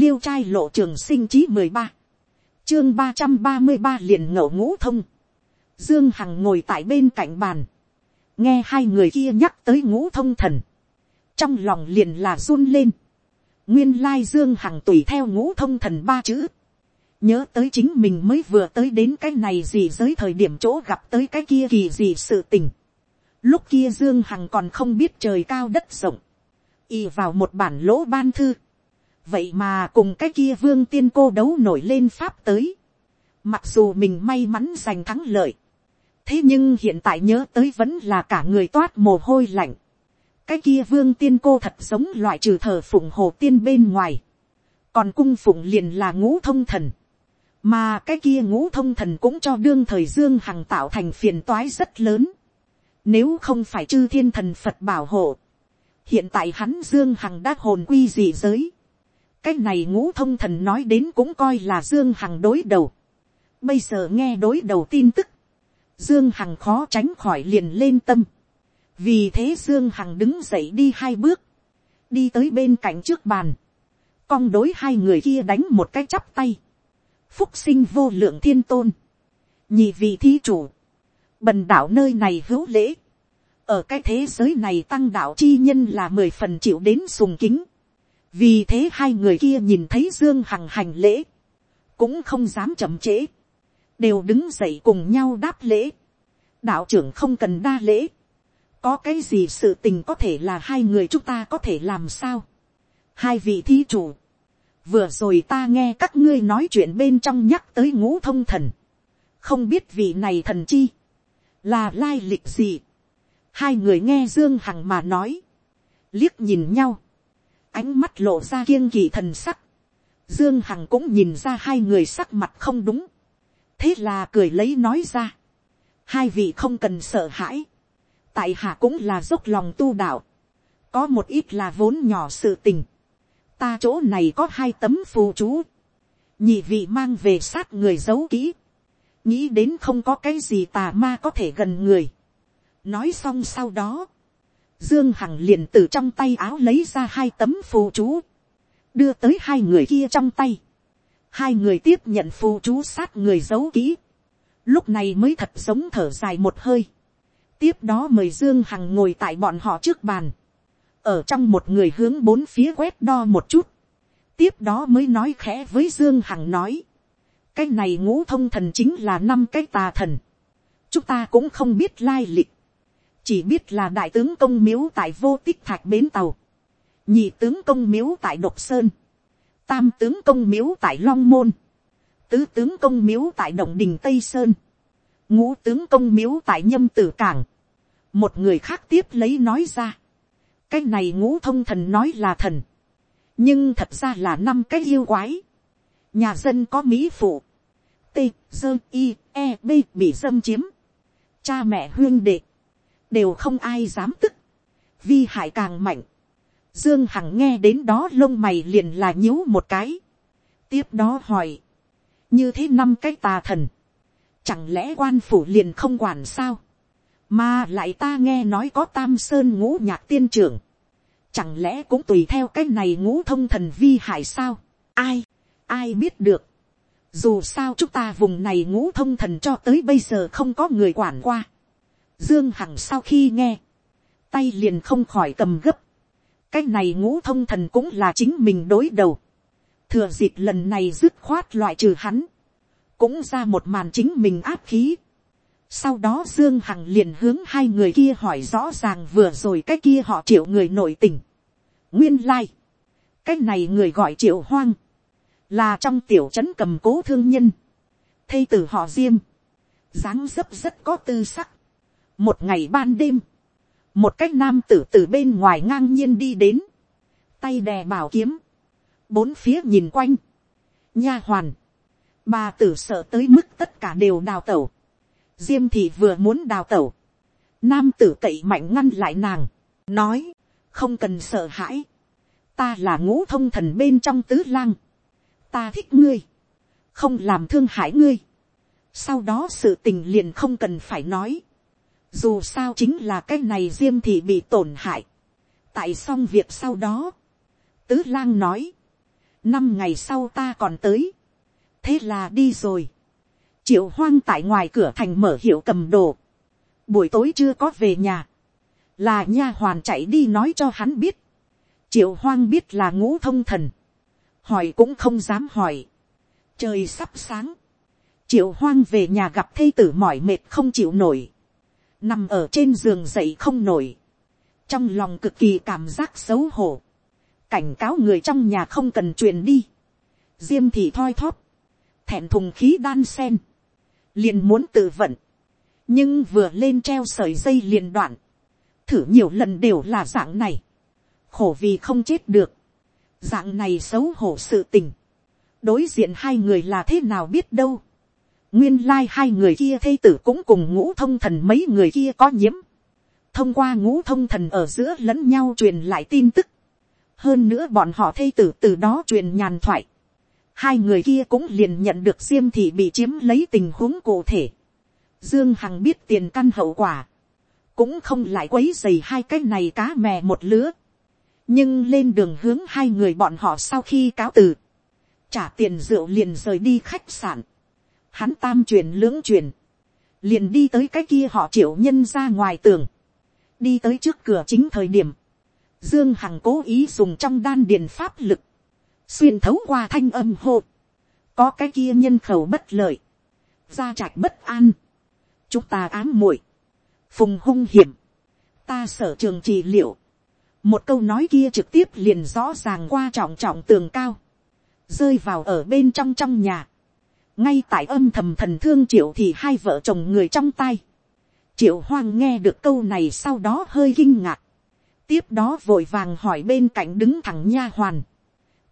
liêu trai lộ trường sinh chí mười ba, chương ba trăm ba mươi ba liền ngậu ngũ thông, dương hằng ngồi tại bên cạnh bàn, nghe hai người kia nhắc tới ngũ thông thần, trong lòng liền là run lên, nguyên lai dương hằng tùy theo ngũ thông thần ba chữ, nhớ tới chính mình mới vừa tới đến cái này gì giới thời điểm chỗ gặp tới cái kia kỳ gì sự tình. Lúc kia Dương Hằng còn không biết trời cao đất rộng. Y vào một bản lỗ ban thư. Vậy mà cùng cái kia vương tiên cô đấu nổi lên pháp tới. Mặc dù mình may mắn giành thắng lợi. Thế nhưng hiện tại nhớ tới vẫn là cả người toát mồ hôi lạnh. Cái kia vương tiên cô thật giống loại trừ thờ phụng hồ tiên bên ngoài. Còn cung phụng liền là ngũ thông thần mà cái kia ngũ thông thần cũng cho đương thời dương hằng tạo thành phiền toái rất lớn. Nếu không phải chư thiên thần Phật bảo hộ. Hiện tại hắn dương hằng đã hồn quy dị giới. Cái này ngũ thông thần nói đến cũng coi là dương hằng đối đầu. Bây giờ nghe đối đầu tin tức. Dương Hằng khó tránh khỏi liền lên tâm. Vì thế Dương Hằng đứng dậy đi hai bước. Đi tới bên cạnh trước bàn. Cong đối hai người kia đánh một cái chắp tay phúc sinh vô lượng thiên tôn, nhị vị thí chủ, bần đạo nơi này hữu lễ, ở cái thế giới này tăng đạo chi nhân là mười phần chịu đến sùng kính, vì thế hai người kia nhìn thấy dương hằng hành lễ, cũng không dám chậm trễ, đều đứng dậy cùng nhau đáp lễ, đạo trưởng không cần đa lễ, có cái gì sự tình có thể là hai người chúng ta có thể làm sao, hai vị thí chủ, vừa rồi ta nghe các ngươi nói chuyện bên trong nhắc tới ngũ thông thần, không biết vị này thần chi, là lai lịch gì. hai người nghe dương hằng mà nói, liếc nhìn nhau, ánh mắt lộ ra kiêng kỳ thần sắc, dương hằng cũng nhìn ra hai người sắc mặt không đúng, thế là cười lấy nói ra, hai vị không cần sợ hãi, tại hạ cũng là dốc lòng tu đạo, có một ít là vốn nhỏ sự tình, ta chỗ này có hai tấm phù chú, nhị vị mang về sát người giấu kỹ, nghĩ đến không có cái gì tà ma có thể gần người. nói xong sau đó, dương hằng liền từ trong tay áo lấy ra hai tấm phù chú, đưa tới hai người kia trong tay. hai người tiếp nhận phù chú sát người giấu kỹ, lúc này mới thật sống thở dài một hơi. tiếp đó mời dương hằng ngồi tại bọn họ trước bàn. Ở trong một người hướng bốn phía quét đo một chút, tiếp đó mới nói khẽ với dương hằng nói, cái này ngũ thông thần chính là năm cái tà thần, chúng ta cũng không biết lai lịch, chỉ biết là đại tướng công miếu tại vô tích thạch bến tàu, nhị tướng công miếu tại độc sơn, tam tướng công miếu tại long môn, tứ tướng công miếu tại động đình tây sơn, ngũ tướng công miếu tại nhâm tử cảng, một người khác tiếp lấy nói ra, cái này ngũ thông thần nói là thần, nhưng thật ra là năm cái yêu quái. nhà dân có mỹ phụ, t, dơ, i, e, b bị dâm chiếm, cha mẹ huyên đệ, đều không ai dám tức, vi hại càng mạnh, dương hằng nghe đến đó lông mày liền là nhíu một cái, tiếp đó hỏi, như thế năm cái tà thần, chẳng lẽ quan phủ liền không quản sao, mà lại ta nghe nói có tam sơn ngũ nhạc tiên trưởng, chẳng lẽ cũng tùy theo cái này ngũ thông thần vi hại sao, ai, ai biết được, dù sao chúng ta vùng này ngũ thông thần cho tới bây giờ không có người quản qua, dương hằng sau khi nghe, tay liền không khỏi cầm gấp, cái này ngũ thông thần cũng là chính mình đối đầu, thừa dịp lần này dứt khoát loại trừ hắn, cũng ra một màn chính mình áp khí, sau đó Dương Hằng liền hướng hai người kia hỏi rõ ràng vừa rồi cái kia họ triệu người nổi tình. Nguyên lai. Like. Cái này người gọi triệu hoang. Là trong tiểu trấn cầm cố thương nhân. Thây tử họ Diêm. dáng dấp rất có tư sắc. Một ngày ban đêm. Một cách nam tử từ bên ngoài ngang nhiên đi đến. Tay đè bảo kiếm. Bốn phía nhìn quanh. Nha hoàn. Bà tử sợ tới mức tất cả đều đào tẩu diêm thị vừa muốn đào tẩu, nam tử cậy mạnh ngăn lại nàng, nói, không cần sợ hãi, ta là ngũ thông thần bên trong tứ lang, ta thích ngươi, không làm thương hại ngươi, sau đó sự tình liền không cần phải nói, dù sao chính là cái này diêm thị bị tổn hại, tại xong việc sau đó, tứ lang nói, năm ngày sau ta còn tới, thế là đi rồi, triệu hoang tại ngoài cửa thành mở hiệu cầm đồ, buổi tối chưa có về nhà, là nha hoàn chạy đi nói cho hắn biết, triệu hoang biết là ngũ thông thần, hỏi cũng không dám hỏi, trời sắp sáng, triệu hoang về nhà gặp thây tử mỏi mệt không chịu nổi, nằm ở trên giường dậy không nổi, trong lòng cực kỳ cảm giác xấu hổ, cảnh cáo người trong nhà không cần truyền đi, diêm thì thoi thóp, thẹn thùng khí đan sen, liền muốn tự vận, nhưng vừa lên treo sợi dây liền đoạn, thử nhiều lần đều là dạng này, khổ vì không chết được, dạng này xấu hổ sự tình, đối diện hai người là thế nào biết đâu, nguyên lai hai người kia thây tử cũng cùng ngũ thông thần mấy người kia có nhiễm, thông qua ngũ thông thần ở giữa lẫn nhau truyền lại tin tức, hơn nữa bọn họ thây tử từ đó truyền nhàn thoại, hai người kia cũng liền nhận được diêm thị bị chiếm lấy tình huống cụ thể, dương hằng biết tiền căn hậu quả, cũng không lại quấy dày hai cái này cá mè một lứa, nhưng lên đường hướng hai người bọn họ sau khi cáo từ, trả tiền rượu liền rời đi khách sạn, hắn tam truyền lưỡng truyền, liền đi tới cái kia họ triệu nhân ra ngoài tường, đi tới trước cửa chính thời điểm, dương hằng cố ý dùng trong đan điền pháp lực, xuyên thấu qua thanh âm hộ có cái kia nhân khẩu bất lợi, gia trạch bất an, chúng ta ám muội, phùng hung hiểm, ta sở trường trị liệu, một câu nói kia trực tiếp liền rõ ràng qua trọng trọng tường cao, rơi vào ở bên trong trong nhà, ngay tại âm thầm thần thương triệu thì hai vợ chồng người trong tay, triệu hoang nghe được câu này sau đó hơi kinh ngạc, tiếp đó vội vàng hỏi bên cạnh đứng thẳng nha hoàn,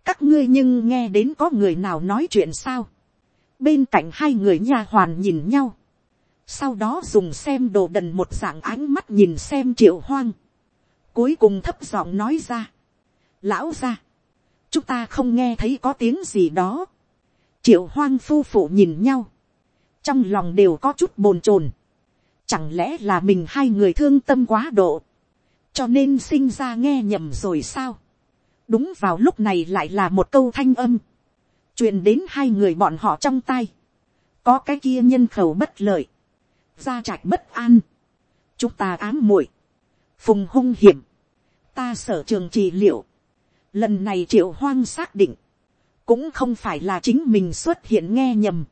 các ngươi nhưng nghe đến có người nào nói chuyện sao, bên cạnh hai người nha hoàn nhìn nhau, sau đó dùng xem đồ đần một dạng ánh mắt nhìn xem triệu hoang, cuối cùng thấp giọng nói ra, lão ra, chúng ta không nghe thấy có tiếng gì đó, triệu hoang phu phụ nhìn nhau, trong lòng đều có chút bồn chồn, chẳng lẽ là mình hai người thương tâm quá độ, cho nên sinh ra nghe nhầm rồi sao, đúng vào lúc này lại là một câu thanh âm, truyền đến hai người bọn họ trong tay, có cái kia nhân khẩu bất lợi, gia trạch bất an, chúng ta ám muội, phùng hung hiểm, ta sở trường trị liệu, lần này triệu hoang xác định, cũng không phải là chính mình xuất hiện nghe nhầm,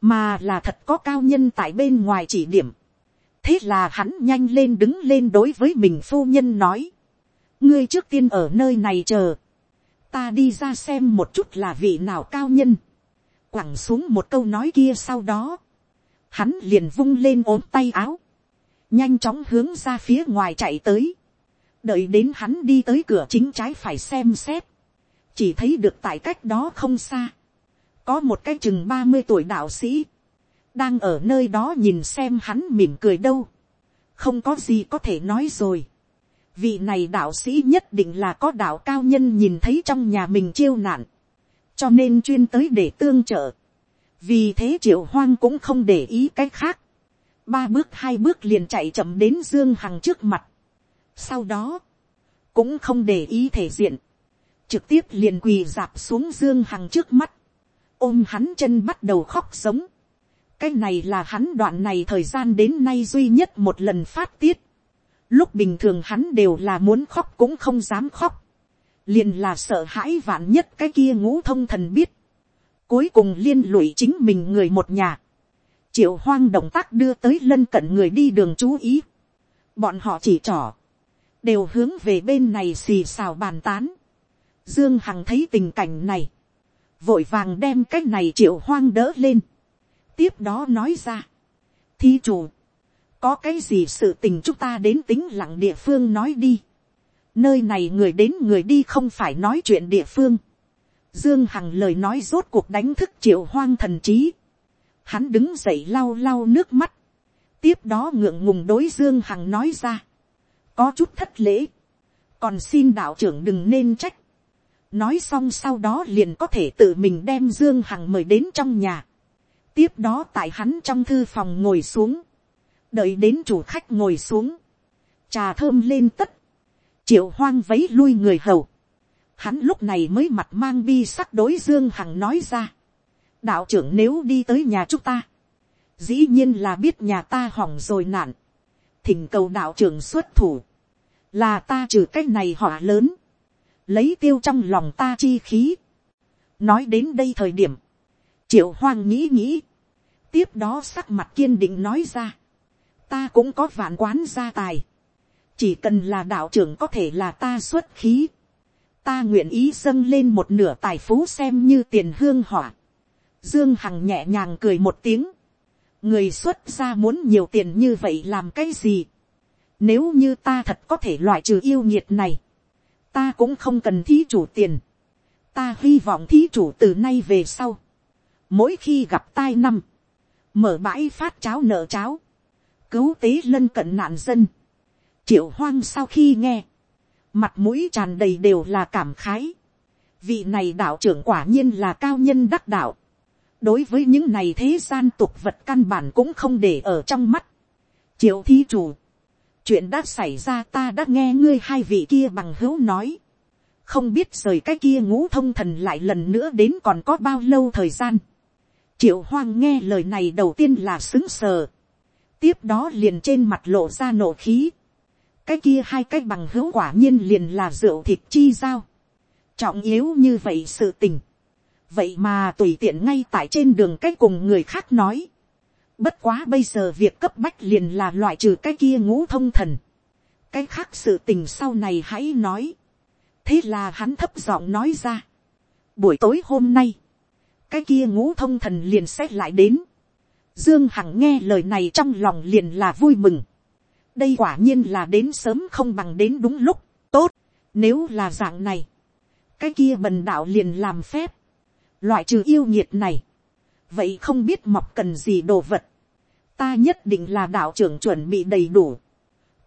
mà là thật có cao nhân tại bên ngoài chỉ điểm. thế là hắn nhanh lên đứng lên đối với mình phu nhân nói, ngươi trước tiên ở nơi này chờ, ta đi ra xem một chút là vị nào cao nhân, quẳng xuống một câu nói kia sau đó, hắn liền vung lên ốm tay áo, nhanh chóng hướng ra phía ngoài chạy tới, đợi đến hắn đi tới cửa chính trái phải xem xét, chỉ thấy được tại cách đó không xa, có một cái chừng ba mươi tuổi đạo sĩ, đang ở nơi đó nhìn xem hắn mỉm cười đâu, không có gì có thể nói rồi. vị này đạo sĩ nhất định là có đạo cao nhân nhìn thấy trong nhà mình chiêu nạn, cho nên chuyên tới để tương trợ. vì thế triệu hoang cũng không để ý cái khác, ba bước hai bước liền chạy chậm đến dương hằng trước mặt. sau đó, cũng không để ý thể diện, trực tiếp liền quỳ dạp xuống dương hằng trước mắt, ôm hắn chân bắt đầu khóc sống. cái này là hắn đoạn này thời gian đến nay duy nhất một lần phát tiết. lúc bình thường hắn đều là muốn khóc cũng không dám khóc. liền là sợ hãi vạn nhất cái kia ngũ thông thần biết. cuối cùng liên lụy chính mình người một nhà. triệu hoang động tác đưa tới lân cận người đi đường chú ý. bọn họ chỉ trỏ. đều hướng về bên này xì xào bàn tán Dương Hằng thấy tình cảnh này. Vội vàng đem cái này triệu hoang đỡ lên. Tiếp đó nói ra. Thí chủ. Có cái gì sự tình chúng ta đến tính lặng địa phương nói đi. Nơi này người đến người đi không phải nói chuyện địa phương. Dương Hằng lời nói rốt cuộc đánh thức triệu hoang thần trí. Hắn đứng dậy lau lau nước mắt. Tiếp đó ngượng ngùng đối Dương Hằng nói ra. Có chút thất lễ. Còn xin đạo trưởng đừng nên trách nói xong sau đó liền có thể tự mình đem dương hằng mời đến trong nhà. tiếp đó tại hắn trong thư phòng ngồi xuống, đợi đến chủ khách ngồi xuống, trà thơm lên tất, triệu hoang vấy lui người hầu, Hắn lúc này mới mặt mang bi sắc đối Dương Hằng nói ra. Đạo trưởng nếu đi tới nhà chúng ta. Dĩ nhiên là biết nhà ta hỏng rồi nạn. Thỉnh cầu đạo trưởng xuất thủ. Là ta trừ cái này họ lớn. Lấy tiêu trong lòng ta chi khí. Nói đến đây thời điểm. Triệu hoang nghĩ nghĩ. Tiếp đó sắc mặt kiên định nói ra. Ta cũng có vạn quán gia tài. Chỉ cần là đạo trưởng có thể là ta xuất khí ta nguyện ý dâng lên một nửa tài phú xem như tiền hương hỏa. Dương Hằng nhẹ nhàng cười một tiếng. Người xuất ra muốn nhiều tiền như vậy làm cái gì? Nếu như ta thật có thể loại trừ yêu nhiệt này. Ta cũng không cần thí chủ tiền. Ta hy vọng thí chủ từ nay về sau. Mỗi khi gặp tai năm. Mở bãi phát cháo nợ cháo. Cứu tế lân cận nạn dân. Triệu hoang sau khi nghe mặt mũi tràn đầy đều là cảm khái. vị này đạo trưởng quả nhiên là cao nhân đắc đạo. đối với những này thế gian tục vật căn bản cũng không để ở trong mắt. triệu thí chủ, chuyện đã xảy ra ta đã nghe ngươi hai vị kia bằng hữu nói. không biết rời cái kia ngũ thông thần lại lần nữa đến còn có bao lâu thời gian. triệu hoang nghe lời này đầu tiên là xứng sờ. tiếp đó liền trên mặt lộ ra nổ khí cái kia hai cái bằng hữu quả nhiên liền là rượu thịt chi giao. trọng yếu như vậy sự tình. vậy mà tùy tiện ngay tại trên đường cách cùng người khác nói bất quá bây giờ việc cấp bách liền là loại trừ cái kia ngũ thông thần. cái khác sự tình sau này hãy nói. thế là hắn thấp giọng nói ra. buổi tối hôm nay, cái kia ngũ thông thần liền xét lại đến. Dương Hằng nghe lời này trong lòng liền là vui mừng đây quả nhiên là đến sớm không bằng đến đúng lúc, tốt, nếu là dạng này, cái kia bần đạo liền làm phép, loại trừ yêu nhiệt này, vậy không biết mọc cần gì đồ vật, ta nhất định là đạo trưởng chuẩn bị đầy đủ,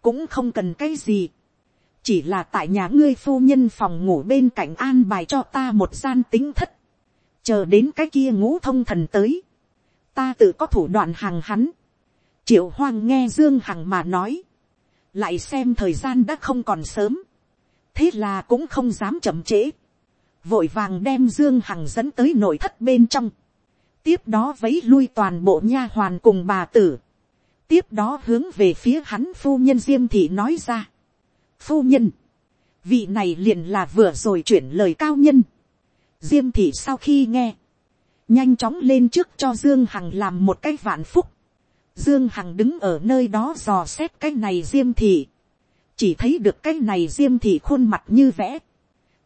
cũng không cần cái gì, chỉ là tại nhà ngươi phu nhân phòng ngủ bên cạnh an bài cho ta một gian tính thất, chờ đến cái kia ngũ thông thần tới, ta tự có thủ đoạn hàng hắn, triệu hoang nghe dương hằng mà nói, lại xem thời gian đã không còn sớm, thế là cũng không dám chậm trễ, vội vàng đem dương hằng dẫn tới nội thất bên trong, tiếp đó vấy lui toàn bộ nha hoàn cùng bà tử, tiếp đó hướng về phía hắn phu nhân diêm thị nói ra, phu nhân, vị này liền là vừa rồi chuyển lời cao nhân, diêm thị sau khi nghe, nhanh chóng lên trước cho dương hằng làm một cái vạn phúc, Dương Hằng đứng ở nơi đó dò xét cái này diêm thị. Chỉ thấy được cái này diêm thị khuôn mặt như vẽ.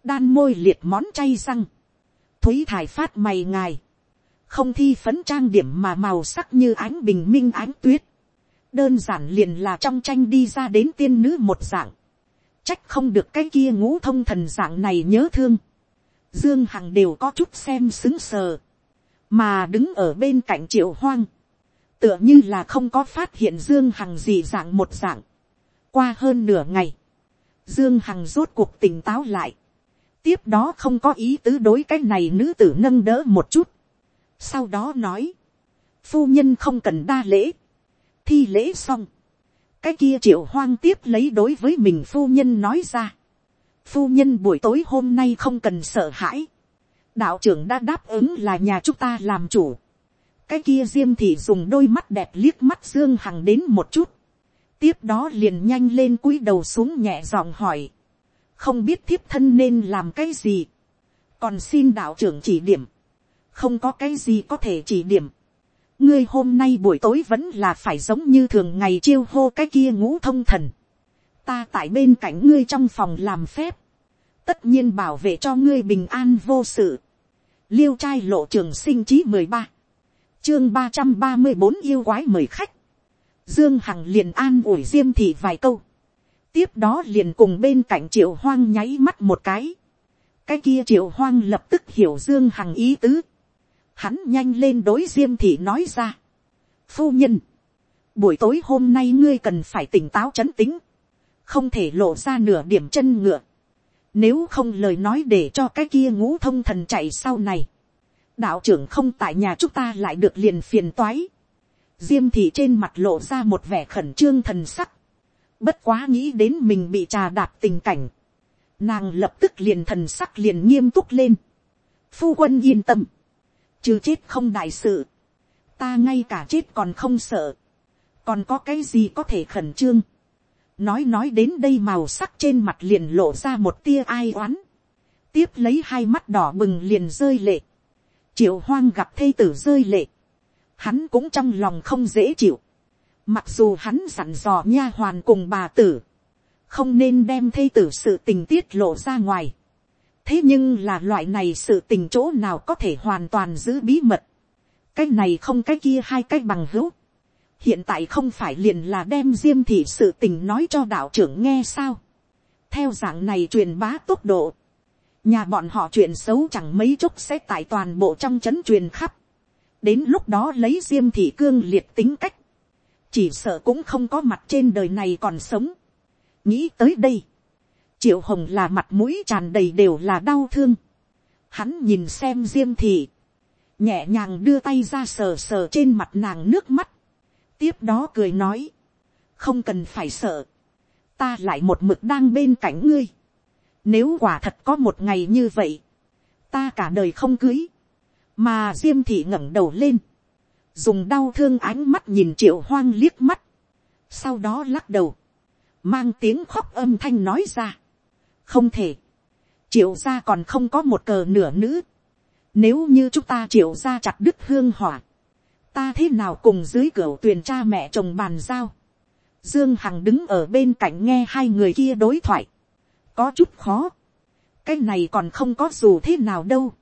Đan môi liệt món chay răng. Thúy thải phát mày ngài. Không thi phấn trang điểm mà màu sắc như ánh bình minh ánh tuyết. Đơn giản liền là trong tranh đi ra đến tiên nữ một dạng. Trách không được cái kia ngũ thông thần dạng này nhớ thương. Dương Hằng đều có chút xem xứng sờ. Mà đứng ở bên cạnh triệu hoang tựa như là không có phát hiện dương hằng gì dạng một dạng. qua hơn nửa ngày, dương hằng rốt cuộc tỉnh táo lại. tiếp đó không có ý tứ đối cái này nữ tử nâng đỡ một chút sau đó nói, phu nhân không cần đa lễ, thi lễ xong, cái kia triệu hoang tiếp lấy đối với mình phu nhân nói ra. phu nhân buổi tối hôm nay không cần sợ hãi. đạo trưởng đã đáp ứng là nhà chúng ta làm chủ. Cái kia diêm thị dùng đôi mắt đẹp liếc mắt dương hằng đến một chút, tiếp đó liền nhanh lên cúi đầu xuống nhẹ giọng hỏi, không biết thiếp thân nên làm cái gì, còn xin đạo trưởng chỉ điểm, không có cái gì có thể chỉ điểm, ngươi hôm nay buổi tối vẫn là phải giống như thường ngày chiêu hô cái kia ngũ thông thần, ta tại bên cạnh ngươi trong phòng làm phép, tất nhiên bảo vệ cho ngươi bình an vô sự, liêu trai lộ trường sinh chí mười ba, chương ba trăm ba mươi bốn yêu quái mời khách. Dương Hằng liền an ủi Diêm Thị vài câu. Tiếp đó liền cùng bên cạnh Triệu Hoang nháy mắt một cái. Cái kia Triệu Hoang lập tức hiểu Dương Hằng ý tứ. Hắn nhanh lên đối Diêm Thị nói ra. Phu nhân. Buổi tối hôm nay ngươi cần phải tỉnh táo chấn tính. Không thể lộ ra nửa điểm chân ngựa. Nếu không lời nói để cho cái kia ngũ thông thần chạy sau này đạo trưởng không tại nhà chúng ta lại được liền phiền toái. diêm thị trên mặt lộ ra một vẻ khẩn trương thần sắc. bất quá nghĩ đến mình bị trà đạp tình cảnh. nàng lập tức liền thần sắc liền nghiêm túc lên, phu quân yên tâm, chứ chết không đại sự, ta ngay cả chết còn không sợ, còn có cái gì có thể khẩn trương, nói nói đến đây màu sắc trên mặt liền lộ ra một tia ai oán, tiếp lấy hai mắt đỏ bừng liền rơi lệ, triệu hoang gặp thây tử rơi lệ, hắn cũng trong lòng không dễ chịu, mặc dù hắn dặn dò nha hoàn cùng bà tử, không nên đem thây tử sự tình tiết lộ ra ngoài, thế nhưng là loại này sự tình chỗ nào có thể hoàn toàn giữ bí mật, cái này không cái kia hai cái bằng hữu, hiện tại không phải liền là đem diêm thị sự tình nói cho đạo trưởng nghe sao. theo dạng này truyền bá tốc độ, nhà bọn họ chuyện xấu chẳng mấy chốc sẽ tại toàn bộ trong c h ấ n truyền khắp. đến lúc đó lấy diêm thị cương liệt tính cách, chỉ sợ cũng không có mặt trên đời này còn sống. nghĩ tới đây, triệu hồng là mặt mũi tràn đầy đều là đau thương. hắn nhìn xem diêm thị, nhẹ nhàng đưa tay ra sờ sờ trên mặt nàng nước mắt, tiếp đó cười nói, không cần phải sợ, ta lại một mực đang bên cạnh ngươi, nếu quả thật có một ngày như vậy, ta cả đời không cưới, mà diêm thị ngẩng đầu lên, dùng đau thương ánh mắt nhìn triệu hoang liếc mắt, sau đó lắc đầu, mang tiếng khóc âm thanh nói ra, không thể, triệu gia còn không có một cờ nửa nữ, nếu như chúng ta triệu gia chặt đứt hương hỏa, ta thế nào cùng dưới cửa tuyền cha mẹ chồng bàn giao. Dương Hằng đứng ở bên cạnh nghe hai người kia đối thoại. Có chút khó. Cái này còn không có dù thế nào đâu.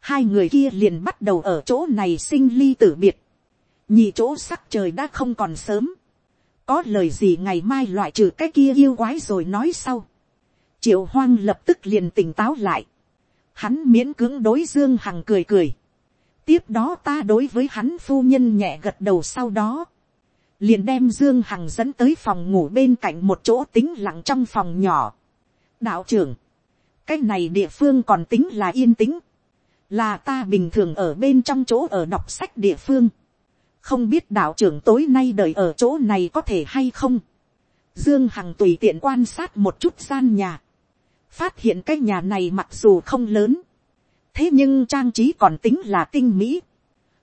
Hai người kia liền bắt đầu ở chỗ này sinh ly tử biệt. Nhị chỗ sắc trời đã không còn sớm. Có lời gì ngày mai loại trừ cái kia yêu quái rồi nói sau. Triệu hoang lập tức liền tỉnh táo lại. Hắn miễn cưỡng đối Dương Hằng cười cười tiếp đó ta đối với hắn phu nhân nhẹ gật đầu sau đó, liền đem dương hằng dẫn tới phòng ngủ bên cạnh một chỗ tính lặng trong phòng nhỏ. đạo trưởng, cái này địa phương còn tính là yên tĩnh, là ta bình thường ở bên trong chỗ ở đọc sách địa phương, không biết đạo trưởng tối nay đợi ở chỗ này có thể hay không. Dương Hằng tùy tiện quan sát một chút gian nhà. Phát hiện cái nhà này mặc dù không lớn. Thế nhưng trang trí còn tính là tinh mỹ,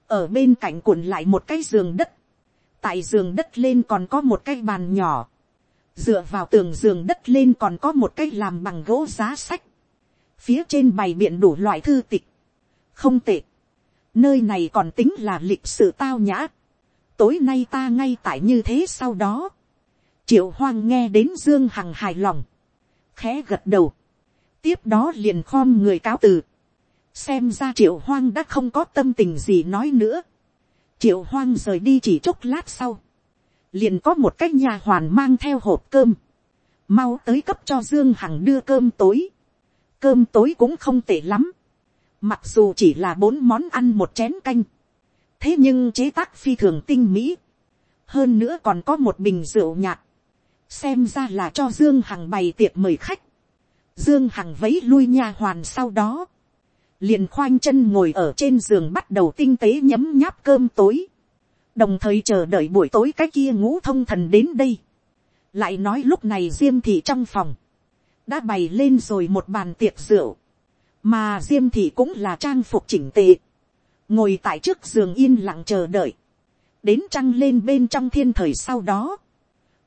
ở bên cạnh cuộn lại một cái giường đất, tại giường đất lên còn có một cái bàn nhỏ, dựa vào tường giường đất lên còn có một cái làm bằng gỗ giá sách, phía trên bày biện đủ loại thư tịch, không tệ, nơi này còn tính là lịch sự tao nhã, tối nay ta ngay tại như thế sau đó, triệu hoang nghe đến dương hằng hài lòng, khẽ gật đầu, tiếp đó liền khom người cáo từ, xem ra triệu hoang đã không có tâm tình gì nói nữa. triệu hoang rời đi chỉ chốc lát sau. liền có một cái nhà hoàn mang theo hộp cơm. mau tới cấp cho dương hằng đưa cơm tối. cơm tối cũng không tệ lắm. mặc dù chỉ là bốn món ăn một chén canh. thế nhưng chế tác phi thường tinh mỹ. hơn nữa còn có một bình rượu nhạt. xem ra là cho dương hằng bày tiệc mời khách dương hằng vấy lui nha hoàn sau đó. Liền khoanh chân ngồi ở trên giường bắt đầu tinh tế nhấm nháp cơm tối, đồng thời chờ đợi buổi tối cái kia ngũ thông thần đến đây. lại nói lúc này diêm thị trong phòng, đã bày lên rồi một bàn tiệc rượu, mà diêm thị cũng là trang phục chỉnh tệ, ngồi tại trước giường yên lặng chờ đợi, đến trăng lên bên trong thiên thời sau đó,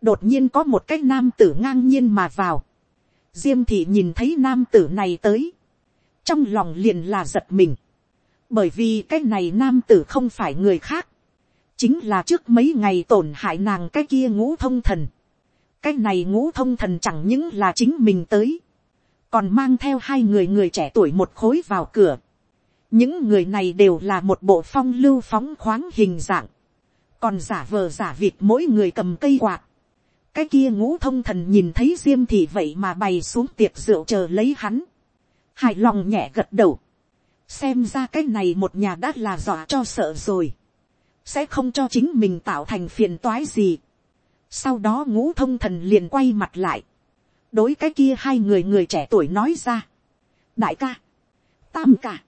đột nhiên có một cái nam tử ngang nhiên mà vào, diêm thị nhìn thấy nam tử này tới, trong lòng liền là giật mình, bởi vì cái này nam tử không phải người khác, chính là trước mấy ngày tổn hại nàng cái kia ngũ thông thần, cái này ngũ thông thần chẳng những là chính mình tới, còn mang theo hai người người trẻ tuổi một khối vào cửa. những người này đều là một bộ phong lưu phóng khoáng hình dạng, còn giả vờ giả vịt mỗi người cầm cây quạt cái kia ngũ thông thần nhìn thấy diêm thì vậy mà bày xuống tiệc rượu chờ lấy hắn. Hài lòng nhẹ gật đầu, xem ra cái này một nhà đã là dọa cho sợ rồi, sẽ không cho chính mình tạo thành phiền toái gì. sau đó ngũ thông thần liền quay mặt lại, đối cái kia hai người người trẻ tuổi nói ra, đại ca, tam ca,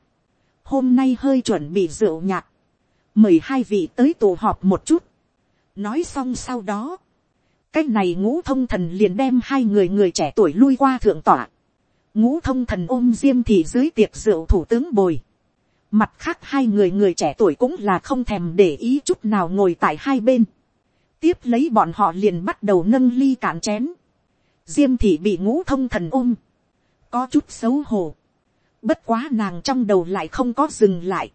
hôm nay hơi chuẩn bị rượu nhạt, mời hai vị tới tù họp một chút, nói xong sau đó, cái này ngũ thông thần liền đem hai người người trẻ tuổi lui qua thượng tọa, ngũ thông thần ôm diêm thị dưới tiệc rượu thủ tướng bồi. mặt khác hai người người trẻ tuổi cũng là không thèm để ý chút nào ngồi tại hai bên. tiếp lấy bọn họ liền bắt đầu nâng ly cạn chén. diêm thị bị ngũ thông thần ôm. có chút xấu hổ. bất quá nàng trong đầu lại không có dừng lại.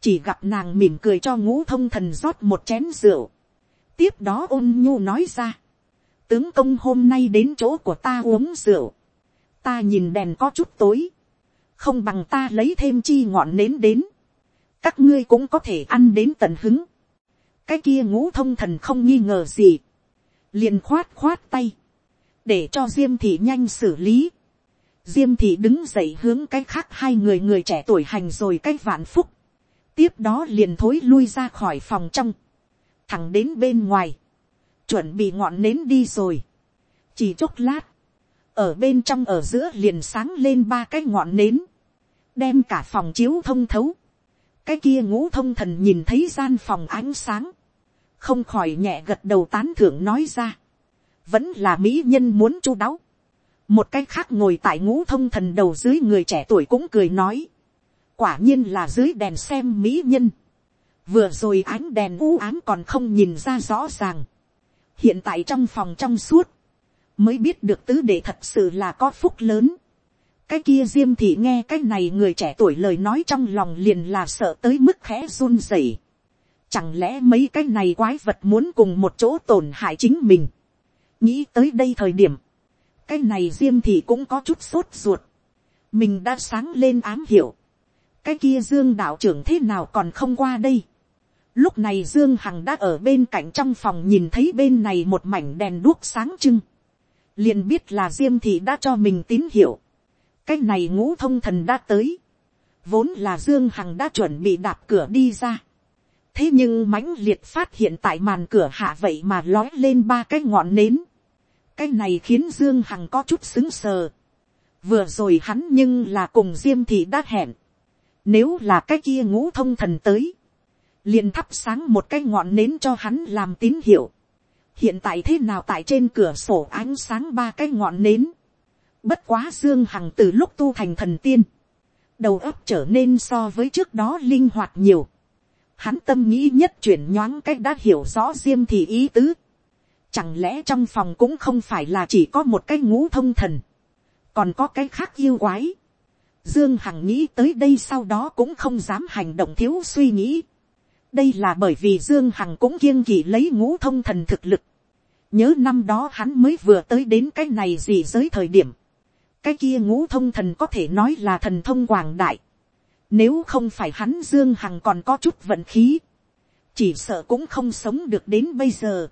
chỉ gặp nàng mỉm cười cho ngũ thông thần rót một chén rượu. tiếp đó ôn nhu nói ra tướng công hôm nay đến chỗ của ta uống rượu. Ta nhìn đèn có chút tối, không bằng ta lấy thêm chi ngọn nến đến, các ngươi cũng có thể ăn đến tận hứng, cái kia ngũ thông thần không nghi ngờ gì, liền khoát khoát tay, để cho diêm thị nhanh xử lý, diêm thị đứng dậy hướng cái khác hai người người trẻ tuổi hành rồi cái vạn phúc, tiếp đó liền thối lui ra khỏi phòng trong, thẳng đến bên ngoài, chuẩn bị ngọn nến đi rồi, chỉ chốc lát, ở bên trong ở giữa liền sáng lên ba cái ngọn nến, đem cả phòng chiếu thông thấu, cái kia ngũ thông thần nhìn thấy gian phòng ánh sáng, không khỏi nhẹ gật đầu tán thưởng nói ra, vẫn là mỹ nhân muốn chu đáo, một cái khác ngồi tại ngũ thông thần đầu dưới người trẻ tuổi cũng cười nói, quả nhiên là dưới đèn xem mỹ nhân, vừa rồi ánh đèn u ám còn không nhìn ra rõ ràng, hiện tại trong phòng trong suốt, mới biết được tứ đệ thật sự là có phúc lớn. cái kia diêm thị nghe cái này người trẻ tuổi lời nói trong lòng liền là sợ tới mức khẽ run rẩy. chẳng lẽ mấy cái này quái vật muốn cùng một chỗ tổn hại chính mình. nghĩ tới đây thời điểm, cái này diêm thị cũng có chút sốt ruột. mình đã sáng lên ám hiểu. cái kia dương đạo trưởng thế nào còn không qua đây lúc này dương hằng đã ở bên cạnh trong phòng nhìn thấy bên này một mảnh đèn đuốc sáng trưng liền biết là diêm thị đã cho mình tín hiệu. cái này ngũ thông thần đã tới. vốn là dương hằng đã chuẩn bị đạp cửa đi ra. thế nhưng mãnh liệt phát hiện tại màn cửa hạ vậy mà lói lên ba cái ngọn nến. cái này khiến dương hằng có chút xứng sờ. vừa rồi hắn nhưng là cùng diêm thị đã hẹn. nếu là cái kia ngũ thông thần tới, liền thắp sáng một cái ngọn nến cho hắn làm tín hiệu hiện tại thế nào tại trên cửa sổ ánh sáng ba cái ngọn nến. bất quá dương hằng từ lúc tu thành thần tiên, đầu óc trở nên so với trước đó linh hoạt nhiều. hắn tâm nghĩ nhất chuyển nhoáng cách đã hiểu rõ diêm thì ý tứ. chẳng lẽ trong phòng cũng không phải là chỉ có một cái ngũ thông thần, còn có cái khác yêu quái. Dương Hằng nghĩ tới đây sau đó cũng không dám hành động thiếu suy nghĩ đây là bởi vì dương hằng cũng kiêng kỵ lấy ngũ thông thần thực lực. nhớ năm đó hắn mới vừa tới đến cái này gì giới thời điểm. cái kia ngũ thông thần có thể nói là thần thông quảng đại. nếu không phải hắn dương hằng còn có chút vận khí. chỉ sợ cũng không sống được đến bây giờ.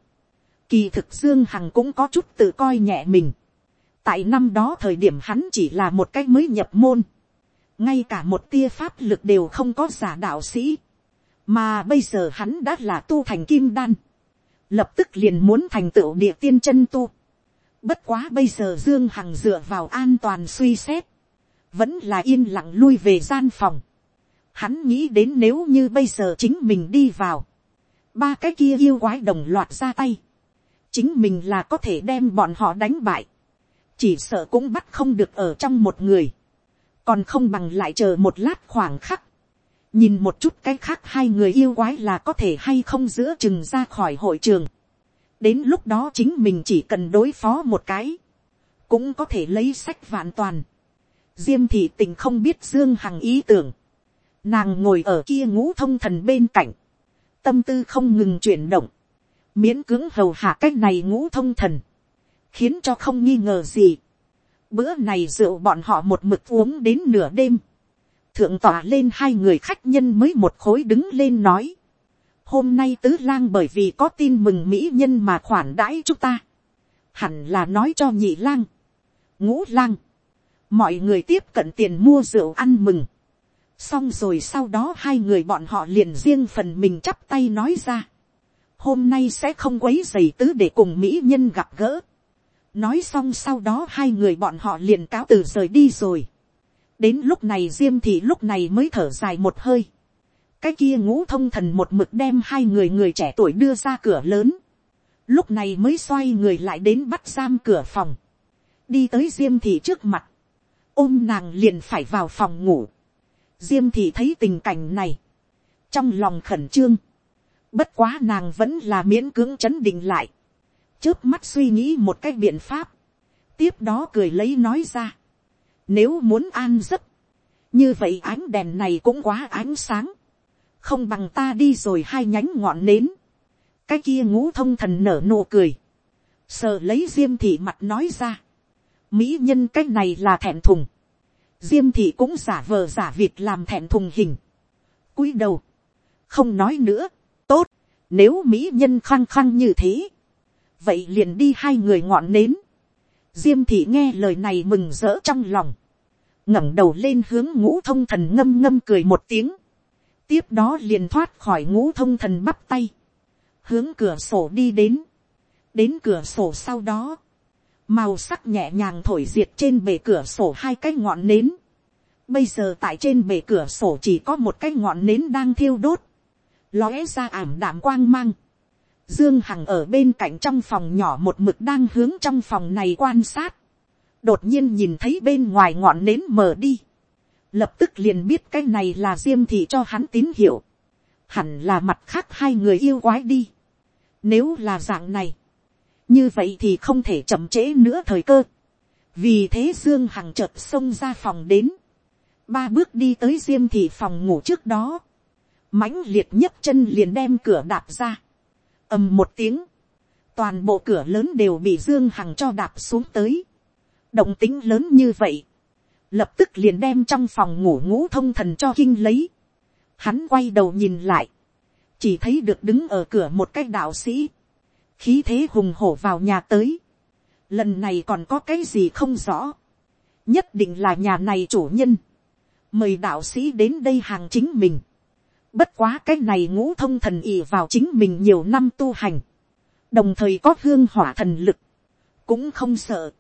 kỳ thực dương hằng cũng có chút tự coi nhẹ mình. tại năm đó thời điểm hắn chỉ là một cái mới nhập môn. ngay cả một tia pháp lực đều không có giả đạo sĩ mà bây giờ hắn đã là tu thành kim đan, lập tức liền muốn thành tựu địa tiên chân tu. Bất quá bây giờ Dương Hằng dựa vào an toàn suy xét, vẫn là yên lặng lui về gian phòng. Hắn nghĩ đến nếu như bây giờ chính mình đi vào, ba cái kia yêu quái đồng loạt ra tay, chính mình là có thể đem bọn họ đánh bại, chỉ sợ cũng bắt không được ở trong một người, còn không bằng lại chờ một lát khoảng khắc, nhìn một chút cái khác hai người yêu quái là có thể hay không giữa chừng ra khỏi hội trường. đến lúc đó chính mình chỉ cần đối phó một cái, cũng có thể lấy sách vạn toàn. diêm thị tình không biết dương hằng ý tưởng, nàng ngồi ở kia ngũ thông thần bên cạnh, tâm tư không ngừng chuyển động, miễn cưỡng hầu hạ cái này ngũ thông thần, khiến cho không nghi ngờ gì. bữa này rượu bọn họ một mực uống đến nửa đêm, thượng tỏa lên hai người khách nhân mới một khối đứng lên nói. hôm nay tứ lang bởi vì có tin mừng mỹ nhân mà khoản đãi chúng ta. hẳn là nói cho nhị lang. ngũ lang. mọi người tiếp cận tiền mua rượu ăn mừng. xong rồi sau đó hai người bọn họ liền riêng phần mình chắp tay nói ra. hôm nay sẽ không quấy giày tứ để cùng mỹ nhân gặp gỡ. nói xong sau đó hai người bọn họ liền cáo từ rời đi rồi đến lúc này diêm thị lúc này mới thở dài một hơi. cái kia ngũ thông thần một mực đem hai người người trẻ tuổi đưa ra cửa lớn. lúc này mới xoay người lại đến bắt giam cửa phòng. đi tới diêm thị trước mặt. ôm nàng liền phải vào phòng ngủ, diêm thị thấy tình cảnh này, trong lòng khẩn trương, bất quá nàng vẫn là miễn cưỡng chấn định lại, trước mắt suy nghĩ một cái biện pháp, tiếp đó cười lấy nói ra, nếu muốn an giấc, như vậy ánh đèn này cũng quá ánh sáng, không bằng ta đi rồi hai nhánh ngọn nến, cái kia ngũ thông thần nở nụ cười, sợ lấy diêm thị mặt nói ra, mỹ nhân cái này là thẹn thùng, diêm thị cũng giả vờ giả việc làm thẹn thùng hình, cúi đầu, không nói nữa, tốt, nếu mỹ nhân khăng khăng như thế, vậy liền đi hai người ngọn nến, diêm thị nghe lời này mừng rỡ trong lòng, ngẩng đầu lên hướng ngũ thông thần ngâm ngâm cười một tiếng, tiếp đó liền thoát khỏi ngũ thông thần bắp tay, hướng cửa sổ đi đến, đến cửa sổ sau đó, màu sắc nhẹ nhàng thổi diệt trên bề cửa sổ hai cái ngọn nến, bây giờ tại trên bề cửa sổ chỉ có một cái ngọn nến đang thiêu đốt, lóe ra ảm đạm quang mang, Dương Hằng ở bên cạnh trong phòng nhỏ một mực đang hướng trong phòng này quan sát. Đột nhiên nhìn thấy bên ngoài ngọn nến mở đi. Lập tức liền biết cái này là Diêm Thị cho hắn tín hiệu. Hẳn là mặt khác hai người yêu quái đi. Nếu là dạng này. Như vậy thì không thể chậm trễ nữa thời cơ. Vì thế Dương Hằng chợt xông ra phòng đến. Ba bước đi tới Diêm Thị phòng ngủ trước đó. mãnh liệt nhấc chân liền đem cửa đạp ra ầm một tiếng, toàn bộ cửa lớn đều bị dương hằng cho đạp xuống tới, động tính lớn như vậy, lập tức liền đem trong phòng ngủ ngũ thông thần cho kinh lấy, hắn quay đầu nhìn lại, chỉ thấy được đứng ở cửa một cái đạo sĩ, khí thế hùng hổ vào nhà tới, lần này còn có cái gì không rõ, nhất định là nhà này chủ nhân, mời đạo sĩ đến đây hàng chính mình, Bất quá cái này ngũ thông thần ỉ vào chính mình nhiều năm tu hành. Đồng thời có hương hỏa thần lực. Cũng không sợ.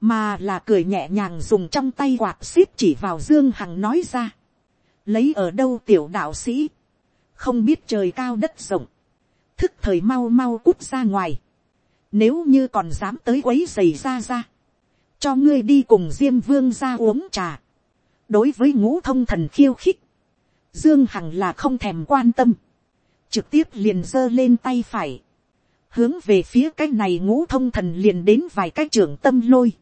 Mà là cười nhẹ nhàng dùng trong tay quạt xếp chỉ vào Dương Hằng nói ra. Lấy ở đâu tiểu đạo sĩ. Không biết trời cao đất rộng. Thức thời mau mau cút ra ngoài. Nếu như còn dám tới quấy giày ra ra. Cho ngươi đi cùng Diêm Vương ra uống trà. Đối với ngũ thông thần khiêu khích Dương Hằng là không thèm quan tâm. Trực tiếp liền giơ lên tay phải. Hướng về phía cái này ngũ thông thần liền đến vài cái trưởng tâm lôi.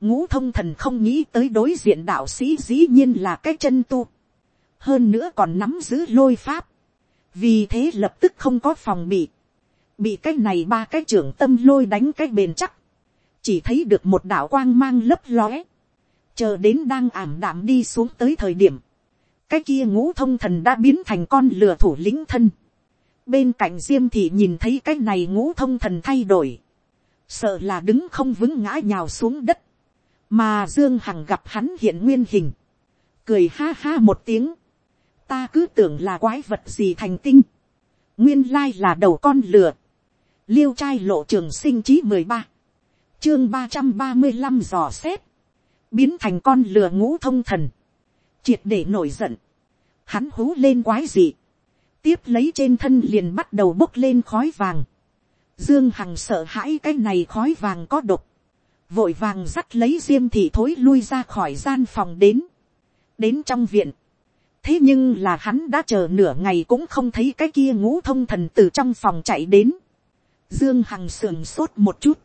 Ngũ thông thần không nghĩ tới đối diện đạo sĩ dĩ nhiên là cái chân tu. Hơn nữa còn nắm giữ lôi pháp. Vì thế lập tức không có phòng bị. Bị cái này ba cái trưởng tâm lôi đánh cái bền chắc. Chỉ thấy được một đạo quang mang lấp lóe. Chờ đến đang ảm đạm đi xuống tới thời điểm cái kia ngũ thông thần đã biến thành con lừa thủ lĩnh thân. bên cạnh diêm thị nhìn thấy cái này ngũ thông thần thay đổi. sợ là đứng không vững ngã nhào xuống đất. mà dương hằng gặp hắn hiện nguyên hình. cười ha ha một tiếng. ta cứ tưởng là quái vật gì thành tinh. nguyên lai là đầu con lừa. liêu trai lộ trường sinh chí mười ba. chương ba trăm ba mươi năm dò xét. biến thành con lừa ngũ thông thần triệt để nổi giận, hắn hú lên quái dị, tiếp lấy trên thân liền bắt đầu bốc lên khói vàng, dương hằng sợ hãi cái này khói vàng có độc, vội vàng dắt lấy diêm thị thối lui ra khỏi gian phòng đến, đến trong viện, thế nhưng là hắn đã chờ nửa ngày cũng không thấy cái kia ngũ thông thần từ trong phòng chạy đến, dương hằng sườn sốt một chút,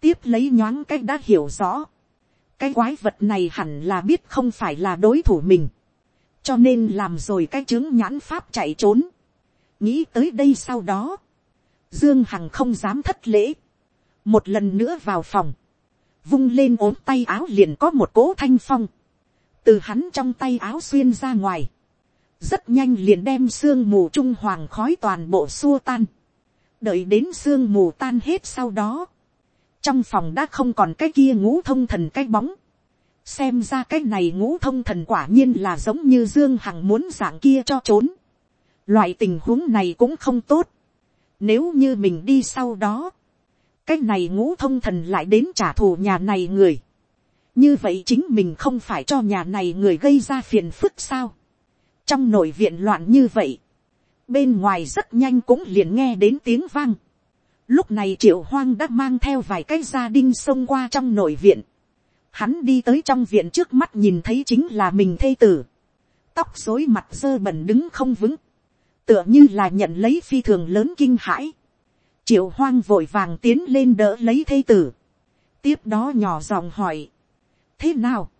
tiếp lấy nhoáng cái đã hiểu rõ, cái quái vật này hẳn là biết không phải là đối thủ mình, cho nên làm rồi cái chứng nhãn pháp chạy trốn. nghĩ tới đây sau đó, dương hằng không dám thất lễ, một lần nữa vào phòng, vung lên ốm tay áo liền có một cỗ thanh phong, từ hắn trong tay áo xuyên ra ngoài, rất nhanh liền đem sương mù trung hoàng khói toàn bộ xua tan, đợi đến sương mù tan hết sau đó, trong phòng đã không còn cái kia ngũ thông thần cái bóng, xem ra cái này ngũ thông thần quả nhiên là giống như dương hằng muốn dạng kia cho trốn. loại tình huống này cũng không tốt. nếu như mình đi sau đó, cái này ngũ thông thần lại đến trả thù nhà này người. như vậy chính mình không phải cho nhà này người gây ra phiền phức sao. trong nội viện loạn như vậy, bên ngoài rất nhanh cũng liền nghe đến tiếng vang lúc này triệu hoang đã mang theo vài cái gia đinh xông qua trong nội viện Hắn đi tới trong viện trước mắt nhìn thấy chính là mình thê tử. Tóc rối mặt dơ bẩn đứng không vững. Tựa như là nhận lấy phi thường lớn kinh hãi. Triệu hoang vội vàng tiến lên đỡ lấy thê tử. Tiếp đó nhỏ giọng hỏi. Thế nào?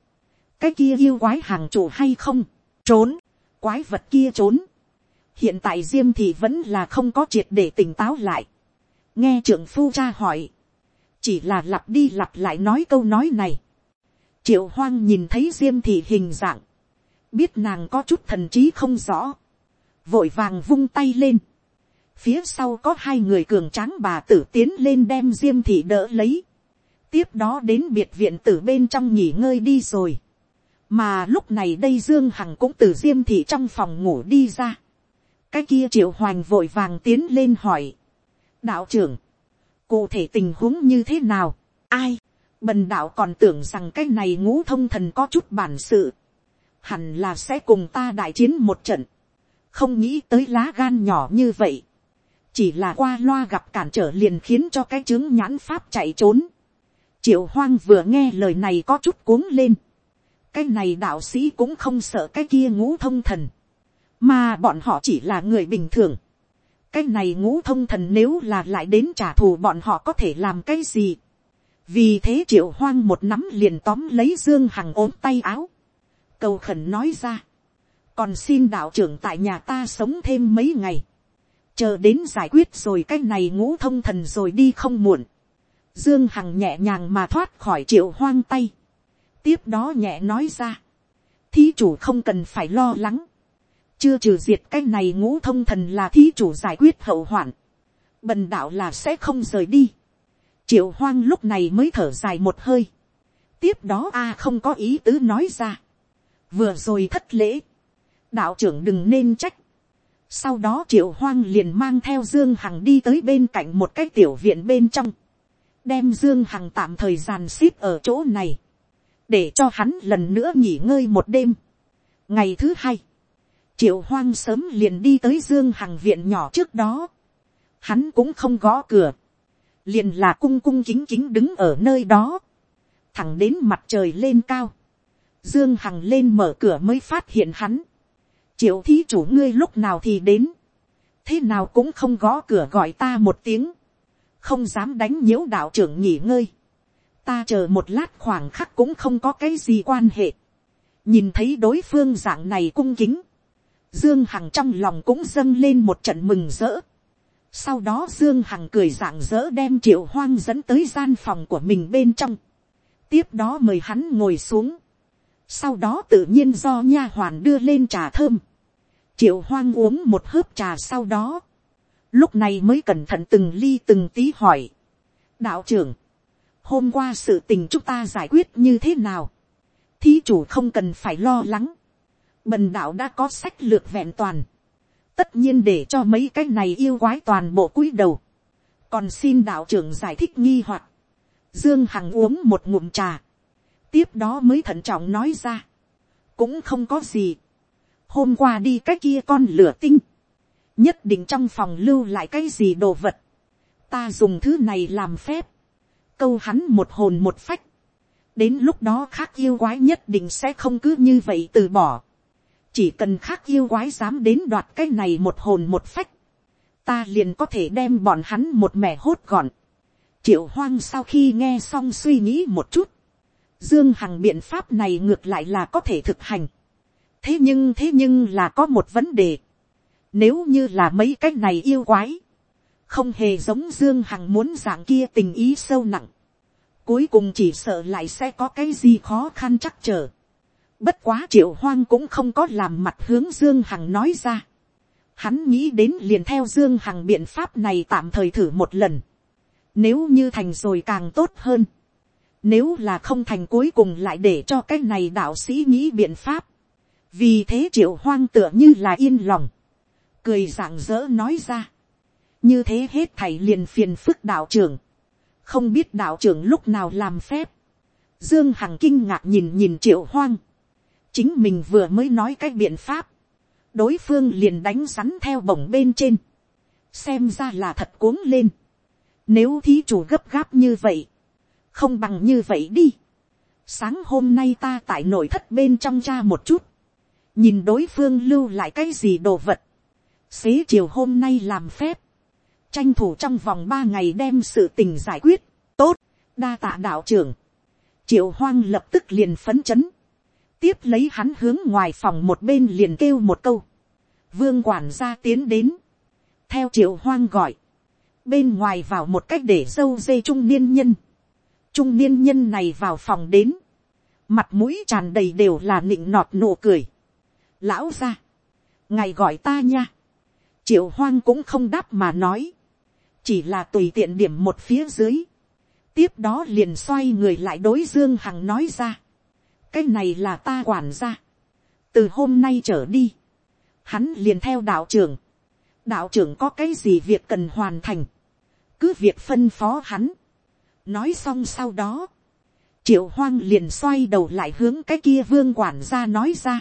Cái kia yêu quái hàng chủ hay không? Trốn. Quái vật kia trốn. Hiện tại Diêm thì vẫn là không có triệt để tỉnh táo lại. Nghe trưởng phu cha hỏi. Chỉ là lặp đi lặp lại nói câu nói này. Triệu hoang nhìn thấy diêm thị hình dạng, biết nàng có chút thần trí không rõ, vội vàng vung tay lên, phía sau có hai người cường tráng bà tử tiến lên đem diêm thị đỡ lấy, tiếp đó đến biệt viện tử bên trong nghỉ ngơi đi rồi, mà lúc này đây dương hằng cũng từ diêm thị trong phòng ngủ đi ra, cái kia triệu hoành vội vàng tiến lên hỏi, đạo trưởng, cụ thể tình huống như thế nào, ai, Bần đạo còn tưởng rằng cái này ngũ thông thần có chút bản sự. Hẳn là sẽ cùng ta đại chiến một trận. Không nghĩ tới lá gan nhỏ như vậy. Chỉ là qua loa gặp cản trở liền khiến cho cái chứng nhãn pháp chạy trốn. Triệu hoang vừa nghe lời này có chút cuống lên. Cái này đạo sĩ cũng không sợ cái kia ngũ thông thần. Mà bọn họ chỉ là người bình thường. Cái này ngũ thông thần nếu là lại đến trả thù bọn họ có thể làm cái gì? Vì thế triệu hoang một nắm liền tóm lấy dương hằng ốm tay áo, cầu khẩn nói ra, còn xin đạo trưởng tại nhà ta sống thêm mấy ngày, chờ đến giải quyết rồi cái này ngũ thông thần rồi đi không muộn, dương hằng nhẹ nhàng mà thoát khỏi triệu hoang tay, tiếp đó nhẹ nói ra, thí chủ không cần phải lo lắng, chưa trừ diệt cái này ngũ thông thần là thí chủ giải quyết hậu hoạn, bần đạo là sẽ không rời đi, triệu hoang lúc này mới thở dài một hơi. tiếp đó a không có ý tứ nói ra. vừa rồi thất lễ. đạo trưởng đừng nên trách. sau đó triệu hoang liền mang theo dương hằng đi tới bên cạnh một cái tiểu viện bên trong. đem dương hằng tạm thời gian ship ở chỗ này. để cho hắn lần nữa nghỉ ngơi một đêm. ngày thứ hai, triệu hoang sớm liền đi tới dương hằng viện nhỏ trước đó. hắn cũng không gõ cửa. Liền là cung cung chính chính đứng ở nơi đó, thẳng đến mặt trời lên cao, dương hằng lên mở cửa mới phát hiện hắn, triệu thí chủ ngươi lúc nào thì đến, thế nào cũng không gõ cửa gọi ta một tiếng, không dám đánh nhiễu đạo trưởng nghỉ ngơi, ta chờ một lát khoảng khắc cũng không có cái gì quan hệ, nhìn thấy đối phương dạng này cung kính, dương hằng trong lòng cũng dâng lên một trận mừng rỡ, sau đó Dương Hằng cười rạng rỡ đem triệu hoang dẫn tới gian phòng của mình bên trong. Tiếp đó mời hắn ngồi xuống. Sau đó tự nhiên do nha hoàn đưa lên trà thơm. Triệu hoang uống một hớp trà sau đó. Lúc này mới cẩn thận từng ly từng tí hỏi. Đạo trưởng. Hôm qua sự tình chúng ta giải quyết như thế nào? Thí chủ không cần phải lo lắng. Bần đạo đã có sách lược vẹn toàn. Tất nhiên để cho mấy cái này yêu quái toàn bộ cúi đầu, còn xin đạo trưởng giải thích nghi hoặc, dương hằng uống một ngụm trà, tiếp đó mới thận trọng nói ra, cũng không có gì, hôm qua đi cái kia con lửa tinh, nhất định trong phòng lưu lại cái gì đồ vật, ta dùng thứ này làm phép, câu hắn một hồn một phách, đến lúc đó khác yêu quái nhất định sẽ không cứ như vậy từ bỏ, chỉ cần khác yêu quái dám đến đoạt cái này một hồn một phách, ta liền có thể đem bọn hắn một mẻ hốt gọn. triệu hoang sau khi nghe xong suy nghĩ một chút, dương hằng biện pháp này ngược lại là có thể thực hành. thế nhưng thế nhưng là có một vấn đề. nếu như là mấy cái này yêu quái, không hề giống dương hằng muốn dạng kia tình ý sâu nặng, cuối cùng chỉ sợ lại sẽ có cái gì khó khăn chắc trở Bất quá triệu hoang cũng không có làm mặt hướng Dương Hằng nói ra. Hắn nghĩ đến liền theo Dương Hằng biện pháp này tạm thời thử một lần. Nếu như thành rồi càng tốt hơn. Nếu là không thành cuối cùng lại để cho cái này đạo sĩ nghĩ biện pháp. Vì thế triệu hoang tựa như là yên lòng. Cười rạng rỡ nói ra. Như thế hết thảy liền phiền phức đạo trưởng. Không biết đạo trưởng lúc nào làm phép. Dương Hằng kinh ngạc nhìn nhìn triệu hoang chính mình vừa mới nói cái biện pháp, đối phương liền đánh rắn theo bổng bên trên, xem ra là thật cuống lên, nếu thí chủ gấp gáp như vậy, không bằng như vậy đi, sáng hôm nay ta tại nội thất bên trong cha một chút, nhìn đối phương lưu lại cái gì đồ vật, xế chiều hôm nay làm phép, tranh thủ trong vòng ba ngày đem sự tình giải quyết, tốt, đa tạ đạo trưởng, triệu hoang lập tức liền phấn chấn, tiếp lấy hắn hướng ngoài phòng một bên liền kêu một câu, vương quản gia tiến đến, theo triệu hoang gọi, bên ngoài vào một cách để dâu dê trung niên nhân, trung niên nhân này vào phòng đến, mặt mũi tràn đầy đều là nịnh nọt nụ cười, lão ra, ngài gọi ta nha, triệu hoang cũng không đáp mà nói, chỉ là tùy tiện điểm một phía dưới, tiếp đó liền xoay người lại đối dương hằng nói ra, cái này là ta quản gia, từ hôm nay trở đi, hắn liền theo đạo trưởng, đạo trưởng có cái gì việc cần hoàn thành, cứ việc phân phó hắn, nói xong sau đó, triệu hoang liền xoay đầu lại hướng cái kia vương quản gia nói ra,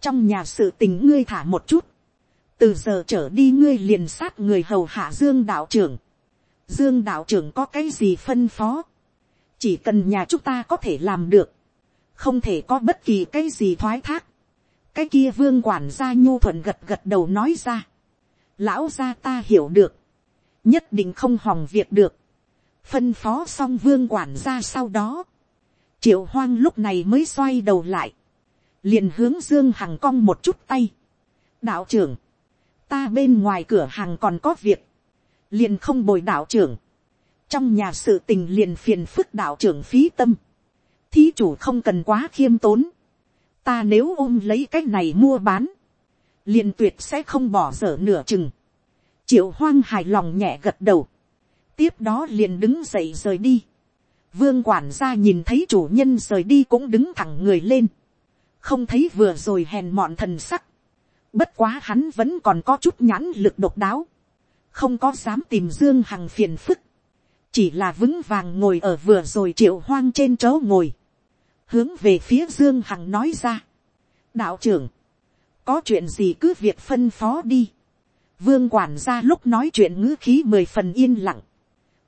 trong nhà sự tình ngươi thả một chút, từ giờ trở đi ngươi liền sát người hầu hạ dương đạo trưởng, dương đạo trưởng có cái gì phân phó, chỉ cần nhà chúng ta có thể làm được, không thể có bất kỳ cái gì thoái thác, cái kia vương quản gia nhu thuận gật gật đầu nói ra, lão gia ta hiểu được, nhất định không hòng việc được, phân phó xong vương quản gia sau đó, triệu hoang lúc này mới xoay đầu lại, liền hướng dương hằng cong một chút tay, đạo trưởng, ta bên ngoài cửa hàng còn có việc, liền không bồi đạo trưởng, trong nhà sự tình liền phiền phức đạo trưởng phí tâm, thí chủ không cần quá khiêm tốn, ta nếu ôm lấy cái này mua bán, liền tuyệt sẽ không bỏ dở nửa chừng, triệu hoang hài lòng nhẹ gật đầu, tiếp đó liền đứng dậy rời đi, vương quản gia nhìn thấy chủ nhân rời đi cũng đứng thẳng người lên, không thấy vừa rồi hèn mọn thần sắc, bất quá hắn vẫn còn có chút nhãn lực độc đáo, không có dám tìm dương hằng phiền phức, chỉ là vững vàng ngồi ở vừa rồi triệu hoang trên chỗ ngồi, hướng về phía dương hằng nói ra, đạo trưởng, có chuyện gì cứ việc phân phó đi, vương quản gia lúc nói chuyện ngữ khí mười phần yên lặng,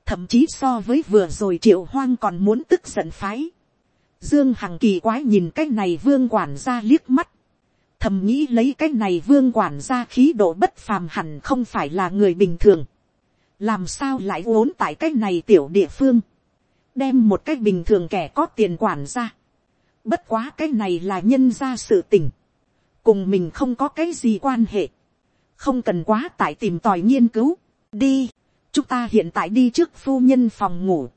thậm chí so với vừa rồi triệu hoang còn muốn tức giận phái, dương hằng kỳ quái nhìn cái này vương quản gia liếc mắt, thầm nghĩ lấy cái này vương quản gia khí độ bất phàm hẳn không phải là người bình thường, làm sao lại uốn tại cái này tiểu địa phương, đem một cái bình thường kẻ có tiền quản gia, bất quá cái này là nhân ra sự tình, cùng mình không có cái gì quan hệ, không cần quá tại tìm tòi nghiên cứu, đi, chúng ta hiện tại đi trước phu nhân phòng ngủ,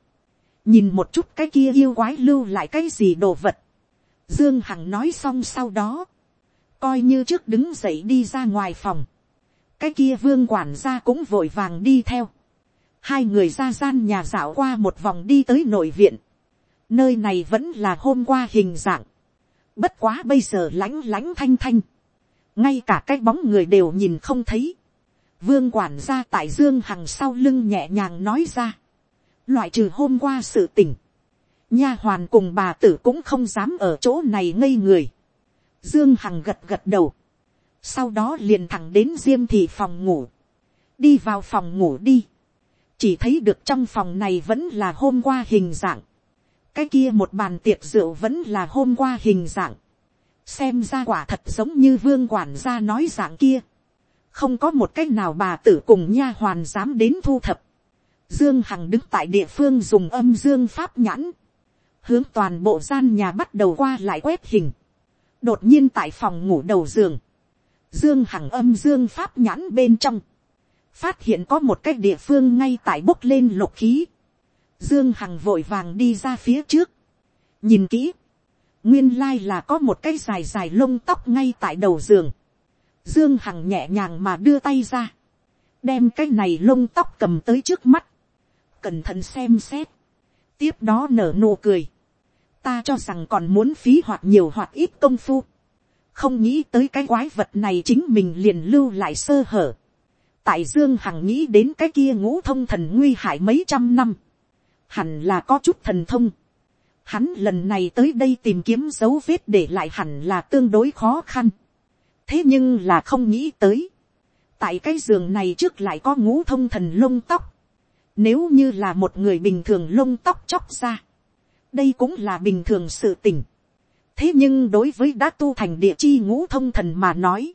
nhìn một chút cái kia yêu quái lưu lại cái gì đồ vật, dương hằng nói xong sau đó, coi như trước đứng dậy đi ra ngoài phòng, cái kia vương quản gia cũng vội vàng đi theo, hai người ra gian nhà dạo qua một vòng đi tới nội viện, nơi này vẫn là hôm qua hình dạng, bất quá bây giờ lãnh lãnh thanh thanh, ngay cả cái bóng người đều nhìn không thấy, vương quản gia tại dương hằng sau lưng nhẹ nhàng nói ra, loại trừ hôm qua sự tỉnh, nha hoàn cùng bà tử cũng không dám ở chỗ này ngây người, Dương Hằng gật gật đầu. Sau đó liền thẳng đến Diêm Thị phòng ngủ. Đi vào phòng ngủ đi. Chỉ thấy được trong phòng này vẫn là hôm qua hình dạng. Cái kia một bàn tiệc rượu vẫn là hôm qua hình dạng. Xem ra quả thật giống như vương quản gia nói dạng kia. Không có một cách nào bà tử cùng nha hoàn dám đến thu thập. Dương Hằng đứng tại địa phương dùng âm dương pháp nhãn. Hướng toàn bộ gian nhà bắt đầu qua lại quét hình đột nhiên tại phòng ngủ đầu giường, dương hằng âm dương pháp nhãn bên trong, phát hiện có một cái địa phương ngay tại bốc lên lục khí, dương hằng vội vàng đi ra phía trước, nhìn kỹ, nguyên lai là có một cái dài dài lông tóc ngay tại đầu giường, dương hằng nhẹ nhàng mà đưa tay ra, đem cái này lông tóc cầm tới trước mắt, cẩn thận xem xét, tiếp đó nở nụ cười, ta cho rằng còn muốn phí hoặc nhiều hoặc ít công phu. không nghĩ tới cái quái vật này chính mình liền lưu lại sơ hở. tại dương hằng nghĩ đến cái kia ngũ thông thần nguy hại mấy trăm năm hẳn là có chút thần thông. hắn lần này tới đây tìm kiếm dấu vết để lại hẳn là tương đối khó khăn. thế nhưng là không nghĩ tới. tại cái giường này trước lại có ngũ thông thần lông tóc. nếu như là một người bình thường lông tóc chóc ra đây cũng là bình thường sự tình. thế nhưng đối với đã tu thành địa chi ngũ thông thần mà nói,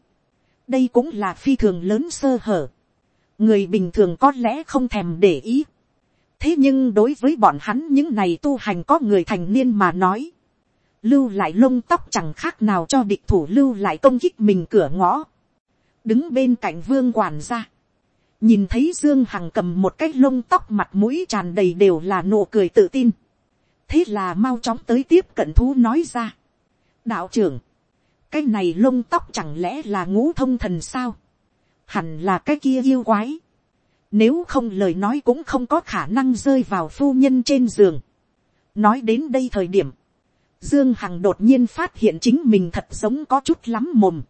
đây cũng là phi thường lớn sơ hở. người bình thường có lẽ không thèm để ý thế nhưng đối với bọn hắn những này tu hành có người thành niên mà nói, lưu lại lông tóc chẳng khác nào cho địch thủ lưu lại công kích mình cửa ngõ. đứng bên cạnh vương quản gia, nhìn thấy dương hằng cầm một cái lông tóc mặt mũi tràn đầy đều là nụ cười tự tin. thế là mau chóng tới tiếp cận thú nói ra. đạo trưởng, cái này lông tóc chẳng lẽ là ngũ thông thần sao, hẳn là cái kia yêu quái. Nếu không lời nói cũng không có khả năng rơi vào phu nhân trên giường. nói đến đây thời điểm, Dương Hằng đột nhiên phát hiện chính mình thật giống có chút lắm mồm.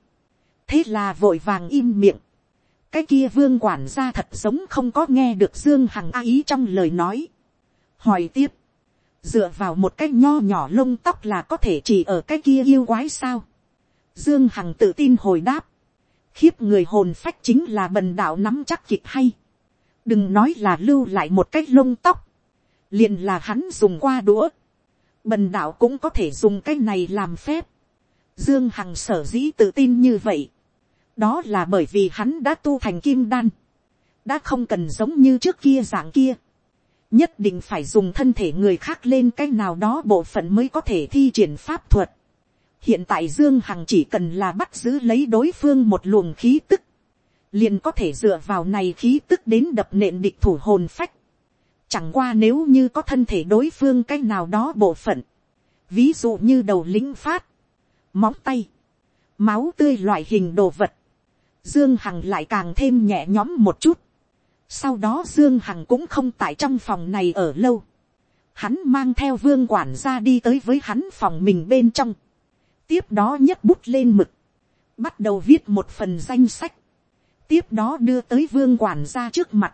Thế là vội vàng im miệng. Cái kia vương quản gia thật giống không có nghe được Dương Hằng á ý trong lời nói. Hỏi tiếp. Dựa vào một cái nho nhỏ lông tóc là có thể chỉ ở cái kia yêu quái sao. Dương Hằng tự tin hồi đáp. Khiếp người hồn phách chính là bần đạo nắm chắc kịp hay. Đừng nói là lưu lại một cái lông tóc. liền là hắn dùng qua đũa bần đạo cũng có thể dùng cái này làm phép. Dương Hằng sở dĩ tự tin như vậy. Đó là bởi vì hắn đã tu thành kim đan. Đã không cần giống như trước kia dạng kia. Nhất định phải dùng thân thể người khác lên cái nào đó bộ phận mới có thể thi triển pháp thuật. Hiện tại Dương Hằng chỉ cần là bắt giữ lấy đối phương một luồng khí tức. Liền có thể dựa vào này khí tức đến đập nện địch thủ hồn phách Chẳng qua nếu như có thân thể đối phương cái nào đó bộ phận. Ví dụ như đầu lính phát. Móng tay. Máu tươi loại hình đồ vật. Dương Hằng lại càng thêm nhẹ nhõm một chút. Sau đó Dương Hằng cũng không tại trong phòng này ở lâu. Hắn mang theo vương quản gia đi tới với hắn phòng mình bên trong. Tiếp đó nhấc bút lên mực. Bắt đầu viết một phần danh sách. Tiếp đó đưa tới vương quản gia trước mặt.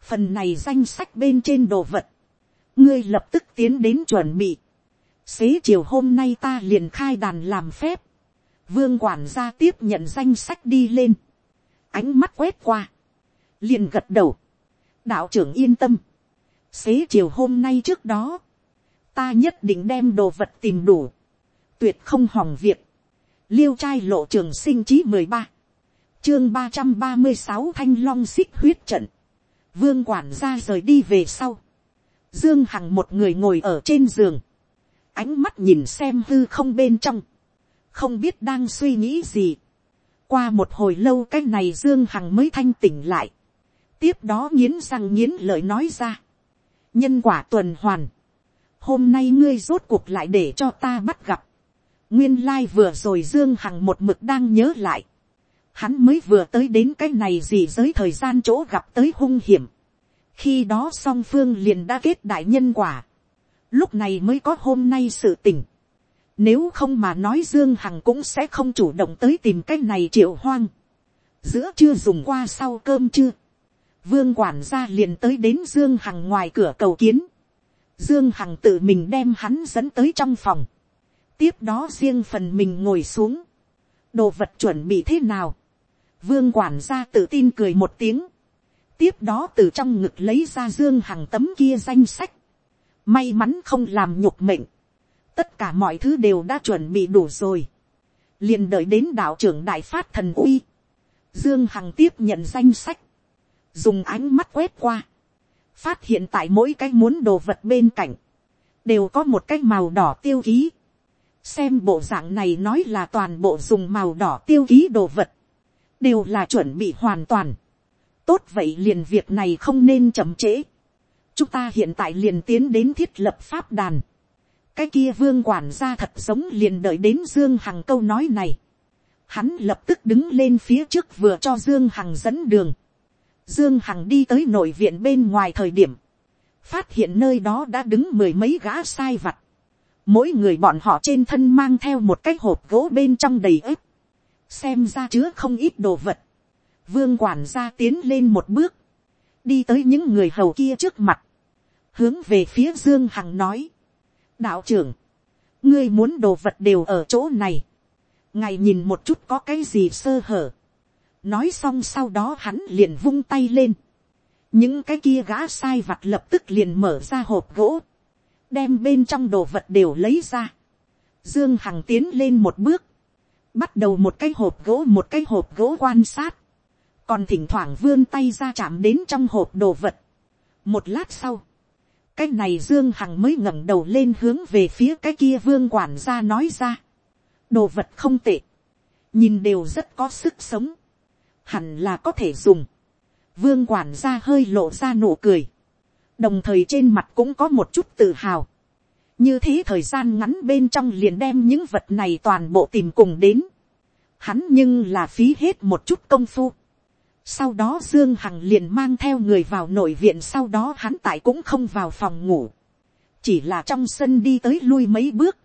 Phần này danh sách bên trên đồ vật, ngươi lập tức tiến đến chuẩn bị, xế chiều hôm nay ta liền khai đàn làm phép, vương quản gia tiếp nhận danh sách đi lên, ánh mắt quét qua, liền gật đầu, đạo trưởng yên tâm, xế chiều hôm nay trước đó, ta nhất định đem đồ vật tìm đủ, tuyệt không hòng việc, liêu trai lộ trường sinh chí mười ba, chương ba trăm ba mươi sáu thanh long xích huyết trận, vương quản gia rời đi về sau, dương hằng một người ngồi ở trên giường, ánh mắt nhìn xem hư không bên trong, không biết đang suy nghĩ gì. qua một hồi lâu cái này dương hằng mới thanh tỉnh lại, tiếp đó nghiến răng nghiến lợi nói ra, nhân quả tuần hoàn, hôm nay ngươi rốt cuộc lại để cho ta bắt gặp, nguyên lai vừa rồi dương hằng một mực đang nhớ lại, hắn mới vừa tới đến cái này gì giới thời gian chỗ gặp tới hung hiểm. khi đó song phương liền đã kết đại nhân quả. lúc này mới có hôm nay sự tình. nếu không mà nói dương hằng cũng sẽ không chủ động tới tìm cái này triệu hoang. giữa chưa dùng qua sau cơm chưa. vương quản gia liền tới đến dương hằng ngoài cửa cầu kiến. dương hằng tự mình đem hắn dẫn tới trong phòng. tiếp đó riêng phần mình ngồi xuống. đồ vật chuẩn bị thế nào Vương quản gia tự tin cười một tiếng. Tiếp đó từ trong ngực lấy ra Dương Hằng tấm kia danh sách. May mắn không làm nhục mệnh. Tất cả mọi thứ đều đã chuẩn bị đủ rồi. liền đợi đến đạo trưởng đại phát thần uy. Dương Hằng tiếp nhận danh sách. Dùng ánh mắt quét qua. Phát hiện tại mỗi cái muốn đồ vật bên cạnh. Đều có một cái màu đỏ tiêu ký. Xem bộ dạng này nói là toàn bộ dùng màu đỏ tiêu ký đồ vật đều là chuẩn bị hoàn toàn. tốt vậy liền việc này không nên chậm trễ. chúng ta hiện tại liền tiến đến thiết lập pháp đàn. cái kia vương quản gia thật sống liền đợi đến dương hằng câu nói này. hắn lập tức đứng lên phía trước vừa cho dương hằng dẫn đường. dương hằng đi tới nội viện bên ngoài thời điểm. phát hiện nơi đó đã đứng mười mấy gã sai vặt. mỗi người bọn họ trên thân mang theo một cái hộp gỗ bên trong đầy ếp xem ra chứa không ít đồ vật, vương quản gia tiến lên một bước, đi tới những người hầu kia trước mặt, hướng về phía dương hằng nói, đạo trưởng, ngươi muốn đồ vật đều ở chỗ này, ngài nhìn một chút có cái gì sơ hở, nói xong sau đó hắn liền vung tay lên, những cái kia gã sai vặt lập tức liền mở ra hộp gỗ, đem bên trong đồ vật đều lấy ra. Dương Hằng tiến lên một bước, bắt đầu một cái hộp gỗ một cái hộp gỗ quan sát, còn thỉnh thoảng vươn tay ra chạm đến trong hộp đồ vật. Một lát sau, cái này Dương Hằng mới ngẩng đầu lên hướng về phía cái kia vương quản gia nói ra. Đồ vật không tệ, nhìn đều rất có sức sống, hẳn là có thể dùng. Vương quản gia hơi lộ ra nụ cười, đồng thời trên mặt cũng có một chút tự hào như thế thời gian ngắn bên trong liền đem những vật này toàn bộ tìm cùng đến. Hắn nhưng là phí hết một chút công phu. Sau đó Dương Hằng liền mang theo người vào nội viện, sau đó hắn tại cũng không vào phòng ngủ. Chỉ là trong sân đi tới lui mấy bước.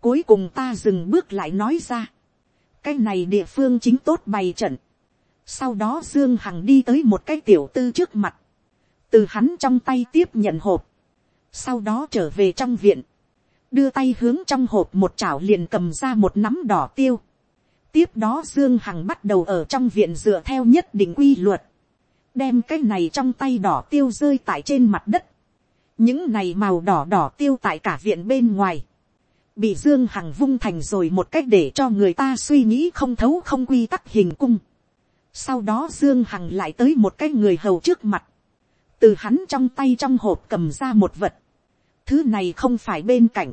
Cuối cùng ta dừng bước lại nói ra. Cái này địa phương chính tốt bày trận. Sau đó Dương Hằng đi tới một cái tiểu tư trước mặt. Từ hắn trong tay tiếp nhận hộp sau đó trở về trong viện, đưa tay hướng trong hộp một chảo liền cầm ra một nắm đỏ tiêu. tiếp đó dương hằng bắt đầu ở trong viện dựa theo nhất định quy luật, đem cái này trong tay đỏ tiêu rơi tại trên mặt đất. những này màu đỏ đỏ tiêu tại cả viện bên ngoài, bị dương hằng vung thành rồi một cách để cho người ta suy nghĩ không thấu không quy tắc hình cung. sau đó dương hằng lại tới một cái người hầu trước mặt, từ hắn trong tay trong hộp cầm ra một vật, Thứ này không phải bên cạnh.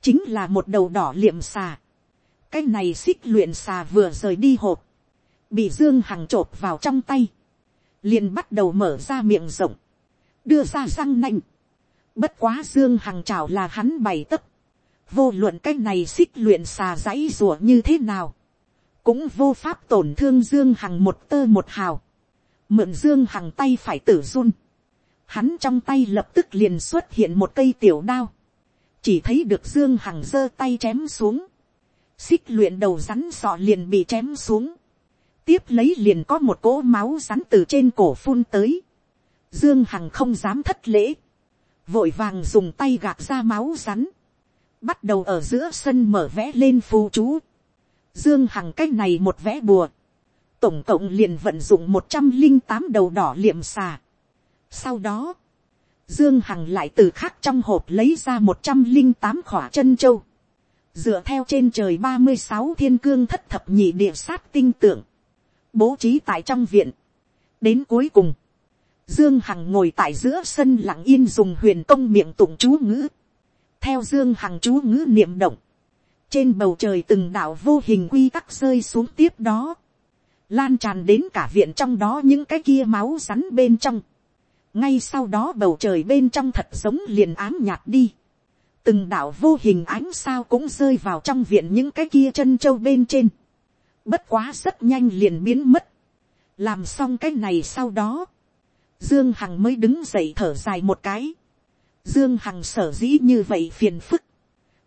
Chính là một đầu đỏ liệm xà. Cái này xích luyện xà vừa rời đi hộp. Bị Dương Hằng chộp vào trong tay. Liền bắt đầu mở ra miệng rộng. Đưa ra răng nanh. Bất quá Dương Hằng chào là hắn bày tấp. Vô luận cái này xích luyện xà giấy rùa như thế nào. Cũng vô pháp tổn thương Dương Hằng một tơ một hào. Mượn Dương Hằng tay phải tử run hắn trong tay lập tức liền xuất hiện một cây tiểu đao, chỉ thấy được dương hằng giơ tay chém xuống, xích luyện đầu rắn sọ liền bị chém xuống, tiếp lấy liền có một cỗ máu rắn từ trên cổ phun tới, dương hằng không dám thất lễ, vội vàng dùng tay gạt ra máu rắn, bắt đầu ở giữa sân mở vẽ lên phù chú, dương hằng cái này một vẽ bùa, tổng cộng liền vận dụng một trăm linh tám đầu đỏ liệm xà, sau đó, Dương Hằng lại từ khác trong hộp lấy ra một trăm linh tám khỏa chân châu. Dựa theo trên trời ba mươi sáu thiên cương thất thập nhị địa sát tinh tượng. Bố trí tại trong viện. Đến cuối cùng. Dương Hằng ngồi tại giữa sân lặng yên dùng huyền công miệng tụng chú ngữ. Theo Dương Hằng chú ngữ niệm động. Trên bầu trời từng đảo vô hình quy tắc rơi xuống tiếp đó. Lan tràn đến cả viện trong đó những cái kia máu rắn bên trong ngay sau đó bầu trời bên trong thật giống liền ám nhạt đi. từng đạo vô hình ánh sao cũng rơi vào trong viện những cái kia chân châu bên trên. bất quá rất nhanh liền biến mất. làm xong cái này sau đó, dương hằng mới đứng dậy thở dài một cái. dương hằng sở dĩ như vậy phiền phức.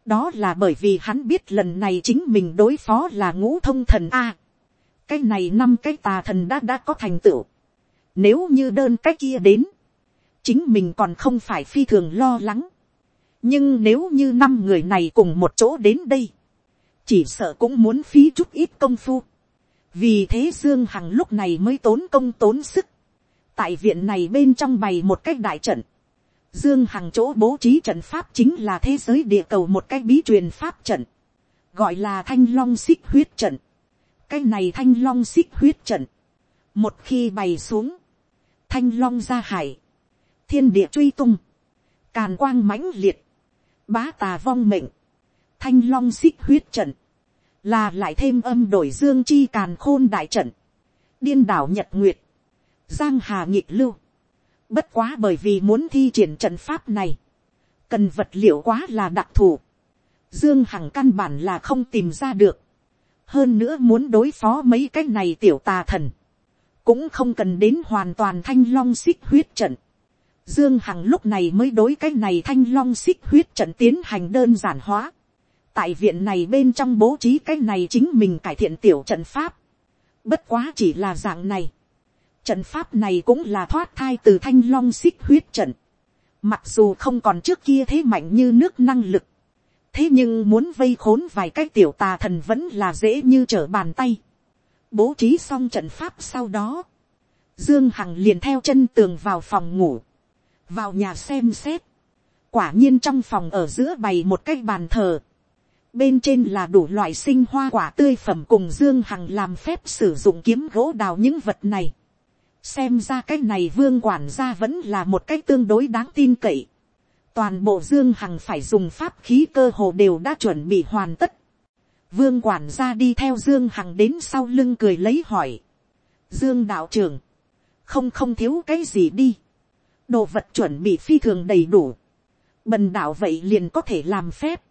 đó là bởi vì hắn biết lần này chính mình đối phó là ngũ thông thần a. cái này năm cái tà thần đã đã có thành tựu nếu như đơn cách kia đến, chính mình còn không phải phi thường lo lắng. nhưng nếu như năm người này cùng một chỗ đến đây, chỉ sợ cũng muốn phí chút ít công phu. vì thế dương hằng lúc này mới tốn công tốn sức. tại viện này bên trong bày một cách đại trận. dương hằng chỗ bố trí trận pháp chính là thế giới địa cầu một cách bí truyền pháp trận. gọi là thanh long xích huyết trận. cái này thanh long xích huyết trận. một khi bày xuống, thanh long ra hải, thiên địa truy tung, càn quang mãnh liệt, bá tà vong mệnh, thanh long xích huyết trận, là lại thêm âm đổi dương chi càn khôn đại trận, điên đảo nhật nguyệt, giang hà nhịp lưu, bất quá bởi vì muốn thi triển trận pháp này, cần vật liệu quá là đặc thù, dương hằng căn bản là không tìm ra được, hơn nữa muốn đối phó mấy cái này tiểu tà thần, cũng không cần đến hoàn toàn thanh long xích huyết trận. Dương Hằng lúc này mới đối cái này thanh long xích huyết trận tiến hành đơn giản hóa. Tại viện này bên trong bố trí cái này chính mình cải thiện tiểu trận pháp. Bất quá chỉ là dạng này. Trận pháp này cũng là thoát thai từ thanh long xích huyết trận. Mặc dù không còn trước kia thế mạnh như nước năng lực. Thế nhưng muốn vây khốn vài cái tiểu tà thần vẫn là dễ như trở bàn tay bố trí xong trận pháp sau đó, dương hằng liền theo chân tường vào phòng ngủ, vào nhà xem xét, quả nhiên trong phòng ở giữa bày một cái bàn thờ, bên trên là đủ loại sinh hoa quả tươi phẩm cùng dương hằng làm phép sử dụng kiếm gỗ đào những vật này. xem ra cái này vương quản gia vẫn là một cái tương đối đáng tin cậy. toàn bộ dương hằng phải dùng pháp khí cơ hồ đều đã chuẩn bị hoàn tất. vương quản gia đi theo dương hằng đến sau lưng cười lấy hỏi. dương đạo trưởng, không không thiếu cái gì đi đồ vật chuẩn bị phi thường đầy đủ. bần đạo vậy liền có thể làm phép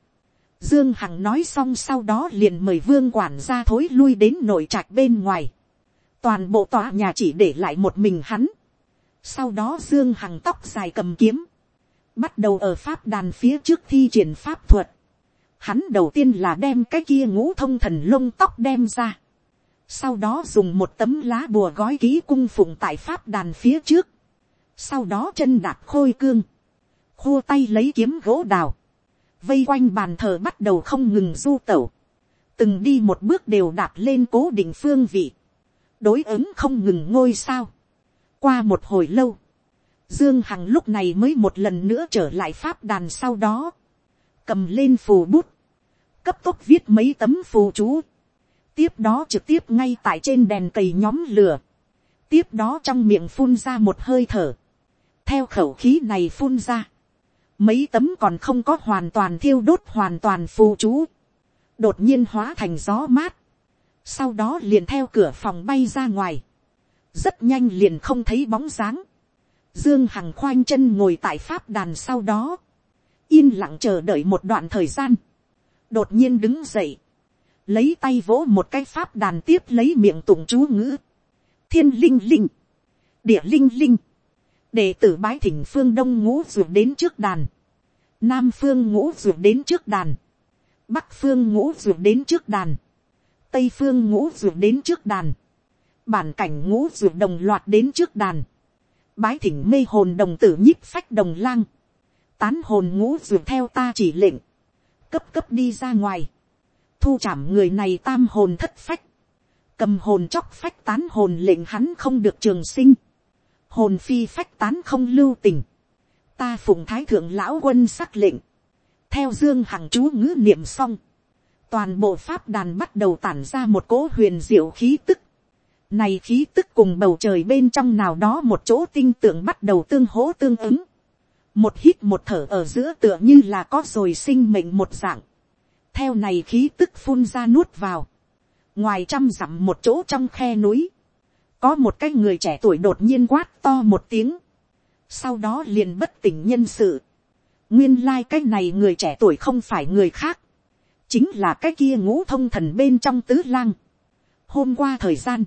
Dương Hằng nói xong sau đó liền mời vương quản gia thối lui đến nội trạch bên ngoài. Toàn bộ tòa nhà chỉ để lại một mình hắn. Sau đó Dương Hằng tóc dài cầm kiếm. Bắt đầu ở pháp đàn phía trước thi triển pháp thuật. Hắn đầu tiên là đem cái kia ngũ thông thần lông tóc đem ra. Sau đó dùng một tấm lá bùa gói ký cung phụng tại pháp đàn phía trước. Sau đó chân đạp khôi cương. Khua tay lấy kiếm gỗ đào. Vây quanh bàn thờ bắt đầu không ngừng du tẩu, từng đi một bước đều đạp lên cố định phương vị, đối ứng không ngừng ngôi sao. qua một hồi lâu, dương hằng lúc này mới một lần nữa trở lại pháp đàn sau đó, cầm lên phù bút, cấp tốc viết mấy tấm phù chú, tiếp đó trực tiếp ngay tại trên đèn cầy nhóm lửa, tiếp đó trong miệng phun ra một hơi thở, theo khẩu khí này phun ra, mấy tấm còn không có hoàn toàn thiêu đốt hoàn toàn phù chú, đột nhiên hóa thành gió mát, sau đó liền theo cửa phòng bay ra ngoài, rất nhanh liền không thấy bóng dáng, dương hằng khoanh chân ngồi tại pháp đàn sau đó, yên lặng chờ đợi một đoạn thời gian, đột nhiên đứng dậy, lấy tay vỗ một cái pháp đàn tiếp lấy miệng tụng chú ngữ, thiên linh linh, địa linh linh, đệ tử bái thỉnh phương đông ngũ ruột đến trước đàn, nam phương ngũ ruột đến trước đàn, bắc phương ngũ ruột đến trước đàn, tây phương ngũ ruột đến trước đàn, bản cảnh ngũ ruột đồng loạt đến trước đàn, bái thỉnh mê hồn đồng tử nhíp phách đồng lang, tán hồn ngũ ruột theo ta chỉ lệnh, cấp cấp đi ra ngoài, thu chảm người này tam hồn thất phách, cầm hồn chóc phách tán hồn lệnh hắn không được trường sinh, hồn phi phách tán không lưu tình, ta phụng thái thượng lão quân sắc lệnh, theo dương hằng chú ngữ niệm xong, toàn bộ pháp đàn bắt đầu tản ra một cỗ huyền diệu khí tức, này khí tức cùng bầu trời bên trong nào đó một chỗ tinh tượng bắt đầu tương hỗ tương ứng, một hít một thở ở giữa tựa như là có rồi sinh mệnh một dạng, theo này khí tức phun ra nuốt vào, ngoài trăm dặm một chỗ trong khe núi, có một cái người trẻ tuổi đột nhiên quát to một tiếng, sau đó liền bất tỉnh nhân sự. nguyên lai、like、cái này người trẻ tuổi không phải người khác, chính là cái kia ngũ thông thần bên trong tứ lang. hôm qua thời gian,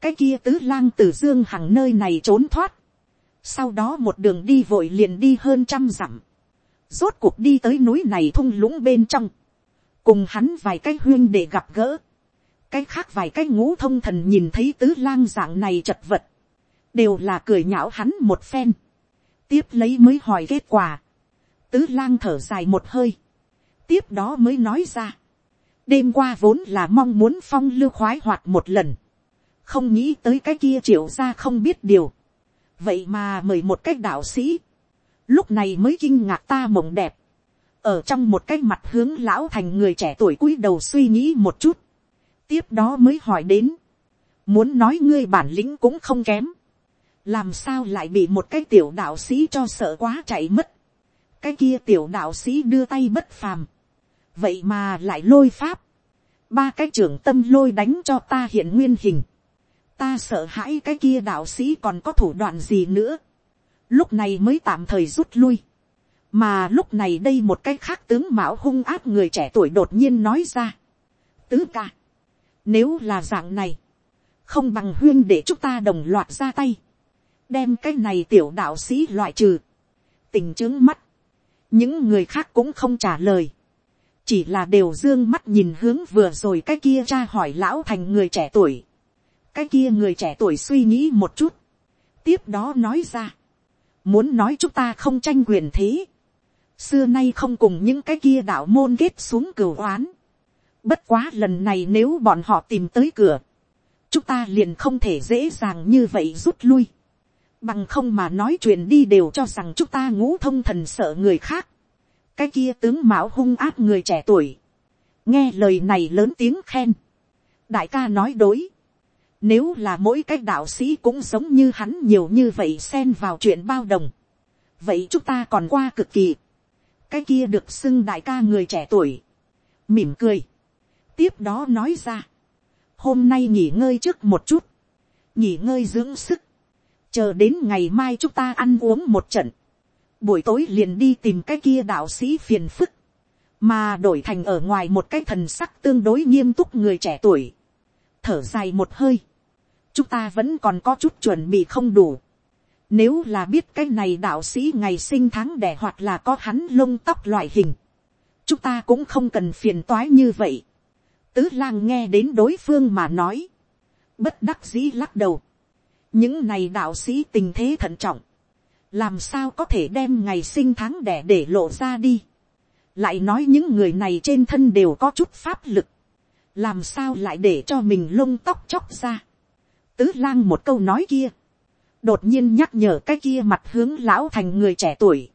cái kia tứ lang từ dương hằng nơi này trốn thoát, sau đó một đường đi vội liền đi hơn trăm dặm, rốt cuộc đi tới núi này thung lũng bên trong, cùng hắn vài cái huyên để gặp gỡ, cái khác vài cái ngũ thông thần nhìn thấy tứ lang dạng này chật vật, đều là cười nhạo hắn một phen, tiếp lấy mới hỏi kết quả, tứ lang thở dài một hơi, tiếp đó mới nói ra, đêm qua vốn là mong muốn phong lưu khoái hoạt một lần, không nghĩ tới cái kia triệu ra không biết điều, vậy mà mời một cái đạo sĩ, lúc này mới kinh ngạc ta mộng đẹp, ở trong một cái mặt hướng lão thành người trẻ tuổi cúi đầu suy nghĩ một chút, tiếp đó mới hỏi đến, muốn nói ngươi bản lĩnh cũng không kém, làm sao lại bị một cái tiểu đạo sĩ cho sợ quá chạy mất, cái kia tiểu đạo sĩ đưa tay bất phàm, vậy mà lại lôi pháp, ba cái trưởng tâm lôi đánh cho ta hiện nguyên hình, ta sợ hãi cái kia đạo sĩ còn có thủ đoạn gì nữa, lúc này mới tạm thời rút lui, mà lúc này đây một cái khác tướng mạo hung áp người trẻ tuổi đột nhiên nói ra, tứ ca, nếu là dạng này, không bằng huyên để chúng ta đồng loạt ra tay, đem cái này tiểu đạo sĩ loại trừ, tình chứng mắt, những người khác cũng không trả lời, chỉ là đều dương mắt nhìn hướng vừa rồi cái kia cha hỏi lão thành người trẻ tuổi, cái kia người trẻ tuổi suy nghĩ một chút, tiếp đó nói ra, muốn nói chúng ta không tranh quyền thế, xưa nay không cùng những cái kia đạo môn kết xuống cửu oán, bất quá lần này nếu bọn họ tìm tới cửa, chúng ta liền không thể dễ dàng như vậy rút lui, bằng không mà nói chuyện đi đều cho rằng chúng ta ngũ thông thần sợ người khác, cái kia tướng mạo hung áp người trẻ tuổi, nghe lời này lớn tiếng khen, đại ca nói đối, nếu là mỗi cái đạo sĩ cũng giống như hắn nhiều như vậy xen vào chuyện bao đồng, vậy chúng ta còn qua cực kỳ, cái kia được xưng đại ca người trẻ tuổi, mỉm cười, tiếp đó nói ra, hôm nay nghỉ ngơi trước một chút, nghỉ ngơi dưỡng sức, chờ đến ngày mai chúng ta ăn uống một trận, buổi tối liền đi tìm cái kia đạo sĩ phiền phức, mà đổi thành ở ngoài một cái thần sắc tương đối nghiêm túc người trẻ tuổi, thở dài một hơi, chúng ta vẫn còn có chút chuẩn bị không đủ, nếu là biết cái này đạo sĩ ngày sinh tháng đẻ hoặc là có hắn lông tóc loại hình, chúng ta cũng không cần phiền toái như vậy. Tứ lang nghe đến đối phương mà nói, bất đắc dĩ lắc đầu. những này đạo sĩ tình thế thận trọng, làm sao có thể đem ngày sinh tháng đẻ để lộ ra đi. lại nói những người này trên thân đều có chút pháp lực, làm sao lại để cho mình lông tóc chóc ra. tứ lang một câu nói kia, đột nhiên nhắc nhở cái kia mặt hướng lão thành người trẻ tuổi.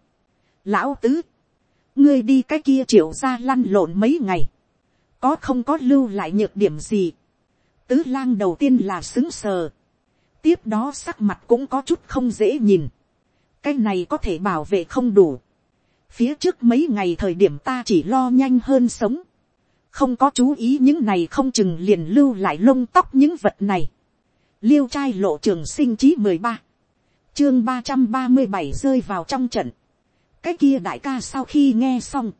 lão tứ, ngươi đi cái kia triệu ra lăn lộn mấy ngày, có không có lưu lại nhược điểm gì. tứ lang đầu tiên là xứng sờ, tiếp đó sắc mặt cũng có chút không dễ nhìn, cái này có thể bảo vệ không đủ. phía trước mấy ngày thời điểm ta chỉ lo nhanh hơn sống, không có chú ý những này không chừng liền lưu lại lông tóc những vật này. liêu trai lộ trường sinh chí mười ba, chương ba trăm ba mươi bảy rơi vào trong trận. cái kia đại ca sau khi nghe xong,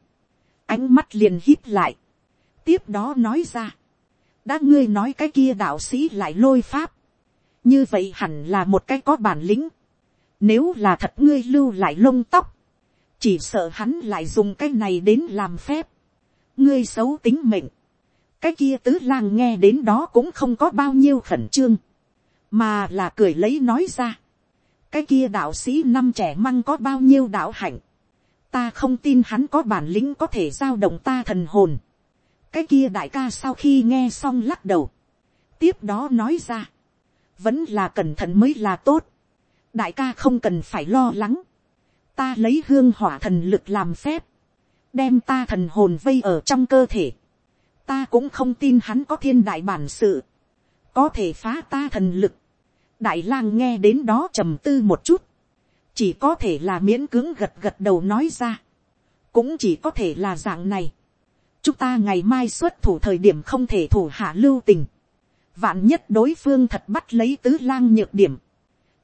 ánh mắt liền hít lại, tiếp đó nói ra, đã ngươi nói cái kia đạo sĩ lại lôi pháp, như vậy hẳn là một cái có bản lĩnh, nếu là thật ngươi lưu lại lông tóc, chỉ sợ hắn lại dùng cái này đến làm phép, ngươi xấu tính mệnh, cái kia tứ lang nghe đến đó cũng không có bao nhiêu khẩn trương, mà là cười lấy nói ra, cái kia đạo sĩ năm trẻ măng có bao nhiêu đạo hạnh, ta không tin hắn có bản lĩnh có thể giao động ta thần hồn, cái kia đại ca sau khi nghe xong lắc đầu, tiếp đó nói ra, vẫn là cẩn thận mới là tốt, đại ca không cần phải lo lắng, ta lấy hương hỏa thần lực làm phép, đem ta thần hồn vây ở trong cơ thể, ta cũng không tin hắn có thiên đại bản sự, có thể phá ta thần lực, đại lang nghe đến đó trầm tư một chút, chỉ có thể là miễn cưỡng gật gật đầu nói ra, cũng chỉ có thể là dạng này, chúng ta ngày mai xuất thủ thời điểm không thể thủ hạ lưu tình, vạn nhất đối phương thật bắt lấy tứ lang nhược điểm,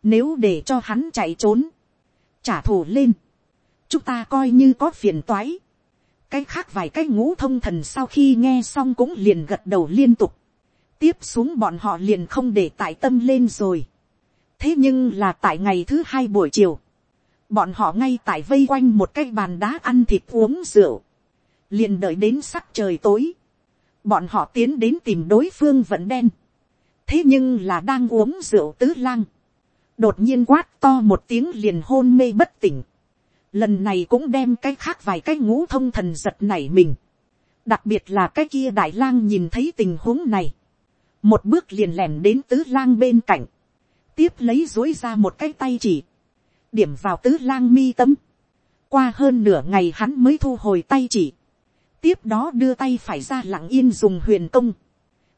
nếu để cho hắn chạy trốn, trả thù lên, chúng ta coi như có phiền toái, cái khác vài cái ngũ thông thần sau khi nghe xong cũng liền gật đầu liên tục, tiếp xuống bọn họ liền không để tại tâm lên rồi. thế nhưng là tại ngày thứ hai buổi chiều, bọn họ ngay tại vây quanh một cái bàn đá ăn thịt uống rượu, liền đợi đến sắc trời tối, bọn họ tiến đến tìm đối phương vẫn đen, thế nhưng là đang uống rượu tứ lang, đột nhiên quát to một tiếng liền hôn mê bất tỉnh, lần này cũng đem cái khác vài cái ngũ thông thần giật nảy mình, đặc biệt là cái kia đại lang nhìn thấy tình huống này, một bước liền lẻn đến tứ lang bên cạnh, tiếp lấy dối ra một cái tay chỉ, điểm vào tứ lang mi tâm, qua hơn nửa ngày hắn mới thu hồi tay chỉ, tiếp đó đưa tay phải ra lặng yên dùng huyền công,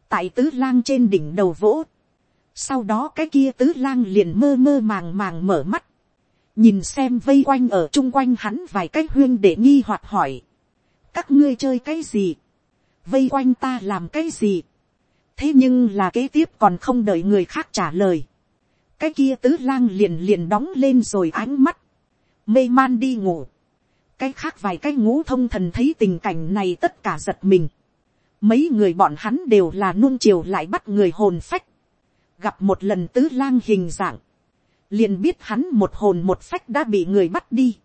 tại tứ lang trên đỉnh đầu vỗ, sau đó cái kia tứ lang liền mơ mơ màng màng mở mắt, nhìn xem vây quanh ở chung quanh hắn vài cái huyên để nghi hoặc hỏi, các ngươi chơi cái gì, vây quanh ta làm cái gì, thế nhưng là kế tiếp còn không đợi người khác trả lời, cái kia tứ lang liền liền đóng lên rồi ánh mắt, mê man đi ngủ, cái khác vài cái ngũ thông thần thấy tình cảnh này tất cả giật mình, mấy người bọn hắn đều là nuông chiều lại bắt người hồn phách, gặp một lần tứ lang hình dạng, liền biết hắn một hồn một phách đã bị người bắt đi.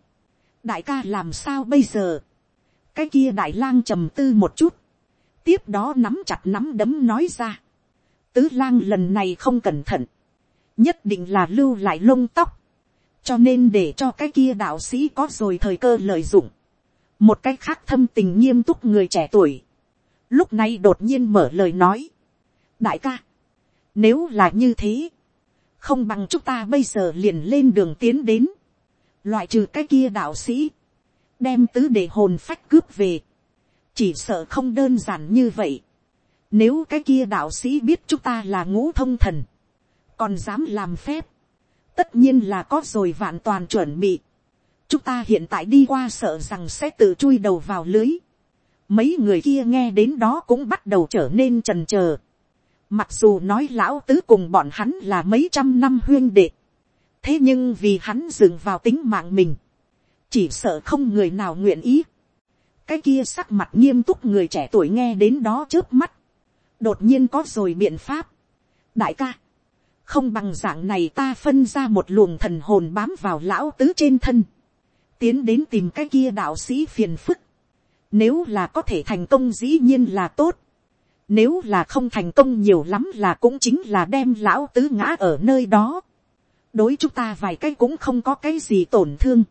đại ca làm sao bây giờ, cái kia đại lang trầm tư một chút, tiếp đó nắm chặt nắm đấm nói ra, tứ lang lần này không cẩn thận, nhất định là lưu lại lông tóc, cho nên để cho cái kia đạo sĩ có rồi thời cơ lợi dụng, một cách khác thâm tình nghiêm túc người trẻ tuổi, lúc này đột nhiên mở lời nói, đại ca, nếu là như thế, không bằng chúng ta bây giờ liền lên đường tiến đến, loại trừ cái kia đạo sĩ, đem tứ để hồn phách cướp về, chỉ sợ không đơn giản như vậy. Nếu cái kia đạo sĩ biết chúng ta là ngũ thông thần, còn dám làm phép, tất nhiên là có rồi vạn toàn chuẩn bị. chúng ta hiện tại đi qua sợ rằng sẽ tự chui đầu vào lưới. mấy người kia nghe đến đó cũng bắt đầu trở nên trần trờ. mặc dù nói lão tứ cùng bọn hắn là mấy trăm năm huyên đệ. thế nhưng vì hắn dừng vào tính mạng mình, chỉ sợ không người nào nguyện ý. cái kia sắc mặt nghiêm túc người trẻ tuổi nghe đến đó trước mắt, đột nhiên có rồi biện pháp. đại ca, không bằng dạng này ta phân ra một luồng thần hồn bám vào lão tứ trên thân, tiến đến tìm cái kia đạo sĩ phiền phức, nếu là có thể thành công dĩ nhiên là tốt, nếu là không thành công nhiều lắm là cũng chính là đem lão tứ ngã ở nơi đó, đối chúng ta vài cái cũng không có cái gì tổn thương,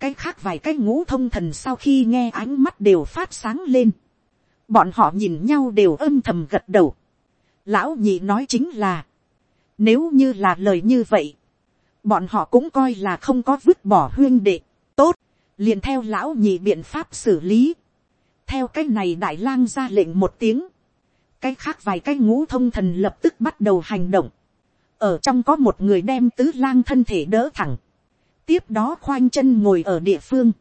cái khác vài cái ngũ thông thần sau khi nghe ánh mắt đều phát sáng lên, bọn họ nhìn nhau đều âm thầm gật đầu, lão nhị nói chính là, nếu như là lời như vậy, bọn họ cũng coi là không có vứt bỏ huyên đệ. Tốt, liền theo lão nhị biện pháp xử lý. Theo cái này đại lang ra lệnh một tiếng. Cái khác vài cái ngũ thông thần lập tức bắt đầu hành động. Ở trong có một người đem tứ lang thân thể đỡ thẳng. Tiếp đó khoanh chân ngồi ở địa phương.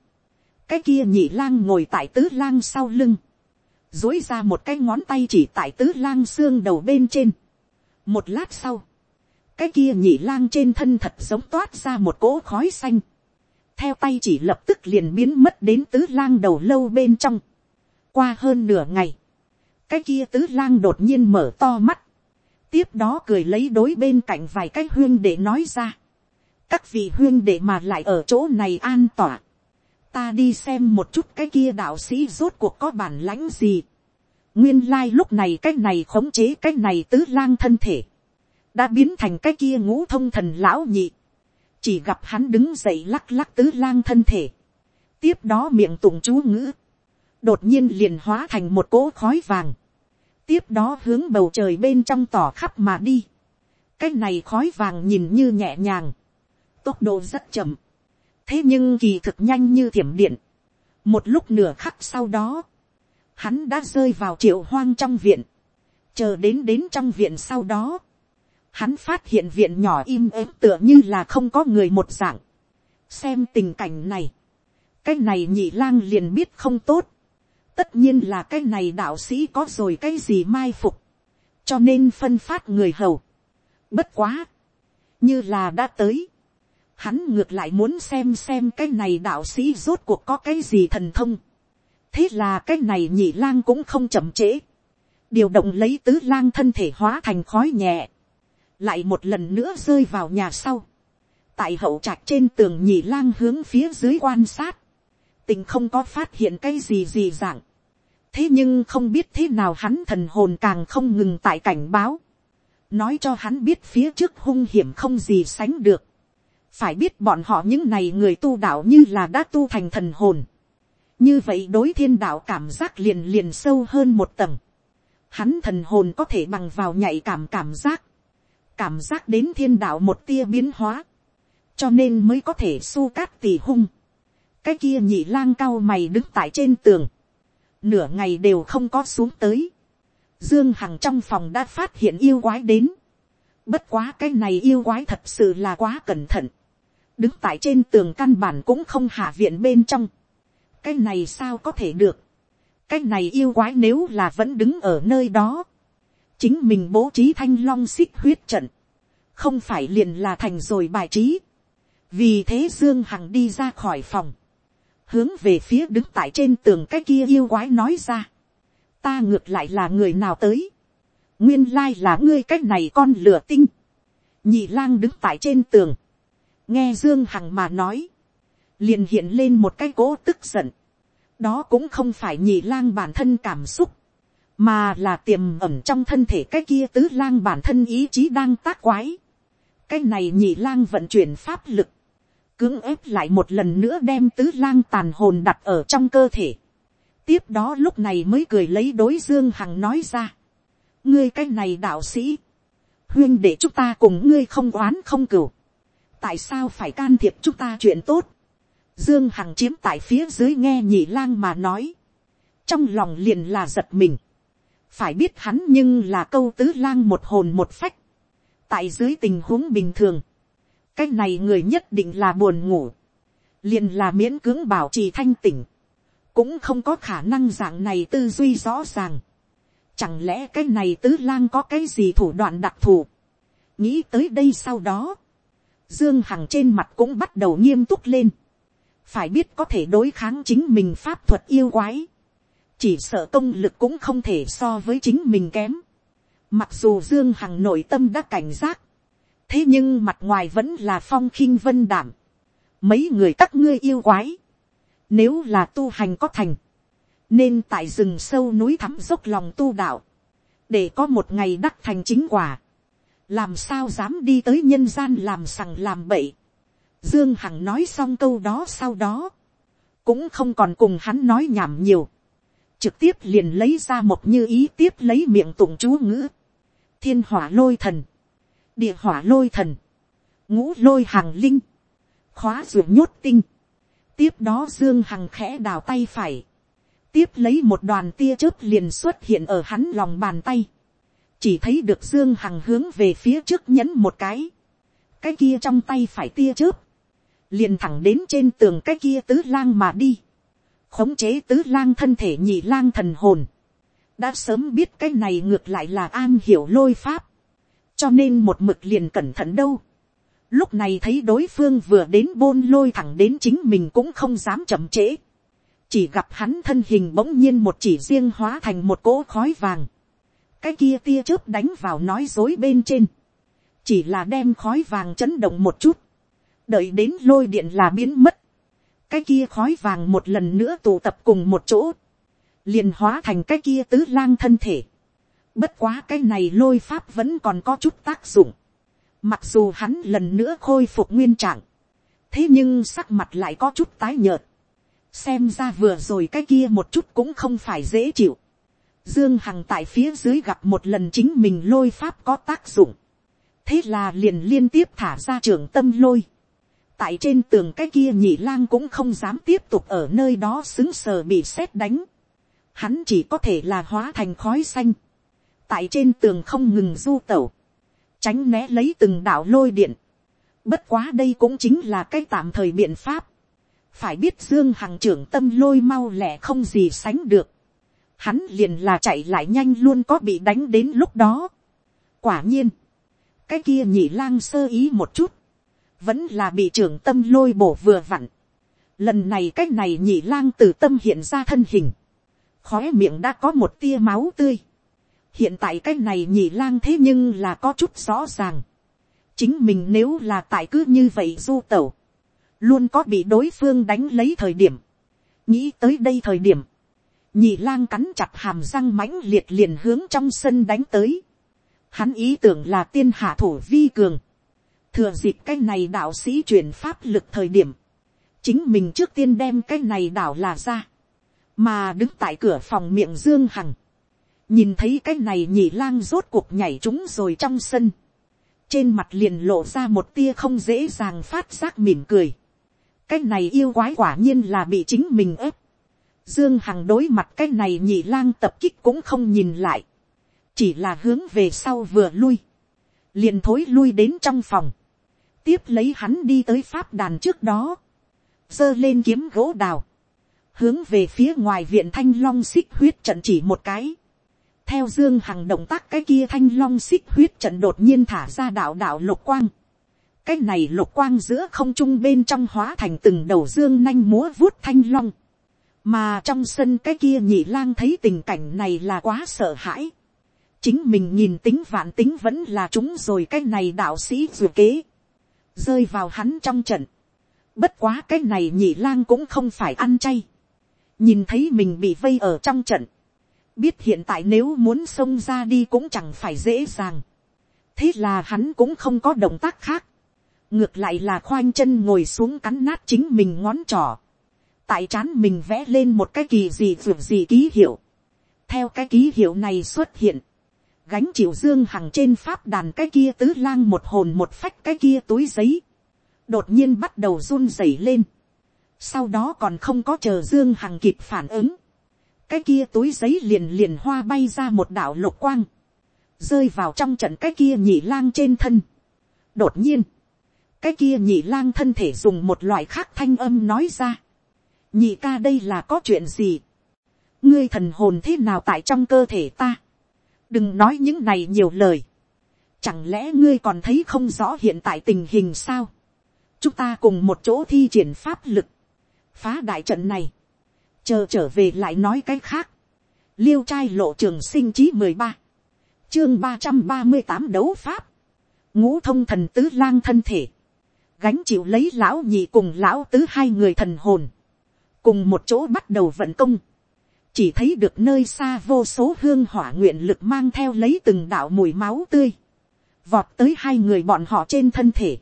Cái kia nhị lang ngồi tại tứ lang sau lưng. Dối ra một cái ngón tay chỉ tại tứ lang xương đầu bên trên. Một lát sau cái kia nhị lang trên thân thật giống toát ra một cỗ khói xanh, theo tay chỉ lập tức liền biến mất đến tứ lang đầu lâu bên trong. qua hơn nửa ngày, cái kia tứ lang đột nhiên mở to mắt, tiếp đó cười lấy đối bên cạnh vài cái huyên để nói ra, các vị huyên để mà lại ở chỗ này an tỏa, ta đi xem một chút cái kia đạo sĩ rốt cuộc có bản lãnh gì. nguyên lai lúc này cái này khống chế cái này tứ lang thân thể đã biến thành cái kia ngũ thông thần lão nhị, chỉ gặp hắn đứng dậy lắc lắc tứ lang thân thể, tiếp đó miệng tụng chú ngữ, đột nhiên liền hóa thành một cỗ khói vàng, tiếp đó hướng bầu trời bên trong tỏ khắp mà đi, cái này khói vàng nhìn như nhẹ nhàng, tốc độ rất chậm, thế nhưng kỳ thực nhanh như thiểm điện, một lúc nửa khắc sau đó, hắn đã rơi vào triệu hoang trong viện, chờ đến đến trong viện sau đó, hắn phát hiện viện nhỏ im ếm tựa như là không có người một dạng. xem tình cảnh này, cái này nhị lang liền biết không tốt. tất nhiên là cái này đạo sĩ có rồi cái gì mai phục, cho nên phân phát người hầu. bất quá, như là đã tới. hắn ngược lại muốn xem xem cái này đạo sĩ rốt cuộc có cái gì thần thông. thế là cái này nhị lang cũng không chậm trễ. điều động lấy tứ lang thân thể hóa thành khói nhẹ lại một lần nữa rơi vào nhà sau, tại hậu trạch trên tường nhị lang hướng phía dưới quan sát, tình không có phát hiện cái gì gì dạng, thế nhưng không biết thế nào hắn thần hồn càng không ngừng tại cảnh báo, nói cho hắn biết phía trước hung hiểm không gì sánh được, phải biết bọn họ những này người tu đạo như là đã tu thành thần hồn, như vậy đối thiên đạo cảm giác liền liền sâu hơn một tầng, hắn thần hồn có thể bằng vào nhạy cảm cảm giác, cảm giác đến thiên đạo một tia biến hóa, cho nên mới có thể su cát tỉ hung. cái kia nhị lang cao mày đứng tại trên tường, nửa ngày đều không có xuống tới. Dương Hằng trong phòng đã phát hiện yêu quái đến. Bất quá cái này yêu quái thật sự là quá cẩn thận. Đứng tại trên tường căn bản cũng không hạ viện bên trong. Cái này sao có thể được. Cái này yêu quái nếu là vẫn đứng ở nơi đó chính mình bố trí thanh long xích huyết trận, không phải liền là thành rồi bài trí. vì thế dương hằng đi ra khỏi phòng, hướng về phía đứng tại trên tường cái kia yêu quái nói ra, ta ngược lại là người nào tới, nguyên lai là ngươi cái này con lửa tinh, nhị lang đứng tại trên tường, nghe dương hằng mà nói, liền hiện lên một cái cố tức giận, đó cũng không phải nhị lang bản thân cảm xúc, mà là tiềm ẩm trong thân thể cái kia tứ lang bản thân ý chí đang tác quái. cái này nhị lang vận chuyển pháp lực, cưỡng ép lại một lần nữa đem tứ lang tàn hồn đặt ở trong cơ thể. tiếp đó lúc này mới cười lấy đối dương hằng nói ra. ngươi cái này đạo sĩ, huyên để chúng ta cùng ngươi không oán không cửu, tại sao phải can thiệp chúng ta chuyện tốt, dương hằng chiếm tại phía dưới nghe nhị lang mà nói, trong lòng liền là giật mình, phải biết hắn nhưng là câu tứ lang một hồn một phách, tại dưới tình huống bình thường, cái này người nhất định là buồn ngủ, liền là miễn cưỡng bảo trì thanh tỉnh, cũng không có khả năng dạng này tư duy rõ ràng. Chẳng lẽ cái này tứ lang có cái gì thủ đoạn đặc thù. nghĩ tới đây sau đó, dương hằng trên mặt cũng bắt đầu nghiêm túc lên. phải biết có thể đối kháng chính mình pháp thuật yêu quái chỉ sợ công lực cũng không thể so với chính mình kém. mặc dù dương hằng nội tâm đã cảnh giác, thế nhưng mặt ngoài vẫn là phong khinh vân đảm. mấy người các ngươi yêu quái, nếu là tu hành có thành, nên tại rừng sâu núi thẳm dốc lòng tu đạo, để có một ngày đắc thành chính quả, làm sao dám đi tới nhân gian làm sằng làm bậy. Dương Hằng nói xong câu đó sau đó, cũng không còn cùng hắn nói nhảm nhiều, trực tiếp liền lấy ra một như ý tiếp lấy miệng tụng chú ngữ, thiên hỏa lôi thần, địa hỏa lôi thần, ngũ lôi hàng linh, khóa ruột nhốt tinh, tiếp đó dương hằng khẽ đào tay phải, tiếp lấy một đoàn tia chớp liền xuất hiện ở hắn lòng bàn tay, chỉ thấy được dương hằng hướng về phía trước nhấn một cái, cái kia trong tay phải tia chớp, liền thẳng đến trên tường cái kia tứ lang mà đi, khống chế tứ lang thân thể nhị lang thần hồn, đã sớm biết cái này ngược lại là an hiểu lôi pháp, cho nên một mực liền cẩn thận đâu, Lúc này thấy đối phương vừa đến bôn lôi thẳng đến chính mình cũng không dám chậm trễ. Chỉ gặp hắn thân hình bỗng nhiên một chỉ riêng hóa thành một cỗ khói vàng. Cái kia tia chớp đánh vào nói dối bên trên. Chỉ là đem khói vàng chấn động một chút. Đợi đến lôi điện là biến mất. Cái kia khói vàng một lần nữa tụ tập cùng một chỗ. liền hóa thành cái kia tứ lang thân thể. Bất quá cái này lôi pháp vẫn còn có chút tác dụng Mặc dù hắn lần nữa khôi phục nguyên trạng. Thế nhưng sắc mặt lại có chút tái nhợt. Xem ra vừa rồi cái kia một chút cũng không phải dễ chịu. Dương Hằng tại phía dưới gặp một lần chính mình lôi pháp có tác dụng. Thế là liền liên tiếp thả ra trường tâm lôi. Tại trên tường cái kia nhị lang cũng không dám tiếp tục ở nơi đó xứng sờ bị sét đánh. Hắn chỉ có thể là hóa thành khói xanh. Tại trên tường không ngừng du tẩu tránh né lấy từng đạo lôi điện. Bất quá đây cũng chính là cái tạm thời biện pháp. Phải biết Dương Hằng trưởng tâm lôi mau lẹ không gì sánh được. Hắn liền là chạy lại nhanh luôn có bị đánh đến lúc đó. Quả nhiên. Cái kia nhị lang sơ ý một chút. Vẫn là bị trưởng tâm lôi bổ vừa vặn. Lần này cái này nhị lang từ tâm hiện ra thân hình. Khóe miệng đã có một tia máu tươi hiện tại cái này nhị lang thế nhưng là có chút rõ ràng. chính mình nếu là tại cứ như vậy du tẩu, luôn có bị đối phương đánh lấy thời điểm. nghĩ tới đây thời điểm, nhị lang cắn chặt hàm răng mãnh liệt liền hướng trong sân đánh tới. hắn ý tưởng là tiên hạ thủ vi cường thừa dịp cái này đạo sĩ truyền pháp lực thời điểm, chính mình trước tiên đem cái này đảo là ra, mà đứng tại cửa phòng miệng dương hằng, nhìn thấy cái này nhị lang rốt cuộc nhảy chúng rồi trong sân, trên mặt liền lộ ra một tia không dễ dàng phát giác mỉm cười. cái này yêu quái quả nhiên là bị chính mình ép. dương hằng đối mặt cái này nhị lang tập kích cũng không nhìn lại, chỉ là hướng về sau vừa lui, liền thối lui đến trong phòng, tiếp lấy hắn đi tới pháp đàn trước đó, giơ lên kiếm gỗ đào, hướng về phía ngoài viện thanh long xích huyết trận chỉ một cái, theo dương hằng động tác cái kia thanh long xích huyết trận đột nhiên thả ra đạo đạo lục quang. cái này lục quang giữa không trung bên trong hóa thành từng đầu dương nanh múa vuốt thanh long. mà trong sân cái kia nhị lang thấy tình cảnh này là quá sợ hãi. chính mình nhìn tính vạn tính vẫn là chúng rồi cái này đạo sĩ dù kế rơi vào hắn trong trận. bất quá cái này nhị lang cũng không phải ăn chay. nhìn thấy mình bị vây ở trong trận biết hiện tại nếu muốn xông ra đi cũng chẳng phải dễ dàng. thế là hắn cũng không có động tác khác. ngược lại là khoanh chân ngồi xuống cắn nát chính mình ngón trỏ. tại trán mình vẽ lên một cái kỳ gì ruột gì ký hiệu. theo cái ký hiệu này xuất hiện, gánh chịu dương hằng trên pháp đàn cái kia tứ lang một hồn một phách cái kia túi giấy, đột nhiên bắt đầu run rẩy lên, sau đó còn không có chờ dương hằng kịp phản ứng, cái kia túi giấy liền liền hoa bay ra một đạo lục quang, rơi vào trong trận cái kia nhị lang trên thân. đột nhiên, cái kia nhị lang thân thể dùng một loại khác thanh âm nói ra, nhị ca đây là có chuyện gì, ngươi thần hồn thế nào tại trong cơ thể ta, đừng nói những này nhiều lời, chẳng lẽ ngươi còn thấy không rõ hiện tại tình hình sao, chúng ta cùng một chỗ thi triển pháp lực, phá đại trận này, chờ trở về lại nói cái khác, liêu trai lộ trường sinh chí mười ba, chương ba trăm ba mươi tám đấu pháp, ngũ thông thần tứ lang thân thể, gánh chịu lấy lão nhị cùng lão tứ hai người thần hồn, cùng một chỗ bắt đầu vận công, chỉ thấy được nơi xa vô số hương hỏa nguyện lực mang theo lấy từng đạo mùi máu tươi, vọt tới hai người bọn họ trên thân thể,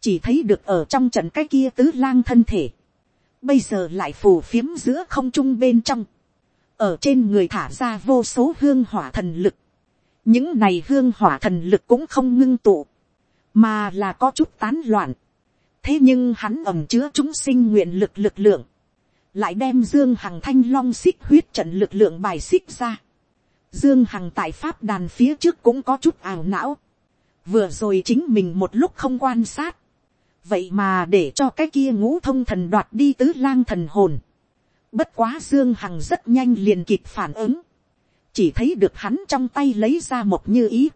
chỉ thấy được ở trong trận cái kia tứ lang thân thể, bây giờ lại phù phiếm giữa không trung bên trong, ở trên người thả ra vô số hương hỏa thần lực, những này hương hỏa thần lực cũng không ngưng tụ, mà là có chút tán loạn. thế nhưng hắn ẩm chứa chúng sinh nguyện lực lực lượng, lại đem dương hằng thanh long xích huyết trận lực lượng bài xích ra. dương hằng tại pháp đàn phía trước cũng có chút ảo não, vừa rồi chính mình một lúc không quan sát, vậy mà để cho cái kia ngũ thông thần đoạt đi tứ lang thần hồn. bất quá dương hằng rất nhanh liền kịp phản ứng, chỉ thấy được hắn trong tay lấy ra một như ý.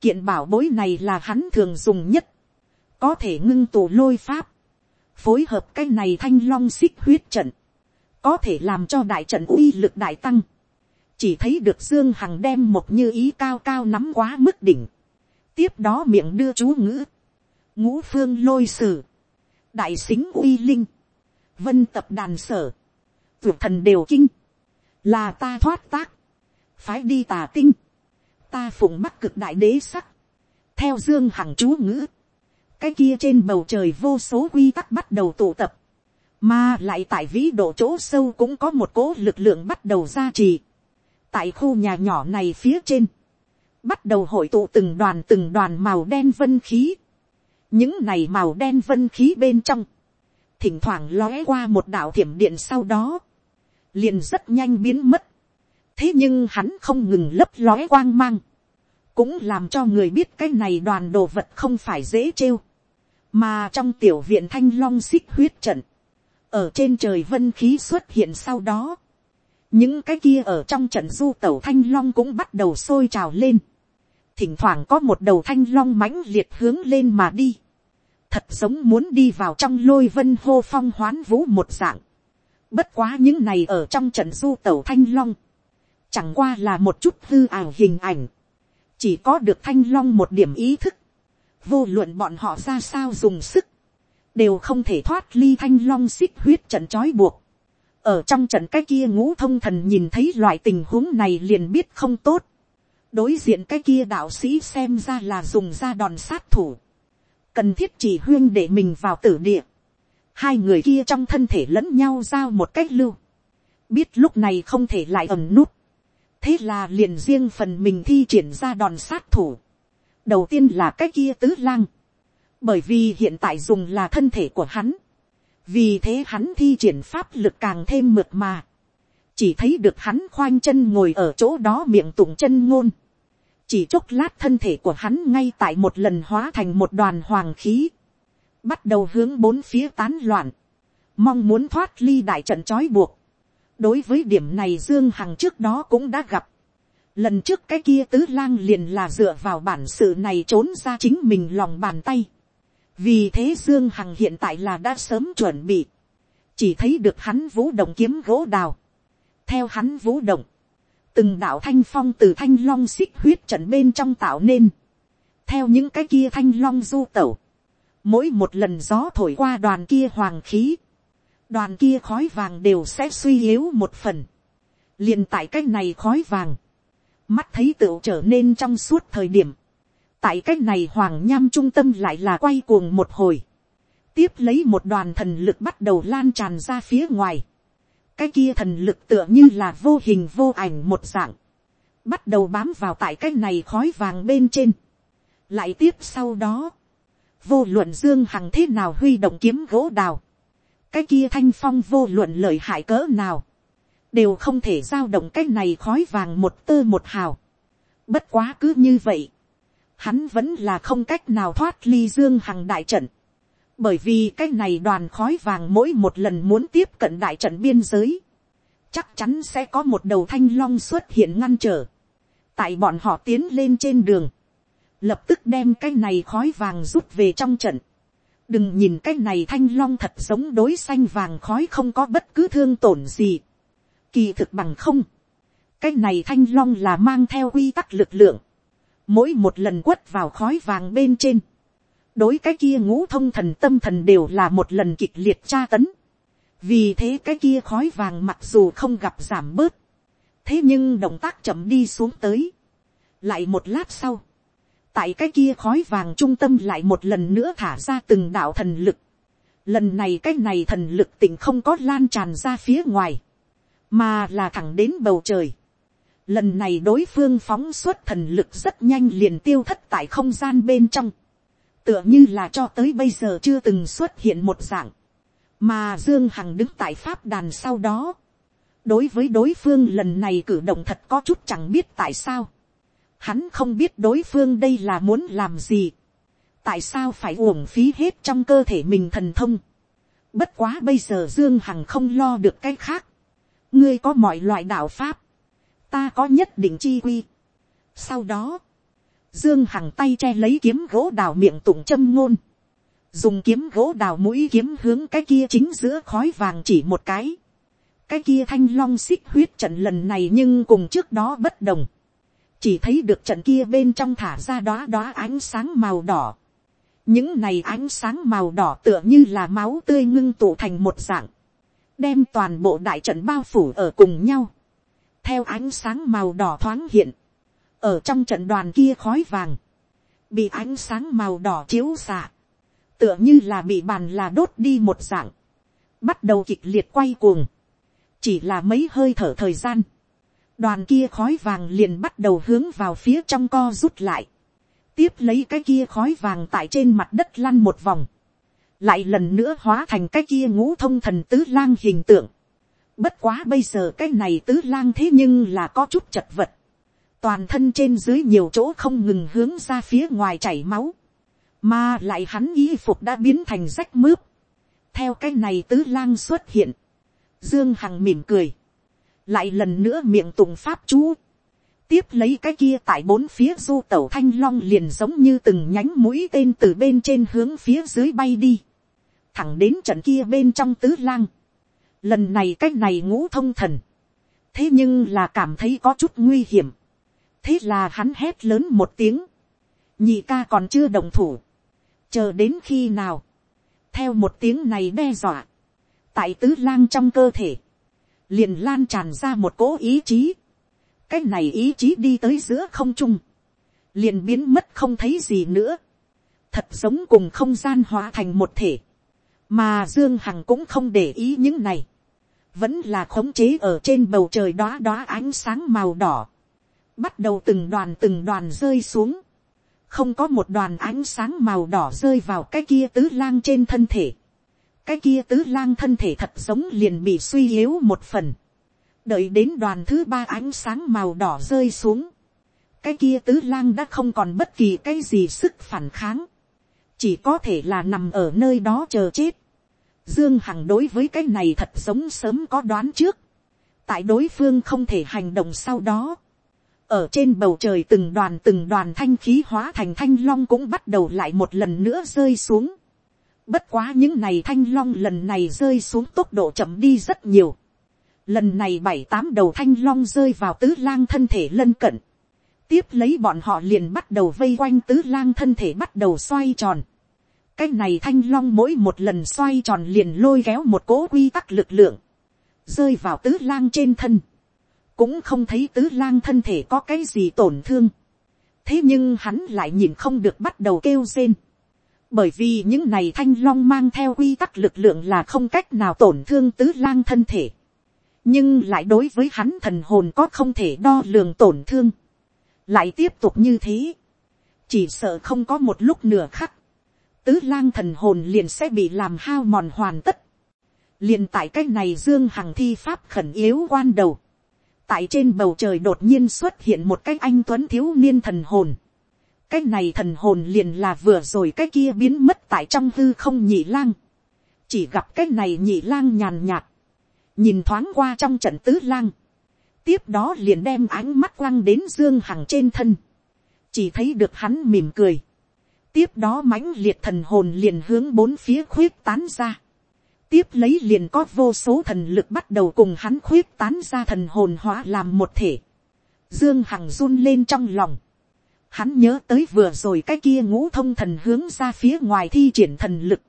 kiện bảo bối này là hắn thường dùng nhất, có thể ngưng tụ lôi pháp, phối hợp cái này thanh long xích huyết trận, có thể làm cho đại trận uy lực đại tăng. chỉ thấy được dương hằng đem một như ý cao cao nắm quá mức đỉnh, tiếp đó miệng đưa chú ngữ, ngũ phương lôi sử, đại xính uy linh, vân tập đàn sở, vượt thần đều kinh, là ta thoát tác, phái đi tà tinh, ta phụng mắc cực đại đế sắc, theo dương hằng chú ngữ, cái kia trên bầu trời vô số quy tắc bắt đầu tụ tập, mà lại tại vĩ độ chỗ sâu cũng có một cố lực lượng bắt đầu gia trì, tại khu nhà nhỏ này phía trên, bắt đầu hội tụ từng đoàn từng đoàn màu đen vân khí, những này màu đen vân khí bên trong, thỉnh thoảng lóe qua một đạo thiểm điện sau đó, liền rất nhanh biến mất, thế nhưng hắn không ngừng lấp lóe quang mang, cũng làm cho người biết cái này đoàn đồ vật không phải dễ trêu, mà trong tiểu viện thanh long xích huyết trận, ở trên trời vân khí xuất hiện sau đó, những cái kia ở trong trận du tẩu thanh long cũng bắt đầu sôi trào lên, thỉnh thoảng có một đầu thanh long mãnh liệt hướng lên mà đi, thật giống muốn đi vào trong lôi vân hô phong hoán vũ một dạng, bất quá những này ở trong trận du tẩu thanh long, chẳng qua là một chút hư ảo hình ảnh, chỉ có được thanh long một điểm ý thức, vô luận bọn họ ra sao dùng sức, đều không thể thoát ly thanh long xích huyết trận trói buộc. ở trong trận cái kia ngũ thông thần nhìn thấy loại tình huống này liền biết không tốt. đối diện cái kia đạo sĩ xem ra là dùng ra đòn sát thủ. cần thiết chỉ huyên để mình vào tử địa. hai người kia trong thân thể lẫn nhau giao một cách lưu. biết lúc này không thể lại ẩm nút thế là liền riêng phần mình thi triển ra đòn sát thủ. đầu tiên là cái kia tứ lang, bởi vì hiện tại dùng là thân thể của hắn, vì thế hắn thi triển pháp lực càng thêm mượt mà, chỉ thấy được hắn khoanh chân ngồi ở chỗ đó miệng tụng chân ngôn, chỉ chốc lát thân thể của hắn ngay tại một lần hóa thành một đoàn hoàng khí, bắt đầu hướng bốn phía tán loạn, mong muốn thoát ly đại trận trói buộc, đối với điểm này dương hằng trước đó cũng đã gặp. lần trước cái kia tứ lang liền là dựa vào bản sự này trốn ra chính mình lòng bàn tay vì thế dương hằng hiện tại là đã sớm chuẩn bị. chỉ thấy được hắn vũ động kiếm gỗ đào. theo hắn vũ động, từng đạo thanh phong từ thanh long xích huyết trận bên trong tạo nên. theo những cái kia thanh long du tẩu. mỗi một lần gió thổi qua đoàn kia hoàng khí đoàn kia khói vàng đều sẽ suy yếu một phần. liền tại cái này khói vàng, mắt thấy tựu trở nên trong suốt thời điểm, tại cái này hoàng nham trung tâm lại là quay cuồng một hồi, tiếp lấy một đoàn thần lực bắt đầu lan tràn ra phía ngoài, cái kia thần lực tựa như là vô hình vô ảnh một dạng, bắt đầu bám vào tại cái này khói vàng bên trên, lại tiếp sau đó, vô luận dương hằng thế nào huy động kiếm gỗ đào, cái kia thanh phong vô luận lợi hại cỡ nào, đều không thể giao động cái này khói vàng một tơ một hào. Bất quá cứ như vậy, hắn vẫn là không cách nào thoát ly dương hằng đại trận, bởi vì cái này đoàn khói vàng mỗi một lần muốn tiếp cận đại trận biên giới, chắc chắn sẽ có một đầu thanh long xuất hiện ngăn trở, tại bọn họ tiến lên trên đường, lập tức đem cái này khói vàng rút về trong trận. đừng nhìn cái này thanh long thật giống đối xanh vàng khói không có bất cứ thương tổn gì. kỳ thực bằng không. cái này thanh long là mang theo quy tắc lực lượng mỗi một lần quất vào khói vàng bên trên. đối cái kia ngũ thông thần tâm thần đều là một lần kịch liệt tra tấn. vì thế cái kia khói vàng mặc dù không gặp giảm bớt. thế nhưng động tác chậm đi xuống tới. lại một lát sau tại cái kia khói vàng trung tâm lại một lần nữa thả ra từng đạo thần lực. Lần này cái này thần lực tỉnh không có lan tràn ra phía ngoài, mà là thẳng đến bầu trời. Lần này đối phương phóng xuất thần lực rất nhanh liền tiêu thất tại không gian bên trong. Tựa như là cho tới bây giờ chưa từng xuất hiện một dạng. Mà Dương Hằng đứng tại pháp đàn sau đó. Đối với đối phương lần này cử động thật có chút chẳng biết tại sao Hắn không biết đối phương đây là muốn làm gì. Tại sao phải uổng phí hết trong cơ thể mình thần thông. Bất quá bây giờ Dương Hằng không lo được cái khác. Ngươi có mọi loại đạo pháp. Ta có nhất định chi quy. Sau đó. Dương Hằng tay che lấy kiếm gỗ đào miệng tụng châm ngôn. Dùng kiếm gỗ đào mũi kiếm hướng cái kia chính giữa khói vàng chỉ một cái. Cái kia thanh long xích huyết trận lần này nhưng cùng trước đó bất đồng chỉ thấy được trận kia bên trong thả ra đóa đóa ánh sáng màu đỏ. những này ánh sáng màu đỏ tựa như là máu tươi ngưng tụ thành một dạng, đem toàn bộ đại trận bao phủ ở cùng nhau, theo ánh sáng màu đỏ thoáng hiện, ở trong trận đoàn kia khói vàng, bị ánh sáng màu đỏ chiếu xạ, tựa như là bị bàn là đốt đi một dạng, bắt đầu kịch liệt quay cuồng, chỉ là mấy hơi thở thời gian, đoàn kia khói vàng liền bắt đầu hướng vào phía trong co rút lại, tiếp lấy cái kia khói vàng tại trên mặt đất lăn một vòng, lại lần nữa hóa thành cái kia ngũ thông thần tứ lang hình tượng. Bất quá bây giờ cái này tứ lang thế nhưng là có chút chật vật, toàn thân trên dưới nhiều chỗ không ngừng hướng ra phía ngoài chảy máu, mà lại hắn y phục đã biến thành rách mướp. theo cái này tứ lang xuất hiện, dương hằng mỉm cười, lại lần nữa miệng tùng pháp chú, tiếp lấy cái kia tại bốn phía du tẩu thanh long liền giống như từng nhánh mũi tên từ bên trên hướng phía dưới bay đi, thẳng đến trận kia bên trong tứ lang, lần này cái này ngũ thông thần, thế nhưng là cảm thấy có chút nguy hiểm, thế là hắn hét lớn một tiếng, nhị ca còn chưa đồng thủ, chờ đến khi nào, theo một tiếng này đe dọa, tại tứ lang trong cơ thể, liền lan tràn ra một cỗ ý chí. cái này ý chí đi tới giữa không trung, liền biến mất không thấy gì nữa, thật giống cùng không gian hóa thành một thể, mà dương hằng cũng không để ý những này, vẫn là khống chế ở trên bầu trời đó đó ánh sáng màu đỏ, bắt đầu từng đoàn từng đoàn rơi xuống, không có một đoàn ánh sáng màu đỏ rơi vào cái kia tứ lang trên thân thể, cái kia tứ lang thân thể thật giống liền bị suy yếu một phần. đợi đến đoàn thứ ba ánh sáng màu đỏ rơi xuống. cái kia tứ lang đã không còn bất kỳ cái gì sức phản kháng. chỉ có thể là nằm ở nơi đó chờ chết dương hằng đối với cái này thật giống sớm có đoán trước. tại đối phương không thể hành động sau đó. ở trên bầu trời từng đoàn từng đoàn thanh khí hóa thành thanh long cũng bắt đầu lại một lần nữa rơi xuống Bất quá những này thanh long lần này rơi xuống tốc độ chậm đi rất nhiều. Lần này bảy tám đầu thanh long rơi vào tứ lang thân thể lân cận. Tiếp lấy bọn họ liền bắt đầu vây quanh tứ lang thân thể bắt đầu xoay tròn. Cái này thanh long mỗi một lần xoay tròn liền lôi kéo một cỗ quy tắc lực lượng. Rơi vào tứ lang trên thân. Cũng không thấy tứ lang thân thể có cái gì tổn thương. Thế nhưng hắn lại nhìn không được bắt đầu kêu rên bởi vì những này thanh long mang theo quy tắc lực lượng là không cách nào tổn thương tứ lang thân thể. nhưng lại đối với hắn thần hồn có không thể đo lường tổn thương, lại tiếp tục như thế, chỉ sợ không có một lúc nửa khắc, tứ lang thần hồn liền sẽ bị làm hao mòn hoàn tất, liền tại cái này dương hằng thi pháp khẩn yếu quan đầu, tại trên bầu trời đột nhiên xuất hiện một cái anh tuấn thiếu niên thần hồn, cái này thần hồn liền là vừa rồi cái kia biến mất tại trong hư không nhị lang, chỉ gặp cái này nhị lang nhàn nhạt, nhìn thoáng qua trong trận tứ lang, tiếp đó liền đem ánh mắt quăng đến dương hằng trên thân, chỉ thấy được hắn mỉm cười, tiếp đó mãnh liệt thần hồn liền hướng bốn phía khuyết tán ra, tiếp lấy liền có vô số thần lực bắt đầu cùng hắn khuyết tán ra thần hồn hóa làm một thể, dương hằng run lên trong lòng, hắn nhớ tới vừa rồi cái kia ngũ thông thần hướng ra phía ngoài thi triển thần lực,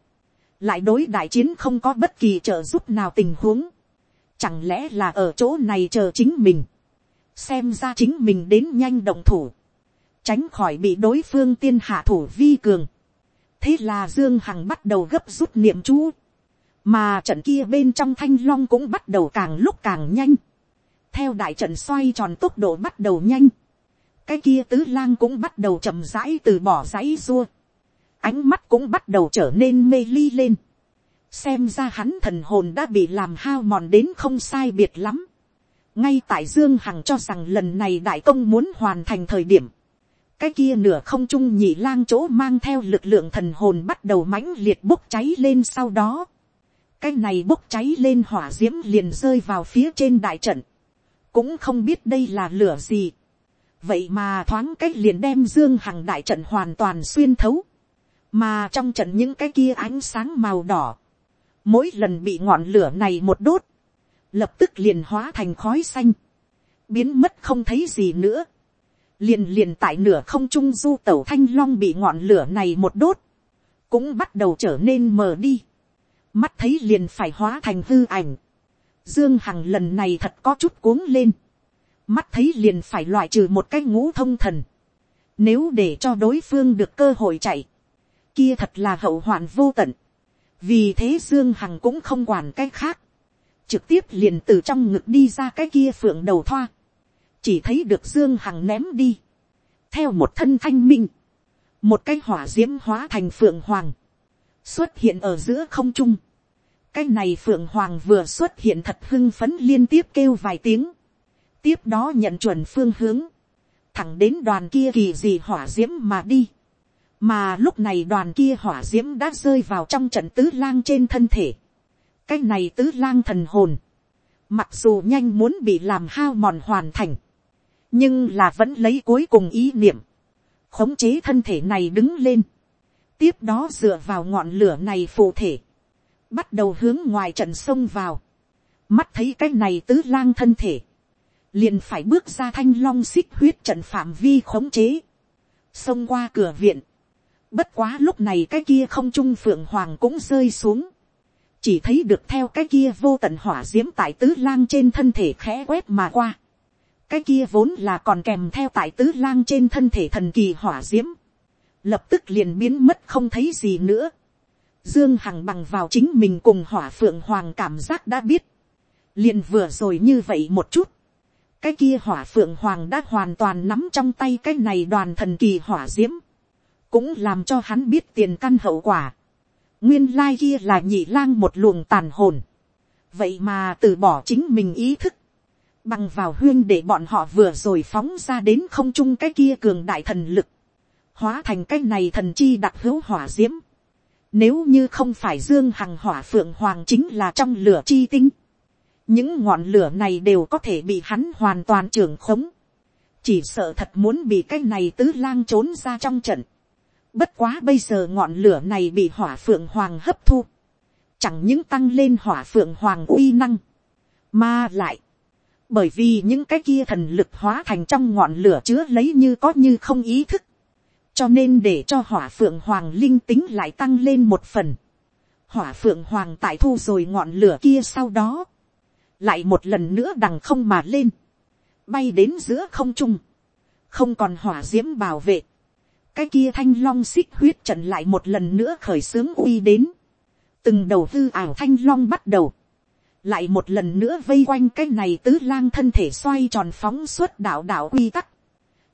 lại đối đại chiến không có bất kỳ trợ giúp nào tình huống, chẳng lẽ là ở chỗ này chờ chính mình, xem ra chính mình đến nhanh động thủ, tránh khỏi bị đối phương tiên hạ thủ vi cường. thế là dương hằng bắt đầu gấp rút niệm chú, mà trận kia bên trong thanh long cũng bắt đầu càng lúc càng nhanh, theo đại trận xoay tròn tốc độ bắt đầu nhanh, cái kia tứ lang cũng bắt đầu chậm rãi từ bỏ rãy xua, ánh mắt cũng bắt đầu trở nên mê ly lên, xem ra hắn thần hồn đã bị làm hao mòn đến không sai biệt lắm. ngay tại dương hằng cho rằng lần này đại công muốn hoàn thành thời điểm, cái kia nửa không trung nhị lang chỗ mang theo lực lượng thần hồn bắt đầu mãnh liệt bốc cháy lên sau đó. cái này bốc cháy lên hỏa d i ễ m liền rơi vào phía trên đại trận. cũng không biết đây là lửa gì. vậy mà thoáng cái liền đem dương hằng đại trận hoàn toàn xuyên thấu. mà trong trận những cái kia ánh sáng màu đỏ mỗi lần bị ngọn lửa này một đốt, lập tức liền hóa thành khói xanh, biến mất không thấy gì nữa, liền liền tại nửa không trung du tẩu thanh long bị ngọn lửa này một đốt, cũng bắt đầu trở nên mờ đi, mắt thấy liền phải hóa thành hư ảnh, dương hằng lần này thật có chút cuống lên, mắt thấy liền phải loại trừ một cái ngũ thông thần, nếu để cho đối phương được cơ hội chạy, kia thật là hậu hoạn vô tận, vì thế dương hằng cũng không quản cái khác, trực tiếp liền từ trong ngực đi ra cái kia phượng đầu thoa, chỉ thấy được dương hằng ném đi, theo một thân thanh minh, một cái hỏa d i ễ m hóa thành phượng hoàng, xuất hiện ở giữa không trung, cái này phượng hoàng vừa xuất hiện thật hưng phấn liên tiếp kêu vài tiếng, tiếp đó nhận chuẩn phương hướng, thẳng đến đoàn kia kỳ gì hỏa d i ễ m mà đi, mà lúc này đoàn kia hỏa d i ễ m đã rơi vào trong trận tứ lang trên thân thể. cái này tứ lang thần hồn, mặc dù nhanh muốn bị làm hao mòn hoàn thành, nhưng là vẫn lấy cuối cùng ý niệm, khống chế thân thể này đứng lên, tiếp đó dựa vào ngọn lửa này phụ thể, bắt đầu hướng ngoài trận sông vào, mắt thấy cái này tứ lang thân thể, liền phải bước ra thanh long xích huyết trận phạm vi khống chế, xông qua cửa viện, Bất quá lúc này cái kia không trung phượng hoàng cũng rơi xuống. Chỉ thấy được theo cái kia vô tận hỏa diễm tại tứ lang trên thân thể khẽ quét mà qua. Cái kia vốn là còn kèm theo tại tứ lang trên thân thể thần kỳ hỏa diễm. Lập tức liền biến mất không thấy gì nữa. Dương Hằng bằng vào chính mình cùng hỏa phượng hoàng cảm giác đã biết. Liền vừa rồi như vậy một chút. Cái kia hỏa phượng hoàng đã hoàn toàn nắm trong tay cái này đoàn thần kỳ hỏa diễm cũng làm cho hắn biết tiền căn hậu quả. nguyên lai kia là nhị lang một luồng tàn hồn. vậy mà từ bỏ chính mình ý thức bằng vào huyên để bọn họ vừa rồi phóng ra đến không trung cái kia cường đại thần lực. hóa thành cái này thần chi đặc hữu hỏa diễm. nếu như không phải dương hằng hỏa phượng hoàng chính là trong lửa chi tinh. những ngọn lửa này đều có thể bị hắn hoàn toàn trưởng khống chỉ sợ thật muốn bị cái này tứ lang trốn ra trong trận. Bất quá bây giờ ngọn lửa này bị hỏa phượng hoàng hấp thu. Chẳng những tăng lên hỏa phượng hoàng uy năng. Mà lại. Bởi vì những cái kia thần lực hóa thành trong ngọn lửa chứa lấy như có như không ý thức. Cho nên để cho hỏa phượng hoàng linh tính lại tăng lên một phần. Hỏa phượng hoàng tại thu rồi ngọn lửa kia sau đó. Lại một lần nữa đằng không mà lên. Bay đến giữa không trung. Không còn hỏa diễm bảo vệ cái kia thanh long xích huyết trận lại một lần nữa khởi xướng uy đến, từng đầu hư ảo thanh long bắt đầu, lại một lần nữa vây quanh cái này tứ lang thân thể xoay tròn phóng suốt đạo đạo quy tắc,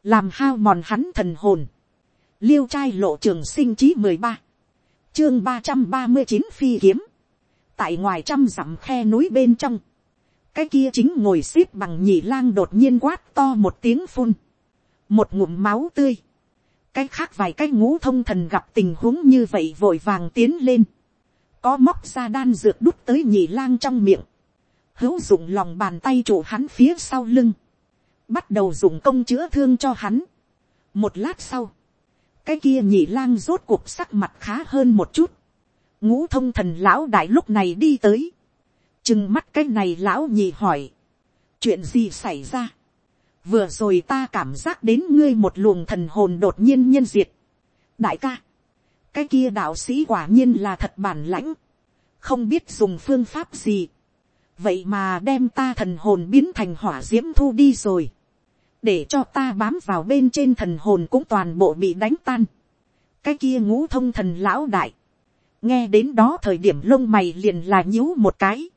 làm hao mòn hắn thần hồn, liêu trai lộ trường sinh chí mười ba, chương ba trăm ba mươi chín phi kiếm, tại ngoài trăm dặm khe núi bên trong, cái kia chính ngồi x ế p bằng nhị lang đột nhiên quát to một tiếng phun, một ngụm máu tươi, cái khác vài cái ngũ thông thần gặp tình huống như vậy vội vàng tiến lên, có móc ra đan dược đút tới nhị lang trong miệng, hữu dụng lòng bàn tay trụ hắn phía sau lưng, bắt đầu dùng công chữa thương cho hắn. một lát sau, cái kia nhị lang rốt cuộc sắc mặt khá hơn một chút, ngũ thông thần lão đại lúc này đi tới, chừng mắt cái này lão nhị hỏi, chuyện gì xảy ra, vừa rồi ta cảm giác đến ngươi một luồng thần hồn đột nhiên nhân diệt, đại ca, cái kia đạo sĩ quả nhiên là thật bản lãnh, không biết dùng phương pháp gì, vậy mà đem ta thần hồn biến thành hỏa d i ễ m thu đi rồi, để cho ta bám vào bên trên thần hồn cũng toàn bộ bị đánh tan, cái kia ngũ thông thần lão đại, nghe đến đó thời điểm lông mày liền là nhíu một cái,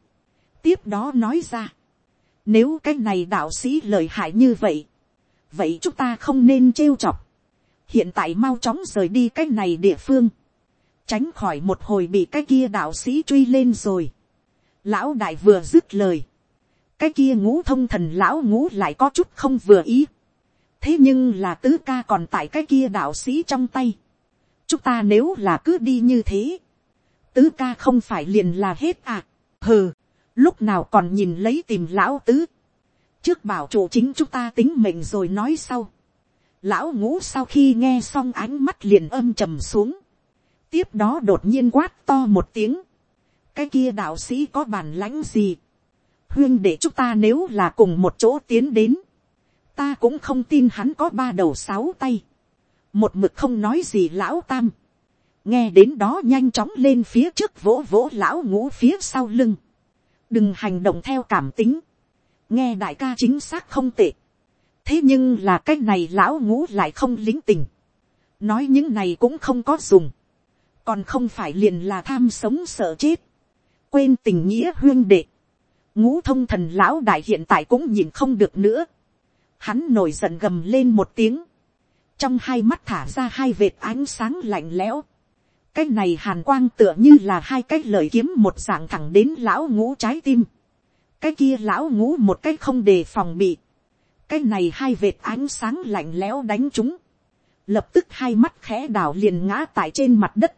tiếp đó nói ra, nếu cái này đạo sĩ lời hại như vậy, vậy chúng ta không nên trêu chọc, hiện tại mau chóng rời đi cái này địa phương, tránh khỏi một hồi bị cái kia đạo sĩ truy lên rồi. Lão đại vừa dứt lời, cái kia ngũ thông thần lão ngũ lại có chút không vừa ý. thế nhưng là tứ ca còn tại cái kia đạo sĩ trong tay. chúng ta nếu là cứ đi như thế, tứ ca không phải liền là hết à. hừ, lúc nào còn nhìn lấy tìm lão tứ. trước bảo chủ chính chúng ta tính mệnh rồi nói sau Lão ngũ sau khi nghe xong ánh mắt liền âm trầm xuống. Tiếp đó đột nhiên quát to một tiếng. Cái kia đạo sĩ có bản lãnh gì? Huyên để chúng ta nếu là cùng một chỗ tiến đến. Ta cũng không tin hắn có ba đầu sáu tay. Một mực không nói gì lão tam. Nghe đến đó nhanh chóng lên phía trước vỗ vỗ lão ngũ phía sau lưng. Đừng hành động theo cảm tính. Nghe đại ca chính xác không tệ thế nhưng là cái này lão ngũ lại không lính tình, nói những này cũng không có dùng, còn không phải liền là tham sống sợ chết, quên tình nghĩa huyên đệ, ngũ thông thần lão đại hiện tại cũng nhìn không được nữa, hắn nổi giận gầm lên một tiếng, trong hai mắt thả ra hai vệt ánh sáng lạnh lẽo, cái này hàn quang tựa như là hai cái lời kiếm một dạng thẳng đến lão ngũ trái tim, cái kia lão ngũ một cái không đề phòng bị, cái này hai vệt ánh sáng lạnh lẽo đánh chúng, lập tức hai mắt khẽ đảo liền ngã tại trên mặt đất.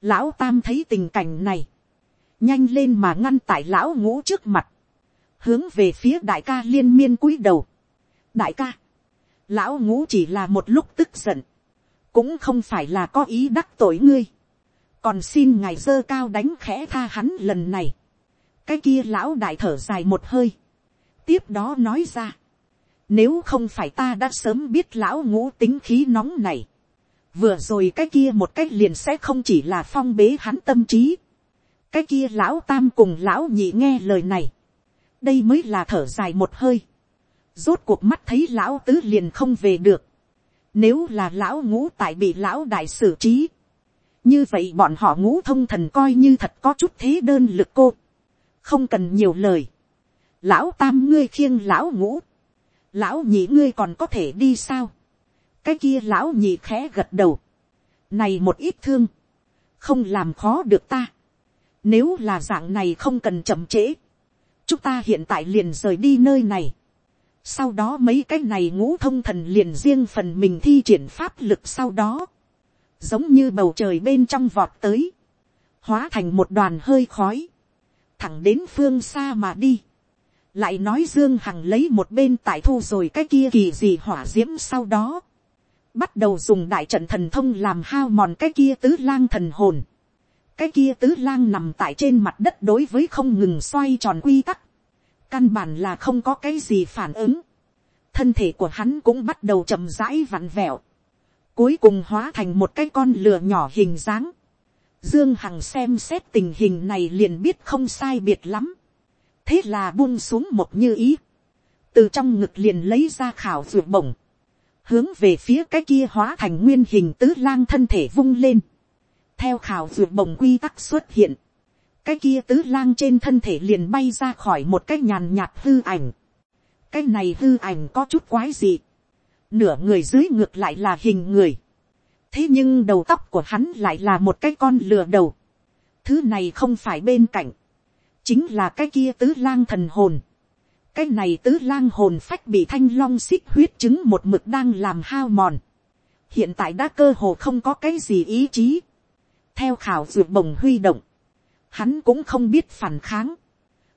Lão tam thấy tình cảnh này, nhanh lên mà ngăn tại lão ngũ trước mặt, hướng về phía đại ca liên miên cúi đầu. đại ca, lão ngũ chỉ là một lúc tức giận, cũng không phải là có ý đắc tội ngươi, còn xin ngài dơ cao đánh khẽ tha hắn lần này. cái kia lão đại thở dài một hơi, tiếp đó nói ra, nếu không phải ta đã sớm biết lão ngũ tính khí nóng này. Vừa rồi cái kia một cách liền sẽ không chỉ là phong bế hắn tâm trí. Cái kia lão tam cùng lão nhị nghe lời này. Đây mới là thở dài một hơi. Rốt cuộc mắt thấy lão tứ liền không về được. Nếu là lão ngũ tại bị lão đại xử trí. Như vậy bọn họ ngũ thông thần coi như thật có chút thế đơn lực cô. Không cần nhiều lời. Lão tam ngươi khiêng lão ngũ lão nhị ngươi còn có thể đi sao, cái kia lão nhị khẽ gật đầu, này một ít thương, không làm khó được ta, nếu là dạng này không cần chậm trễ, chúng ta hiện tại liền rời đi nơi này, sau đó mấy cái này ngũ thông thần liền riêng phần mình thi triển pháp lực sau đó, giống như bầu trời bên trong vọt tới, hóa thành một đoàn hơi khói, thẳng đến phương xa mà đi lại nói dương hằng lấy một bên tại thu rồi cái kia kỳ gì hỏa d i ễ m sau đó, bắt đầu dùng đại trận thần thông làm hao mòn cái kia tứ lang thần hồn. cái kia tứ lang nằm tại trên mặt đất đối với không ngừng xoay tròn quy tắc, căn bản là không có cái gì phản ứng. thân thể của hắn cũng bắt đầu chậm rãi vặn vẹo, cuối cùng hóa thành một cái con lừa nhỏ hình dáng. Dương Hằng xem xét tình hình này liền biết không sai biệt lắm thế là buông xuống một như ý, từ trong ngực liền lấy ra khảo ruột bổng, hướng về phía cái kia hóa thành nguyên hình tứ lang thân thể vung lên, theo khảo ruột bổng quy tắc xuất hiện, cái kia tứ lang trên thân thể liền bay ra khỏi một cái nhàn nhạt hư ảnh. cái này hư ảnh có chút quái gì. nửa người dưới ngược lại là hình người. thế nhưng đầu tóc của hắn lại là một cái con lừa đầu. thứ này không phải bên cạnh chính là cái kia tứ lang thần hồn. cái này tứ lang hồn phách bị thanh long xích huyết chứng một mực đang làm hao mòn. hiện tại đã cơ hồ không có cái gì ý chí. theo khảo dược bồng huy động, hắn cũng không biết phản kháng.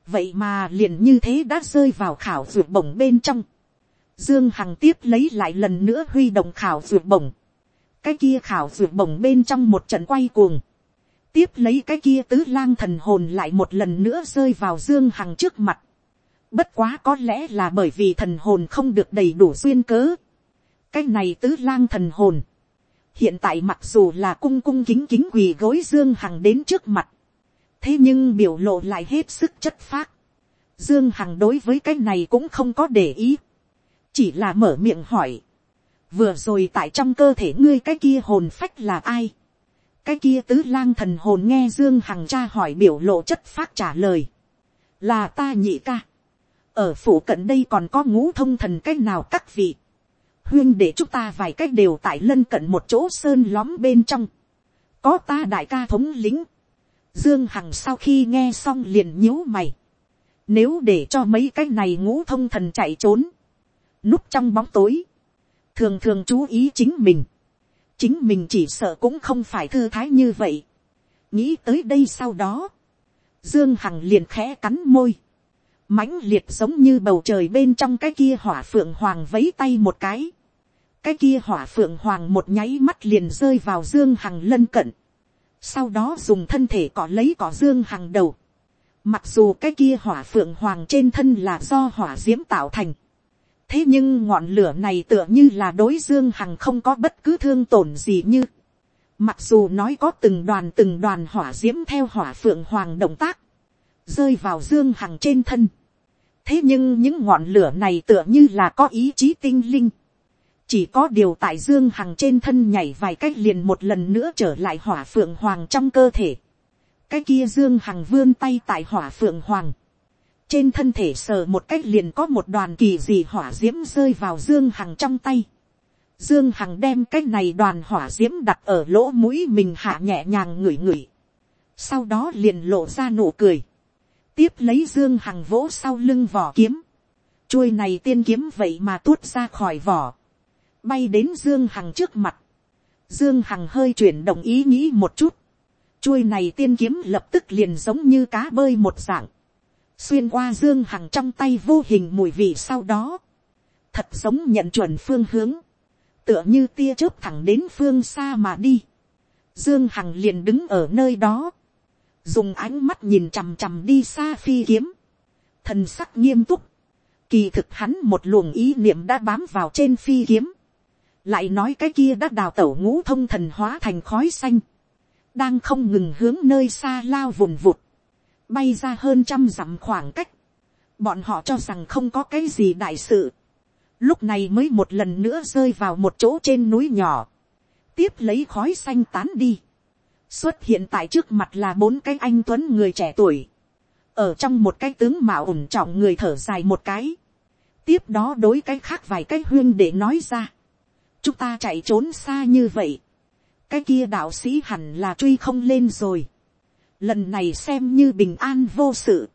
vậy mà liền như thế đã rơi vào khảo ruột bổng bên trong. dương hằng tiếp lấy lại lần nữa huy động khảo ruột bổng. cái kia khảo ruột bổng bên trong một trận quay cuồng tiếp lấy cái kia tứ lang thần hồn lại một lần nữa rơi vào dương hằng trước mặt. bất quá có lẽ là bởi vì thần hồn không được đầy đủ duyên cớ. cái này tứ lang thần hồn hiện tại mặc dù là cung cung kính kính quỳ gối dương hằng đến trước mặt, thế nhưng biểu lộ lại hết sức chất phác. Dương Hằng đối với cái này cũng không có để ý. Chỉ là mở miệng hỏi. Vừa rồi tại trong cơ thể ngươi cái kia hồn phách là ai? Cái kia tứ lang thần hồn nghe Dương Hằng cha hỏi biểu lộ chất phát trả lời. Là ta nhị ca. Ở phủ cận đây còn có ngũ thông thần cách nào các vị. Huyên để chúng ta vài cách đều tại lân cận một chỗ sơn lõm bên trong. Có ta đại ca thống lính Dương Hằng sau khi nghe xong liền nhíu mày. Nếu để cho mấy cái này ngũ thông thần chạy trốn. Núp trong bóng tối. Thường thường chú ý chính mình. Chính mình chỉ sợ cũng không phải thư thái như vậy. Nghĩ tới đây sau đó. Dương Hằng liền khẽ cắn môi. mãnh liệt giống như bầu trời bên trong cái kia hỏa phượng hoàng vấy tay một cái. Cái kia hỏa phượng hoàng một nháy mắt liền rơi vào Dương Hằng lân cận sau đó dùng thân thể cỏ lấy cỏ dương hằng đầu. Mặc dù cái kia hỏa phượng hoàng trên thân là do hỏa diễm tạo thành. Thế nhưng ngọn lửa này tựa như là đối dương hằng không có bất cứ thương tổn gì như. Mặc dù nói có từng đoàn từng đoàn hỏa diễm theo hỏa phượng hoàng động tác. Rơi vào dương hằng trên thân. Thế nhưng những ngọn lửa này tựa như là có ý chí tinh linh chỉ có điều tại dương hằng trên thân nhảy vài cách liền một lần nữa trở lại hỏa phượng hoàng trong cơ thể. cái kia dương hằng vươn tay tại hỏa phượng hoàng trên thân thể sờ một cách liền có một đoàn kỳ dị hỏa d i ễ m rơi vào dương hằng trong tay. dương hằng đem cái này đoàn hỏa d i ễ m đặt ở lỗ mũi mình hạ nhẹ nhàng ngửi ngửi. sau đó liền lộ ra nụ cười. tiếp lấy dương hằng vỗ sau lưng vỏ kiếm. chuôi này tiên kiếm vậy mà tuốt ra khỏi vỏ bay đến dương hằng trước mặt, dương hằng hơi chuyển động ý nghĩ một chút, chuôi này tiên kiếm lập tức liền giống như cá bơi một dạng, xuyên qua dương hằng trong tay vô hình mùi vị sau đó, thật giống nhận chuẩn phương hướng, tựa như tia chớp thẳng đến phương xa mà đi, dương hằng liền đứng ở nơi đó, dùng ánh mắt nhìn chằm chằm đi xa phi kiếm, thần sắc nghiêm túc, kỳ thực hắn một luồng ý niệm đã bám vào trên phi kiếm, lại nói cái kia đã đào tẩu ngũ thông thần hóa thành khói xanh, đang không ngừng hướng nơi xa lao vùn vụt, bay ra hơn trăm dặm khoảng cách, bọn họ cho rằng không có cái gì đại sự, lúc này mới một lần nữa rơi vào một chỗ trên núi nhỏ, tiếp lấy khói xanh tán đi, xuất hiện tại trước mặt là bốn cái anh tuấn người trẻ tuổi, ở trong một cái tướng mạo ủng trọng người thở dài một cái, tiếp đó đối cái khác vài cái huyên để nói ra, chúng ta chạy trốn xa như vậy, cái kia đạo sĩ hẳn là truy không lên rồi, lần này xem như bình an vô sự,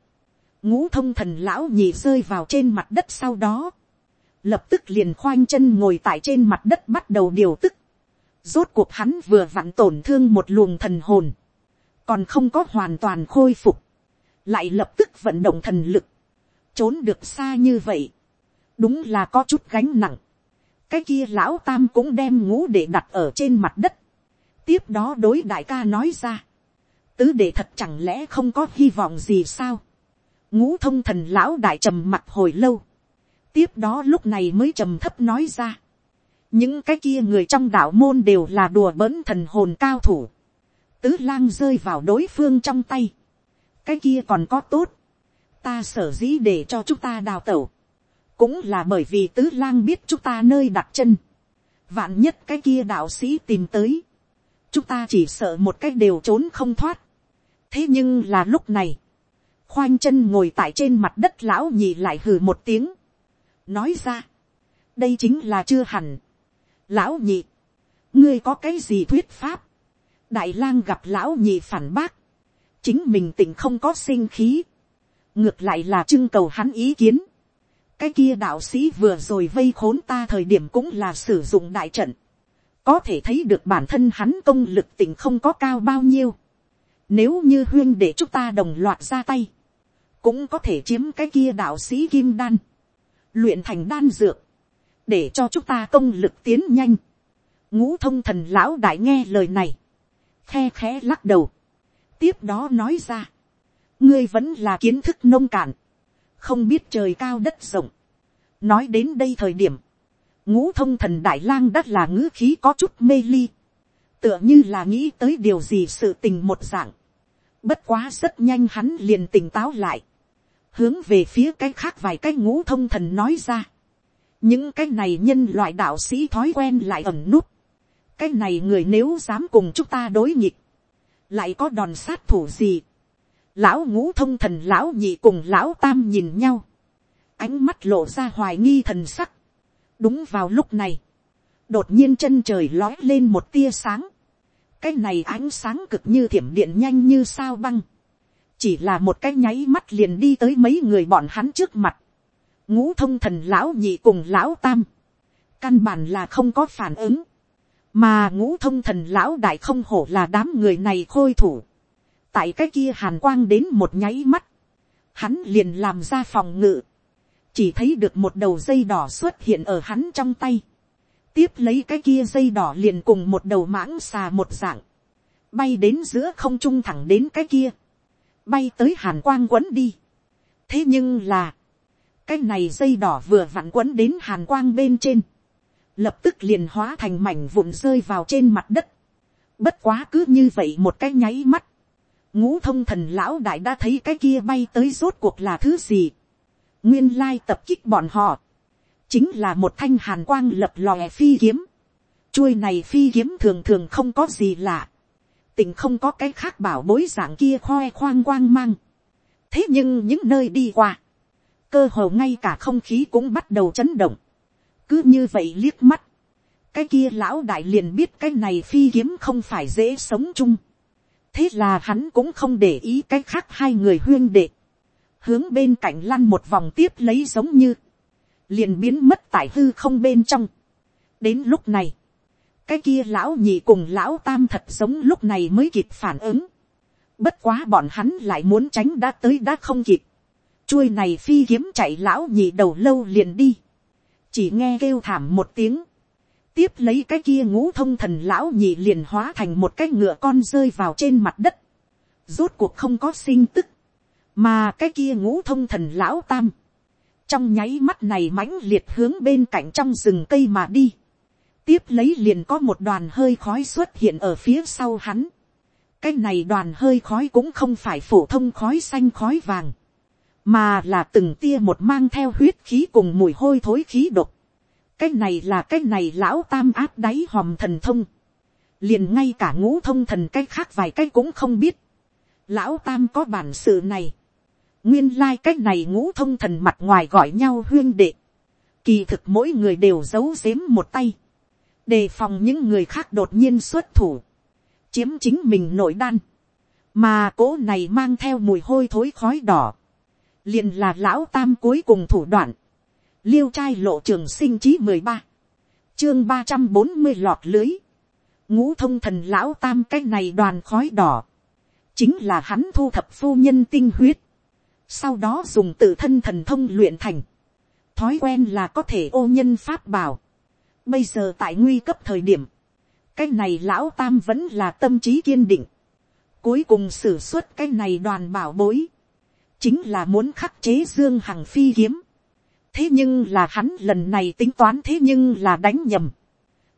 ngũ thông thần lão nhì rơi vào trên mặt đất sau đó, lập tức liền khoanh chân ngồi tại trên mặt đất bắt đầu điều tức, rốt cuộc hắn vừa vặn tổn thương một luồng thần hồn, còn không có hoàn toàn khôi phục, lại lập tức vận động thần lực, trốn được xa như vậy, đúng là có chút gánh nặng, cái kia lão tam cũng đem ngũ để đặt ở trên mặt đất. tiếp đó đối đại ca nói ra tứ để thật chẳng lẽ không có hy vọng gì sao. ngũ thông thần lão đại trầm mặt hồi lâu. tiếp đó lúc này mới trầm thấp nói ra. những cái kia người trong đạo môn đều là đùa bỡn thần hồn cao thủ. tứ lang rơi vào đối phương trong tay. cái kia còn có tốt. ta sở dĩ để cho chúng ta đào tẩu cũng là bởi vì tứ lang biết chúng ta nơi đặt chân, vạn nhất cái kia đạo sĩ tìm tới, chúng ta chỉ sợ một cách đều trốn không thoát, thế nhưng là lúc này, khoanh chân ngồi tại trên mặt đất lão nhị lại hừ một tiếng, nói ra, đây chính là chưa hẳn, lão nhị, ngươi có cái gì thuyết pháp, đại lang gặp lão nhị phản bác, chính mình tỉnh không có sinh khí, ngược lại là trưng cầu hắn ý kiến, cái kia đạo sĩ vừa rồi vây khốn ta thời điểm cũng là sử dụng đại trận, có thể thấy được bản thân hắn công lực tỉnh không có cao bao nhiêu, nếu như huyên để chúng ta đồng loạt ra tay, cũng có thể chiếm cái kia đạo sĩ kim đan, luyện thành đan dược, để cho chúng ta công lực tiến nhanh. ngũ thông thần lão đại nghe lời này, khe khẽ lắc đầu, tiếp đó nói ra, ngươi vẫn là kiến thức nông cạn, không biết trời cao đất rộng. nói đến đây thời điểm, ngũ thông thần đại lang đ là ngữ khí có chút mê ly, tựa như là nghĩ tới điều gì sự tình một dạng. bất quá rất nhanh hắn liền tỉnh táo lại, hướng về phía cái khác vài cái ngũ thông thần nói ra. những cái này nhân loại đạo sĩ thói quen lại ẩn nút. cái này người nếu dám cùng chúng ta đối nghịch, lại có đòn sát thủ gì. lão ngũ thông thần lão nhị cùng lão tam nhìn nhau, ánh mắt lộ ra hoài nghi thần sắc. đúng vào lúc này, đột nhiên chân trời lói lên một tia sáng. cái này ánh sáng cực như thiểm điện nhanh như sao băng. Chỉ là một cái nháy mắt liền đi tới mấy người bọn hắn trước mặt, ngũ thông thần lão nhị cùng lão tam, căn bản là không có phản ứng, mà ngũ thông thần lão đại không hổ là đám người này khôi thủ, tại cái kia hàn quang đến một nháy mắt, hắn liền làm ra phòng ngự, chỉ thấy được một đầu dây đỏ xuất hiện ở hắn trong tay, tiếp lấy cái kia dây đỏ liền cùng một đầu mãng xà một dạng, bay đến giữa không trung thẳng đến cái kia, bay tới hàn quang quấn đi. thế nhưng là, cái này dây đỏ vừa vặn quấn đến hàn quang bên trên, lập tức liền hóa thành mảnh vụn rơi vào trên mặt đất. bất quá cứ như vậy một cái nháy mắt, ngũ thông thần lão đại đã thấy cái kia bay tới rốt cuộc là thứ gì. nguyên lai tập kích bọn họ, chính là một thanh hàn quang lập lòe phi kiếm. chuôi này phi kiếm thường thường không có gì lạ tình không có cái khác bảo bối dạng kia khoe khoang quang mang. thế nhưng những nơi đi qua, cơ hồ ngay cả không khí cũng bắt đầu chấn động. cứ như vậy liếc mắt, cái kia lão đại liền biết cái này phi kiếm không phải dễ sống chung. thế là hắn cũng không để ý cái khác hai người huyên đệ. hướng bên cạnh lăn một vòng tiếp lấy giống như, liền biến mất tại hư không bên trong. đến lúc này, cái kia lão nhị cùng lão tam thật sống lúc này mới kịp phản ứng. Bất quá bọn hắn lại muốn tránh đã tới đã không kịp. Chuôi này phi kiếm chạy lão nhị đầu lâu liền đi. Chỉ nghe kêu thảm một tiếng. Tiếp lấy cái kia ngũ thông thần lão nhị liền hóa thành một cái ngựa con rơi vào trên mặt đất. Rốt cuộc không có sinh tức. Mà cái kia ngũ thông thần lão tam. Trong nháy mắt này mãnh liệt hướng bên cạnh trong rừng cây mà đi tiếp lấy liền có một đoàn hơi khói xuất hiện ở phía sau hắn. cái này đoàn hơi khói cũng không phải phổ thông khói xanh khói vàng, mà là từng tia một mang theo huyết khí cùng mùi hôi thối khí độc. cái này là cái này lão tam áp đáy hòm thần thông. liền ngay cả ngũ thông thần cái khác vài cái cũng không biết. lão tam có bản sự này nguyên lai like này ngũ thông thần mặt ngoài gọi nhau huyên đệ. kỳ thực mỗi người đều giấu giếm một tay. Đề phòng những người khác đột nhiên xuất thủ, chiếm chính mình nội đan, mà cố này mang theo mùi hôi thối khói đỏ, liền là lão tam cuối cùng thủ đoạn, liêu trai lộ trường sinh chí mười ba, chương ba trăm bốn mươi lọt lưới, ngũ thông thần lão tam cái này đoàn khói đỏ, chính là hắn thu thập phu nhân tinh huyết, sau đó dùng tự thân thần thông luyện thành, thói quen là có thể ô nhân pháp bảo, Bây giờ tại nguy cấp thời điểm, cái này lão tam vẫn là tâm trí kiên định. Cuối cùng sử xuất cái này đoàn bảo bối. Chính là muốn khắc chế Dương Hằng phi kiếm. Thế nhưng là hắn lần này tính toán thế nhưng là đánh nhầm.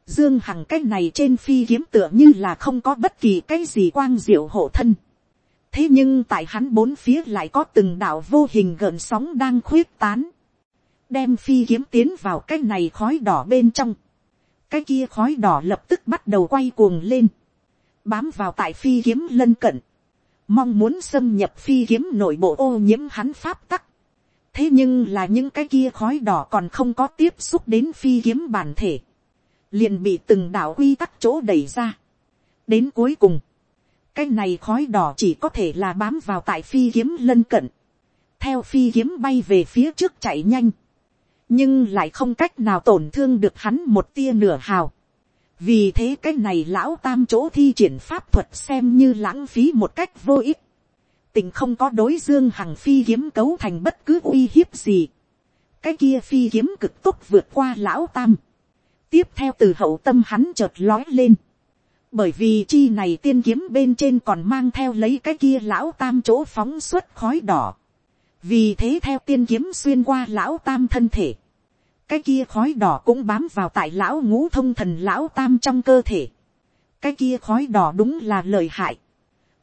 Dương Hằng cái này trên phi kiếm tựa như là không có bất kỳ cái gì quang diệu hộ thân. Thế nhưng tại hắn bốn phía lại có từng đạo vô hình gợn sóng đang khuyết tán đem phi kiếm tiến vào cái này khói đỏ bên trong. cái kia khói đỏ lập tức bắt đầu quay cuồng lên, bám vào tại phi kiếm lân cận. mong muốn xâm nhập phi kiếm nội bộ ô nhiễm hắn pháp tắc. thế nhưng là những cái kia khói đỏ còn không có tiếp xúc đến phi kiếm bản thể, liền bị từng đạo quy tắc chỗ đẩy ra. đến cuối cùng, cái này khói đỏ chỉ có thể là bám vào tại phi kiếm lân cận, theo phi kiếm bay về phía trước chạy nhanh, nhưng lại không cách nào tổn thương được hắn một tia nửa hào. vì thế cái này lão tam chỗ thi triển pháp thuật xem như lãng phí một cách vô ích. tình không có đối dương hằng phi kiếm cấu thành bất cứ uy hiếp gì. cái kia phi kiếm cực tốc vượt qua lão tam. tiếp theo từ hậu tâm hắn chợt lói lên bởi vì chi này tiên kiếm bên trên còn mang theo lấy cái kia lão tam chỗ phóng suốt khói đỏ. Vì thế theo tiên kiếm xuyên qua lão tam thân thể, cái kia khói đỏ cũng bám vào tại lão ngũ thông thần lão tam trong cơ thể, cái kia khói đỏ đúng là lời hại,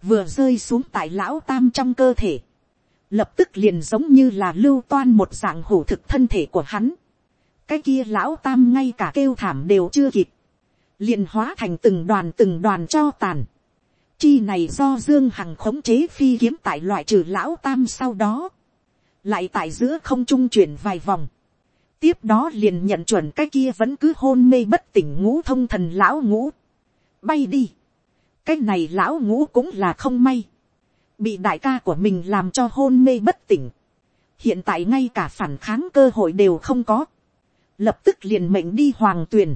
vừa rơi xuống tại lão tam trong cơ thể, lập tức liền giống như là lưu toan một dạng hủ thực thân thể của hắn, cái kia lão tam ngay cả kêu thảm đều chưa kịp, liền hóa thành từng đoàn từng đoàn cho tàn, chi này do dương hằng khống chế phi kiếm tại loại trừ lão tam sau đó, lại tại giữa không trung chuyển vài vòng, tiếp đó liền nhận chuẩn cái kia vẫn cứ hôn mê bất tỉnh ngũ thông thần lão ngũ, bay đi, cái này lão ngũ cũng là không may, bị đại ca của mình làm cho hôn mê bất tỉnh, hiện tại ngay cả phản kháng cơ hội đều không có, lập tức liền mệnh đi hoàng tuyền,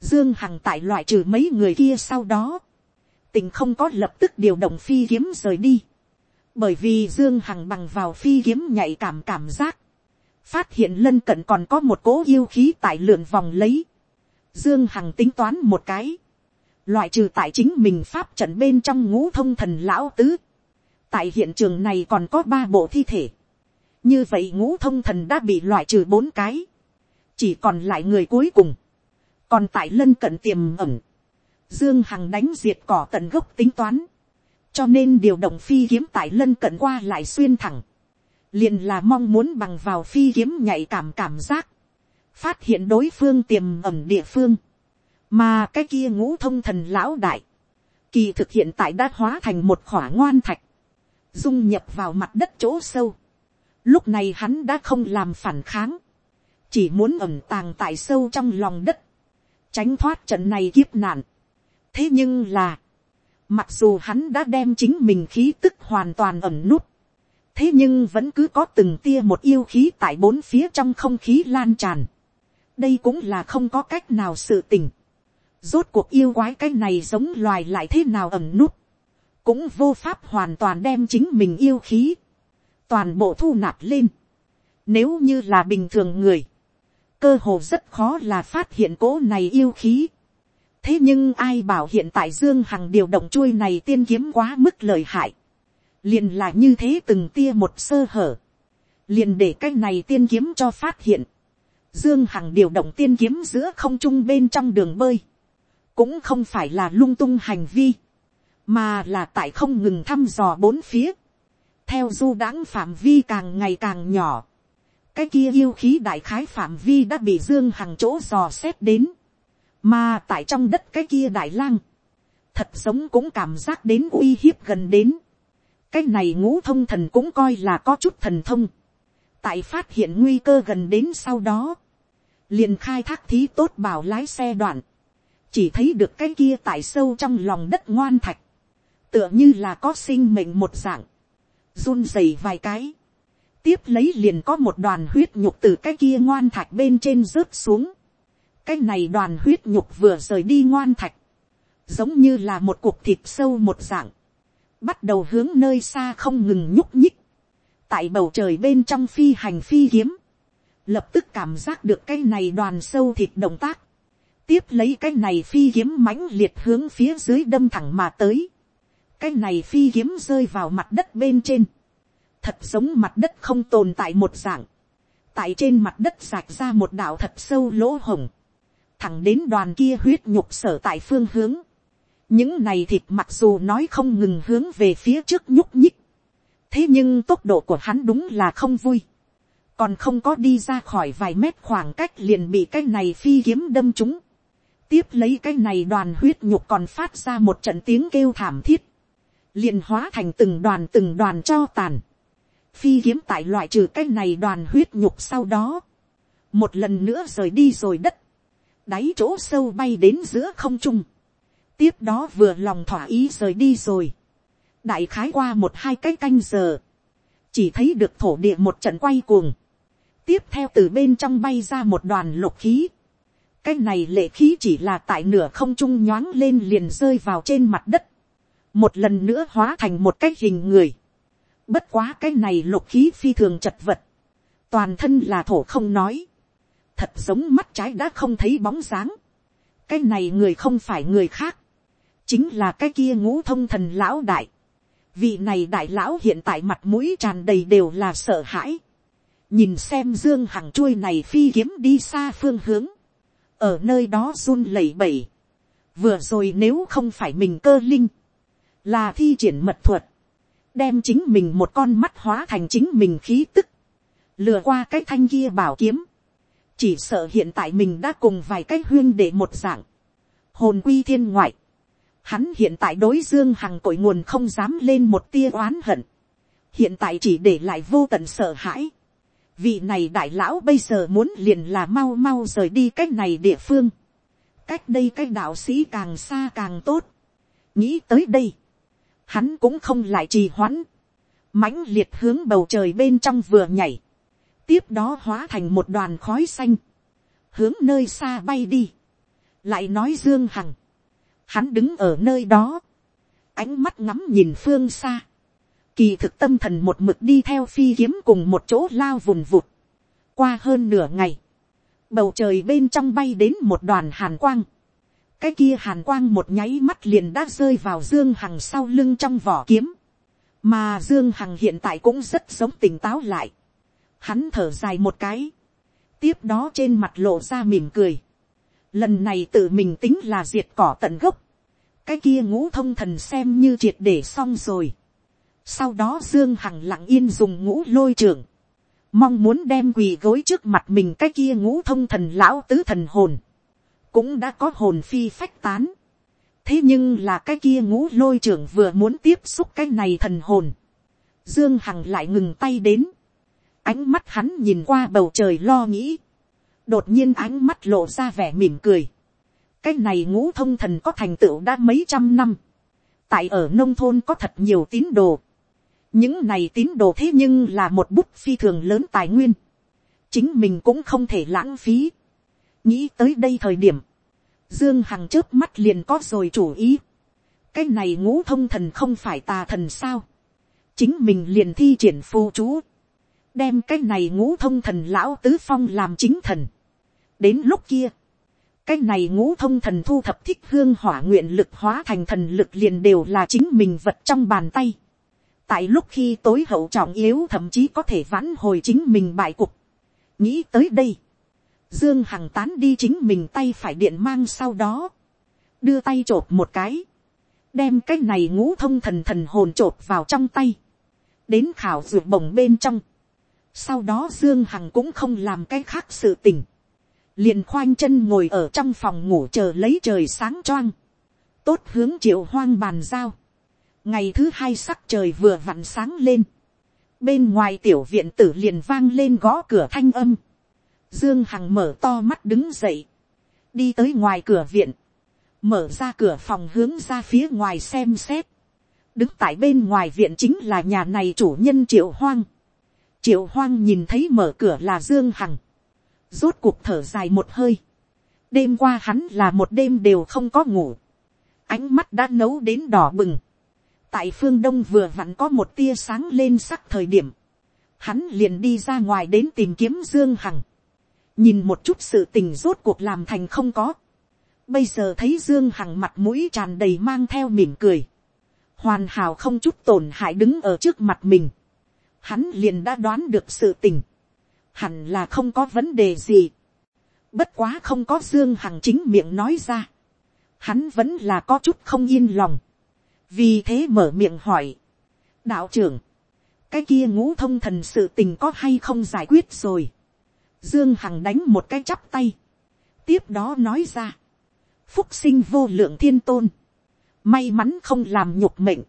dương hằng tại loại trừ mấy người kia sau đó, tình không có lập tức điều động phi kiếm rời đi, bởi vì dương hằng bằng vào phi kiếm nhạy cảm cảm giác, phát hiện lân cận còn có một cố yêu khí tại lượn vòng lấy, dương hằng tính toán một cái, loại trừ tại chính mình pháp trận bên trong ngũ thông thần lão tứ, tại hiện trường này còn có ba bộ thi thể, như vậy ngũ thông thần đã bị loại trừ bốn cái, chỉ còn lại người cuối cùng, còn tại lân cận tiềm ẩm, dương hằng đánh diệt cỏ tận gốc tính toán, cho nên điều động phi kiếm tại lân cận qua lại xuyên thẳng, liền là mong muốn bằng vào phi kiếm nhạy cảm cảm giác, phát hiện đối phương tiềm ẩm địa phương, mà cái kia ngũ thông thần lão đại, kỳ thực hiện tại đã hóa thành một khỏa ngoan thạch, dung nhập vào mặt đất chỗ sâu. Lúc này hắn đã không làm phản kháng, chỉ muốn ẩm tàng tại sâu trong lòng đất, tránh thoát trận này kiếp nạn. thế nhưng là, Mặc dù hắn đã đem chính mình khí tức hoàn toàn ẩm nút. Thế nhưng vẫn cứ có từng tia một yêu khí tại bốn phía trong không khí lan tràn. Đây cũng là không có cách nào sự tình. Rốt cuộc yêu quái cái này giống loài lại thế nào ẩm nút. Cũng vô pháp hoàn toàn đem chính mình yêu khí. Toàn bộ thu nạp lên. Nếu như là bình thường người. Cơ hồ rất khó là phát hiện cố này yêu khí thế nhưng ai bảo hiện tại dương hằng điều động chuôi này tiên kiếm quá mức lời hại. liền là như thế từng tia một sơ hở. liền để cái này tiên kiếm cho phát hiện. dương hằng điều động tiên kiếm giữa không trung bên trong đường bơi. cũng không phải là lung tung hành vi. mà là tại không ngừng thăm dò bốn phía. theo du đãng phạm vi càng ngày càng nhỏ cái kia yêu khí đại khái phạm vi đã bị dương hằng chỗ dò xét đến mà tại trong đất cái kia đại lang. Thật giống cũng cảm giác đến uy hiếp gần đến. Cái này ngũ thông thần cũng coi là có chút thần thông. Tại phát hiện nguy cơ gần đến sau đó. Liền khai thác thí tốt bảo lái xe đoạn. Chỉ thấy được cái kia tại sâu trong lòng đất ngoan thạch. Tựa như là có sinh mệnh một dạng. run rẩy vài cái tiếp lấy liền có một đoàn huyết nhục từ cái kia ngoan thạch bên trên rớt xuống. Cái này đoàn huyết nhục vừa rời đi ngoan thạch, giống như là một cuộc thịt sâu một dạng, bắt đầu hướng nơi xa không ngừng nhúc nhích, tại bầu trời bên trong phi hành phi kiếm, lập tức cảm giác được cái này đoàn sâu thịt động tác, tiếp lấy cái này phi kiếm mãnh liệt hướng phía dưới đâm thẳng mà tới, cái này phi kiếm rơi vào mặt đất bên trên, thật giống mặt đất không tồn tại một dạng, tại trên mặt đất sạch ra một đạo thật sâu lỗ hồng, thẳng đến đoàn kia huyết nhục sở tại phương hướng. những này thịt mặc dù nói không ngừng hướng về phía trước nhúc nhích. thế nhưng tốc độ của hắn đúng là không vui. còn không có đi ra khỏi vài mét khoảng cách liền bị cái này phi kiếm đâm trúng. tiếp lấy cái này đoàn huyết nhục còn phát ra một trận tiếng kêu thảm thiết. liền hóa thành từng đoàn từng đoàn cho tàn, phi kiếm tại loại trừ cái này đoàn huyết nhục sau đó, một lần nữa rời đi rồi đất, đáy chỗ sâu bay đến giữa không trung, tiếp đó vừa lòng thỏa ý rời đi rồi, đại khái qua một hai cái canh giờ, chỉ thấy được thổ địa một trận quay cuồng, tiếp theo từ bên trong bay ra một đoàn lục khí, cái này lệ khí chỉ là tại nửa không trung nhoáng lên liền rơi vào trên mặt đất, một lần nữa hóa thành một cái hình người, bất quá cái này lục khí phi thường chật vật, toàn thân là thổ không nói, thật giống mắt trái đã không thấy bóng dáng, cái này người không phải người khác, chính là cái kia ngũ thông thần lão đại, vị này đại lão hiện tại mặt mũi tràn đầy đều là sợ hãi, nhìn xem dương hằng chuôi này phi kiếm đi xa phương hướng, ở nơi đó run lẩy bẩy, vừa rồi nếu không phải mình cơ linh, là thi triển mật thuật, đem chính mình một con mắt hóa thành chính mình khí tức, lừa qua cái thanh kia bảo kiếm, chỉ sợ hiện tại mình đã cùng vài cái huyên để một dạng, hồn quy thiên ngoại, hắn hiện tại đối dương hằng cội nguồn không dám lên một tia oán hận, hiện tại chỉ để lại vô tận sợ hãi, vị này đại lão bây giờ muốn liền là mau mau rời đi cách này địa phương, cách đây cái đạo sĩ càng xa càng tốt, nghĩ tới đây, hắn cũng không lại trì hoãn, mãnh liệt hướng bầu trời bên trong vừa nhảy, tiếp đó hóa thành một đoàn khói xanh, hướng nơi xa bay đi, lại nói dương hằng, hắn đứng ở nơi đó, ánh mắt ngắm nhìn phương xa, kỳ thực tâm thần một mực đi theo phi kiếm cùng một chỗ lao vùn vụt, qua hơn nửa ngày, bầu trời bên trong bay đến một đoàn hàn quang, cái kia hàn quang một nháy mắt liền đã rơi vào dương hằng sau lưng trong vỏ kiếm, mà dương hằng hiện tại cũng rất giống tỉnh táo lại, hắn thở dài một cái, tiếp đó trên mặt lộ ra mỉm cười, lần này tự mình tính là diệt cỏ tận gốc, cái kia ngũ thông thần xem như triệt để xong rồi, sau đó dương hằng lặng yên dùng ngũ lôi trưởng, mong muốn đem quỳ gối trước mặt mình cái kia ngũ thông thần lão tứ thần hồn, cũng đã có hồn phi phách tán. thế nhưng là cái kia ngũ lôi trưởng vừa muốn tiếp xúc cái này thần hồn, dương hằng lại ngừng tay đến, ánh mắt hắn nhìn qua bầu trời lo nghĩ, đột nhiên ánh mắt lộ ra vẻ mỉm cười, cái này ngũ thông thần có thành tựu đã mấy trăm năm, tại ở nông thôn có thật nhiều tín đồ, những này tín đồ thế nhưng là một bút phi thường lớn tài nguyên, chính mình cũng không thể lãng phí. nghĩ tới đây thời điểm, dương hằng trước mắt liền có rồi chủ ý, cái này ngũ thông thần không phải tà thần sao, chính mình liền thi triển phù chú, đem cái này ngũ thông thần lão tứ phong làm chính thần. đến lúc kia, cái này ngũ thông thần thu thập thích hương hỏa nguyện lực hóa thành thần lực liền đều là chính mình vật trong bàn tay tại lúc khi tối hậu trọng yếu thậm chí có thể vãn hồi chính mình bại cục. nghĩ tới đây, dương hằng tán đi chính mình tay phải điện mang sau đó, đưa tay trộp một cái, đem cái này ngũ thông thần thần hồn trộp vào trong tay, đến khảo ruột bồng bên trong. sau đó dương hằng cũng không làm cái khác sự tình, liền khoanh chân ngồi ở trong phòng ngủ chờ lấy trời sáng choang, tốt hướng triệu hoang bàn giao, ngày thứ hai sắc trời vừa vặn sáng lên, bên ngoài tiểu viện tử liền vang lên gõ cửa thanh âm, dương hằng mở to mắt đứng dậy, đi tới ngoài cửa viện, mở ra cửa phòng hướng ra phía ngoài xem xét, đứng tại bên ngoài viện chính là nhà này chủ nhân triệu hoang, triệu hoang nhìn thấy mở cửa là dương hằng, rốt cuộc thở dài một hơi, đêm qua hắn là một đêm đều không có ngủ, ánh mắt đã nấu đến đỏ bừng, tại phương đông vừa vặn có một tia sáng lên sắc thời điểm, hắn liền đi ra ngoài đến tìm kiếm dương hằng, nhìn một chút sự tình rốt cuộc làm thành không có, bây giờ thấy dương hằng mặt mũi tràn đầy mang theo mỉm cười, hoàn hảo không chút tổn hại đứng ở trước mặt mình, hắn liền đã đoán được sự tình, hẳn là không có vấn đề gì, bất quá không có dương hằng chính miệng nói ra, hắn vẫn là có chút không yên lòng, vì thế mở miệng hỏi, đạo trưởng, cái kia ngũ thông thần sự tình có hay không giải quyết rồi. Dương Hằng đánh một cái chắp tay. Tiếp đó nói ra. Phúc sinh vô lượng thiên tôn. May mắn không làm nhục mệnh.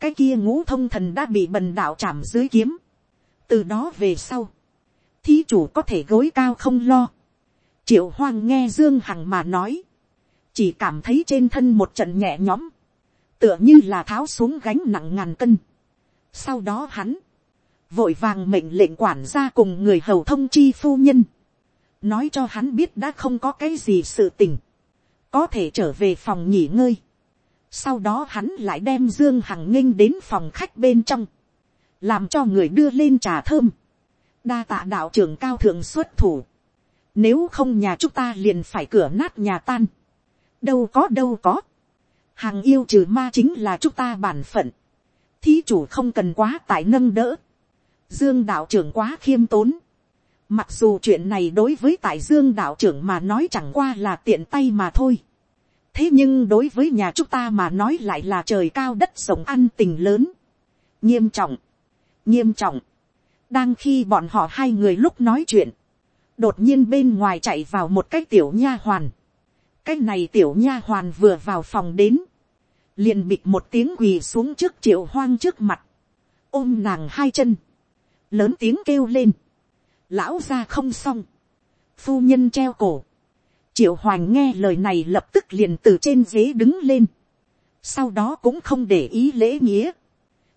cái kia ngũ thông thần đã bị bần đạo chạm dưới kiếm, từ đó về sau, thí chủ có thể gối cao không lo, triệu hoang nghe dương hằng mà nói, chỉ cảm thấy trên thân một trận nhẹ nhõm, tựa như là tháo xuống gánh nặng ngàn cân. Sau đó hắn, vội vàng mệnh lệnh quản gia cùng người hầu thông chi phu nhân, nói cho hắn biết đã không có cái gì sự tình, có thể trở về phòng nghỉ ngơi. Sau đó hắn lại đem Dương Hằng nghênh đến phòng khách bên trong, làm cho người đưa lên trà thơm. Đa tạ đạo trưởng cao thượng xuất thủ. Nếu không nhà chúng ta liền phải cửa nát nhà tan. Đâu có đâu có. Hàng yêu trừ ma chính là chúng ta bản phận. Thí chủ không cần quá tại nâng đỡ. Dương đạo trưởng quá khiêm tốn. Mặc dù chuyện này đối với tại Dương đạo trưởng mà nói chẳng qua là tiện tay mà thôi. Thế nhưng đối với nhà chúng ta mà nói lại là trời cao đất rộng ăn tình lớn. Nghiêm trọng. Nghiêm trọng. Đang khi bọn họ hai người lúc nói chuyện. Đột nhiên bên ngoài chạy vào một cái tiểu nha hoàn. Cái này tiểu nha hoàn vừa vào phòng đến. Liền bịch một tiếng quỳ xuống trước triệu hoang trước mặt. Ôm nàng hai chân. Lớn tiếng kêu lên. Lão ra không xong, phu nhân treo cổ, triệu hoàng nghe lời này lập tức liền từ trên ghế đứng lên, sau đó cũng không để ý lễ nghĩa,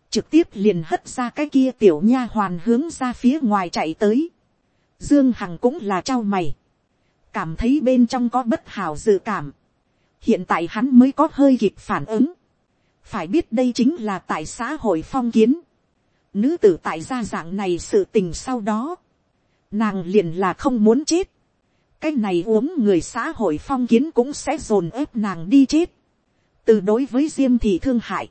trực tiếp liền hất ra cái kia tiểu nha hoàn hướng ra phía ngoài chạy tới, dương hằng cũng là trao mày, cảm thấy bên trong có bất hảo dự cảm, hiện tại hắn mới có hơi kịp phản ứng, phải biết đây chính là tại xã hội phong kiến, nữ tử tại gia dạng này sự tình sau đó, nàng liền là không muốn chết, cái này uống người xã hội phong kiến cũng sẽ dồn ép nàng đi chết, từ đối với diêm thị thương hại,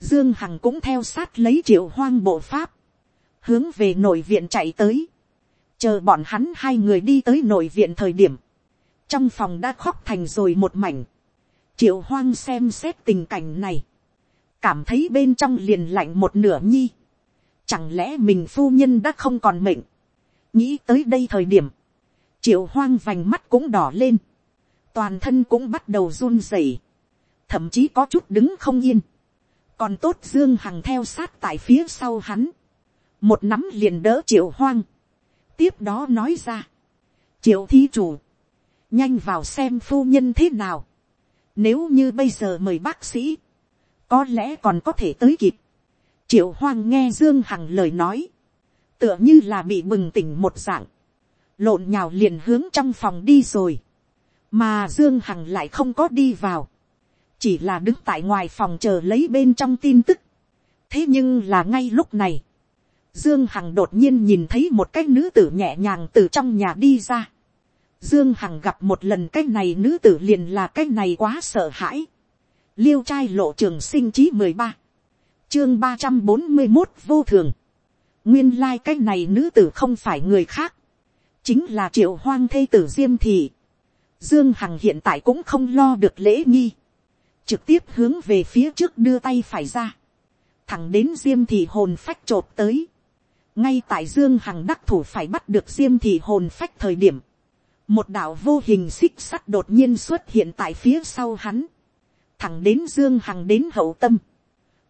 dương hằng cũng theo sát lấy triệu hoang bộ pháp, hướng về nội viện chạy tới, chờ bọn hắn hai người đi tới nội viện thời điểm, trong phòng đã khóc thành rồi một mảnh, triệu hoang xem xét tình cảnh này, cảm thấy bên trong liền lạnh một nửa nhi, chẳng lẽ mình phu nhân đã không còn mệnh, nghĩ tới đây thời điểm, triệu hoang vành mắt cũng đỏ lên, toàn thân cũng bắt đầu run rẩy, thậm chí có chút đứng không yên, còn tốt dương hằng theo sát tại phía sau hắn, một nắm liền đỡ triệu hoang, tiếp đó nói ra, triệu thí chủ, nhanh vào xem phu nhân thế nào, nếu như bây giờ mời bác sĩ, có lẽ còn có thể tới kịp, triệu hoang nghe dương hằng lời nói, tựa như là bị bừng tỉnh một dạng, lộn nhào liền hướng trong phòng đi rồi, mà dương hằng lại không có đi vào, chỉ là đứng tại ngoài phòng chờ lấy bên trong tin tức. thế nhưng là ngay lúc này, dương hằng đột nhiên nhìn thấy một cái nữ tử nhẹ nhàng từ trong nhà đi ra. dương hằng gặp một lần cái này nữ tử liền là cái này quá sợ hãi. liêu trai lộ trường sinh chí mười ba, chương ba trăm bốn mươi một vô thường. Nguyên lai cái này nữ tử không phải người khác, chính là triệu hoang thê tử diêm thị. Dương Hằng hiện tại cũng không lo được lễ nghi, trực tiếp hướng về phía trước đưa tay phải ra, thẳng đến diêm thị hồn phách trột tới. ngay tại dương hằng đắc thủ phải bắt được diêm thị hồn phách thời điểm, một đạo vô hình xích sắt đột nhiên xuất hiện tại phía sau hắn, thẳng đến dương hằng đến hậu tâm,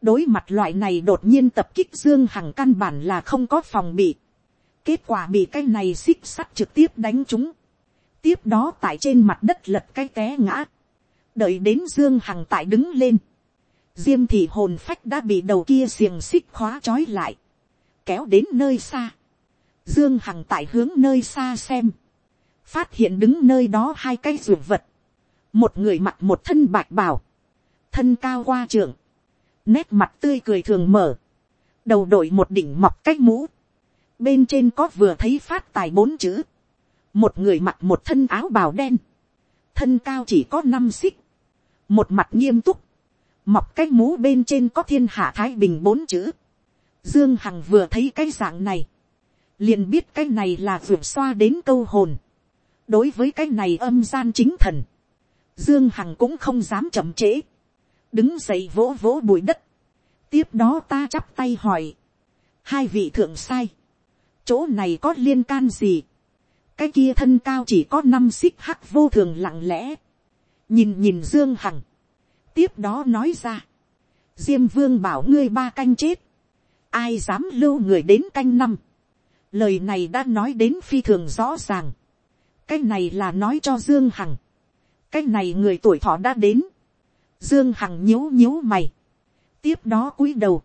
đối mặt loại này đột nhiên tập kích dương hằng căn bản là không có phòng bị. kết quả bị cái này xích sắt trực tiếp đánh chúng. tiếp đó tại trên mặt đất lật cái té ngã. đợi đến dương hằng tại đứng lên. diêm thị hồn phách đã bị đầu kia xiềng xích khóa trói lại. kéo đến nơi xa. dương hằng tại hướng nơi xa xem. phát hiện đứng nơi đó hai cái ruột vật. một người mặc một thân bạch bào. thân cao qua trường nét mặt tươi cười thường mở, đầu đội một đỉnh mọc cách mũ, bên trên có vừa thấy phát tài bốn chữ, một người mặc một thân áo bào đen, thân cao chỉ có năm xích, một mặt nghiêm túc, mọc cái mũ bên trên có thiên hạ thái bình bốn chữ, dương hằng vừa thấy cái dạng này, liền biết cái này là vượt xoa đến câu hồn, đối với cái này âm gian chính thần, dương hằng cũng không dám chậm trễ, đứng dậy vỗ vỗ bụi đất, tiếp đó ta chắp tay hỏi, hai vị thượng sai, chỗ này có liên can gì, cái kia thân cao chỉ có năm xích hắc vô thường lặng lẽ, nhìn nhìn dương hằng, tiếp đó nói ra, diêm vương bảo ngươi ba canh chết, ai dám lưu người đến canh năm, lời này đã nói đến phi thường rõ ràng, cái này là nói cho dương hằng, cái này người tuổi thọ đã đến, dương hằng nhíu nhíu mày, tiếp đó cúi đầu,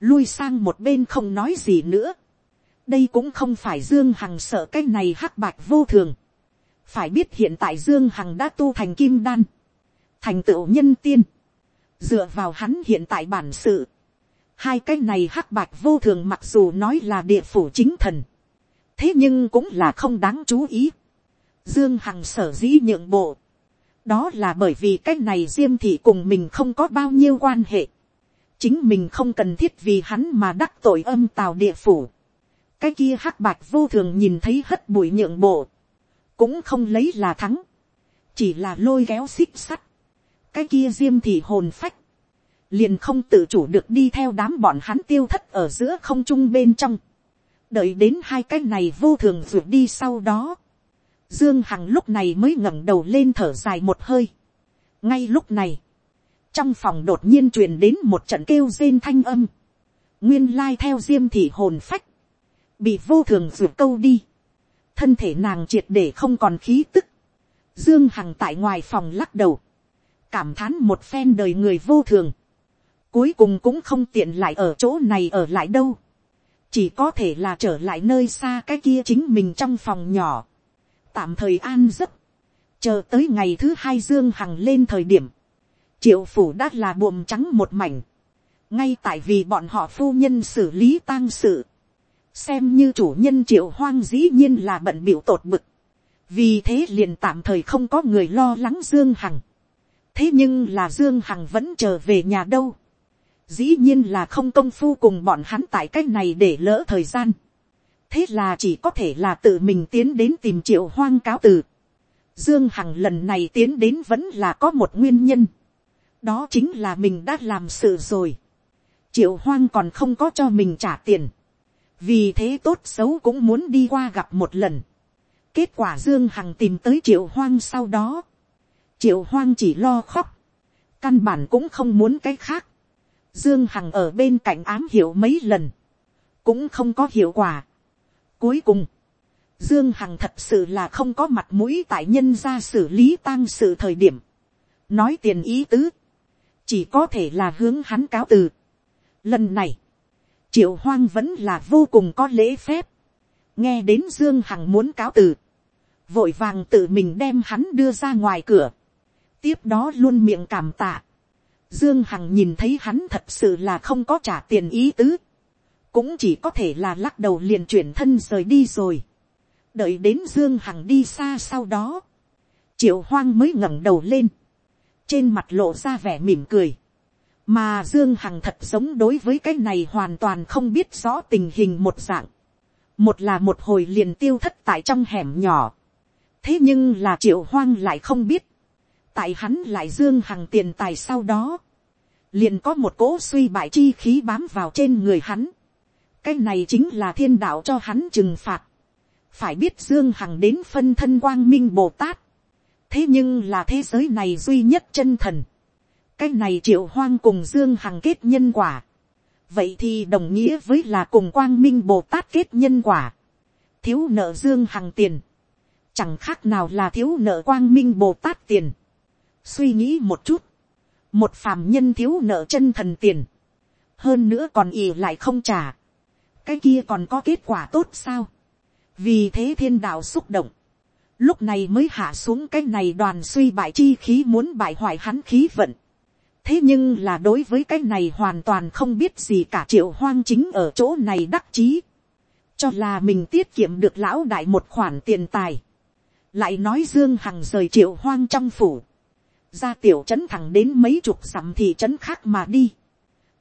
lui sang một bên không nói gì nữa, đây cũng không phải dương hằng sợ cái này hắc bạch vô thường, phải biết hiện tại dương hằng đã tu thành kim đan, thành tựu nhân tiên, dựa vào hắn hiện tại bản sự, hai cái này hắc bạch vô thường mặc dù nói là địa phủ chính thần, thế nhưng cũng là không đáng chú ý. Dương Hằng sở dĩ nhượng bộ, đó là bởi vì cái này diêm thị cùng mình không có bao nhiêu quan hệ, chính mình không cần thiết vì hắn mà đắc tội âm tào địa phủ. cái kia hắc bạch vô thường nhìn thấy hất bụi nhượng bộ, cũng không lấy là thắng, chỉ là lôi kéo xích sắt, cái kia diêm thị hồn phách, liền không tự chủ được đi theo đám bọn hắn tiêu thất ở giữa không trung bên trong, đợi đến hai cái này vô thường ruột đi sau đó, dương hằng lúc này mới ngẩng đầu lên thở dài một hơi. ngay lúc này, trong phòng đột nhiên truyền đến một trận kêu rên thanh âm, nguyên lai theo diêm thị hồn phách, bị vô thường ruột câu đi, thân thể nàng triệt để không còn khí tức, dương hằng tại ngoài phòng lắc đầu, cảm thán một phen đời người vô thường, cuối cùng cũng không tiện lại ở chỗ này ở lại đâu, chỉ có thể là trở lại nơi xa cái kia chính mình trong phòng nhỏ, tạm thời an giấc, chờ tới ngày thứ hai dương hằng lên thời điểm, triệu phủ đã là buồm trắng một mảnh, ngay tại vì bọn họ phu nhân xử lý tang sự, xem như chủ nhân triệu hoang dĩ nhiên là bận biểu tột bực, vì thế liền tạm thời không có người lo lắng dương hằng, thế nhưng là dương hằng vẫn chờ về nhà đâu, dĩ nhiên là không công phu cùng bọn hắn tại cái này để lỡ thời gian, thế là chỉ có thể là tự mình tiến đến tìm triệu hoang cáo từ. Dương Hằng lần này tiến đến vẫn là có một nguyên nhân. Đó chính là mình đã làm sự rồi. Triệu hoang còn không có cho mình trả tiền. Vì thế tốt xấu cũng muốn đi qua gặp một lần. Kết quả Dương Hằng tìm tới triệu hoang sau đó. Triệu hoang chỉ lo khóc. Căn bản cũng không muốn cái khác. Dương Hằng ở bên cạnh ám hiểu mấy lần. Cũng không có hiệu quả. Cuối cùng. Dương Hằng thật sự là không có mặt mũi tại nhân gia xử lý tang sự thời điểm. Nói tiền ý tứ. Chỉ có thể là hướng hắn cáo từ. Lần này. Triệu Hoang vẫn là vô cùng có lễ phép. Nghe đến Dương Hằng muốn cáo từ. Vội vàng tự mình đem hắn đưa ra ngoài cửa. Tiếp đó luôn miệng cảm tạ. Dương Hằng nhìn thấy hắn thật sự là không có trả tiền ý tứ. Cũng chỉ có thể là lắc đầu liền chuyển thân rời đi rồi. Đợi đến Dương Hằng đi xa sau đó. Triệu Hoang mới ngẩng đầu lên. Trên mặt lộ ra vẻ mỉm cười. Mà Dương Hằng thật giống đối với cái này hoàn toàn không biết rõ tình hình một dạng. Một là một hồi liền tiêu thất tại trong hẻm nhỏ. Thế nhưng là Triệu Hoang lại không biết tại hắn lại dương hằng tiền tài sau đó, liền có một cỗ suy bại chi khí bám vào trên người hắn cái này chính là thiên đạo cho hắn trừng phạt. phải biết dương hằng đến phân thân quang minh bồ tát. thế nhưng là thế giới này duy nhất chân thần. cái này triệu hoang cùng dương hằng kết nhân quả. vậy thì đồng nghĩa với là cùng quang minh bồ tát kết nhân quả. thiếu nợ dương hằng tiền. chẳng khác nào là thiếu nợ quang minh bồ tát tiền suy nghĩ một chút, một phàm nhân thiếu nợ chân thần tiền, hơn nữa còn ì lại không trả, cái kia còn có kết quả tốt sao, vì thế thiên đạo xúc động, lúc này mới hạ xuống cái này đoàn suy bại chi khí muốn bại hoại hắn khí vận, thế nhưng là đối với cái này hoàn toàn không biết gì cả triệu hoang chính ở chỗ này đắc chí, cho là mình tiết kiệm được lão đại một khoản tiền tài, lại nói dương hằng rời triệu hoang trong phủ, ra tiểu trấn thẳng đến mấy chục dặm thị trấn khác mà đi.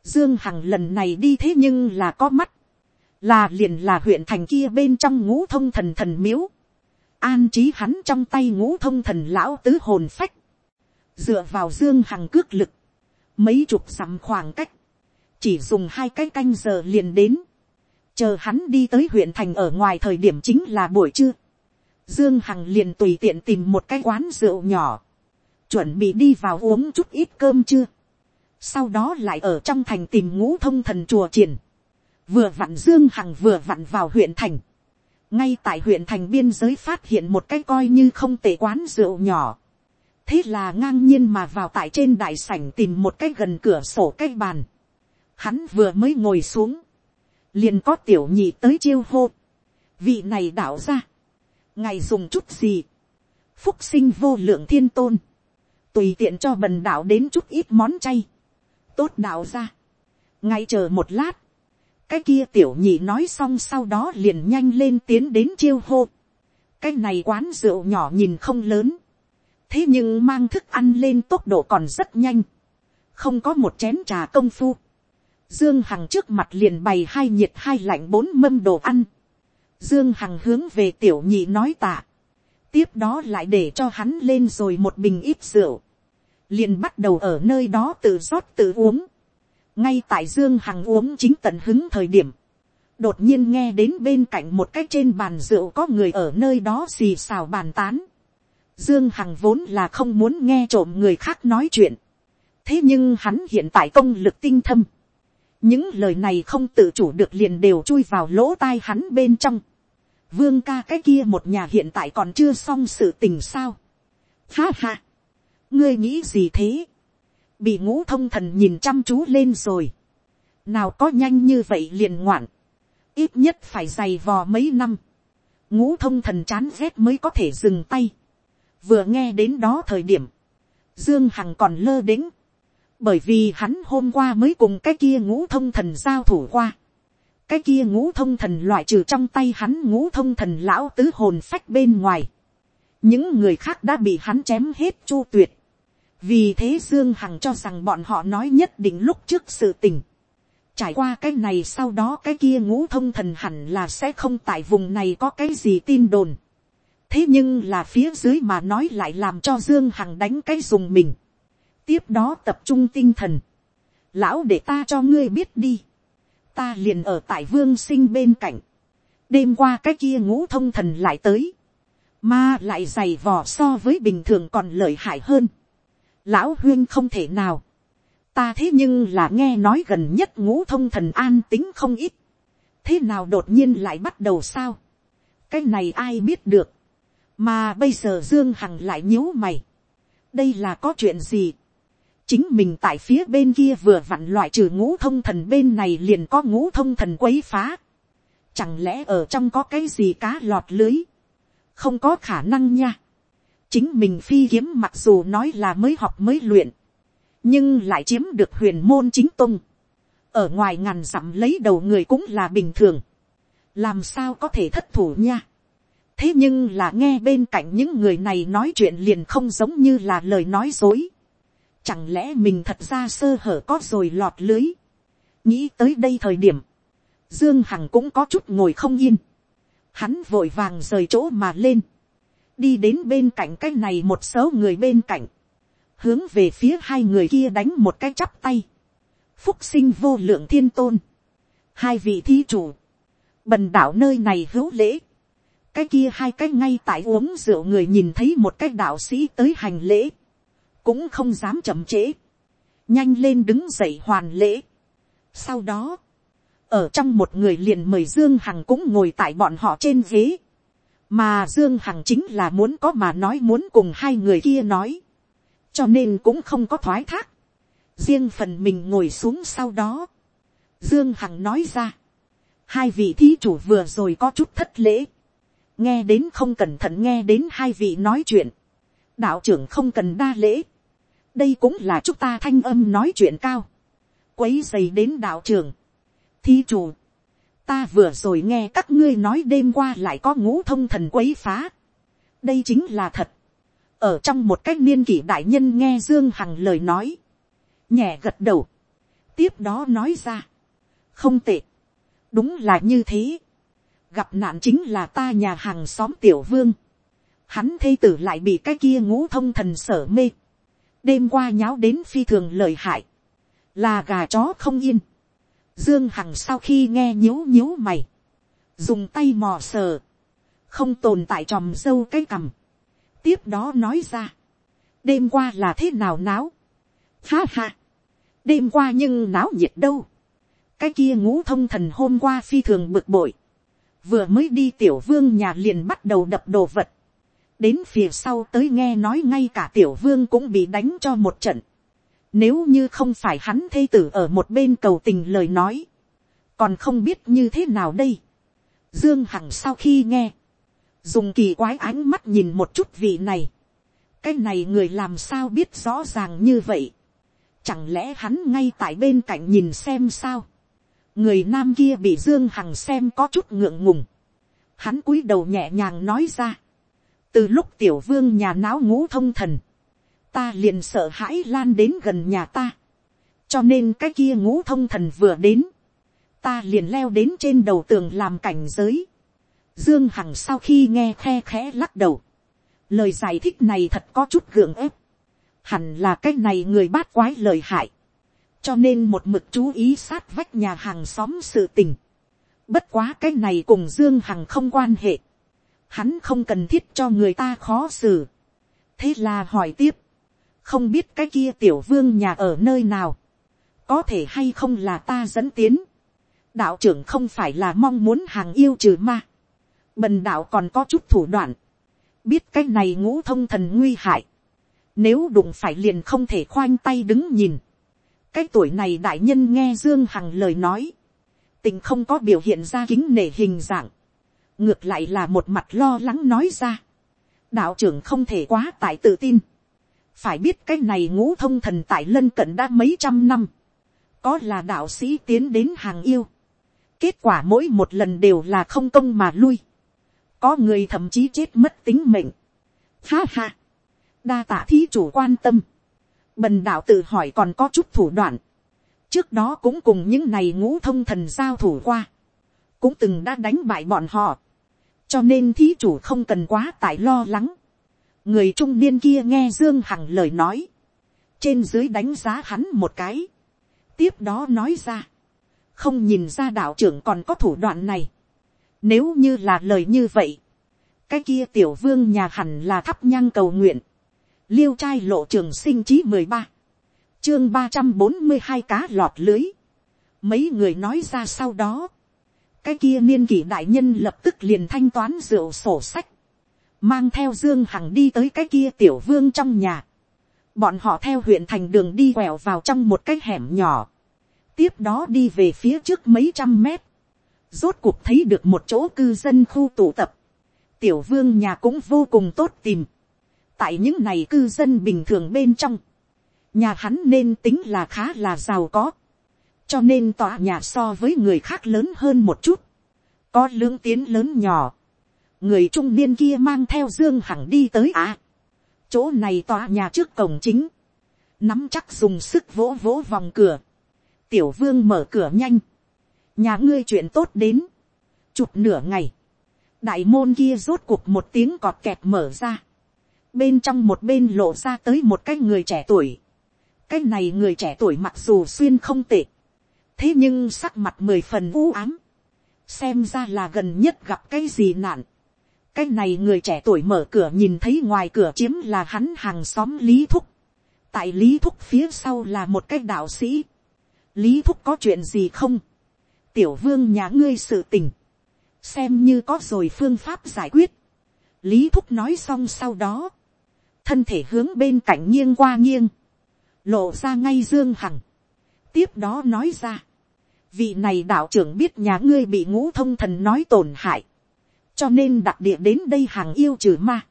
Dương Hằng lần này đi thế nhưng là có mắt. Là liền là huyện thành kia bên trong ngũ thông thần thần miếu. An trí hắn trong tay ngũ thông thần lão tứ hồn phách. Dựa vào Dương Hằng cước lực. Mấy chục dặm khoảng cách. Chỉ dùng hai cái canh giờ liền đến. Chờ hắn đi tới huyện thành ở ngoài thời điểm chính là buổi trưa. Dương Hằng liền tùy tiện tìm một cái quán rượu nhỏ chuẩn bị đi vào uống chút ít cơm chưa. sau đó lại ở trong thành tìm ngũ thông thần chùa triển, vừa vặn dương hằng vừa vặn vào huyện thành, ngay tại huyện thành biên giới phát hiện một cái coi như không tệ quán rượu nhỏ, thế là ngang nhiên mà vào tại trên đại sảnh tìm một cái gần cửa sổ cái bàn, hắn vừa mới ngồi xuống, liền có tiểu nhị tới chiêu hô, vị này đảo ra, Ngày dùng chút gì, phúc sinh vô lượng thiên tôn, tùy tiện cho bần đạo đến chút ít món chay, tốt đạo ra, ngay chờ một lát, cái kia tiểu nhị nói xong sau đó liền nhanh lên tiến đến chiêu hô, cái này quán rượu nhỏ nhìn không lớn, thế nhưng mang thức ăn lên tốc độ còn rất nhanh, không có một chén trà công phu, dương hằng trước mặt liền bày hai nhiệt hai lạnh bốn mâm đồ ăn, dương hằng hướng về tiểu nhị nói tạ, tiếp đó lại để cho hắn lên rồi một bình ít rượu, liền bắt đầu ở nơi đó tự rót tự uống, ngay tại dương hằng uống chính tận hứng thời điểm, đột nhiên nghe đến bên cạnh một cái trên bàn rượu có người ở nơi đó xì xào bàn tán. Dương Hằng vốn là không muốn nghe trộm người khác nói chuyện. Thế nhưng hắn hiện tại công lực tinh thâm. Những lời này không tự chủ được liền đều chui vào lỗ tai hắn bên trong. Vương ca cái kia một nhà hiện tại còn chưa xong sự tình sao. Ha ha. Ngươi nghĩ gì thế? Bị ngũ thông thần nhìn chăm chú lên rồi. Nào có nhanh như vậy liền ngoạn. Ít nhất phải dày vò mấy năm. Ngũ thông thần chán ghét mới có thể dừng tay. Vừa nghe đến đó thời điểm. Dương Hằng còn lơ đĩnh. Bởi vì hắn hôm qua mới cùng cái kia ngũ thông thần giao thủ qua cái kia ngũ thông thần loại trừ trong tay hắn ngũ thông thần lão tứ hồn phách bên ngoài. những người khác đã bị hắn chém hết chu tuyệt vì thế dương hằng cho rằng bọn họ nói nhất định lúc trước sự tình. trải qua cái này sau đó cái kia ngũ thông thần hẳn là sẽ không tại vùng này có cái gì tin đồn. thế nhưng là phía dưới mà nói lại làm cho dương hằng đánh cái dùng mình. tiếp đó tập trung tinh thần. lão để ta cho ngươi biết đi ta liền ở tại vương sinh bên cạnh, đêm qua cái kia ngũ thông thần lại tới, mà lại dày vò so với bình thường còn lợi hại hơn lão huyên không thể nào, ta thế nhưng là nghe nói gần nhất ngũ thông thần an tính không ít, thế nào đột nhiên lại bắt đầu sao, cái này ai biết được, mà bây giờ dương hằng lại nhíu mày, đây là có chuyện gì, chính mình tại phía bên kia vừa vặn loại trừ ngũ thông thần bên này liền có ngũ thông thần quấy phá. Chẳng lẽ ở trong có cái gì cá lọt lưới? Không có khả năng nha. Chính mình phi kiếm mặc dù nói là mới học mới luyện. Nhưng lại chiếm được huyền môn chính tung. Ở ngoài ngàn dặm lấy đầu người cũng là bình thường. Làm sao có thể thất thủ nha. Thế nhưng là nghe bên cạnh những người này nói chuyện liền không giống như là lời nói dối Chẳng lẽ mình thật ra sơ hở có rồi lọt lưới. Nghĩ tới đây thời điểm. Dương Hằng cũng có chút ngồi không yên. Hắn vội vàng rời chỗ mà lên. Đi đến bên cạnh cái này một số người bên cạnh. Hướng về phía hai người kia đánh một cái chắp tay. Phúc sinh vô lượng thiên tôn. Hai vị thí chủ. Bần đảo nơi này hữu lễ. Cái kia hai cái ngay tại uống rượu người nhìn thấy một cái đạo sĩ tới hành lễ cũng không dám chậm trễ, nhanh lên đứng dậy hoàn lễ. Sau đó, ở trong một người liền mời Dương Hằng cũng ngồi tại bọn họ trên ghế, mà Dương Hằng chính là muốn có mà nói muốn cùng hai người kia nói, cho nên cũng không có thoái thác, riêng phần mình ngồi xuống sau đó, Dương Hằng nói ra, hai vị thí chủ vừa rồi có chút thất lễ, nghe đến không cẩn thận nghe đến hai vị nói chuyện, đạo trưởng không cần đa lễ, đây cũng là chúng ta thanh âm nói chuyện cao, quấy dày đến đạo trưởng, thi chủ, ta vừa rồi nghe các ngươi nói đêm qua lại có ngũ thông thần quấy phá. đây chính là thật. ở trong một cách niên kỷ đại nhân nghe dương hằng lời nói, nhẹ gật đầu, tiếp đó nói ra, không tệ, đúng là như thế, gặp nạn chính là ta nhà hàng xóm tiểu vương, hắn thê tử lại bị cái kia ngũ thông thần sở mê, đêm qua nháo đến phi thường lời hại, là gà chó không yên. Dương Hằng sau khi nghe nhíu nhíu mày, dùng tay mò sờ, không tồn tại tròm dâu cái cằm. Tiếp đó nói ra, đêm qua là thế nào náo. Ha ha, đêm qua nhưng náo nhiệt đâu, cái kia ngũ thông thần hôm qua phi thường bực bội, vừa mới đi tiểu vương nhà liền bắt đầu đập đồ vật, đến phía sau tới nghe nói ngay cả tiểu vương cũng bị đánh cho một trận, nếu như không phải hắn thê tử ở một bên cầu tình lời nói, còn không biết như thế nào đây. Dương Hằng sau khi nghe, dùng kỳ quái ánh mắt nhìn một chút vị này. cái này người làm sao biết rõ ràng như vậy. chẳng lẽ hắn ngay tại bên cạnh nhìn xem sao. người nam kia bị Dương Hằng xem có chút ngượng ngùng. hắn cúi đầu nhẹ nhàng nói ra. từ lúc tiểu vương nhà náo ngũ thông thần, ta liền sợ hãi lan đến gần nhà ta. cho nên cái kia ngũ thông thần vừa đến, ta liền leo đến trên đầu tường làm cảnh giới. Dương Hằng sau khi nghe khe khẽ lắc đầu. Lời giải thích này thật có chút gượng ép. Hẳn là cái này người bát quái lời hại. Cho nên một mực chú ý sát vách nhà hàng xóm sự tình. Bất quá cái này cùng Dương Hằng không quan hệ. Hắn không cần thiết cho người ta khó xử. Thế là hỏi tiếp. Không biết cái kia tiểu vương nhà ở nơi nào. Có thể hay không là ta dẫn tiến đạo trưởng không phải là mong muốn hàng yêu trừ ma. Bần đạo còn có chút thủ đoạn. Biết cái này ngũ thông thần nguy hại. Nếu đụng phải liền không thể khoanh tay đứng nhìn. Cái tuổi này đại nhân nghe Dương Hằng lời nói. Tình không có biểu hiện ra kính nể hình dạng. Ngược lại là một mặt lo lắng nói ra. Đạo trưởng không thể quá tại tự tin. Phải biết cái này ngũ thông thần tại lân cận đã mấy trăm năm. Có là đạo sĩ tiến đến hàng yêu Kết quả mỗi một lần đều là không công mà lui. Có người thậm chí chết mất tính mệnh. Ha ha. Đa tạ thí chủ quan tâm. Bần đạo tự hỏi còn có chút thủ đoạn. Trước đó cũng cùng những này ngũ thông thần giao thủ qua. Cũng từng đã đánh bại bọn họ. Cho nên thí chủ không cần quá tại lo lắng. Người trung niên kia nghe Dương Hằng lời nói. Trên dưới đánh giá hắn một cái. Tiếp đó nói ra không nhìn ra đạo trưởng còn có thủ đoạn này. Nếu như là lời như vậy, cái kia tiểu vương nhà hẳn là thắp nhang cầu nguyện. Liêu trai lộ trường sinh chí mười ba chương ba trăm bốn mươi hai cá lọt lưới. Mấy người nói ra sau đó. Cái kia niên kỷ đại nhân lập tức liền thanh toán rượu sổ sách. Mang theo Dương Hằng đi tới cái kia tiểu vương trong nhà. Bọn họ theo huyện thành đường đi quẹo vào trong một cái hẻm nhỏ. Tiếp đó đi về phía trước mấy trăm mét, rốt cuộc thấy được một chỗ cư dân khu tụ tập, tiểu vương nhà cũng vô cùng tốt tìm, tại những này cư dân bình thường bên trong, nhà hắn nên tính là khá là giàu có, cho nên tòa nhà so với người khác lớn hơn một chút, có lưỡng tiến lớn nhỏ, người trung niên kia mang theo dương hằng đi tới à, chỗ này tòa nhà trước cổng chính, nắm chắc dùng sức vỗ vỗ vòng cửa, tiểu vương mở cửa nhanh, nhà ngươi chuyện tốt đến, chụp nửa ngày, đại môn kia rốt cuộc một tiếng cọt kẹt mở ra, bên trong một bên lộ ra tới một cái người trẻ tuổi, cái này người trẻ tuổi mặc dù xuyên không tệ, thế nhưng sắc mặt mười phần u ám, xem ra là gần nhất gặp cái gì nạn, cái này người trẻ tuổi mở cửa nhìn thấy ngoài cửa chiếm là hắn hàng xóm lý thúc, tại lý thúc phía sau là một cái đạo sĩ, lý thúc có chuyện gì không, tiểu vương nhà ngươi sự tình, xem như có rồi phương pháp giải quyết. lý thúc nói xong sau đó, thân thể hướng bên cạnh nghiêng qua nghiêng, lộ ra ngay dương hằng, tiếp đó nói ra, vị này đạo trưởng biết nhà ngươi bị ngũ thông thần nói tổn hại, cho nên đặc địa đến đây hàng yêu trừ ma,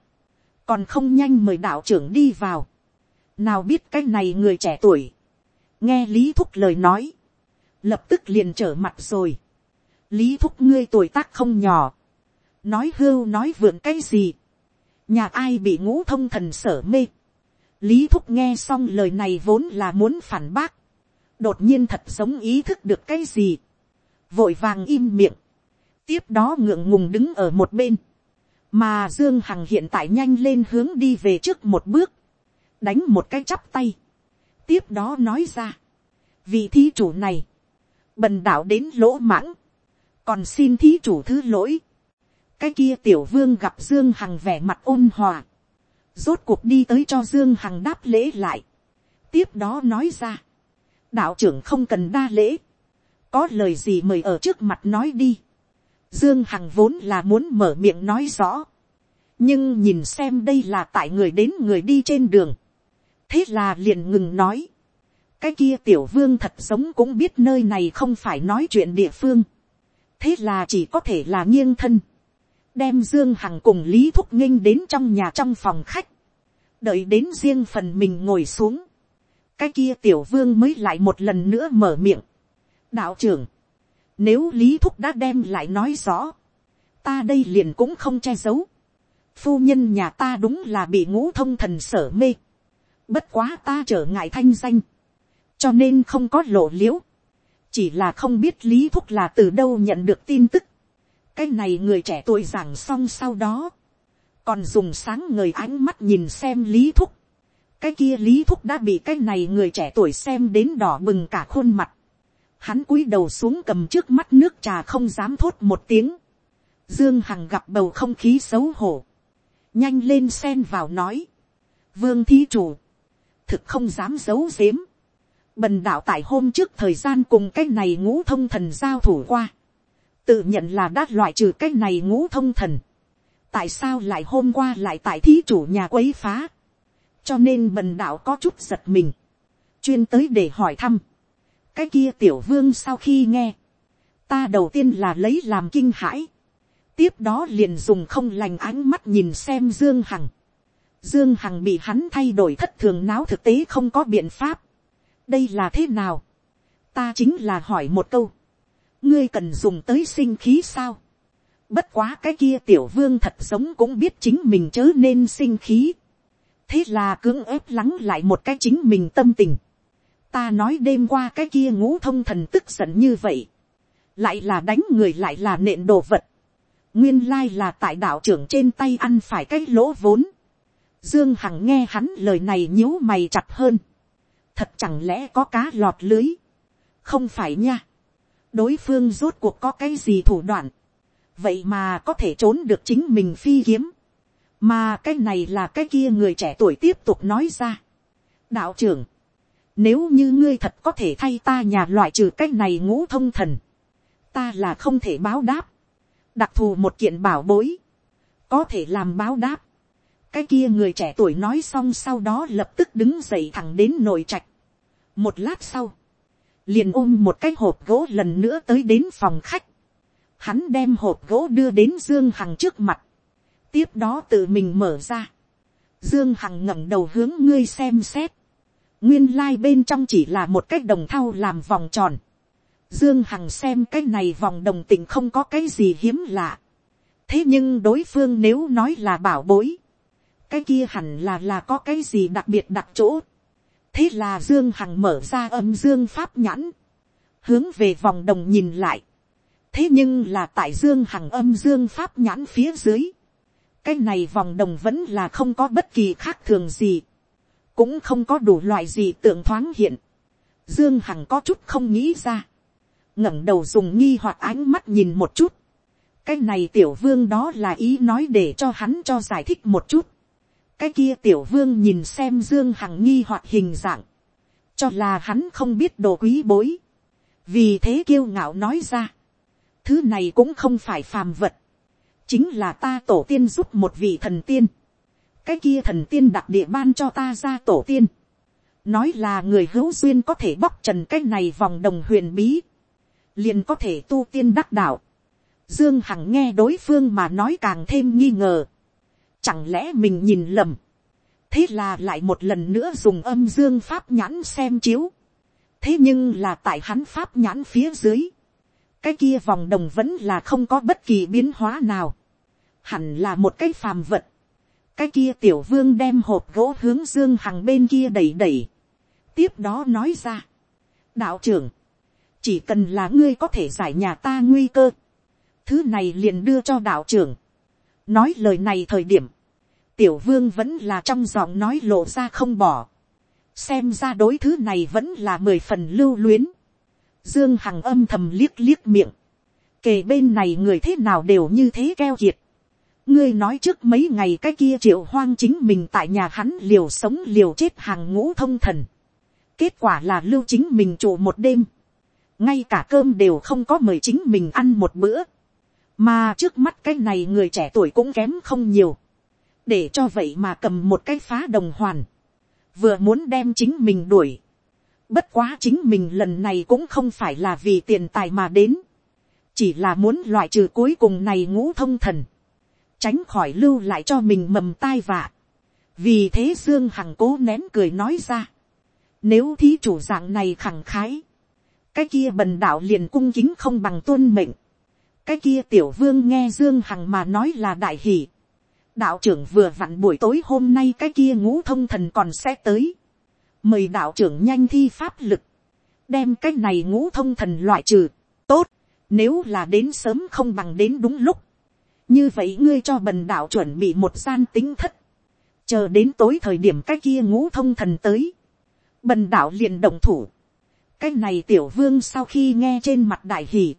còn không nhanh mời đạo trưởng đi vào, nào biết cái này người trẻ tuổi, nghe lý thúc lời nói, lập tức liền trở mặt rồi. lý thúc ngươi tuổi tác không nhỏ, nói hưu nói vượn cái gì, nhà ai bị ngũ thông thần sở mê. lý thúc nghe xong lời này vốn là muốn phản bác, đột nhiên thật giống ý thức được cái gì, vội vàng im miệng, tiếp đó ngượng ngùng đứng ở một bên, mà dương hằng hiện tại nhanh lên hướng đi về trước một bước, đánh một cái chắp tay, tiếp đó nói ra, vì thí chủ này, bần đạo đến lỗ mãng, còn xin thí chủ thứ lỗi, cái kia tiểu vương gặp dương hằng vẻ mặt ôn hòa, rốt cuộc đi tới cho dương hằng đáp lễ lại, tiếp đó nói ra, đạo trưởng không cần đa lễ, có lời gì mời ở trước mặt nói đi. Dương Hằng vốn là muốn mở miệng nói rõ, nhưng nhìn xem đây là tại người đến người đi trên đường, thế là liền ngừng nói, cái kia tiểu vương thật giống cũng biết nơi này không phải nói chuyện địa phương, thế là chỉ có thể là nghiêng thân, đem dương hằng cùng lý thúc nghinh đến trong nhà trong phòng khách, đợi đến riêng phần mình ngồi xuống, cái kia tiểu vương mới lại một lần nữa mở miệng, đạo trưởng, nếu lý thúc đã đem lại nói rõ, ta đây liền cũng không che giấu, phu nhân nhà ta đúng là bị ngũ thông thần sở mê, bất quá ta trở ngại thanh danh, cho nên không có lộ liễu, chỉ là không biết lý thúc là từ đâu nhận được tin tức, cái này người trẻ tuổi giảng xong sau đó, còn dùng sáng ngời ánh mắt nhìn xem lý thúc, cái kia lý thúc đã bị cái này người trẻ tuổi xem đến đỏ bừng cả khuôn mặt, hắn cúi đầu xuống cầm trước mắt nước trà không dám thốt một tiếng, dương hằng gặp bầu không khí xấu hổ, nhanh lên xen vào nói, vương thí chủ, thực không dám giấu giếm, bần đạo tại hôm trước thời gian cùng cái này ngũ thông thần giao thủ qua, tự nhận là đã loại trừ cái này ngũ thông thần, tại sao lại hôm qua lại tại thí chủ nhà quấy phá, cho nên bần đạo có chút giật mình, chuyên tới để hỏi thăm, cái kia tiểu vương sau khi nghe, ta đầu tiên là lấy làm kinh hãi, tiếp đó liền dùng không lành ánh mắt nhìn xem dương hằng, dương hằng bị hắn thay đổi thất thường náo thực tế không có biện pháp, đây là thế nào, ta chính là hỏi một câu, ngươi cần dùng tới sinh khí sao. bất quá cái kia tiểu vương thật giống cũng biết chính mình chớ nên sinh khí. thế là cưỡng ép lắng lại một cái chính mình tâm tình ta nói đêm qua cái kia ngũ thông thần tức giận như vậy. lại là đánh người lại là nện đồ vật. nguyên lai là tại đạo trưởng trên tay ăn phải cái lỗ vốn. dương hằng nghe hắn lời này nhíu mày chặt hơn. thật chẳng lẽ có cá lọt lưới. không phải nha đối phương rốt cuộc có cái gì thủ đoạn, vậy mà có thể trốn được chính mình phi kiếm, mà cái này là cái kia người trẻ tuổi tiếp tục nói ra. đạo trưởng, nếu như ngươi thật có thể thay ta nhà loại trừ cái này ngũ thông thần, ta là không thể báo đáp, đặc thù một kiện bảo bối, có thể làm báo đáp. cái kia người trẻ tuổi nói xong sau đó lập tức đứng dậy thẳng đến nội trạch. một lát sau, liền ôm một cái hộp gỗ lần nữa tới đến phòng khách. Hắn đem hộp gỗ đưa đến Dương Hằng trước mặt. Tiếp đó tự mình mở ra. Dương Hằng ngẩng đầu hướng ngươi xem xét. Nguyên lai bên trong chỉ là một cái đồng thau làm vòng tròn. Dương Hằng xem cái này vòng đồng tình không có cái gì hiếm lạ. Thế nhưng đối phương nếu nói là bảo bối. Cái kia hẳn là là có cái gì đặc biệt đặc chỗ thế là dương hằng mở ra âm dương pháp nhãn, hướng về vòng đồng nhìn lại. thế nhưng là tại dương hằng âm dương pháp nhãn phía dưới, cái này vòng đồng vẫn là không có bất kỳ khác thường gì, cũng không có đủ loại gì tượng thoáng hiện. dương hằng có chút không nghĩ ra, ngẩng đầu dùng nghi hoặc ánh mắt nhìn một chút, cái này tiểu vương đó là ý nói để cho hắn cho giải thích một chút. Cái kia tiểu vương nhìn xem dương hằng nghi hoặc hình dạng, cho là hắn không biết đồ quý bối, vì thế kiêu ngạo nói ra, thứ này cũng không phải phàm vật, chính là ta tổ tiên giúp một vị thần tiên, cái kia thần tiên đặc địa ban cho ta ra tổ tiên, nói là người hữu duyên có thể bóc trần cái này vòng đồng huyền bí, liền có thể tu tiên đắc đạo. Dương Hằng nghe đối phương mà nói càng thêm nghi ngờ. Chẳng lẽ mình nhìn lầm. Thế là lại một lần nữa dùng âm dương pháp nhãn xem chiếu. Thế nhưng là tại hắn pháp nhãn phía dưới. Cái kia vòng đồng vẫn là không có bất kỳ biến hóa nào. Hẳn là một cái phàm vật. Cái kia tiểu vương đem hộp gỗ hướng dương hằng bên kia đẩy đẩy. Tiếp đó nói ra. Đạo trưởng. Chỉ cần là ngươi có thể giải nhà ta nguy cơ. Thứ này liền đưa cho đạo trưởng nói lời này thời điểm, tiểu vương vẫn là trong giọng nói lộ ra không bỏ, xem ra đối thứ này vẫn là mười phần lưu luyến, dương hằng âm thầm liếc liếc miệng, kề bên này người thế nào đều như thế keo kiệt, ngươi nói trước mấy ngày cái kia triệu hoang chính mình tại nhà hắn liều sống liều chết hàng ngũ thông thần, kết quả là lưu chính mình trụ một đêm, ngay cả cơm đều không có mời chính mình ăn một bữa, mà trước mắt cái này người trẻ tuổi cũng kém không nhiều, để cho vậy mà cầm một cái phá đồng hoàn, vừa muốn đem chính mình đuổi, bất quá chính mình lần này cũng không phải là vì tiền tài mà đến, chỉ là muốn loại trừ cuối cùng này ngũ thông thần, tránh khỏi lưu lại cho mình mầm tai vạ. vì thế dương hằng cố nén cười nói ra, nếu thí chủ dạng này khẳng khái, cái kia bần đạo liền cung kính không bằng tuân mệnh, cái kia tiểu vương nghe dương hằng mà nói là đại hỷ, đạo trưởng vừa vặn buổi tối hôm nay cái kia ngũ thông thần còn sẽ tới, mời đạo trưởng nhanh thi pháp lực, đem cái này ngũ thông thần loại trừ, tốt, nếu là đến sớm không bằng đến đúng lúc, như vậy ngươi cho bần đạo chuẩn bị một gian tính thất, chờ đến tối thời điểm cái kia ngũ thông thần tới, bần đạo liền động thủ, cái này tiểu vương sau khi nghe trên mặt đại hì,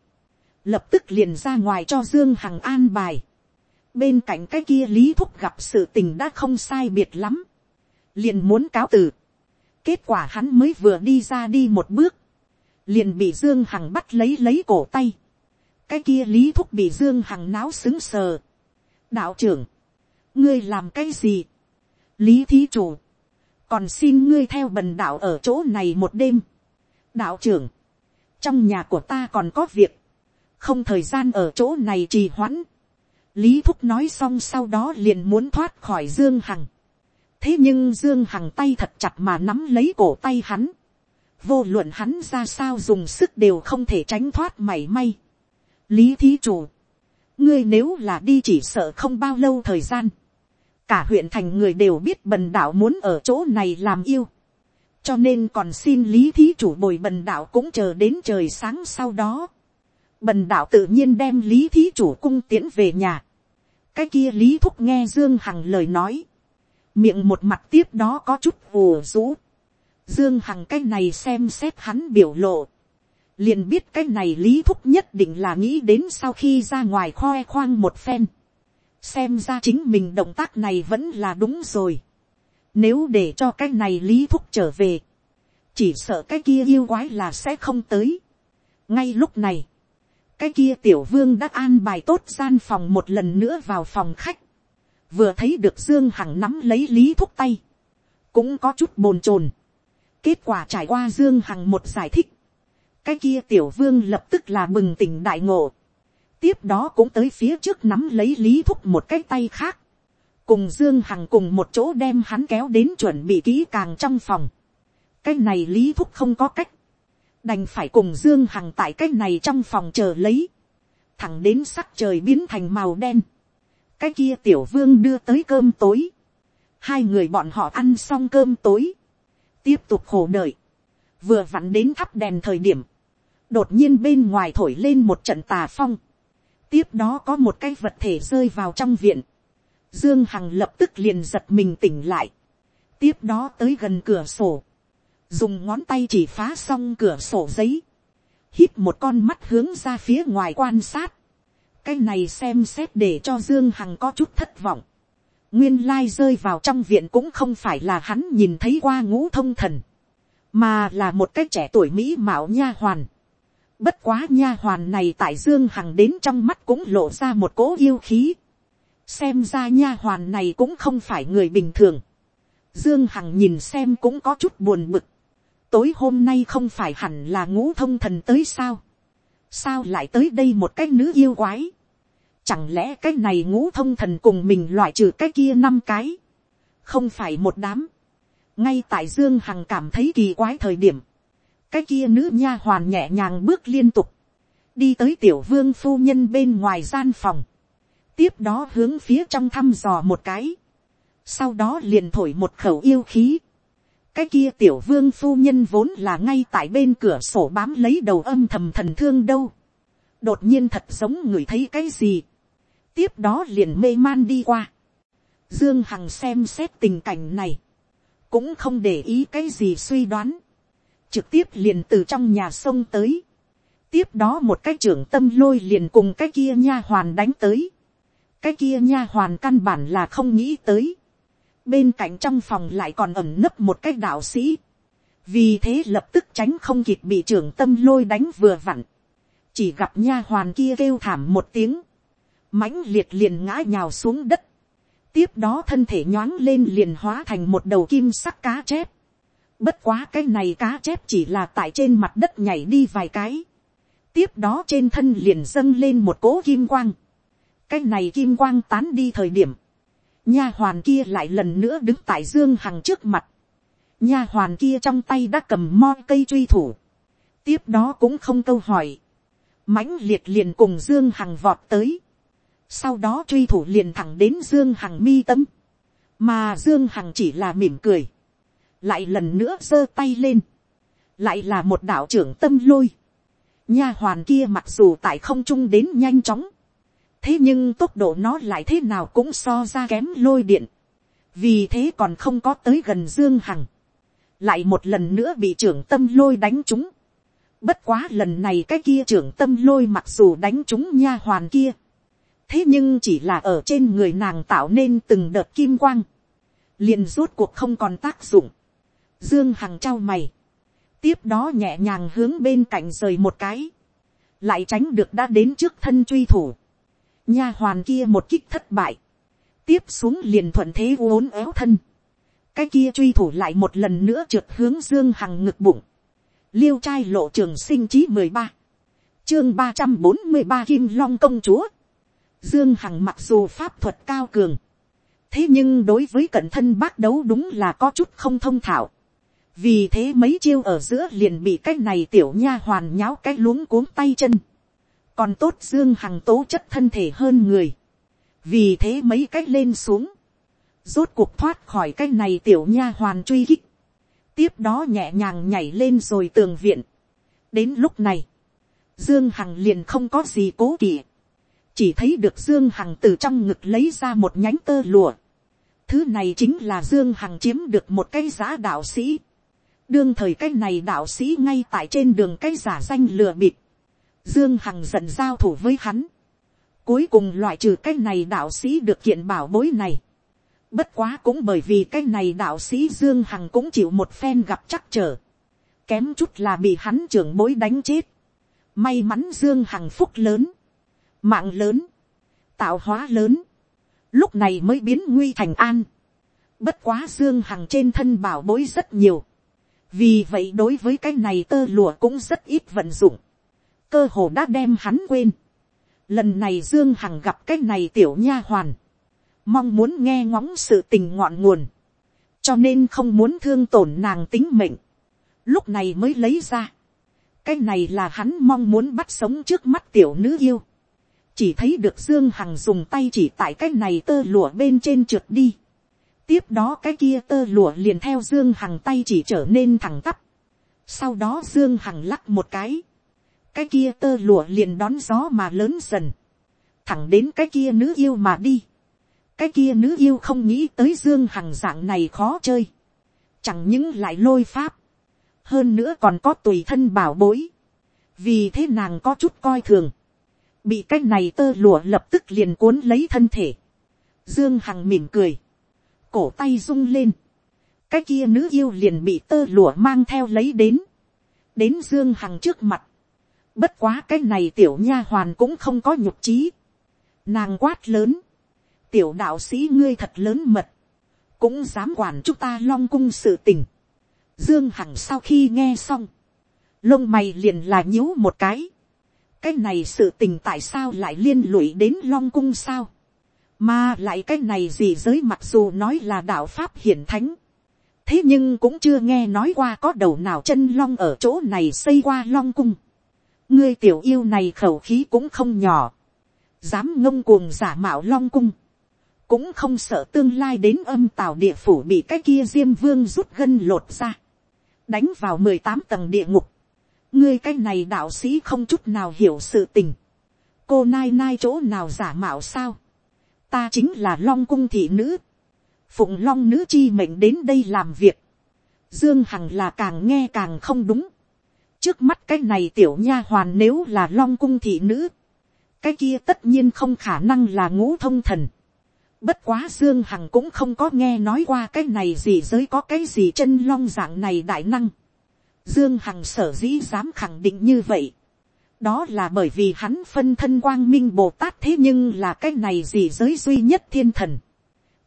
lập tức liền ra ngoài cho dương hằng an bài, bên cạnh cái kia lý thúc gặp sự tình đã không sai biệt lắm, liền muốn cáo từ, kết quả hắn mới vừa đi ra đi một bước, liền bị dương hằng bắt lấy lấy cổ tay, cái kia lý thúc bị dương hằng náo xứng sờ. đạo trưởng, ngươi làm cái gì, lý thí chủ, còn xin ngươi theo bần đạo ở chỗ này một đêm. đạo trưởng, trong nhà của ta còn có việc, không thời gian ở chỗ này trì hoãn. lý thúc nói xong sau đó liền muốn thoát khỏi dương hằng. thế nhưng dương hằng tay thật chặt mà nắm lấy cổ tay hắn. vô luận hắn ra sao dùng sức đều không thể tránh thoát mảy may lý thí chủ, ngươi nếu là đi chỉ sợ không bao lâu thời gian, cả huyện thành người đều biết bần đạo muốn ở chỗ này làm yêu, cho nên còn xin lý thí chủ bồi bần đạo cũng chờ đến trời sáng sau đó, bần đạo tự nhiên đem lý thí chủ cung tiễn về nhà, cái kia lý thúc nghe dương hằng lời nói, miệng một mặt tiếp đó có chút vù rũ, dương hằng cái này xem xét hắn biểu lộ, liền biết cái này lý thúc nhất định là nghĩ đến sau khi ra ngoài khoe khoang một phen. xem ra chính mình động tác này vẫn là đúng rồi. nếu để cho cái này lý thúc trở về, chỉ sợ cái kia yêu quái là sẽ không tới. ngay lúc này, cái kia tiểu vương đã an bài tốt gian phòng một lần nữa vào phòng khách. vừa thấy được dương hằng nắm lấy lý thúc tay, cũng có chút bồn chồn. kết quả trải qua dương hằng một giải thích, cái kia tiểu vương lập tức là mừng tỉnh đại ngộ. tiếp đó cũng tới phía trước nắm lấy lý thúc một cái tay khác. cùng dương hằng cùng một chỗ đem hắn kéo đến chuẩn bị kỹ càng trong phòng. cái này lý thúc không có cách. đành phải cùng dương hằng tại cái này trong phòng chờ lấy. thẳng đến sắc trời biến thành màu đen. cái kia tiểu vương đưa tới cơm tối. hai người bọn họ ăn xong cơm tối. tiếp tục khổ đợi vừa vặn đến thắp đèn thời điểm, đột nhiên bên ngoài thổi lên một trận tà phong, tiếp đó có một cái vật thể rơi vào trong viện, dương hằng lập tức liền giật mình tỉnh lại, tiếp đó tới gần cửa sổ, dùng ngón tay chỉ phá xong cửa sổ giấy, hít một con mắt hướng ra phía ngoài quan sát, cái này xem xét để cho dương hằng có chút thất vọng, nguyên lai rơi vào trong viện cũng không phải là hắn nhìn thấy qua ngũ thông thần, mà là một cái trẻ tuổi mỹ mạo nha hoàn, Bất quá nha hoàn này tại Dương Hằng đến trong mắt cũng lộ ra một cỗ yêu khí. Xem ra nha hoàn này cũng không phải người bình thường. Dương Hằng nhìn xem cũng có chút buồn bực. Tối hôm nay không phải hẳn là ngũ thông thần tới sao? Sao lại tới đây một cái nữ yêu quái? Chẳng lẽ cái này ngũ thông thần cùng mình loại trừ cái kia năm cái? Không phải một đám. Ngay tại Dương Hằng cảm thấy kỳ quái thời điểm cái kia nữ nha hoàn nhẹ nhàng bước liên tục, đi tới tiểu vương phu nhân bên ngoài gian phòng, tiếp đó hướng phía trong thăm dò một cái, sau đó liền thổi một khẩu yêu khí, cái kia tiểu vương phu nhân vốn là ngay tại bên cửa sổ bám lấy đầu âm thầm thần thương đâu, đột nhiên thật giống người thấy cái gì, tiếp đó liền mê man đi qua, dương hằng xem xét tình cảnh này, cũng không để ý cái gì suy đoán, trực tiếp liền từ trong nhà sông tới. tiếp đó một cái trưởng tâm lôi liền cùng cái kia nha hoàn đánh tới. cái kia nha hoàn căn bản là không nghĩ tới. bên cạnh trong phòng lại còn ẩm nấp một cái đạo sĩ. vì thế lập tức tránh không kịp bị trưởng tâm lôi đánh vừa vặn, chỉ gặp nha hoàn kia kêu thảm một tiếng, mãnh liệt liền ngã nhào xuống đất, tiếp đó thân thể nhoáng lên liền hóa thành một đầu kim sắc cá chép, bất quá cái này cá chép chỉ là tại trên mặt đất nhảy đi vài cái, tiếp đó trên thân liền dâng lên một cỗ kim quang, cái này kim quang tán đi thời điểm, nha hoàn kia lại lần nữa đứng tại dương hằng trước mặt, nha hoàn kia trong tay đã cầm mo cây truy thủ, tiếp đó cũng không câu hỏi, mãnh liệt liền cùng dương hằng vọt tới, sau đó truy thủ liền thẳng đến dương hằng mi tâm, mà dương hằng chỉ là mỉm cười, lại lần nữa giơ tay lên, lại là một đạo trưởng tâm lôi, nha hoàn kia mặc dù tại không trung đến nhanh chóng, thế nhưng tốc độ nó lại thế nào cũng so ra kém lôi điện, vì thế còn không có tới gần dương hằng, lại một lần nữa bị trưởng tâm lôi đánh trúng, bất quá lần này cái kia trưởng tâm lôi mặc dù đánh trúng nha hoàn kia, thế nhưng chỉ là ở trên người nàng tạo nên từng đợt kim quang, liền rốt cuộc không còn tác dụng, dương hằng trao mày, tiếp đó nhẹ nhàng hướng bên cạnh rời một cái, lại tránh được đã đến trước thân truy thủ, nha hoàn kia một kích thất bại, tiếp xuống liền thuận thế uốn éo thân, cái kia truy thủ lại một lần nữa trượt hướng dương hằng ngực bụng, liêu trai lộ trường sinh chí mười ba, chương ba trăm bốn mươi ba kim long công chúa, dương hằng mặc dù pháp thuật cao cường, thế nhưng đối với cận thân bác đấu đúng là có chút không thông thạo, vì thế mấy chiêu ở giữa liền bị cái này tiểu nha hoàn nháo cái luống cuống tay chân, còn tốt dương hằng tố chất thân thể hơn người, vì thế mấy cách lên xuống, rốt cuộc thoát khỏi cái này tiểu nha hoàn truy kích, tiếp đó nhẹ nhàng nhảy lên rồi tường viện. đến lúc này, dương hằng liền không có gì cố kỵ, chỉ thấy được dương hằng từ trong ngực lấy ra một nhánh tơ lụa. thứ này chính là dương hằng chiếm được một cái giá đạo sĩ đương thời cái này đạo sĩ ngay tại trên đường cái giả danh lừa bịp. dương hằng dần giao thủ với hắn. cuối cùng loại trừ cái này đạo sĩ được kiện bảo bối này Bất quá cũng bởi vì cái này đạo sĩ Dương Hằng cũng chịu một phen gặp chắc trở. Kém chút là bị hắn trưởng bối đánh chết. May mắn Dương Hằng phúc lớn. Mạng lớn. Tạo hóa lớn. Lúc này mới biến nguy thành an. Bất quá Dương Hằng trên thân bảo bối rất nhiều. Vì vậy đối với cái này tơ lụa cũng rất ít vận dụng. Cơ hồ đã đem hắn quên. Lần này Dương Hằng gặp cái này tiểu nha hoàn mong muốn nghe ngóng sự tình ngọn nguồn, cho nên không muốn thương tổn nàng tính mệnh, lúc này mới lấy ra. cái này là hắn mong muốn bắt sống trước mắt tiểu nữ yêu, chỉ thấy được dương hằng dùng tay chỉ tại cái này tơ lụa bên trên trượt đi, tiếp đó cái kia tơ lụa liền theo dương hằng tay chỉ trở nên thẳng tắp, sau đó dương hằng lắc một cái, cái kia tơ lụa liền đón gió mà lớn dần, thẳng đến cái kia nữ yêu mà đi. Cái kia nữ yêu không nghĩ tới dương hằng dạng này khó chơi, chẳng những lại lôi pháp, hơn nữa còn có tùy thân bảo bối, vì thế nàng có chút coi thường, bị cái này tơ lụa lập tức liền cuốn lấy thân thể, dương hằng mỉm cười, cổ tay rung lên, cái kia nữ yêu liền bị tơ lụa mang theo lấy đến, đến dương hằng trước mặt, bất quá cái này tiểu nha hoàn cũng không có nhục trí, nàng quát lớn, tiểu đạo sĩ ngươi thật lớn mật, cũng dám quản chúng ta long cung sự tình. Dương Hằng sau khi nghe xong, lông mày liền là nhíu một cái. cái này sự tình tại sao lại liên lụy đến long cung sao, mà lại cái này gì giới mặc dù nói là đạo pháp hiển thánh, thế nhưng cũng chưa nghe nói qua có đầu nào chân long ở chỗ này xây qua long cung. ngươi tiểu yêu này khẩu khí cũng không nhỏ, dám ngông cuồng giả mạo long cung. Cũng không sợ tương lai đến âm tào địa phủ bị cái kia diêm vương rút gân lột ra, đánh vào mười tám tầng địa ngục, ngươi cái này đạo sĩ không chút nào hiểu sự tình, cô nai nai chỗ nào giả mạo sao, ta chính là long cung thị nữ, phụng long nữ chi mệnh đến đây làm việc, dương hằng là càng nghe càng không đúng, trước mắt cái này tiểu nha hoàn nếu là long cung thị nữ, cái kia tất nhiên không khả năng là ngũ thông thần, Bất quá Dương Hằng cũng không có nghe nói qua cái này gì giới có cái gì chân long dạng này đại năng. Dương Hằng sở dĩ dám khẳng định như vậy. Đó là bởi vì hắn phân thân quang minh Bồ Tát thế nhưng là cái này gì giới duy nhất thiên thần.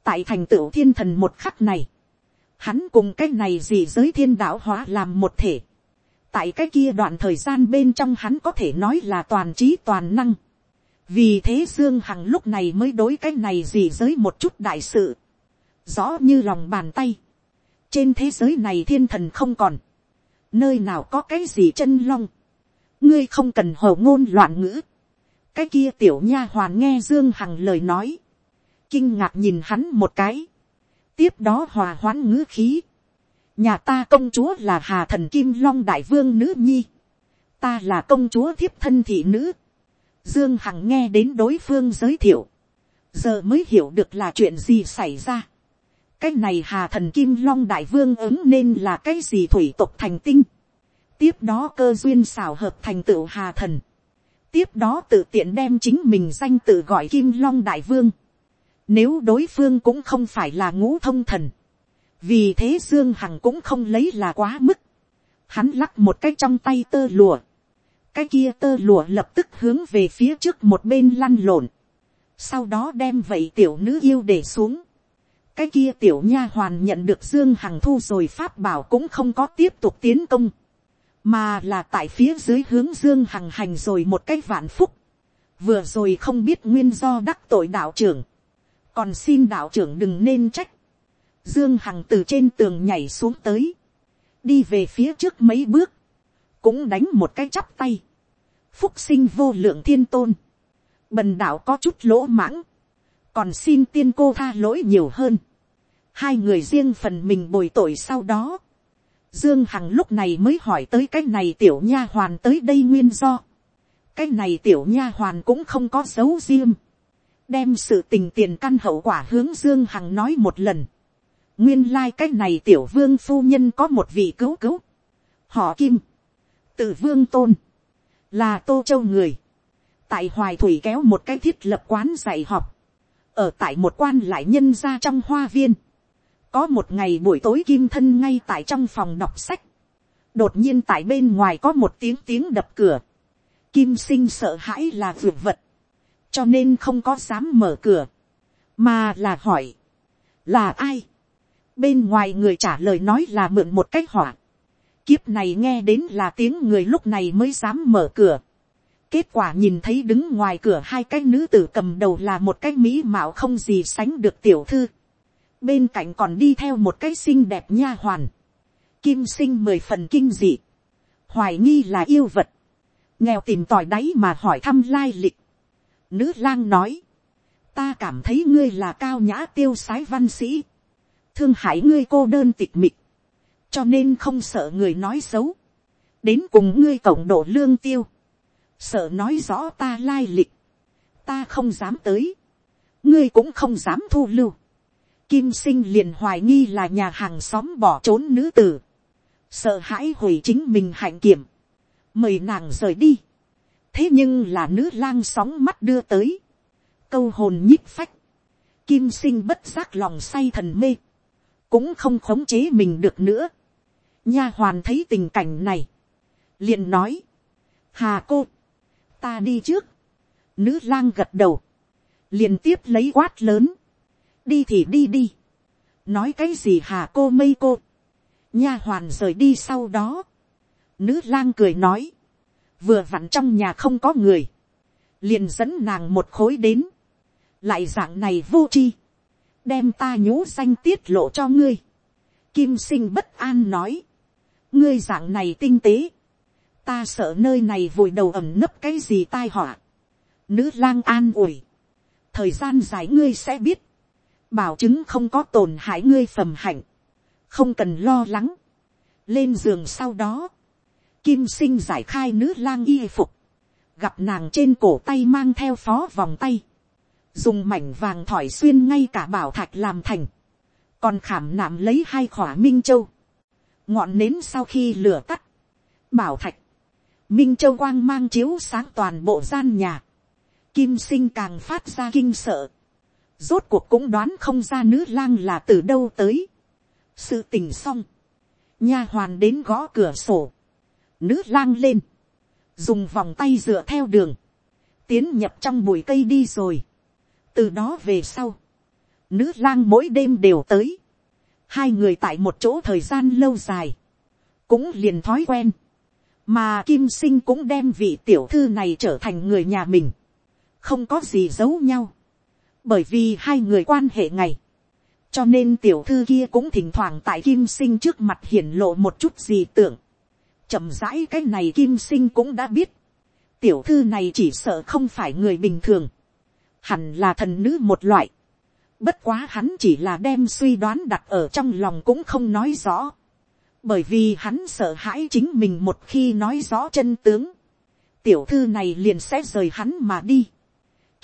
Tại thành tựu thiên thần một khắc này. Hắn cùng cái này gì giới thiên đạo hóa làm một thể. Tại cái kia đoạn thời gian bên trong hắn có thể nói là toàn trí toàn năng. Vì thế Dương Hằng lúc này mới đối cái này gì giới một chút đại sự. Rõ như lòng bàn tay. Trên thế giới này thiên thần không còn nơi nào có cái gì chân long, ngươi không cần hồ ngôn loạn ngữ, cái kia tiểu nha hoàn nghe dương hằng lời nói, kinh ngạc nhìn hắn một cái, tiếp đó hòa hoãn ngữ khí, nhà ta công chúa là hà thần kim long đại vương nữ nhi, ta là công chúa thiếp thân thị nữ, dương hằng nghe đến đối phương giới thiệu, giờ mới hiểu được là chuyện gì xảy ra. Cái này hà thần kim long đại vương ứng nên là cái gì thủy tộc thành tinh tiếp đó cơ duyên xảo hợp thành tựu hà thần. tiếp đó tự tiện đem chính mình danh tự gọi kim long đại vương. nếu đối phương cũng không phải là ngũ thông thần. vì thế dương hằng cũng không lấy là quá mức. hắn lắc một cái trong tay tơ lùa. cái kia tơ lùa lập tức hướng về phía trước một bên lăn lộn. sau đó đem vậy tiểu nữ yêu để xuống cái kia tiểu nha hoàn nhận được dương hằng thu rồi pháp bảo cũng không có tiếp tục tiến công, mà là tại phía dưới hướng dương hằng hành rồi một cái vạn phúc, vừa rồi không biết nguyên do đắc tội đạo trưởng, còn xin đạo trưởng đừng nên trách, dương hằng từ trên tường nhảy xuống tới, đi về phía trước mấy bước, cũng đánh một cái chắp tay, phúc sinh vô lượng thiên tôn, bần đạo có chút lỗ mãng, còn xin tiên cô tha lỗi nhiều hơn. Hai người riêng phần mình bồi tội sau đó. Dương Hằng lúc này mới hỏi tới cái này tiểu nha hoàn tới đây nguyên do. Cái này tiểu nha hoàn cũng không có dấu riêng. Đem sự tình tiền căn hậu quả hướng Dương Hằng nói một lần. Nguyên lai like cái này tiểu vương phu nhân có một vị cứu cứu. Họ Kim. Tử vương tôn. Là Tô Châu người. Tại Hoài Thủy kéo một cái thiết lập quán dạy học ở tại một quan lại nhân ra trong hoa viên. Có một ngày buổi tối kim thân ngay tại trong phòng đọc sách. Đột nhiên tại bên ngoài có một tiếng tiếng đập cửa. Kim sinh sợ hãi là vượt vật. Cho nên không có dám mở cửa. Mà là hỏi. Là ai? Bên ngoài người trả lời nói là mượn một cách hỏa. Kiếp này nghe đến là tiếng người lúc này mới dám mở cửa Kết quả nhìn thấy đứng ngoài cửa hai cái nữ tử cầm đầu là một cái mỹ mạo không gì sánh được tiểu thư. Bên cạnh còn đi theo một cái xinh đẹp nha hoàn. Kim sinh mười phần kinh dị. Hoài nghi là yêu vật. Nghèo tìm tòi đáy mà hỏi thăm lai lịch. Nữ lang nói. Ta cảm thấy ngươi là cao nhã tiêu sái văn sĩ. Thương hại ngươi cô đơn tịch mịch. Cho nên không sợ người nói xấu. Đến cùng ngươi cộng độ lương tiêu sợ nói rõ ta lai lịch, ta không dám tới, ngươi cũng không dám thu lưu, kim sinh liền hoài nghi là nhà hàng xóm bỏ trốn nữ tử, sợ hãi hủy chính mình hạnh kiểm, mời nàng rời đi, thế nhưng là nữ lang sóng mắt đưa tới, câu hồn nhích phách, kim sinh bất giác lòng say thần mê, cũng không khống chế mình được nữa, nha hoàn thấy tình cảnh này, liền nói, hà cô, ta đi trước. Nữ lang gật đầu. liền tiếp lấy quát lớn. Đi thì đi đi. Nói cái gì hà cô mây cô. Nha hoàn rời đi sau đó. Nữ lang cười nói. Vừa vặn trong nhà không có người. Liền dẫn nàng một khối đến. Lại dạng này vô chi. Đem ta nhũ danh tiết lộ cho ngươi. Kim sinh bất an nói. Ngươi dạng này tinh tế ta sợ nơi này vùi đầu ẩm nấp cái gì tai họa. Nữ lang an ủi. Thời gian dài ngươi sẽ biết. Bảo chứng không có tổn hại ngươi phẩm hạnh. Không cần lo lắng. Lên giường sau đó. Kim sinh giải khai nữ lang y phục. Gặp nàng trên cổ tay mang theo phó vòng tay. Dùng mảnh vàng thỏi xuyên ngay cả bảo thạch làm thành. Còn khảm nạm lấy hai khỏa minh châu. Ngọn nến sau khi lửa tắt. Bảo thạch Minh Châu Quang mang chiếu sáng toàn bộ gian nhà. Kim sinh càng phát ra kinh sợ. Rốt cuộc cũng đoán không ra nữ lang là từ đâu tới. Sự tình xong. nha hoàn đến gõ cửa sổ, nữ lang lên, dùng vòng tay dựa theo đường, tiến nhập trong bụi cây đi rồi. từ đó về sau, nữ lang mỗi đêm đều tới, hai người tại một chỗ thời gian lâu dài, cũng liền thói quen, mà kim sinh cũng đem vị tiểu thư này trở thành người nhà mình, không có gì giấu nhau, bởi vì hai người quan hệ ngày, cho nên tiểu thư kia cũng thỉnh thoảng tại kim sinh trước mặt hiển lộ một chút gì tưởng, chậm rãi cái này kim sinh cũng đã biết, tiểu thư này chỉ sợ không phải người bình thường, hẳn là thần nữ một loại, bất quá hắn chỉ là đem suy đoán đặt ở trong lòng cũng không nói rõ, bởi vì hắn sợ hãi chính mình một khi nói rõ chân tướng, tiểu thư này liền sẽ rời hắn mà đi.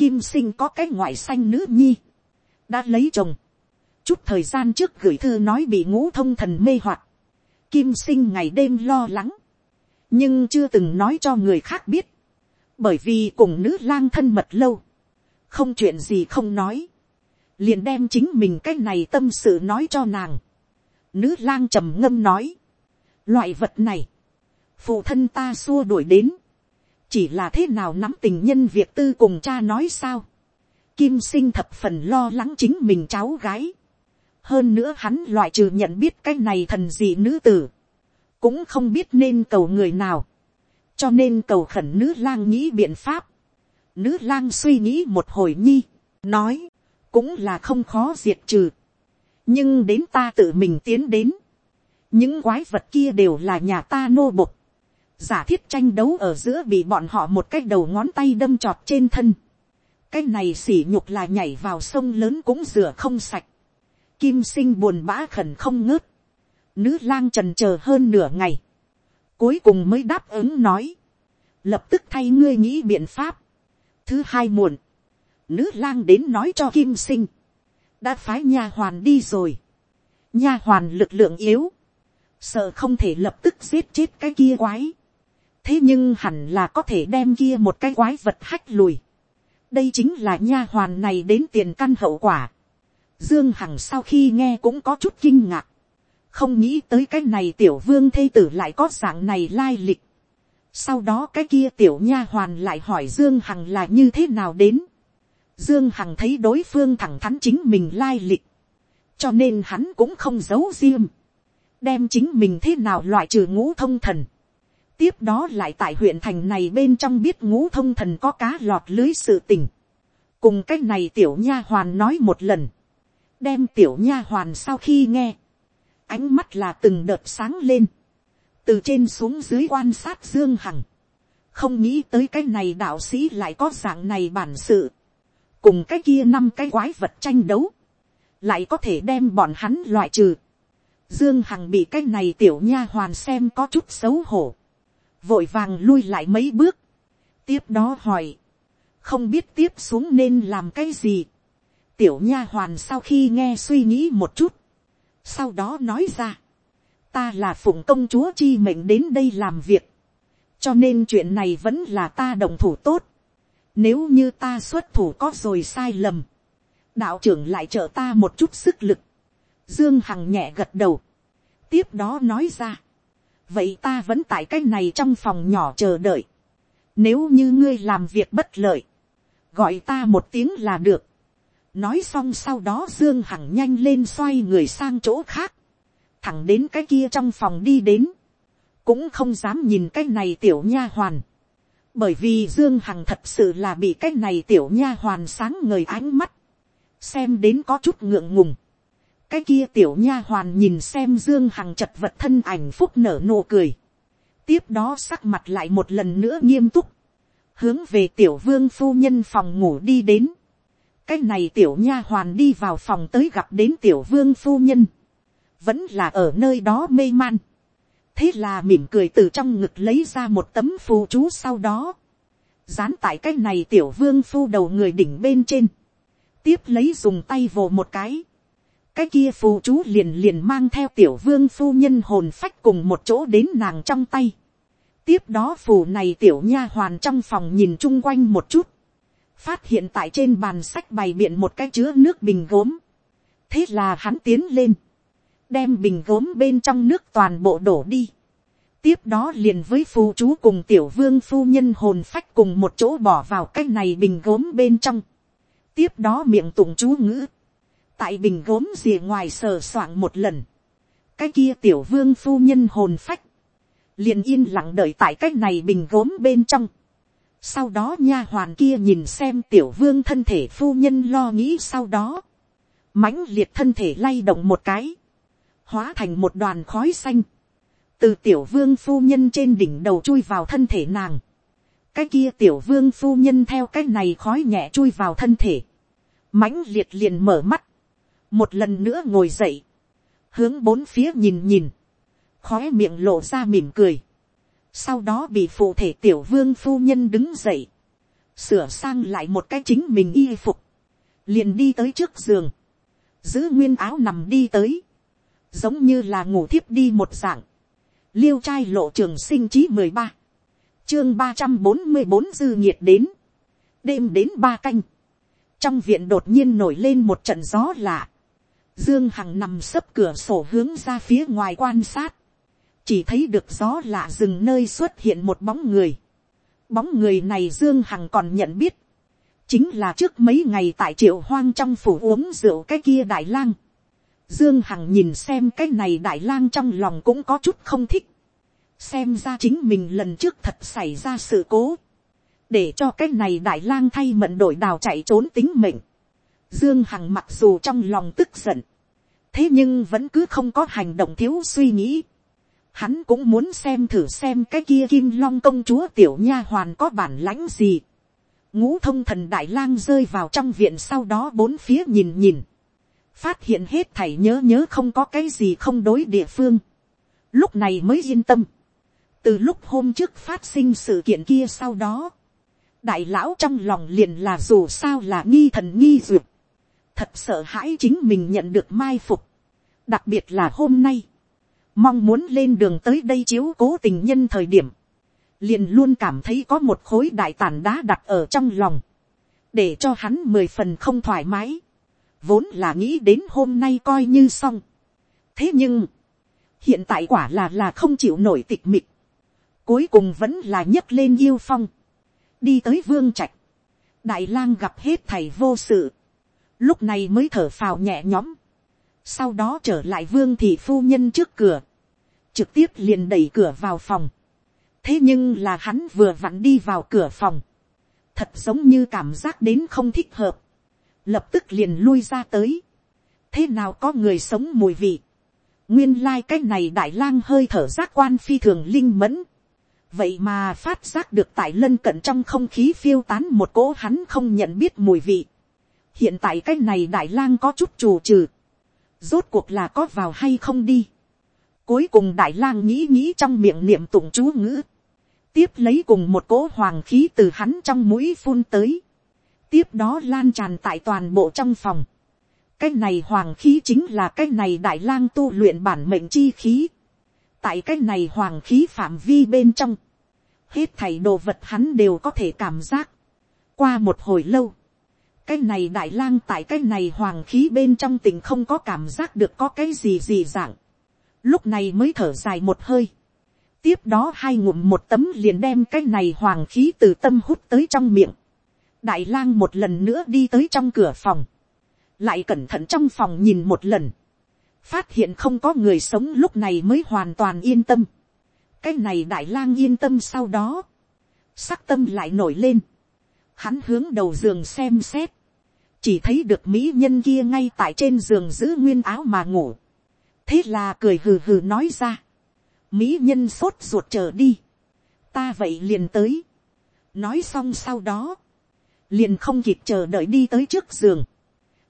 Kim sinh có cái ngoại xanh nữ nhi, đã lấy chồng, chút thời gian trước gửi thư nói bị ngũ thông thần mê hoặc, kim sinh ngày đêm lo lắng, nhưng chưa từng nói cho người khác biết, bởi vì cùng nữ lang thân mật lâu, không chuyện gì không nói, liền đem chính mình cái này tâm sự nói cho nàng. Nữ lang trầm ngâm nói, loại vật này, phụ thân ta xua đuổi đến, chỉ là thế nào nắm tình nhân việc tư cùng cha nói sao. Kim sinh thập phần lo lắng chính mình cháu gái. hơn nữa hắn loại trừ nhận biết cái này thần dị nữ tử, cũng không biết nên cầu người nào, cho nên cầu khẩn nữ lang nghĩ biện pháp. Nữ lang suy nghĩ một hồi nhi, nói, cũng là không khó diệt trừ. nhưng đến ta tự mình tiến đến, những quái vật kia đều là nhà ta nô bộc giả thiết tranh đấu ở giữa bị bọn họ một cái đầu ngón tay đâm trọt trên thân. cái này xỉ nhục là nhảy vào sông lớn cũng rửa không sạch. kim sinh buồn bã khẩn không ngớt. nữ lang trần chờ hơn nửa ngày. cuối cùng mới đáp ứng nói. lập tức thay ngươi nghĩ biện pháp. thứ hai muộn. nữ lang đến nói cho kim sinh. đã phái nha hoàn đi rồi. nha hoàn lực lượng yếu sợ không thể lập tức giết chết cái kia quái thế nhưng hẳn là có thể đem kia một cái quái vật hách lùi. đây chính là nha hoàn này đến tiền căn hậu quả. dương hằng sau khi nghe cũng có chút kinh ngạc. không nghĩ tới cái này tiểu vương thê tử lại có dạng này lai lịch. sau đó cái kia tiểu nha hoàn lại hỏi dương hằng là như thế nào đến. dương hằng thấy đối phương thẳng thắn chính mình lai lịch. cho nên hắn cũng không giấu riêng đem chính mình thế nào loại trừ ngũ thông thần tiếp đó lại tại huyện thành này bên trong biết ngũ thông thần có cá lọt lưới sự tình. cùng cái này tiểu nha hoàn nói một lần. đem tiểu nha hoàn sau khi nghe. ánh mắt là từng đợt sáng lên. từ trên xuống dưới quan sát dương hằng. không nghĩ tới cái này đạo sĩ lại có dạng này bản sự. cùng cái kia năm cái quái vật tranh đấu. lại có thể đem bọn hắn loại trừ Dương Hằng bị cái này tiểu nha hoàn xem có chút xấu hổ. Vội vàng lui lại mấy bước. Tiếp đó hỏi. Không biết tiếp xuống nên làm cái gì. Tiểu nha hoàn sau khi nghe suy nghĩ một chút. Sau đó nói ra. Ta là phụng công chúa chi mệnh đến đây làm việc. Cho nên chuyện này vẫn là ta đồng thủ tốt. Nếu như ta xuất thủ có rồi sai lầm. Đạo trưởng lại trợ ta một chút sức lực Dương Hằng nhẹ gật đầu. Tiếp đó nói ra. Vậy ta vẫn tại cái này trong phòng nhỏ chờ đợi. Nếu như ngươi làm việc bất lợi. Gọi ta một tiếng là được. Nói xong sau đó Dương Hằng nhanh lên xoay người sang chỗ khác. Thẳng đến cái kia trong phòng đi đến. Cũng không dám nhìn cái này tiểu nha hoàn. Bởi vì Dương Hằng thật sự là bị cái này tiểu nha hoàn sáng ngời ánh mắt. Xem đến có chút ngượng ngùng cái kia tiểu nha hoàn nhìn xem dương hằng chật vật thân ảnh phúc nở nụ cười. tiếp đó sắc mặt lại một lần nữa nghiêm túc. hướng về tiểu vương phu nhân phòng ngủ đi đến. cái này tiểu nha hoàn đi vào phòng tới gặp đến tiểu vương phu nhân. vẫn là ở nơi đó mê man. thế là mỉm cười từ trong ngực lấy ra một tấm phù chú sau đó. dán tại cái này tiểu vương phu đầu người đỉnh bên trên. tiếp lấy dùng tay vồ một cái cái kia phù chú liền liền mang theo tiểu vương phu nhân hồn phách cùng một chỗ đến nàng trong tay. tiếp đó phù này tiểu nha hoàn trong phòng nhìn chung quanh một chút. phát hiện tại trên bàn sách bày biện một cái chứa nước bình gốm. thế là hắn tiến lên. đem bình gốm bên trong nước toàn bộ đổ đi. tiếp đó liền với phù chú cùng tiểu vương phu nhân hồn phách cùng một chỗ bỏ vào cái này bình gốm bên trong. tiếp đó miệng tụng chú ngữ tại bình gốm rìa ngoài sờ soạng một lần. cái kia tiểu vương phu nhân hồn phách. liền yên lặng đợi tại cái này bình gốm bên trong. sau đó nha hoàn kia nhìn xem tiểu vương thân thể phu nhân lo nghĩ sau đó mãnh liệt thân thể lay động một cái, hóa thành một đoàn khói xanh, từ tiểu vương phu nhân trên đỉnh đầu chui vào thân thể nàng, cái kia tiểu vương phu nhân theo cái này khói nhẹ chui vào thân thể, mãnh liệt liền mở mắt, một lần nữa ngồi dậy, hướng bốn phía nhìn nhìn, khói miệng lộ ra mỉm cười, sau đó bị phụ thể tiểu vương phu nhân đứng dậy, sửa sang lại một cái chính mình y phục, liền đi tới trước giường, giữ nguyên áo nằm đi tới, giống như là ngủ thiếp đi một dạng, liêu trai lộ trường sinh chí mười ba, chương ba trăm bốn mươi bốn dư nhiệt đến, đêm đến ba canh, trong viện đột nhiên nổi lên một trận gió lạ, dương hằng nằm sấp cửa sổ hướng ra phía ngoài quan sát, chỉ thấy được gió lạ dừng nơi xuất hiện một bóng người, bóng người này dương hằng còn nhận biết, chính là trước mấy ngày tại triệu hoang trong phủ uống rượu cái kia đại lang. Dương Hằng nhìn xem cái này đại lang trong lòng cũng có chút không thích. Xem ra chính mình lần trước thật xảy ra sự cố. Để cho cái này đại lang thay mận đổi đào chạy trốn tính mệnh. Dương Hằng mặc dù trong lòng tức giận. Thế nhưng vẫn cứ không có hành động thiếu suy nghĩ. Hắn cũng muốn xem thử xem cái kia kim long công chúa tiểu nha hoàn có bản lãnh gì ngũ thông thần đại lang rơi vào trong viện sau đó bốn phía nhìn nhìn, phát hiện hết thảy nhớ nhớ không có cái gì không đối địa phương, lúc này mới yên tâm, từ lúc hôm trước phát sinh sự kiện kia sau đó, đại lão trong lòng liền là dù sao là nghi thần nghi duyệt, thật sợ hãi chính mình nhận được mai phục, đặc biệt là hôm nay, mong muốn lên đường tới đây chiếu cố tình nhân thời điểm, liền luôn cảm thấy có một khối đại tàn đá đặt ở trong lòng, để cho hắn mười phần không thoải mái, vốn là nghĩ đến hôm nay coi như xong. thế nhưng, hiện tại quả là là không chịu nổi tịch mịch, cuối cùng vẫn là nhấc lên yêu phong, đi tới vương trạch, đại lang gặp hết thầy vô sự, lúc này mới thở phào nhẹ nhõm, sau đó trở lại vương thị phu nhân trước cửa, trực tiếp liền đẩy cửa vào phòng, thế nhưng là hắn vừa vặn đi vào cửa phòng, thật giống như cảm giác đến không thích hợp, lập tức liền lui ra tới, thế nào có người sống mùi vị, nguyên lai、like、cái này đại lang hơi thở giác quan phi thường linh mẫn, vậy mà phát giác được tại lân cận trong không khí phiêu tán một cỗ hắn không nhận biết mùi vị, hiện tại cái này đại lang có chút trù trừ, rốt cuộc là có vào hay không đi, cuối cùng đại lang nghĩ nghĩ trong miệng niệm tụng chú ngữ, tiếp lấy cùng một cỗ hoàng khí từ hắn trong mũi phun tới, tiếp đó lan tràn tại toàn bộ trong phòng. cái này hoàng khí chính là cái này đại lang tu luyện bản mệnh chi khí. tại cái này hoàng khí phạm vi bên trong, hết thảy đồ vật hắn đều có thể cảm giác. qua một hồi lâu, cái này đại lang tại cái này hoàng khí bên trong tình không có cảm giác được có cái gì gì dạng. lúc này mới thở dài một hơi tiếp đó hai ngụm một tấm liền đem cái này hoàng khí từ tâm hút tới trong miệng. đại lang một lần nữa đi tới trong cửa phòng, lại cẩn thận trong phòng nhìn một lần, phát hiện không có người sống lúc này mới hoàn toàn yên tâm. cái này đại lang yên tâm sau đó, sắc tâm lại nổi lên, hắn hướng đầu giường xem xét, chỉ thấy được mỹ nhân kia ngay tại trên giường giữ nguyên áo mà ngủ, thế là cười hừ hừ nói ra, mỹ nhân sốt ruột chờ đi, ta vậy liền tới, nói xong sau đó, liền không kịp chờ đợi đi tới trước giường,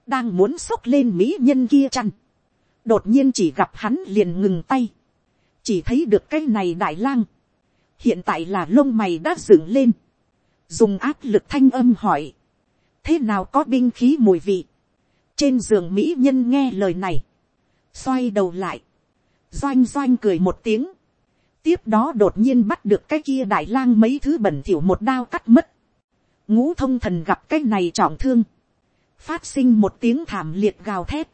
đang muốn xốc lên mỹ nhân kia chăn, đột nhiên chỉ gặp hắn liền ngừng tay, chỉ thấy được cái này đại lang, hiện tại là lông mày đã dựng lên, dùng áp lực thanh âm hỏi, thế nào có binh khí mùi vị, trên giường mỹ nhân nghe lời này, xoay đầu lại, doanh doanh cười một tiếng, tiếp đó đột nhiên bắt được cái kia đại lang mấy thứ bẩn thỉu một đao cắt mất, ngũ thông thần gặp cái này trọng thương, phát sinh một tiếng thảm liệt gào thét,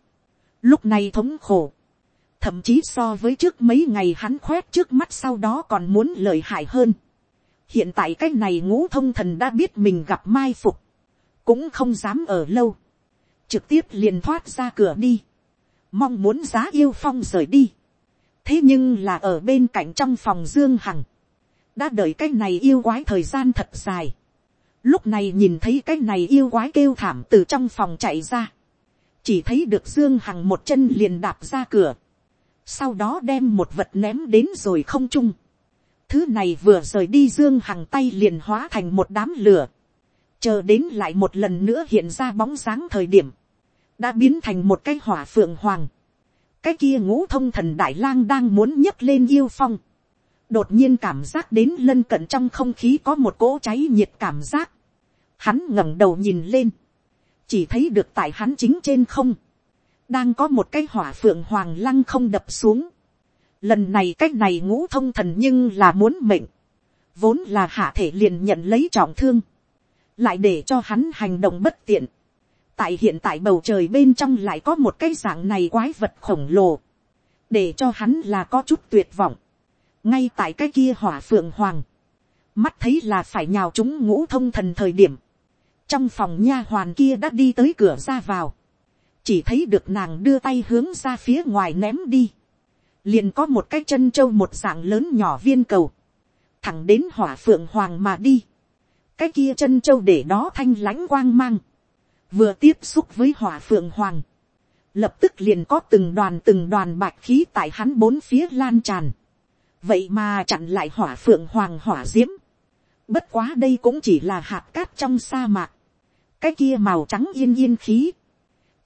lúc này thống khổ, thậm chí so với trước mấy ngày hắn khoét trước mắt sau đó còn muốn lợi hại hơn hiện tại cái này ngũ thông thần đã biết mình gặp mai phục, cũng không dám ở lâu, trực tiếp liền thoát ra cửa đi, mong muốn giá yêu phong rời đi. thế nhưng là ở bên cạnh trong phòng dương hằng, đã đợi cái này yêu quái thời gian thật dài, lúc này nhìn thấy cái này yêu quái kêu thảm từ trong phòng chạy ra, chỉ thấy được dương hằng một chân liền đạp ra cửa, sau đó đem một vật ném đến rồi không trung. Thứ này vừa rời đi dương hằng tay liền hóa thành một đám lửa, chờ đến lại một lần nữa hiện ra bóng dáng thời điểm, đã biến thành một cái hỏa phượng hoàng. cái kia ngũ thông thần đại lang đang muốn nhấc lên yêu phong, đột nhiên cảm giác đến lân cận trong không khí có một cỗ cháy nhiệt cảm giác. Hắn ngẩng đầu nhìn lên, chỉ thấy được tại hắn chính trên không, đang có một cái hỏa phượng hoàng lăng không đập xuống. Lần này cách này ngũ thông thần nhưng là muốn mệnh, vốn là hạ thể liền nhận lấy trọng thương, lại để cho hắn hành động bất tiện. tại hiện tại bầu trời bên trong lại có một cái dạng này quái vật khổng lồ, để cho hắn là có chút tuyệt vọng. Ngay tại cái kia hỏa phượng hoàng, mắt thấy là phải nhào chúng ngũ thông thần thời điểm, trong phòng nha hoàn kia đã đi tới cửa ra vào, chỉ thấy được nàng đưa tay hướng ra phía ngoài ném đi, liền có một cái chân trâu một dạng lớn nhỏ viên cầu, thẳng đến hỏa phượng hoàng mà đi, cái kia chân trâu để đó thanh lãnh quang mang, vừa tiếp xúc với hỏa phượng hoàng, lập tức liền có từng đoàn từng đoàn bạch khí tại hắn bốn phía lan tràn, vậy mà chặn lại hỏa phượng hoàng hỏa d i ễ m bất quá đây cũng chỉ là hạt cát trong sa mạc, cái kia màu trắng yên yên khí,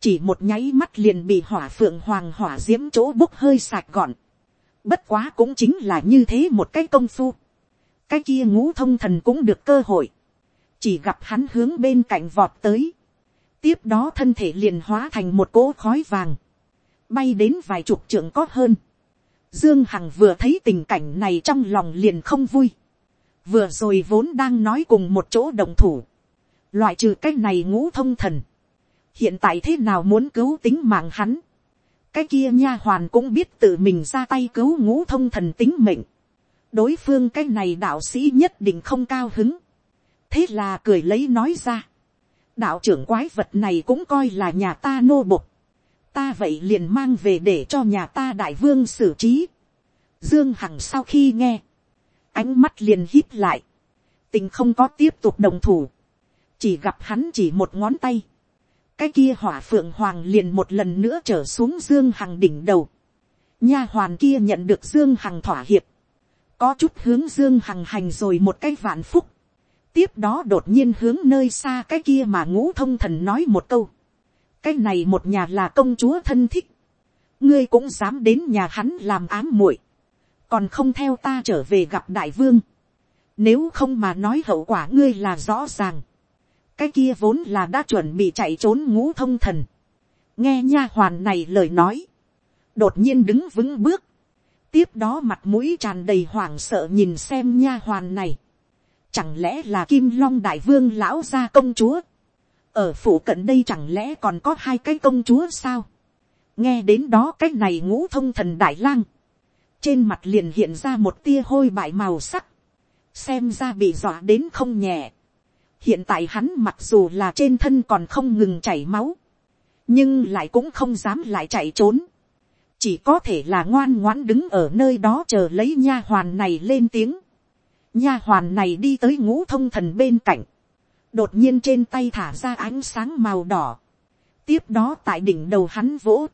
chỉ một nháy mắt liền bị hỏa phượng hoàng hỏa d i ễ m chỗ bốc hơi sạch gọn, bất quá cũng chính là như thế một cái công phu, cái kia ngũ thông thần cũng được cơ hội, chỉ gặp hắn hướng bên cạnh vọt tới, tiếp đó thân thể liền hóa thành một cỗ khói vàng, bay đến vài chục trượng có hơn, Dương Hằng vừa thấy tình cảnh này trong lòng liền không vui. Vừa rồi vốn đang nói cùng một chỗ đồng thủ. Loại trừ cái này ngũ thông thần. Hiện tại thế nào muốn cứu tính mạng hắn. Cái kia nha hoàn cũng biết tự mình ra tay cứu ngũ thông thần tính mệnh. Đối phương cái này đạo sĩ nhất định không cao hứng. Thế là cười lấy nói ra. Đạo trưởng quái vật này cũng coi là nhà ta nô bộc ta vậy liền mang về để cho nhà ta đại vương xử trí. Dương Hằng sau khi nghe, ánh mắt liền hít lại, tình không có tiếp tục đồng thủ, chỉ gặp hắn chỉ một ngón tay, cái kia hỏa phượng hoàng liền một lần nữa trở xuống Dương Hằng đỉnh đầu, nha hoàn kia nhận được Dương Hằng thỏa hiệp, có chút hướng Dương Hằng hành rồi một cái vạn phúc, tiếp đó đột nhiên hướng nơi xa cái kia mà ngũ thông thần nói một câu, cái này một nhà là công chúa thân thích, ngươi cũng dám đến nhà hắn làm ám muội, còn không theo ta trở về gặp đại vương, nếu không mà nói hậu quả ngươi là rõ ràng, cái kia vốn là đã chuẩn bị chạy trốn ngũ thông thần, nghe nha hoàn này lời nói, đột nhiên đứng vững bước, tiếp đó mặt mũi tràn đầy hoảng sợ nhìn xem nha hoàn này, chẳng lẽ là kim long đại vương lão gia công chúa, ở phủ cận đây chẳng lẽ còn có hai cái công chúa sao, nghe đến đó cái này ngũ thông thần đại lang, trên mặt liền hiện ra một tia hôi bại màu sắc, xem ra bị dọa đến không nhẹ hiện tại hắn mặc dù là trên thân còn không ngừng chảy máu, nhưng lại cũng không dám lại chạy trốn, chỉ có thể là ngoan ngoãn đứng ở nơi đó chờ lấy nha hoàn này lên tiếng. nha hoàn này đi tới ngũ thông thần bên cạnh, đột nhiên trên tay thả ra ánh sáng màu đỏ, tiếp đó tại đỉnh đầu hắn vỗ,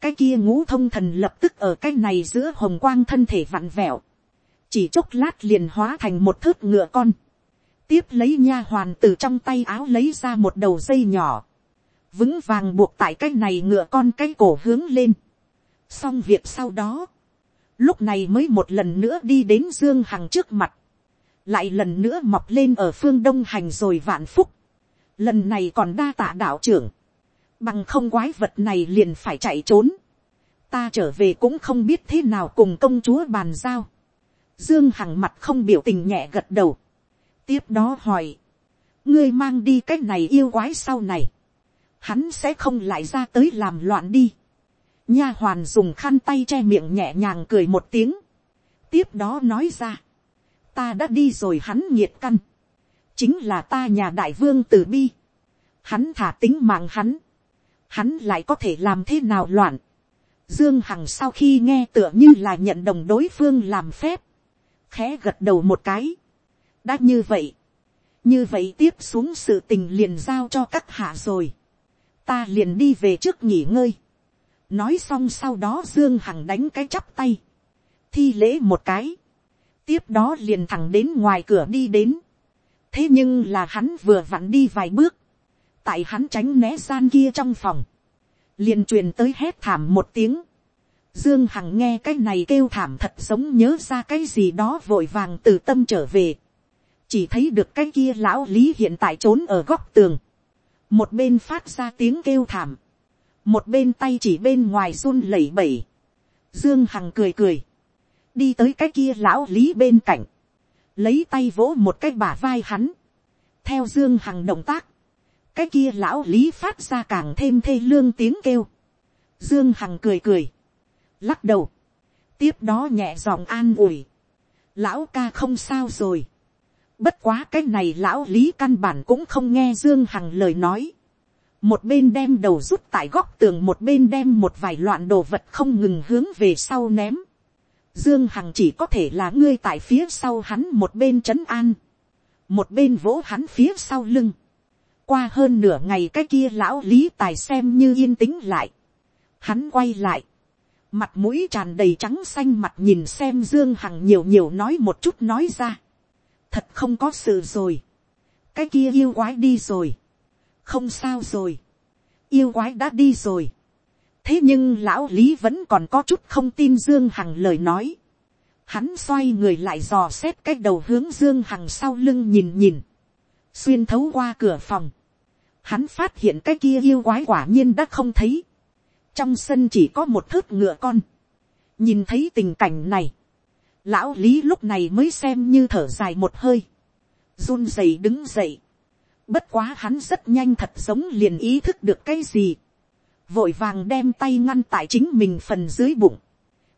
cái kia ngũ thông thần lập tức ở cái này giữa hồng quang thân thể vặn vẹo, chỉ chốc lát liền hóa thành một thước ngựa con, tiếp lấy nha hoàn từ trong tay áo lấy ra một đầu dây nhỏ, vững vàng buộc tại cái này ngựa con cái cổ hướng lên, xong việc sau đó, lúc này mới một lần nữa đi đến dương hằng trước mặt, lại lần nữa mọc lên ở phương đông hành rồi vạn phúc, lần này còn đa tạ đạo trưởng, bằng không quái vật này liền phải chạy trốn, ta trở về cũng không biết thế nào cùng công chúa bàn giao, dương hằng mặt không biểu tình nhẹ gật đầu, tiếp đó hỏi, ngươi mang đi cái này yêu quái sau này, hắn sẽ không lại ra tới làm loạn đi, nha hoàn dùng khăn tay che miệng nhẹ nhàng cười một tiếng, tiếp đó nói ra, ta đã đi rồi hắn nhiệt căn, chính là ta nhà đại vương tử bi, hắn thả tính mạng hắn, hắn lại có thể làm thế nào loạn, dương hằng sau khi nghe tựa như là nhận đồng đối phương làm phép, khẽ gật đầu một cái, đã như vậy, như vậy tiếp xuống sự tình liền giao cho các hạ rồi, ta liền đi về trước nghỉ ngơi, nói xong sau đó dương hằng đánh cái chắp tay, thi lễ một cái, tiếp đó liền thẳng đến ngoài cửa đi đến, thế nhưng là hắn vừa vặn đi vài bước, tại hắn tránh né gian kia trong phòng, liền truyền tới hét thảm một tiếng, Dương Hằng nghe cái này kêu thảm thật giống nhớ ra cái gì đó vội vàng từ tâm trở về. Chỉ thấy được cái kia lão lý hiện tại trốn ở góc tường. Một bên phát ra tiếng kêu thảm. Một bên tay chỉ bên ngoài run lẩy bẩy. Dương Hằng cười cười. Đi tới cái kia lão lý bên cạnh. Lấy tay vỗ một cái bả vai hắn. Theo Dương Hằng động tác. Cái kia lão lý phát ra càng thêm thê lương tiếng kêu. Dương Hằng cười cười lắc đầu, tiếp đó nhẹ giọng an ủi, lão ca không sao rồi, bất quá cái này lão lý căn bản cũng không nghe dương hằng lời nói, một bên đem đầu rút tại góc tường một bên đem một vài loạn đồ vật không ngừng hướng về sau ném, dương hằng chỉ có thể là ngươi tại phía sau hắn một bên trấn an, một bên vỗ hắn phía sau lưng, qua hơn nửa ngày cái kia lão lý tài xem như yên tĩnh lại, hắn quay lại, mặt mũi tràn đầy trắng xanh mặt nhìn xem dương hằng nhiều nhiều nói một chút nói ra thật không có sự rồi. cái kia yêu quái đi rồi. không sao rồi. yêu quái đã đi rồi. thế nhưng lão lý vẫn còn có chút không tin dương hằng lời nói. hắn xoay người lại dò xét cái đầu hướng dương hằng sau lưng nhìn nhìn. xuyên thấu qua cửa phòng. hắn phát hiện cái kia yêu quái quả nhiên đã không thấy trong sân chỉ có một thớt ngựa con, nhìn thấy tình cảnh này, lão lý lúc này mới xem như thở dài một hơi, run rẩy đứng dậy, bất quá hắn rất nhanh thật giống liền ý thức được cái gì, vội vàng đem tay ngăn tại chính mình phần dưới bụng,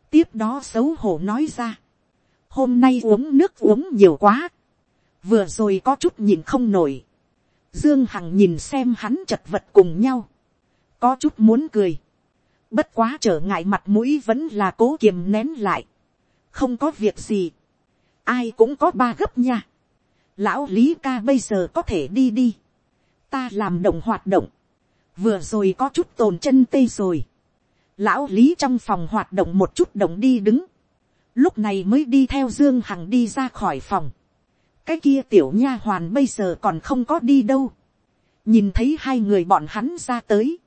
tiếp đó xấu hổ nói ra, hôm nay uống nước uống nhiều quá, vừa rồi có chút nhìn không nổi, dương hằng nhìn xem hắn chật vật cùng nhau, có chút muốn cười, Bất quá trở ngại mặt mũi vẫn là cố kiềm nén lại. Không có việc gì. Ai cũng có ba gấp nha. Lão Lý ca bây giờ có thể đi đi. Ta làm động hoạt động. Vừa rồi có chút tồn chân tê rồi. Lão Lý trong phòng hoạt động một chút động đi đứng. Lúc này mới đi theo Dương Hằng đi ra khỏi phòng. Cái kia tiểu nha hoàn bây giờ còn không có đi đâu. Nhìn thấy hai người bọn hắn ra tới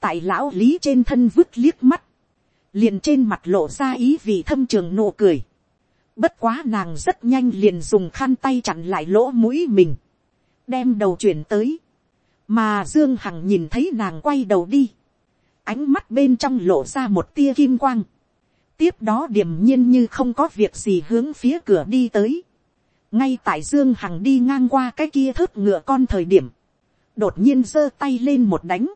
tại lão lý trên thân vứt liếc mắt, liền trên mặt lộ ra ý vị thâm trường nụ cười. Bất quá nàng rất nhanh liền dùng khăn tay chặn lại lỗ mũi mình, đem đầu chuyển tới, mà dương hằng nhìn thấy nàng quay đầu đi, ánh mắt bên trong lộ ra một tia kim quang, tiếp đó điềm nhiên như không có việc gì hướng phía cửa đi tới, ngay tại dương hằng đi ngang qua cái kia thớt ngựa con thời điểm, đột nhiên giơ tay lên một đánh,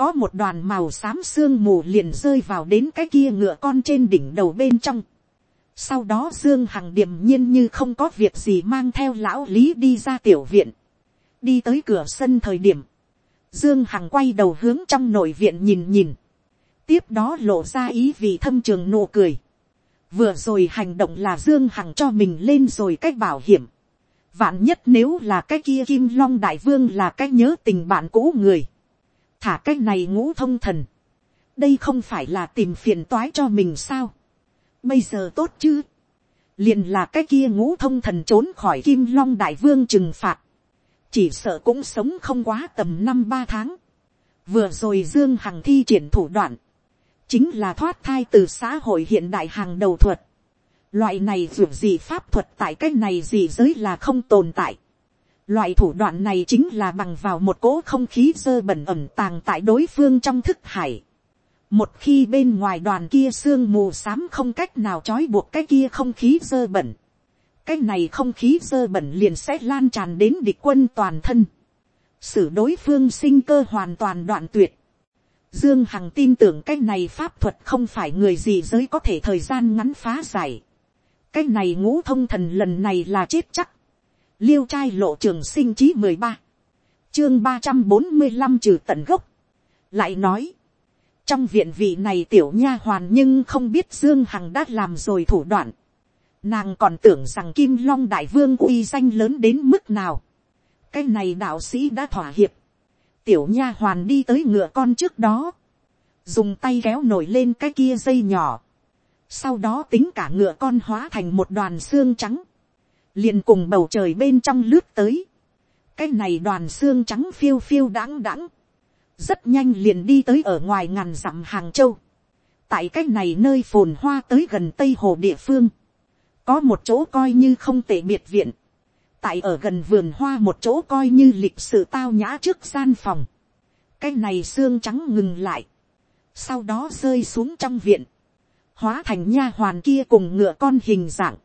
có một đoàn màu xám sương mù liền rơi vào đến cái kia ngựa con trên đỉnh đầu bên trong. Sau đó Dương Hằng điềm nhiên như không có việc gì mang theo lão lý đi ra tiểu viện. Đi tới cửa sân thời điểm. Dương Hằng quay đầu hướng trong nội viện nhìn nhìn. Tiếp đó lộ ra ý vì thâm trường nụ cười. Vừa rồi hành động là Dương Hằng cho mình lên rồi cách bảo hiểm. Vạn nhất nếu là cái kia Kim Long Đại Vương là cái nhớ tình bạn cũ người thả cái này ngũ thông thần, đây không phải là tìm phiền toái cho mình sao, bây giờ tốt chứ, liền là cái kia ngũ thông thần trốn khỏi kim long đại vương trừng phạt, chỉ sợ cũng sống không quá tầm năm ba tháng, vừa rồi dương hằng thi triển thủ đoạn, chính là thoát thai từ xã hội hiện đại hàng đầu thuật, loại này dù gì pháp thuật tại cái này gì giới là không tồn tại, Loại thủ đoạn này chính là bằng vào một cỗ không khí dơ bẩn ẩm tàng tại đối phương trong thức hải. Một khi bên ngoài đoàn kia sương mù xám không cách nào trói buộc cái kia không khí dơ bẩn. Cái này không khí dơ bẩn liền sẽ lan tràn đến địch quân toàn thân. Sử đối phương sinh cơ hoàn toàn đoạn tuyệt. Dương Hằng tin tưởng cái này pháp thuật không phải người gì giới có thể thời gian ngắn phá giải. Cái này ngũ thông thần lần này là chết chắc. Liêu trai lộ trường sinh chí mười ba Chương ba trăm bốn mươi 345 trừ tận gốc. Lại nói. Trong viện vị này tiểu nha hoàn nhưng không biết Dương Hằng đã làm rồi thủ đoạn. Nàng còn tưởng rằng Kim Long Đại Vương uy danh lớn đến mức nào. Cái này đạo sĩ đã thỏa hiệp tiểu nha hoàn đi tới ngựa con trước đó, dùng tay kéo nổi lên cái kia dây nhỏ, sau đó tính cả ngựa con hóa thành một đoàn xương trắng, liền cùng bầu trời bên trong lướt tới, cái này đoàn xương trắng phiêu phiêu đáng đáng, rất nhanh liền đi tới ở ngoài ngàn dặm hàng châu, tại cái này nơi phồn hoa tới gần tây hồ địa phương, có một chỗ coi như không tệ biệt viện, tại ở gần vườn hoa một chỗ coi như lịch sự tao nhã trước gian phòng, cái này xương trắng ngừng lại, sau đó rơi xuống trong viện, hóa thành nha hoàn kia cùng ngựa con hình dạng,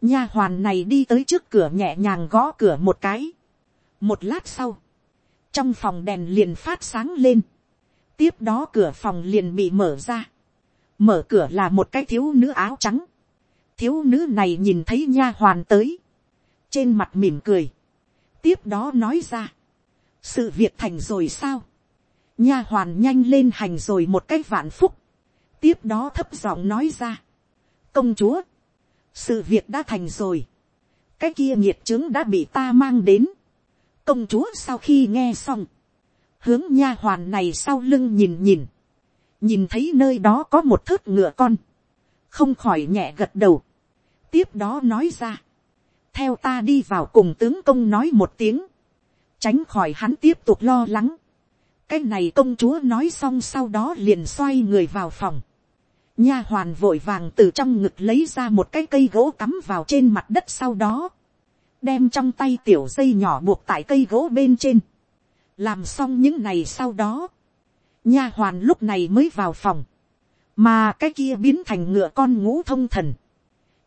nha hoàn này đi tới trước cửa nhẹ nhàng gõ cửa một cái, một lát sau, trong phòng đèn liền phát sáng lên, tiếp đó cửa phòng liền bị mở ra, mở cửa là một cái thiếu nữ áo trắng, thiếu nữ này nhìn thấy nha hoàn tới, trên mặt mỉm cười, tiếp đó nói ra, sự việc thành rồi sao, nha hoàn nhanh lên hành rồi một cái vạn phúc, tiếp đó thấp giọng nói ra, công chúa, sự việc đã thành rồi, cái kia nhiệt chứng đã bị ta mang đến, công chúa sau khi nghe xong, hướng nha hoàn này sau lưng nhìn nhìn, nhìn thấy nơi đó có một thớt ngựa con, không khỏi nhẹ gật đầu, tiếp đó nói ra, theo ta đi vào cùng tướng công nói một tiếng, tránh khỏi hắn tiếp tục lo lắng. cái này công chúa nói xong sau đó liền xoay người vào phòng nha hoàn vội vàng từ trong ngực lấy ra một cái cây gỗ cắm vào trên mặt đất sau đó, đem trong tay tiểu dây nhỏ buộc tại cây gỗ bên trên. làm xong những này sau đó, nha hoàn lúc này mới vào phòng, mà cái kia biến thành ngựa con ngũ thông thần.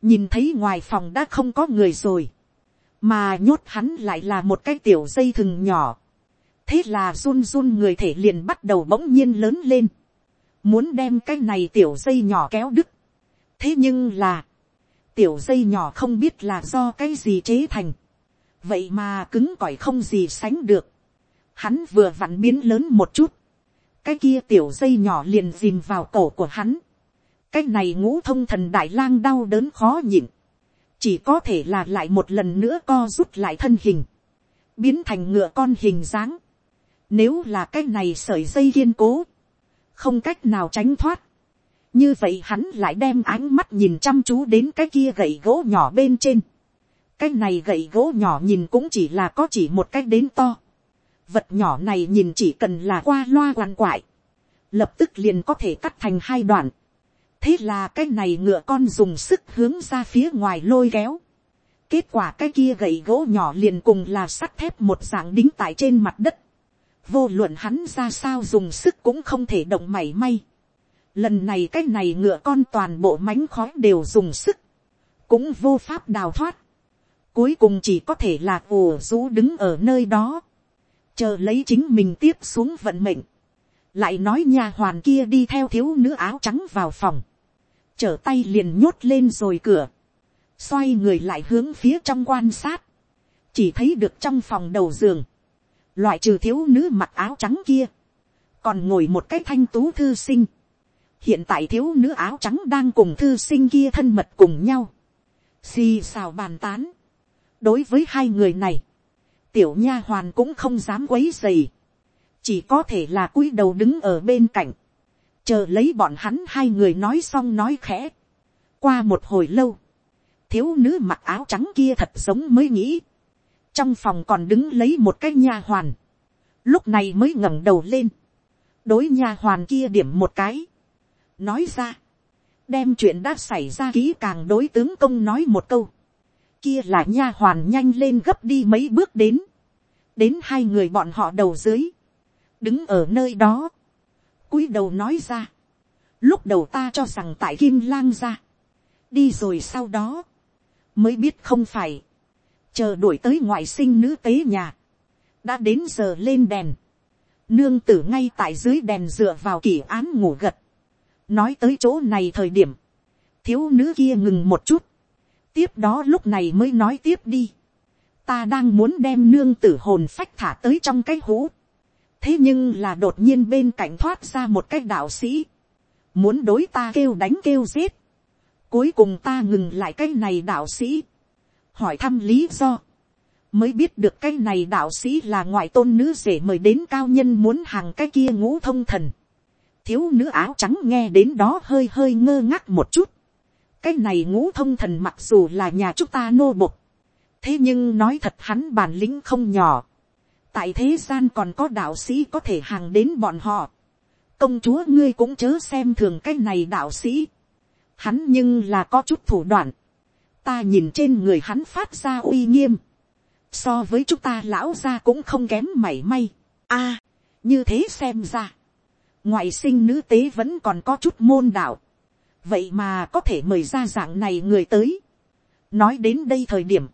Nhìn thấy ngoài phòng đã không có người rồi, mà nhốt hắn lại là một cái tiểu dây thừng nhỏ, thế là run run người thể liền bắt đầu bỗng nhiên lớn lên, muốn đem cái này tiểu dây nhỏ kéo đứt, thế nhưng là, tiểu dây nhỏ không biết là do cái gì chế thành, vậy mà cứng cỏi không gì sánh được, hắn vừa vặn biến lớn một chút, cái kia tiểu dây nhỏ liền dìm vào cổ của hắn, cái này ngũ thông thần đại lang đau đớn khó nhịn, chỉ có thể là lại một lần nữa co rút lại thân hình, biến thành ngựa con hình dáng. Nếu là cái này sợi dây kiên cố, không cách nào tránh thoát. như vậy hắn lại đem ánh mắt nhìn chăm chú đến cái kia gậy gỗ nhỏ bên trên. cái này gậy gỗ nhỏ nhìn cũng chỉ là có chỉ một cái đến to. vật nhỏ này nhìn chỉ cần là qua loa quằn quại, lập tức liền có thể cắt thành hai đoạn thế là cái này ngựa con dùng sức hướng ra phía ngoài lôi kéo. kết quả cái kia gậy gỗ nhỏ liền cùng là sắt thép một dạng đính tại trên mặt đất vô luận hắn ra sao dùng sức cũng không thể động mảy may. lần này cái này ngựa con toàn bộ mánh khói đều dùng sức. cũng vô pháp đào thoát. cuối cùng chỉ có thể là ồ rú đứng ở nơi đó. chờ lấy chính mình tiếp xuống vận mệnh lại nói nhà hoàn kia đi theo thiếu nữ áo trắng vào phòng trở tay liền nhốt lên rồi cửa, xoay người lại hướng phía trong quan sát, chỉ thấy được trong phòng đầu giường, loại trừ thiếu nữ mặc áo trắng kia, còn ngồi một cái thanh tú thư sinh, hiện tại thiếu nữ áo trắng đang cùng thư sinh kia thân mật cùng nhau, xì xào bàn tán, đối với hai người này, tiểu nha hoàn cũng không dám quấy dày, chỉ có thể là cúi đầu đứng ở bên cạnh, chờ lấy bọn hắn hai người nói xong nói khẽ. qua một hồi lâu, thiếu nữ mặc áo trắng kia thật giống mới nghĩ trong phòng còn đứng lấy một cái nha hoàn. lúc này mới ngẩng đầu lên. đối nha hoàn kia điểm một cái. nói ra, đem chuyện đã xảy ra kỹ càng đối tướng công nói một câu. kia là nha hoàn nhanh lên gấp đi mấy bước đến. đến hai người bọn họ đầu dưới. đứng ở nơi đó cúi đầu nói ra. Lúc đầu ta cho rằng tại Kim Lang ra. Đi rồi sau đó. Mới biết không phải. Chờ đuổi tới ngoại sinh nữ tế nhà. Đã đến giờ lên đèn. nương tử ngay tại dưới đèn dựa vào kỷ án ngủ gật, nói tới chỗ này thời điểm, thiếu nữ kia ngừng một chút, tiếp đó lúc này mới nói tiếp đi, ta đang muốn đem nương tử hồn phách thả tới trong cái hũ, thế nhưng là đột nhiên bên cạnh thoát ra một cái đạo sĩ, muốn đối ta kêu đánh kêu giết, cuối cùng ta ngừng lại cái này đạo sĩ, hỏi thăm lý do, mới biết được cái này đạo sĩ là ngoại tôn nữ rể mời đến cao nhân muốn hàng cái kia ngũ thông thần. thiếu nữ áo trắng nghe đến đó hơi hơi ngơ ngác một chút. cái này ngũ thông thần mặc dù là nhà chúng ta nô bộc. thế nhưng nói thật hắn bản lĩnh không nhỏ. tại thế gian còn có đạo sĩ có thể hàng đến bọn họ. công chúa ngươi cũng chớ xem thường cái này đạo sĩ. hắn nhưng là có chút thủ đoạn ta nhìn trên người hắn phát ra uy nghiêm so với chúng ta lão gia cũng không kém mảy may. a, như thế xem ra, ngoại sinh nữ tế vẫn còn có chút môn đạo, vậy mà có thể mời ra dạng này người tới. nói đến đây thời điểm,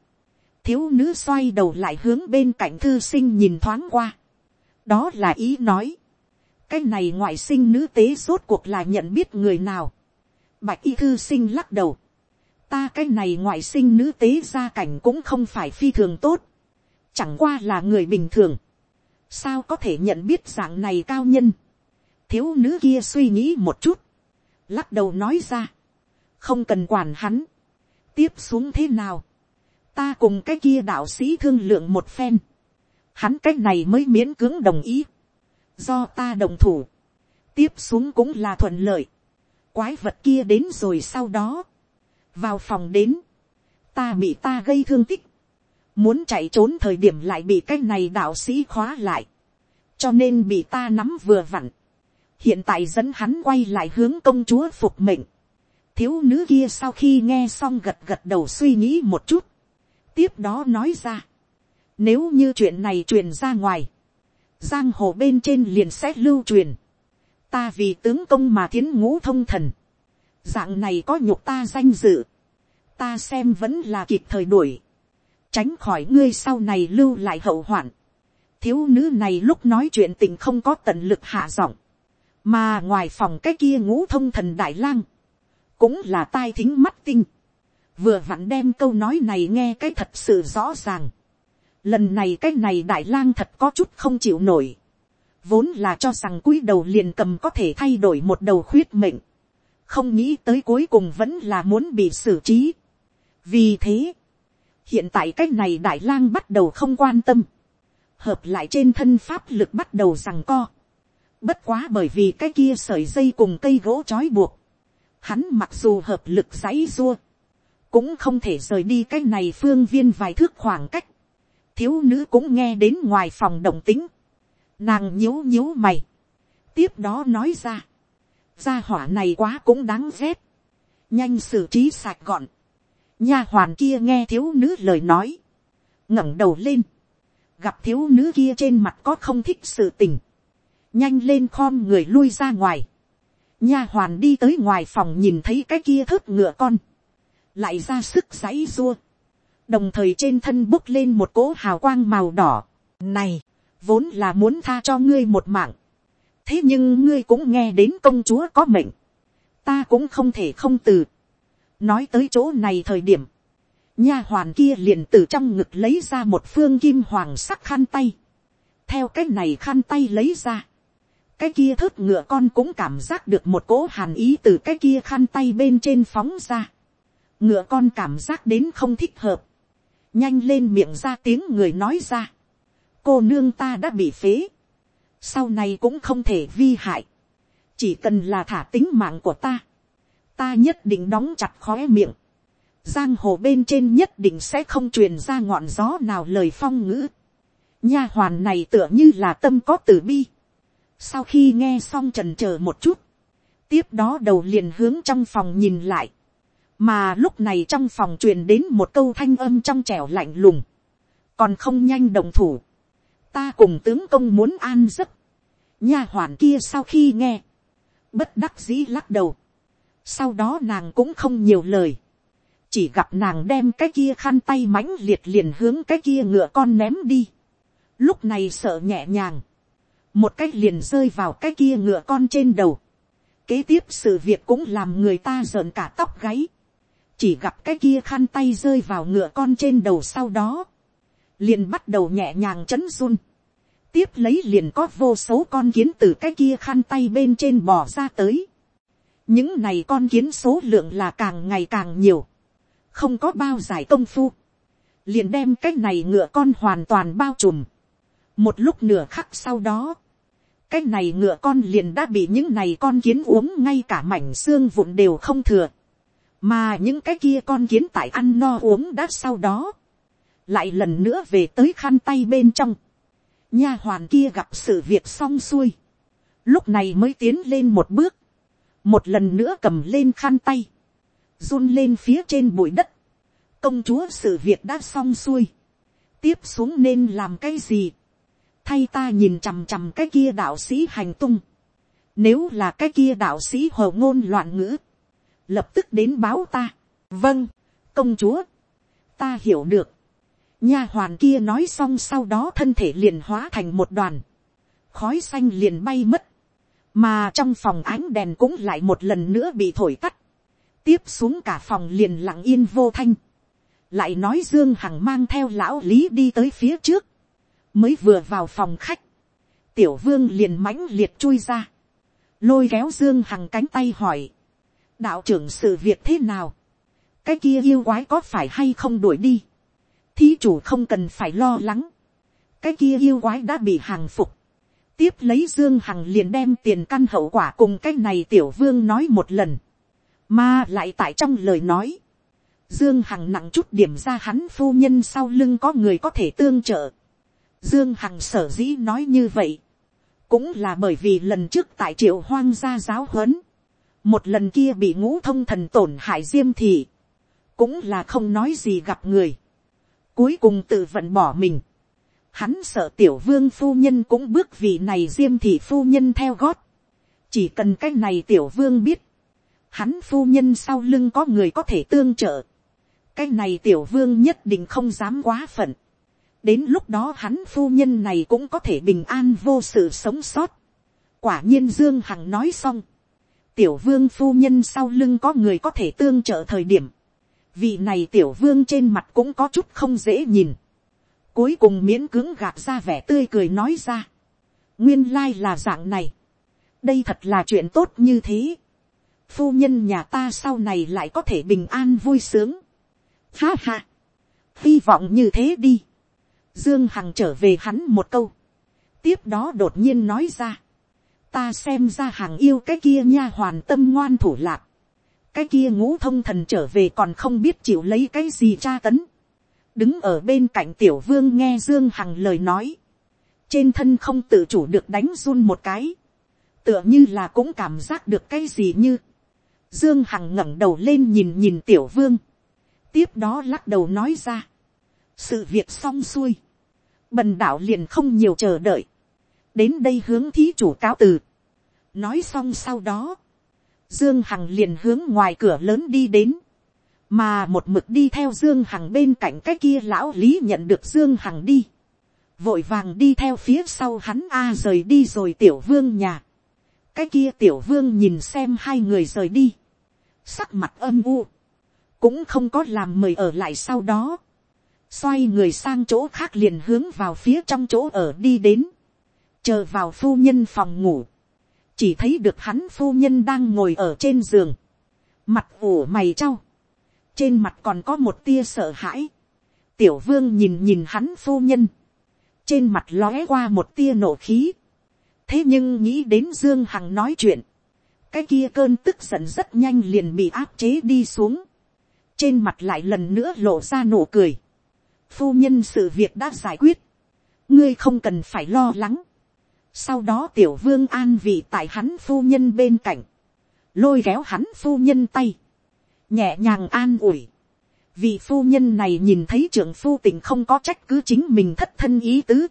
thiếu nữ xoay đầu lại hướng bên cạnh thư sinh nhìn thoáng qua. đó là ý nói, cái này ngoại sinh nữ tế rốt cuộc là nhận biết người nào. bạch y thư sinh lắc đầu ta cái này ngoại sinh nữ tế gia cảnh cũng không phải phi thường tốt. Chẳng qua là người bình thường, sao có thể nhận biết dạng này cao nhân, thiếu nữ kia suy nghĩ một chút, lắc đầu nói ra, không cần quản hắn, tiếp xuống thế nào, ta cùng cái kia đạo sĩ thương lượng một phen, hắn cái này mới miễn cưỡng đồng ý, do ta đồng thủ, tiếp xuống cũng là thuận lợi, quái vật kia đến rồi sau đó, vào phòng đến, ta bị ta gây thương tích, muốn chạy trốn thời điểm lại bị cái này đạo sĩ khóa lại, cho nên bị ta nắm vừa vặn, hiện tại dẫn hắn quay lại hướng công chúa phục mệnh, thiếu nữ kia sau khi nghe xong gật gật đầu suy nghĩ một chút, tiếp đó nói ra, nếu như chuyện này truyền ra ngoài, giang hồ bên trên liền sẽ lưu truyền, ta vì tướng công mà thiến ngũ thông thần, dạng này có nhục ta danh dự, ta xem vẫn là kịp thời đuổi, tránh khỏi ngươi sau này lưu lại hậu hoạn. thiếu nữ này lúc nói chuyện tình không có tận lực hạ giọng, mà ngoài phòng cái kia ngũ thông thần đại lang, cũng là tai thính mắt tinh, vừa vặn đem câu nói này nghe cái thật sự rõ ràng. lần này cái này đại lang thật có chút không chịu nổi, vốn là cho rằng cúi đầu liền cầm có thể thay đổi một đầu khuyết mệnh, không nghĩ tới cuối cùng vẫn là muốn bị xử trí. vì thế, hiện tại cái này đại lang bắt đầu không quan tâm, hợp lại trên thân pháp lực bắt đầu rằng co, bất quá bởi vì cái kia sợi dây cùng cây gỗ trói buộc, hắn mặc dù hợp lực giấy dua, cũng không thể rời đi cái này phương viên vài thước khoảng cách, thiếu nữ cũng nghe đến ngoài phòng động tính, nàng nhíu nhíu mày, tiếp đó nói ra, gia hỏa này quá cũng đáng ghét, nhanh xử trí sạch gọn, nha hoàn kia nghe thiếu nữ lời nói, ngẩng đầu lên, gặp thiếu nữ kia trên mặt có không thích sự tình, nhanh lên khom người lui ra ngoài, nha hoàn đi tới ngoài phòng nhìn thấy cái kia thớt ngựa con, lại ra sức giãy dua, đồng thời trên thân bốc lên một cỗ hào quang màu đỏ, này, vốn là muốn tha cho ngươi một mạng, thế nhưng ngươi cũng nghe đến công chúa có mệnh, ta cũng không thể không từ, nói tới chỗ này thời điểm, nha hoàn kia liền từ trong ngực lấy ra một phương kim hoàng sắc khăn tay, theo cái này khăn tay lấy ra, cái kia thớt ngựa con cũng cảm giác được một cỗ hàn ý từ cái kia khăn tay bên trên phóng ra, ngựa con cảm giác đến không thích hợp, nhanh lên miệng ra tiếng người nói ra, cô nương ta đã bị phế, sau này cũng không thể vi hại, chỉ cần là thả tính mạng của ta, ta nhất định đóng chặt khóe miệng, giang hồ bên trên nhất định sẽ không truyền ra ngọn gió nào lời phong ngữ. nha hoàn này tựa như là tâm có từ bi. sau khi nghe xong trần c h ờ một chút, tiếp đó đầu liền hướng trong phòng nhìn lại, mà lúc này trong phòng truyền đến một câu thanh âm trong trẻo lạnh lùng, còn không nhanh đồng thủ, ta cùng tướng công muốn an giấc, nha hoàn kia sau khi nghe, bất đắc dĩ lắc đầu, sau đó nàng cũng không nhiều lời. Chỉ gặp nàng đem cái kia khăn tay mãnh liệt liền hướng cái kia ngựa con ném đi. Lúc này sợ nhẹ nhàng. một cách liền rơi vào cái kia ngựa con trên đầu. kế tiếp sự việc cũng làm người ta rợn cả tóc gáy. chỉ gặp cái kia khăn tay rơi vào ngựa con trên đầu sau đó liền bắt đầu nhẹ nhàng chấn run. tiếp lấy liền có vô số con kiến từ cái kia khăn tay bên trên bò ra tới. những này con kiến số lượng là càng ngày càng nhiều. không có bao giải công phu. liền đem cái này ngựa con hoàn toàn bao trùm một lúc nửa khắc sau đó, cái này ngựa con liền đã bị những này con kiến uống ngay cả mảnh xương vụn đều không thừa. mà những cái kia con kiến tại ăn no uống đã sau đó, lại lần nữa về tới khăn tay bên trong. nha hoàn kia gặp sự việc xong xuôi, lúc này mới tiến lên một bước, một lần nữa cầm lên khăn tay, run lên phía trên bụi đất, công chúa sự việc đã xong xuôi, tiếp xuống nên làm cái gì, thay ta nhìn chằm chằm cái kia đạo sĩ hành tung. Nếu là cái kia đạo sĩ hồ ngôn loạn ngữ. Lập tức đến báo ta. Vâng, công chúa. Ta hiểu được. Nha hoàn kia nói xong sau đó thân thể liền hóa thành một đoàn. Khói xanh liền bay mất. Mà trong phòng ánh đèn cũng lại một lần nữa bị thổi tắt. Tiếp xuống cả phòng liền lặng yên vô thanh. Lại nói Dương Hằng mang theo lão Lý đi tới phía trước mới vừa vào phòng khách, tiểu vương liền mãnh liệt chui ra, lôi kéo dương hằng cánh tay hỏi, đạo trưởng sự việc thế nào, cái kia yêu quái có phải hay không đuổi đi, thí chủ không cần phải lo lắng, cái kia yêu quái đã bị hàng phục, tiếp lấy dương hằng liền đem tiền căn hậu quả cùng cái này tiểu vương nói một lần, mà lại tại trong lời nói, dương hằng nặng chút điểm ra hắn phu nhân sau lưng có người có thể tương trợ, Dương Hằng sở dĩ nói như vậy. Cũng là bởi vì lần trước tại triệu hoang gia giáo huấn. Một lần kia bị ngũ thông thần tổn hại diêm thị. Cũng là không nói gì gặp người. Cuối cùng tự vận bỏ mình. Hắn sợ tiểu vương phu nhân cũng bước vì này diêm thị phu nhân theo gót. Chỉ cần cái này tiểu vương biết. Hắn phu nhân sau lưng có người có thể tương trợ. Cái này tiểu vương nhất định không dám quá phận đến lúc đó hắn phu nhân này cũng có thể bình an vô sự sống sót. quả nhiên dương hằng nói xong. tiểu vương phu nhân sau lưng có người có thể tương trợ thời điểm vị này tiểu vương trên mặt cũng có chút không dễ nhìn. cuối cùng miễn cưỡng gạt ra vẻ tươi cười nói ra. nguyên lai là dạng này. đây thật là chuyện tốt như thế. phu nhân nhà ta sau này lại có thể bình an vui sướng. ha ha. hy vọng như thế đi Dương Hằng trở về hắn một câu. Tiếp đó đột nhiên nói ra. Ta xem ra hàng yêu cái kia nha hoàn tâm ngoan thủ lạc. Cái kia ngũ thông thần trở về còn không biết chịu lấy cái gì tra tấn. Đứng ở bên cạnh tiểu vương nghe Dương Hằng lời nói. Trên thân không tự chủ được đánh run một cái. Tựa như là cũng cảm giác được cái gì như. Dương Hằng ngẩng đầu lên nhìn nhìn tiểu vương. Tiếp đó lắc đầu nói ra. Sự việc xong xuôi bần đạo liền không nhiều chờ đợi, đến đây hướng thí chủ cáo từ. nói xong sau đó, dương hằng liền hướng ngoài cửa lớn đi đến, mà một mực đi theo dương hằng bên cạnh cái kia lão lý nhận được dương hằng đi, vội vàng đi theo phía sau hắn a rời đi rồi tiểu vương nhà, cái kia tiểu vương nhìn xem hai người rời đi, sắc mặt âm u, cũng không có làm mời ở lại sau đó, xoay người sang chỗ khác liền hướng vào phía trong chỗ ở đi đến, chờ vào phu nhân phòng ngủ, chỉ thấy được hắn phu nhân đang ngồi ở trên giường, mặt ủ mày trao, trên mặt còn có một tia sợ hãi, tiểu vương nhìn nhìn hắn phu nhân, trên mặt lóe qua một tia nổ khí, thế nhưng nghĩ đến dương hằng nói chuyện, cái kia cơn tức giận rất nhanh liền bị áp chế đi xuống, trên mặt lại lần nữa lộ ra nụ cười, phu nhân sự việc đã giải quyết, ngươi không cần phải lo lắng sau đó tiểu vương an vị tại hắn phu nhân bên cạnh, lôi kéo hắn phu nhân tay, nhẹ nhàng an ủi. vì phu nhân này nhìn thấy trưởng phu tình không có trách cứ chính mình thất thân ý tứ,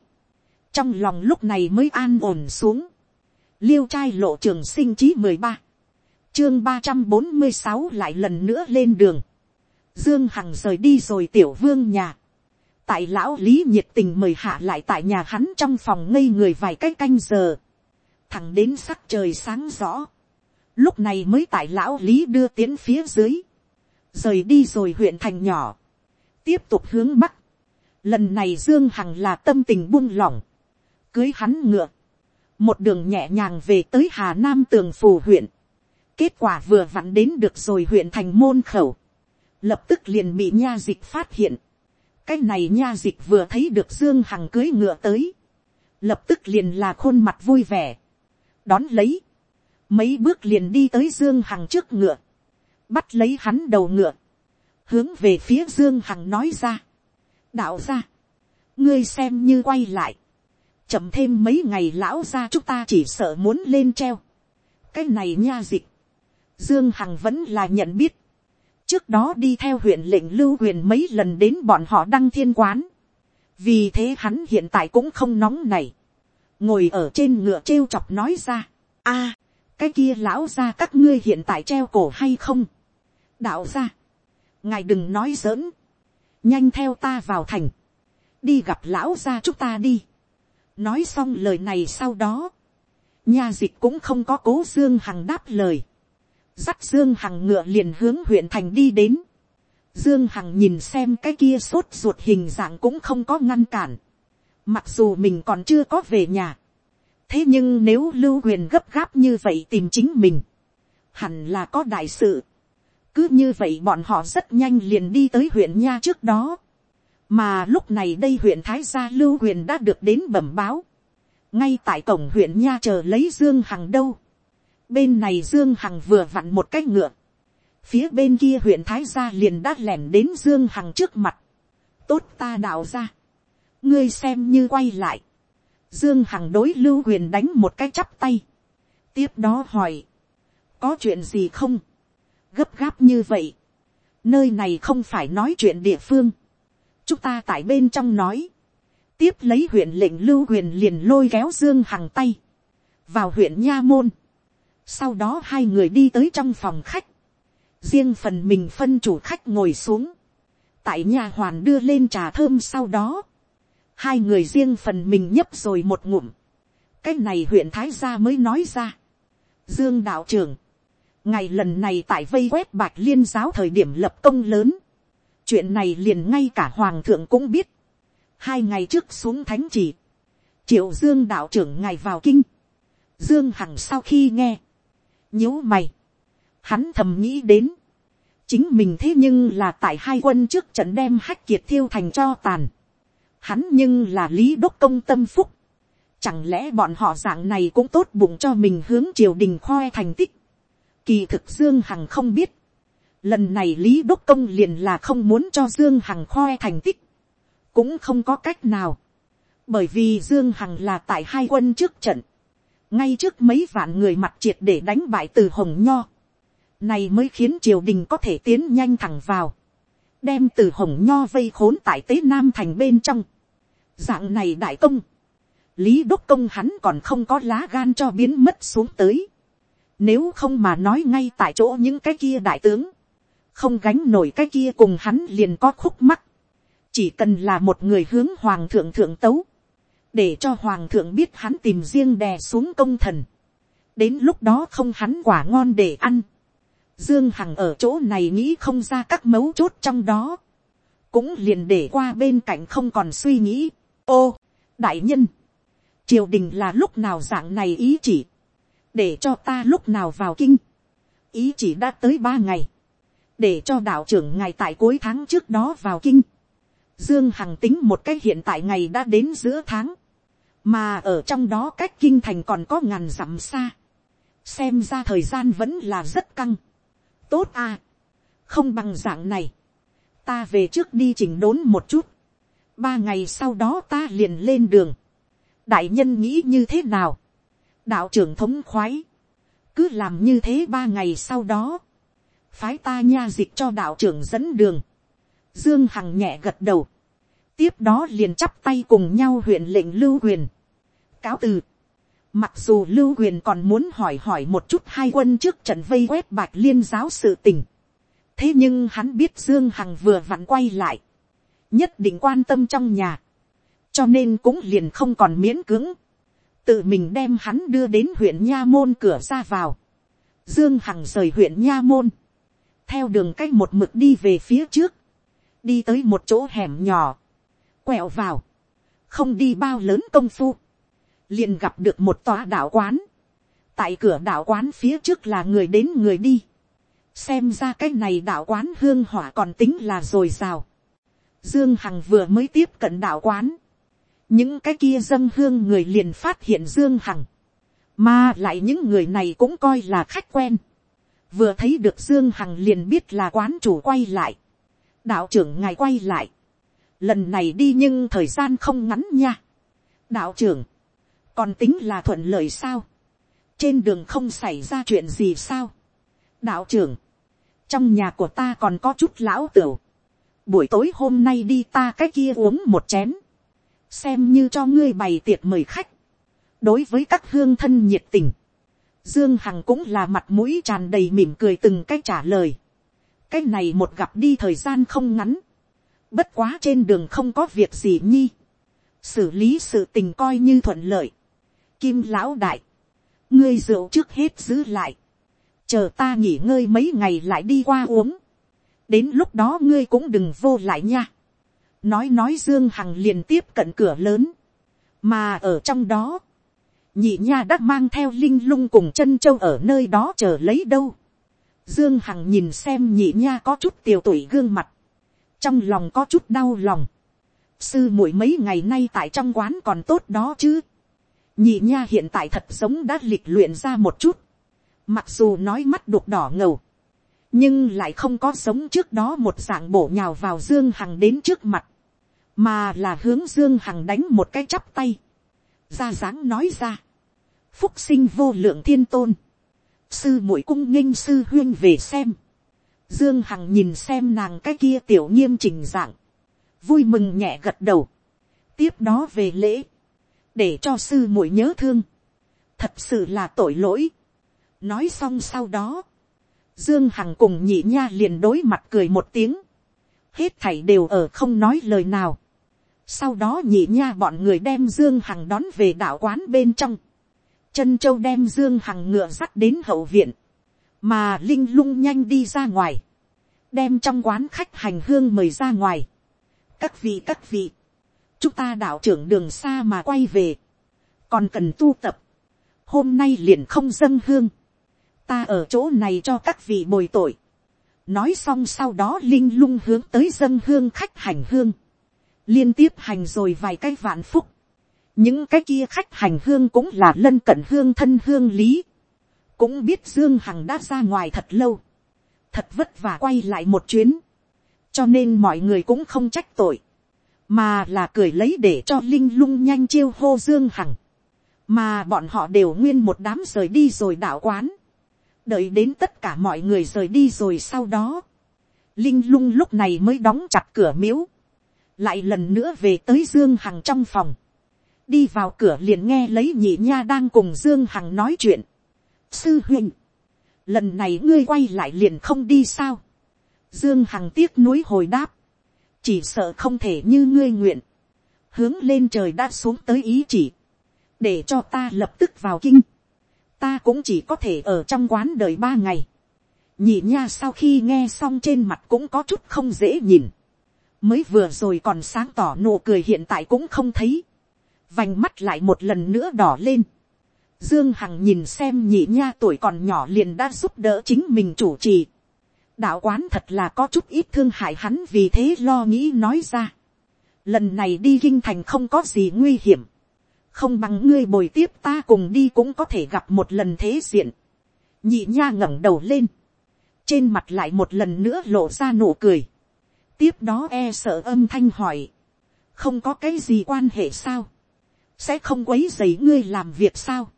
trong lòng lúc này mới an ổn xuống. liêu trai lộ trường sinh chí mười ba, chương ba trăm bốn mươi sáu lại lần nữa lên đường. Dương Hằng rời đi rồi tiểu vương nhà tại lão lý nhiệt tình mời hạ lại tại nhà hắn trong phòng ngây người vài cái canh giờ, thẳng đến sắc trời sáng rõ, lúc này mới tại lão lý đưa tiến phía dưới, rời đi rồi huyện thành nhỏ, tiếp tục hướng bắc, lần này dương hằng là tâm tình buông lỏng, cưới hắn ngựa, một đường nhẹ nhàng về tới hà nam tường phù huyện, kết quả vừa vặn đến được rồi huyện thành môn khẩu, lập tức liền bị nha dịch phát hiện, cái này nha dịch vừa thấy được dương hằng cưới ngựa tới, lập tức liền là khuôn mặt vui vẻ, đón lấy, mấy bước liền đi tới dương hằng trước ngựa, bắt lấy hắn đầu ngựa, hướng về phía dương hằng nói ra, đạo ra, ngươi xem như quay lại, chậm thêm mấy ngày lão ra chúng ta chỉ sợ muốn lên treo, cái này nha dịch, dương hằng vẫn là nhận biết, trước đó đi theo huyện lệnh lưu huyền mấy lần đến bọn họ đăng thiên quán, vì thế hắn hiện tại cũng không nóng này, ngồi ở trên ngựa treo chọc nói ra, a, cái kia lão ra các ngươi hiện tại treo cổ hay không, đạo ra, ngài đừng nói giỡn, nhanh theo ta vào thành, đi gặp lão ra chúng ta đi, nói xong lời này sau đó, nha dịch cũng không có cố dương hằng đáp lời, dắt dương hằng ngựa liền hướng huyện thành đi đến, dương hằng nhìn xem cái kia sốt ruột hình dạng cũng không có ngăn cản, mặc dù mình còn chưa có về nhà, thế nhưng nếu lưu huyền gấp gáp như vậy tìm chính mình, hẳn là có đại sự, cứ như vậy bọn họ rất nhanh liền đi tới huyện nha trước đó, mà lúc này đây huyện thái gia lưu huyền đã được đến bẩm báo, ngay tại cổng huyện nha chờ lấy dương hằng đâu, bên này dương hằng vừa vặn một cái ngựa, phía bên kia huyện thái gia liền đã lẻn đến dương hằng trước mặt, tốt ta đạo ra, ngươi xem như quay lại, dương hằng đối lưu huyền đánh một cái chắp tay, tiếp đó hỏi, có chuyện gì không, gấp gáp như vậy, nơi này không phải nói chuyện địa phương, chúng ta tại bên trong nói, tiếp lấy huyện lệnh lưu huyền liền lôi kéo dương hằng tay, vào huyện nha môn, sau đó hai người đi tới trong phòng khách, riêng phần mình phân chủ khách ngồi xuống, tại nhà hoàn đưa lên trà thơm sau đó, hai người riêng phần mình nhấp rồi một ngụm, cái này huyện thái gia mới nói ra, dương đạo trưởng, ngày lần này tại vây quét bạch liên giáo thời điểm lập công lớn, chuyện này liền ngay cả hoàng thượng cũng biết, hai ngày trước xuống thánh chỉ, triệu dương đạo trưởng ngày vào kinh, dương hằng sau khi nghe, nhíu mày, hắn thầm nghĩ đến, chính mình thế nhưng là tại hai quân trước trận đem hách kiệt thiêu thành cho tàn, hắn nhưng là lý đốc công tâm phúc, chẳng lẽ bọn họ dạng này cũng tốt bụng cho mình hướng triều đình khoe thành tích, kỳ thực dương hằng không biết, lần này lý đốc công liền là không muốn cho dương hằng khoe thành tích, cũng không có cách nào, bởi vì dương hằng là tại hai quân trước trận, ngay trước mấy vạn người mặt triệt để đánh bại từ hồng nho, này mới khiến triều đình có thể tiến nhanh thẳng vào, đem từ hồng nho vây khốn tại tế nam thành bên trong, dạng này đại công, lý đốc công hắn còn không có lá gan cho biến mất xuống tới, nếu không mà nói ngay tại chỗ những cái kia đại tướng, không gánh nổi cái kia cùng hắn liền có khúc mắc, chỉ cần là một người hướng hoàng thượng thượng tấu, để cho hoàng thượng biết hắn tìm riêng đè xuống công thần, đến lúc đó không hắn quả ngon để ăn, dương hằng ở chỗ này nghĩ không ra các mấu chốt trong đó, cũng liền để qua bên cạnh không còn suy nghĩ, ô, đại nhân, triều đình là lúc nào dạng này ý chỉ, để cho ta lúc nào vào kinh, ý chỉ đã tới ba ngày, để cho đạo trưởng ngày tại cuối tháng trước đó vào kinh, Dương Hằng tính một cái hiện tại ngày đã đến giữa tháng. Mà ở trong đó cách kinh thành còn có ngàn dặm xa. Xem ra thời gian vẫn là rất căng. Tốt à. Không bằng dạng này. Ta về trước đi chỉnh đốn một chút. Ba ngày sau đó ta liền lên đường. Đại nhân nghĩ như thế nào? Đạo trưởng thống khoái. Cứ làm như thế ba ngày sau đó. Phái ta nha dịch cho đạo trưởng dẫn đường Dương Hằng nhẹ gật đầu. Tiếp đó liền chắp tay cùng nhau huyện lệnh Lưu Quyền. Cáo từ. Mặc dù Lưu Quyền còn muốn hỏi hỏi một chút hai quân trước trận vây quét bạch liên giáo sự tình. Thế nhưng hắn biết Dương Hằng vừa vặn quay lại. nhất định quan tâm trong nhà, cho nên cũng liền không còn miễn cưỡng, tự mình đem hắn đưa đến huyện nha môn cửa ra vào, dương hằng rời huyện nha môn, theo đường cách một mực đi về phía trước, đi tới một chỗ hẻm nhỏ, quẹo vào, không đi bao lớn công phu, liền gặp được một tòa đạo quán, tại cửa đạo quán phía trước là người đến người đi, xem ra cái này đạo quán hương hỏa còn tính là dồi dào. Dương Hằng vừa mới tiếp cận đạo quán, những cái kia dâng hương người liền phát hiện Dương Hằng, mà lại những người này cũng coi là khách quen, vừa thấy được Dương Hằng liền biết là quán chủ quay lại, đạo trưởng ngài quay lại, lần này đi nhưng thời gian không ngắn nha, đạo trưởng, còn tính là thuận lợi sao, trên đường không xảy ra chuyện gì sao, đạo trưởng, trong nhà của ta còn có chút lão tửu, buổi tối hôm nay đi ta cái kia uống một chén, xem như cho ngươi bày tiệc mời khách, đối với các hương thân nhiệt tình, dương hằng cũng là mặt mũi tràn đầy mỉm cười từng cách trả lời, cái này một gặp đi thời gian không ngắn, bất quá trên đường không có việc gì nhi, xử lý sự tình coi như thuận lợi, kim lão đại, ngươi rượu trước hết giữ lại, chờ ta nghỉ ngơi mấy ngày lại đi qua uống, đến lúc đó ngươi cũng đừng vô lại nha. nói nói dương hằng liền tiếp cận cửa lớn, mà ở trong đó, nhị nha đã mang theo linh lung cùng chân châu ở nơi đó chờ lấy đâu. dương hằng nhìn xem nhị nha có chút tiều tụy gương mặt, trong lòng có chút đau lòng. sư muội mấy ngày nay tại trong quán còn tốt đó chứ nhị nha hiện tại thật giống đã lịch luyện ra một chút Mặc dù nói mắt đục đỏ ngầu. Nhưng lại không có sống trước đó một dạng bổ nhào vào Dương Hằng đến trước mặt. Mà là hướng Dương Hằng đánh một cái chắp tay. Ra dáng nói ra. Phúc sinh vô lượng thiên tôn. Sư muội cung nghinh sư huyên về xem. Dương Hằng nhìn xem nàng cái kia tiểu nghiêm trình dạng. Vui mừng nhẹ gật đầu. Tiếp đó về lễ. Để cho sư muội nhớ thương. Thật sự là tội lỗi nói xong sau đó, dương hằng cùng nhị nha liền đối mặt cười một tiếng, hết thảy đều ở không nói lời nào. sau đó nhị nha bọn người đem dương hằng đón về đạo quán bên trong, chân châu đem dương hằng ngựa sắt đến hậu viện, mà linh lung nhanh đi ra ngoài, đem trong quán khách hành hương mời ra ngoài. các vị các vị, chúng ta đạo trưởng đường xa mà quay về, còn cần tu tập, hôm nay liền không dâng hương, ta ở chỗ này cho các vị bồi tội. nói xong sau đó linh lung hướng tới dân hương khách hành hương. liên tiếp hành rồi vài cái vạn phúc. những cái kia khách hành hương cũng là lân cận hương thân hương lý. cũng biết dương hằng đã ra ngoài thật lâu. thật vất vả quay lại một chuyến. cho nên mọi người cũng không trách tội mà là cười lấy để cho linh lung nhanh chiêu hô dương hằng. Mà bọn họ đều nguyên một đám rời đi rồi đạo quán. Đợi đến tất cả mọi người rời đi rồi sau đó, linh lung lúc này mới đóng chặt cửa miếu, lại lần nữa về tới dương hằng trong phòng, đi vào cửa liền nghe lấy nhị nha đang cùng dương hằng nói chuyện. sư huynh, lần này ngươi quay lại liền không đi sao. dương hằng tiếc nuối hồi đáp, chỉ sợ không thể như ngươi nguyện, hướng lên trời đã xuống tới ý chỉ, để cho ta lập tức vào kinh ta cũng chỉ có thể ở trong quán đời ba ngày. nhị nha sau khi nghe xong trên mặt cũng có chút không dễ nhìn. mới vừa rồi còn sáng tỏ nụ cười hiện tại cũng không thấy. vành mắt lại một lần nữa đỏ lên. dương hằng nhìn xem nhị nha tuổi còn nhỏ liền đã giúp đỡ chính mình chủ trì đạo quán thật là có chút ít thương hại hắn vì thế lo nghĩ nói ra. lần này đi kinh thành không có gì nguy hiểm không bằng ngươi bồi tiếp ta cùng đi cũng có thể gặp một lần thế diện. nhị nha ngẩng đầu lên, trên mặt lại một lần nữa lộ ra nụ cười. tiếp đó e sợ âm thanh hỏi, không có cái gì quan hệ sao, sẽ không quấy giấy ngươi làm việc sao,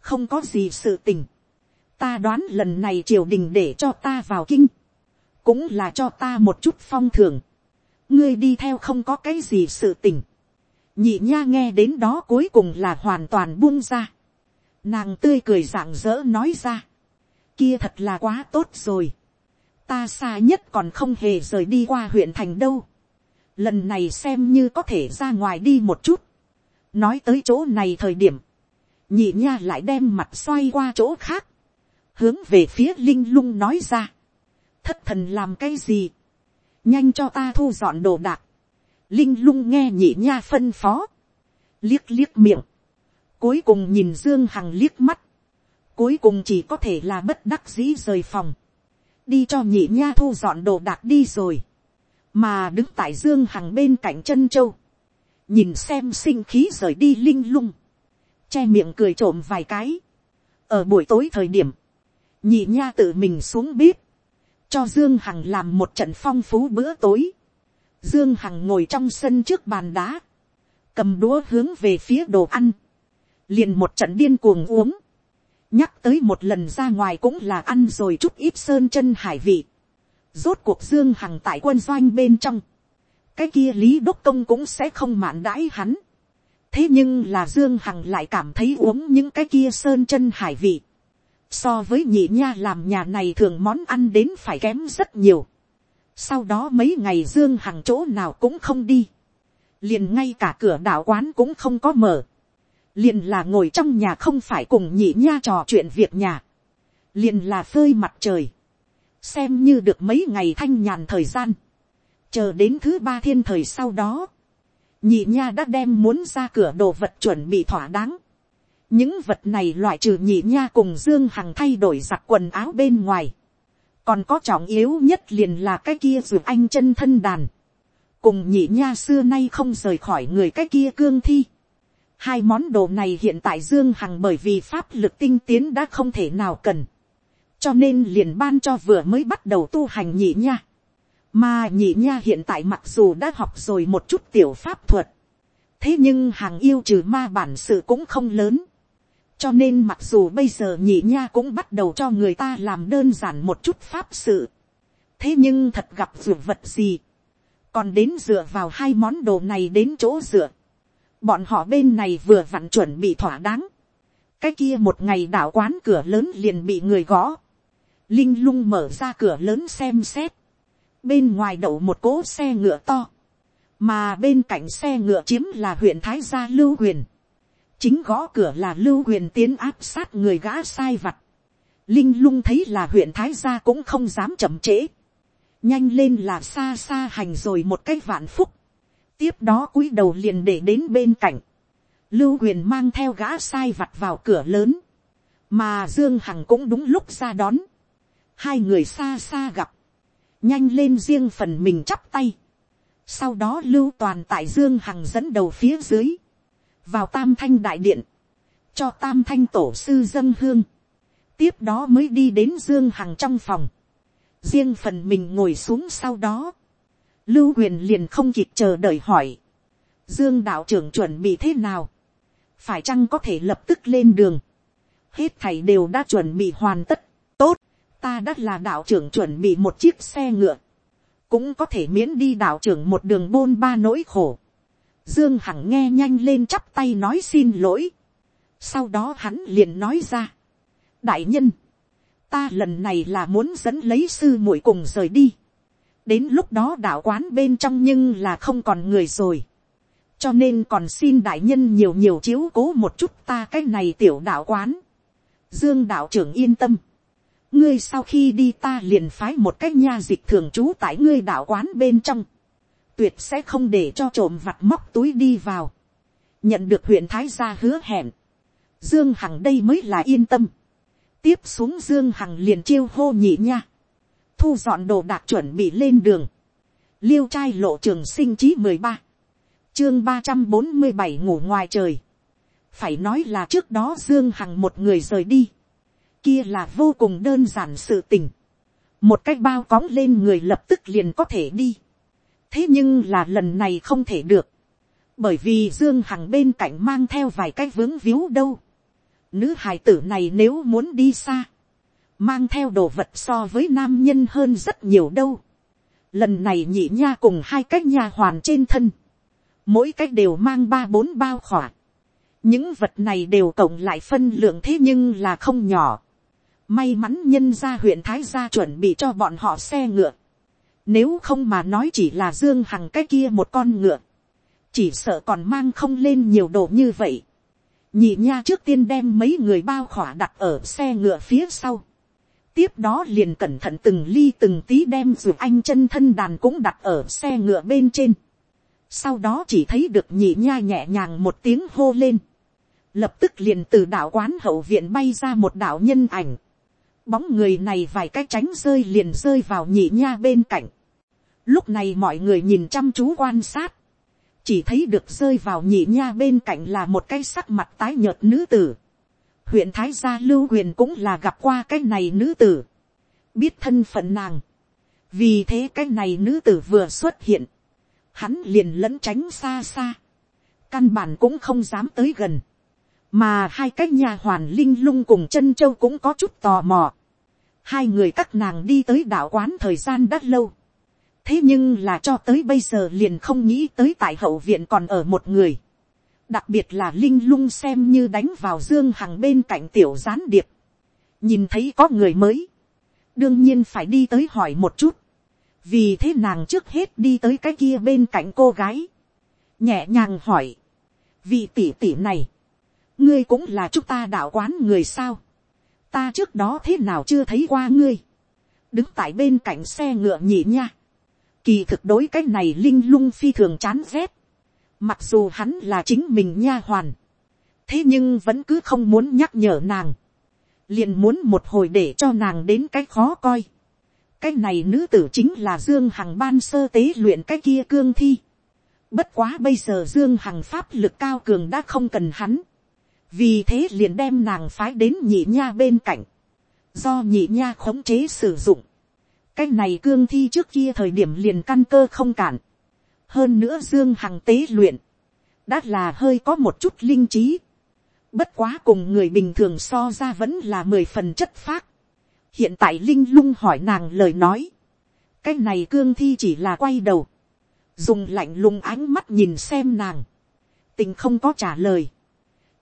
không có gì sự tình ta đoán lần này triều đình để cho ta vào kinh, cũng là cho ta một chút phong thường. ngươi đi theo không có cái gì sự tình nhị nha nghe đến đó cuối cùng là hoàn toàn buông ra. nàng tươi cười rạng rỡ nói ra. kia thật là quá tốt rồi. ta xa nhất còn không hề rời đi qua huyện thành đâu. lần này xem như có thể ra ngoài đi một chút, nói tới chỗ này thời điểm, nhị nha lại đem mặt xoay qua chỗ khác, hướng về phía linh lung nói ra, thất thần làm cái gì, nhanh cho ta thu dọn đồ đạc, linh lung nghe nhị nha phân phó, liếc liếc miệng, cuối cùng nhìn dương hằng liếc mắt, cuối cùng chỉ có thể là bất đắc dĩ rời phòng, đi cho nhị nha thu dọn đồ đạc đi rồi, mà đứng tại dương hằng bên cạnh chân châu, nhìn xem sinh khí rời đi linh lung, che miệng cười trộm vài cái. ở buổi tối thời điểm, nhị nha tự mình xuống bếp, cho dương hằng làm một trận phong phú bữa tối. dương hằng ngồi trong sân trước bàn đá, cầm đũa hướng về phía đồ ăn, liền một trận điên cuồng uống, nhắc tới một lần ra ngoài cũng là ăn rồi chút ít sơn chân hải vị. rốt cuộc dương hằng tại quân doanh bên trong, cái kia lý đốc công cũng sẽ không mạn đãi hắn. thế nhưng là dương hằng lại cảm thấy uống những cái kia sơn chân hải vị so với nhị nha làm nhà này thường món ăn đến phải kém rất nhiều. sau đó mấy ngày dương hằng chỗ nào cũng không đi. liền ngay cả cửa đạo quán cũng không có mở. liền là ngồi trong nhà không phải cùng nhị nha trò chuyện việc nhà. liền là phơi mặt trời. xem như được mấy ngày thanh nhàn thời gian chờ đến thứ ba thiên thời sau đó, nhị nha đã đem muốn ra cửa đồ vật chuẩn bị thỏa đáng những vật này loại trừ nhị nha cùng dương hằng thay đổi giặc quần áo bên ngoài. còn có trọng yếu nhất liền là cái kia dù anh chân thân đàn. cùng nhị nha xưa nay không rời khỏi người cái kia cương thi. hai món đồ này hiện tại dương hằng bởi vì pháp lực tinh tiến đã không thể nào cần. cho nên liền ban cho vừa mới bắt đầu tu hành nhị nha mà nhị nha hiện tại mặc dù đã học rồi một chút tiểu pháp thuật. Thế nhưng hàng yêu trừ ma bản sự cũng không lớn. Cho nên mặc dù bây giờ nhị nha cũng bắt đầu cho người ta làm đơn giản một chút pháp sự. Thế nhưng thật gặp dược vật gì. Còn đến dựa vào hai món đồ này đến chỗ dựa. Bọn họ bên này vừa vặn chuẩn bị thỏa đáng. Cái kia một ngày đảo quán cửa lớn liền bị người gõ. Linh lung mở ra cửa lớn xem xét bên ngoài đậu một cỗ xe ngựa to, mà bên cạnh xe ngựa chiếm là huyện thái gia lưu huyền, chính gõ cửa là lưu huyền tiến áp sát người gã sai vặt, linh lung thấy là huyện thái gia cũng không dám chậm trễ, nhanh lên là xa xa hành rồi một cái vạn phúc, tiếp đó cúi đầu liền để đến bên cạnh, lưu huyền mang theo gã sai vặt vào cửa lớn, mà dương hằng cũng đúng lúc ra đón, hai người xa xa gặp, nhanh lên riêng phần mình chắp tay. Sau đó lưu toàn tại Dương Hằng dẫn đầu phía dưới. Vào tam thanh đại điện. Cho tam thanh tổ sư dân hương. Tiếp đó mới đi đến Dương Hằng trong phòng. Riêng phần mình ngồi xuống sau đó. Lưu huyền liền không kịp chờ đợi hỏi. Dương đạo trưởng chuẩn bị thế nào? Phải chăng có thể lập tức lên đường? Hết thảy đều đã chuẩn bị hoàn tất. Tốt ta đã là đạo trưởng chuẩn bị một chiếc xe ngựa, cũng có thể miễn đi đạo trưởng một đường bôn ba nỗi khổ. Dương Hằng nghe nhanh lên chắp tay nói xin lỗi. Sau đó hắn liền nói ra. Đại nhân, ta lần này là muốn dẫn lấy sư muội cùng rời đi. Đến lúc đó đạo quán bên trong nhưng là không còn người rồi. Cho nên còn xin đại nhân nhiều nhiều chiếu cố một chút ta cái này tiểu đạo quán. Dương đạo trưởng yên tâm ngươi sau khi đi ta liền phái một cách nha dịch thường trú tại ngươi đạo quán bên trong, tuyệt sẽ không để cho trộm vặt móc túi đi vào, nhận được huyện thái gia hứa hẹn, dương hằng đây mới là yên tâm, tiếp xuống dương hằng liền chiêu hô nhị nha, thu dọn đồ đạc chuẩn bị lên đường, liêu trai lộ trường sinh chí mười ba, chương ba trăm bốn mươi bảy ngủ ngoài trời, phải nói là trước đó dương hằng một người rời đi, kia là vô cùng đơn giản sự tình. một cái bao cóng lên người lập tức liền có thể đi thế nhưng là lần này không thể được. bởi vì dương hằng bên cạnh mang theo vài cái vướng víu đâu. nữ hài tử này nếu muốn đi xa, mang theo đồ vật so với nam nhân hơn rất nhiều đâu. lần này nhị nha cùng hai cái nha hoàn trên thân. mỗi cái đều mang ba bốn bao khỏa những vật này đều cộng lại phân lượng thế nhưng là không nhỏ. May mắn nhân ra huyện Thái gia chuẩn bị cho bọn họ xe ngựa. Nếu không mà nói chỉ là Dương Hằng cái kia một con ngựa. Chỉ sợ còn mang không lên nhiều đồ như vậy. Nhị nha trước tiên đem mấy người bao khỏa đặt ở xe ngựa phía sau. Tiếp đó liền cẩn thận từng ly từng tí đem dù anh chân thân đàn cũng đặt ở xe ngựa bên trên. Sau đó chỉ thấy được nhị nha nhẹ nhàng một tiếng hô lên. Lập tức liền từ đảo quán hậu viện bay ra một đảo nhân ảnh Bóng người này vài cái tránh rơi liền rơi vào nhị nha bên cạnh. Lúc này mọi người nhìn chăm chú quan sát. Chỉ thấy được rơi vào nhị nha bên cạnh là một cái sắc mặt tái nhợt nữ tử. Huyện Thái Gia Lưu Huyền cũng là gặp qua cái này nữ tử. Biết thân phận nàng. Vì thế cái này nữ tử vừa xuất hiện. Hắn liền lẫn tránh xa xa. Căn bản cũng không dám tới gần mà hai cái nhà hoàn linh lung cùng chân châu cũng có chút tò mò. hai người các nàng đi tới đạo quán thời gian đã lâu. thế nhưng là cho tới bây giờ liền không nghĩ tới tại hậu viện còn ở một người. đặc biệt là linh lung xem như đánh vào dương hằng bên cạnh tiểu gián điệp. nhìn thấy có người mới. đương nhiên phải đi tới hỏi một chút. vì thế nàng trước hết đi tới cái kia bên cạnh cô gái. nhẹ nhàng hỏi. vị tỷ tỷ này ngươi cũng là chúng ta đạo quán người sao, ta trước đó thế nào chưa thấy qua ngươi, đứng tại bên cạnh xe ngựa nhị nha, kỳ thực đối cái này linh lung phi thường chán rét, mặc dù hắn là chính mình nha hoàn, thế nhưng vẫn cứ không muốn nhắc nhở nàng, liền muốn một hồi để cho nàng đến cái khó coi, cái này nữ tử chính là dương hằng ban sơ tế luyện cái kia cương thi, bất quá bây giờ dương hằng pháp lực cao cường đã không cần hắn, vì thế liền đem nàng phái đến nhị nha bên cạnh, do nhị nha khống chế sử dụng, cái này cương thi trước kia thời điểm liền căn cơ không cản, hơn nữa dương hằng tế luyện, đã là hơi có một chút linh trí, bất quá cùng người bình thường so ra vẫn là mười phần chất phác, hiện tại linh lung hỏi nàng lời nói, cái này cương thi chỉ là quay đầu, dùng lạnh lùng ánh mắt nhìn xem nàng, tình không có trả lời,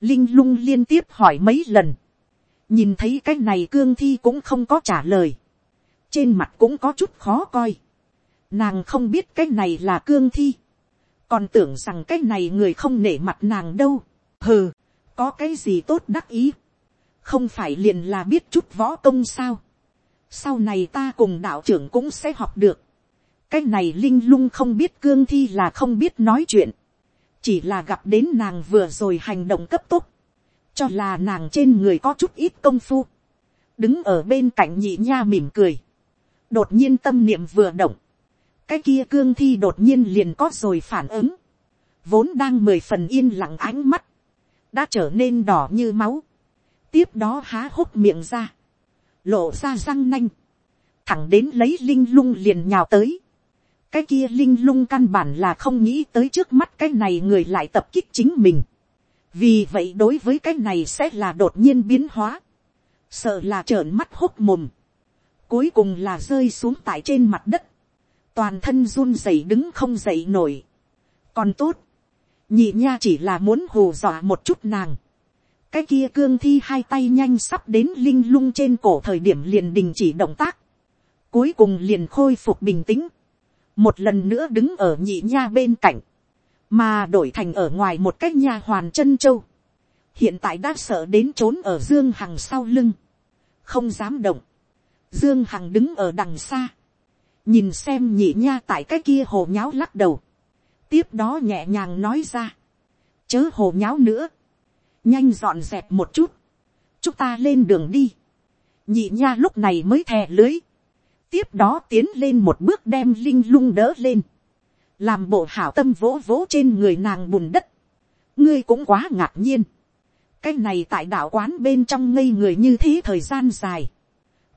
Linh lung liên tiếp hỏi mấy lần. Nhìn thấy cái này cương thi cũng không có trả lời. Trên mặt cũng có chút khó coi. Nàng không biết cái này là cương thi. Còn tưởng rằng cái này người không nể mặt nàng đâu. Hừ, có cái gì tốt đắc ý. Không phải liền là biết chút võ công sao. Sau này ta cùng đạo trưởng cũng sẽ học được. Cái này linh lung không biết cương thi là không biết nói chuyện chỉ là gặp đến nàng vừa rồi hành động cấp tốc, cho là nàng trên người có chút ít công phu, đứng ở bên cạnh nhị nha mỉm cười, đột nhiên tâm niệm vừa động, cái kia cương thi đột nhiên liền có rồi phản ứng, vốn đang mười phần yên lặng ánh mắt, đã trở nên đỏ như máu, tiếp đó há hốc miệng ra, lộ ra răng nanh, thẳng đến lấy linh lung liền nhào tới, cái kia linh lung căn bản là không nghĩ tới trước mắt cái này người lại tập kích chính mình. vì vậy đối với cái này sẽ là đột nhiên biến hóa. sợ là trợn mắt hốt mồm. cuối cùng là rơi xuống tại trên mặt đất. toàn thân run rẩy đứng không dậy nổi. còn tốt. nhị nha chỉ là muốn hù dọa một chút nàng. cái kia cương thi hai tay nhanh sắp đến linh lung trên cổ thời điểm liền đình chỉ động tác. cuối cùng liền khôi phục bình tĩnh một lần nữa đứng ở nhị nha bên cạnh, mà đổi thành ở ngoài một cái nha hoàn chân châu, hiện tại đã sợ đến trốn ở dương hằng sau lưng, không dám động, dương hằng đứng ở đằng xa, nhìn xem nhị nha tại cái kia hồ nháo lắc đầu, tiếp đó nhẹ nhàng nói ra, chớ hồ nháo nữa, nhanh dọn dẹp một chút, chúng ta lên đường đi, nhị nha lúc này mới thè lưới, tiếp đó tiến lên một bước đem linh lung đỡ lên, làm bộ hảo tâm vỗ vỗ trên người nàng bùn đất, ngươi cũng quá ngạc nhiên, cái này tại đạo quán bên trong ngây người như thế thời gian dài,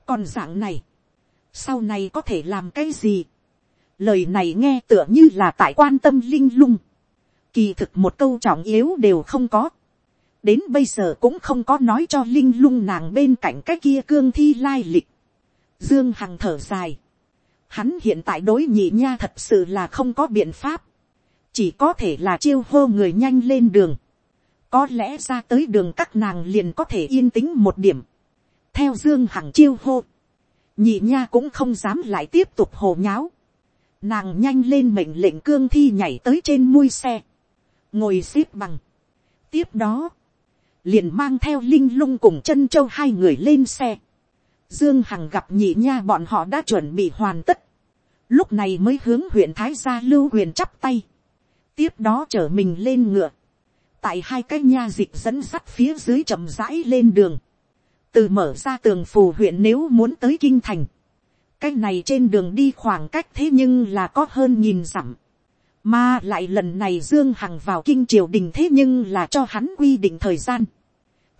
còn dạng này, sau này có thể làm cái gì, lời này nghe tựa như là tại quan tâm linh lung, kỳ thực một câu trọng yếu đều không có, đến bây giờ cũng không có nói cho linh lung nàng bên cạnh cái kia cương thi lai lịch, Dương Hằng thở dài. Hắn hiện tại đối nhị nha thật sự là không có biện pháp. Chỉ có thể là chiêu hô người nhanh lên đường. Có lẽ ra tới đường các nàng liền có thể yên tĩnh một điểm. Theo Dương Hằng chiêu hô. Nhị nha cũng không dám lại tiếp tục hồ nháo. nàng nhanh lên mệnh lệnh cương thi nhảy tới trên mui xe, ngồi xếp bằng. tiếp đó, liền mang theo linh lung cùng chân châu hai người lên xe dương hằng gặp nhị nha bọn họ đã chuẩn bị hoàn tất. lúc này mới hướng huyện thái gia lưu huyền chắp tay. tiếp đó chở mình lên ngựa. tại hai cái nha dịch dẫn sắt phía dưới chậm rãi lên đường. từ mở ra tường phù huyện nếu muốn tới kinh thành cái này trên đường đi khoảng cách thế nhưng là có hơn nhìn dặm. Mà lại lần này Dương Hằng vào kinh triều đình thế nhưng là cho hắn quy định thời gian.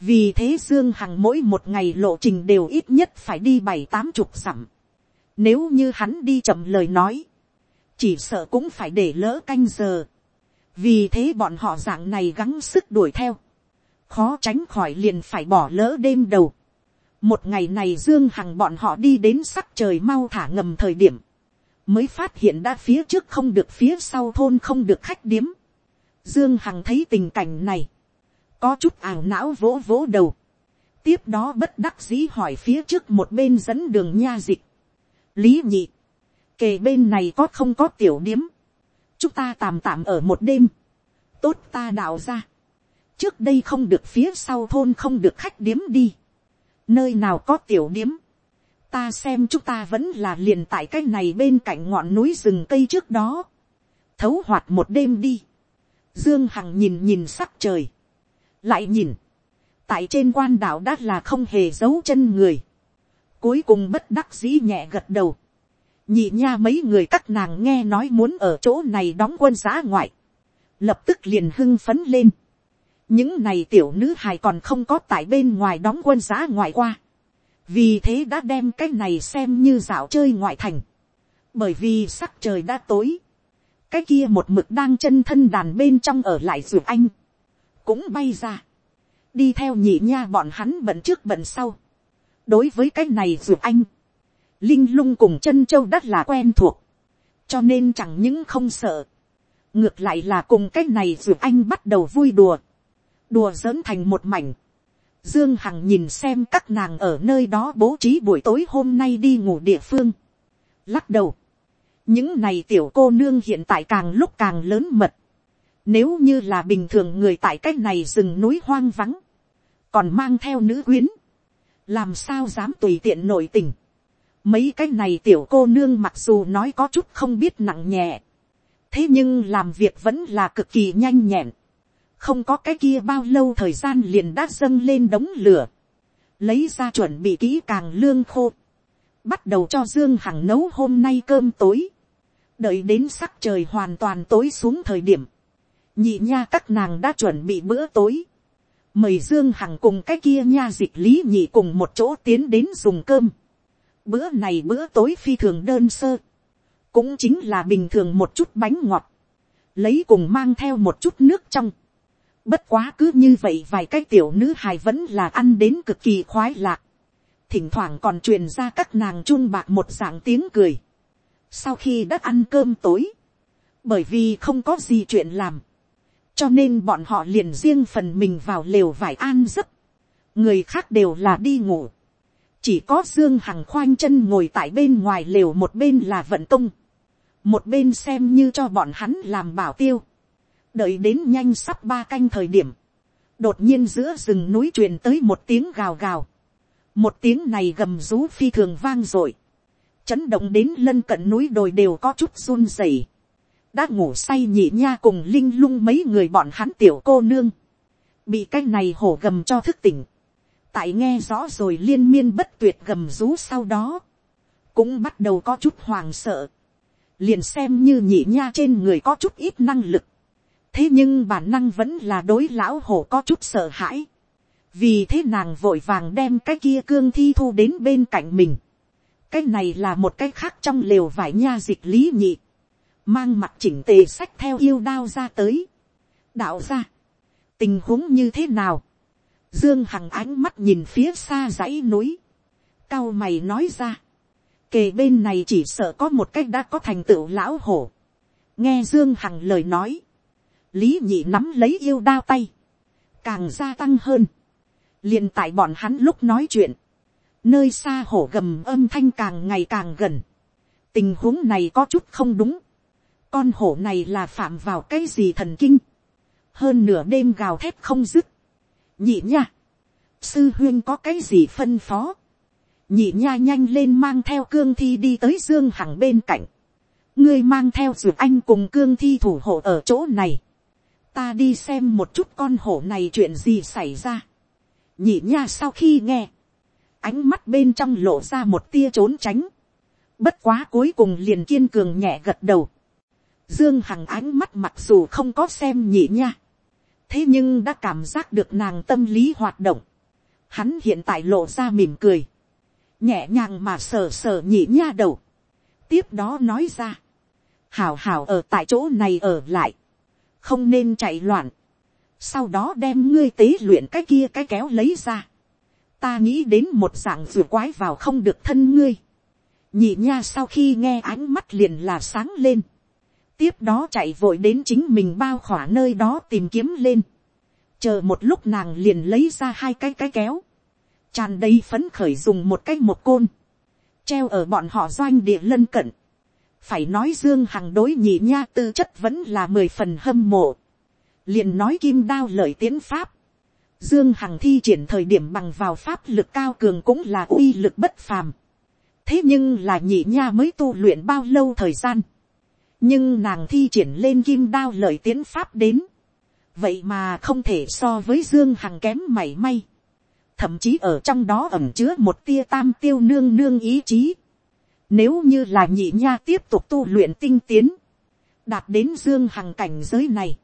Vì thế Dương Hằng mỗi một ngày lộ trình đều ít nhất phải đi bảy tám chục dặm. Nếu như hắn đi chậm lời nói. Chỉ sợ cũng phải để lỡ canh giờ. Vì thế bọn họ dạng này gắng sức đuổi theo. Khó tránh khỏi liền phải bỏ lỡ đêm đầu một ngày này dương hằng bọn họ đi đến sắc trời mau thả ngầm thời điểm, mới phát hiện đã phía trước không được phía sau thôn không được khách điếm. dương hằng thấy tình cảnh này, có chút ảo não vỗ vỗ đầu, tiếp đó bất đắc dĩ hỏi phía trước một bên dẫn đường nha dịch, lý nhị, kề bên này có không có tiểu điếm, chúng ta tạm tạm ở một đêm, tốt ta đạo ra, trước đây không được phía sau thôn không được khách điếm đi, nơi nào có tiểu điếm, ta xem chúng ta vẫn là liền tại cái này bên cạnh ngọn núi rừng cây trước đó, thấu hoạt một đêm đi, dương hằng nhìn nhìn sắc trời, lại nhìn, tại trên quan đảo đã là không hề giấu chân người, cuối cùng bất đắc dĩ nhẹ gật đầu, nhị nha mấy người các nàng nghe nói muốn ở chỗ này đóng quân giã ngoại, lập tức liền hưng phấn lên, những này tiểu nữ hài còn không có tại bên ngoài đóng quân giá ngoại qua, vì thế đã đem cái này xem như dạo chơi ngoại thành, bởi vì sắc trời đã tối, cái kia một mực đang chân thân đàn bên trong ở lại ruột anh, cũng bay ra, đi theo nhị nha bọn hắn bận trước bận sau, đối với cái này ruột anh, linh lung cùng chân châu đất là quen thuộc, cho nên chẳng những không sợ, ngược lại là cùng cái này ruột anh bắt đầu vui đùa, đùa giỡn thành một mảnh. Dương Hằng nhìn xem các nàng ở nơi đó bố trí buổi tối hôm nay đi ngủ địa phương. Lắc đầu. Những này tiểu cô nương hiện tại càng lúc càng lớn mật. Nếu như là bình thường người tại cách này rừng núi hoang vắng. Còn mang theo nữ quyến. Làm sao dám tùy tiện nổi tình. Mấy cái này tiểu cô nương mặc dù nói có chút không biết nặng nhẹ. Thế nhưng làm việc vẫn là cực kỳ nhanh nhẹn không có cái kia bao lâu thời gian liền đã dâng lên đống lửa, lấy ra chuẩn bị kỹ càng lương khô, bắt đầu cho dương hằng nấu hôm nay cơm tối, đợi đến sắc trời hoàn toàn tối xuống thời điểm, nhị nha các nàng đã chuẩn bị bữa tối, mời dương hằng cùng cái kia nha dịch lý nhị cùng một chỗ tiến đến dùng cơm, bữa này bữa tối phi thường đơn sơ, cũng chính là bình thường một chút bánh ngọt, lấy cùng mang theo một chút nước trong, Bất quá cứ như vậy vài cái tiểu nữ hài vẫn là ăn đến cực kỳ khoái lạc. Thỉnh thoảng còn truyền ra các nàng chun bạc một dạng tiếng cười. Sau khi đã ăn cơm tối. Bởi vì không có gì chuyện làm. Cho nên bọn họ liền riêng phần mình vào lều vải an giấc. Người khác đều là đi ngủ. Chỉ có Dương Hằng khoanh chân ngồi tại bên ngoài lều một bên là vận công. Một bên xem như cho bọn hắn làm bảo tiêu đợi đến nhanh sắp ba canh thời điểm, đột nhiên giữa rừng núi truyền tới một tiếng gào gào, một tiếng này gầm rú phi thường vang r ộ i chấn động đến lân cận núi đồi đều có chút run rẩy, đã ngủ say nhị nha cùng linh lung mấy người bọn hắn tiểu cô nương, bị cái này hổ gầm cho thức tỉnh, tại nghe rõ rồi liên miên bất tuyệt gầm rú sau đó, cũng bắt đầu có chút hoàng sợ, liền xem như nhị nha trên người có chút ít năng lực, thế nhưng bản năng vẫn là đối lão hổ có chút sợ hãi. vì thế nàng vội vàng đem cái kia cương thi thu đến bên cạnh mình. cái này là một cái khác trong lều vải nha dịch lý nhị mang mặt chỉnh tề sách theo yêu đao ra tới. đạo ra. tình huống như thế nào. dương hằng ánh mắt nhìn phía xa dãy núi. cao mày nói ra. kề bên này chỉ sợ có một cách đã có thành tựu lão hổ. nghe dương hằng lời nói lý nhị nắm lấy yêu đao tay, càng gia tăng hơn, liền tại bọn hắn lúc nói chuyện, nơi xa hổ gầm âm thanh càng ngày càng gần, tình huống này có chút không đúng, con hổ này là phạm vào cái gì thần kinh, hơn nửa đêm gào thét không dứt, nhị nha, sư huyên có cái gì phân phó, nhị nha nhanh lên mang theo cương thi đi tới dương hằng bên cạnh, ngươi mang theo dược anh cùng cương thi thủ hộ ở chỗ này, ta đi xem một chút con hổ này chuyện gì xảy ra, nhị nha sau khi nghe, ánh mắt bên trong lộ ra một tia trốn tránh, bất quá cuối cùng liền kiên cường nhẹ gật đầu, dương hằng ánh mắt mặc dù không có xem nhị nha, thế nhưng đã cảm giác được nàng tâm lý hoạt động, hắn hiện tại lộ ra mỉm cười, nhẹ nhàng mà sờ sờ nhị nha đầu, tiếp đó nói ra, hảo hảo ở tại chỗ này ở lại, không nên chạy loạn, sau đó đem ngươi tế luyện cái kia cái kéo lấy ra, ta nghĩ đến một dạng vừa quái vào không được thân ngươi, nhị nha sau khi nghe ánh mắt liền là sáng lên, tiếp đó chạy vội đến chính mình bao khỏa nơi đó tìm kiếm lên, chờ một lúc nàng liền lấy ra hai cái cái kéo, tràn đầy phấn khởi dùng một cái một côn, treo ở bọn họ doanh địa lân cận, phải nói dương hằng đối nhị nha tư chất vẫn là mười phần hâm mộ, liền nói kim đao lợi tiến pháp, dương hằng thi triển thời điểm bằng vào pháp lực cao cường cũng là uy lực bất phàm, thế nhưng là nhị nha mới tu luyện bao lâu thời gian, nhưng nàng thi triển lên kim đao lợi tiến pháp đến, vậy mà không thể so với dương hằng kém mảy may, thậm chí ở trong đó ẩm chứa một tia tam tiêu nương nương ý chí, nếu như là nhị nha tiếp tục tu luyện tinh tiến, đạt đến dương hằng cảnh giới này,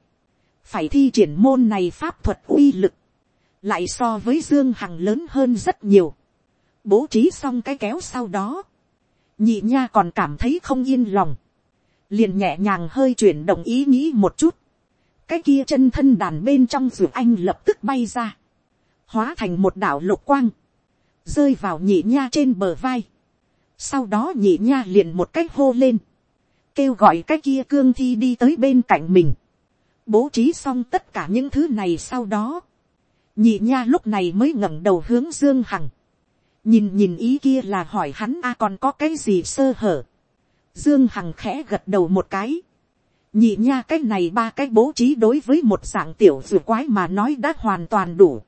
phải thi triển môn này pháp thuật uy lực, lại so với dương hằng lớn hơn rất nhiều, bố trí xong cái kéo sau đó, nhị nha còn cảm thấy không yên lòng, liền nhẹ nhàng hơi chuyển động ý nghĩ một chút, cái kia chân thân đàn bên trong ruột anh lập tức bay ra, hóa thành một đảo lục quang, rơi vào nhị nha trên bờ vai, sau đó nhị nha liền một cách hô lên, kêu gọi cái kia cương thi đi tới bên cạnh mình, bố trí xong tất cả những thứ này sau đó, nhị nha lúc này mới ngẩng đầu hướng dương hằng, nhìn nhìn ý kia là hỏi hắn a còn có cái gì sơ hở, dương hằng khẽ gật đầu một cái, nhị nha cái này ba cái bố trí đối với một dạng tiểu dù quái mà nói đã hoàn toàn đủ,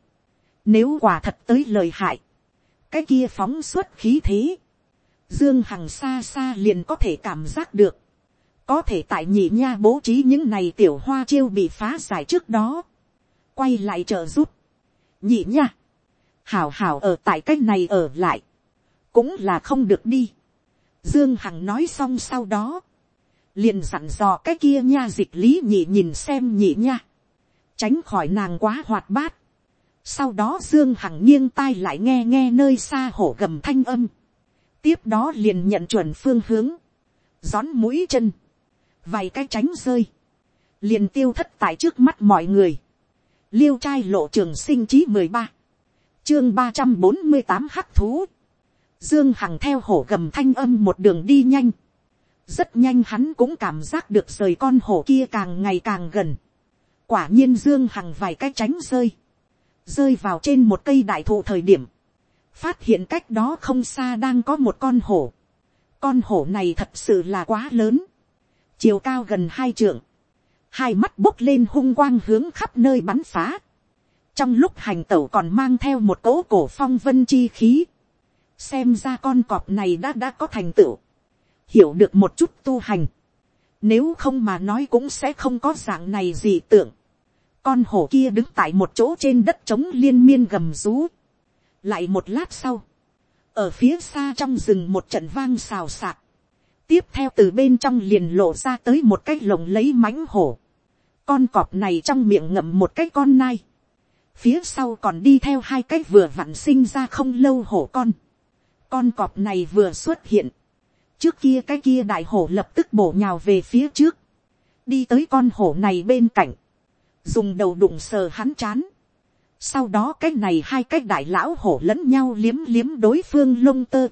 nếu quả thật tới lời hại, cái kia phóng xuất khí thế, Dương Hằng xa xa liền có thể cảm giác được. Có thể tại nhị nha bố trí những này tiểu hoa chiêu bị phá giải trước đó. Quay lại trợ giúp. Nhị nha. Hảo hảo ở tại cách này ở lại. Cũng là không được đi. Dương Hằng nói xong sau đó. Liền dặn dò cái kia nha dịch lý nhị nhìn xem nhị nha. Tránh khỏi nàng quá hoạt bát. Sau đó Dương Hằng nghiêng tai lại nghe nghe nơi xa hổ gầm thanh âm tiếp đó liền nhận chuẩn phương hướng, gión mũi chân, vài cái tránh rơi, liền tiêu thất tại trước mắt mọi người, liêu trai lộ trường sinh chí mười ba, chương ba trăm bốn mươi tám hắc thú, dương hằng theo hổ gầm thanh âm một đường đi nhanh, rất nhanh hắn cũng cảm giác được rời con hổ kia càng ngày càng gần, quả nhiên dương hằng vài cái tránh rơi, rơi vào trên một cây đại thụ thời điểm, phát hiện cách đó không xa đang có một con hổ. con hổ này thật sự là quá lớn, chiều cao gần hai trượng, hai mắt bốc lên hung quang hướng khắp nơi bắn phá. trong lúc hành tẩu còn mang theo một cỗ cổ phong vân chi khí, xem ra con cọp này đã đã có thành tựu, hiểu được một chút tu hành, nếu không mà nói cũng sẽ không có dạng này gì tưởng. Con hổ kia đứng tại một chỗ trên đất trống liên miên gầm rú. Lại một lát sau, ở phía xa trong rừng một trận vang xào xạc, tiếp theo từ bên trong liền lộ ra tới một cái lồng lấy mánh hổ, con cọp này trong miệng ngậm một cái con nai, phía sau còn đi theo hai cái vừa vặn sinh ra không lâu hổ con, con cọp này vừa xuất hiện, trước kia cái kia đại hổ lập tức bổ nhào về phía trước, đi tới con hổ này bên cạnh, dùng đầu đụng sờ hắn chán, sau đó cái này hai cái đại lão hổ lẫn nhau liếm liếm đối phương lông tơ.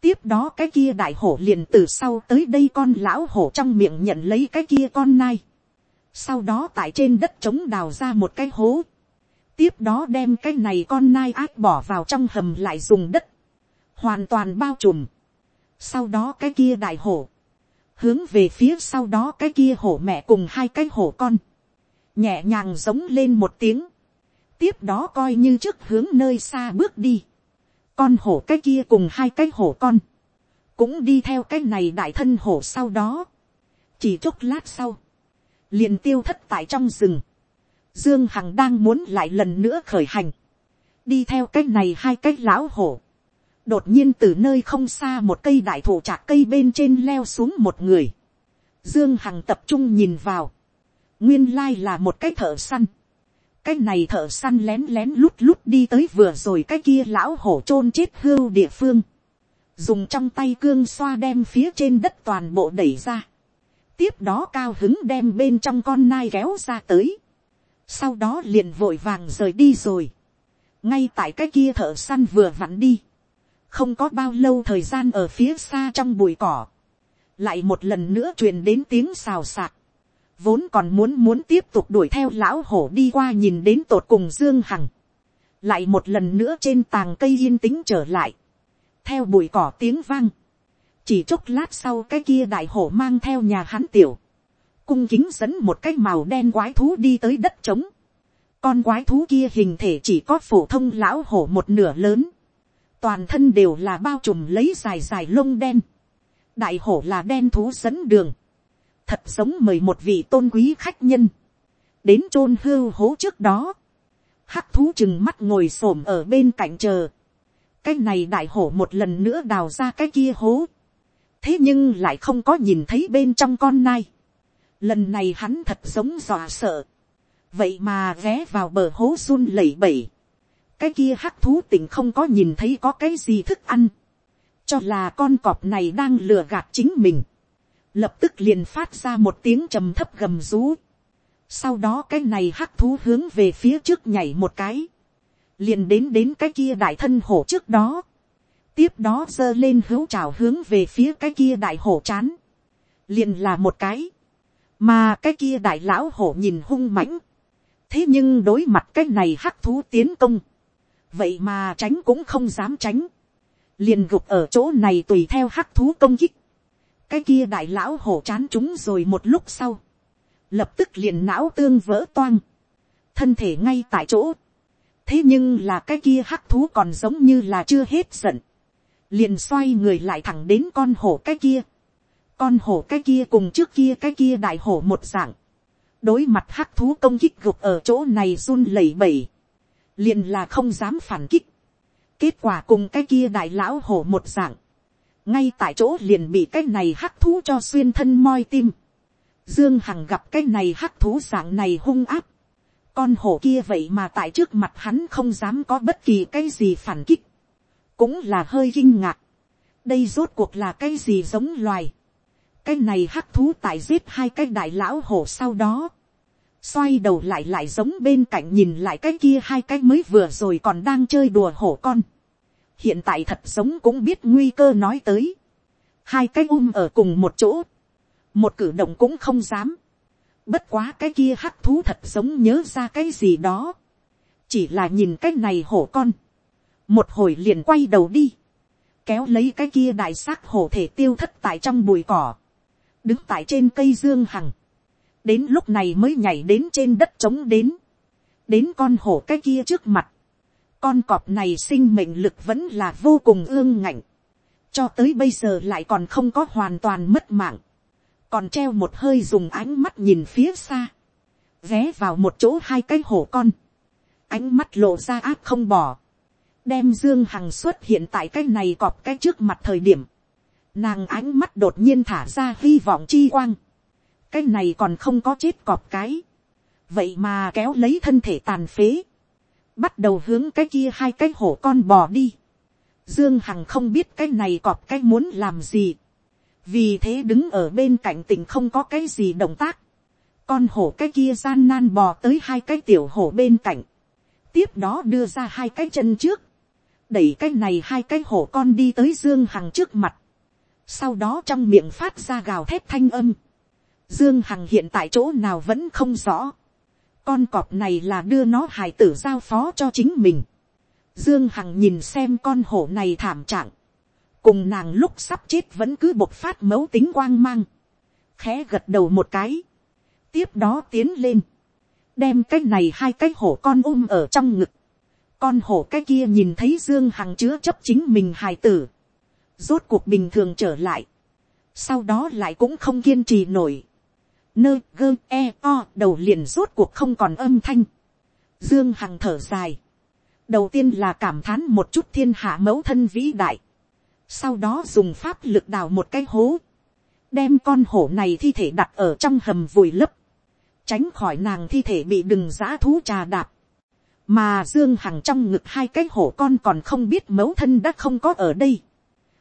tiếp đó cái kia đại hổ liền từ sau tới đây con lão hổ trong miệng nhận lấy cái kia con nai. sau đó tại trên đất trống đào ra một cái hố. tiếp đó đem cái này con nai ác bỏ vào trong hầm lại dùng đất hoàn toàn bao trùm. sau đó cái kia đại hổ, hướng về phía sau đó cái kia hổ mẹ cùng hai cái hổ con, nhẹ nhàng giống lên một tiếng, tiếp đó coi như trước hướng nơi xa bước đi, con hổ cái kia cùng hai cái hổ con, cũng đi theo cái này đại thân hổ sau đó, chỉ chốc lát sau, liền tiêu thất tại trong rừng, dương hằng đang muốn lại lần nữa khởi hành, đi theo cái này hai cái lão hổ, đột nhiên từ nơi không xa một cây đại thụ trạc cây bên trên leo xuống một người, dương hằng tập trung nhìn vào, nguyên lai là một cái thợ săn, cái này thợ săn lén lén lút lút đi tới vừa rồi cái kia lão hổ chôn chết hưu địa phương, dùng trong tay cương xoa đem phía trên đất toàn bộ đẩy ra, tiếp đó cao hứng đem bên trong con nai kéo ra tới, sau đó liền vội vàng rời đi rồi, ngay tại cái kia thợ săn vừa vặn đi, không có bao lâu thời gian ở phía xa trong bụi cỏ, lại một lần nữa truyền đến tiếng xào xạc, vốn còn muốn muốn tiếp tục đuổi theo lão hổ đi qua nhìn đến tột cùng dương hằng, lại một lần nữa trên tàng cây yên tĩnh trở lại, theo bụi cỏ tiếng vang, chỉ chốc lát sau cái kia đại hổ mang theo nhà hắn tiểu, cung kính dẫn một cái màu đen quái thú đi tới đất trống, con quái thú kia hình thể chỉ có phổ thông lão hổ một nửa lớn, toàn thân đều là bao trùm lấy dài dài lông đen, đại hổ là đen thú dẫn đường, thật giống mời một vị tôn quý khách nhân, đến chôn hưu hố trước đó, hắc thú chừng mắt ngồi s ổ m ở bên cạnh chờ, cái này đại hổ một lần nữa đào ra cái kia hố, thế nhưng lại không có nhìn thấy bên trong con nai, lần này hắn thật giống dọa sợ, vậy mà ghé vào bờ hố run lẩy bẩy, cái kia hắc thú tỉnh không có nhìn thấy có cái gì thức ăn, cho là con cọp này đang lừa gạt chính mình, lập tức liền phát ra một tiếng trầm thấp gầm rú. Sau đó cái này hắc thú hướng về phía trước nhảy một cái, liền đến đến cái kia đại thân hổ trước đó, tiếp đó giơ lên hữu trào hướng về phía cái kia đại hổ chán, liền là một cái, mà cái kia đại lão hổ nhìn hung mãnh, thế nhưng đối mặt cái này hắc thú tiến công, vậy mà tránh cũng không dám tránh, liền gục ở chỗ này tùy theo hắc thú công kích, cái kia đại lão hổ chán chúng rồi một lúc sau, lập tức liền não tương vỡ toang, thân thể ngay tại chỗ, thế nhưng là cái kia hắc thú còn giống như là chưa hết giận, liền xoay người lại thẳng đến con hổ cái kia, con hổ cái kia cùng trước kia cái kia đại hổ một dạng, đối mặt hắc thú công kích gục ở chỗ này run lẩy bẩy, liền là không dám phản kích, kết quả cùng cái kia đại lão hổ một dạng, ngay tại chỗ liền bị cái này hắc thú cho xuyên thân moi tim. Dương Hằng gặp cái này hắc thú dạng này hung áp. Con hổ kia vậy mà tại trước mặt hắn không dám có bất kỳ cái gì phản kích. Cũng là hơi kinh ngạc. Đây rốt cuộc là cái gì giống loài. Cái này hắc thú tại giết hai cái đại lão hổ sau đó. Xoay đầu lại lại giống bên cạnh nhìn lại cái kia hai cái mới vừa rồi còn đang chơi đùa hổ con hiện tại thật giống cũng biết nguy cơ nói tới. hai cái um ở cùng một chỗ, một cử động cũng không dám. bất quá cái kia hắc thú thật giống nhớ ra cái gì đó. chỉ là nhìn cái này hổ con. một hồi liền quay đầu đi. kéo lấy cái kia đại xác hổ thể tiêu thất tại trong bụi cỏ. đứng tại trên cây dương hằng đến lúc này mới nhảy đến trên đất trống đến. đến con hổ cái kia trước mặt. Con cọp này sinh mệnh lực vẫn là vô cùng ương ngạnh, cho tới bây giờ lại còn không có hoàn toàn mất mạng, còn treo một hơi dùng ánh mắt nhìn phía xa, ghé vào một chỗ hai cái hổ con, ánh mắt lộ ra áp không bỏ, đem dương hằng xuất hiện tại cái này cọp cái trước mặt thời điểm, nàng ánh mắt đột nhiên thả ra hy vọng chi quang, cái này còn không có chết cọp cái, vậy mà kéo lấy thân thể tàn phế, bắt đầu hướng cái kia hai cái hổ con bò đi. Dương Hằng không biết cái này cọp cái muốn làm gì. Vì thế đứng ở bên cạnh tỉnh không có cái gì động tác. Con hổ cái kia gian nan bò tới hai cái tiểu hổ bên cạnh. Tiếp đó đưa ra hai cái chân trước. Đẩy cái này hai cái hổ con đi tới Dương Hằng trước mặt. Sau đó trong miệng phát ra gào thét thanh âm. Dương Hằng hiện tại chỗ nào vẫn không rõ. Con cọp này là đưa nó hài tử giao phó cho chính mình. Dương Hằng nhìn xem con hổ này thảm trạng. cùng nàng lúc sắp chết vẫn cứ bộc phát mấu tính quang mang, khẽ gật đầu một cái, tiếp đó tiến lên, đem cái này hai cái hổ con ôm ở trong ngực, con hổ cái kia nhìn thấy dương hằng chứa chấp chính mình hài tử, rốt cuộc bình thường trở lại, sau đó lại cũng không kiên trì nổi, nơ gơ e o đầu liền rốt cuộc không còn âm thanh, dương hằng thở dài, đầu tiên là cảm thán một chút thiên hạ mẫu thân vĩ đại, sau đó dùng pháp lực đào một cái hố, đem con hổ này thi thể đặt ở trong hầm vùi lấp, tránh khỏi nàng thi thể bị đừng giã thú trà đạp, mà dương hằng trong ngực hai cái hổ con còn không biết mẫu thân đã không có ở đây,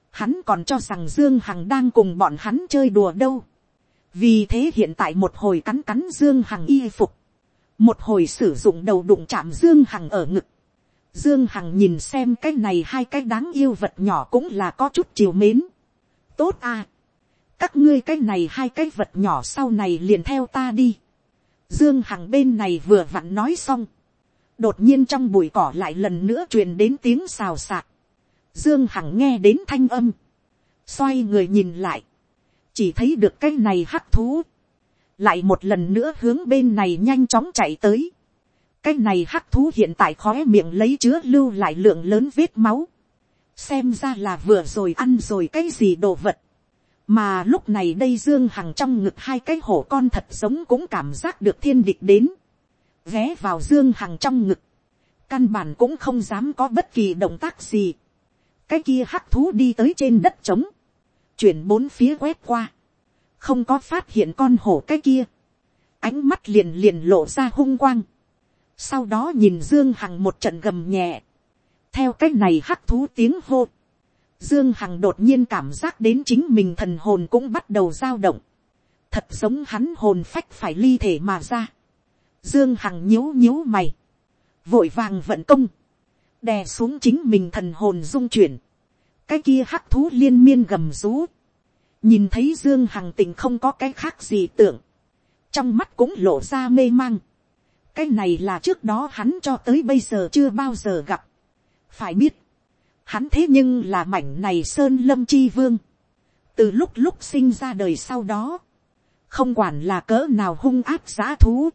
hắn còn cho rằng dương hằng đang cùng bọn hắn chơi đùa đâu, vì thế hiện tại một hồi cắn cắn dương hằng y phục, một hồi sử dụng đầu đụng chạm dương hằng ở ngực, Dương Hằng nhìn xem cái này hai cái đáng yêu vật nhỏ cũng là có chút chiều mến. Tốt à. Các ngươi cái này hai cái vật nhỏ sau này liền theo ta đi. Dương Hằng bên này vừa vặn nói xong. Đột nhiên trong bụi cỏ lại lần nữa truyền đến tiếng xào xạc. Dương Hằng nghe đến thanh âm. Xoay người nhìn lại. Chỉ thấy được cái này hắc thú. Lại một lần nữa hướng bên này nhanh chóng chạy tới cái này hắc thú hiện tại khóe miệng lấy chứa lưu lại lượng lớn vết máu. xem ra là vừa rồi ăn rồi cái gì đồ vật. mà lúc này đây dương hằng trong ngực hai cái hổ con thật sống cũng cảm giác được thiên địch đến. ghé vào dương hằng trong ngực. căn bản cũng không dám có bất kỳ động tác gì. cái kia hắc thú đi tới trên đất trống chuyển bốn phía quét qua. không có phát hiện con hổ cái kia. ánh mắt liền liền lộ ra hung quang. Sau đó nhìn dương hằng một trận gầm nhẹ, theo cái này hắc thú tiếng hô, dương hằng đột nhiên cảm giác đến chính mình thần hồn cũng bắt đầu dao động, thật giống hắn hồn phách phải ly thể mà ra, dương hằng nhíu nhíu mày, vội vàng vận công, đè xuống chính mình thần hồn dung chuyển, cái kia hắc thú liên miên gầm rú, nhìn thấy dương hằng tình không có cái khác gì tưởng, trong mắt cũng lộ ra mê mang, cái này là trước đó hắn cho tới bây giờ chưa bao giờ gặp. phải biết, hắn thế nhưng là mảnh này sơn lâm chi vương. từ lúc lúc sinh ra đời sau đó, không quản là cỡ nào hung áp giá thú,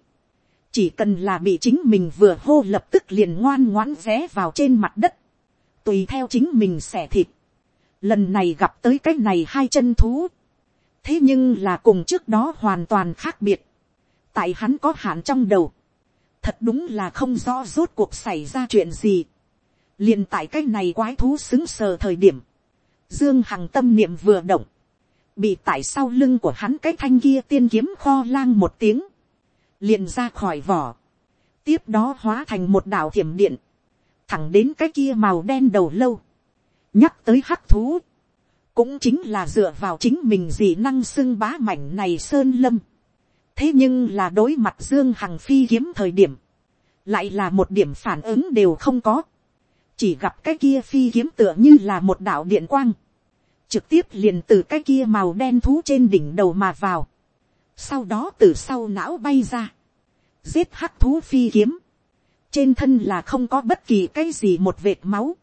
chỉ cần là bị chính mình vừa hô lập tức liền ngoan ngoãn rẽ vào trên mặt đất, tùy theo chính mình xẻ thịt lần này gặp tới cái này hai chân thú, thế nhưng là cùng trước đó hoàn toàn khác biệt, tại hắn có hạn trong đầu, thật đúng là không rõ rốt cuộc xảy ra chuyện gì. liền tại cái này quái thú xứng sờ thời điểm, dương hằng tâm niệm vừa động, bị tại sau lưng của hắn cái thanh kia tiên kiếm kho lang một tiếng, liền ra khỏi vỏ, tiếp đó hóa thành một đảo thiểm điện, thẳng đến cái kia màu đen đầu lâu, nhắc tới hắc thú, cũng chính là dựa vào chính mình gì năng xưng bá mảnh này sơn lâm, thế nhưng là đối mặt dương hằng phi kiếm thời điểm, lại là một điểm phản ứng đều không có, chỉ gặp cái kia phi kiếm tựa như là một đạo điện quang, trực tiếp liền từ cái kia màu đen thú trên đỉnh đầu mà vào, sau đó từ sau não bay ra, giết hắc thú phi kiếm, trên thân là không có bất kỳ cái gì một vệt máu,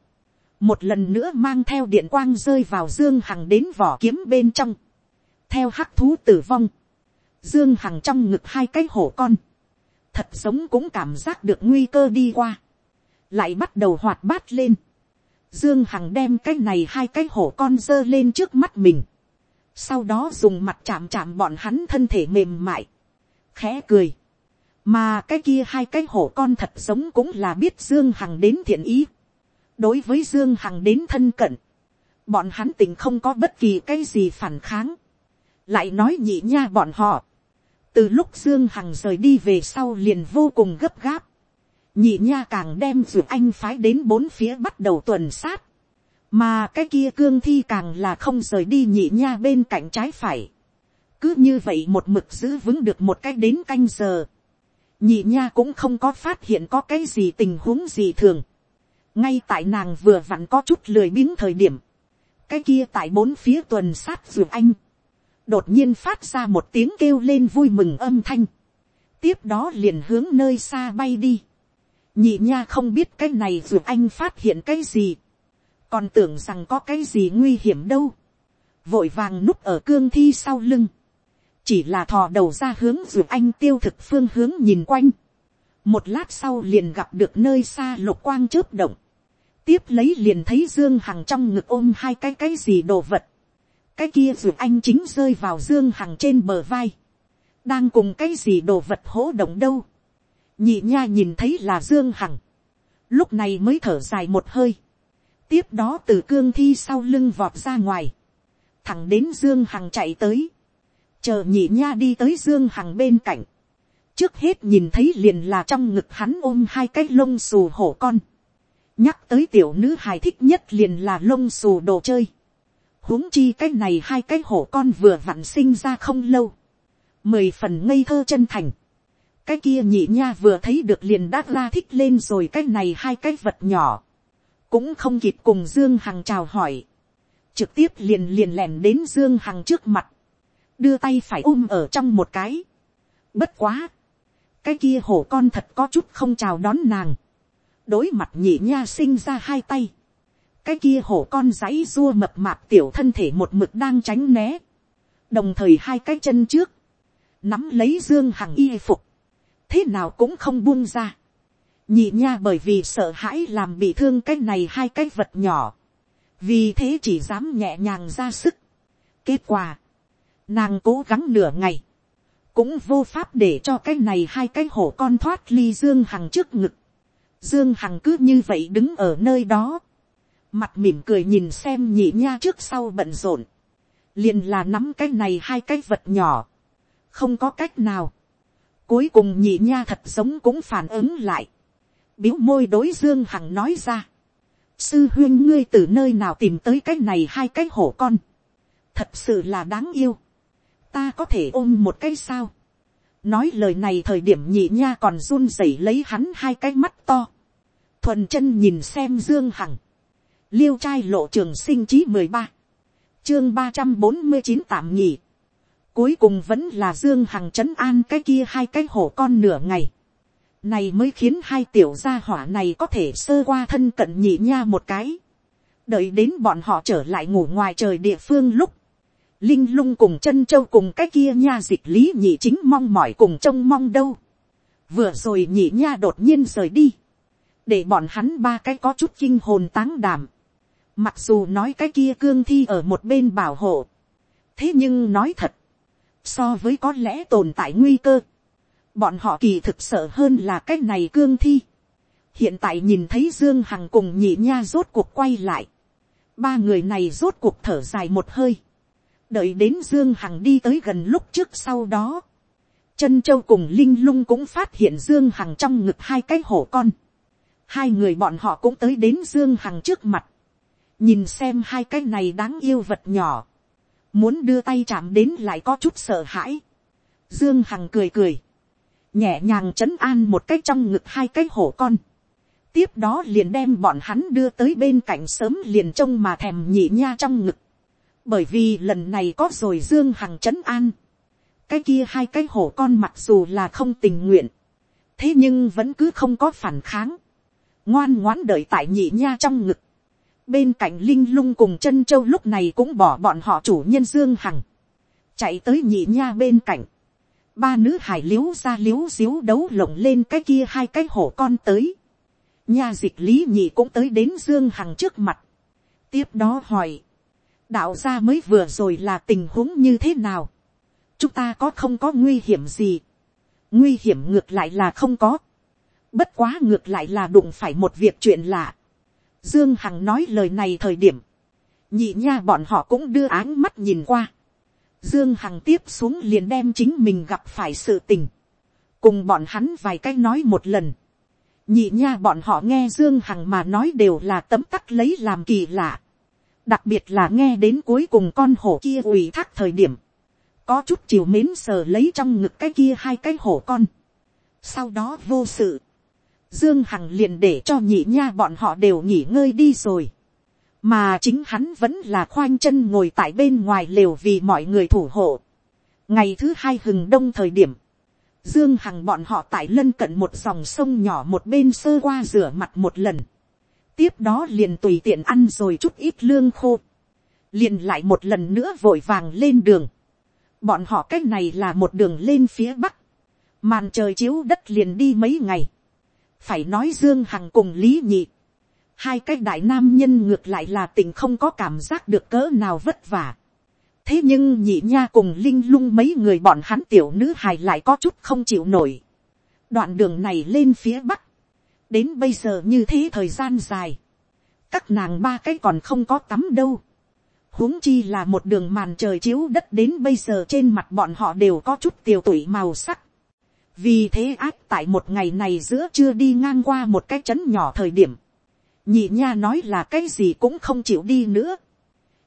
một lần nữa mang theo điện quang rơi vào dương hằng đến vỏ kiếm bên trong, theo hắc thú tử vong, Dương Hằng trong ngực hai cái hổ con. Thật sống cũng cảm giác được nguy cơ đi qua. Lại bắt đầu hoạt bát lên. Dương Hằng đem cái này hai cái hổ con dơ lên trước mắt mình. Sau đó dùng mặt chạm chạm bọn hắn thân thể mềm mại. Khẽ cười. Mà cái kia hai cái hổ con thật sống cũng là biết Dương Hằng đến thiện ý. Đối với Dương Hằng đến thân cận. Bọn hắn tình không có bất kỳ cái gì phản kháng. Lại nói nhị nha bọn họ. Từ lúc dương hằng rời đi về sau liền vô cùng gấp gáp, nhị nha càng đem ruột anh phái đến bốn phía bắt đầu tuần sát, mà cái kia cương thi càng là không rời đi nhị nha bên cạnh trái phải, cứ như vậy một mực giữ vững được một cái đến canh giờ, nhị nha cũng không có phát hiện có cái gì tình huống gì thường, ngay tại nàng vừa vặn có chút lười biếng thời điểm, cái kia tại bốn phía tuần sát ruột anh, đột nhiên phát ra một tiếng kêu lên vui mừng âm thanh, tiếp đó liền hướng nơi xa bay đi, nhị nha không biết cái này ruột anh phát hiện cái gì, còn tưởng rằng có cái gì nguy hiểm đâu, vội vàng núp ở cương thi sau lưng, chỉ là thò đầu ra hướng ruột anh tiêu thực phương hướng nhìn quanh, một lát sau liền gặp được nơi xa lục quang chớp động, tiếp lấy liền thấy dương hằng trong ngực ôm hai cái cái gì đồ vật, cái kia ruột anh chính rơi vào dương hằng trên bờ vai, đang cùng cái gì đồ vật hỗ động đâu, nhị nha nhìn thấy là dương hằng, lúc này mới thở dài một hơi, tiếp đó từ cương thi sau lưng vọt ra ngoài, thẳng đến dương hằng chạy tới, chờ nhị nha đi tới dương hằng bên cạnh, trước hết nhìn thấy liền là trong ngực hắn ôm hai cái lông xù hổ con, nhắc tới tiểu nữ hài thích nhất liền là lông xù đồ chơi, huống chi cái này hai cái hổ con vừa vặn sinh ra không lâu, mười phần ngây thơ chân thành, cái kia nhị nha vừa thấy được liền đã la thích lên rồi cái này hai cái vật nhỏ, cũng không kịp cùng dương hằng chào hỏi, trực tiếp liền liền lèn đến dương hằng trước mặt, đưa tay phải ôm ở trong một cái. bất quá, cái kia hổ con thật có chút không chào đón nàng, đối mặt nhị nha sinh ra hai tay, cái kia hổ con dãy dua mập mạp tiểu thân thể một mực đang tránh né, đồng thời hai cái chân trước, nắm lấy dương hằng y phục, thế nào cũng không buông ra. nhị nha bởi vì sợ hãi làm bị thương cái này hai cái vật nhỏ, vì thế chỉ dám nhẹ nhàng ra sức. kết quả, nàng cố gắng nửa ngày, cũng vô pháp để cho cái này hai cái hổ con thoát ly dương hằng trước ngực dương hằng cứ như vậy đứng ở nơi đó, mặt mỉm cười nhìn xem nhị nha trước sau bận rộn, liền là nắm cái này hai cái vật nhỏ, không có cách nào, Cuối cùng nhị nha thật giống cũng phản ứng lại. Biếu môi đối Dương Hằng nói ra. Sư huyên ngươi từ nơi nào tìm tới cái này hai cái hổ con. Thật sự là đáng yêu. Ta có thể ôm một cái sao. Nói lời này thời điểm nhị nha còn run rẩy lấy hắn hai cái mắt to. Thuần chân nhìn xem Dương Hằng. Liêu trai lộ trường sinh chí mười ba Chương ba trăm bốn mươi chín tạm nhị Cuối cùng vẫn là Dương Hằng trấn an cái kia hai cái hổ con nửa ngày. Này mới khiến hai tiểu gia hỏa này có thể sơ qua thân cận nhị nha một cái. Đợi đến bọn họ trở lại ngủ ngoài trời địa phương lúc. Linh lung cùng chân châu cùng cái kia nha dịch lý nhị chính mong mỏi cùng trông mong đâu. Vừa rồi nhị nha đột nhiên rời đi. Để bọn hắn ba cái có chút kinh hồn táng đảm. Mặc dù nói cái kia cương thi ở một bên bảo hộ. Thế nhưng nói thật so với có lẽ tồn tại nguy cơ, bọn họ kỳ thực sợ hơn là cái này cương thi. hiện tại nhìn thấy dương hằng cùng nhị nha rốt cuộc quay lại, ba người này rốt cuộc thở dài một hơi, đợi đến dương hằng đi tới gần lúc trước sau đó, chân châu cùng linh lung cũng phát hiện dương hằng trong ngực hai cái hổ con, hai người bọn họ cũng tới đến dương hằng trước mặt, nhìn xem hai cái này đáng yêu vật nhỏ, muốn đưa tay chạm đến lại có chút sợ hãi. Dương Hằng cười cười, nhẹ nhàng chấn an một cái trong ngực hai cái hổ con. Tiếp đó liền đem bọn hắn đưa tới bên cạnh sớm liền trông mà thèm nhị nha trong ngực. Bởi vì lần này có rồi Dương Hằng chấn an. Cái kia hai cái hổ con mặc dù là không tình nguyện. Thế nhưng vẫn cứ không có phản kháng. Ngoan ngoãn đợi tại nhị nha trong ngực. Bên cạnh linh lung cùng chân châu lúc này cũng bỏ bọn họ chủ nhân dương hằng, chạy tới nhị nha bên cạnh, ba nữ hải liếu ra liếu xíu đấu lộng lên cái kia hai cái hổ con tới, nha dịch lý nhị cũng tới đến dương hằng trước mặt, tiếp đó hỏi, đạo gia mới vừa rồi là tình huống như thế nào, chúng ta có không có nguy hiểm gì, nguy hiểm ngược lại là không có, bất quá ngược lại là đụng phải một việc chuyện lạ, Dương Hằng nói lời này thời điểm. Nhị nha bọn họ cũng đưa áng mắt nhìn qua. Dương Hằng tiếp xuống liền đem chính mình gặp phải sự tình. Cùng bọn hắn vài cách nói một lần. Nhị nha bọn họ nghe Dương Hằng mà nói đều là tấm tắc lấy làm kỳ lạ. Đặc biệt là nghe đến cuối cùng con hổ kia ủy thác thời điểm. Có chút chiều mến sờ lấy trong ngực cái kia hai cái hổ con. Sau đó vô sự Dương Hằng liền để cho nhị nha bọn họ đều nghỉ ngơi đi rồi. Mà chính hắn vẫn là khoanh chân ngồi tại bên ngoài lều vì mọi người thủ hộ. Ngày thứ hai hừng đông thời điểm. Dương Hằng bọn họ tại lân cận một dòng sông nhỏ một bên sơ qua rửa mặt một lần. tiếp đó liền tùy tiện ăn rồi chút ít lương khô, liền lại một lần nữa vội vàng lên đường, bọn họ cách này là một đường lên phía bắc, màn trời chiếu đất liền đi mấy ngày, phải nói dương hằng cùng lý nhị, hai cái đại nam nhân ngược lại là tình không có cảm giác được cỡ nào vất vả. thế nhưng nhị nha cùng linh lung mấy người bọn hắn tiểu nữ hài lại có chút không chịu nổi. đoạn đường này lên phía bắc, đến bây giờ như thế thời gian dài, các nàng ba cái còn không có tắm đâu. huống chi là một đường màn trời chiếu đất đến bây giờ trên mặt bọn họ đều có chút tiều tụy màu sắc vì thế ác tại một ngày này giữa chưa đi ngang qua một cái trấn nhỏ thời điểm, nhị nha nói là cái gì cũng không chịu đi nữa,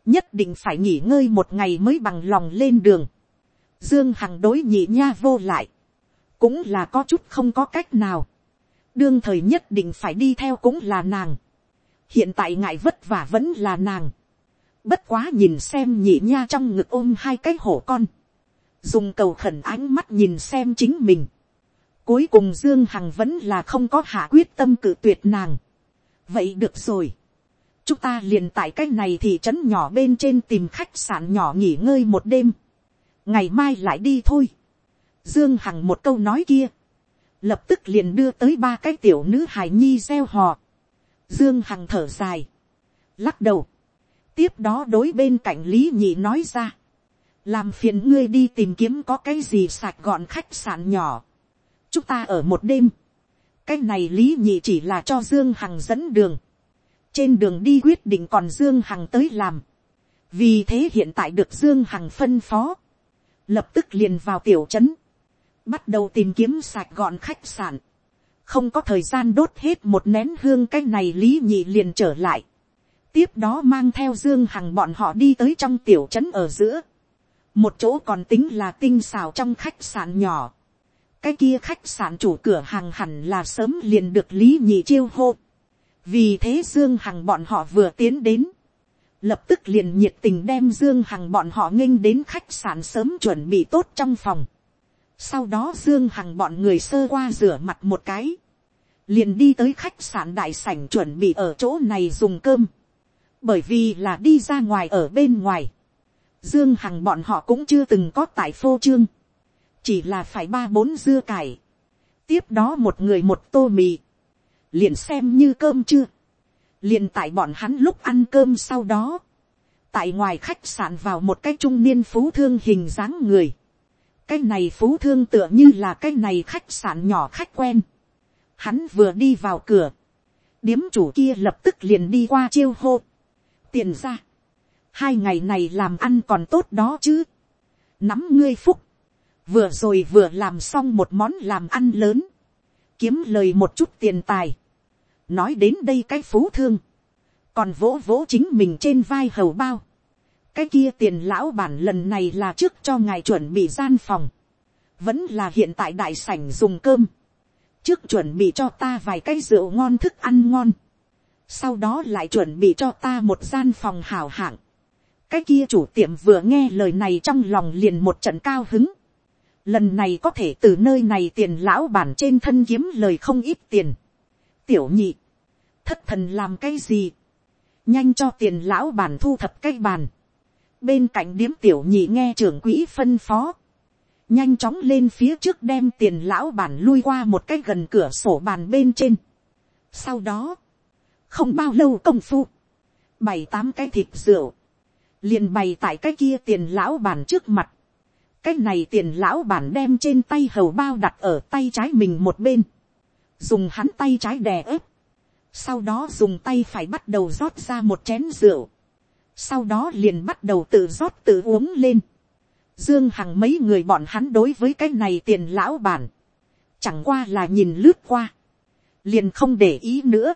nhất định phải nghỉ ngơi một ngày mới bằng lòng lên đường. Dương Hằng đối nhị nha vô lại, cũng là có chút không có cách nào. đương thời nhất định phải đi theo cũng là nàng. hiện tại ngại vất vả vẫn là nàng. bất quá nhìn xem nhị nha trong ngực ôm hai cái hổ con. dùng cầu khẩn ánh mắt nhìn xem chính mình cuối cùng Dương Hằng vẫn là không có hạ quyết tâm cự tuyệt nàng vậy được rồi. chúng ta liền tại cách này thì trấn nhỏ bên trên tìm khách sạn nhỏ nghỉ ngơi một đêm. ngày mai lại đi thôi. dương hằng một câu nói kia. lập tức liền đưa tới ba cái tiểu nữ hài nhi gieo hò. dương hằng thở dài. lắc đầu. tiếp đó đối bên cạnh lý nhị nói ra. làm phiền ngươi đi tìm kiếm có cái gì sạch gọn khách sạn nhỏ chúng ta ở một đêm cái này lý nhị chỉ là cho dương hằng dẫn đường. trên đường đi quyết định còn dương hằng tới làm. vì thế hiện tại được dương hằng phân phó. lập tức liền vào tiểu trấn. bắt đầu tìm kiếm sạch gọn khách sạn. không có thời gian đốt hết một nén hương cái này lý nhị liền trở lại. tiếp đó mang theo dương hằng bọn họ đi tới trong tiểu trấn ở giữa. một chỗ còn tính là tinh xào trong khách sạn nhỏ cái kia khách sạn chủ cửa hàng hẳn là sớm liền được lý nhị chiêu hô. vì thế dương hằng bọn họ vừa tiến đến, lập tức liền nhiệt tình đem dương hằng bọn họ nghênh đến khách sạn sớm chuẩn bị tốt trong phòng. sau đó dương hằng bọn người sơ qua rửa mặt một cái, liền đi tới khách sạn đại sảnh chuẩn bị ở chỗ này dùng cơm, bởi vì là đi ra ngoài ở bên ngoài. Dương Hằng bọn họ cũng chưa từng có tại phô trương chỉ là phải ba bốn dưa cải, tiếp đó một người một tô mì, liền xem như cơm chưa, liền tại bọn hắn lúc ăn cơm sau đó, tại ngoài khách sạn vào một cái trung niên phú thương hình dáng người, cái này phú thương tựa như là cái này khách sạn nhỏ khách quen, hắn vừa đi vào cửa, điếm chủ kia lập tức liền đi qua chiêu hô, tiền ra, hai ngày này làm ăn còn tốt đó chứ, nắm ngươi phúc, vừa rồi vừa làm xong một món làm ăn lớn, kiếm lời một chút tiền tài, nói đến đây cái phú thương, còn vỗ vỗ chính mình trên vai hầu bao, cái kia tiền lão bản lần này là trước cho ngài chuẩn bị gian phòng, vẫn là hiện tại đại sảnh dùng cơm, trước chuẩn bị cho ta vài cái rượu ngon thức ăn ngon, sau đó lại chuẩn bị cho ta một gian phòng hào hạng, cái kia chủ tiệm vừa nghe lời này trong lòng liền một trận cao hứng, lần này có thể từ nơi này tiền lão bản trên thân kiếm lời không ít tiền. tiểu nhị, thất thần làm cái gì, nhanh cho tiền lão bản thu thập cái bàn. bên cạnh điếm tiểu nhị nghe trưởng quỹ phân phó, nhanh chóng lên phía trước đem tiền lão bản lui qua một cái gần cửa sổ bàn bên trên. sau đó, không bao lâu công phu, bảy tám cái thịt rượu, liền bày tại cái kia tiền lão bản trước mặt, cái này tiền lão bản đem trên tay hầu bao đặt ở tay trái mình một bên, dùng hắn tay trái đè ép, sau đó dùng tay phải bắt đầu rót ra một chén rượu, sau đó liền bắt đầu tự rót tự uống lên. Dương Hằng mấy người bọn hắn đối với cái này tiền lão bản, chẳng qua là nhìn lướt qua, liền không để ý nữa.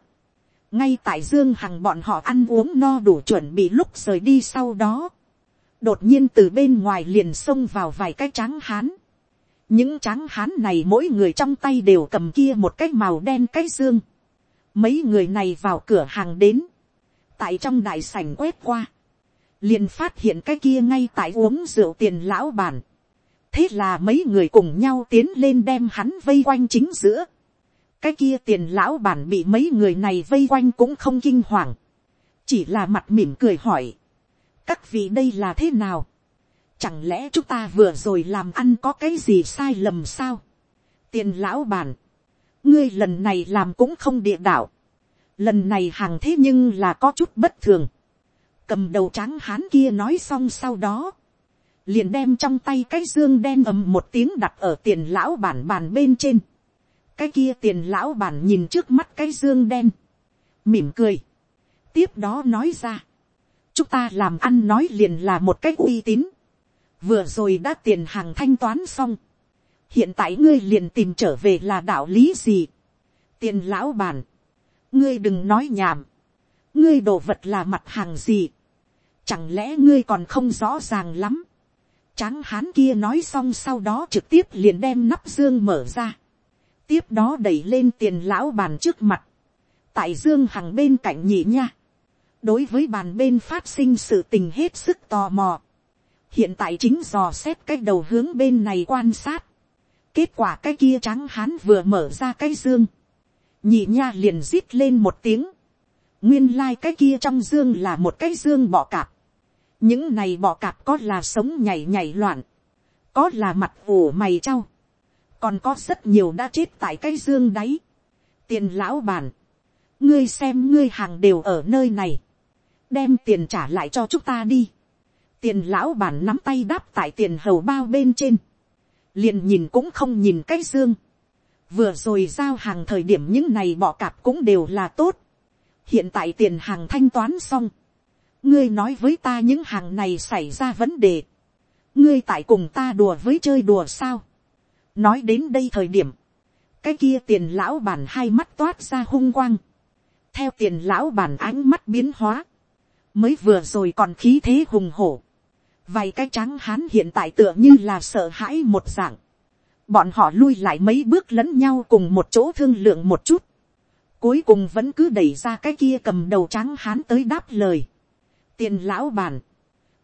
ngay tại Dương Hằng bọn họ ăn uống no đủ chuẩn bị lúc rời đi sau đó, đột nhiên từ bên ngoài liền xông vào vài cái tráng hán. những tráng hán này mỗi người trong tay đều cầm kia một cái màu đen cái dương. mấy người này vào cửa hàng đến, tại trong đại sảnh quét qua, liền phát hiện cái kia ngay tại uống rượu tiền lão bản. thế là mấy người cùng nhau tiến lên đem hắn vây quanh chính giữa. cái kia tiền lão bản bị mấy người này vây quanh cũng không kinh hoàng, chỉ là mặt mỉm cười hỏi, các vị đây là thế nào, chẳng lẽ chúng ta vừa rồi làm ăn có cái gì sai lầm sao, tiền lão bản, ngươi lần này làm cũng không địa đạo, lần này hàng thế nhưng là có chút bất thường, cầm đầu trắng hán kia nói xong sau đó, liền đem trong tay cái dương đen ầm một tiếng đặt ở tiền lão bản bàn bên trên, cái kia tiền lão bản nhìn trước mắt cái dương đen, mỉm cười, tiếp đó nói ra, chúng ta làm ăn nói liền là một cách uy tín, vừa rồi đã tiền hàng thanh toán xong, hiện tại ngươi liền tìm trở về là đạo lý gì, tiền lão bản, ngươi đừng nói nhảm, ngươi đồ vật là mặt hàng gì, chẳng lẽ ngươi còn không rõ ràng lắm, tráng hán kia nói xong sau đó trực tiếp liền đem nắp dương mở ra, tiếp đó đẩy lên tiền lão bàn trước mặt, tại dương hằng bên cạnh nhị nha, đối với bàn bên phát sinh sự tình hết sức tò mò, hiện tại chính dò xét cái đầu hướng bên này quan sát, kết quả cái kia trắng hán vừa mở ra cái dương, nhị nha liền rít lên một tiếng, nguyên lai、like、cái kia trong dương là một cái dương bọ cạp, những này bọ cạp có là sống nhảy nhảy loạn, có là mặt ủ mày trao, còn có rất nhiều đã chết tại cái dương đáy. tiền lão bản, ngươi xem ngươi hàng đều ở nơi này, đem tiền trả lại cho chúng ta đi. tiền lão bản nắm tay đáp tại tiền hầu bao bên trên, liền nhìn cũng không nhìn cái dương, vừa rồi giao hàng thời điểm những này bỏ cạp cũng đều là tốt, hiện tại tiền hàng thanh toán xong, ngươi nói với ta những hàng này xảy ra vấn đề, ngươi tại cùng ta đùa với chơi đùa sao, nói đến đây thời điểm, cái kia tiền lão bản hai mắt toát ra hung quang, theo tiền lão bản ánh mắt biến hóa, mới vừa rồi còn khí thế hùng hổ, vài cái trắng hán hiện tại tựa như là sợ hãi một dạng, bọn họ lui lại mấy bước lẫn nhau cùng một chỗ thương lượng một chút, cuối cùng vẫn cứ đẩy ra cái kia cầm đầu trắng hán tới đáp lời, tiền lão bản,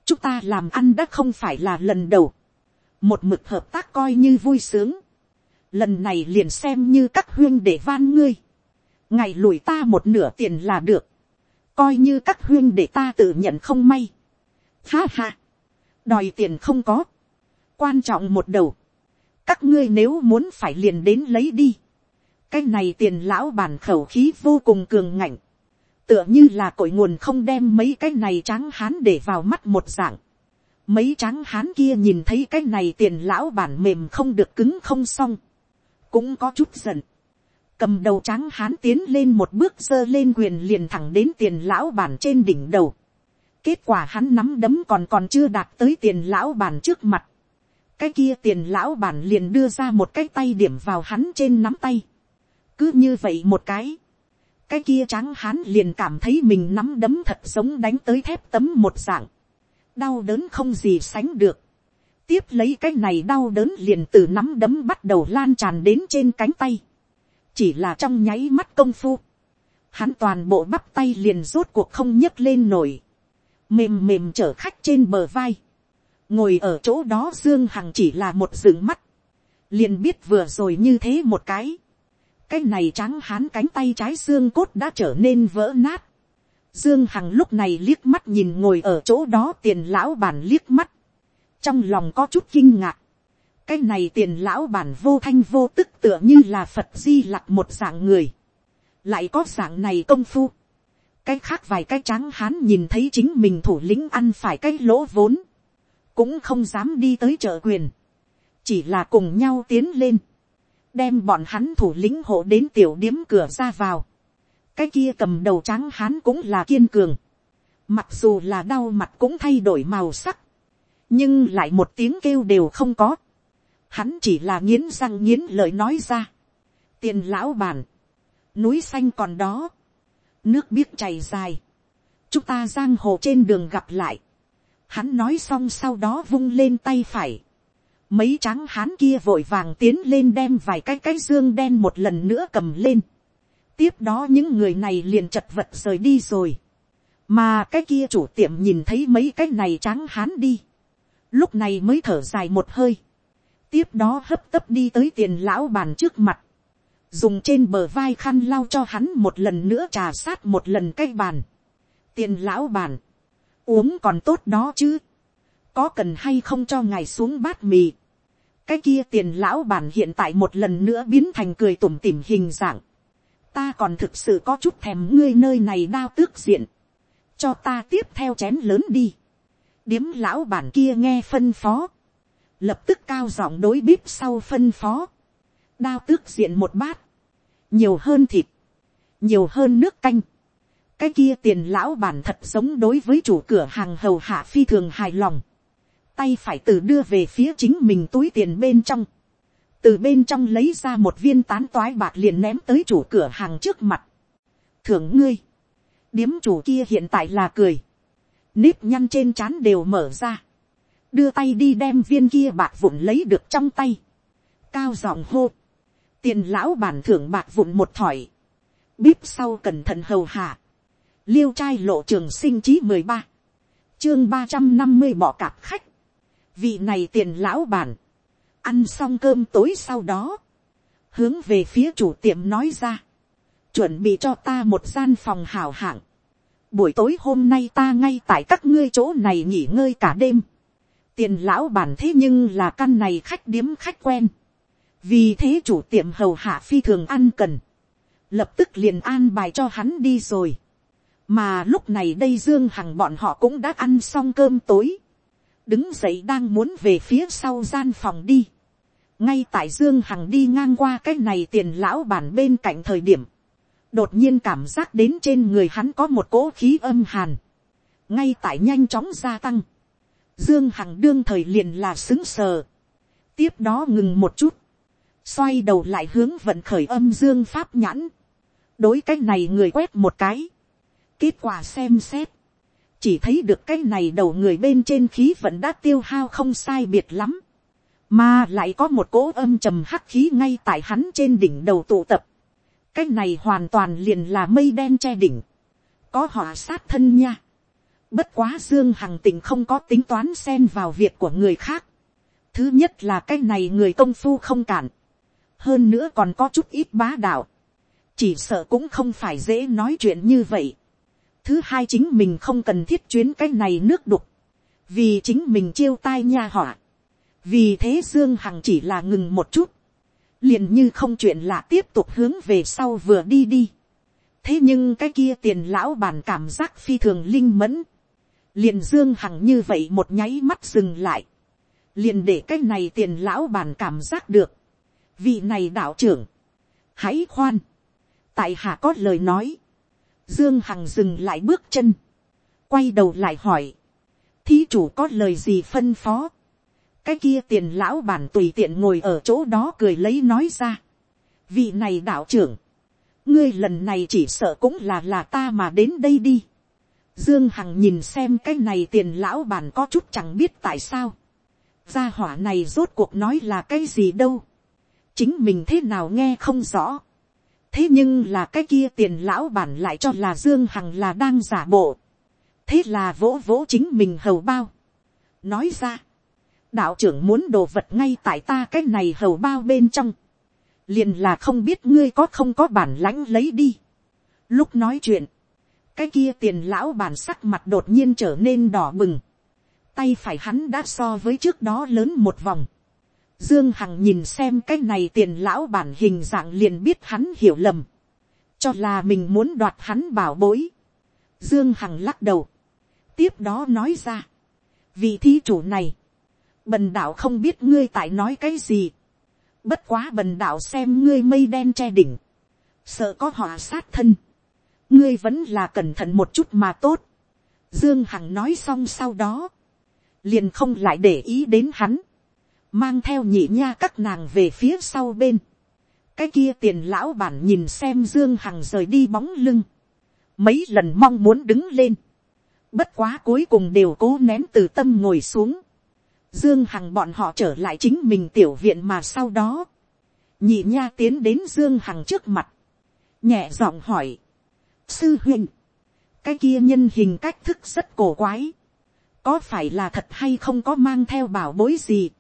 chúng ta làm ăn đã không phải là lần đầu, một mực hợp tác coi như vui sướng, lần này liền xem như các huyên để van ngươi, ngày lùi ta một nửa tiền là được, coi như các huyên để ta tự nhận không may, ha ha, đòi tiền không có, quan trọng một đầu, các ngươi nếu muốn phải liền đến lấy đi, cái này tiền lão bản khẩu khí vô cùng cường ngạnh, tựa như là cội nguồn không đem mấy cái này trắng hán để vào mắt một dạng. Mấy trắng hán kia nhìn thấy cái này tiền lão bản mềm không được cứng không xong. Cũng có chút giận. Cầm đầu trắng hán tiến lên một bước giơ lên quyền liền thẳng đến tiền lão bản trên đỉnh đầu. Kết quả hắn nắm đấm còn còn chưa đạt tới tiền lão bản trước mặt. Cái kia tiền lão bản liền đưa ra một cái tay điểm vào hắn trên nắm tay. Cứ như vậy một cái cái kia trắng hán liền cảm thấy mình nắm đấm thật giống đánh tới thép tấm một dạng, đau đớn không gì sánh được, tiếp lấy cái này đau đớn liền từ nắm đấm bắt đầu lan tràn đến trên cánh tay, chỉ là trong nháy mắt công phu, hắn toàn bộ bắp tay liền rốt cuộc không nhấc lên nổi, mềm mềm chở khách trên bờ vai, ngồi ở chỗ đó dương hằng chỉ là một rừng mắt, liền biết vừa rồi như thế một cái, cái này trắng hán cánh tay trái xương cốt đã trở nên vỡ nát. Dương Hằng lúc này liếc mắt nhìn ngồi ở chỗ đó tiền lão bản liếc mắt. Trong lòng có chút kinh ngạc. Cái này tiền lão bản vô thanh vô tức tựa như là Phật di lặc một dạng người. Lại có dạng này công phu. Cái khác vài cái trắng hán nhìn thấy chính mình thủ lĩnh ăn phải cái lỗ vốn. Cũng không dám đi tới chợ quyền. Chỉ là cùng nhau tiến lên đem bọn hắn thủ lĩnh hộ đến tiểu điếm cửa ra vào. cái kia cầm đầu trắng hắn cũng là kiên cường. mặc dù là đau mặt cũng thay đổi màu sắc. nhưng lại một tiếng kêu đều không có hắn chỉ là nghiến răng nghiến lời nói ra. tiền lão bản, núi xanh còn đó, nước biếc chảy dài. chúng ta giang hồ trên đường gặp lại. hắn nói xong sau đó vung lên tay phải mấy tráng hán kia vội vàng tiến lên đem vài cái cái dương đen một lần nữa cầm lên. tiếp đó những người này liền chật vật rời đi rồi. mà cái kia chủ tiệm nhìn thấy mấy cái này tráng hán đi. lúc này mới thở dài một hơi tiếp đó hấp tấp đi tới tiền lão bàn trước mặt. dùng trên bờ vai khăn lau cho hắn một lần nữa trà sát một lần cây bàn, tiền lão bàn, uống còn tốt đó chứ, có cần hay không cho ngài xuống bát mì, cái kia tiền lão bàn hiện tại một lần nữa biến thành cười tủm tỉm hình dạng, ta còn thực sự có chút thèm ngươi nơi này đao tước diện, cho ta tiếp theo chén lớn đi, điếm lão bản kia nghe phân phó, lập tức cao giọng đối bíp sau phân phó, đao tước diện một bát, nhiều hơn thịt, nhiều hơn nước canh, cái kia tiền lão bản thật giống đối với chủ cửa hàng hầu hạ phi thường hài lòng, tay phải từ đưa về phía chính mình túi tiền bên trong, từ bên trong lấy ra một viên tán toái bạc liền ném tới chủ cửa hàng trước mặt. thưởng ngươi, điếm chủ kia hiện tại là cười, nếp nhăn trên trán đều mở ra, đưa tay đi đem viên kia bạc vụn lấy được trong tay, cao giọng hô, tiền lão bản thưởng bạc vụn một thỏi, bíp sau cẩn thận hầu hạ, liêu trai lộ trường sinh chí mười ba, chương ba trăm năm mươi bỏ cạp khách, vị này tiền lão bản, ăn xong cơm tối sau đó, hướng về phía chủ tiệm nói ra, chuẩn bị cho ta một gian phòng hào hạng, buổi tối hôm nay ta ngay tại các ngươi chỗ này nghỉ ngơi cả đêm, tiền lão bản thế nhưng là căn này khách điếm khách quen, vì thế chủ tiệm hầu hạ phi thường ăn cần, lập tức liền an bài cho hắn đi rồi, mà lúc này đây dương hằng bọn họ cũng đã ăn xong cơm tối, đứng dậy đang muốn về phía sau gian phòng đi. ngay tại dương hằng đi ngang qua cái này tiền lão bản bên cạnh thời điểm, đột nhiên cảm giác đến trên người hắn có một cỗ khí âm hàn, ngay tại nhanh chóng gia tăng dương hằng đương thời liền là xứng sờ, tiếp đó ngừng một chút, xoay đầu lại hướng vận khởi âm dương pháp nhãn, đối cái này người quét một cái, kết quả xem xét, chỉ thấy được cái này đầu người bên trên khí vẫn đã tiêu hao không sai biệt lắm, mà lại có một cỗ âm trầm hắc khí ngay tại hắn trên đỉnh đầu tụ tập, cái này hoàn toàn liền là mây đen che đỉnh, có họa sát thân nha, bất quá dương hằng tình không có tính toán xen vào việc của người khác, thứ nhất là cái này người công phu không cản, hơn nữa còn có chút ít bá đạo, chỉ sợ cũng không phải dễ nói chuyện như vậy, thứ hai chính mình không cần thiết chuyến cái này nước đục, vì chính mình chiêu tai nha họa. vì thế dương hằng chỉ là ngừng một chút, liền như không chuyện lạ tiếp tục hướng về sau vừa đi đi. thế nhưng cái kia tiền lão bản cảm giác phi thường linh mẫn, liền dương hằng như vậy một nháy mắt dừng lại, liền để cái này tiền lão bàn cảm giác được, vị này đạo trưởng, hãy khoan, tại hạ có lời nói, Dương Hằng dừng lại bước chân. Quay đầu lại hỏi. Thí chủ có lời gì phân phó. Cái kia tiền lão bản tùy tiện ngồi ở chỗ đó cười lấy nói ra. Vị này đạo trưởng. Ngươi lần này chỉ sợ cũng là là ta mà đến đây đi. Dương Hằng nhìn xem cái này tiền lão bản có chút chẳng biết tại sao. Gia hỏa này rốt cuộc nói là cái gì đâu. Chính mình thế nào nghe không rõ thế nhưng là cái kia tiền lão bản lại cho là dương hằng là đang giả bộ. thế là vỗ vỗ chính mình hầu bao. nói ra, đạo trưởng muốn đồ vật ngay tại ta cái này hầu bao bên trong. liền là không biết ngươi có không có bản lãnh lấy đi. lúc nói chuyện, cái kia tiền lão bản sắc mặt đột nhiên trở nên đỏ bừng. tay phải hắn đã so với trước đó lớn một vòng Dương Hằng nhìn xem cái này tiền lão bản hình dạng liền biết hắn hiểu lầm. Cho là mình muốn đoạt hắn bảo bối. Dương Hằng lắc đầu. Tiếp đó nói ra. Vị thí chủ này. Bần đạo không biết ngươi tại nói cái gì. Bất quá bần đạo xem ngươi mây đen che đỉnh. Sợ có họ sát thân. Ngươi vẫn là cẩn thận một chút mà tốt. Dương Hằng nói xong sau đó. Liền không lại để ý đến hắn mang theo nhị nha các nàng về phía sau bên. cái kia tiền lão bản nhìn xem dương hằng rời đi bóng lưng. mấy lần mong muốn đứng lên. bất quá cuối cùng đều cố nén từ tâm ngồi xuống. dương hằng bọn họ trở lại chính mình tiểu viện mà sau đó. nhị nha tiến đến dương hằng trước mặt. nhẹ giọng hỏi sư huynh. cái kia nhân hình cách thức rất cổ quái. có phải là thật hay không có mang theo bảo bối gì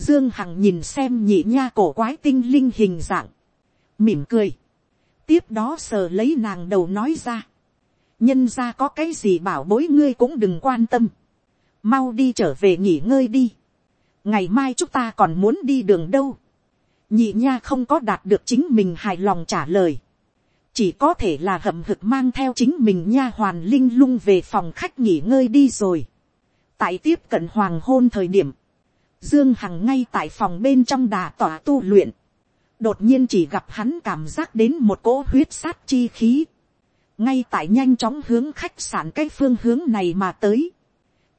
Dương Hằng nhìn xem nhị nha cổ quái tinh linh hình dạng. mỉm cười, tiếp đó sờ lấy nàng đầu nói ra, nhân ra có cái gì bảo bối ngươi cũng đừng quan tâm, mau đi trở về nghỉ ngơi đi, ngày mai chúng ta còn muốn đi đường đâu, nhị nha không có đạt được chính mình hài lòng trả lời, chỉ có thể là hậm hực mang theo chính mình nha hoàn linh lung về phòng khách nghỉ ngơi đi rồi. tại tiếp cận hoàng hôn thời điểm, dương hằng ngay tại phòng bên trong đà tỏa tu luyện, đột nhiên chỉ gặp hắn cảm giác đến một cỗ huyết sát chi khí, ngay tại nhanh chóng hướng khách sạn cái phương hướng này mà tới,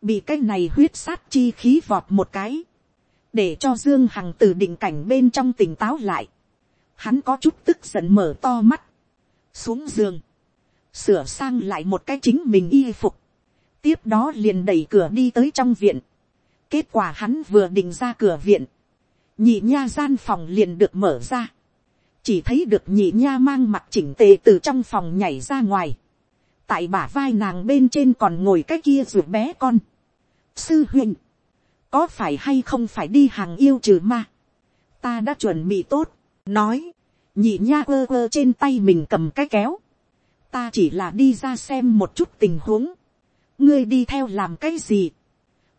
bị cái này huyết sát chi khí vọt một cái, để cho dương hằng từ định cảnh bên trong tỉnh táo lại, hắn có chút tức giận mở to mắt, xuống giường, sửa sang lại một cái chính mình y phục, tiếp đó liền đẩy cửa đi tới trong viện, kết quả hắn vừa định ra cửa viện, nhị nha gian phòng liền được mở ra, chỉ thấy được nhị nha mang mặt chỉnh tề từ trong phòng nhảy ra ngoài, tại bả vai nàng bên trên còn ngồi cái kia ruột bé con. sư huynh, có phải hay không phải đi hàng yêu trừ ma, ta đã chuẩn bị tốt, nói, nhị nha quơ quơ trên tay mình cầm cái kéo, ta chỉ là đi ra xem một chút tình huống, ngươi đi theo làm cái gì,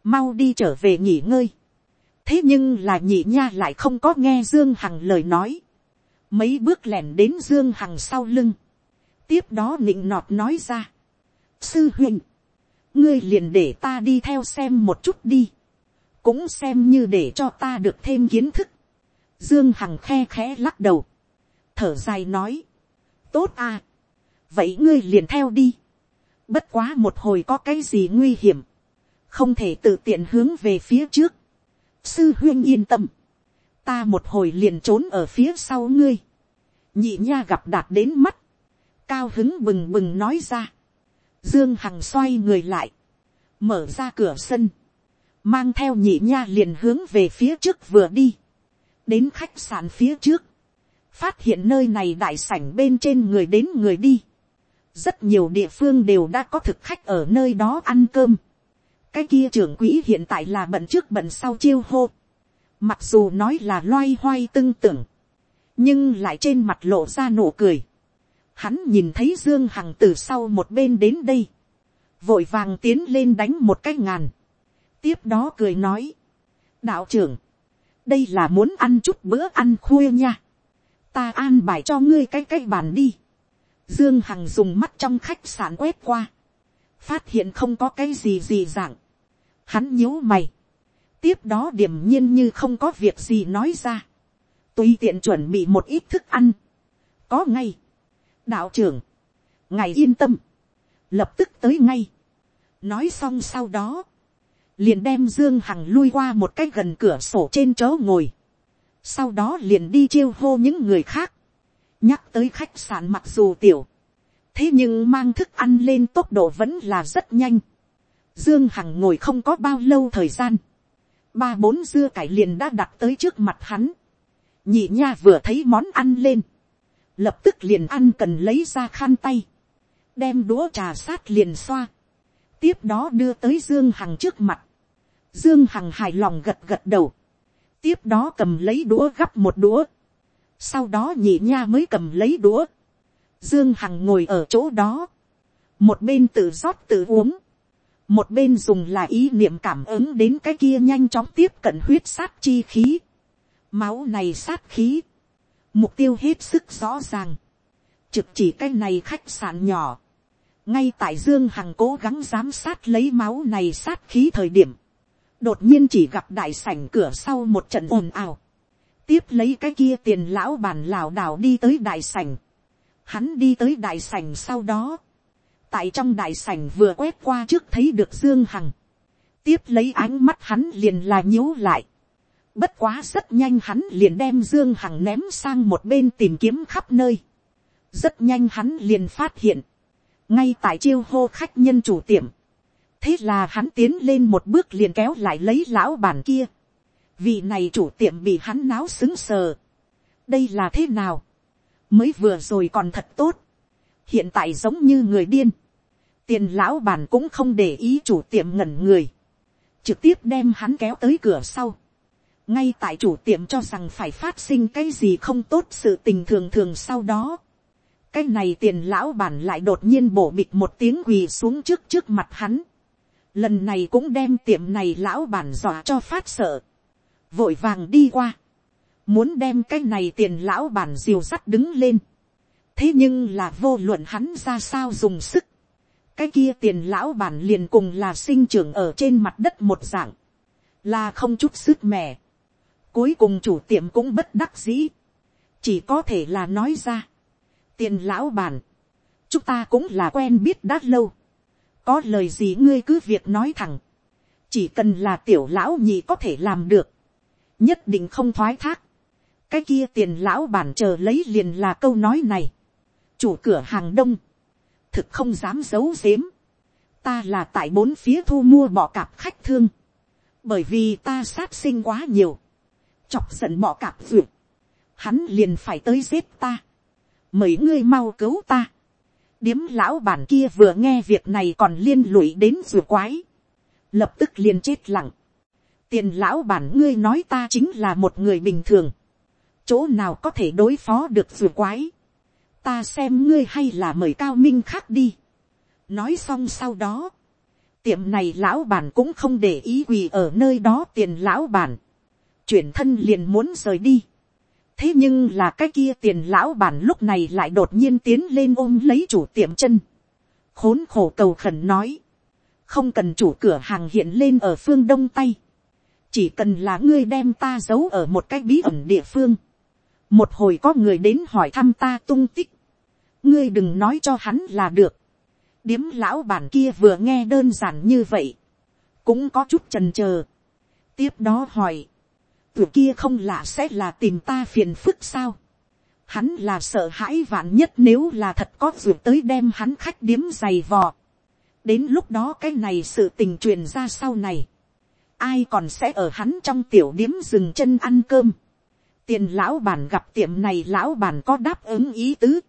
mau đi trở về nghỉ ngơi, thế nhưng là nhị nha lại không có nghe dương hằng lời nói, mấy bước lẻn đến dương hằng sau lưng, tiếp đó nịnh nọt nói ra, sư huynh, ngươi liền để ta đi theo xem một chút đi, cũng xem như để cho ta được thêm kiến thức, dương hằng khe khẽ lắc đầu, thở dài nói, tốt à, vậy ngươi liền theo đi, bất quá một hồi có cái gì nguy hiểm, không thể tự tiện hướng về phía trước, sư huyên yên tâm, ta một hồi liền trốn ở phía sau ngươi, nhị nha gặp đạt đến mắt, cao hứng bừng bừng nói ra, dương hằng xoay người lại, mở ra cửa sân, mang theo nhị nha liền hướng về phía trước vừa đi, đến khách sạn phía trước, phát hiện nơi này đại sảnh bên trên người đến người đi, rất nhiều địa phương đều đã có thực khách ở nơi đó ăn cơm, cái kia trưởng quỹ hiện tại là bận trước bận sau chiêu hô, mặc dù nói là loay hoay tưng tưởng, nhưng lại trên mặt lộ ra nụ cười, hắn nhìn thấy dương hằng từ sau một bên đến đây, vội vàng tiến lên đánh một cái ngàn, tiếp đó cười nói, đạo trưởng, đây là muốn ăn chút bữa ăn khuya nha, ta an bài cho ngươi cái cái bàn đi, dương hằng dùng mắt trong khách sạn quét qua, phát hiện không có cái gì gì dạng, hắn nhíu mày, tiếp đó điểm nhiên như không có việc gì nói ra, tùy tiện chuẩn bị một ít thức ăn, có ngay, đạo trưởng, ngài yên tâm, lập tức tới ngay, nói xong sau đó, liền đem dương hằng lui qua một cái gần cửa sổ trên chỗ ngồi, sau đó liền đi chiêu hô những người khác, nhắc tới khách sạn mặc dù tiểu, thế nhưng mang thức ăn lên tốc độ vẫn là rất nhanh, dương hằng ngồi không có bao lâu thời gian, ba bốn dưa cải liền đã đặt tới trước mặt hắn, nhị nha vừa thấy món ăn lên, lập tức liền ăn cần lấy ra khăn tay, đem đũa trà sát liền xoa, tiếp đó đưa tới dương hằng trước mặt, dương hằng hài lòng gật gật đầu, tiếp đó cầm lấy đũa gắp một đũa, sau đó nhị nha mới cầm lấy đũa, dương hằng ngồi ở chỗ đó, một bên tự rót tự uống, một bên dùng là ý niệm cảm ứng đến cái kia nhanh chóng tiếp cận huyết sát chi khí, máu này sát khí, mục tiêu hết sức rõ ràng, trực chỉ cái này khách sạn nhỏ, ngay tại dương hằng cố gắng giám sát lấy máu này sát khí thời điểm, đột nhiên chỉ gặp đại sảnh cửa sau một trận ồn ào, tiếp lấy cái kia tiền lão bàn lảo đảo đi tới đại sảnh, hắn đi tới đại sảnh sau đó, tại trong đại sảnh vừa quét qua trước thấy được dương hằng, tiếp lấy ánh mắt hắn liền là nhíu lại, bất quá rất nhanh hắn liền đem dương hằng ném sang một bên tìm kiếm khắp nơi, rất nhanh hắn liền phát hiện, ngay tại chiêu hô khách nhân chủ tiệm, thế là hắn tiến lên một bước liền kéo lại lấy lão bản kia. vị này chủ tiệm bị hắn náo xứng sờ. đây là thế nào. mới vừa rồi còn thật tốt. hiện tại giống như người điên. tiền lão bản cũng không để ý chủ tiệm ngẩn người. trực tiếp đem hắn kéo tới cửa sau. ngay tại chủ tiệm cho rằng phải phát sinh cái gì không tốt sự tình thường thường sau đó. cái này tiền lão bản lại đột nhiên bổ bịch một tiếng quỳ xuống trước trước mặt hắn lần này cũng đem tiệm này lão bản dọa cho phát sợ. vội vàng đi qua. muốn đem cái này tiền lão bản diều sắt đứng lên. thế nhưng là vô luận hắn ra sao dùng sức. cái kia tiền lão bản liền cùng là sinh trưởng ở trên mặt đất một dạng. là không chút sức mẻ Cuối cùng chủ tiệm cũng bất đắc dĩ. Chỉ có thể là nói ra. Tiền lão bản. Chúng ta cũng là quen biết đã lâu. Có lời gì ngươi cứ việc nói thẳng. Chỉ cần là tiểu lão nhị có thể làm được. Nhất định không thoái thác. Cái kia tiền lão bản chờ lấy liền là câu nói này. Chủ cửa hàng đông. Thực không dám giấu giếm. Ta là tại bốn phía thu mua bọ cạp khách thương bởi vì ta sát sinh quá nhiều, chọc giận bọ cạp ruột, hắn liền phải tới giết ta, mấy ngươi mau cứu ta, điếm lão bản kia vừa nghe việc này còn liên lụy đến rùa quái, lập tức liền chết lặng, tiền lão bản ngươi nói ta chính là một người bình thường, chỗ nào có thể đối phó được rùa quái, ta xem ngươi hay là mời cao minh khác đi, nói xong sau đó, tiệm này lão bản cũng không để ý quỳ ở nơi đó tiền lão bản, chuyển thân liền muốn rời đi thế nhưng là cái kia tiền lão bản lúc này lại đột nhiên tiến lên ôm lấy chủ tiệm chân. khốn khổ cầu khẩn nói. không cần chủ cửa hàng hiện lên ở phương đông tây. chỉ cần là ngươi đem ta giấu ở một cái bí ẩn địa phương. một hồi có người đến hỏi thăm ta tung tích. ngươi đừng nói cho hắn là được. điếm lão bản kia vừa nghe đơn giản như vậy. cũng có chút trần chờ tiếp đó hỏi từ kia không lạ sẽ là tìm ta phiền phức sao. Hắn là sợ hãi vạn nhất nếu là thật có vượt tới đem hắn khách điếm giày vò. Đến lúc đó cái này sự tình truyền ra sau này. Ai còn sẽ ở hắn trong tiểu điếm dừng chân ăn cơm. Tiền lão bản gặp tiệm này lão bản có đáp ứng ý tứ.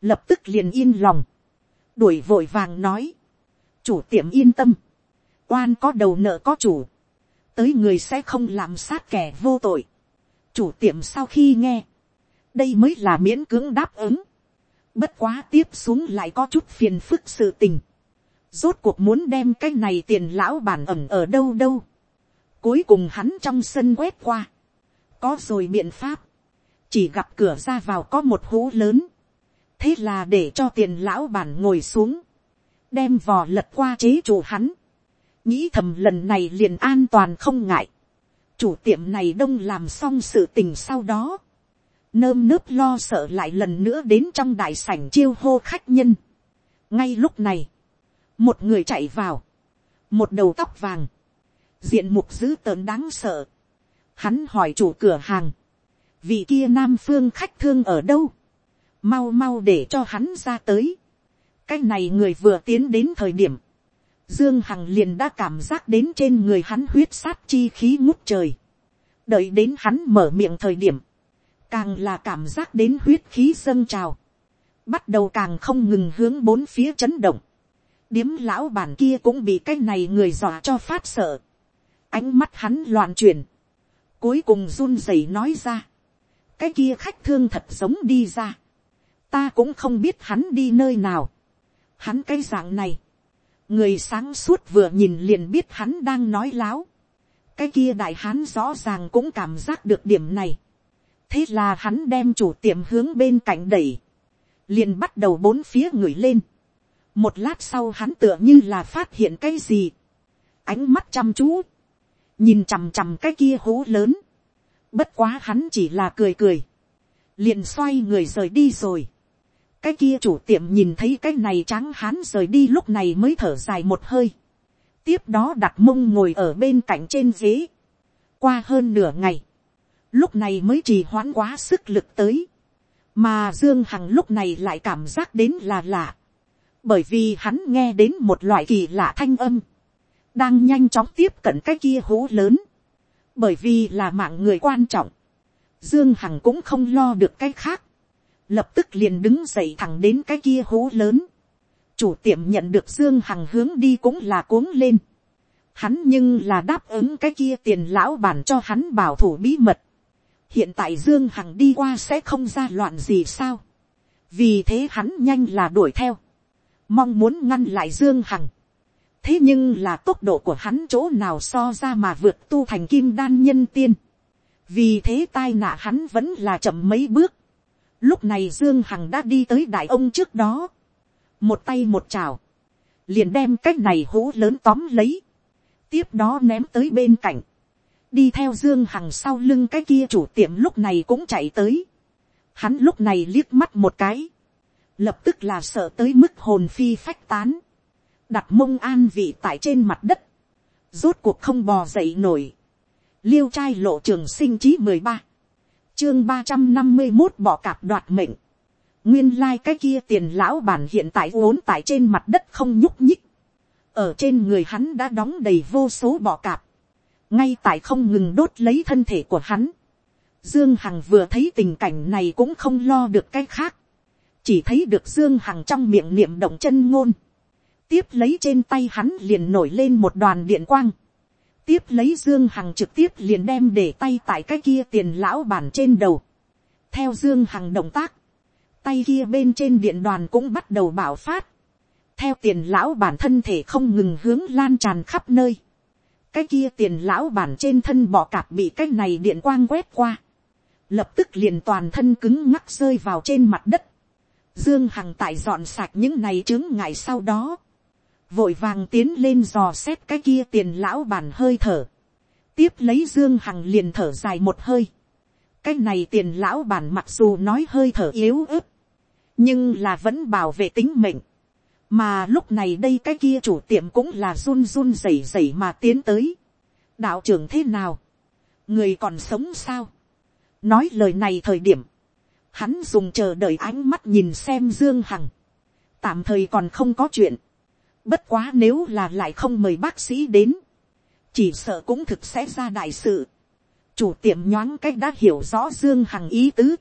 Lập tức liền yên lòng. Đuổi vội vàng nói. Chủ tiệm yên tâm. Quan có đầu nợ có chủ tới người sẽ không làm sát kẻ vô tội. chủ tiệm sau khi nghe, đây mới là miễn cưỡng đáp ứng. bất quá tiếp xuống lại có chút phiền phức sự tình. rốt cuộc muốn đem cái này tiền lão bản ẩm ở đâu đâu. cuối cùng hắn trong sân quét qua. có rồi biện pháp. chỉ gặp cửa ra vào có một hố lớn. thế là để cho tiền lão bản ngồi xuống. đem vò lật qua chế chủ hắn nghĩ thầm lần này liền an toàn không ngại. chủ tiệm này đông làm xong sự tình sau đó. nơm nớp lo sợ lại lần nữa đến trong đại sảnh chiêu hô khách nhân. ngay lúc này, một người chạy vào, một đầu tóc vàng, diện mục dữ tợn đáng sợ. hắn hỏi chủ cửa hàng, vị kia nam phương khách thương ở đâu, mau mau để cho hắn ra tới. cái này người vừa tiến đến thời điểm, Dương Hằng liền đã cảm giác đến trên người hắn huyết sát chi khí ngút trời. Đợi đến hắn mở miệng thời điểm. Càng là cảm giác đến huyết khí dâng trào. Bắt đầu càng không ngừng hướng bốn phía chấn động. Điếm lão bản kia cũng bị cái này người dọa cho phát sợ. Ánh mắt hắn loạn chuyển. Cuối cùng run rẩy nói ra. Cái kia khách thương thật sống đi ra. Ta cũng không biết hắn đi nơi nào. Hắn cái dạng này người sáng suốt vừa nhìn liền biết hắn đang nói láo. cái kia đại hán rõ ràng cũng cảm giác được điểm này. thế là hắn đem chủ tiệm hướng bên cạnh đẩy. liền bắt đầu bốn phía người lên. một lát sau hắn tựa như là phát hiện cái gì. ánh mắt chăm chú. nhìn chằm chằm cái kia hố lớn. bất quá hắn chỉ là cười cười. liền xoay người rời đi rồi cái kia chủ tiệm nhìn thấy cái này tráng hán rời đi lúc này mới thở dài một hơi. tiếp đó đặt mông ngồi ở bên cạnh trên ghế. qua hơn nửa ngày, lúc này mới trì hoãn quá sức lực tới. mà dương hằng lúc này lại cảm giác đến là lạ. bởi vì hắn nghe đến một loại kỳ lạ thanh âm. đang nhanh chóng tiếp cận cái kia hố lớn. bởi vì là mạng người quan trọng. dương hằng cũng không lo được cái khác lập tức liền đứng dậy thẳng đến cái kia hố lớn. chủ tiệm nhận được dương hằng hướng đi cũng là cuống lên. hắn nhưng là đáp ứng cái kia tiền lão bản cho hắn bảo thủ bí mật. hiện tại dương hằng đi qua sẽ không ra loạn gì sao. vì thế hắn nhanh là đuổi theo, mong muốn ngăn lại dương hằng. thế nhưng là tốc độ của hắn chỗ nào so ra mà vượt tu thành kim đan nhân tiên. vì thế tai nạn hắn vẫn là chậm mấy bước lúc này dương hằng đã đi tới đại ông trước đó. một tay một chào liền đem cái này hũ lớn tóm lấy, tiếp đó ném tới bên cạnh, đi theo dương hằng sau lưng cái kia chủ tiệm lúc này cũng chạy tới, hắn lúc này liếc mắt một cái, lập tức là sợ tới mức hồn phi phách tán, đặt mông an vị tại trên mặt đất, rốt cuộc không bò dậy nổi, liêu trai lộ trường sinh chí mười ba, chương ba trăm năm mươi một bỏ cạp đoạt mệnh, nguyên lai cái kia tiền lão bản hiện tại vốn tại trên mặt đất không nhúc nhích. ở trên người hắn đã đóng đầy vô số bọ cạp. ngay tại không ngừng đốt lấy thân thể của hắn. dương hằng vừa thấy tình cảnh này cũng không lo được cái khác. chỉ thấy được dương hằng trong miệng niệm động chân ngôn. tiếp lấy trên tay hắn liền nổi lên một đoàn điện quang tiếp lấy dương hằng trực tiếp liền đem để tay tại cái kia tiền lão bản trên đầu. theo dương hằng động tác tay kia bên trên điện đoàn cũng bắt đầu bạo phát, theo tiền lão bản thân thể không ngừng hướng lan tràn khắp nơi, cái kia tiền lão bản trên thân bỏ cạp bị cái này điện quang quét qua, lập tức liền toàn thân cứng ngắc rơi vào trên mặt đất, dương hằng tại dọn sạch những này chứng ngại sau đó, vội vàng tiến lên dò xét cái kia tiền lão bản hơi thở, tiếp lấy dương hằng liền thở dài một hơi, cái này tiền lão bản mặc dù nói hơi thở yếu ớt, nhưng là vẫn bảo vệ tính mệnh. mà lúc này đây cái kia chủ tiệm cũng là run run rẩy rẩy mà tiến tới. đạo trưởng thế nào, người còn sống sao. nói lời này thời điểm, hắn dùng chờ đợi ánh mắt nhìn xem dương hằng. tạm thời còn không có chuyện bất quá nếu là lại không mời bác sĩ đến, chỉ sợ cũng thực sẽ ra đại sự. chủ tiệm nhoáng cách đã hiểu rõ dương hằng ý tứ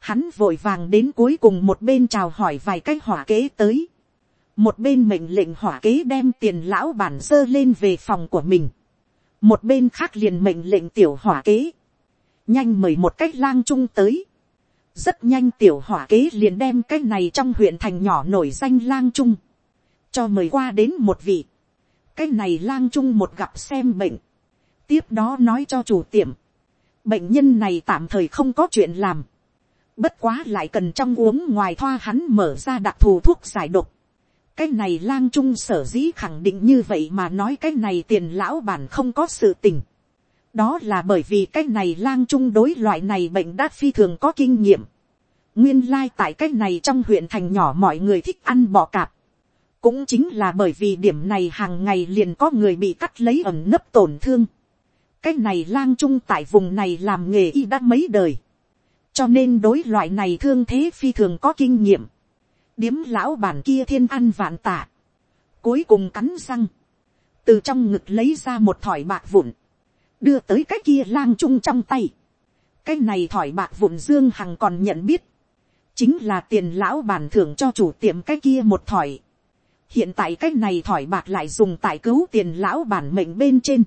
hắn vội vàng đến cuối cùng một bên chào hỏi vài cái hỏa kế tới. một bên mệnh lệnh hỏa kế đem tiền lão bản dơ lên về phòng của mình. một bên khác liền mệnh lệnh tiểu hỏa kế. nhanh mời một cách lang trung tới. rất nhanh tiểu hỏa kế liền đem cái này trong huyện thành nhỏ nổi danh lang trung cho mời qua đến một vị. cái này lang trung một gặp xem bệnh. tiếp đó nói cho chủ tiệm. bệnh nhân này tạm thời không có chuyện làm Bất quá lại cần trong uống ngoài thoa hắn mở ra đặc thù thuốc giải độc. Cái này lang trung sở dĩ khẳng định như vậy mà nói cái này tiền lão bản không có sự tình. Đó là bởi vì cái này lang trung đối loại này bệnh đã phi thường có kinh nghiệm. Nguyên lai like tại cái này trong huyện thành nhỏ mọi người thích ăn bò cạp. Cũng chính là bởi vì điểm này hàng ngày liền có người bị cắt lấy ẩm nấp tổn thương. Cái này lang trung tại vùng này làm nghề y đã mấy đời. Cho nên đối loại này thương thế phi thường có kinh nghiệm, điếm lão bản kia thiên ăn vạn tạ, cuối cùng cắn răng, từ trong ngực lấy ra một thỏi bạc vụn, đưa tới cái kia lang trung trong tay, cái này thỏi bạc vụn dương hằng còn nhận biết, chính là tiền lão bản thưởng cho chủ tiệm cái kia một thỏi, hiện tại cái này thỏi bạc lại dùng tại cứu tiền lão bản mệnh bên trên,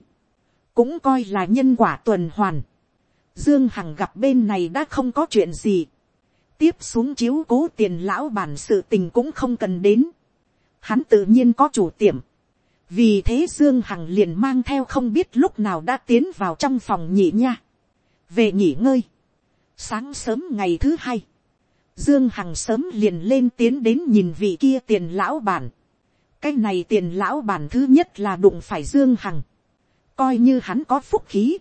cũng coi là nhân quả tuần hoàn, Dương Hằng gặp bên này đã không có chuyện gì. Tiếp xuống chiếu cố tiền lão bản sự tình cũng không cần đến. Hắn tự nhiên có chủ tiệm. Vì thế Dương Hằng liền mang theo không biết lúc nào đã tiến vào trong phòng nhị nha. Về nghỉ ngơi. Sáng sớm ngày thứ hai. Dương Hằng sớm liền lên tiến đến nhìn vị kia tiền lão bản. Cái này tiền lão bản thứ nhất là đụng phải Dương Hằng. Coi như hắn có phúc khí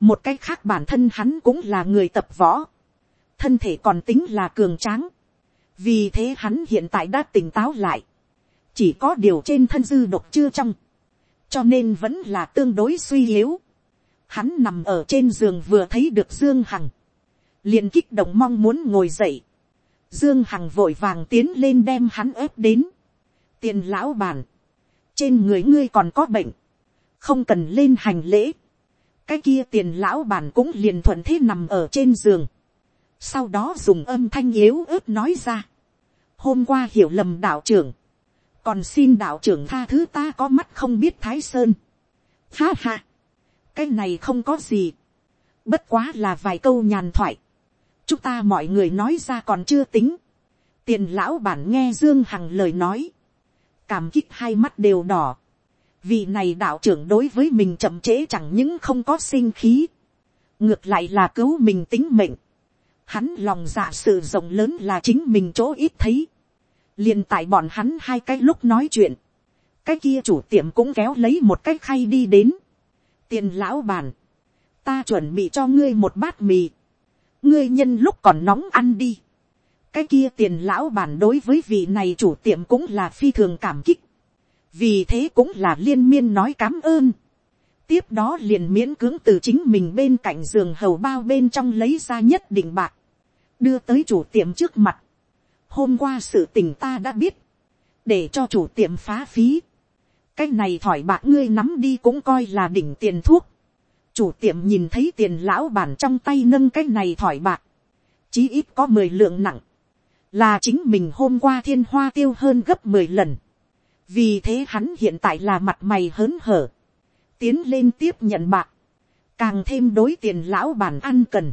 một cái khác bản thân hắn cũng là người tập võ, thân thể còn tính là cường tráng, vì thế hắn hiện tại đã tỉnh táo lại, chỉ có điều trên thân dư độc chưa trong, cho nên vẫn là tương đối suy yếu. Hắn nằm ở trên giường vừa thấy được Dương Hằng, liền kích động mong muốn ngồi dậy. Dương Hằng vội vàng tiến lên đem hắn ép đến. Tiền lão bản, trên người ngươi còn có bệnh, không cần lên hành lễ cái kia tiền lão bản cũng liền thuận thế nằm ở trên giường. sau đó dùng âm thanh yếu ớt nói ra. hôm qua hiểu lầm đạo trưởng. còn xin đạo trưởng tha thứ ta có mắt không biết thái sơn. Ha ha, cái này không có gì, bất quá là vài câu nhàn thoại, chúng ta mọi người nói ra còn chưa tính, tiền lão bản nghe dương hằng lời nói, cảm kích hai mắt đều đỏ, vì này đạo trưởng đối với mình chậm trễ chẳng những không có sinh khí, ngược lại là cứu mình tính mệnh, hắn lòng dạ sự rộng lớn là chính mình chỗ ít thấy, liền tại bọn hắn hai cái lúc nói chuyện, cái kia chủ tiệm cũng kéo lấy một cái khay đi đến, tiền lão bàn, ta chuẩn bị cho ngươi một bát mì, ngươi nhân lúc còn nóng ăn đi, cái kia tiền lão bản đối với vị này chủ tiệm cũng là phi thường cảm kích, vì thế cũng là liên miên nói cám ơn, tiếp đó liền miễn cưỡng từ chính mình bên cạnh giường hầu bao bên trong lấy ra nhất định bạc, đưa tới chủ tiệm trước mặt. hôm qua sự tình ta đã biết, để cho chủ tiệm phá phí. cái này thỏi bạc ngươi nắm đi cũng coi là đỉnh tiền thuốc. chủ tiệm nhìn thấy tiền lão bản trong tay nâng cái này thỏi bạc, chí ít có mười lượng nặng, là chính mình hôm qua thiên hoa tiêu hơn gấp mười lần. vì thế hắn hiện tại là mặt mày hớn hở, tiến lên tiếp nhận bạc, càng thêm đối tiền lão bản ăn cần.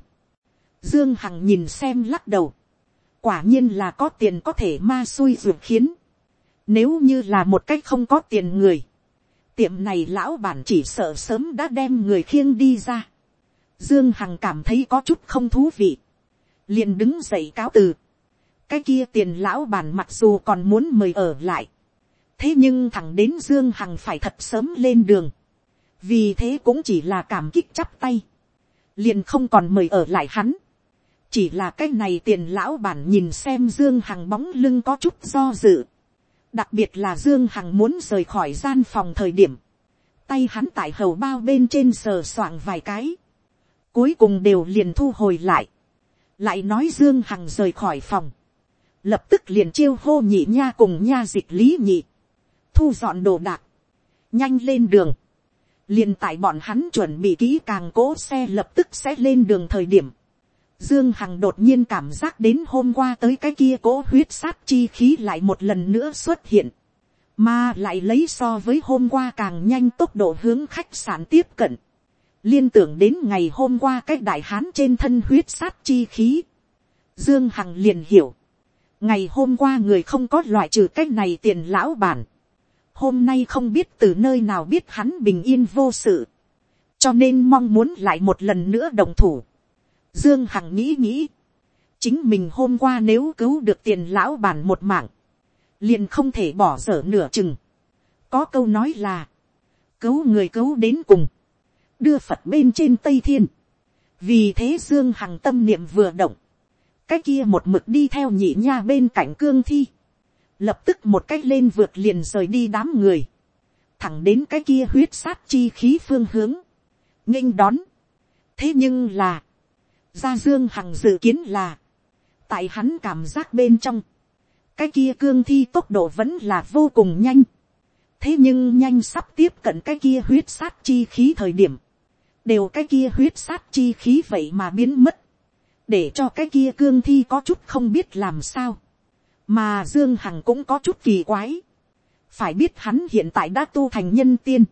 Dương Hằng nhìn xem lắc đầu. Quả nhiên là có tiền có thể ma xui ruột khiến. Nếu như là một cách không có tiền người. Tiệm này lão bản chỉ sợ sớm đã đem người khiêng đi ra. Dương Hằng cảm thấy có chút không thú vị. liền đứng dậy cáo từ. Cái kia tiền lão bản mặc dù còn muốn mời ở lại. Thế nhưng thẳng đến Dương Hằng phải thật sớm lên đường. Vì thế cũng chỉ là cảm kích chắp tay. Liền không còn mời ở lại hắn chỉ là cái này tiền lão bản nhìn xem dương hằng bóng lưng có chút do dự. đặc biệt là dương hằng muốn rời khỏi gian phòng thời điểm, tay hắn tại hầu bao bên trên sờ soạng vài cái, cuối cùng đều liền thu hồi lại, lại nói dương hằng rời khỏi phòng, lập tức liền chiêu hô nhị nha cùng nha dịch lý nhị, thu dọn đồ đạc, nhanh lên đường, liền tại bọn hắn chuẩn bị kỹ càng cố xe lập tức sẽ lên đường thời điểm, Dương Hằng đột nhiên cảm giác đến hôm qua tới cái kia cỗ huyết sát chi khí lại một lần nữa xuất hiện. Mà lại lấy so với hôm qua càng nhanh tốc độ hướng khách sạn tiếp cận. Liên tưởng đến ngày hôm qua cái đại hán trên thân huyết sát chi khí. Dương Hằng liền hiểu. Ngày hôm qua người không có loại trừ cái này tiền lão bản. Hôm nay không biết từ nơi nào biết hắn bình yên vô sự. Cho nên mong muốn lại một lần nữa đồng thủ Dương Hằng nghĩ nghĩ. Chính mình hôm qua nếu cứu được tiền lão bản một mạng. Liền không thể bỏ dở nửa chừng. Có câu nói là. Cứu người cứu đến cùng. Đưa Phật bên trên Tây Thiên. Vì thế Dương Hằng tâm niệm vừa động. Cái kia một mực đi theo nhị nha bên cạnh cương thi. Lập tức một cách lên vượt liền rời đi đám người. Thẳng đến cái kia huyết sát chi khí phương hướng. nghênh đón. Thế nhưng là, Gia Dương Hằng dự kiến là. Tại hắn cảm giác bên trong. Cái kia cương thi tốc độ vẫn là vô cùng nhanh. Thế nhưng nhanh sắp tiếp cận cái kia huyết sát chi khí thời điểm. Đều cái kia huyết sát chi khí vậy mà biến mất. Để cho cái kia cương thi có chút không biết làm sao. Mà Dương Hằng cũng có chút kỳ quái. Phải biết hắn hiện tại đã tu thành nhân tiên.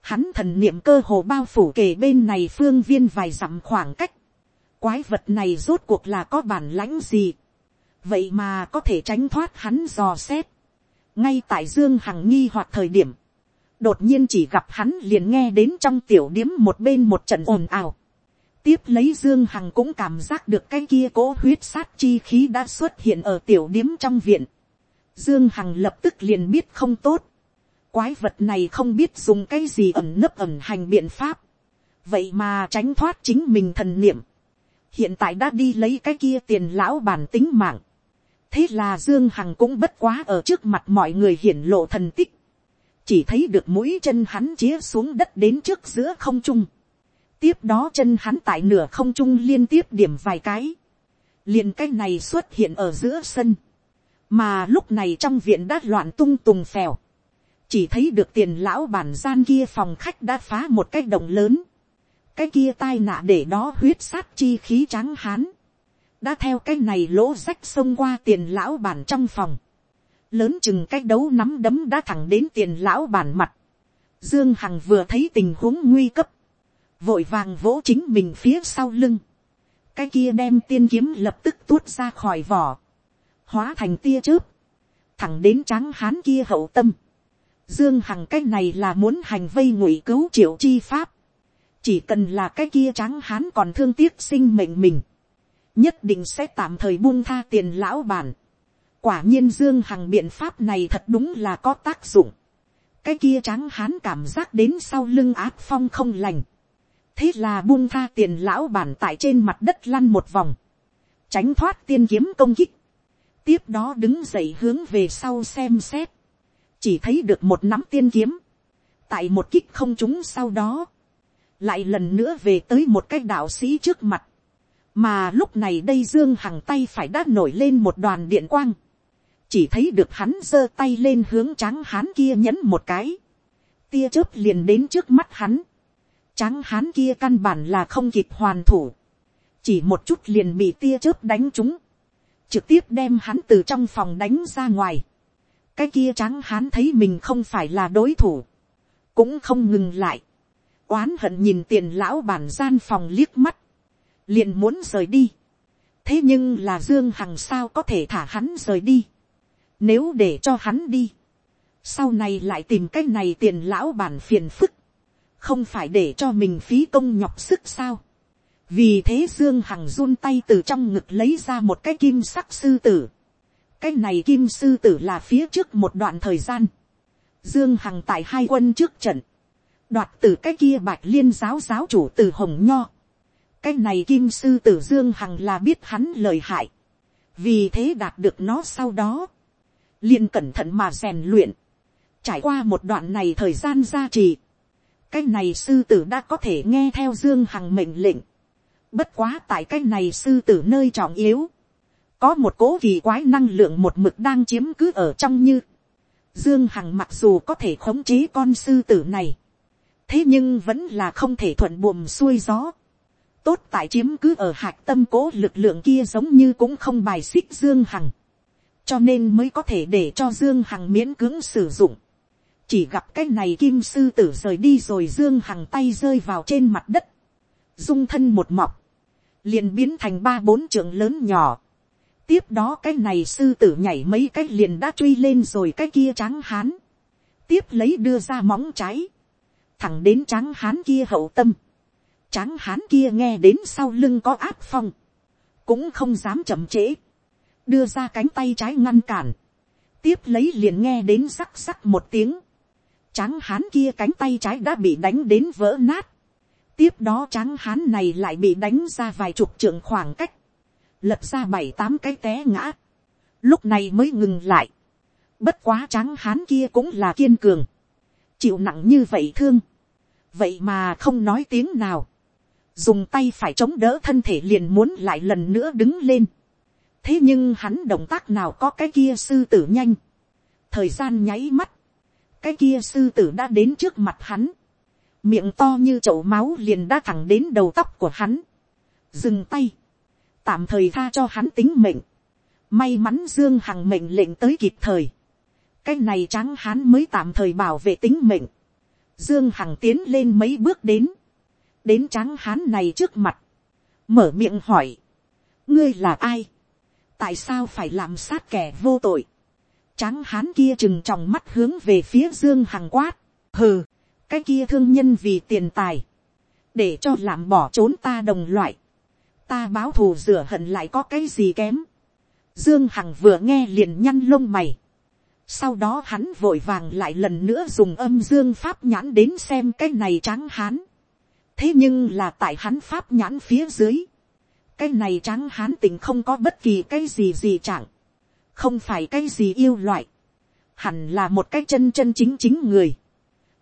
Hắn thần niệm cơ hồ bao phủ kề bên này phương viên vài dặm khoảng cách, quái vật này rốt cuộc là có bản lãnh gì, vậy mà có thể tránh thoát hắn dò xét, ngay tại dương hằng nghi hoặc thời điểm, đột nhiên chỉ gặp hắn liền nghe đến trong tiểu điếm một bên một trận ồn ào, tiếp lấy dương hằng cũng cảm giác được cái kia cố huyết sát chi khí đã xuất hiện ở tiểu điếm trong viện, dương hằng lập tức liền biết không tốt, quái vật này không biết dùng cái gì ẩn nấp ẩn hành biện pháp, vậy mà tránh thoát chính mình thần niệm, hiện tại đã đi lấy cái kia tiền lão bản tính mạng. thế là dương hằng cũng bất quá ở trước mặt mọi người hiển lộ thần tích. chỉ thấy được mũi chân hắn chĩa xuống đất đến trước giữa không trung tiếp đó chân hắn tại nửa không trung liên tiếp điểm vài cái. liền cái này xuất hiện ở giữa sân. mà lúc này trong viện đã loạn tung tùng phèo. chỉ thấy được tiền lão bản gian kia phòng khách đã phá một cái động lớn cái kia tai nạ để đó huyết sát chi khí trắng hán, đã theo cái này lỗ rách xông qua tiền lão bản trong phòng, lớn chừng cái đấu nắm đấm đã thẳng đến tiền lão bản mặt, Dương Hằng vừa thấy tình huống nguy cấp. Vội vàng vỗ chính mình phía sau lưng. Cái kia đem tiên kiếm lập tức tuốt ra khỏi vỏ. Hóa thành tia chớp. Thẳng đến trắng hán kia hậu tâm. Dương Hằng cái này là muốn hành vây ngụy cứu triệu chi pháp. Chỉ cần là cái kia trắng hán còn thương tiếc sinh mệnh mình. Nhất định sẽ tạm thời buông tha tiền lão bản. Quả nhiên Dương Hằng biện pháp này thật đúng là có tác dụng cái kia trắng hán cảm giác đến sau lưng áp phong không lành thế là buông tha tiền lão bản tại trên mặt đất lăn một vòng, tránh thoát tiên kiếm công kích, tiếp đó đứng dậy hướng về sau xem xét, chỉ thấy được một nắm tiên kiếm, tại một kích không trúng sau đó, lại lần nữa về tới một cái đạo sĩ trước mặt, mà lúc này đây dương hằng tay phải đã nổi lên một đoàn điện quang, chỉ thấy được hắn giơ tay lên hướng tráng hán kia nhấn một cái, tia chớp liền đến trước mắt hắn, tráng hán kia căn bản là không kịp hoàn thủ, chỉ một chút liền bị tia chớp đánh trúng, trực tiếp đem hắn từ trong phòng đánh ra ngoài, cái kia tráng hán thấy mình không phải là đối thủ, cũng không ngừng lại, oán hận nhìn tiền lão bản gian phòng liếc mắt, liền muốn rời đi, thế nhưng là dương hằng sao có thể thả hắn rời đi, nếu để cho hắn đi. Sau này lại tìm cái này tiền lão bản phiền phức. Không phải để cho mình phí công nhọc sức sao. Vì thế Dương Hằng run tay từ trong ngực lấy ra một cái kim sắc sư tử. Cái này kim sư tử là phía trước một đoạn thời gian. Dương Hằng tại hai quân trước trận. Đoạt từ cái kia bạch liên giáo giáo chủ từ Hồng Nho. Cái này kim sư tử Dương Hằng là biết hắn lời hại. Vì thế đạt được nó sau đó liền cẩn thận mà rèn luyện, trải qua một đoạn này thời gian gia trì, cái này sư tử đã có thể nghe theo dương hằng mệnh lệnh, bất quá tại cái này sư tử nơi trọng yếu, có một cố kỳ quái năng lượng một mực đang chiếm cứ ở trong như, dương hằng mặc dù có thể khống chế con sư tử này, thế nhưng vẫn là không thể thuận buồm xuôi gió, tốt tại chiếm cứ ở hạc tâm cố lực lượng kia giống như cũng không bài xích dương hằng, cho nên mới có thể để cho dương hằng miễn cưỡng sử dụng chỉ gặp cái này kim sư tử rời đi rồi dương hằng tay rơi vào trên mặt đất, dung thân một mọc, liền biến thành ba bốn trưởng lớn nhỏ. tiếp đó cái này sư tử nhảy mấy cái liền đã truy lên rồi cái kia tráng hán, tiếp lấy đưa ra móng trái, thẳng đến tráng hán kia hậu tâm, tráng hán kia nghe đến sau lưng có áp phong, cũng không dám chậm trễ, đưa ra cánh tay trái ngăn cản, tiếp lấy liền nghe đến sắc sắc một tiếng, tráng hán kia cánh tay trái đã bị đánh đến vỡ nát, tiếp đó tráng hán này lại bị đánh ra vài chục trượng khoảng cách, lật ra bảy tám cái té ngã, lúc này mới ngừng lại, bất quá tráng hán kia cũng là kiên cường, chịu nặng như vậy thương, vậy mà không nói tiếng nào, dùng tay phải chống đỡ thân thể liền muốn lại lần nữa đứng lên, thế nhưng hắn động tác nào có cái kia sư tử nhanh, thời gian nháy mắt, cái kia sư tử đã đến trước mặt hắn, miệng to như chậu máu liền đã thẳng đến đầu tóc của hắn, dừng tay, tạm thời tha cho hắn tính mệnh, may mắn dương hằng mệnh lệnh tới kịp thời, cái này tráng hắn mới tạm thời bảo vệ tính mệnh, dương hằng tiến lên mấy bước đến, đến tráng hắn này trước mặt, mở miệng hỏi, ngươi là ai, tại sao phải làm sát kẻ vô tội. Tráng hán kia chừng tròng mắt hướng về phía dương hằng quát. hừ, cái kia thương nhân vì tiền tài. để cho làm bỏ trốn ta đồng loại. ta báo thù rửa hận lại có cái gì kém. dương hằng vừa nghe liền nhăn lông mày. sau đó hắn vội vàng lại lần nữa dùng âm dương pháp nhãn đến xem cái này tráng hán. thế nhưng là tại hắn pháp nhãn phía dưới cái này tráng hán tình không có bất kỳ cái gì gì chẳng, không phải cái gì yêu loại, hẳn là một cái chân chân chính chính người.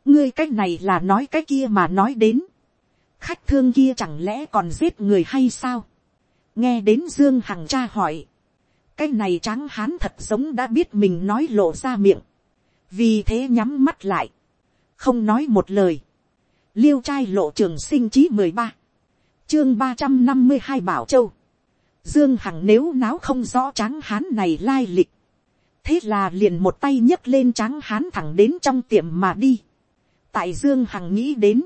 ngươi cái này là nói cái kia mà nói đến, khách thương kia chẳng lẽ còn giết người hay sao, nghe đến dương hằng cha hỏi, cái này tráng hán thật giống đã biết mình nói lộ ra miệng, vì thế nhắm mắt lại, không nói một lời, liêu trai lộ trường sinh chí mười ba, chương ba trăm năm mươi hai bảo châu. Dương Hằng nếu náo không rõ tráng hán này lai lịch. Thế là liền một tay nhấc lên tráng hán thẳng đến trong tiệm mà đi. tại dương hằng nghĩ đến,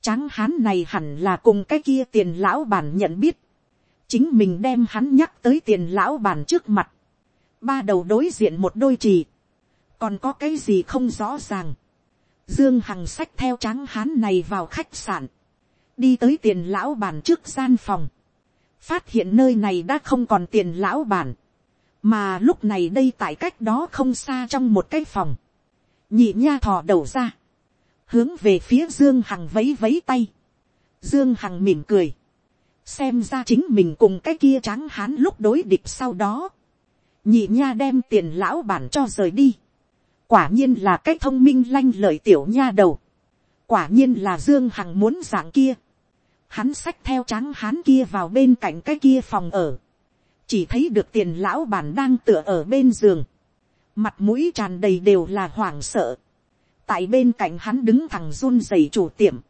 tráng hán này hẳn là cùng cái kia tiền lão bản nhận biết, chính mình đem hắn nhắc tới tiền lão bản trước mặt, ba đầu đối diện một đôi trì, còn có cái gì không rõ ràng, dương hằng sách theo tráng hán này vào khách sạn, đi tới tiền lão bản trước gian phòng, phát hiện nơi này đã không còn tiền lão bản, mà lúc này đây tại cách đó không xa trong một cái phòng, nhị nha thò đầu ra, hướng về phía dương hằng vấy vấy tay, dương hằng mỉm cười, xem ra chính mình cùng cái kia tráng hán lúc đối địch sau đó, nhị nha đem tiền lão bản cho rời đi, quả nhiên là cái thông minh lanh lợi tiểu nha đầu, quả nhiên là dương hằng muốn dạng kia, hắn xách theo tráng hán kia vào bên cạnh cái kia phòng ở, chỉ thấy được tiền lão bản đang tựa ở bên giường, mặt mũi tràn đầy đều là hoảng sợ, tại bên cạnh hắn đứng thẳng run rẩy chủ tiệm,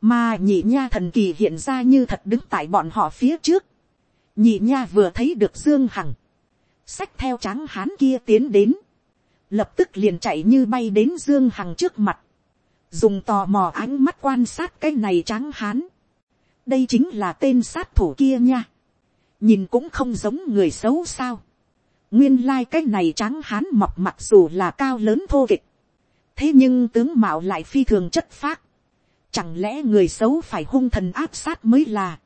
mà nhị nha thần kỳ hiện ra như thật đứng tại bọn họ phía trước, nhị nha vừa thấy được dương hằng, xách theo tráng hán kia tiến đến, lập tức liền chạy như bay đến dương hằng trước mặt, dùng tò mò ánh mắt quan sát cái này tráng hán, đây chính là tên sát thủ kia nha, nhìn cũng không giống người xấu sao, nguyên lai、like、cái này tráng hán mọc mặc dù là cao lớn thô kịch, thế nhưng tướng mạo lại phi thường chất phác, chẳng lẽ người xấu phải hung thần áp sát mới là,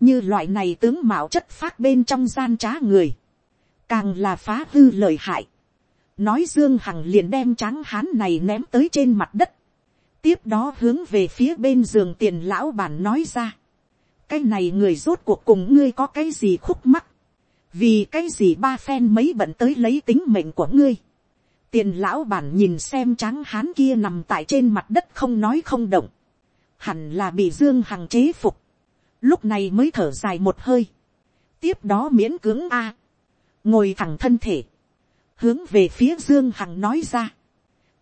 như loại này tướng mạo chất phác bên trong gian trá người, càng là phá hư lời hại, nói dương hằng liền đem tráng hán này ném tới trên mặt đất, tiếp đó hướng về phía bên giường tiền lão bản nói ra, cái này người rốt cuộc cùng ngươi có cái gì khúc mắc, vì cái gì ba phen mấy bận tới lấy tính mệnh của ngươi. tiền lão bản nhìn xem tráng hán kia nằm tại trên mặt đất không nói không động, hẳn là bị dương hằng chế phục, lúc này mới thở dài một hơi, tiếp đó miễn cưỡng a, ngồi thẳng thân thể, hướng về phía dương hằng nói ra,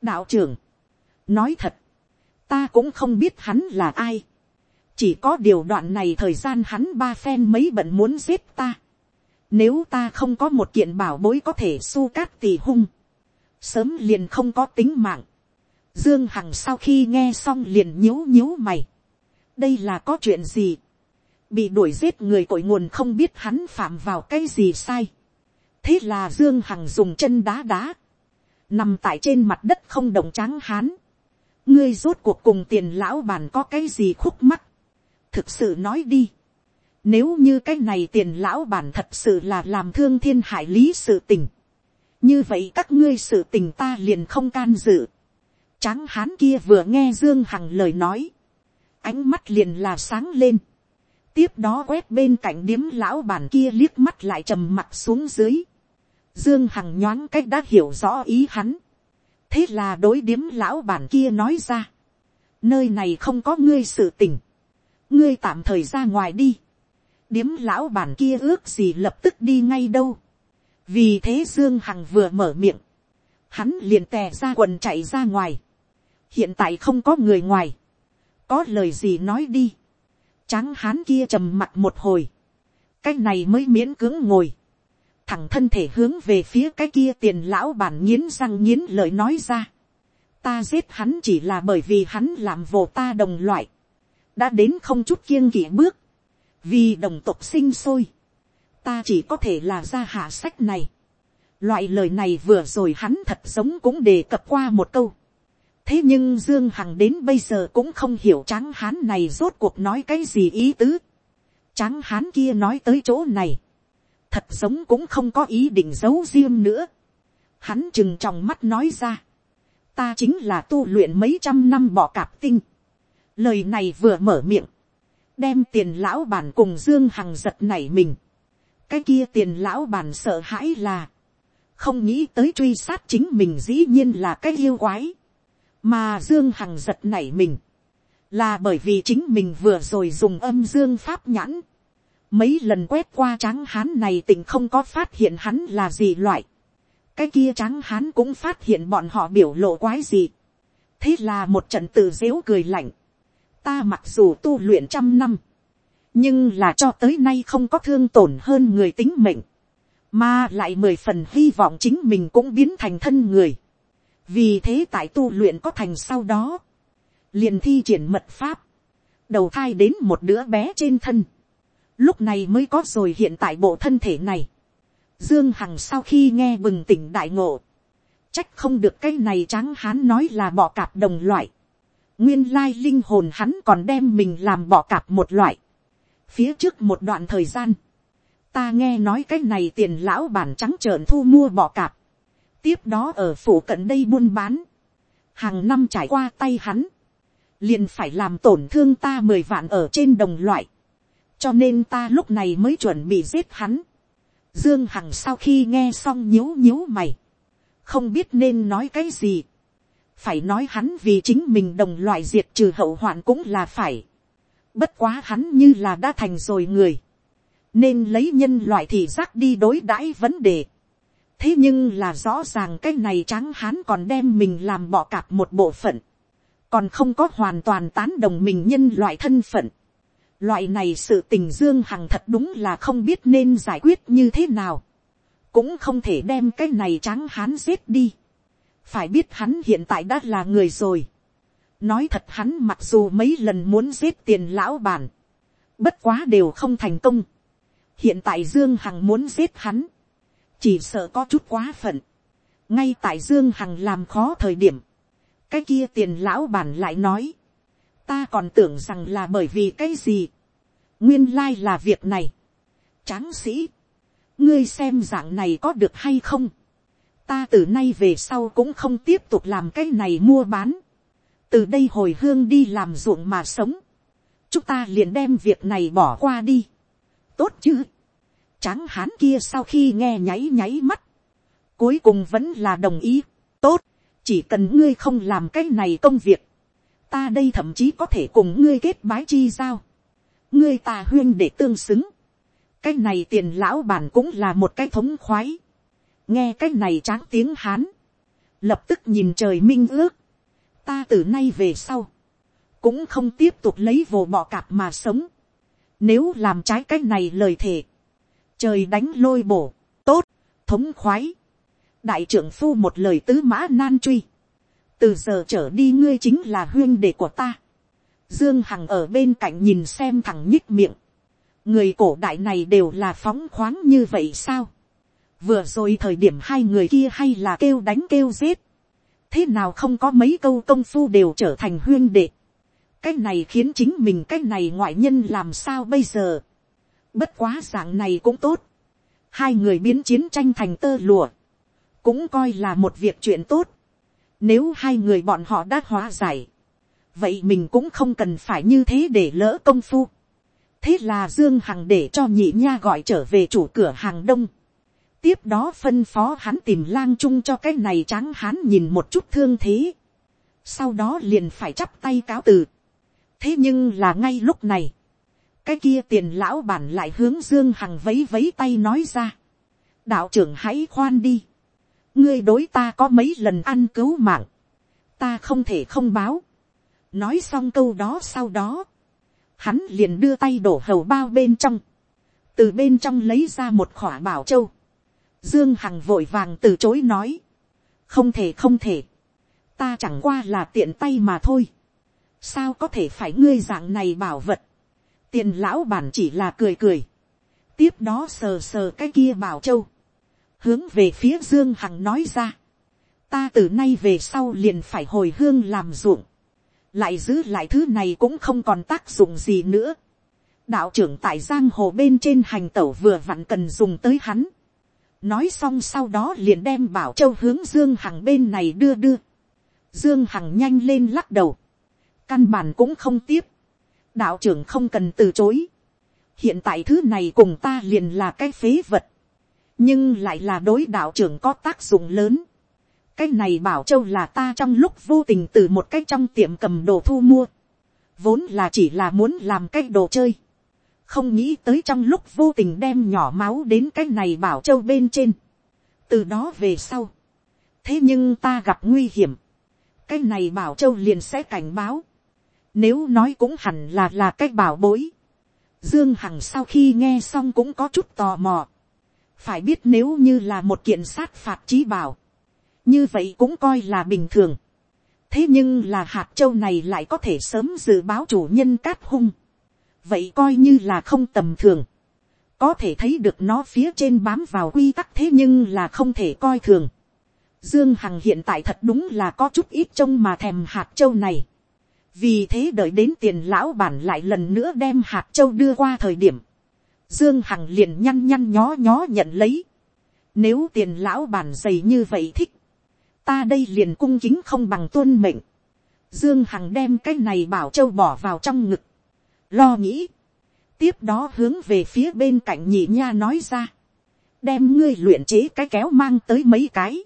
đạo trưởng, nói thật, ta cũng không biết hắn là ai, chỉ có điều đoạn này thời gian hắn ba phen mấy bận muốn giết ta. Nếu ta không có một kiện bảo bối có thể su cát tỷ hung. Sớm liền không có tính mạng. Dương Hằng sau khi nghe xong liền nhíu nhíu mày. Đây là có chuyện gì? Bị đuổi giết người cội nguồn không biết hắn phạm vào cái gì sai. Thế là Dương Hằng dùng chân đá đá. Nằm tại trên mặt đất không động trắng hán. Ngươi rốt cuộc cùng tiền lão bàn có cái gì khúc mắc thực sự nói đi. Nếu như cái này tiền lão bản thật sự là làm thương thiên hại lý sự tình. Như vậy các ngươi sự tình ta liền không can dự. Tráng hán kia vừa nghe Dương Hằng lời nói. Ánh mắt liền là sáng lên. Tiếp đó quét bên cạnh điếm lão bản kia liếc mắt lại trầm mặt xuống dưới. Dương Hằng nhoáng cách đã hiểu rõ ý hắn. Thế là đối điếm lão bản kia nói ra. Nơi này không có ngươi sự tình ngươi tạm thời ra ngoài đi. điếm lão bản kia ước gì lập tức đi ngay đâu. vì thế dương hằng vừa mở miệng, hắn liền tè ra quần chạy ra ngoài. hiện tại không có người ngoài, có lời gì nói đi. tráng hán kia trầm mặt một hồi, cái này mới miễn cưỡng ngồi, thẳng thân thể hướng về phía cái kia tiền lão bản nghiến răng nghiến lời nói ra. ta giết hắn chỉ là bởi vì hắn làm vồ ta đồng loại đã đến không chút kiêng kỵ bước, vì đồng tộc sinh sôi, ta chỉ có thể là ra hạ sách này. Loại lời này vừa rồi hắn thật giống cũng đề cập qua một câu. thế nhưng dương hằng đến bây giờ cũng không hiểu tráng hán này rốt cuộc nói cái gì ý tứ. tráng hán kia nói tới chỗ này, thật giống cũng không có ý định giấu riêng nữa. hắn chừng trong mắt nói ra, ta chính là tu luyện mấy trăm năm bỏ cạp tinh lời này vừa mở miệng, đem tiền lão bản cùng dương hằng giật nảy mình. cái kia tiền lão bản sợ hãi là, không nghĩ tới truy sát chính mình dĩ nhiên là cái yêu quái, mà dương hằng giật nảy mình, là bởi vì chính mình vừa rồi dùng âm dương pháp nhãn, mấy lần quét qua tráng hán này tình không có phát hiện hắn là gì loại, cái kia tráng hán cũng phát hiện bọn họ biểu lộ quái gì, thế là một trận tự dếu cười lạnh, ta mặc dù tu luyện trăm năm, nhưng là cho tới nay không có thương tổn hơn người tính mệnh, mà lại mười phần hy vọng chính mình cũng biến thành thân người. vì thế tại tu luyện có thành sau đó, liền thi triển mật pháp, đầu thai đến một đứa bé trên thân, lúc này mới có rồi hiện tại bộ thân thể này. Dương Hằng sau khi nghe bừng tỉnh đại ngộ, trách không được cái này tráng hán nói là bọ cạp đồng loại. Nguyên lai linh hồn hắn còn đem mình làm bỏ cạp một loại. Phía trước một đoạn thời gian, ta nghe nói cái này tiền lão bản trắng trợn thu mua bỏ cạp. Tiếp đó ở phủ cận đây buôn bán. Hàng năm trải qua tay hắn. Liền phải làm tổn thương ta mười vạn ở trên đồng loại. Cho nên ta lúc này mới chuẩn bị giết hắn. Dương Hằng sau khi nghe xong nhíu nhíu mày. Không biết nên nói cái gì. Phải nói hắn vì chính mình đồng loại diệt trừ hậu hoạn cũng là phải. Bất quá hắn như là đã thành rồi người. Nên lấy nhân loại thì giác đi đối đãi vấn đề. Thế nhưng là rõ ràng cái này trắng hắn còn đem mình làm bỏ cạp một bộ phận. Còn không có hoàn toàn tán đồng mình nhân loại thân phận Loại này sự tình Dương Hằng thật đúng là không biết nên giải quyết như thế nào. Cũng không thể đem cái này trắng hán giết đi. Phải biết hắn hiện tại đã là người rồi. Nói thật hắn mặc dù mấy lần muốn giết tiền lão bản. Bất quá đều không thành công. Hiện tại Dương Hằng muốn giết hắn. Chỉ sợ có chút quá phận. Ngay tại Dương Hằng làm khó thời điểm. Cái kia tiền lão bản lại nói ta còn tưởng rằng là bởi vì cái gì. nguyên lai là việc này. tráng sĩ, ngươi xem dạng này có được hay không ta từ nay về sau cũng không tiếp tục làm cái này mua bán. từ đây hồi hương đi làm ruộng mà sống. chúng ta liền đem việc này bỏ qua đi. tốt chứ. tráng hán kia sau khi nghe nháy nháy mắt. cuối cùng vẫn là đồng ý. tốt, chỉ cần ngươi không làm cái này công việc ta đây thậm chí có thể cùng ngươi kết bái chi giao, ngươi ta huyên để tương xứng, cái này tiền lão bản cũng là một cái thống khoái, nghe cái này tráng tiếng hán, lập tức nhìn trời minh ước, ta từ nay về sau, cũng không tiếp tục lấy vồ bọ cạp mà sống, nếu làm trái cái này lời thề, trời đánh lôi bổ, tốt, thống khoái, đại trưởng phu một lời tứ mã nan truy, từ giờ trở đi ngươi chính là huyên đệ của ta. Dương Hằng ở bên cạnh nhìn xem thằng nhích miệng. Người cổ đại này đều là phóng khoáng như vậy sao? Vừa rồi thời điểm hai người kia hay là kêu đánh kêu giết. Thế nào không có mấy câu công phu đều trở thành huyên đệ. Cái này khiến chính mình cái này ngoại nhân làm sao bây giờ. Bất quá dạng này cũng tốt. Hai người biến chiến tranh thành tơ lụa. Cũng coi là một việc chuyện tốt nếu hai người bọn họ đã hóa giải. Vậy mình cũng không cần phải như thế để lỡ công phu. Thế là Dương Hằng để cho nhị nha gọi trở về chủ cửa hàng đông. Tiếp đó phân phó hắn tìm lang chung cho cái này trắng hắn nhìn một chút thương thế. Sau đó liền phải chắp tay cáo từ. Thế nhưng là ngay lúc này. Cái kia tiền lão bản lại hướng Dương Hằng vấy vấy tay nói ra. Đạo trưởng hãy khoan đi ngươi đối ta có mấy lần ăn cứu mạng, ta không thể không báo. nói xong câu đó sau đó, hắn liền đưa tay đổ hầu bao bên trong, từ bên trong lấy ra một khỏa bảo châu dương hằng vội vàng từ chối nói, không thể không thể, ta chẳng qua là tiện tay mà thôi, sao có thể phải ngươi dạng này bảo vật, tiền lão bản chỉ là cười cười, tiếp đó sờ sờ cái kia bảo châu, hướng về phía dương hằng nói ra, ta từ nay về sau liền phải hồi hương làm ruộng, lại giữ lại thứ này cũng không còn tác dụng gì nữa. đạo trưởng tại giang hồ bên trên hành tẩu vừa vặn cần dùng tới hắn nói xong sau đó liền đem bảo châu hướng dương hằng bên này đưa đưa. dương hằng nhanh lên lắc đầu. căn bản cũng không tiếp. đạo trưởng không cần từ chối. hiện tại thứ này cùng ta liền là cái phế vật nhưng lại là đối đạo trưởng có tác dụng lớn. cái này bảo châu là ta trong lúc vô tình từ một cái trong tiệm cầm đồ thu mua, vốn là chỉ là muốn làm cái đồ chơi, không nghĩ tới trong lúc vô tình đem nhỏ máu đến cái này bảo châu bên trên, từ đó về sau, thế nhưng ta gặp nguy hiểm, cái này bảo châu liền sẽ cảnh báo, nếu nói cũng hẳn là là cái bảo bối, dương hằng sau khi nghe xong cũng có chút tò mò, phải biết nếu như là một kiện sát phạt trí bảo, như vậy cũng coi là bình thường. thế nhưng là hạt châu này lại có thể sớm dự báo chủ nhân cát hung, vậy coi như là không tầm thường, có thể thấy được nó phía trên bám vào quy tắc thế nhưng là không thể coi thường. Dương Hằng hiện tại thật đúng là có chút ít trông mà thèm hạt châu này. Vì thế đợi đến tiền lão bản lại lần nữa đem hạt châu đưa qua thời điểm. Dương Hằng liền nhăn nhăn nhó nhó nhận lấy. Nếu tiền lão bản dày như vậy thích. Ta đây liền cung kính không bằng tuân mệnh. Dương Hằng đem cái này bảo châu bỏ vào trong ngực. Lo nghĩ. Tiếp đó hướng về phía bên cạnh nhị nha nói ra. Đem ngươi luyện chế cái kéo mang tới mấy cái.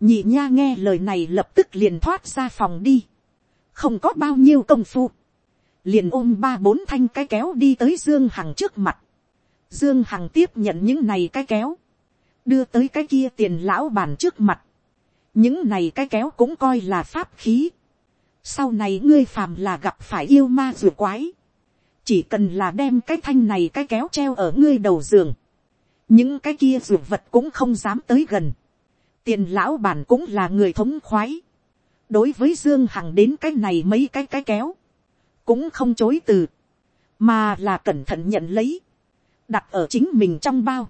Nhị nha nghe lời này lập tức liền thoát ra phòng đi. Không có bao nhiêu công phu. Liền ôm ba bốn thanh cái kéo đi tới Dương Hằng trước mặt. Dương Hằng tiếp nhận những này cái kéo. Đưa tới cái kia tiền lão bàn trước mặt. Những này cái kéo cũng coi là pháp khí. Sau này ngươi phàm là gặp phải yêu ma rùa quái. Chỉ cần là đem cái thanh này cái kéo treo ở ngươi đầu giường. Những cái kia ruột vật cũng không dám tới gần tiền lão bản cũng là người thống khoái. đối với dương hằng đến cái này mấy cái cái kéo, cũng không chối từ, mà là cẩn thận nhận lấy, đặt ở chính mình trong bao.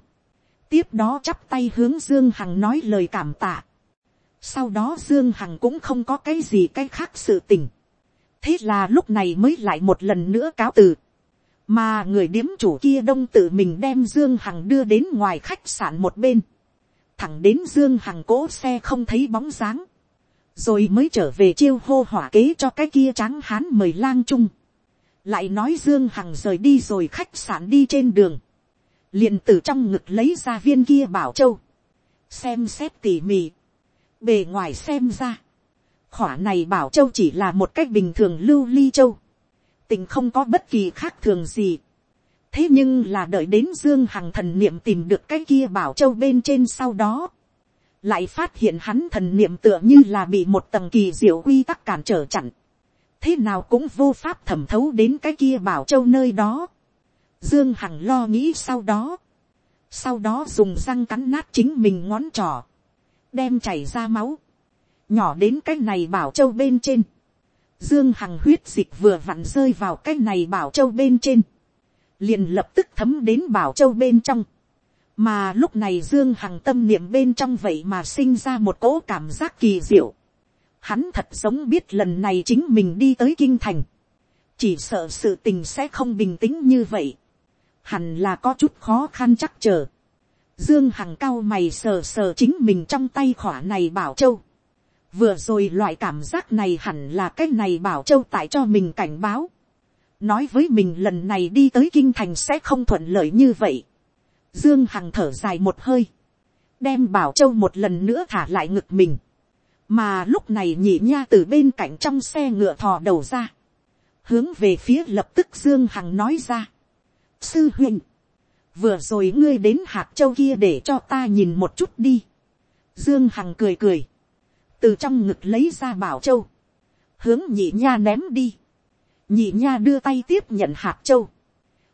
tiếp đó chắp tay hướng dương hằng nói lời cảm tạ. sau đó dương hằng cũng không có cái gì cái khác sự tình. thế là lúc này mới lại một lần nữa cáo từ mà người điếm chủ kia đông tự mình đem dương hằng đưa đến ngoài khách sạn một bên. Thẳng đến dương hằng cỗ xe không thấy bóng dáng, rồi mới trở về chiêu hô hỏa kế cho cái kia tráng hán mời lang trung, lại nói dương hằng rời đi rồi khách sạn đi trên đường, liền từ trong ngực lấy ra viên kia bảo châu, xem xét tỉ mỉ, bề ngoài xem ra, khỏa này bảo châu chỉ là một cách bình thường lưu ly châu, tình không có bất kỳ khác thường gì, thế nhưng là đợi đến dương hằng thần niệm tìm được cái kia bảo châu bên trên sau đó, lại phát hiện hắn thần niệm tựa như là bị một tầng kỳ diệu quy tắc cản trở chặn, thế nào cũng vô pháp thẩm thấu đến cái kia bảo châu nơi đó. Dương Hằng lo nghĩ sau đó, sau đó dùng răng cắn nát chính mình ngón trỏ, đem chảy ra máu, nhỏ đến cái này bảo châu bên trên. Dương Hằng huyết dịch vừa vặn rơi vào cái này bảo châu bên trên liền lập tức thấm đến bảo châu bên trong. mà lúc này dương hằng tâm niệm bên trong vậy mà sinh ra một cỗ cảm giác kỳ diệu. hắn thật giống biết lần này chính mình đi tới kinh thành. chỉ sợ sự tình sẽ không bình tĩnh như vậy. hẳn là có chút khó khăn chắc chờ. dương hằng cao mày sờ sờ chính mình trong tay khỏa này bảo châu vừa rồi loại cảm giác này hẳn là cái này bảo châu tại cho mình cảnh báo nói với mình lần này đi tới kinh thành sẽ không thuận lợi như vậy. Dương Hằng thở dài một hơi, đem bảo châu một lần nữa thả lại ngực mình. mà lúc này nhị nha từ bên cạnh trong xe ngựa thò đầu ra, hướng về phía lập tức Dương Hằng nói ra. sư huynh, vừa rồi ngươi đến hạt châu kia để cho ta nhìn một chút đi. Dương Hằng cười cười, từ trong ngực lấy ra bảo châu, hướng nhị nha ném đi. nhị nha đưa tay tiếp nhận hạt châu,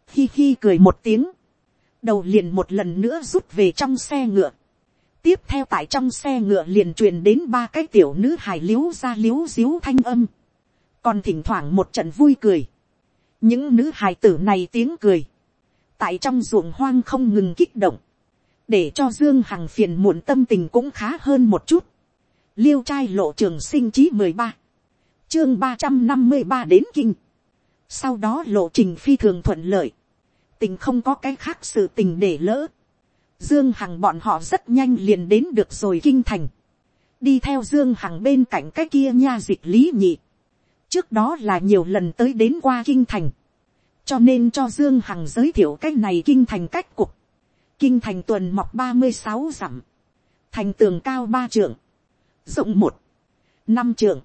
khi khi cười một tiếng, đầu liền một lần nữa rút về trong xe ngựa, tiếp theo tại trong xe ngựa liền truyền đến ba cái tiểu nữ hài liếu ra liếu xíu thanh âm, còn thỉnh thoảng một trận vui cười, những nữ hài tử này tiếng cười, tại trong ruộng hoang không ngừng kích động, để cho dương hằng phiền muộn tâm tình cũng khá hơn một chút, liêu trai lộ trường sinh chí mười ba, chương ba trăm năm mươi ba đến kinh, sau đó lộ trình phi thường thuận lợi. Tình không có cái khác sự tình để lỡ. Dương Hằng bọn họ rất nhanh liền đến được rồi kinh thành. Đi theo Dương Hằng bên cạnh cái kia nha dịch lý nhị. Trước đó là nhiều lần tới đến qua kinh thành. Cho nên cho Dương Hằng giới thiệu cái này kinh thành cách cục. Kinh thành tuần mọc ba mươi sáu dặm. Thành tường cao ba trượng. Rộng một. Năm trường,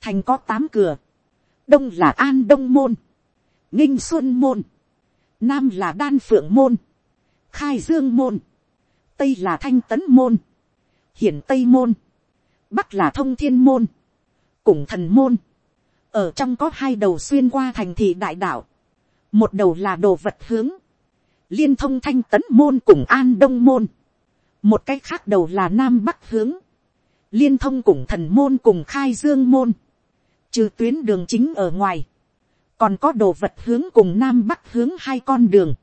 Thành có tám cửa đông là an đông môn, nghinh xuân môn, nam là đan phượng môn, khai dương môn, tây là thanh tấn môn, hiển tây môn, bắc là thông thiên môn, củng thần môn, ở trong có hai đầu xuyên qua thành thị đại đạo, một đầu là đồ vật hướng, liên thông thanh tấn môn cùng an đông môn, một cái khác đầu là nam bắc hướng, liên thông cùng thần môn cùng khai dương môn, trừ tuyến đường chính ở ngoài, còn có đồ vật hướng cùng nam bắc hướng hai con đường,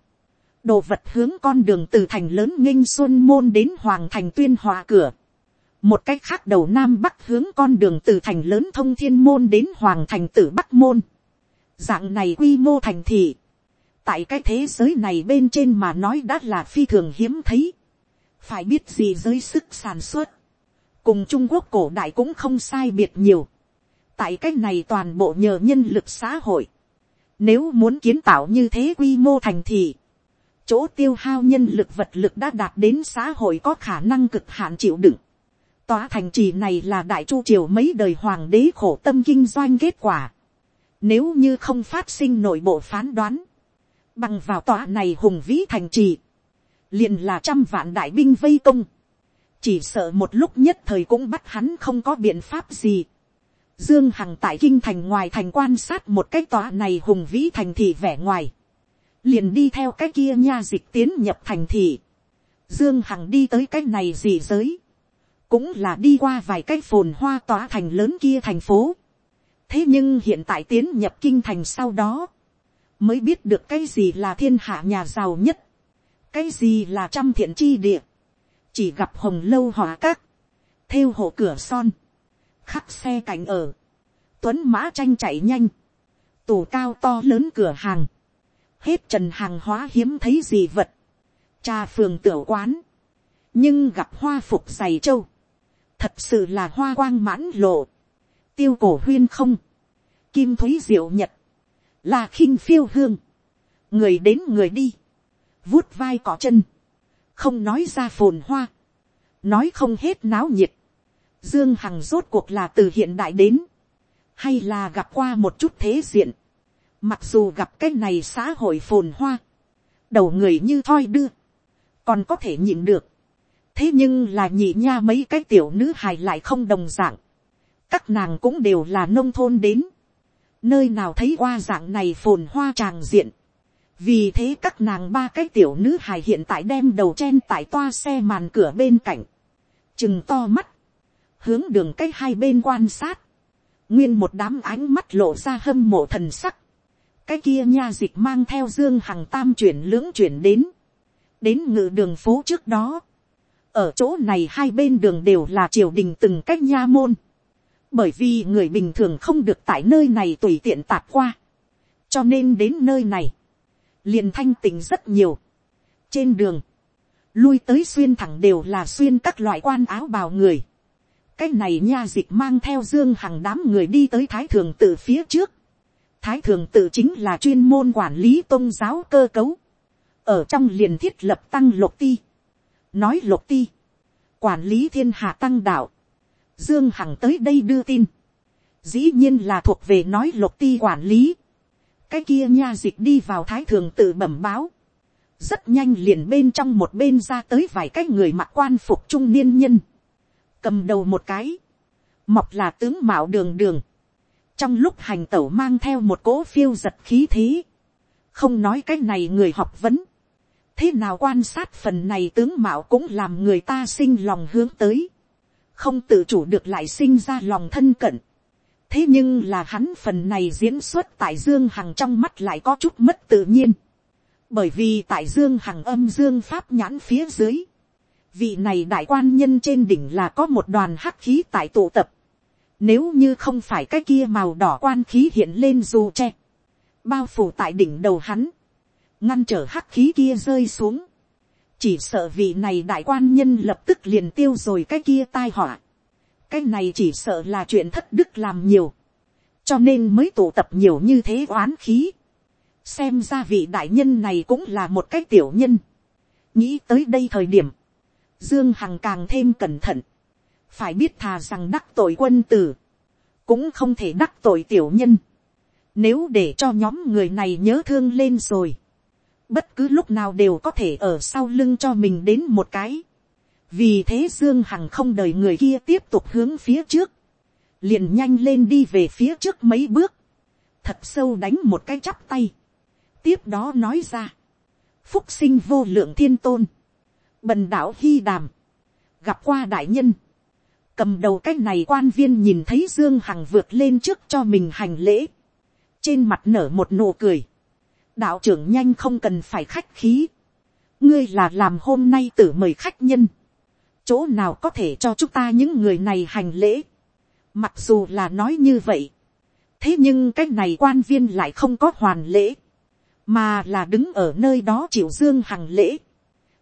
đồ vật hướng con đường từ thành lớn nghinh xuân môn đến hoàng thành tuyên hòa cửa, một cách khác đầu nam bắc hướng con đường từ thành lớn thông thiên môn đến hoàng thành tử bắc môn, dạng này quy mô thành thị, tại cái thế giới này bên trên mà nói đã là phi thường hiếm thấy, phải biết gì giới sức sản xuất, cùng trung quốc cổ đại cũng không sai biệt nhiều, tại cách này toàn bộ nhờ nhân lực xã hội, nếu muốn kiến tạo như thế quy mô thành thị, chỗ tiêu hao nhân lực vật lực đã đạt đến xã hội có khả năng cực hạn chịu đựng. Tòa thành trì này là đại chu triều mấy đời hoàng đế khổ tâm kinh doanh kết quả. Nếu như không phát sinh nội bộ phán đoán, bằng vào tòa này hùng vĩ thành trì, liền là trăm vạn đại binh vây công, chỉ sợ một lúc nhất thời cũng bắt hắn không có biện pháp gì. Dương Hằng tại kinh thành ngoài thành quan sát một cái tòa này hùng vĩ thành thị vẻ ngoài. Liền đi theo cái kia nha dịch tiến nhập thành thị. Dương Hằng đi tới cái này gì giới. Cũng là đi qua vài cái phồn hoa tòa thành lớn kia thành phố. Thế nhưng hiện tại tiến nhập kinh thành sau đó. Mới biết được cái gì là thiên hạ nhà giàu nhất. Cái gì là trăm thiện chi địa. Chỉ gặp hồng lâu hỏa các. Theo hộ cửa son. Khắc xe cảnh ở, tuấn mã tranh chạy nhanh, tủ cao to lớn cửa hàng, hết trần hàng hóa hiếm thấy gì vật, cha phường tiểu quán, nhưng gặp hoa phục giày châu thật sự là hoa quang mãn lộ, tiêu cổ huyên không, kim thúy diệu nhật, là khinh phiêu hương, người đến người đi, vuốt vai cỏ chân, không nói ra phồn hoa, nói không hết náo nhiệt, Dương Hằng rốt cuộc là từ hiện đại đến. Hay là gặp qua một chút thế diện. Mặc dù gặp cái này xã hội phồn hoa. Đầu người như thoi đưa. Còn có thể nhịn được. Thế nhưng là nhị nha mấy cái tiểu nữ hài lại không đồng dạng. Các nàng cũng đều là nông thôn đến. Nơi nào thấy qua dạng này phồn hoa tràng diện. Vì thế các nàng ba cái tiểu nữ hài hiện tại đem đầu chen tại toa xe màn cửa bên cạnh. Chừng to mắt. Hướng đường cách hai bên quan sát, nguyên một đám ánh mắt lộ ra hâm mộ thần sắc, cái kia nha dịch mang theo dương hằng tam chuyển lưỡng chuyển đến, đến ngự đường phố trước đó, ở chỗ này hai bên đường đều là triều đình từng cách nha môn, bởi vì người bình thường không được tại nơi này tùy tiện tạt qua, cho nên đến nơi này, liền thanh tình rất nhiều. trên đường, lui tới xuyên thẳng đều là xuyên các loại quan áo bào người, cái này nha dịch mang theo dương hằng đám người đi tới thái thường tự phía trước. thái thường tự chính là chuyên môn quản lý tôn giáo cơ cấu. ở trong liền thiết lập tăng lục ti. nói lục ti. quản lý thiên hạ tăng đạo. dương hằng tới đây đưa tin. dĩ nhiên là thuộc về nói lục ti quản lý cái kia nha dịch đi vào thái thường tự bẩm báo. rất nhanh liền bên trong một bên ra tới vài cái người mặc quan phục trung niên nhân. Cầm đầu một cái, mọc là tướng mạo đường đường, trong lúc hành tẩu mang theo một cỗ phiêu giật khí thế, không nói cái này người học vấn, thế nào quan sát phần này tướng mạo cũng làm người ta sinh lòng hướng tới, không tự chủ được lại sinh ra lòng thân cận, thế nhưng là hắn phần này diễn xuất tại dương hằng trong mắt lại có chút mất tự nhiên, bởi vì tại dương hằng âm dương pháp nhãn phía dưới, vị này đại quan nhân trên đỉnh là có một đoàn hắc khí tại tụ tập. Nếu như không phải cái kia màu đỏ quan khí hiện lên dù che. Bao phủ tại đỉnh đầu hắn. Ngăn trở hắc khí kia rơi xuống. Chỉ sợ vị này đại quan nhân lập tức liền tiêu rồi cái kia tai họa. Cái này chỉ sợ là chuyện thất đức làm nhiều. Cho nên mới tụ tập nhiều như thế oán khí. Xem ra vị đại nhân này cũng là một cái tiểu nhân. Nghĩ tới đây thời điểm Dương Hằng càng thêm cẩn thận. Phải biết thà rằng đắc tội quân tử. Cũng không thể đắc tội tiểu nhân. Nếu để cho nhóm người này nhớ thương lên rồi. Bất cứ lúc nào đều có thể ở sau lưng cho mình đến một cái. Vì thế Dương Hằng không đợi người kia tiếp tục hướng phía trước. Liền nhanh lên đi về phía trước mấy bước. Thật sâu đánh một cái chắp tay. Tiếp đó nói ra. Phúc sinh vô lượng thiên tôn bần đạo hy đàm, gặp qua đại nhân, cầm đầu cái này quan viên nhìn thấy dương hằng vượt lên trước cho mình hành lễ, trên mặt nở một nụ cười, đạo trưởng nhanh không cần phải khách khí, ngươi là làm hôm nay tử mời khách nhân, chỗ nào có thể cho chúng ta những người này hành lễ, mặc dù là nói như vậy, thế nhưng cái này quan viên lại không có hoàn lễ, mà là đứng ở nơi đó chịu dương hằng lễ,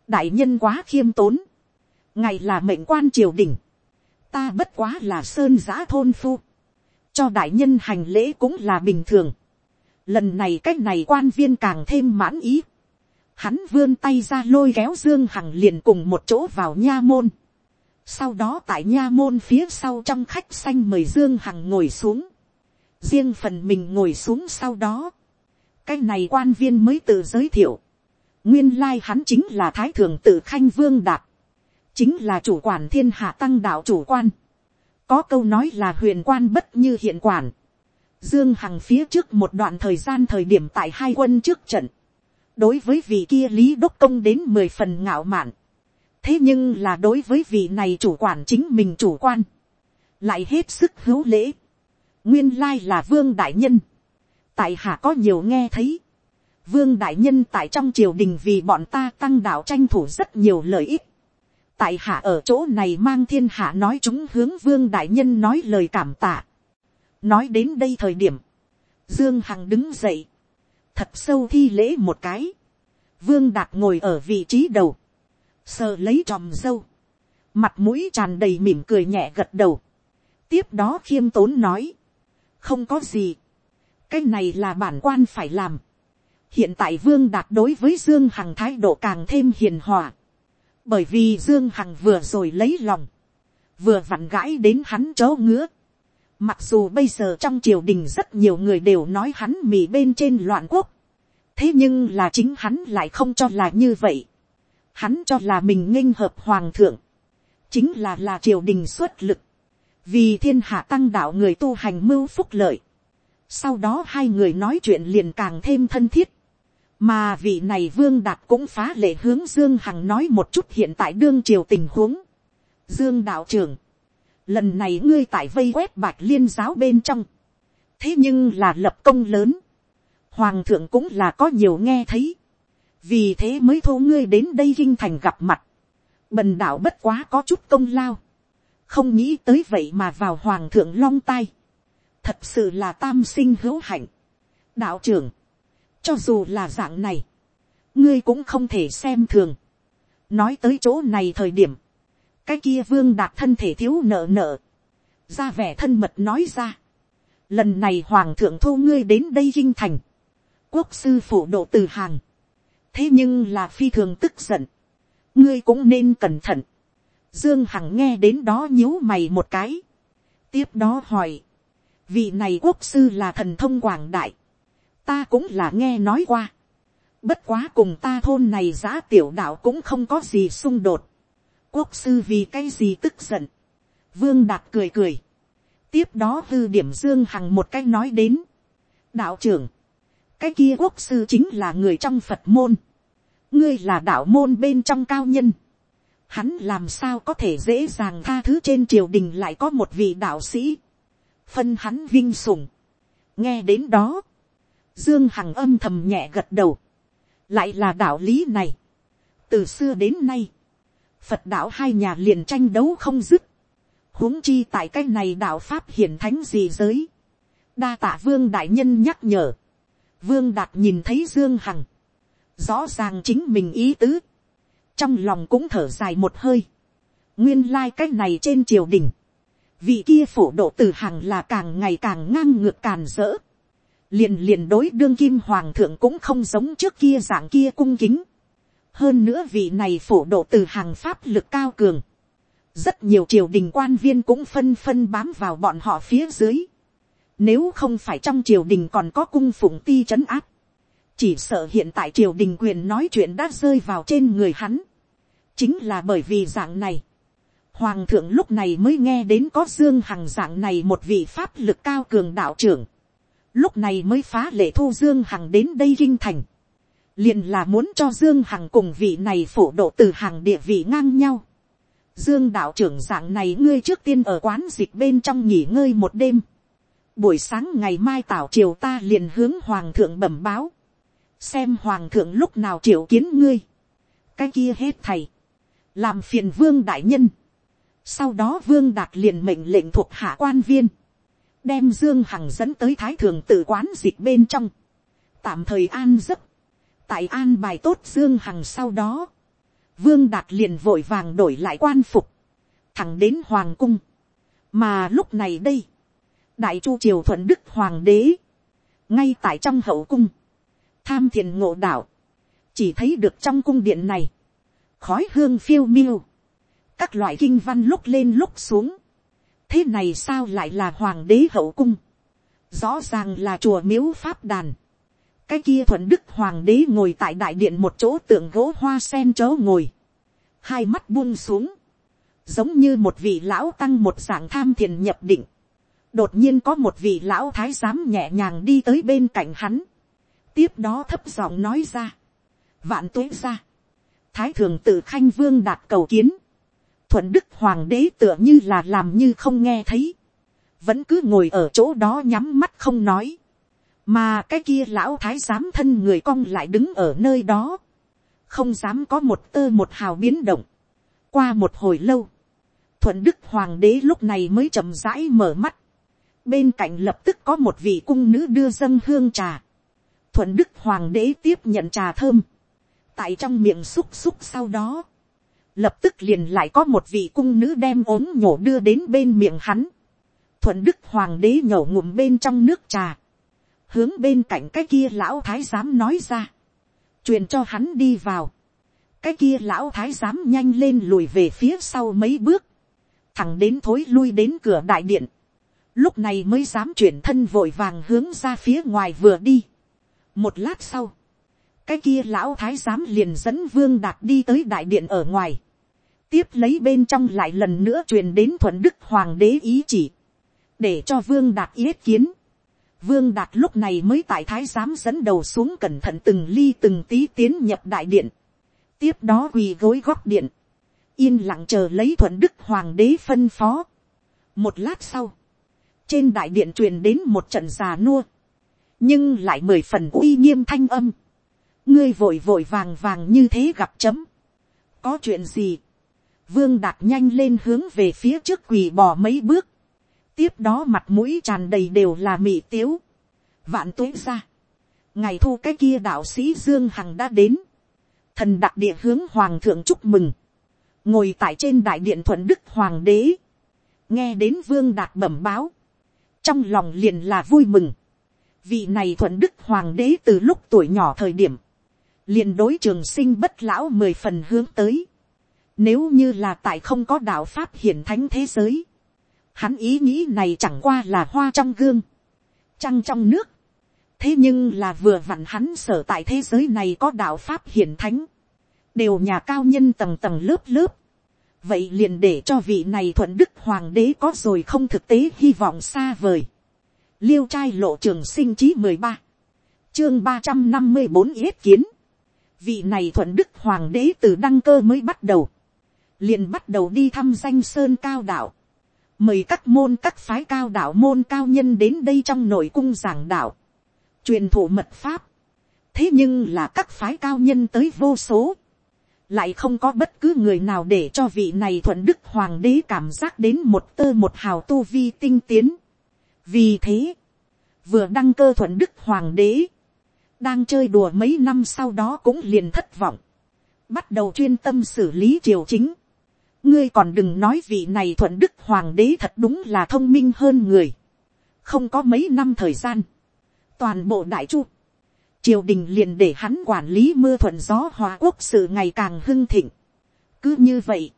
đại nhân quá khiêm tốn, ngày là mệnh quan triều đình, ta bất quá là sơn giã thôn phu, cho đại nhân hành lễ cũng là bình thường, lần này cách này quan viên càng thêm mãn ý, hắn vươn tay ra lôi kéo dương hằng liền cùng một chỗ vào nha môn, sau đó tại nha môn phía sau trong khách xanh mời dương hằng ngồi xuống, riêng phần mình ngồi xuống sau đó, cái này quan viên mới tự giới thiệu, nguyên lai hắn chính là thái thượng tự khanh vương đạt, chính là chủ quản thiên hạ tăng đạo chủ quan, có câu nói là huyền quan bất như hiện quản, dương hằng phía trước một đoạn thời gian thời điểm tại hai quân trước trận, đối với vị kia lý đốc công đến mười phần ngạo mạn, thế nhưng là đối với vị này chủ quản chính mình chủ quan, lại hết sức hữu lễ, nguyên lai là vương đại nhân, tại hạ có nhiều nghe thấy, vương đại nhân tại trong triều đình vì bọn ta tăng đạo tranh thủ rất nhiều lợi ích, tại hạ ở chỗ này mang thiên hạ nói chúng hướng vương đại nhân nói lời cảm tạ, nói đến đây thời điểm, dương hằng đứng dậy, thật sâu thi lễ một cái, vương đạt ngồi ở vị trí đầu, sờ lấy tròm dâu, mặt mũi tràn đầy mỉm cười nhẹ gật đầu, tiếp đó khiêm tốn nói, không có gì, cái này là bản quan phải làm, hiện tại vương đạt đối với dương hằng thái độ càng thêm hiền hòa, bởi vì dương hằng vừa rồi lấy lòng, vừa vặn gãi đến hắn chó ngứa, mặc dù bây giờ trong triều đình rất nhiều người đều nói hắn mì bên trên loạn quốc, thế nhưng là chính hắn lại không cho là như vậy, hắn cho là mình nghênh hợp hoàng thượng, chính là là triều đình xuất lực, vì thiên hạ tăng đạo người tu hành mưu phúc lợi, sau đó hai người nói chuyện liền càng thêm thân thiết, mà vị này vương đạt cũng phá lệ hướng dương hằng nói một chút hiện tại đương triều tình huống. dương đạo trưởng, lần này ngươi tại vây quét bạch liên giáo bên trong, thế nhưng là lập công lớn, hoàng thượng cũng là có nhiều nghe thấy, vì thế mới thô ngươi đến đây kinh thành gặp mặt, bần đạo bất quá có chút công lao, không nghĩ tới vậy mà vào hoàng thượng long tay, thật sự là tam sinh hữu hạnh. đạo trưởng, cho dù là dạng này, ngươi cũng không thể xem thường. nói tới chỗ này thời điểm, cái kia vương đạt thân thể thiếu nợ nợ, ra vẻ thân mật nói ra. lần này hoàng thượng thu ngươi đến đây kinh thành, quốc sư phủ độ từ hàng, thế nhưng là phi thường tức giận, ngươi cũng nên cẩn thận. dương hằng nghe đến đó nhíu mày một cái, tiếp đó hỏi, vị này quốc sư là thần thông quảng đại, ta cũng là nghe nói qua. Bất quá cùng ta thôn này giá tiểu đạo cũng không có gì xung đột. Quốc sư vì cái gì tức giận. Vương Đạt cười cười. Tiếp đó hư điểm Dương Hằng một cách nói đến. Đạo trưởng. Cái kia quốc sư chính là người trong Phật môn. Ngươi là đạo môn bên trong cao nhân. Hắn làm sao có thể dễ dàng tha thứ trên triều đình lại có một vị đạo sĩ. Phân hắn vinh sủng. Nghe đến đó, Dương Hằng âm thầm nhẹ gật đầu. Lại là đạo lý này. Từ xưa đến nay. Phật đạo hai nhà liền tranh đấu không dứt. huống chi tại cái này đạo Pháp hiển thánh gì giới. Đa tạ vương đại nhân nhắc nhở. Vương đạt nhìn thấy Dương Hằng. Rõ ràng chính mình ý tứ. Trong lòng cũng thở dài một hơi. Nguyên lai like cái này trên triều đình. Vị kia phổ độ từ hằng là càng ngày càng ngang ngược càn rỡ liền liền đối đương kim hoàng thượng cũng không giống trước kia dạng kia cung kính. hơn nữa vị này phổ độ từ hàng pháp lực cao cường. rất nhiều triều đình quan viên cũng phân phân bám vào bọn họ phía dưới nếu không phải trong triều đình còn có cung phụng ti trấn áp, chỉ sợ hiện tại triều đình quyền nói chuyện đã rơi vào trên người hắn. chính là bởi vì dạng này. Hoàng thượng lúc này mới nghe đến có dương hằng dạng này một vị pháp lực cao cường đạo trưởng lúc này mới phá lệ thu dương hằng đến đây kinh thành, liền là muốn cho dương hằng cùng vị này phổ độ từ hàng địa vị ngang nhau. Dương đạo trưởng dạng này ngươi trước tiên ở quán dịch bên trong nghỉ ngơi một đêm. Buổi sáng ngày mai tảo triều ta liền hướng hoàng thượng bẩm báo. Xem hoàng thượng lúc nào triệu kiến ngươi. Cái kia hết thầy. Làm phiền vương đại nhân. Sau đó vương đạt liền mệnh lệnh thuộc hạ quan viên. Đem Dương Hằng dẫn tới thái thường tự quán dịch bên trong. Tạm thời an giấc. Tại an bài tốt Dương Hằng sau đó vương đạt liền vội vàng đổi lại quan phục, thẳng đến hoàng cung. mà lúc này đây, đại chu triều thuận đức hoàng đế, ngay tại trong hậu cung, tham thiền ngộ đạo, chỉ thấy được trong cung điện này, khói hương phiêu miêu, các loại kinh văn lúc lên lúc xuống, thế này sao lại là hoàng đế hậu cung, rõ ràng là chùa miếu pháp đàn, cái kia thuận đức hoàng đế ngồi tại đại điện một chỗ tượng gỗ hoa sen chớ ngồi, hai mắt buông xuống, giống như một vị lão tăng một dạng tham thiền nhập định, đột nhiên có một vị lão thái giám nhẹ nhàng đi tới bên cạnh hắn, tiếp đó thấp giọng nói ra, vạn tuế ra, thái thường tự khanh vương đạt cầu kiến, thuận đức hoàng đế tựa như là làm như không nghe thấy, vẫn cứ ngồi ở chỗ đó nhắm mắt không nói, mà cái kia lão thái giám thân người cong lại đứng ở nơi đó, không dám có một tơ một hào biến động. qua một hồi lâu, thuận đức hoàng đế lúc này mới chậm rãi mở mắt, bên cạnh lập tức có một vị cung nữ đưa dâng hương trà, thuận đức hoàng đế tiếp nhận trà thơm, tại trong miệng xúc xúc sau đó, lập tức liền lại có một vị cung nữ đem ốm nhổ đưa đến bên miệng hắn, thuận đức hoàng đế nhổ ngụm bên trong nước trà, hướng bên cạnh cái kia lão thái giám nói ra, truyền cho hắn đi vào, cái kia lão thái giám nhanh lên lùi về phía sau mấy bước, thẳng đến thối lui đến cửa đại điện, lúc này mới dám chuyển thân vội vàng hướng ra phía ngoài vừa đi. một lát sau, cái kia lão thái giám liền dẫn vương đạt đi tới đại điện ở ngoài, tiếp lấy bên trong lại lần nữa truyền đến thuận đức hoàng đế ý chỉ, để cho vương đạt yết kiến, Vương Đạt lúc này mới tại thái giám dẫn đầu xuống cẩn thận từng ly từng tí tiến nhập đại điện. Tiếp đó quỳ gối góc điện. Yên lặng chờ lấy thuận đức hoàng đế phân phó. Một lát sau. Trên đại điện truyền đến một trận già nua. Nhưng lại mười phần uy nghiêm thanh âm. Ngươi vội vội vàng vàng như thế gặp chấm. Có chuyện gì? Vương Đạt nhanh lên hướng về phía trước quỳ bò mấy bước tiếp đó mặt mũi tràn đầy đều là mị tiếu. vạn tuế ra. ngày thu cái kia đạo sĩ dương hằng đã đến. thần đặc địa hướng hoàng thượng chúc mừng. ngồi tại trên đại điện thuận đức hoàng đế. nghe đến vương đạt bẩm báo trong lòng liền là vui mừng. vị này thuận đức hoàng đế từ lúc tuổi nhỏ thời điểm. liền đối trường sinh bất lão mười phần hướng tới. Nếu như là tại không có đạo pháp hiển thánh thế giới Hắn ý nghĩ này chẳng qua là hoa trong gương, trăng trong nước. Thế nhưng là vừa vặn hắn sở tại thế giới này có đạo pháp hiển thánh. Đều nhà cao nhân tầng tầng lớp lớp. Vậy liền để cho vị này thuận đức hoàng đế có rồi không thực tế hy vọng xa vời. Liêu trai lộ trường sinh chí mười ba Chương ba trăm năm mươi bốn yết kiến. Vị này thuận đức hoàng đế từ đăng cơ mới bắt đầu. Liền bắt đầu đi thăm danh sơn cao đạo mời các môn các phái cao đạo môn cao nhân đến đây trong nội cung giảng đạo, truyền thụ mật pháp. thế nhưng là các phái cao nhân tới vô số, lại không có bất cứ người nào để cho vị này thuận đức hoàng đế cảm giác đến một tơ một hào tu vi tinh tiến. vì thế, vừa đăng cơ thuận đức hoàng đế, đang chơi đùa mấy năm sau đó cũng liền thất vọng, bắt đầu chuyên tâm xử lý triều chính, ngươi còn đừng nói vị này thuận đức hoàng đế thật đúng là thông minh hơn người. không có mấy năm thời gian, toàn bộ đại chu, triều đình liền để hắn quản lý mưa thuận gió hòa quốc sự ngày càng hưng thịnh. cứ như vậy,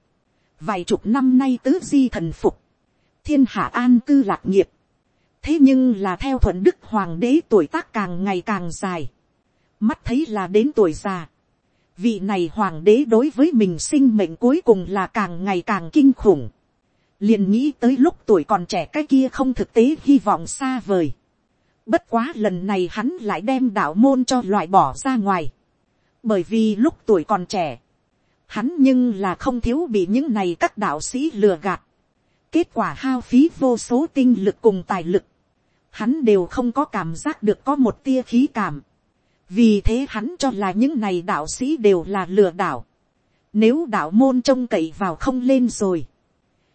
vài chục năm nay tứ di thần phục, thiên hạ an cư lạc nghiệp. thế nhưng là theo thuận đức hoàng đế tuổi tác càng ngày càng dài, mắt thấy là đến tuổi già, vị này hoàng đế đối với mình sinh mệnh cuối cùng là càng ngày càng kinh khủng. liền nghĩ tới lúc tuổi còn trẻ cái kia không thực tế hy vọng xa vời bất quá lần này hắn lại đem đạo môn cho loại bỏ ra ngoài. bởi vì lúc tuổi còn trẻ, hắn nhưng là không thiếu bị những này các đạo sĩ lừa gạt. kết quả hao phí vô số tinh lực cùng tài lực. hắn đều không có cảm giác được có một tia khí cảm. vì thế hắn cho là những này đạo sĩ đều là lừa đảo. nếu đạo môn trông cậy vào không lên rồi.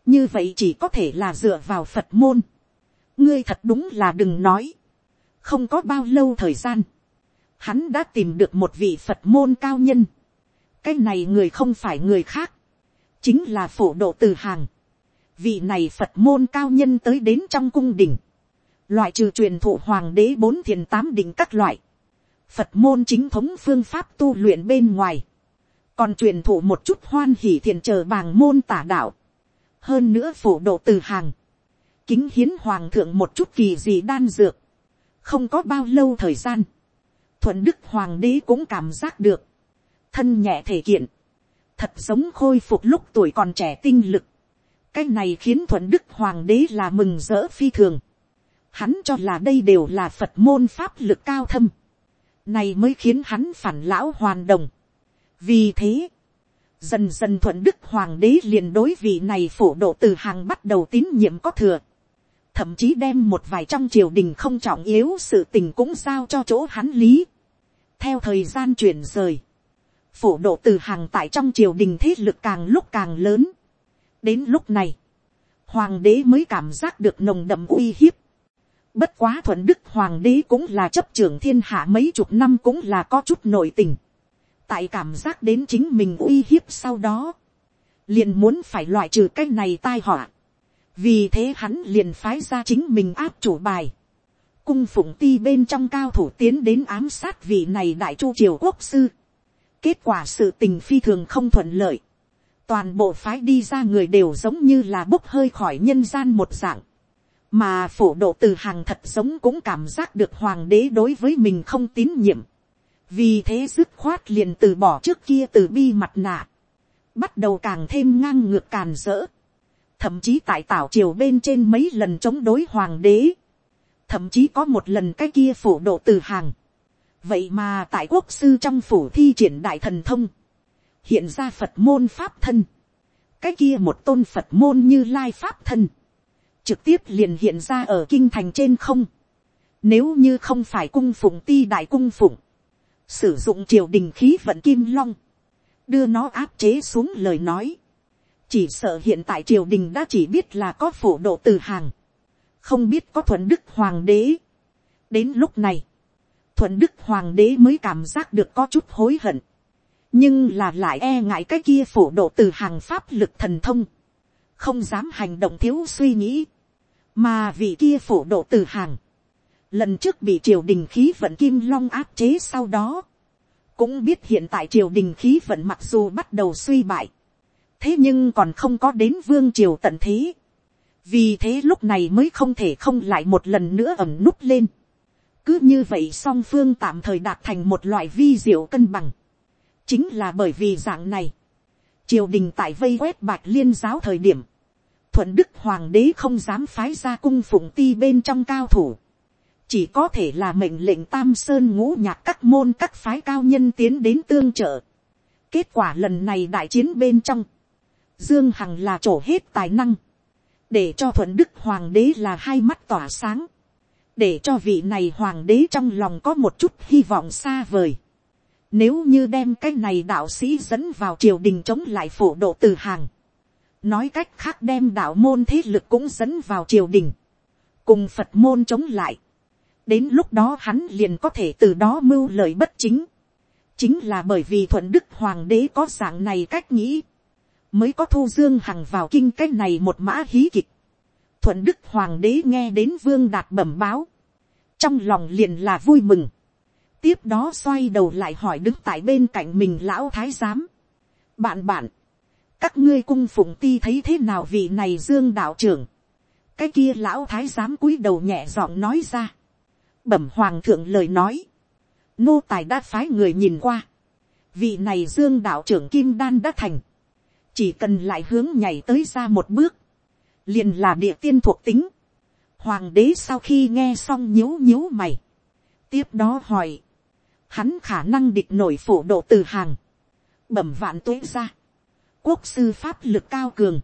như vậy chỉ có thể là dựa vào phật môn. ngươi thật đúng là đừng nói không có bao lâu thời gian. hắn đã tìm được một vị phật môn cao nhân cái này người không phải người khác, chính là phổ độ từ hàng. vị này phật môn cao nhân tới đến trong cung đình, loại trừ truyền thụ hoàng đế bốn thiền tám đỉnh các loại, phật môn chính thống phương pháp tu luyện bên ngoài, còn truyền thụ một chút hoan hỉ thiền chờ bàng môn tả đạo, hơn nữa phổ độ từ hàng, kính hiến hoàng thượng một chút kỳ gì đan dược, không có bao lâu thời gian, thuận đức hoàng đế cũng cảm giác được, thân nhẹ thể kiện, thật giống khôi phục lúc tuổi còn trẻ tinh lực. cái này khiến thuận đức hoàng đế là mừng rỡ phi thường. hắn cho là đây đều là phật môn pháp lực cao thâm. này mới khiến hắn phản lão hoàn đồng. vì thế, dần dần thuận đức hoàng đế liền đối vị này phổ độ từ hàng bắt đầu tín nhiệm có thừa thậm chí đem một vài trong triều đình không trọng yếu sự tình cũng giao cho chỗ hắn lý. theo thời gian chuyển rời, phổ độ từ hàng tại trong triều đình thế lực càng lúc càng lớn. đến lúc này, hoàng đế mới cảm giác được nồng đậm uy hiếp. bất quá thuận đức hoàng đế cũng là chấp trưởng thiên hạ mấy chục năm cũng là có chút nội tình. tại cảm giác đến chính mình uy hiếp sau đó, liền muốn phải loại trừ cái này tai họa vì thế hắn liền phái ra chính mình áp chủ bài. cung phụng ti bên trong cao thủ tiến đến ám sát vị này đại chu triều quốc sư Kết quả sự tình phi thường không thuận lợi. Toàn bộ phái đi ra người đều giống như là bốc hơi khỏi nhân gian một dạng. Mà phổ độ từ hàng thật giống cũng cảm giác được hoàng đế đối với mình không tín nhiệm. Vì thế dứt khoát liền từ bỏ trước kia từ bi mặt nạ. Bắt đầu càng thêm ngang ngược càn rỡ. Thậm chí tại tảo triều bên trên mấy lần chống đối hoàng đế. Thậm chí có một lần cái kia phủ độ từ hàng. Vậy mà tại quốc sư trong phủ thi triển đại thần thông, hiện ra phật môn pháp thân, cái kia một tôn phật môn như lai pháp thân, trực tiếp liền hiện ra ở kinh thành trên không, nếu như không phải cung phụng ti đại cung phụng, sử dụng triều đình khí vận kim long, đưa nó áp chế xuống lời nói, chỉ sợ hiện tại triều đình đã chỉ biết là có phổ độ từ hàng, không biết có thuận đức hoàng đế. đến lúc này, thuận đức hoàng đế mới cảm giác được có chút hối hận, nhưng là lại e ngại cái kia phổ độ từ hàng pháp lực thần thông, không dám hành động thiếu suy nghĩ, mà vì kia phổ độ từ hàng, lần trước bị triều đình khí vận kim long áp chế sau đó, cũng biết hiện tại triều đình khí vận mặc dù bắt đầu suy bại, thế nhưng còn không có đến vương triều tận thế, vì thế lúc này mới không thể không lại một lần nữa ẩm núp lên, cứ như vậy song phương tạm thời đạt thành một loại vi diệu cân bằng. chính là bởi vì dạng này, triều đình tại vây quét bạc liên giáo thời điểm, thuận đức hoàng đế không dám phái ra cung phụng ti bên trong cao thủ, chỉ có thể là mệnh lệnh tam sơn ngũ nhạc các môn các phái cao nhân tiến đến tương trợ. kết quả lần này đại chiến bên trong, dương hằng là trổ hết tài năng, để cho thuận đức hoàng đế là hai mắt tỏa sáng, để cho vị này hoàng đế trong lòng có một chút hy vọng xa vời. Nếu như đem cái này đạo sĩ dẫn vào triều đình chống lại phổ độ từ hàng. Nói cách khác đem đạo môn thế lực cũng dẫn vào triều đình. Cùng Phật môn chống lại. Đến lúc đó hắn liền có thể từ đó mưu lợi bất chính. Chính là bởi vì thuận đức hoàng đế có dạng này cách nghĩ. Mới có thu dương hằng vào kinh cách này một mã hí kịch. Thuận đức hoàng đế nghe đến vương đạt bẩm báo, trong lòng liền là vui mừng, tiếp đó xoay đầu lại hỏi đứng tại bên cạnh mình lão thái giám, bạn bạn, các ngươi cung phụng ti thấy thế nào vị này dương đạo trưởng, cái kia lão thái giám cúi đầu nhẹ giọng nói ra, bẩm hoàng thượng lời nói, nô tài đã phái người nhìn qua, vị này dương đạo trưởng kim đan đã thành, chỉ cần lại hướng nhảy tới ra một bước, liền là địa tiên thuộc tính. Hoàng đế sau khi nghe xong nhíu nhíu mày. Tiếp đó hỏi. Hắn khả năng địch nổi phổ độ từ hàng. Bẩm vạn tuế ra. quốc sư pháp lực cao cường,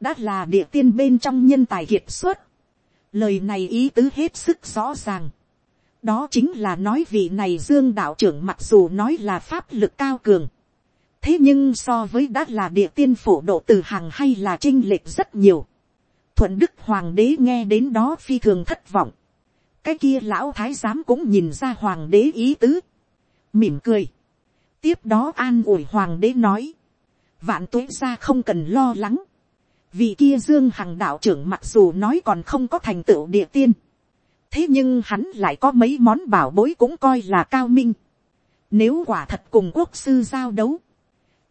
đã là địa tiên bên trong nhân tài kiệt xuất, lời này ý tứ hết sức rõ ràng, đó chính là nói vị này dương đạo trưởng mặc dù nói là pháp lực cao cường, thế nhưng so với đã là địa tiên phổ độ từ hàng hay là trinh lệch rất nhiều, thuận đức hoàng đế nghe đến đó phi thường thất vọng, cái kia lão thái giám cũng nhìn ra hoàng đế ý tứ, mỉm cười, tiếp đó an ủi hoàng đế nói, vạn tuế ra không cần lo lắng, vì kia dương hằng đạo trưởng mặc dù nói còn không có thành tựu địa tiên, thế nhưng hắn lại có mấy món bảo bối cũng coi là cao minh. Nếu quả thật cùng quốc sư giao đấu,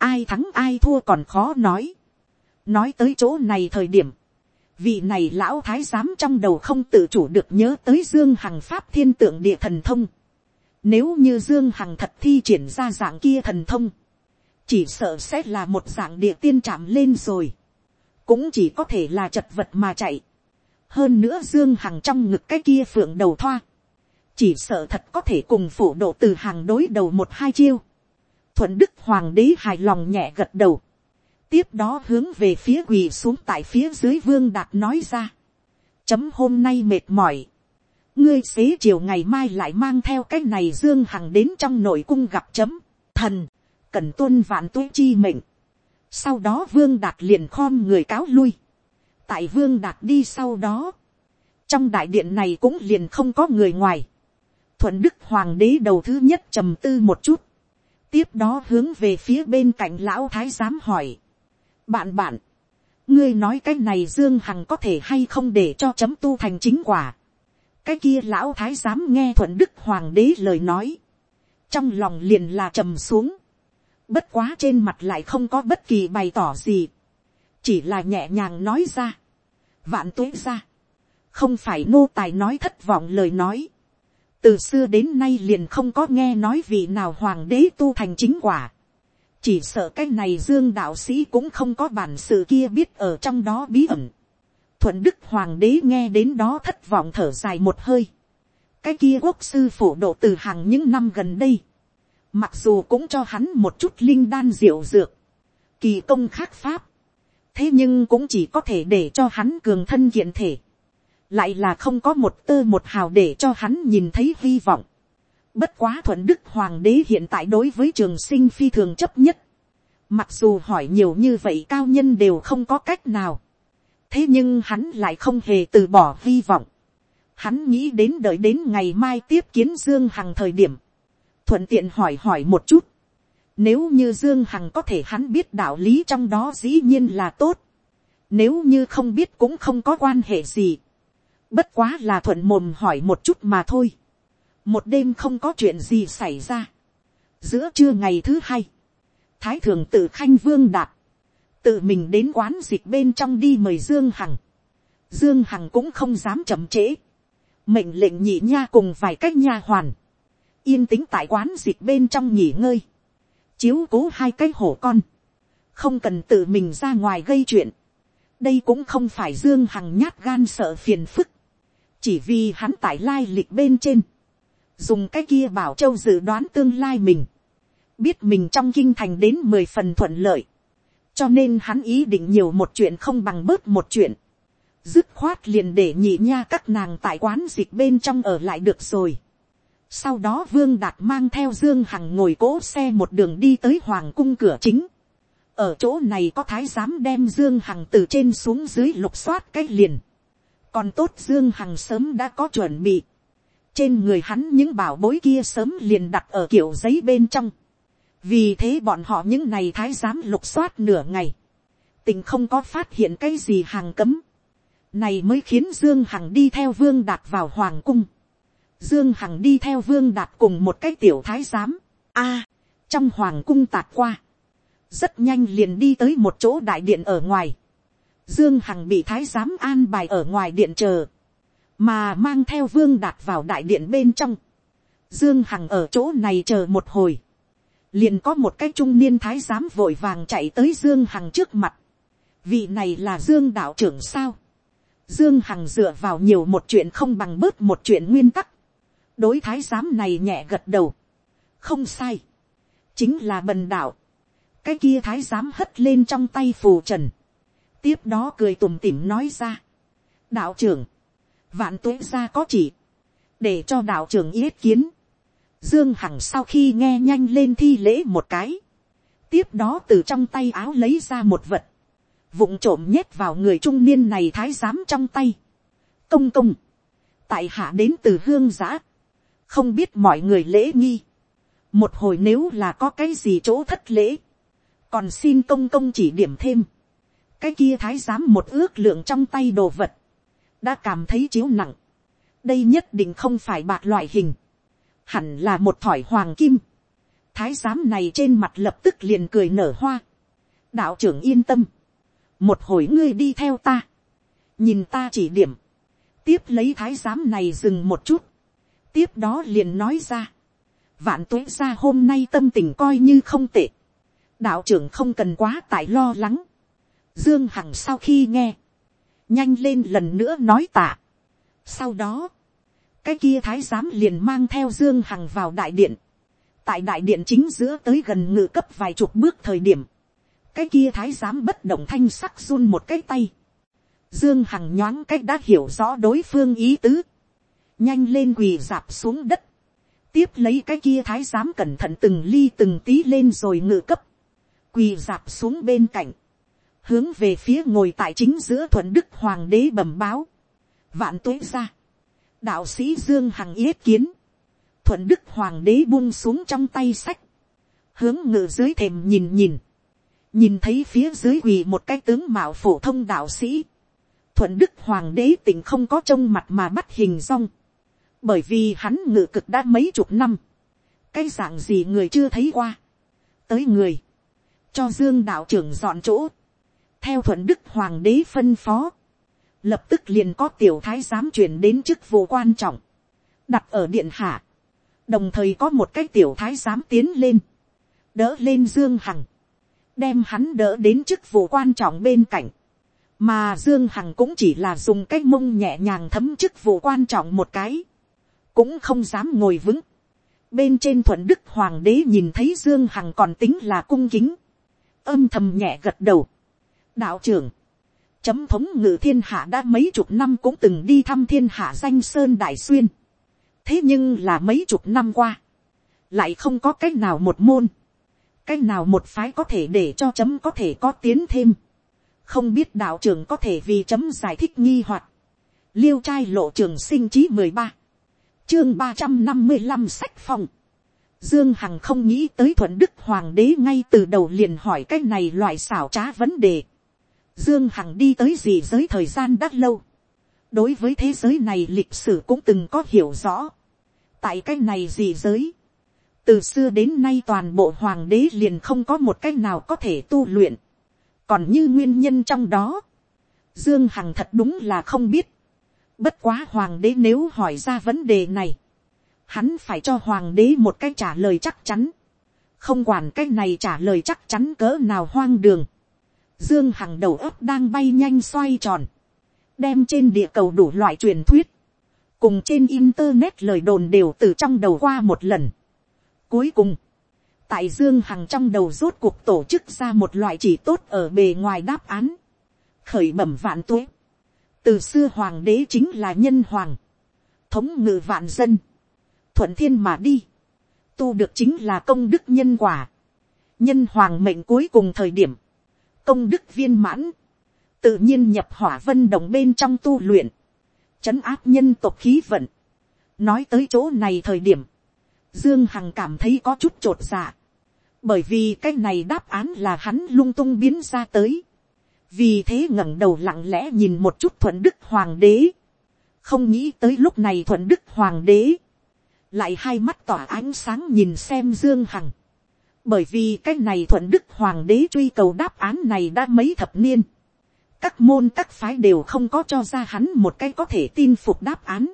ai thắng ai thua còn khó nói. nói tới chỗ này thời điểm, vị này lão thái giám trong đầu không tự chủ được nhớ tới dương hằng pháp thiên tượng địa thần thông. Nếu như dương hằng thật thi triển ra dạng kia thần thông, chỉ sợ sẽ là một dạng địa tiên chạm lên rồi, cũng chỉ có thể là chật vật mà chạy hơn nữa dương hằng trong ngực cái kia phượng đầu thoa, chỉ sợ thật có thể cùng phủ độ từ hàng đối đầu một hai chiêu thuận đức hoàng đế hài lòng nhẹ gật đầu, tiếp đó hướng về phía quỳ xuống tại phía dưới vương đạt nói ra, chấm hôm nay mệt mỏi, ngươi xế chiều ngày mai lại mang theo cái này dương hằng đến trong nội cung gặp chấm, thần, cần tuân vạn tuế chi mệnh. sau đó vương đạt liền khom người cáo lui, tại vương đạt đi sau đó, trong đại điện này cũng liền không có người ngoài, thuận đức hoàng đế đầu thứ nhất trầm tư một chút, tiếp đó hướng về phía bên cạnh lão thái giám hỏi, bạn bạn, ngươi nói cái này dương hằng có thể hay không để cho chấm tu thành chính quả, cái kia lão thái giám nghe thuận đức hoàng đế lời nói, trong lòng liền là trầm xuống, bất quá trên mặt lại không có bất kỳ bày tỏ gì, chỉ là nhẹ nhàng nói ra, vạn tuế ra, không phải nô tài nói thất vọng lời nói, từ xưa đến nay liền không có nghe nói vị nào hoàng đế tu thành chính quả, chỉ sợ cái này dương đạo sĩ cũng không có bản sự kia biết ở trong đó bí ẩn. thuận đức hoàng đế nghe đến đó thất vọng thở dài một hơi. cái kia quốc sư phổ độ từ hàng những năm gần đây, mặc dù cũng cho hắn một chút linh đan diệu dược, kỳ công khác pháp, thế nhưng cũng chỉ có thể để cho hắn cường thân kiện thể, lại là không có một tơ một hào để cho hắn nhìn thấy hy vọng. Bất quá thuận đức hoàng đế hiện tại đối với trường sinh phi thường chấp nhất. Mặc dù hỏi nhiều như vậy cao nhân đều không có cách nào. Thế nhưng hắn lại không hề từ bỏ hy vọng. Hắn nghĩ đến đợi đến ngày mai tiếp kiến Dương Hằng thời điểm. Thuận tiện hỏi hỏi một chút. Nếu như Dương Hằng có thể hắn biết đạo lý trong đó dĩ nhiên là tốt. Nếu như không biết cũng không có quan hệ gì. Bất quá là thuận mồm hỏi một chút mà thôi. Một đêm không có chuyện gì xảy ra. Giữa trưa ngày thứ hai. Thái thượng tự khanh vương đạt. Tự mình đến quán dịch bên trong đi mời Dương Hằng. Dương Hằng cũng không dám chậm trễ. Mệnh lệnh nhị nha cùng vài cách nha hoàn. Yên tĩnh tại quán dịch bên trong nghỉ ngơi chiếu cố hai cái hổ con, không cần tự mình ra ngoài gây chuyện, đây cũng không phải dương hằng nhát gan sợ phiền phức, chỉ vì hắn tại lai lịch bên trên, dùng cái kia bảo châu dự đoán tương lai mình, biết mình trong kinh thành đến mười phần thuận lợi, cho nên hắn ý định nhiều một chuyện không bằng bớt một chuyện, dứt khoát liền để nhị nha các nàng tại quán dịch bên trong ở lại được rồi. Sau đó Vương Đạt mang theo Dương Hằng ngồi cỗ xe một đường đi tới Hoàng cung cửa chính. Ở chỗ này có thái giám đem Dương Hằng từ trên xuống dưới lục soát cái liền. Còn tốt Dương Hằng sớm đã có chuẩn bị. Trên người hắn những bảo bối kia sớm liền đặt ở kiểu giấy bên trong. Vì thế bọn họ những này thái giám lục soát nửa ngày. Tình không có phát hiện cái gì hàng cấm. Này mới khiến Dương Hằng đi theo Vương Đạt vào Hoàng cung Dương Hằng đi theo Vương Đạt cùng một cái tiểu thái giám. A, trong hoàng cung tạt qua. Rất nhanh liền đi tới một chỗ đại điện ở ngoài. Dương Hằng bị thái giám an bài ở ngoài điện chờ. Mà mang theo Vương Đạt vào đại điện bên trong. Dương Hằng ở chỗ này chờ một hồi. Liền có một cái trung niên thái giám vội vàng chạy tới Dương Hằng trước mặt. Vị này là Dương đạo trưởng sao? Dương Hằng dựa vào nhiều một chuyện không bằng bớt một chuyện nguyên tắc đối thái giám này nhẹ gật đầu, không sai, chính là bần đạo, cái kia thái giám hất lên trong tay phù trần, tiếp đó cười tùm tỉm nói ra, đạo trưởng, vạn tuế ra có chỉ, để cho đạo trưởng yết kiến, dương hằng sau khi nghe nhanh lên thi lễ một cái, tiếp đó từ trong tay áo lấy ra một vật, vụng trộm nhét vào người trung niên này thái giám trong tay, công công, tại hạ đến từ hương giã, không biết mọi người lễ nghi, một hồi nếu là có cái gì chỗ thất lễ, còn xin công công chỉ điểm thêm, cái kia thái giám một ước lượng trong tay đồ vật, đã cảm thấy chiếu nặng, đây nhất định không phải bạc loại hình, hẳn là một thỏi hoàng kim, thái giám này trên mặt lập tức liền cười nở hoa, đạo trưởng yên tâm, một hồi ngươi đi theo ta, nhìn ta chỉ điểm, tiếp lấy thái giám này dừng một chút, tiếp đó liền nói ra, vạn tuế ra hôm nay tâm tình coi như không tệ, đạo trưởng không cần quá tại lo lắng, dương hằng sau khi nghe, nhanh lên lần nữa nói tạ. sau đó, cái kia thái giám liền mang theo dương hằng vào đại điện, tại đại điện chính giữa tới gần ngự cấp vài chục bước thời điểm, cái kia thái giám bất động thanh sắc run một cái tay, dương hằng nhoáng cách đã hiểu rõ đối phương ý tứ, nhanh lên quỳ dạp xuống đất, tiếp lấy cái kia thái giám cẩn thận từng ly từng tí lên rồi ngự cấp, quỳ dạp xuống bên cạnh, hướng về phía ngồi tại chính giữa thuận đức hoàng đế bẩm báo, vạn tuế ra, đạo sĩ dương hằng yết kiến, thuận đức hoàng đế buông xuống trong tay sách, hướng ngự dưới thềm nhìn nhìn, nhìn thấy phía dưới quỳ một cái tướng mạo phổ thông đạo sĩ, thuận đức hoàng đế tỉnh không có trông mặt mà bắt hình rong, bởi vì hắn ngự cực đã mấy chục năm, cái dạng gì người chưa thấy qua, tới người, cho dương đạo trưởng dọn chỗ, theo thuận đức hoàng đế phân phó, lập tức liền có tiểu thái giám chuyển đến chức vụ quan trọng, đặt ở điện hạ, đồng thời có một cái tiểu thái giám tiến lên, đỡ lên dương hằng, đem hắn đỡ đến chức vụ quan trọng bên cạnh, mà dương hằng cũng chỉ là dùng cái mông nhẹ nhàng thấm chức vụ quan trọng một cái, cũng không dám ngồi vững. bên trên thuận đức hoàng đế nhìn thấy dương hằng còn tính là cung kính, âm thầm nhẹ gật đầu đạo trưởng, chấm thống ngự thiên hạ đã mấy chục năm cũng từng đi thăm thiên hạ danh sơn đại xuyên. thế nhưng là mấy chục năm qua, lại không có cách nào một môn, cách nào một phái có thể để cho chấm có thể có tiến thêm. không biết đạo trưởng có thể vì chấm giải thích nghi hoặc. liêu trai lộ trường sinh chí mười ba, chương ba trăm năm mươi năm sách phòng. Dương Hằng không nghĩ tới thuận đức hoàng đế ngay từ đầu liền hỏi cái này loại xảo trá vấn đề. Dương Hằng đi tới gì giới thời gian đã lâu. Đối với thế giới này lịch sử cũng từng có hiểu rõ. Tại cái này gì giới. Từ xưa đến nay toàn bộ hoàng đế liền không có một cách nào có thể tu luyện. Còn như nguyên nhân trong đó. Dương Hằng thật đúng là không biết. Bất quá hoàng đế nếu hỏi ra vấn đề này hắn phải cho hoàng đế một cái trả lời chắc chắn, không quản cái này trả lời chắc chắn cỡ nào hoang đường, dương hằng đầu óc đang bay nhanh xoay tròn, đem trên địa cầu đủ loại truyền thuyết, cùng trên internet lời đồn đều từ trong đầu qua một lần. Cuối cùng, tại dương hằng trong đầu rốt cuộc tổ chức ra một loại chỉ tốt ở bề ngoài đáp án, khởi bẩm vạn tuế, từ xưa hoàng đế chính là nhân hoàng, thống ngự vạn dân, thuận thiên mà đi, tu được chính là công đức nhân quả, nhân hoàng mệnh cuối cùng thời điểm, công đức viên mãn, tự nhiên nhập hỏa vân đồng bên trong tu luyện, chấn áp nhân tộc khí vận. nói tới chỗ này thời điểm, dương hằng cảm thấy có chút t r ộ t dạ, bởi vì cái này đáp án là hắn lung tung biến ra tới, vì thế ngẩng đầu lặng lẽ nhìn một chút thuận đức hoàng đế, không nghĩ tới lúc này thuận đức hoàng đế, lại hai mắt tỏa ánh sáng nhìn xem dương hằng, bởi vì cái này thuận đức hoàng đế truy cầu đáp án này đã mấy thập niên, các môn các phái đều không có cho ra hắn một cái có thể tin phục đáp án,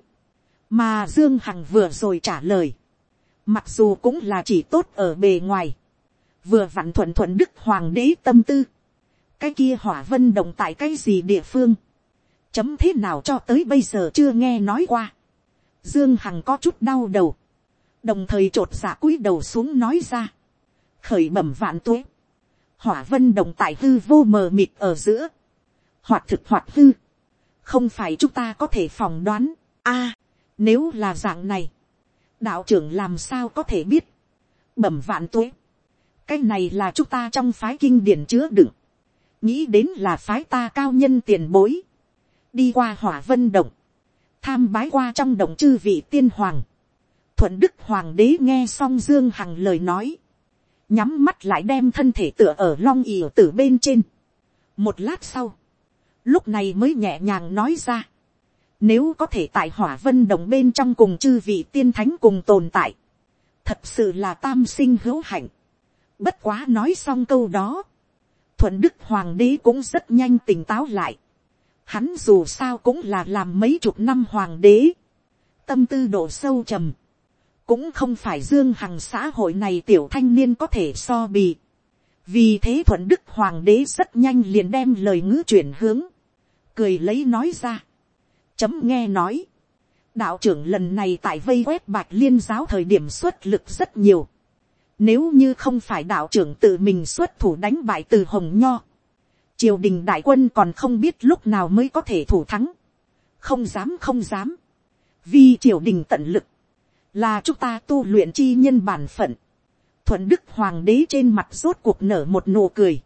mà dương hằng vừa rồi trả lời, mặc dù cũng là chỉ tốt ở bề ngoài, vừa vặn thuận thuận đức hoàng đế tâm tư, cái kia hỏa vân động tại cái gì địa phương, chấm thế nào cho tới bây giờ chưa nghe nói qua, Dương Hằng có chút đau đầu. Đồng thời trột dạ cúi đầu xuống nói ra. Khởi bẩm vạn tuế. hỏa vân động tại hư vô mờ mịt ở giữa, hoạt thực hoạt hư, không phải chúng ta có thể phỏng đoán, a, nếu là dạng này, đạo trưởng làm sao có thể biết, bẩm vạn tuế, cái này là chúng ta trong phái kinh điển chứa đựng, nghĩ đến là phái ta cao nhân tiền bối, đi qua hỏa vân động, tham bái qua trong động chư vị tiên hoàng, thuận đức hoàng đế nghe xong dương hằng lời nói, nhắm mắt lại đem thân thể tựa ở long ỉ từ bên trên. một lát sau, lúc này mới nhẹ nhàng nói ra, nếu có thể tại hỏa vân đồng bên trong cùng chư vị tiên thánh cùng tồn tại, thật sự là tam sinh hữu hạnh. bất quá nói xong câu đó, thuận đức hoàng đế cũng rất nhanh tỉnh táo lại. hắn dù sao cũng là làm mấy chục năm hoàng đế, tâm tư độ sâu trầm, cũng không phải dương hằng xã hội này tiểu thanh niên có thể so bì. vì thế thuận đức hoàng đế rất nhanh liền đem lời ngữ chuyển hướng, cười lấy nói ra. chấm nghe nói, đạo trưởng lần này tại vây quét bạch liên giáo thời điểm xuất lực rất nhiều. Nếu như không phải đạo trưởng tự mình xuất thủ đánh bại từ hồng nho, triều đình đại quân còn không biết lúc nào mới có thể thủ thắng. không dám không dám, vì triều đình tận lực, là chúng ta tu luyện chi nhân bản phận. thuận đức hoàng đế trên mặt rốt cuộc nở một nụ cười.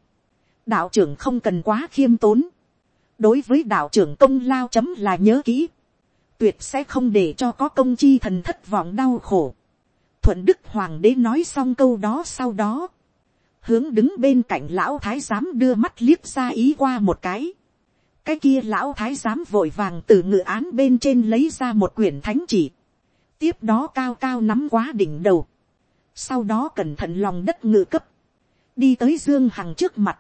đạo trưởng không cần quá khiêm tốn. đối với đạo trưởng công lao chấm là nhớ kỹ. tuyệt sẽ không để cho có công chi thần thất vọng đau khổ. thuận đức hoàng đế nói xong câu đó sau đó. hướng đứng bên cạnh lão thái giám đưa mắt liếc ra ý qua một cái. cái kia lão thái giám vội vàng từ ngự án bên trên lấy ra một quyển thánh chỉ tiếp đó cao cao nắm quá đỉnh đầu, sau đó cẩn thận lòng đất ngự cấp, đi tới dương hằng trước mặt,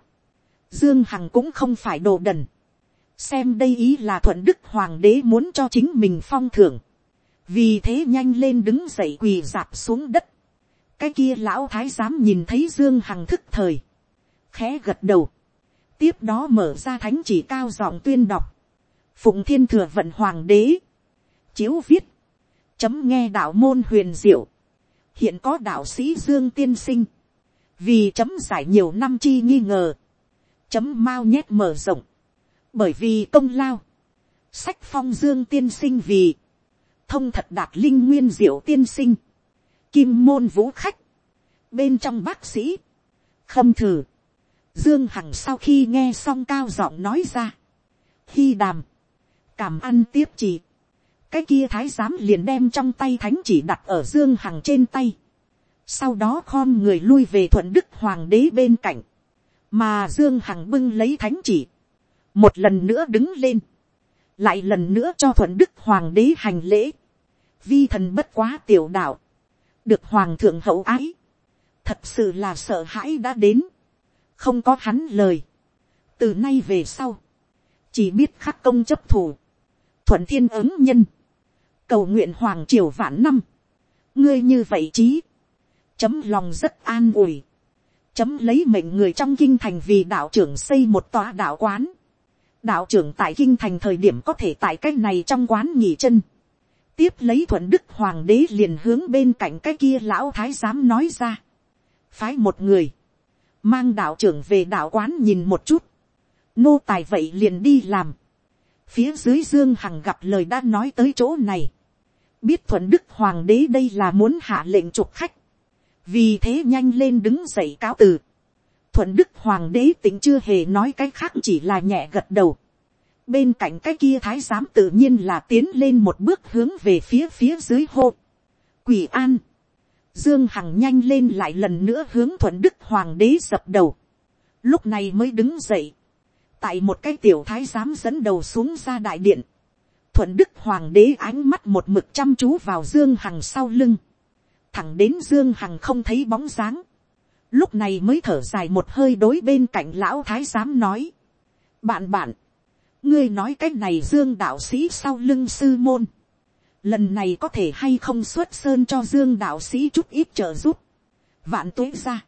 dương hằng cũng không phải đồ đần, xem đây ý là thuận đức hoàng đế muốn cho chính mình phong thưởng, vì thế nhanh lên đứng dậy quỳ dạp xuống đất, cái kia lão thái giám nhìn thấy dương hằng thức thời, khẽ gật đầu, tiếp đó mở ra thánh chỉ cao giọng tuyên đọc, phụng thiên thừa vận hoàng đế, chiếu viết, chấm nghe đạo môn huyền diệu, hiện có đạo sĩ dương tiên sinh, vì chấm giải nhiều năm chi nghi ngờ, chấm mau nhét mở rộng, bởi vì công lao, sách phong dương tiên sinh vì, thông thật đạt linh nguyên diệu tiên sinh, kim môn vũ khách, bên trong bác sĩ, khâm thử, dương hằng sau khi nghe xong cao giọng nói ra, khi đàm, cảm ăn tiếp chỉ, cái kia thái giám liền đem trong tay thánh chỉ đặt ở dương hằng trên tay. sau đó khom người lui về thuận đức hoàng đế bên cạnh, mà dương hằng bưng lấy thánh chỉ, một lần nữa đứng lên, lại lần nữa cho thuận đức hoàng đế hành lễ, vi thần bất quá tiểu đạo, được hoàng thượng hậu ái, thật sự là sợ hãi đã đến, không có hắn lời, từ nay về sau, chỉ biết khắc công chấp thủ, thuận thiên ứng nhân, cầu nguyện hoàng triều vạn năm, ngươi như vậy chí, chấm lòng rất an ủi, chấm lấy mệnh người trong kinh thành vì đạo trưởng xây một tòa đạo quán, đạo trưởng tại kinh thành thời điểm có thể tại cái này trong quán nghỉ chân, tiếp lấy thuận đức hoàng đế liền hướng bên cạnh cái kia lão thái giám nói ra, phái một người, mang đạo trưởng về đạo quán nhìn một chút, nô tài vậy liền đi làm, phía dưới dương hằng gặp lời đã nói tới chỗ này, biết thuận đức hoàng đế đây là muốn hạ lệnh trục khách, vì thế nhanh lên đứng dậy cáo từ. thuận đức hoàng đế tính chưa hề nói cái khác chỉ là nhẹ gật đầu. bên cạnh cái kia thái giám tự nhiên là tiến lên một bước hướng về phía phía dưới hô. quỷ an, dương hằng nhanh lên lại lần nữa hướng thuận đức hoàng đế dập đầu. lúc này mới đứng dậy tại một cái tiểu thái giám dẫn đầu xuống ra đại điện. Thuận đức hoàng đế ánh mắt một mực chăm chú vào dương hằng sau lưng, thẳng đến dương hằng không thấy bóng dáng, lúc này mới thở dài một hơi đối bên cạnh lão thái giám nói, bạn bạn, ngươi nói cái này dương đạo sĩ sau lưng sư môn, lần này có thể hay không xuất sơn cho dương đạo sĩ chút ít trợ giúp, vạn tuế ra,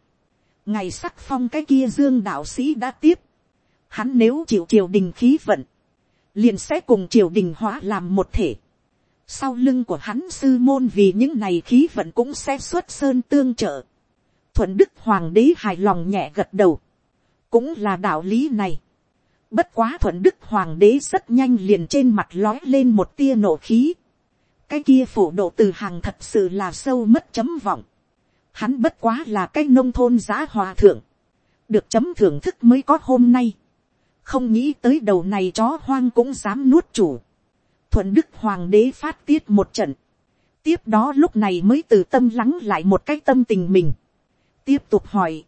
ngày sắc phong cái kia dương đạo sĩ đã tiếp, hắn nếu chịu triều đình khí vận, liền sẽ cùng triều đình hóa làm một thể. Sau lưng của hắn sư môn vì những này khí vận cũng sẽ xuất sơn tương trợ. Thuận đức hoàng đế hài lòng nhẹ gật đầu. cũng là đạo lý này. Bất quá thuận đức hoàng đế rất nhanh liền trên mặt lói lên một tia nổ khí. Cái kia phủ độ từ hàng thật sự là sâu mất chấm vọng. Hắn bất quá là cái nông thôn giá hòa thượng. Được chấm thưởng thức mới có hôm nay. Không nghĩ tới đầu này chó hoang cũng dám nuốt chủ. Thuận đức hoàng đế phát tiết một trận. Tiếp đó lúc này mới từ tâm lắng lại một cái tâm tình mình. Tiếp tục hỏi.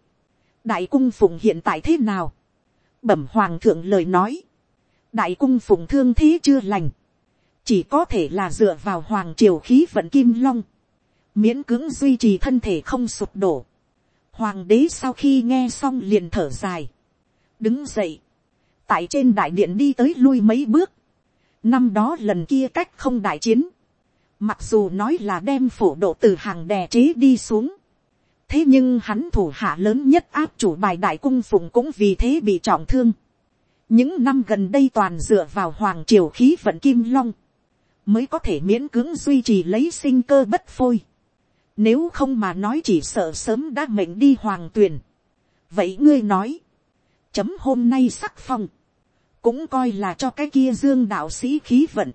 Đại cung phụng hiện tại thế nào? bẩm hoàng thượng lời nói, đại cung phụng thương thế chưa lành, chỉ có thể là dựa vào hoàng triều khí vận kim long, miễn cưỡng duy trì thân thể không sụp đổ. Hoàng đế sau khi nghe xong liền thở dài, đứng dậy, tại trên đại điện đi tới lui mấy bước, năm đó lần kia cách không đại chiến, mặc dù nói là đem phổ độ từ hàng đè chế đi xuống, thế nhưng hắn thủ hạ lớn nhất áp chủ bài đại cung phụng cũng vì thế bị trọng thương. những năm gần đây toàn dựa vào hoàng triều khí vận kim long, mới có thể miễn cưỡng duy trì lấy sinh cơ bất phôi. nếu không mà nói chỉ sợ sớm đã mệnh đi hoàng tuyền. vậy ngươi nói, chấm hôm nay sắc phong, cũng coi là cho cái kia dương đạo sĩ khí vận.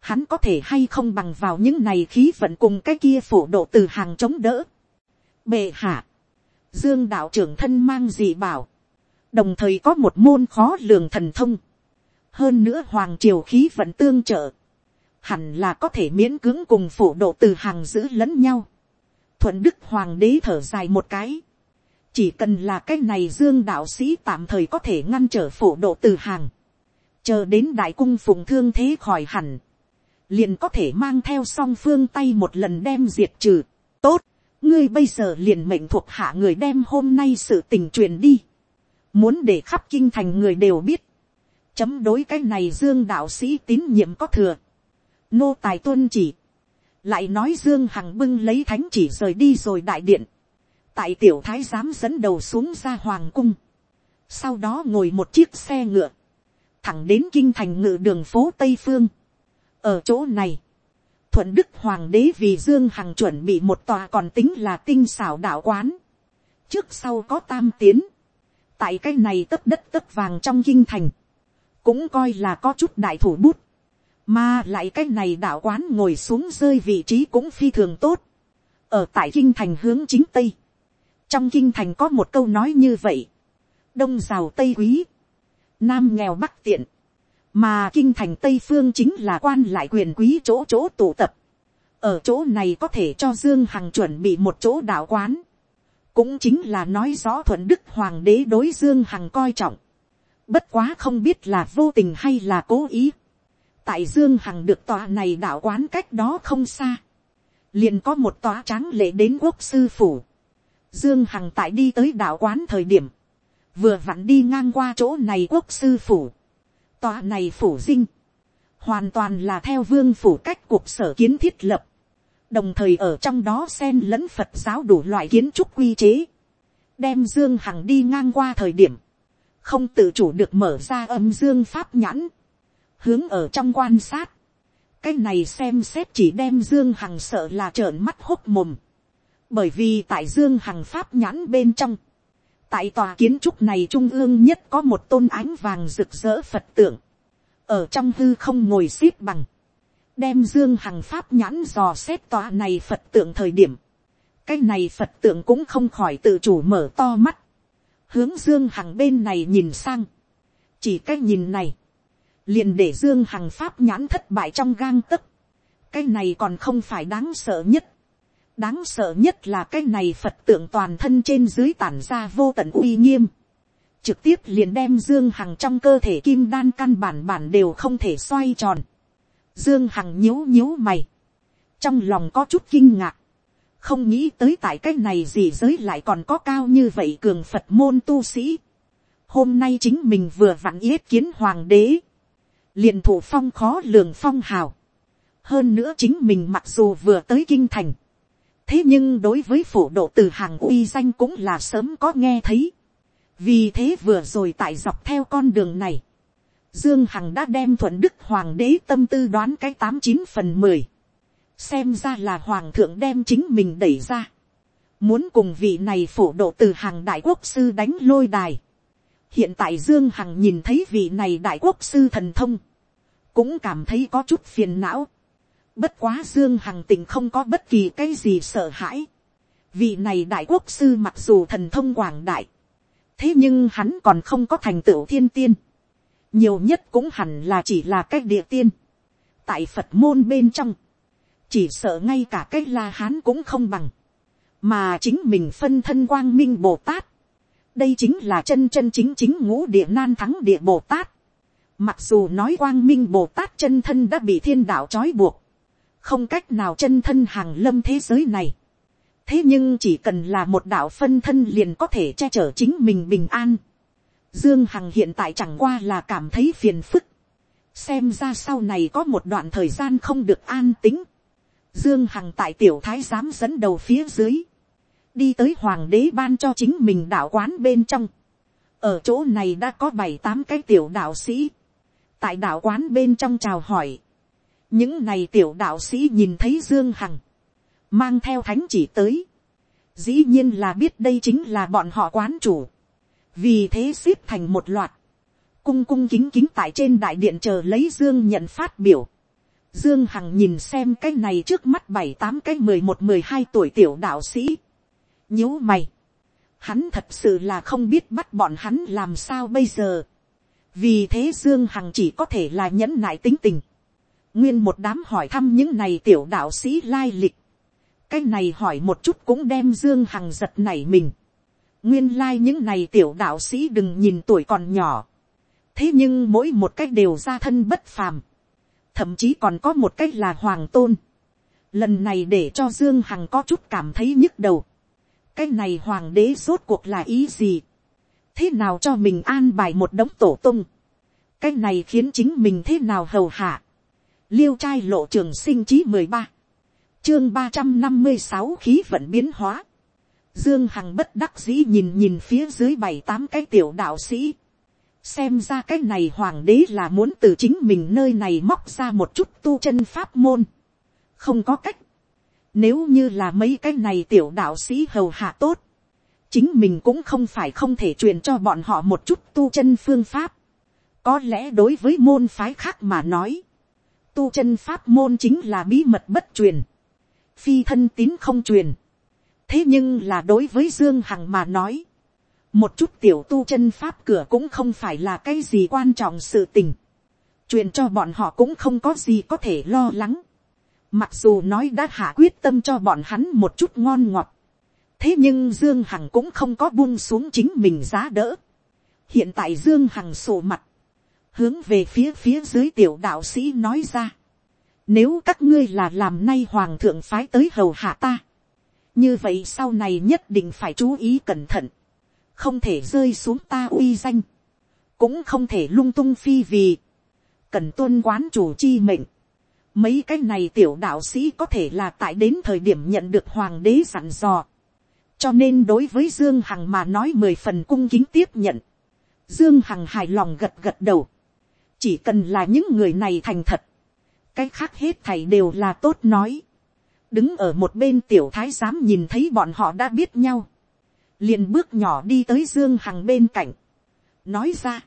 Hắn có thể hay không bằng vào những này khí vận cùng cái kia phổ độ từ hàng chống đỡ. Bệ hạ, dương đạo trưởng thân mang gì bảo, đồng thời có một môn khó lường thần thông, hơn nữa hoàng triều khí vận tương trợ, hẳn là có thể miễn cưỡng cùng phổ độ từ hàng giữ lẫn nhau. thuận đức hoàng đế thở dài một cái, chỉ cần là cái này dương đạo sĩ tạm thời có thể ngăn trở phổ độ từ hàng, chờ đến đại cung phụng thương thế khỏi hẳn, liền có thể mang theo song phương tay một lần đem diệt trừ. tốt, ngươi bây giờ liền mệnh thuộc hạ người đem hôm nay sự tình truyền đi, muốn để khắp kinh thành người đều biết, chấm đối cái này dương đạo sĩ tín nhiệm có thừa, nô tài tuân chỉ, lại nói dương hằng bưng lấy thánh chỉ rời đi rồi đại điện, tại tiểu thái giám dẫn đầu xuống ra hoàng cung, sau đó ngồi một chiếc xe ngựa, thẳng đến kinh thành ngự đường phố tây phương, ở chỗ này, thuận đức hoàng đế vì dương hằng chuẩn bị một tòa còn tính là tinh xảo đạo quán. trước sau có tam tiến. tại cái này tấp đất tấp vàng trong kinh thành. cũng coi là có chút đại thủ bút. mà lại cái này đạo quán ngồi xuống rơi vị trí cũng phi thường tốt. ở tại kinh thành hướng chính tây. trong kinh thành có một câu nói như vậy. đông rào tây quý nam nghèo bắc tiện mà kinh thành tây phương chính là quan lại quyền quý chỗ chỗ tụ tập. ở chỗ này có thể cho dương hằng chuẩn bị một chỗ đạo quán. cũng chính là nói rõ thuận đức hoàng đế đối dương hằng coi trọng. bất quá không biết là vô tình hay là cố ý. tại dương hằng được tòa này đạo quán cách đó không xa. liền có một tòa tráng lệ đến quốc sư phủ. dương hằng tại đi tới đạo quán thời điểm, vừa vặn đi ngang qua chỗ này quốc sư phủ Tòa này phủ dinh. Hoàn toàn là theo vương phủ cách cuộc sở kiến thiết lập. Đồng thời ở trong đó xen lẫn Phật giáo đủ loại kiến trúc quy chế. Đem Dương Hằng đi ngang qua thời điểm. Không tự chủ được mở ra âm Dương Pháp nhãn. Hướng ở trong quan sát. Cái này xem xét chỉ đem Dương Hằng sợ là trợn mắt hốc mồm. Bởi vì tại Dương Hằng Pháp nhãn bên trong tại tòa kiến trúc này trung ương nhất có một tôn ánh vàng rực rỡ phật tượng, ở trong hư không ngồi x ế p bằng, đem dương hằng pháp nhãn dò xét tòa này phật tượng thời điểm, cái này phật tượng cũng không khỏi tự chủ mở to mắt, hướng dương hằng bên này nhìn sang, chỉ cái nhìn này, liền để dương hằng pháp nhãn thất bại trong gang tấc, cái này còn không phải đáng sợ nhất, đáng sợ nhất là cái này phật tượng toàn thân trên dưới tản ra vô tận uy nghiêm, trực tiếp liền đem dương hằng trong cơ thể kim đan căn bản bản đều không thể xoay tròn, dương hằng nhíu nhíu mày, trong lòng có chút kinh ngạc, không nghĩ tới tại cái này gì giới lại còn có cao như vậy cường phật môn tu sĩ. hôm nay chính mình vừa vặn yết kiến hoàng đế, liền thủ phong khó lường phong hào. hơn nữa chính mình mặc dù vừa tới kinh thành, thế nhưng đối với phổ độ từ hàng uy danh cũng là sớm có nghe thấy. vì thế vừa rồi tại dọc theo con đường này, dương hằng đã đem thuận đức hoàng đế tâm tư đoán cái tám chín phần mười. xem ra là hoàng thượng đem chính mình đẩy ra. muốn cùng vị này phổ độ từ hàng đại quốc sư đánh lôi đài. hiện tại dương hằng nhìn thấy vị này đại quốc sư thần thông, cũng cảm thấy có chút phiền não bất quá dương hằng tình không có bất kỳ cái gì sợ hãi. vị này đại quốc sư mặc dù thần thông quảng đại, thế nhưng hắn còn không có thành tựu thiên tiên. nhiều nhất cũng hẳn là chỉ là cái địa tiên. tại phật môn bên trong, chỉ sợ ngay cả cái la hán cũng không bằng, mà chính mình phân thân quang minh bồ tát, đây chính là chân chân chính chính ngũ địa nan thắng địa bồ tát. Mặc dù nói quang minh bồ tát chân thân đã bị thiên đạo trói buộc, không cách nào chân thân hàng lâm thế giới này. thế nhưng chỉ cần là một đạo phân thân liền có thể che chở chính mình bình an. dương hằng hiện tại chẳng qua là cảm thấy phiền phức. xem ra sau này có một đoạn thời gian không được an tính. dương hằng tại tiểu thái giám dẫn đầu phía dưới đi tới hoàng đế ban cho chính mình đạo quán bên trong. ở chỗ này đã có bảy tám cái tiểu đạo sĩ. tại đạo quán bên trong chào hỏi những này tiểu đạo sĩ nhìn thấy dương hằng. mang theo thánh chỉ tới. dĩ nhiên là biết đây chính là bọn họ quán chủ. vì thế xếp thành một loạt. cung cung kính kính tại trên đại điện chờ lấy dương nhận phát biểu. Dương Hằng nhìn xem cái này trước mắt bảy tám cái mười một mười hai tuổi tiểu đạo sĩ nhíu mày. Hắn thật sự là không biết bắt bọn hắn làm sao bây giờ. Vì thế Dương Hằng chỉ có thể là nhẫn nại tính tình. Nguyên một đám hỏi thăm những này tiểu đạo sĩ lai lịch. Cái này hỏi một chút cũng đem Dương Hằng giật nảy mình. Nguyên lai những này tiểu đạo sĩ đừng nhìn tuổi còn nhỏ. Thế nhưng mỗi một cách đều ra thân bất phàm. Thậm chí còn có một cách là hoàng tôn. Lần này để cho Dương Hằng có chút cảm thấy nhức đầu cái này hoàng đế rốt cuộc là ý gì, thế nào cho mình an bài một đống tổ tung, cái này khiến chính mình thế nào hầu hạ, liêu trai lộ trường sinh chí mười ba, chương ba trăm năm mươi sáu khí vận biến hóa, dương hằng bất đắc dĩ nhìn nhìn phía dưới bảy tám cái tiểu đạo sĩ, xem ra cái này hoàng đế là muốn từ chính mình nơi này móc ra một chút tu chân pháp môn, không có cách, nếu như là mấy cái này tiểu đạo sĩ hầu hạ tốt. Chính mình cũng không phải không thể truyền cho bọn họ một chút tu chân phương pháp. Có lẽ đối với môn phái khác mà nói. Tu chân pháp môn chính là bí mật bất truyền. Phi thân tín không truyền. Thế nhưng là đối với Dương Hằng mà nói. Một chút tiểu tu chân pháp cửa cũng không phải là cái gì quan trọng sự tình. Truyền cho bọn họ cũng không có gì có thể lo lắng Mặc dù nói đã hạ quyết tâm cho bọn hắn một chút ngon ngọt. Thế nhưng Dương Hằng cũng không có buông xuống chính mình giá đỡ. Hiện tại Dương Hằng sổ mặt. Hướng về phía phía dưới tiểu đạo sĩ nói ra. Nếu các ngươi là làm nay hoàng thượng phái tới hầu hạ ta. Như vậy sau này nhất định phải chú ý cẩn thận. Không thể rơi xuống ta uy danh. Cũng không thể lung tung phi vì. Cần tuân quán chủ chi mệnh Mấy cái này tiểu đạo sĩ có thể là tại đến thời điểm nhận được hoàng đế dặn dò. Cho nên đối với Dương Hằng mà nói mười phần cung kính tiếp nhận. Dương Hằng hài lòng gật gật đầu. Chỉ cần là những người này thành thật. Cái khác hết thảy đều là tốt nói. Đứng ở một bên tiểu thái giám nhìn thấy bọn họ đã biết nhau. liền bước nhỏ đi tới Dương Hằng bên cạnh. Nói ra.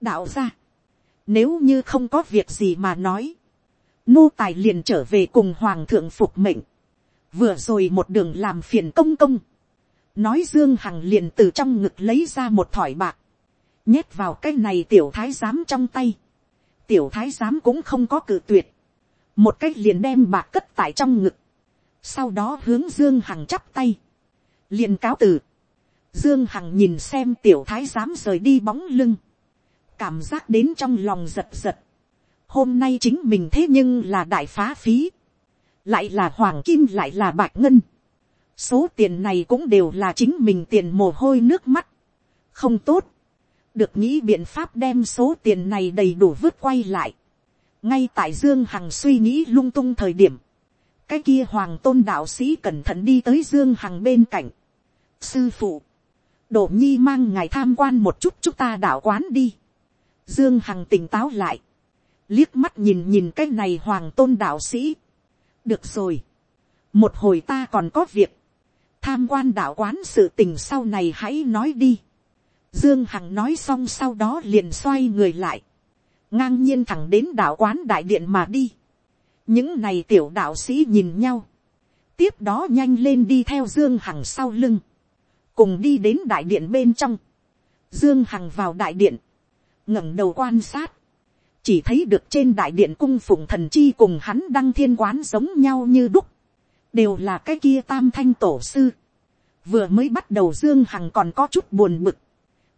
Đạo ra. Nếu như không có việc gì mà nói nô tài liền trở về cùng hoàng thượng phục mệnh, vừa rồi một đường làm phiền công công, nói dương hằng liền từ trong ngực lấy ra một thỏi bạc, nhét vào cái này tiểu thái giám trong tay, tiểu thái giám cũng không có cự tuyệt, một cách liền đem bạc cất tại trong ngực, sau đó hướng dương hằng chắp tay, liền cáo từ, dương hằng nhìn xem tiểu thái giám rời đi bóng lưng, cảm giác đến trong lòng giật giật, hôm nay chính mình thế nhưng là đại phá phí, lại là hoàng kim lại là bạc ngân, số tiền này cũng đều là chính mình tiền mồ hôi nước mắt, không tốt, được nghĩ biện pháp đem số tiền này đầy đủ vứt quay lại, ngay tại dương hằng suy nghĩ lung tung thời điểm, cái kia hoàng tôn đạo sĩ cẩn thận đi tới dương hằng bên cạnh, sư phụ, đổ nhi mang ngài tham quan một chút chúng ta đạo quán đi, dương hằng tỉnh táo lại, liếc mắt nhìn nhìn cái này hoàng tôn đạo sĩ. được rồi, một hồi ta còn có việc, tham quan đạo quán sự tình sau này hãy nói đi. Dương Hằng nói xong sau đó liền xoay người lại. Ngang nhiên thẳng đến đạo quán đại điện mà đi. Những này tiểu đạo sĩ nhìn nhau. Tiếp đó nhanh lên đi theo Dương Hằng sau lưng. Cùng đi đến đại điện bên trong. Dương Hằng vào đại điện. ngẩng đầu quan sát. Chỉ thấy được trên đại điện cung phụng thần chi cùng hắn đăng thiên quán giống nhau như đúc. Đều là cái kia tam thanh tổ sư. Vừa mới bắt đầu Dương Hằng còn có chút buồn bực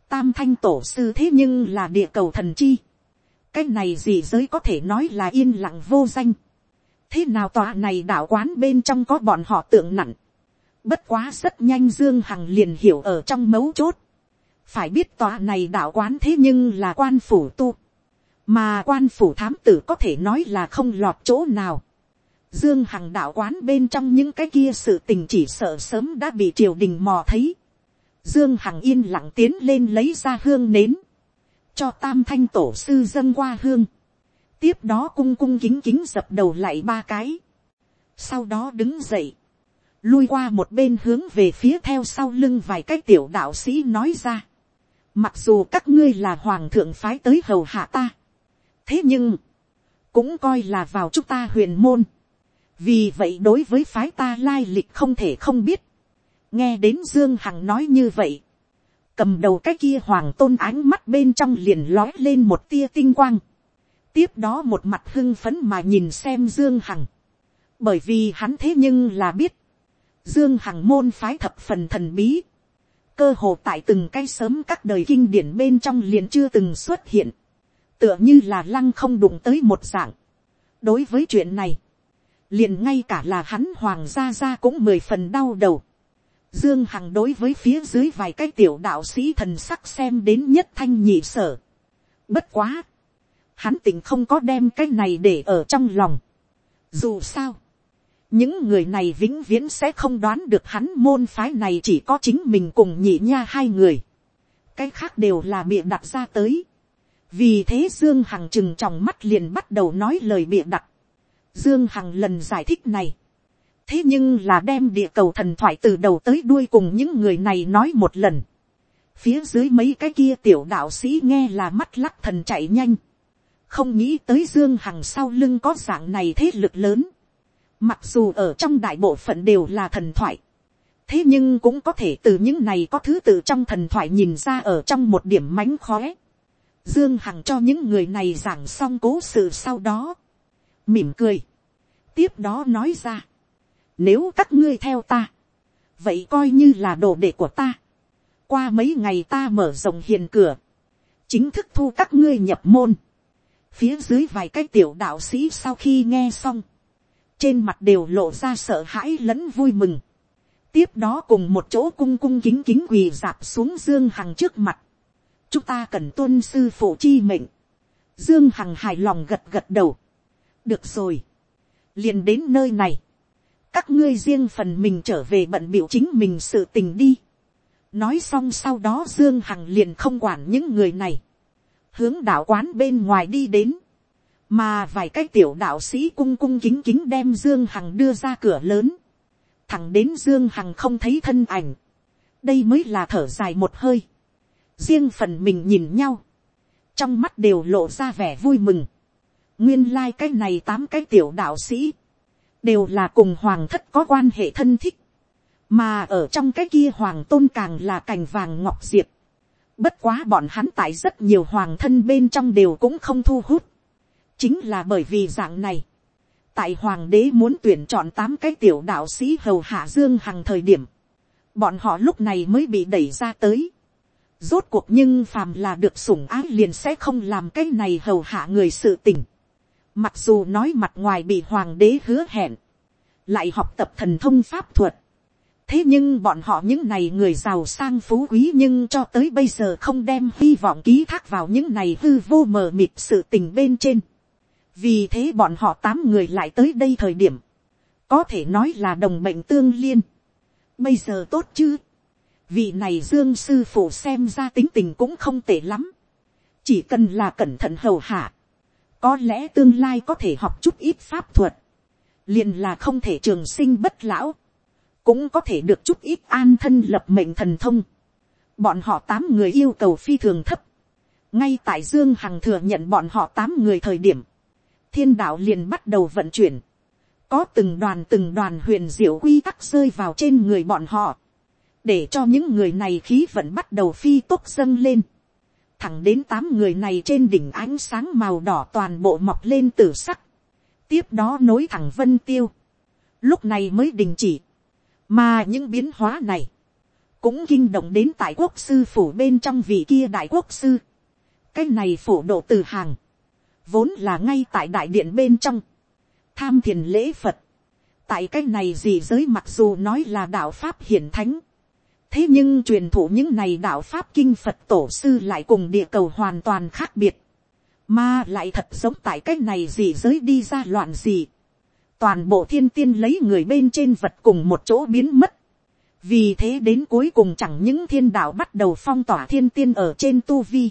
tam thanh tổ sư thế nhưng là địa cầu thần chi. cái này gì giới có thể nói là yên lặng vô danh. thế nào tòa này đạo quán bên trong có bọn họ tượng nặng. bất quá rất nhanh dương hằng liền hiểu ở trong mấu chốt. phải biết tòa này đạo quán thế nhưng là quan phủ tu. mà quan phủ thám tử có thể nói là không lọt chỗ nào. Dương Hằng đạo quán bên trong những cái kia sự tình chỉ sợ sớm đã bị triều đình mò thấy. Dương Hằng yên lặng tiến lên lấy ra hương nến. Cho tam thanh tổ sư dâng qua hương. Tiếp đó cung cung kính kính dập đầu lại ba cái. Sau đó đứng dậy. Lui qua một bên hướng về phía theo sau lưng vài cái tiểu đạo sĩ nói ra. Mặc dù các ngươi là hoàng thượng phái tới hầu hạ ta. Thế nhưng. Cũng coi là vào chúng ta huyền môn. Vì vậy đối với phái ta lai lịch không thể không biết nghe đến dương hằng nói như vậy, cầm đầu cái kia hoàng tôn ánh mắt bên trong liền lói lên một tia tinh quang, tiếp đó một mặt hưng phấn mà nhìn xem dương hằng, bởi vì hắn thế nhưng là biết, dương hằng môn phái thập phần thần bí, cơ hồ tại từng cái sớm các đời kinh điển bên trong liền chưa từng xuất hiện, tựa như là lăng không đụng tới một dạng. đối với chuyện này, liền ngay cả là hắn hoàng gia gia cũng mười phần đau đầu. Dương Hằng đối với phía dưới vài cái tiểu đạo sĩ thần sắc xem đến nhất thanh nhị sở. Bất quá. Hắn tỉnh không có đem cái này để ở trong lòng. Dù sao. Những người này vĩnh viễn sẽ không đoán được hắn môn phái này chỉ có chính mình cùng nhị nha hai người. Cái khác đều là bịa đặt ra tới. Vì thế Dương Hằng chừng tròng mắt liền bắt đầu nói lời bịa đặt. Dương Hằng lần giải thích này thế nhưng là đem địa cầu thần thoại từ đầu tới đuôi cùng những người này nói một lần. phía dưới mấy cái kia tiểu đạo sĩ nghe là mắt lắc thần chạy nhanh. không nghĩ tới dương hằng sau lưng có dạng này thế lực lớn. mặc dù ở trong đại bộ phận đều là thần thoại. thế nhưng cũng có thể từ những này có thứ tự trong thần thoại nhìn ra ở trong một điểm mánh khóe. Dương Hằng cho những người này giảng xong cố sự sau đó. Mỉm cười. Tiếp đó nói ra. Nếu các ngươi theo ta. Vậy coi như là đồ đệ của ta. Qua mấy ngày ta mở rộng hiền cửa. Chính thức thu các ngươi nhập môn. Phía dưới vài cái tiểu đạo sĩ sau khi nghe xong. Trên mặt đều lộ ra sợ hãi lẫn vui mừng. Tiếp đó cùng một chỗ cung cung kính kính quỳ dạp xuống Dương Hằng trước mặt. Chúng ta cần tuân sư phụ chi mệnh. Dương Hằng hài lòng gật gật đầu. Được rồi. Liền đến nơi này các ngươi riêng phần mình trở về bận biểu chính mình sự tình đi. nói xong sau đó dương hằng liền không quản những người này, hướng đạo quán bên ngoài đi đến, mà vài cái tiểu đạo sĩ cung cung kính kính đem dương hằng đưa ra cửa lớn, thẳng đến dương hằng không thấy thân ảnh, đây mới là thở dài một hơi, riêng phần mình nhìn nhau, trong mắt đều lộ ra vẻ vui mừng, nguyên lai、like、cái này tám cái tiểu đạo sĩ, đều là cùng hoàng thất có quan hệ thân thích, mà ở trong cái kia hoàng tôn càng là cành vàng ngọc diệp. Bất quá bọn hắn tại rất nhiều hoàng thân bên trong đều cũng không thu hút. Chính là bởi vì dạng này. Tại hoàng đế muốn tuyển chọn tám cái tiểu đạo sĩ hầu hạ dương hằng thời điểm. Bọn họ lúc này mới bị đẩy ra tới. Rốt cuộc nhưng phàm là được sủng ái liền sẽ không làm cái này hầu hạ người sự tình. Mặc dù nói mặt ngoài bị hoàng đế hứa hẹn, lại học tập thần thông pháp thuật. Thế nhưng bọn họ những này người giàu sang phú quý nhưng cho tới bây giờ không đem hy vọng ký thác vào những này hư vô mờ mịt sự tình bên trên. Vì thế bọn họ tám người lại tới đây thời điểm. Có thể nói là đồng mệnh tương liên. Bây giờ tốt chứ. Vị này dương sư phụ xem ra tính tình cũng không tệ lắm. Chỉ cần là cẩn thận hầu hạ có lẽ tương lai có thể học chút ít pháp thuật, liền là không thể trường sinh bất lão, cũng có thể được chút ít an thân lập mệnh thần thông. bọn họ tám người yêu cầu phi thường thấp, ngay tại dương hằng thừa nhận bọn họ tám người thời điểm, thiên đạo liền bắt đầu vận chuyển, có từng đoàn từng đoàn huyền diệu quy tắc rơi vào trên người bọn họ, để cho những người này khí vận bắt đầu phi tốc dâng lên, thẳng đến tám người này trên đỉnh ánh sáng màu đỏ toàn bộ mọc lên từ sắc, tiếp đó nối thẳng vân tiêu, lúc này mới đình chỉ, mà những biến hóa này, cũng kinh động đến tại quốc sư phủ bên trong vị kia đại quốc sư, cái này phủ độ từ hàng, vốn là ngay tại đại điện bên trong, tham thiền lễ phật, tại cái này gì giới mặc dù nói là đạo pháp hiển thánh, thế nhưng truyền thụ những này đạo pháp kinh phật tổ sư lại cùng địa cầu hoàn toàn khác biệt, mà lại thật giống tại cái này gì giới đi ra loạn gì, toàn bộ thiên tiên lấy người bên trên vật cùng một chỗ biến mất, vì thế đến cuối cùng chẳng những thiên đạo bắt đầu phong tỏa thiên tiên ở trên tu vi,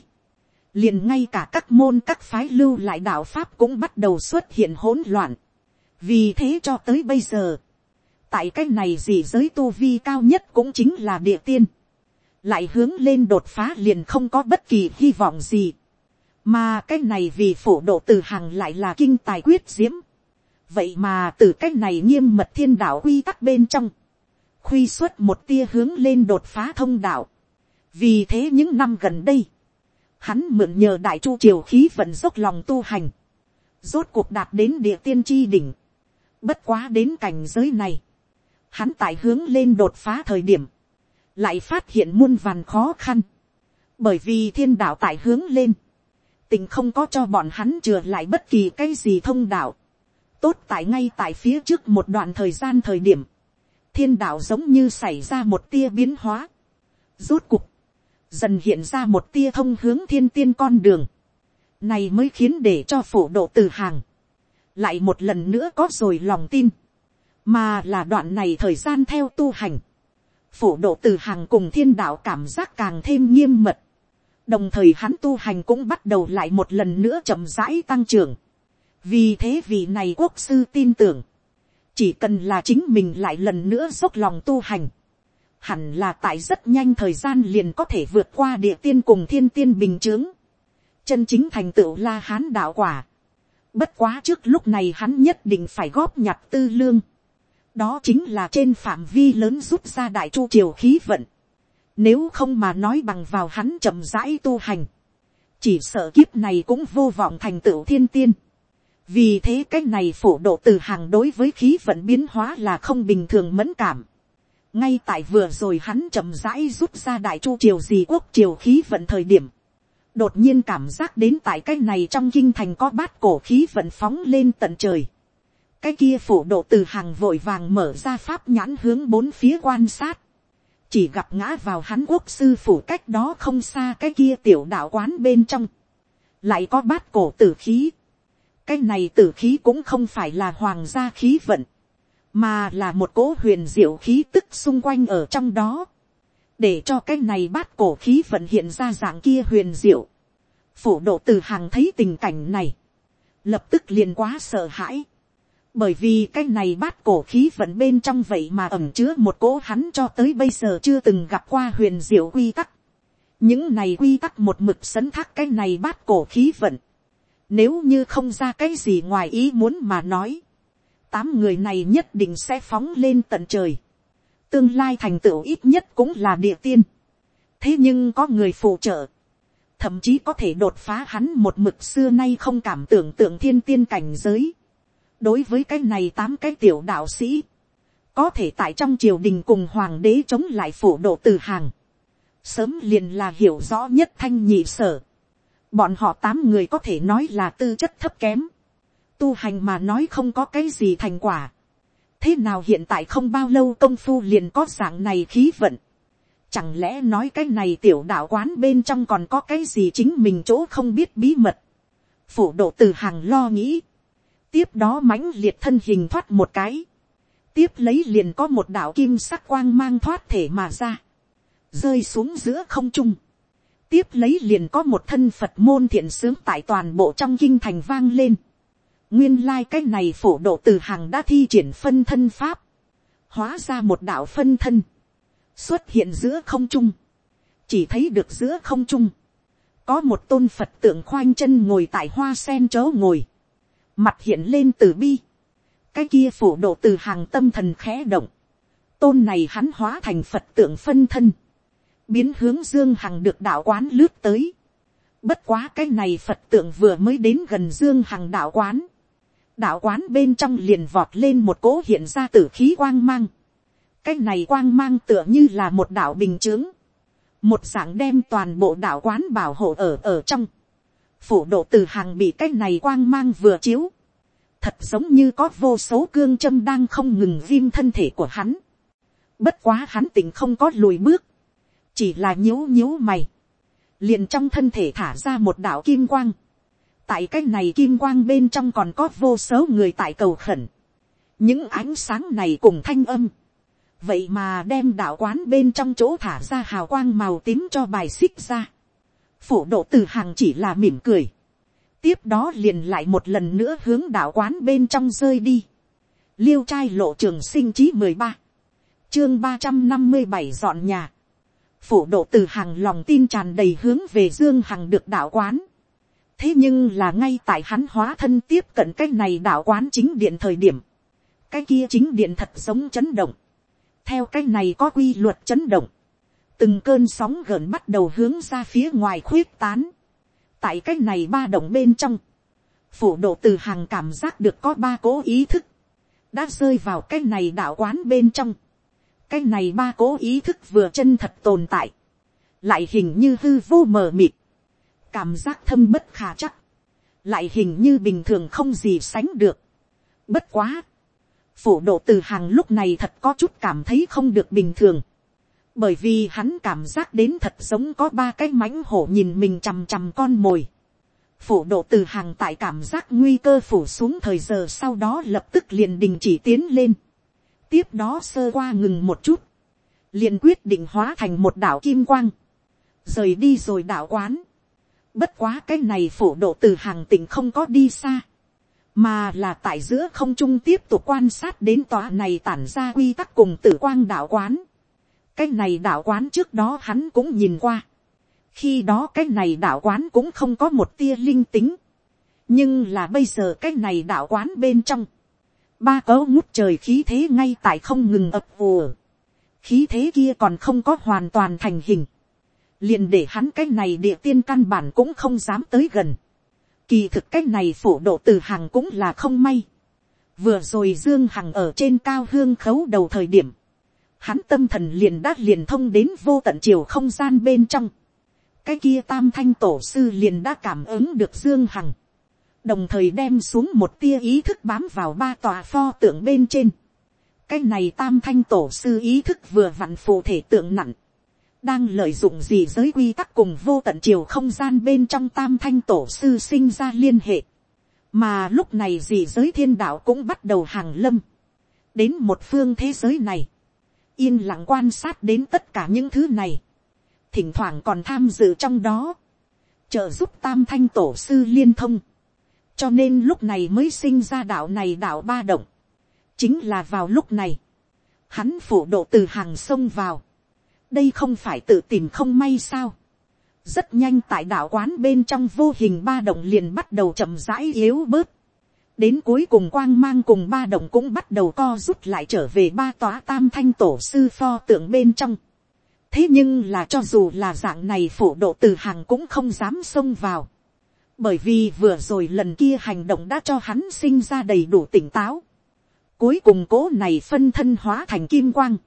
liền ngay cả các môn các phái lưu lại đạo pháp cũng bắt đầu xuất hiện hỗn loạn. vì thế cho tới bây giờ, tại cái này gì giới tu vi cao nhất cũng chính là địa tiên, lại hướng lên đột phá liền không có bất kỳ hy vọng gì, mà cái này vì phổ độ từ hàng lại là kinh tài quyết diễm, vậy mà từ cái này nghiêm mật thiên đạo quy tắc bên trong, khuy xuất một tia hướng lên đột phá thông đạo, vì thế những năm gần đây, hắn mượn nhờ đại chu triều khí vận dốc lòng tu hành, rốt cuộc đạt đến địa tiên tri đỉnh, bất quá đến cảnh giới này, hắn tại hướng lên đột phá thời điểm, lại phát hiện muôn vàn khó khăn, bởi vì thiên đạo tại hướng lên, tình không có cho bọn hắn chừa lại bất kỳ cái gì thông đạo, tốt tại ngay tại phía trước một đoạn thời gian thời điểm, thiên đạo giống như xảy ra một tia biến hóa, rút cục dần hiện ra một tia thông hướng thiên tiên con đường, này mới khiến để cho phổ độ từ hàng, lại một lần nữa có rồi lòng tin, mà là đoạn này thời gian theo tu hành, phổ độ từ hàng cùng thiên đạo cảm giác càng thêm nghiêm mật, đồng thời hắn tu hành cũng bắt đầu lại một lần nữa chậm rãi tăng trưởng, vì thế vị này quốc sư tin tưởng, chỉ cần là chính mình lại lần nữa dốc lòng tu hành, hẳn là tại rất nhanh thời gian liền có thể vượt qua địa tiên cùng thiên tiên bình t r ư ớ n g chân chính thành tựu la hán đạo quả. Bất quá trước lúc này hắn nhất định phải góp nhặt tư lương đó chính là trên phạm vi lớn rút ra đại chu triều khí vận. nếu không mà nói bằng vào hắn chậm rãi tu hành, chỉ sợ kiếp này cũng vô vọng thành tựu thiên tiên. vì thế cái này phổ độ từ hàng đối với khí vận biến hóa là không bình thường mẫn cảm ngay tại vừa rồi hắn chậm rãi rút ra đại chu triều gì quốc triều khí vận thời điểm, đột nhiên cảm giác đến tại cái này trong kinh thành có bát cổ khí vận phóng lên tận trời cái kia phổ độ từ hàng vội vàng mở ra pháp nhãn hướng bốn phía quan sát, chỉ gặp ngã vào hắn quốc sư phủ cách đó không xa cái kia tiểu đạo quán bên trong, lại có bát cổ tử khí. cái này tử khí cũng không phải là hoàng gia khí vận, mà là một cỗ huyền diệu khí tức xung quanh ở trong đó, để cho cái này bát cổ khí vận hiện ra dạng kia huyền diệu. phổ độ từ hàng thấy tình cảnh này, lập tức liền quá sợ hãi, bởi vì cái này bát cổ khí vận bên trong vậy mà ẩm chứa một cỗ hắn cho tới bây giờ chưa từng gặp qua huyền diệu quy tắc. những này quy tắc một mực sấn thác cái này bát cổ khí vận. nếu như không ra cái gì ngoài ý muốn mà nói, tám người này nhất định sẽ phóng lên tận trời. Tương lai thành tựu ít nhất cũng là địa tiên. Thế nhưng có người phụ trợ. Thậm chí có thể đột phá hắn một mực xưa nay không cảm tưởng tượng thiên tiên cảnh giới. Đối với cái này tám cái tiểu đạo sĩ. Có thể tại trong triều đình cùng hoàng đế chống lại phổ độ từ hàng. Sớm liền là hiểu rõ nhất thanh nhị sở. Bọn họ tám người có thể nói là tư chất thấp kém tu hành mà nói không có cái gì thành quả. thế nào hiện tại không bao lâu công phu liền có dạng này khí vận. chẳng lẽ nói cái này tiểu đạo quán bên trong còn có cái gì chính mình chỗ không biết bí mật. phủ độ từ hàng lo nghĩ tiếp đó mãnh liệt thân hình thoát một cái. tiếp lấy liền có một đạo kim sắc quang mang thoát thể mà ra. rơi xuống giữa không trung tiếp lấy liền có một thân phật môn thiện sướng tại toàn bộ trong kinh thành vang lên. Nguyên lai này phổ độ từ hàng đã thi triển phân thân pháp. Hóa ra một đạo phân thân. Xuất hiện giữa không trung. chỉ thấy được giữa không trung, có một tôn phật tượng khoanh chân ngồi tại hoa sen chớ ngồi, mặt hiện lên từ bi, cái kia phủ độ từ hàng tâm thần khẽ động, tôn này hắn hóa thành phật tượng phân thân, biến hướng dương hằng được đạo quán lướt tới, bất quá cái này phật tượng vừa mới đến gần dương hằng đạo quán, đạo quán bên trong liền vọt lên một cỗ hiện ra t ử khí quang mang, cái này quang mang tựa như là một đạo bình chướng, một dạng đem toàn bộ đạo quán bảo hộ ở ở trong, phủ độ từ hàng bị cái này quang mang vừa chiếu, thật giống như có vô số cương châm đang không ngừng viêm thân thể của hắn. Bất quá hắn tỉnh không có lùi bước, chỉ là nhíu nhíu mày, liền trong thân thể thả ra một đạo kim quang. tại cái này kim quang bên trong còn có vô số người tại cầu khẩn. những ánh sáng này cùng thanh âm, vậy mà đem đạo quán bên trong chỗ thả ra hào quang màu tím cho bài xích ra phủ độ từ hàng chỉ là mỉm cười. tiếp đó liền lại một lần nữa hướng đạo quán bên trong rơi đi. liêu trai lộ trường sinh chí mười ba, chương ba trăm năm mươi bảy dọn nhà. phủ độ từ hàng lòng tin tràn đầy hướng về dương hằng được đạo quán. thế nhưng là ngay tại hắn hóa thân tiếp cận cái này đạo quán chính điện thời điểm. cái kia chính điện thật giống chấn động theo cái này có quy luật chấn động, từng cơn sóng gợn bắt đầu hướng ra phía ngoài khuyết tán. tại cái này ba động bên trong, phủ độ từ hàng cảm giác được có ba cố ý thức, đã rơi vào cái này đạo quán bên trong. cái này ba cố ý thức vừa chân thật tồn tại, lại hình như hư vô mờ mịt, cảm giác thâm bất khả chắc, lại hình như bình thường không gì sánh được. bất quá, phủ độ từ hàng lúc này thật có chút cảm thấy không được bình thường. Bởi vì hắn cảm giác đến thật giống có ba cái mãnh hổ nhìn mình chằm chằm con mồi. Phủ độ từ hàng tại cảm giác nguy cơ phủ xuống thời giờ sau đó lập tức liền đình chỉ tiến lên. Tiếp đó sơ qua ngừng một chút. Liền quyết định hóa thành một đảo kim quang. Rời đi rồi đảo quán. Bất quá cái này phủ độ từ hàng tỉnh không có đi xa mà là tại giữa không trung tiếp tục quan sát đến tòa này tản ra quy tắc cùng tử quang đạo quán cái này đạo quán trước đó hắn cũng nhìn qua. khi đó cái này đạo quán cũng không có một tia linh tính. nhưng là bây giờ cái này đạo quán bên trong. ba cấu ngút trời khí thế ngay tại không ngừng ập ùa. khí thế kia còn không có hoàn toàn thành hình. liền để hắn cái này địa tiên căn bản cũng không dám tới gần Kỳ thực cái này phổ độ từ hàng cũng là không may. Vừa rồi Dương Hằng ở trên cao hương khấu đầu thời điểm. Hắn tâm thần liền đã liền thông đến vô tận chiều không gian bên trong. Cái kia tam thanh tổ sư liền đã cảm ứng được Dương Hằng. Đồng thời đem xuống một tia ý thức bám vào ba tòa pho tượng bên trên. Cái này tam thanh tổ sư ý thức vừa vặn phù thể tượng nặng đang lợi dụng gì giới quy tắc cùng vô tận chiều không gian bên trong tam thanh tổ sư sinh ra liên hệ. mà lúc này gì giới thiên đạo cũng bắt đầu hàng lâm. đến một phương thế giới này yên lặng quan sát đến tất cả những thứ này. thỉnh thoảng còn tham dự trong đó. trợ giúp tam thanh tổ sư liên thông. cho nên lúc này mới sinh ra đạo này đạo ba động. chính là vào lúc này. hắn phủ độ từ hàng sông vào đây không phải tự tìm không may sao. rất nhanh tại đạo quán bên trong vô hình ba động liền bắt đầu chậm rãi yếu bớt đến cuối cùng quang mang cùng ba động cũng bắt đầu co rút lại trở về ba tòa tam thanh tổ sư pho tượng bên trong. thế nhưng là cho dù là dạng này phổ độ từ hàng cũng không dám xông vào. bởi vì vừa rồi lần kia hành động đã cho hắn sinh ra đầy đủ tỉnh táo. cuối cùng cố này phân thân hóa thành kim quang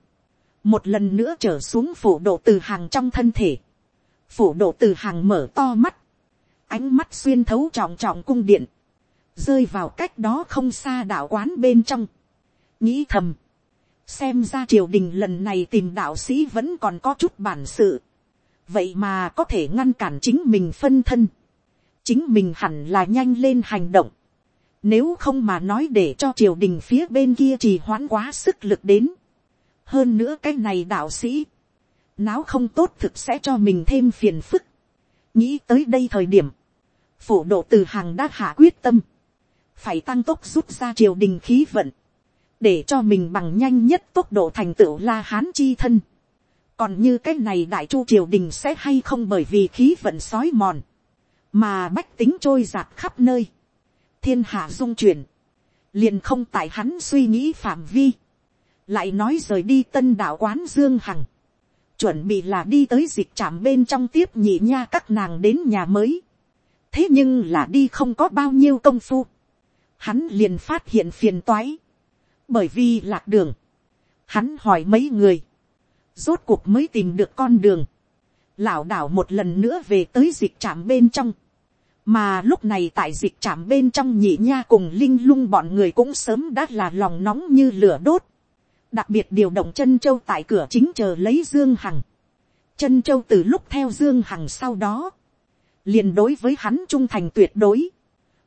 một lần nữa trở xuống phủ độ từ hàng trong thân thể, phủ độ từ hàng mở to mắt, ánh mắt xuyên thấu trọng trọng cung điện, rơi vào cách đó không xa đạo quán bên trong, nghĩ thầm, xem ra triều đình lần này tìm đạo sĩ vẫn còn có chút bản sự, vậy mà có thể ngăn cản chính mình phân thân, chính mình hẳn là nhanh lên hành động, nếu không mà nói để cho triều đình phía bên kia trì hoãn quá sức lực đến, hơn nữa cái này đạo sĩ, náo không tốt thực sẽ cho mình thêm phiền phức. nghĩ tới đây thời điểm, phổ độ từ hàng đã hạ quyết tâm, phải tăng tốc rút ra triều đình khí vận, để cho mình bằng nhanh nhất tốc độ thành tựu la hán chi thân, còn như cái này đại chu triều đình sẽ hay không bởi vì khí vận sói mòn, mà bách tính trôi giạt khắp nơi, thiên hạ dung chuyển, liền không tại hắn suy nghĩ phạm vi, lại nói rời đi tân đạo quán dương hằng, chuẩn bị là đi tới dịch trạm bên trong tiếp nhị nha các nàng đến nhà mới, thế nhưng là đi không có bao nhiêu công phu, hắn liền phát hiện phiền toái, bởi vì lạc đường, hắn hỏi mấy người, rốt cuộc mới tìm được con đường, lảo đảo một lần nữa về tới dịch trạm bên trong, mà lúc này tại dịch trạm bên trong nhị nha cùng linh lung bọn người cũng sớm đã là lòng nóng như lửa đốt, đặc biệt điều động chân châu tại cửa chính chờ lấy dương hằng, chân châu từ lúc theo dương hằng sau đó, liền đối với hắn trung thành tuyệt đối,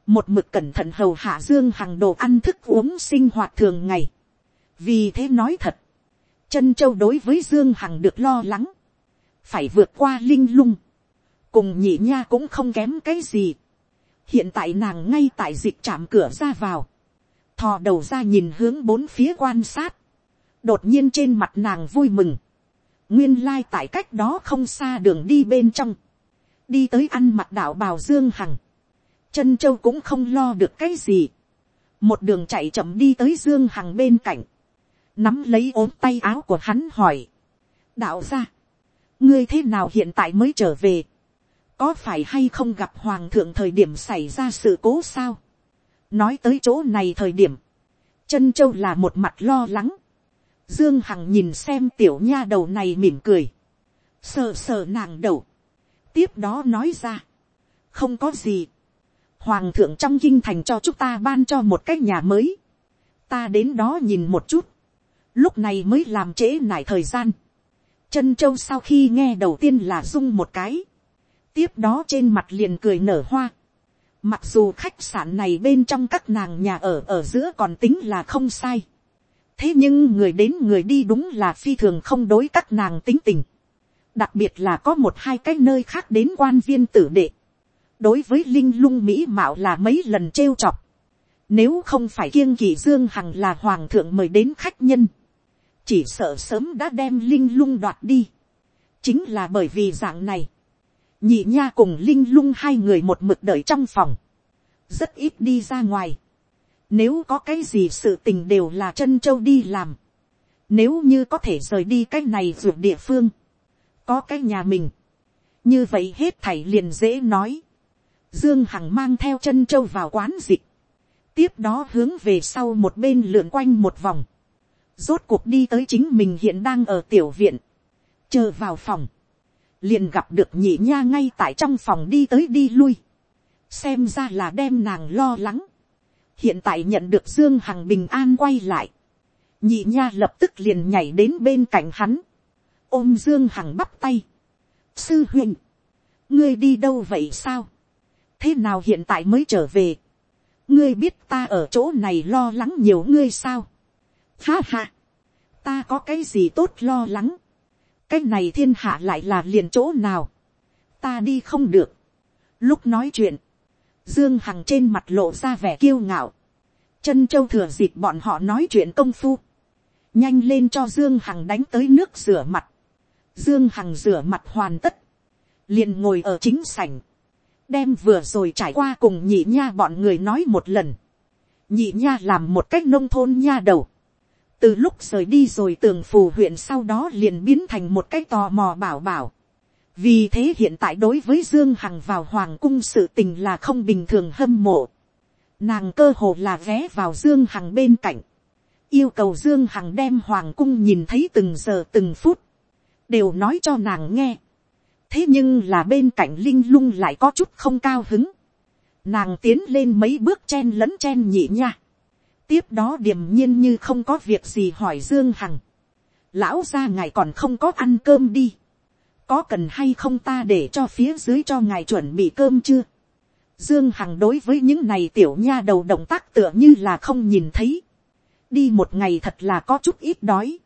một mực cẩn thận hầu hạ dương hằng đồ ăn thức uống sinh hoạt thường ngày. vì thế nói thật, chân châu đối với dương hằng được lo lắng, phải vượt qua linh lung, cùng nhị nha cũng không kém cái gì. hiện tại nàng ngay tại dịch chạm cửa ra vào, thò đầu ra nhìn hướng bốn phía quan sát, đột nhiên trên mặt nàng vui mừng, nguyên lai tại cách đó không xa đường đi bên trong, đi tới ăn mặt đạo bào dương hằng, chân châu cũng không lo được cái gì, một đường chạy chậm đi tới dương hằng bên cạnh, nắm lấy ốm tay áo của hắn hỏi, đạo ra, ngươi thế nào hiện tại mới trở về, có phải hay không gặp hoàng thượng thời điểm xảy ra sự cố sao, nói tới chỗ này thời điểm, chân châu là một mặt lo lắng, dương hằng nhìn xem tiểu nha đầu này mỉm cười, sờ sờ nàng đầu, tiếp đó nói ra, không có gì, hoàng thượng trong kinh thành cho chúng ta ban cho một cái nhà mới, ta đến đó nhìn một chút, lúc này mới làm trễ nải thời gian, chân châu sau khi nghe đầu tiên là rung một cái, tiếp đó trên mặt liền cười nở hoa, mặc dù khách sạn này bên trong các nàng nhà ở ở giữa còn tính là không sai, thế nhưng người đến người đi đúng là phi thường không đối các nàng tính tình, đặc biệt là có một hai cái nơi khác đến quan viên tử đệ, đối với linh lung mỹ mạo là mấy lần trêu chọc, nếu không phải kiêng kỳ dương hằng là hoàng thượng mời đến khách nhân, chỉ sợ sớm đã đem linh lung đoạt đi, chính là bởi vì dạng này, nhị nha cùng linh lung hai người một mực đợi trong phòng, rất ít đi ra ngoài, nếu có cái gì sự tình đều là chân châu đi làm, nếu như có thể rời đi cái này ruột địa phương, có cái nhà mình, như vậy hết thảy liền dễ nói. Dương Hằng mang theo chân châu vào quán dịch, tiếp đó hướng về sau một bên lượn quanh một vòng, rốt cuộc đi tới chính mình hiện đang ở tiểu viện, chờ vào phòng, liền gặp được nhị nha ngay tại trong phòng đi tới đi lui, xem ra là đem nàng lo lắng, hiện tại nhận được dương hằng bình an quay lại, nhị nha lập tức liền nhảy đến bên cạnh hắn, ôm dương hằng bắp tay. sư huynh, ngươi đi đâu vậy sao, thế nào hiện tại mới trở về, ngươi biết ta ở chỗ này lo lắng nhiều ngươi sao, ha ha, ta có cái gì tốt lo lắng, cái này thiên hạ lại là liền chỗ nào, ta đi không được. lúc nói chuyện, dương hằng trên mặt lộ ra vẻ kiêu ngạo, chân châu thừa dịp bọn họ nói chuyện công phu, nhanh lên cho dương hằng đánh tới nước rửa mặt, Dương Hằng rửa mặt hoàn tất. Liền ngồi ở chính sảnh. Đem vừa rồi trải qua cùng nhị nha bọn người nói một lần. Nhị nha làm một cách nông thôn nha đầu. Từ lúc rời đi rồi tường phù huyện sau đó liền biến thành một cách tò mò bảo bảo. Vì thế hiện tại đối với Dương Hằng vào Hoàng cung sự tình là không bình thường hâm mộ. Nàng cơ hồ là ghé vào Dương Hằng bên cạnh. Yêu cầu Dương Hằng đem Hoàng cung nhìn thấy từng giờ từng phút đều nói cho nàng nghe thế nhưng là bên cạnh linh lung lại có chút không cao hứng. nàng tiến lên mấy bước chen lẫn chen nhị nha. tiếp đó điềm nhiên như không có việc gì hỏi dương hằng. lão ra ngài còn không có ăn cơm đi. có cần hay không ta để cho phía dưới cho ngài chuẩn bị cơm chưa. Dương Hằng đối với những này tiểu nha đầu động tác tựa như là không nhìn thấy. Đi một ngày thật là có chút ít đói.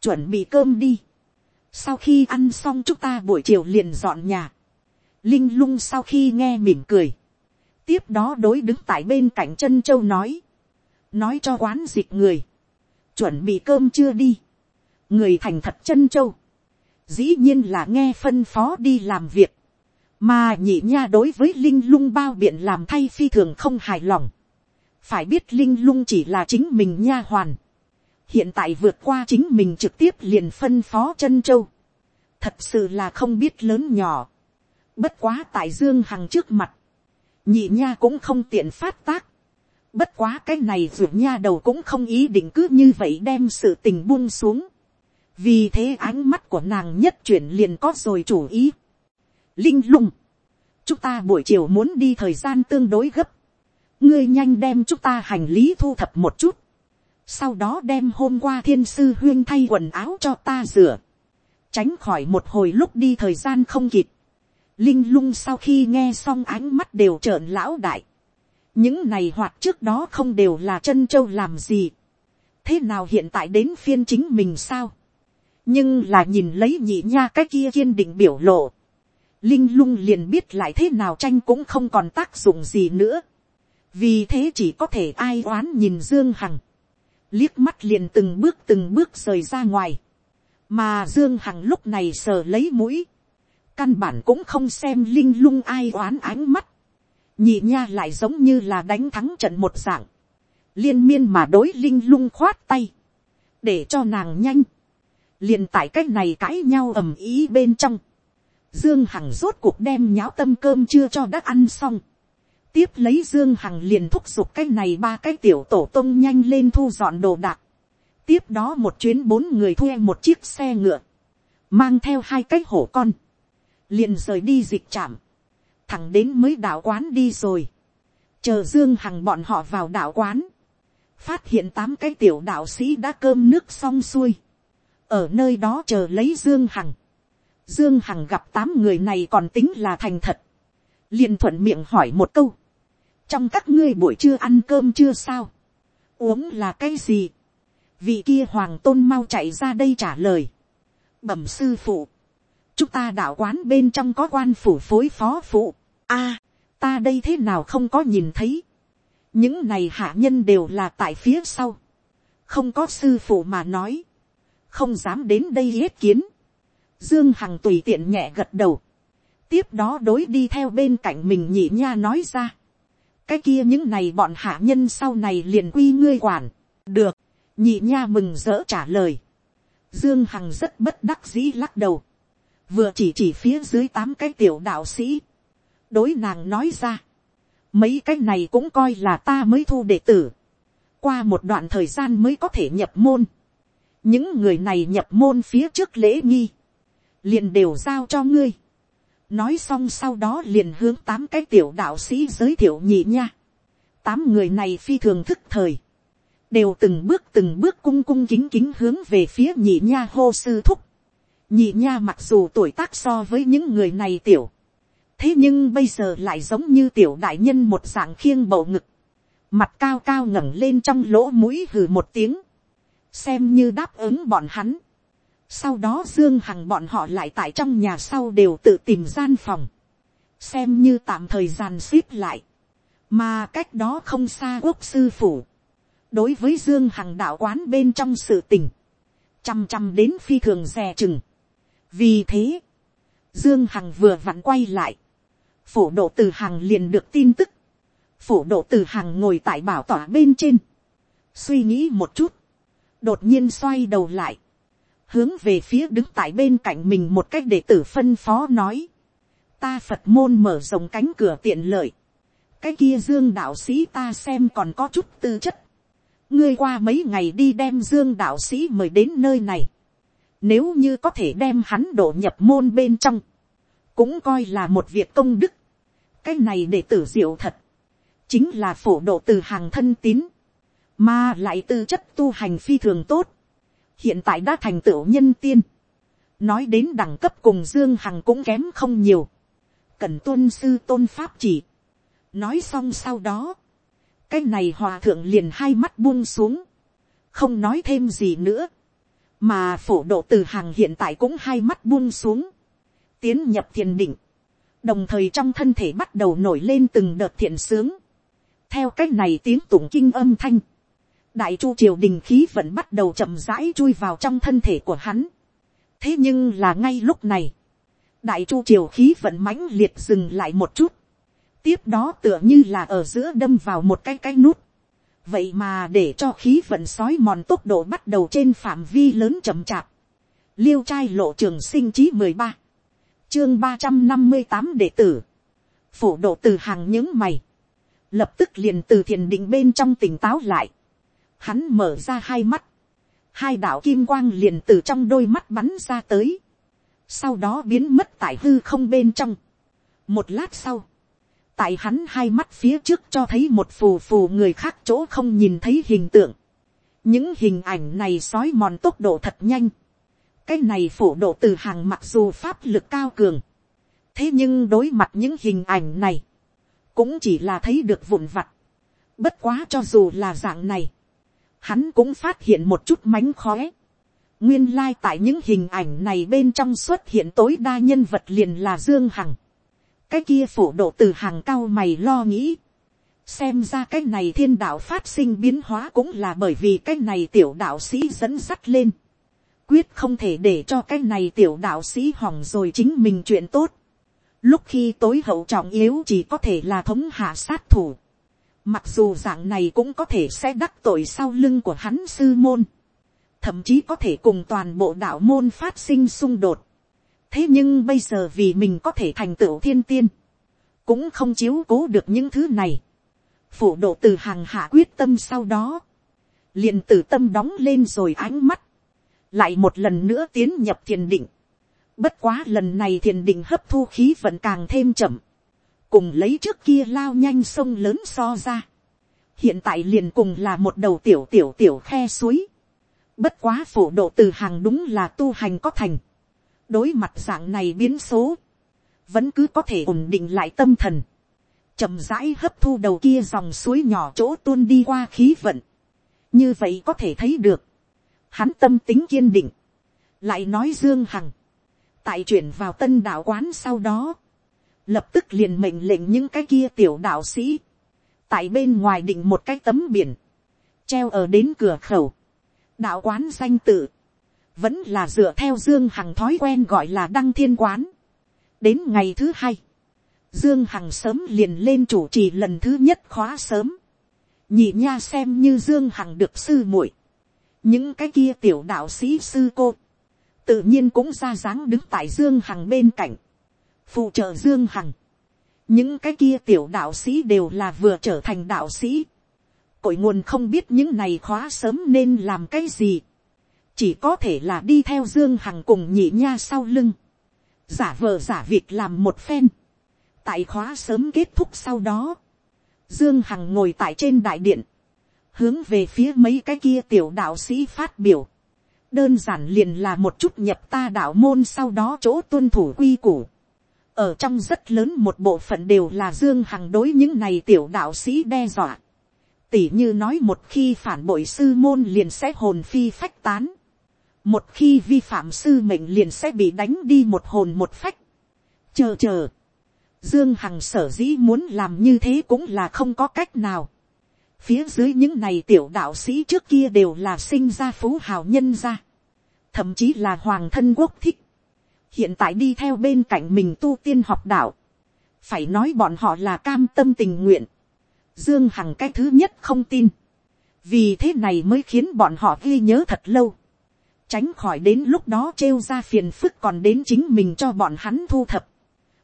Chuẩn bị cơm đi sau khi ăn xong chúng ta buổi chiều liền dọn nhà. linh lung sau khi nghe mỉm cười. tiếp đó đối đứng tại bên cạnh chân châu nói. nói cho quán dịch người. chuẩn bị cơm chưa đi. người thành thật chân châu. dĩ nhiên là nghe phân phó đi làm việc, mà nhị nha đối với linh lung bao biện làm thay phi thường không hài lòng, phải biết linh lung chỉ là chính mình nha hoàn, hiện tại vượt qua chính mình trực tiếp liền phân phó chân châu, thật sự là không biết lớn nhỏ, bất quá tại dương hằng trước mặt, nhị nha cũng không tiện phát tác, bất quá cái này ruột nha đầu cũng không ý định cứ như vậy đem sự tình buông xuống, vì thế ánh mắt của nàng nhất chuyển liền có rồi chủ ý. linh lung, chúng ta buổi chiều muốn đi thời gian tương đối gấp, ngươi nhanh đem chúng ta hành lý thu thập một chút, sau đó đem hôm qua thiên sư huyên thay quần áo cho ta rửa, tránh khỏi một hồi lúc đi thời gian không kịp. Linh lung sau khi nghe xong ánh mắt đều trợn lão đại. những này hoạt trước đó không đều là chân châu làm gì. thế nào hiện tại đến phiên chính mình sao. nhưng là nhìn lấy nhị nha cái kia kiên định biểu lộ. Linh lung liền biết lại thế nào tranh cũng không còn tác dụng gì nữa. vì thế chỉ có thể ai oán nhìn dương hằng liếc mắt liền từng bước từng bước rời ra ngoài, mà dương hằng lúc này sờ lấy mũi, căn bản cũng không xem linh lung ai oán ánh mắt, nhị nha lại giống như là đánh thắng trận một dạng, liên miên mà đối linh lung khoát tay, để cho nàng nhanh, liền tại c á c h này cãi nhau ầm ý bên trong, dương hằng rốt cuộc đem nháo tâm cơm chưa cho đã ăn xong, tiếp lấy dương hằng liền thúc giục cái này ba cái tiểu tổ tông nhanh lên thu dọn đồ đạc. tiếp đó một chuyến bốn người thuê một chiếc xe ngựa, mang theo hai cái hổ con, liền rời đi dịch trạm, thẳng đến mới đạo quán đi rồi, chờ dương hằng bọn họ vào đạo quán, phát hiện tám cái tiểu đạo sĩ đã cơm nước xong xuôi, ở nơi đó chờ lấy dương hằng, dương hằng gặp tám người này còn tính là thành thật, liền thuận miệng hỏi một câu, trong các ngươi buổi trưa ăn cơm chưa sao, uống là cái gì, vị kia hoàng tôn mau chạy ra đây trả lời, bẩm sư phụ, chúng ta đạo quán bên trong có quan phủ phối phó phụ, a, ta đây thế nào không có nhìn thấy, những này hạ nhân đều là tại phía sau, không có sư phụ mà nói, không dám đến đây yết kiến, dương hằng tùy tiện nhẹ gật đầu, tiếp đó đối đi theo bên cạnh mình nhị nha nói ra, cái kia những này bọn hạ nhân sau này liền quy ngươi quản, được, nhị nha mừng rỡ trả lời, dương hằng rất bất đắc dĩ lắc đầu, vừa chỉ chỉ phía dưới tám cái tiểu đạo sĩ, đối nàng nói ra, mấy cái này cũng coi là ta mới thu đệ tử, qua một đoạn thời gian mới có thể nhập môn, những người này nhập môn phía trước lễ nghi, liền đều giao cho ngươi, nói xong sau đó liền hướng tám cái tiểu đạo sĩ giới thiệu nhị nha. tám người này phi thường thức thời, đều từng bước từng bước cung cung kính kính hướng về phía nhị nha hô sư thúc. nhị nha mặc dù tuổi tác so với những người này tiểu, thế nhưng bây giờ lại giống như tiểu đại nhân một dạng khiêng bầu ngực, mặt cao cao ngẩng lên trong lỗ mũi hừ một tiếng, xem như đáp ứng bọn hắn sau đó Dương Hằng bọn họ lại tại trong nhà sau đều tự tìm gian phòng. Xem như tạm thời gian xếp lại. Mà cách đó không xa quốc sư phủ. Đối với Dương Hằng đạo quán bên trong sự tình. Chăm chăm đến phi thường dè chừng. Vì thế. Dương Hằng vừa vặn quay lại. Phổ độ từ Hằng liền được tin tức. Phổ độ từ Hằng ngồi tại bảo tỏa bên trên. Suy nghĩ một chút. Đột nhiên xoay đầu lại hướng về phía đứng tại bên cạnh mình một cách để tử phân phó nói, ta phật môn mở rộng cánh cửa tiện lợi, cái kia dương đạo sĩ ta xem còn có chút tư chất, ngươi qua mấy ngày đi đem dương đạo sĩ mời đến nơi này, nếu như có thể đem hắn đổ nhập môn bên trong, cũng coi là một việc công đức, cái này để tử diệu thật, chính là phổ độ từ hàng thân tín, mà lại tư chất tu hành phi thường tốt, hiện tại đã thành tựu nhân tiên, nói đến đẳng cấp cùng dương hằng cũng kém không nhiều, cần tuân sư tôn pháp chỉ, nói xong sau đó, cái này hòa thượng liền hai mắt buông xuống, không nói thêm gì nữa, mà phổ độ từ hàng hiện tại cũng hai mắt buông xuống, tiến nhập thiền định, đồng thời trong thân thể bắt đầu nổi lên từng đợt thiện sướng, theo cái này tiếng tụng kinh âm thanh, đại chu triều đình khí vẫn bắt đầu chậm rãi chui vào trong thân thể của hắn, thế nhưng là ngay lúc này, đại chu triều khí vận mãnh liệt dừng lại một chút, tiếp đó tựa như là ở giữa đâm vào một cái cái nút, vậy mà để cho khí vận sói mòn tốc độ bắt đầu trên phạm vi lớn chậm chạp, liêu trai lộ trường sinh chí mười ba, chương ba trăm năm mươi tám đệ tử, phổ độ từ hàng những mày, lập tức liền từ thiền định bên trong tỉnh táo lại, hắn mở ra hai mắt, hai đạo kim quang liền từ trong đôi mắt bắn ra tới, sau đó biến mất tại hư không bên trong. một lát sau, tại hắn hai mắt phía trước cho thấy một phù phù người khác chỗ không nhìn thấy hình tượng. những hình ảnh này sói mòn tốc độ thật nhanh. cái này phổ độ từ hàng mặc dù pháp lực cao cường. thế nhưng đối mặt những hình ảnh này, cũng chỉ là thấy được vụn vặt. bất quá cho dù là dạng này, hắn cũng phát hiện một chút mánh khóe. nguyên lai、like、tại những hình ảnh này bên trong xuất hiện tối đa nhân vật liền là dương hằng. cái kia phổ độ từ hàng cao mày lo nghĩ. xem ra cái này thiên đạo phát sinh biến hóa cũng là bởi vì cái này tiểu đạo sĩ dẫn dắt lên. quyết không thể để cho cái này tiểu đạo sĩ hỏng rồi chính mình chuyện tốt. lúc khi tối hậu trọng yếu chỉ có thể là thống hạ sát thủ Mặc dù dạng này cũng có thể sẽ đắc tội sau lưng của hắn sư môn. Thậm chí có thể cùng toàn bộ đạo môn phát sinh xung đột. Thế nhưng bây giờ vì mình có thể thành tựu thiên tiên. Cũng không chiếu cố được những thứ này. Phủ độ từ hàng hạ quyết tâm sau đó. liền từ tâm đóng lên rồi ánh mắt. Lại một lần nữa tiến nhập thiền định. Bất quá lần này thiền định hấp thu khí vẫn càng thêm chậm cùng lấy trước kia lao nhanh sông lớn so ra. hiện tại liền cùng là một đầu tiểu tiểu tiểu khe suối. bất quá phổ độ từ hàng đúng là tu hành có thành. đối mặt dạng này biến số, vẫn cứ có thể ổn định lại tâm thần. chậm rãi hấp thu đầu kia dòng suối nhỏ chỗ tuôn đi qua khí vận. như vậy có thể thấy được, hắn tâm tính kiên định, lại nói dương hằng, tại chuyển vào tân đạo quán sau đó, lập tức liền mệnh lệnh những cái kia tiểu đạo sĩ, tại bên ngoài định một cái tấm biển, treo ở đến cửa khẩu, đạo quán danh tự, vẫn là dựa theo dương hằng thói quen gọi là đăng thiên quán. đến ngày thứ hai, dương hằng sớm liền lên chủ trì lần thứ nhất khóa sớm, nhị nha xem như dương hằng được sư muội, những cái kia tiểu đạo sĩ sư cô, tự nhiên cũng ra dáng đứng tại dương hằng bên cạnh, phụ trợ dương hằng, những cái kia tiểu đạo sĩ đều là vừa trở thành đạo sĩ, cội nguồn không biết những này khóa sớm nên làm cái gì, chỉ có thể là đi theo dương hằng cùng nhị nha sau lưng, giả vờ giả việc làm một phen, tại khóa sớm kết thúc sau đó, dương hằng ngồi tại trên đại điện, hướng về phía mấy cái kia tiểu đạo sĩ phát biểu, đơn giản liền là một chút nhập ta đạo môn sau đó chỗ tuân thủ quy củ, ở trong rất lớn một bộ phận đều là dương hằng đối những này tiểu đạo sĩ đe dọa. tỉ như nói một khi phản bội sư môn liền sẽ hồn phi phách tán. một khi vi phạm sư mệnh liền sẽ bị đánh đi một hồn một phách. chờ chờ. dương hằng sở dĩ muốn làm như thế cũng là không có cách nào. phía dưới những này tiểu đạo sĩ trước kia đều là sinh ra phú hào nhân gia. thậm chí là hoàng thân quốc thích hiện tại đi theo bên cạnh mình tu tiên học đạo, phải nói bọn họ là cam tâm tình nguyện, dương hằng cái thứ nhất không tin, vì thế này mới khiến bọn họ ghi nhớ thật lâu, tránh khỏi đến lúc đó trêu ra phiền phức còn đến chính mình cho bọn hắn thu thập,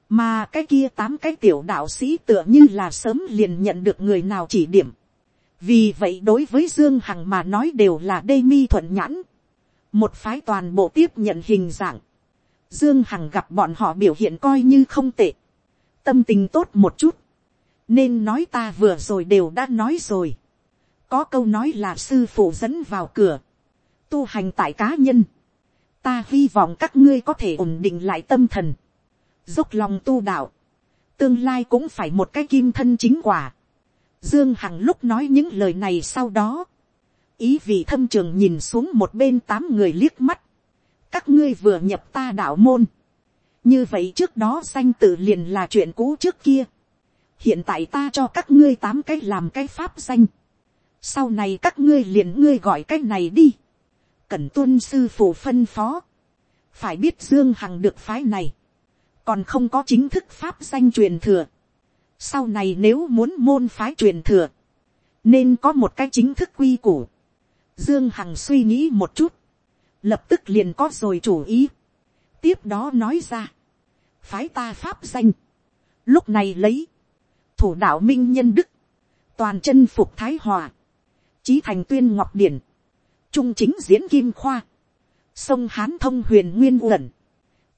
mà cái kia tám cái tiểu đạo sĩ tựa như là sớm liền nhận được người nào chỉ điểm, vì vậy đối với dương hằng mà nói đều là đê mi thuận nhãn, một phái toàn bộ tiếp nhận hình dạng, Dương Hằng gặp bọn họ biểu hiện coi như không tệ. Tâm tình tốt một chút. Nên nói ta vừa rồi đều đã nói rồi. Có câu nói là sư phụ dẫn vào cửa. Tu hành tại cá nhân. Ta hy vọng các ngươi có thể ổn định lại tâm thần. Dốc lòng tu đạo. Tương lai cũng phải một cái kim thân chính quả. Dương Hằng lúc nói những lời này sau đó. Ý vị thâm trường nhìn xuống một bên tám người liếc mắt các ngươi vừa nhập ta đạo môn, như vậy trước đó danh tự liền là chuyện cũ trước kia, hiện tại ta cho các ngươi tám cái làm cái pháp danh, sau này các ngươi liền ngươi gọi cái này đi, cần tuân sư phụ phân phó, phải biết dương hằng được phái này, còn không có chính thức pháp danh truyền thừa. sau này nếu muốn môn phái truyền thừa, nên có một cái chính thức quy củ. dương hằng suy nghĩ một chút, lập tức liền có rồi chủ ý. tiếp đó nói ra, phái ta pháp danh, lúc này lấy, thủ đạo minh nhân đức, toàn chân phục thái hòa, trí thành tuyên ngọc điển, trung chính diễn kim khoa, sông hán thông huyền nguyên uẩn,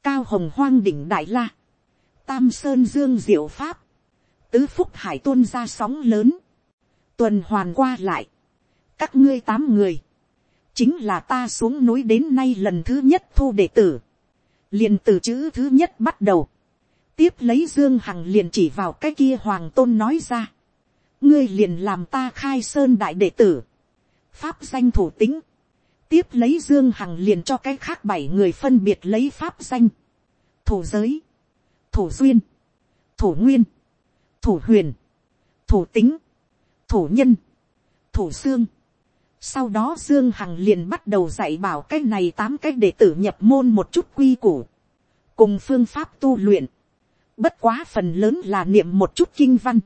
cao hồng hoang đỉnh đại la, tam sơn dương diệu pháp, tứ phúc hải tuôn ra sóng lớn, tuần hoàn qua lại, các ngươi tám người, chính là ta xuống núi đến nay lần thứ nhất thu đệ tử, liền từ chữ thứ nhất bắt đầu, tiếp lấy dương hằng liền chỉ vào cái kia hoàng tôn nói ra, ngươi liền làm ta khai sơn đại đệ tử, pháp danh thủ tính, tiếp lấy dương hằng liền cho cái khác bảy người phân biệt lấy pháp danh, thủ giới, thủ duyên, thủ nguyên, thủ huyền, thủ tính, thủ nhân, thủ xương. Sau đó Dương Hằng liền bắt đầu dạy bảo cái này tám cái đệ tử nhập môn một chút quy củ. Cùng phương pháp tu luyện. Bất quá phần lớn là niệm một chút kinh văn.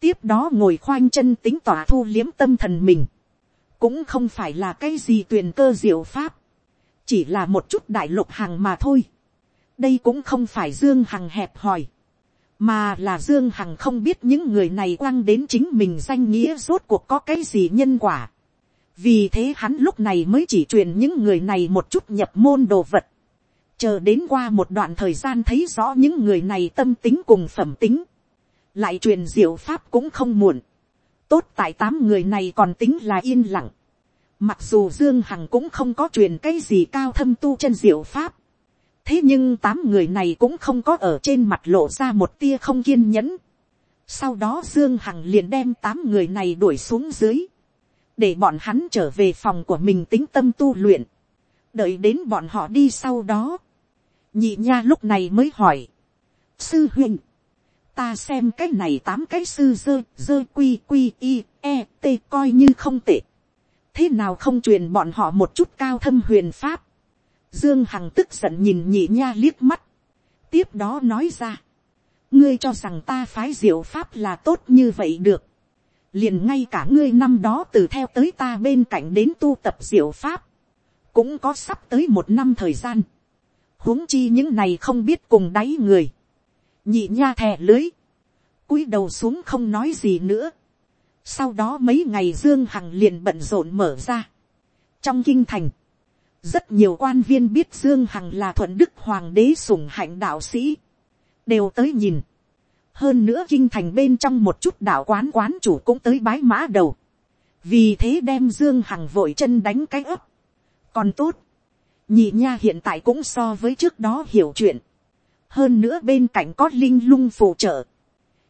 Tiếp đó ngồi khoanh chân tính tỏa thu liếm tâm thần mình. Cũng không phải là cái gì tuyền cơ diệu pháp. Chỉ là một chút đại lục hàng mà thôi. Đây cũng không phải Dương Hằng hẹp hòi mà là dương hằng không biết những người này quăng đến chính mình danh nghĩa rốt cuộc có cái gì nhân quả vì thế hắn lúc này mới chỉ truyền những người này một chút nhập môn đồ vật. chờ đến qua một đoạn thời gian thấy rõ những người này tâm tính cùng phẩm tính. lại truyền diệu pháp cũng không muộn. tốt tại tám người này còn tính là yên lặng. mặc dù dương hằng cũng không có truyền cái gì cao thâm tu chân diệu pháp thế nhưng tám người này cũng không có ở trên mặt lộ ra một tia không kiên nhẫn. sau đó dương hằng liền đem tám người này đuổi xuống dưới, để bọn hắn trở về phòng của mình tính tâm tu luyện, đợi đến bọn họ đi sau đó. nhị nha lúc này mới hỏi, sư huynh, ta xem cái này tám cái sư dơ dơ quy quy i e t coi như không tệ, thế nào không truyền bọn họ một chút cao thâm huyền pháp, Dương Hằng tức giận nhìn nhị nha liếc mắt. Tiếp đó nói ra. Ngươi cho rằng ta phái diệu pháp là tốt như vậy được. Liền ngay cả ngươi năm đó từ theo tới ta bên cạnh đến tu tập diệu pháp. Cũng có sắp tới một năm thời gian. huống chi những này không biết cùng đáy người. Nhị nha thè lưới. cúi đầu xuống không nói gì nữa. Sau đó mấy ngày Dương Hằng liền bận rộn mở ra. Trong kinh thành rất nhiều quan viên biết dương hằng là thuận đức hoàng đế sủng hạnh đạo sĩ, đều tới nhìn hơn nữa kinh thành bên trong một chút đạo quán quán chủ cũng tới bái mã đầu, vì thế đem dương hằng vội chân đánh cái ấp. còn tốt, nhị nha hiện tại cũng so với trước đó hiểu chuyện, hơn nữa bên cạnh có linh lung phù trợ,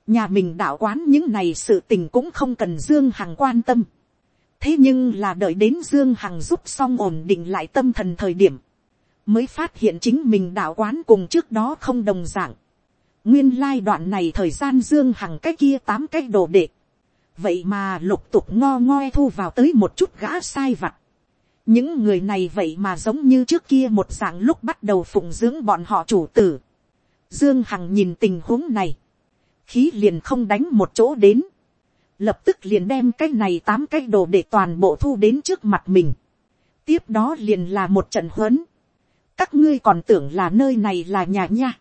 nhà mình đạo quán những này sự tình cũng không cần dương hằng quan tâm. Thế nhưng là đợi đến dương hằng giúp xong ổn định lại tâm thần thời điểm, mới phát hiện chính mình đạo quán cùng trước đó không đồng d ạ n g nguyên lai đoạn này thời gian dương hằng cái kia tám cái đồ đệ, vậy mà lục tục ngo ngoe thu vào tới một chút gã sai vặt. những người này vậy mà giống như trước kia một dạng lúc bắt đầu phụng dưỡng bọn họ chủ tử. dương hằng nhìn tình huống này, khí liền không đánh một chỗ đến, lập tức liền đem cái này tám cái đồ để toàn bộ thu đến trước mặt mình. tiếp đó liền là một trận huấn. các ngươi còn tưởng là nơi này là nhà nha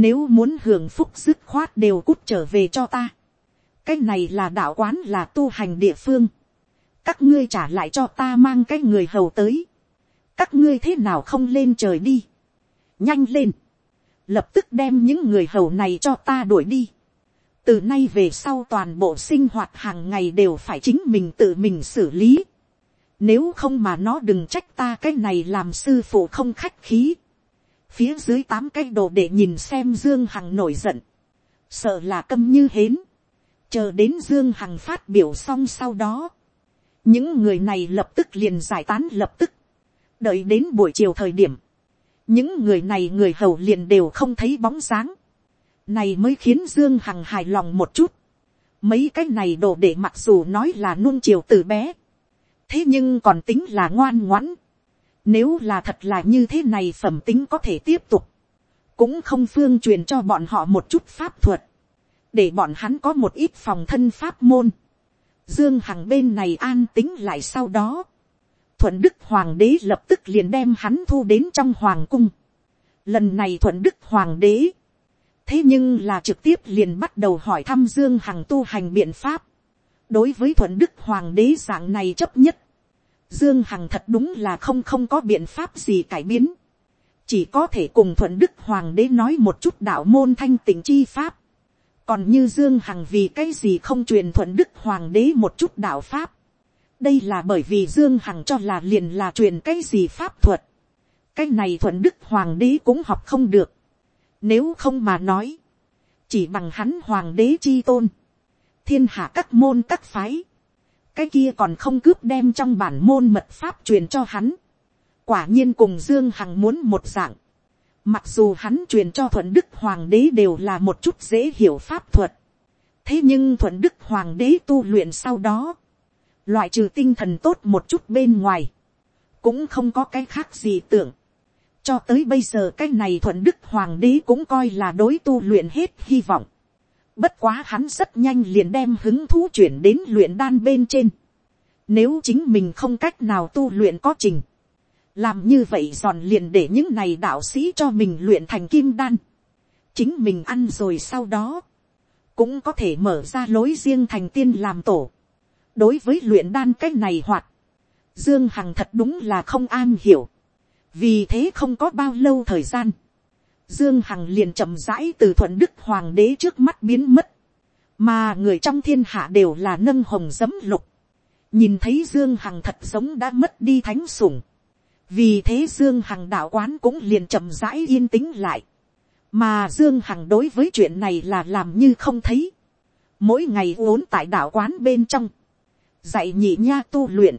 nếu muốn hưởng phúc dứt khoát đều cút trở về cho ta. cái này là đạo quán là tu hành địa phương. các ngươi trả lại cho ta mang cái người hầu tới. các ngươi thế nào không lên trời đi. nhanh lên. lập tức đem những người hầu này cho ta đuổi đi từ nay về sau toàn bộ sinh hoạt hàng ngày đều phải chính mình tự mình xử lý. Nếu không mà nó đừng trách ta, cái này làm sư phụ không khách khí. Phía dưới tám cái đồ để nhìn xem Dương Hằng nổi giận. Sợ là câm như hến. Chờ đến Dương Hằng phát biểu xong sau đó. Những người này lập tức liền giải tán lập tức. Đợi đến buổi chiều thời điểm. Những người này người hầu liền đều không thấy bóng dáng này mới khiến dương hằng hài lòng một chút. mấy cái này đồ để mặc dù nói là nuông chiều từ bé, thế nhưng còn tính là ngoan ngoãn. Nếu là thật là như thế này phẩm tính có thể tiếp tục. Cũng không phương truyền cho bọn họ một chút pháp thuật. Để bọn hắn có một ít phòng thân pháp môn. Dương Hằng bên này an tính lại sau đó. Thuận Đức Hoàng đế lập tức liền đem hắn thu đến trong Hoàng cung. Lần này Thuận Đức Hoàng đế. Thế nhưng là trực tiếp liền bắt đầu hỏi thăm Dương Hằng tu hành biện pháp. Đối với Thuận Đức Hoàng đế dạng này chấp nhất. Dương Hằng thật đúng là không không có biện pháp gì cải biến. Chỉ có thể cùng Thuận Đức Hoàng đế nói một chút đạo môn thanh tịnh chi pháp. Còn như Dương Hằng vì cái gì không truyền Thuận Đức Hoàng đế một chút đạo pháp. Đây là bởi vì Dương Hằng cho là liền là truyền cái gì pháp thuật. Cái này Thuận Đức Hoàng đế cũng học không được. Nếu không mà nói. Chỉ bằng hắn Hoàng đế chi tôn. Thiên hạ các môn các phái cái kia còn không cướp đem trong bản môn mật pháp truyền cho hắn. quả nhiên cùng dương hằng muốn một dạng. mặc dù hắn truyền cho thuận đức hoàng đế đều là một chút dễ hiểu pháp thuật. thế nhưng thuận đức hoàng đế tu luyện sau đó, loại trừ tinh thần tốt một chút bên ngoài, cũng không có cái khác gì tưởng. cho tới bây giờ cái này thuận đức hoàng đế cũng coi là đối tu luyện hết hy vọng Bất quá hắn rất nhanh liền đem hứng thú chuyển đến luyện đan bên trên. Nếu chính mình không cách nào tu luyện có trình. Làm như vậy giòn liền để những này đạo sĩ cho mình luyện thành kim đan. Chính mình ăn rồi sau đó. Cũng có thể mở ra lối riêng thành tiên làm tổ. Đối với luyện đan cách này hoạt. Dương Hằng thật đúng là không an hiểu. Vì thế không có bao lâu thời gian Dương Hằng liền chậm rãi từ thuận đức hoàng đế trước mắt biến mất. Mà người trong thiên hạ đều là nâng hồng giấm lục. Nhìn thấy Dương Hằng thật giống đã mất đi thánh sủng. Vì thế Dương Hằng đạo quán cũng liền chậm rãi yên tĩnh lại. Mà Dương Hằng đối với chuyện này là làm như không thấy. Mỗi ngày uốn tại đạo quán bên trong. Dạy nhị nha tu luyện.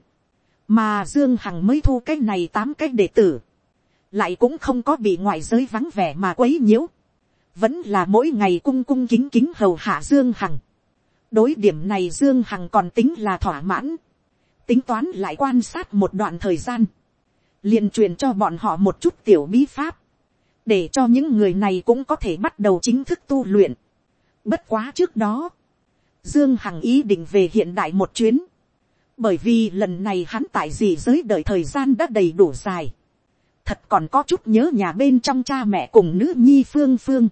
Mà Dương Hằng mới thu cái này tám cái đệ tử lại cũng không có bị ngoại giới vắng vẻ mà quấy nhiễu, vẫn là mỗi ngày cung cung kính kính hầu hạ dương hằng. đối điểm này dương hằng còn tính là thỏa mãn, tính toán lại quan sát một đoạn thời gian, liền truyền cho bọn họ một chút tiểu bí pháp, để cho những người này cũng có thể bắt đầu chính thức tu luyện. bất quá trước đó, dương hằng ý định về hiện đại một chuyến, bởi vì lần này hắn tại gì giới đợi thời gian đã đầy đủ dài, thật còn có chút nhớ nhà bên trong cha mẹ cùng nữ nhi phương phương.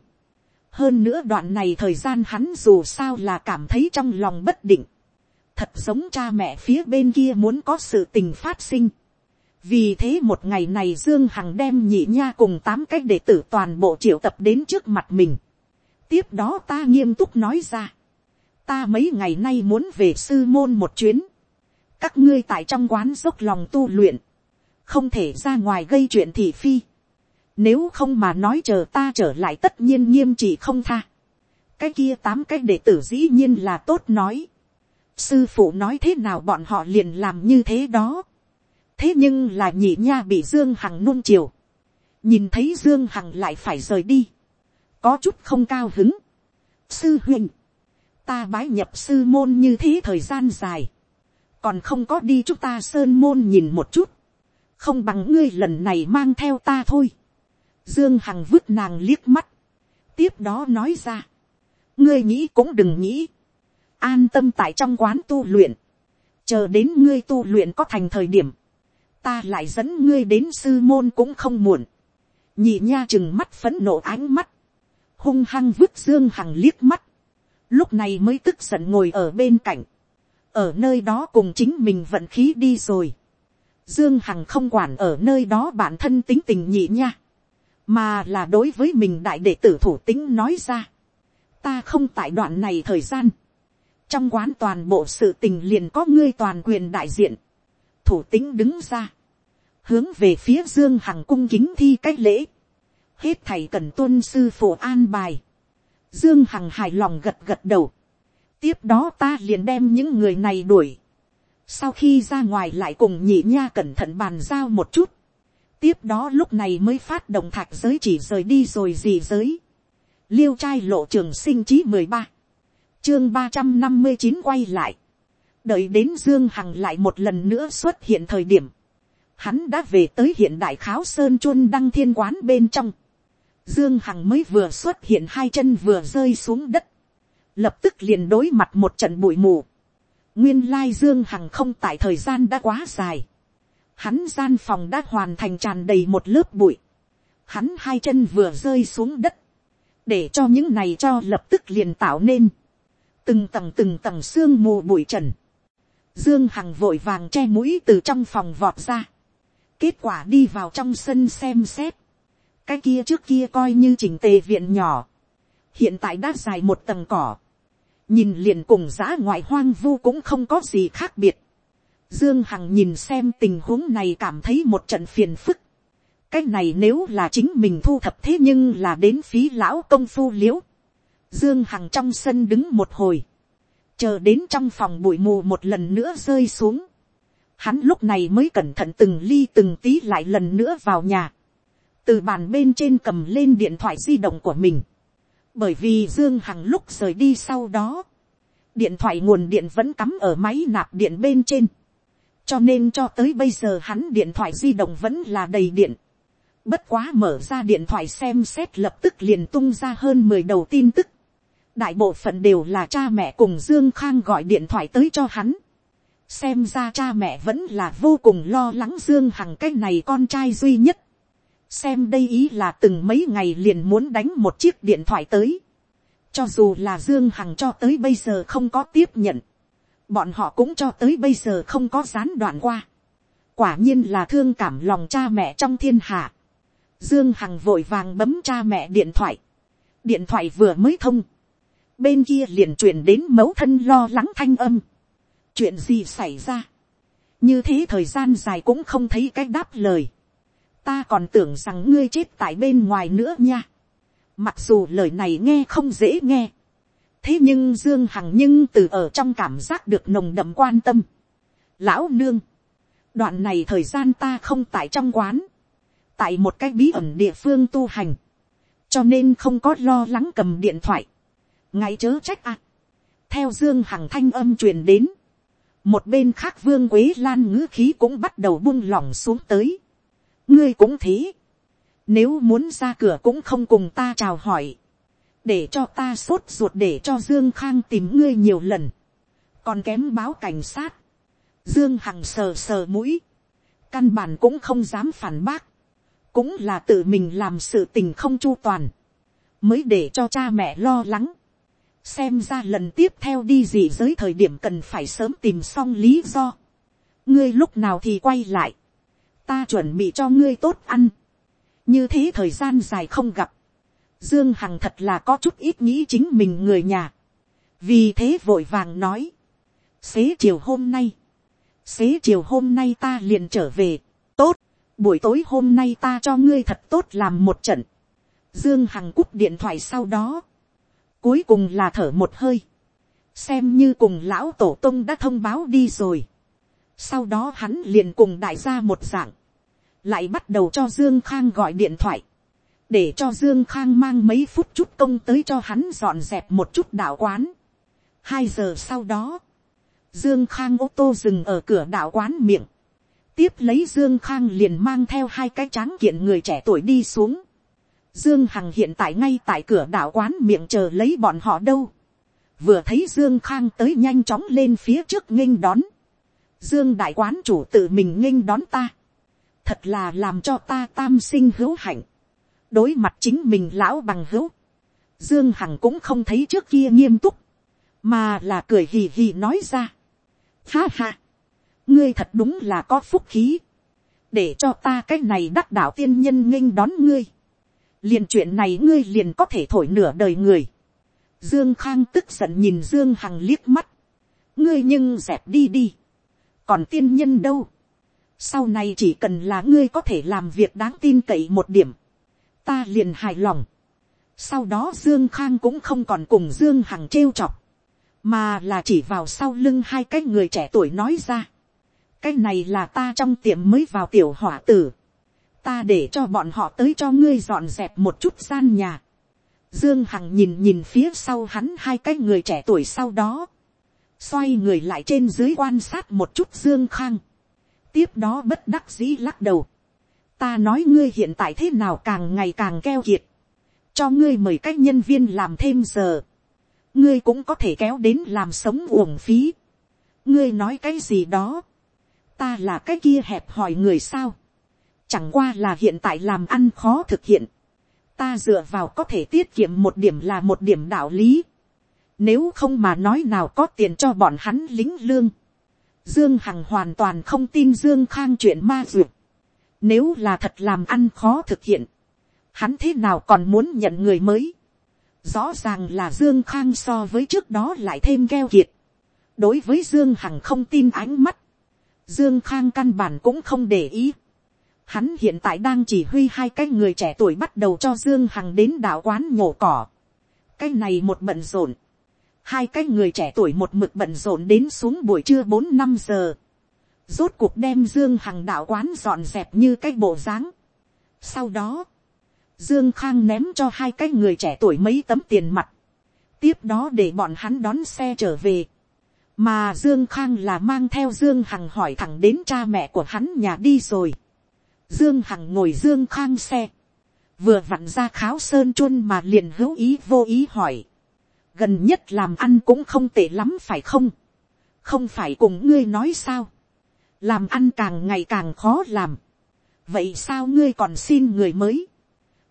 hơn nữa đoạn này thời gian hắn dù sao là cảm thấy trong lòng bất định. thật giống cha mẹ phía bên kia muốn có sự tình phát sinh. vì thế một ngày này dương hằng đem nhị nha cùng tám cách đệ tử toàn bộ triệu tập đến trước mặt mình. tiếp đó ta nghiêm túc nói ra. ta mấy ngày nay muốn về sư môn một chuyến. các ngươi tại trong quán dốc lòng tu luyện không thể ra ngoài gây chuyện thị phi. Nếu không mà nói chờ ta trở lại tất nhiên nghiêm trị không tha. Cái kia tám cái đệ tử dĩ nhiên là tốt nói. Sư phụ nói thế nào bọn họ liền làm như thế đó. Thế nhưng là nhị nha bị Dương Hằng nung chiều. Nhìn thấy Dương Hằng lại phải rời đi. Có chút không cao hứng. Sư huynh. Ta bái nhập sư môn như thế thời gian dài. Còn không có đi chúng ta sơn môn nhìn một chút không bằng ngươi lần này mang theo ta thôi. Dương Hằng vứt nàng liếc mắt. Tiếp đó nói ra. Ngươi nghĩ cũng đừng nghĩ. An tâm tại trong quán tu luyện. Chờ đến ngươi tu luyện có thành thời điểm. Ta lại dẫn ngươi đến sư môn cũng không muộn. Nhị nha chừng mắt phấn nộ ánh mắt. Hung hăng vứt Dương Hằng liếc mắt. Lúc này mới tức giận ngồi ở bên cạnh. Ở nơi đó cùng chính mình vận khí đi rồi Dương Hằng không quản ở nơi đó bản thân tính tình nhị nha. Mà là đối với mình đại đệ tử thủ tính nói ra. Ta không tại đoạn này thời gian. Trong quán toàn bộ sự tình liền có ngươi toàn quyền đại diện. Thủ tính đứng ra. Hướng về phía Dương Hằng cung kính thi cách lễ. Hết thầy cần tuân sư phụ an bài. Dương Hằng hài lòng gật gật đầu. Tiếp đó ta liền đem những người này đuổi sau khi ra ngoài lại cùng nhị nha cẩn thận bàn giao một chút. tiếp đó lúc này mới phát động thạch giới chỉ rời đi rồi gì giới. liêu trai lộ trường sinh chí mười ba, chương ba trăm năm mươi chín quay lại. đợi đến dương hằng lại một lần nữa xuất hiện thời điểm. hắn đã về tới hiện đại kháo sơn chuôn đăng thiên quán bên trong. Dương Hằng mới vừa xuất hiện hai chân vừa rơi xuống đất. Lập tức liền đối mặt một trận bụi mù. Nguyên lai Dương Hằng không tại thời gian đã quá dài. Hắn gian phòng đã hoàn thành tràn đầy một lớp bụi. Hắn hai chân vừa rơi xuống đất. Để cho những này cho lập tức liền tạo nên. Từng tầng từng tầng xương mù bụi trần. Dương Hằng vội vàng che mũi từ trong phòng vọt ra. Kết quả đi vào trong sân xem xét. Cái kia trước kia coi như chỉnh tề viện nhỏ. Hiện tại đã dài một tầng cỏ. Nhìn liền cùng giã ngoại hoang vu cũng không có gì khác biệt. Dương Hằng nhìn xem tình huống này cảm thấy một trận phiền phức. Cái này nếu là chính mình thu thập thế nhưng là đến phí lão công phu liễu. Dương Hằng trong sân đứng một hồi. Chờ đến trong phòng bụi mù một lần nữa rơi xuống. Hắn lúc này mới cẩn thận từng ly từng tí lại lần nữa vào nhà. Từ bàn bên trên cầm lên điện thoại di động của mình. Bởi vì Dương Hằng lúc rời đi sau đó. Điện thoại nguồn điện vẫn cắm ở máy nạp điện bên trên. Cho nên cho tới bây giờ hắn điện thoại di động vẫn là đầy điện. Bất quá mở ra điện thoại xem xét lập tức liền tung ra hơn mười đầu tin tức. Đại bộ phận đều là cha mẹ cùng Dương Khang gọi điện thoại tới cho hắn xem ra cha mẹ vẫn là vô cùng lo lắng dương hằng cái này con trai duy nhất xem đây ý là từng mấy ngày liền muốn đánh một chiếc điện thoại tới. cho dù là dương hằng cho tới bây giờ không có tiếp nhận. bọn họ cũng cho tới bây giờ không có gián đoạn qua. quả nhiên là thương cảm lòng cha mẹ trong thiên hạ. dương hằng vội vàng bấm cha mẹ điện thoại. điện thoại vừa mới thông. bên kia liền truyền đến mẫu thân lo lắng thanh âm chuyện gì xảy ra, như thế thời gian dài cũng không thấy cách đáp lời, ta còn tưởng rằng ngươi chết tại bên ngoài nữa nha, mặc dù lời này nghe không dễ nghe, thế nhưng dương hằng nhưng từ ở trong cảm giác được nồng đậm quan tâm. lão nương, đoạn này thời gian ta không tại trong quán, tại một cái bí ẩn địa phương tu hành, cho nên không có lo lắng cầm điện thoại, ngay chớ trách ạ. theo dương hằng thanh âm truyền đến, một bên khác vương quế lan ngữ khí cũng bắt đầu buông lỏng xuống tới ngươi cũng thế. nếu muốn ra cửa cũng không cùng ta chào hỏi. để cho ta sốt ruột để cho dương khang tìm ngươi nhiều lần. còn kém báo cảnh sát. dương hằng sờ sờ mũi. căn bản cũng không dám phản bác. cũng là tự mình làm sự tình không chu toàn. mới để cho cha mẹ lo lắng xem ra lần tiếp theo đi gì giới thời điểm cần phải sớm tìm xong lý do. ngươi lúc nào thì quay lại, ta chuẩn bị cho ngươi tốt ăn, như thế thời gian dài không gặp, dương hằng thật là có chút ít nghĩ chính mình người nhà, vì thế vội vàng nói, xế chiều hôm nay, xế chiều hôm nay ta liền trở về, tốt, buổi tối hôm nay ta cho ngươi thật tốt làm một trận, dương hằng cúp điện thoại sau đó, Cuối cùng là thở một hơi. Xem như cùng lão tổ tông đã thông báo đi rồi. Sau đó hắn liền cùng đại gia một dạng. Lại bắt đầu cho Dương Khang gọi điện thoại. Để cho Dương Khang mang mấy phút chút công tới cho hắn dọn dẹp một chút đạo quán. Hai giờ sau đó. Dương Khang ô tô dừng ở cửa đạo quán miệng. Tiếp lấy Dương Khang liền mang theo hai cái tráng kiện người trẻ tuổi đi xuống. Dương Hằng hiện tại ngay tại cửa đạo quán miệng chờ lấy bọn họ đâu. Vừa thấy Dương Khang tới nhanh chóng lên phía trước nghênh đón. Dương đại quán chủ tự mình nghênh đón ta. Thật là làm cho ta tam sinh hữu hạnh. Đối mặt chính mình lão bằng hữu. Dương Hằng cũng không thấy trước kia nghiêm túc. Mà là cười hì hì nói ra. Ha ha. Ngươi thật đúng là có phúc khí. Để cho ta cái này đắc đạo tiên nhân nghênh đón ngươi liền chuyện này ngươi liền có thể thổi nửa đời người. Dương Khang tức giận nhìn Dương Hằng liếc mắt. Ngươi nhưng dẹp đi đi. Còn tiên nhân đâu? Sau này chỉ cần là ngươi có thể làm việc đáng tin cậy một điểm. Ta liền hài lòng. Sau đó Dương Khang cũng không còn cùng Dương Hằng trêu chọc. Mà là chỉ vào sau lưng hai cái người trẻ tuổi nói ra. Cái này là ta trong tiệm mới vào tiểu hỏa tử ta để cho bọn họ tới cho ngươi dọn dẹp một chút gian nhà. Dương Hằng nhìn nhìn phía sau hắn hai cái người trẻ tuổi sau đó. Xoay người lại trên dưới quan sát một chút Dương Khang tiếp đó bất đắc dĩ lắc đầu. ta nói ngươi hiện tại thế nào càng ngày càng keo kiệt. cho ngươi mời các nhân viên làm thêm giờ. ngươi cũng có thể kéo đến làm sống uổng phí. ngươi nói cái gì đó. ta là cái kia hẹp hỏi người sao. chẳng qua là hiện tại làm ăn khó thực hiện. ta dựa vào có thể tiết kiệm một điểm là một điểm đạo lý. nếu không mà nói nào có tiền cho bọn hắn lính lương Dương Hằng hoàn toàn không tin Dương Khang chuyện ma dược. Nếu là thật làm ăn khó thực hiện. Hắn thế nào còn muốn nhận người mới. Rõ ràng là Dương Khang so với trước đó lại thêm keo kiệt. Đối với Dương Hằng không tin ánh mắt. Dương Khang căn bản cũng không để ý. Hắn hiện tại đang chỉ huy hai cái người trẻ tuổi bắt đầu cho Dương Hằng đến đạo quán nhổ cỏ. Cái này một bận rộn hai cái người trẻ tuổi một mực bận rộn đến xuống buổi trưa bốn năm giờ, rốt cuộc đem dương hằng đạo quán dọn dẹp như cái bộ dáng. sau đó, dương khang ném cho hai cái người trẻ tuổi mấy tấm tiền mặt, tiếp đó để bọn hắn đón xe trở về, mà dương khang là mang theo dương hằng hỏi thẳng đến cha mẹ của hắn nhà đi rồi. dương hằng ngồi dương khang xe, vừa vặn ra kháo sơn chuôn mà liền hữu ý vô ý hỏi, gần nhất làm ăn cũng không tệ lắm phải không, không phải cùng ngươi nói sao, làm ăn càng ngày càng khó làm, vậy sao ngươi còn xin người mới,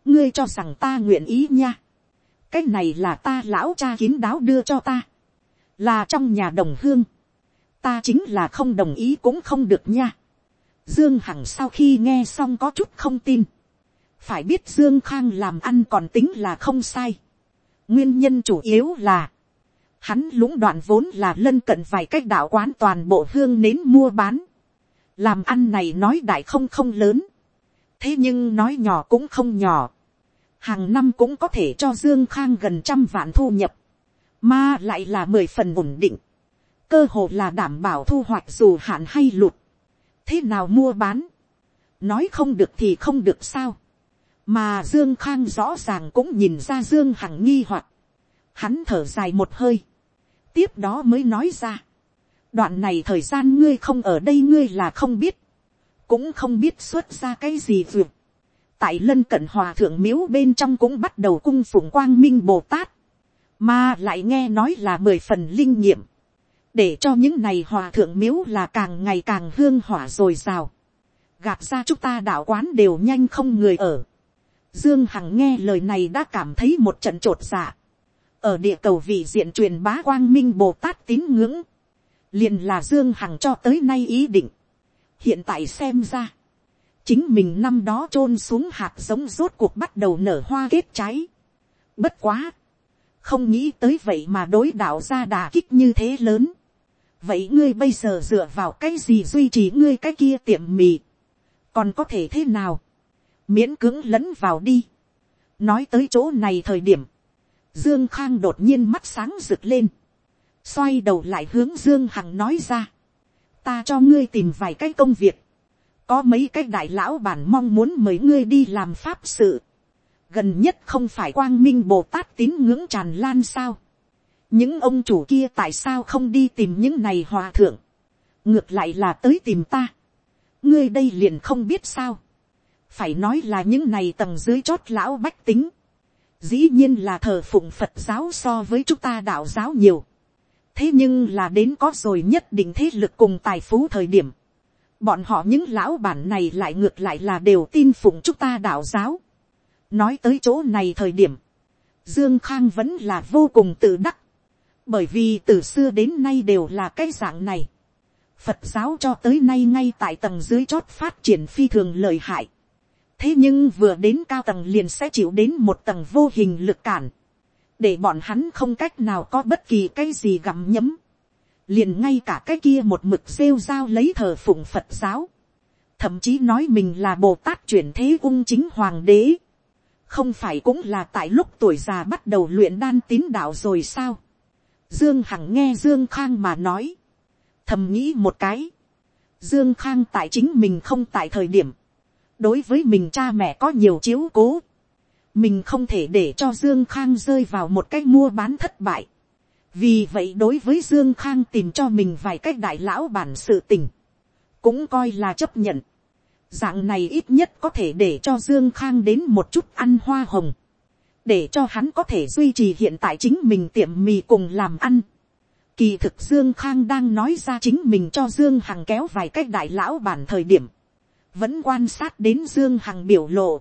ngươi cho rằng ta nguyện ý nha, cái này là ta lão cha kín đáo đưa cho ta, là trong nhà đồng hương, ta chính là không đồng ý cũng không được nha. Dương Hằng sau khi nghe xong có chút không tin. Phải biết Dương Khang làm ăn còn tính là không sai. Nguyên nhân chủ yếu là, hắn lũng đoạn vốn là lân cận vài cách đạo quán toàn bộ hương nến mua bán. Làm ăn này nói đại không không lớn. Thế nhưng nói nhỏ cũng không nhỏ. Hàng năm cũng có thể cho Dương Khang gần trăm vạn thu nhập. Mà lại là mười phần ổn định. Cơ hồ là đảm bảo thu hoạch dù hạn hay lụt. Thế nào mua bán? Nói không được thì không được sao? Mà dương khang rõ ràng cũng nhìn ra dương hằng nghi hoặc. Hắn thở dài một hơi. Tiếp đó mới nói ra. Đoạn này thời gian ngươi không ở đây ngươi là không biết. Cũng không biết xuất ra cái gì vượt tại lân cận hòa thượng miếu bên trong cũng bắt đầu cung phụng quang minh bồ tát. Mà lại nghe nói là mười phần linh nghiệm. Để cho những này hòa thượng miếu là càng ngày càng hương hỏa r ồ i r à o gạt ra chúng ta đạo quán đều nhanh không người ở. Dương Hằng nghe lời này đã cảm thấy một trận trột dạ. Ở địa cầu vị diện truyền bá quang minh Bồ Tát tín ngưỡng. liền là Dương Hằng cho tới nay ý định. Hiện tại xem ra. Chính mình năm đó chôn xuống hạt giống rốt cuộc bắt đầu nở hoa kết trái. Bất quá. Không nghĩ tới vậy mà đối đạo ra đà kích như thế lớn. Vậy ngươi bây giờ dựa vào cái gì duy trì ngươi cái kia tiệm mì. Còn có thể thế nào? Miễn cưỡng lẫn vào đi. nói tới chỗ này thời điểm, dương khang đột nhiên mắt sáng rực lên, xoay đầu lại hướng dương hằng nói ra, ta cho ngươi tìm vài cái công việc, có mấy cái đại lão bản mong muốn mời ngươi đi làm pháp sự, gần nhất không phải quang minh bồ tát tín ngưỡng tràn lan sao, những ông chủ kia tại sao không đi tìm những này hòa thượng, ngược lại là tới tìm ta, ngươi đây liền không biết sao, phải nói là những này tầng dưới chót lão bách tính, dĩ nhiên là thờ phụng phật giáo so với chúng ta đạo giáo nhiều. thế nhưng là đến có rồi nhất định thế lực cùng tài phú thời điểm, bọn họ những lão bản này lại ngược lại là đều tin phụng chúng ta đạo giáo. nói tới chỗ này thời điểm, dương khang vẫn là vô cùng tự đắc, bởi vì từ xưa đến nay đều là cái dạng này. Phật giáo cho tới nay ngay tại tầng dưới chót phát triển phi thường lợi hại thế nhưng vừa đến cao tầng liền sẽ chịu đến một tầng vô hình lực cản, để bọn hắn không cách nào có bất kỳ cái gì gặm nhấm, liền ngay cả cái kia một mực rêu dao lấy thờ phụng phật giáo, thậm chí nói mình là bồ tát chuyển thế ung chính hoàng đế, không phải cũng là tại lúc tuổi già bắt đầu luyện đan tín đạo rồi sao, dương hằng nghe dương khang mà nói, thầm nghĩ một cái, dương khang tại chính mình không tại thời điểm, đối với mình cha mẹ có nhiều chiếu cố, mình không thể để cho dương khang rơi vào một cách mua bán thất bại. vì vậy đối với dương khang tìm cho mình vài cách đại lão bản sự tình, cũng coi là chấp nhận. Dạng này ít nhất có thể để cho Dương Khang đến một chút ăn hoa hồng. Để cho hắn có thể duy trì hiện tại chính mình tiệm mì cùng làm ăn. Kỳ thực Dương Khang đang nói ra chính mình cho Dương Hằng kéo vài cách đại lão bản thời điểm. Vẫn quan sát đến Dương Hằng biểu lộ.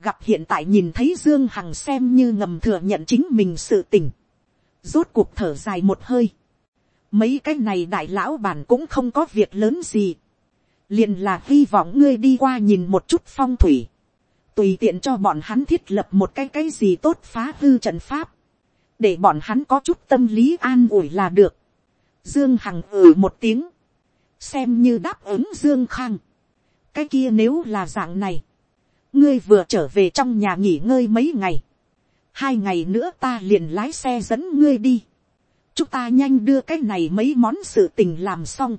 Gặp hiện tại nhìn thấy Dương Hằng xem như ngầm thừa nhận chính mình sự tình. Rốt cuộc thở dài một hơi. Mấy cái này đại lão bản cũng không có việc lớn gì. liền là hy vọng ngươi đi qua nhìn một chút phong thủy. Tùy tiện cho bọn hắn thiết lập một cái cái gì tốt phá hư trận pháp để bọn hắn có chút tâm lý an ủi là được. Dương Hằng ừ một tiếng, xem như đáp ứng Dương Khang cái kia nếu là dạng này, ngươi vừa trở về trong nhà nghỉ ngơi mấy ngày, hai ngày nữa ta liền lái xe dẫn ngươi đi. chúng ta nhanh đưa cái này mấy món sự tình làm xong.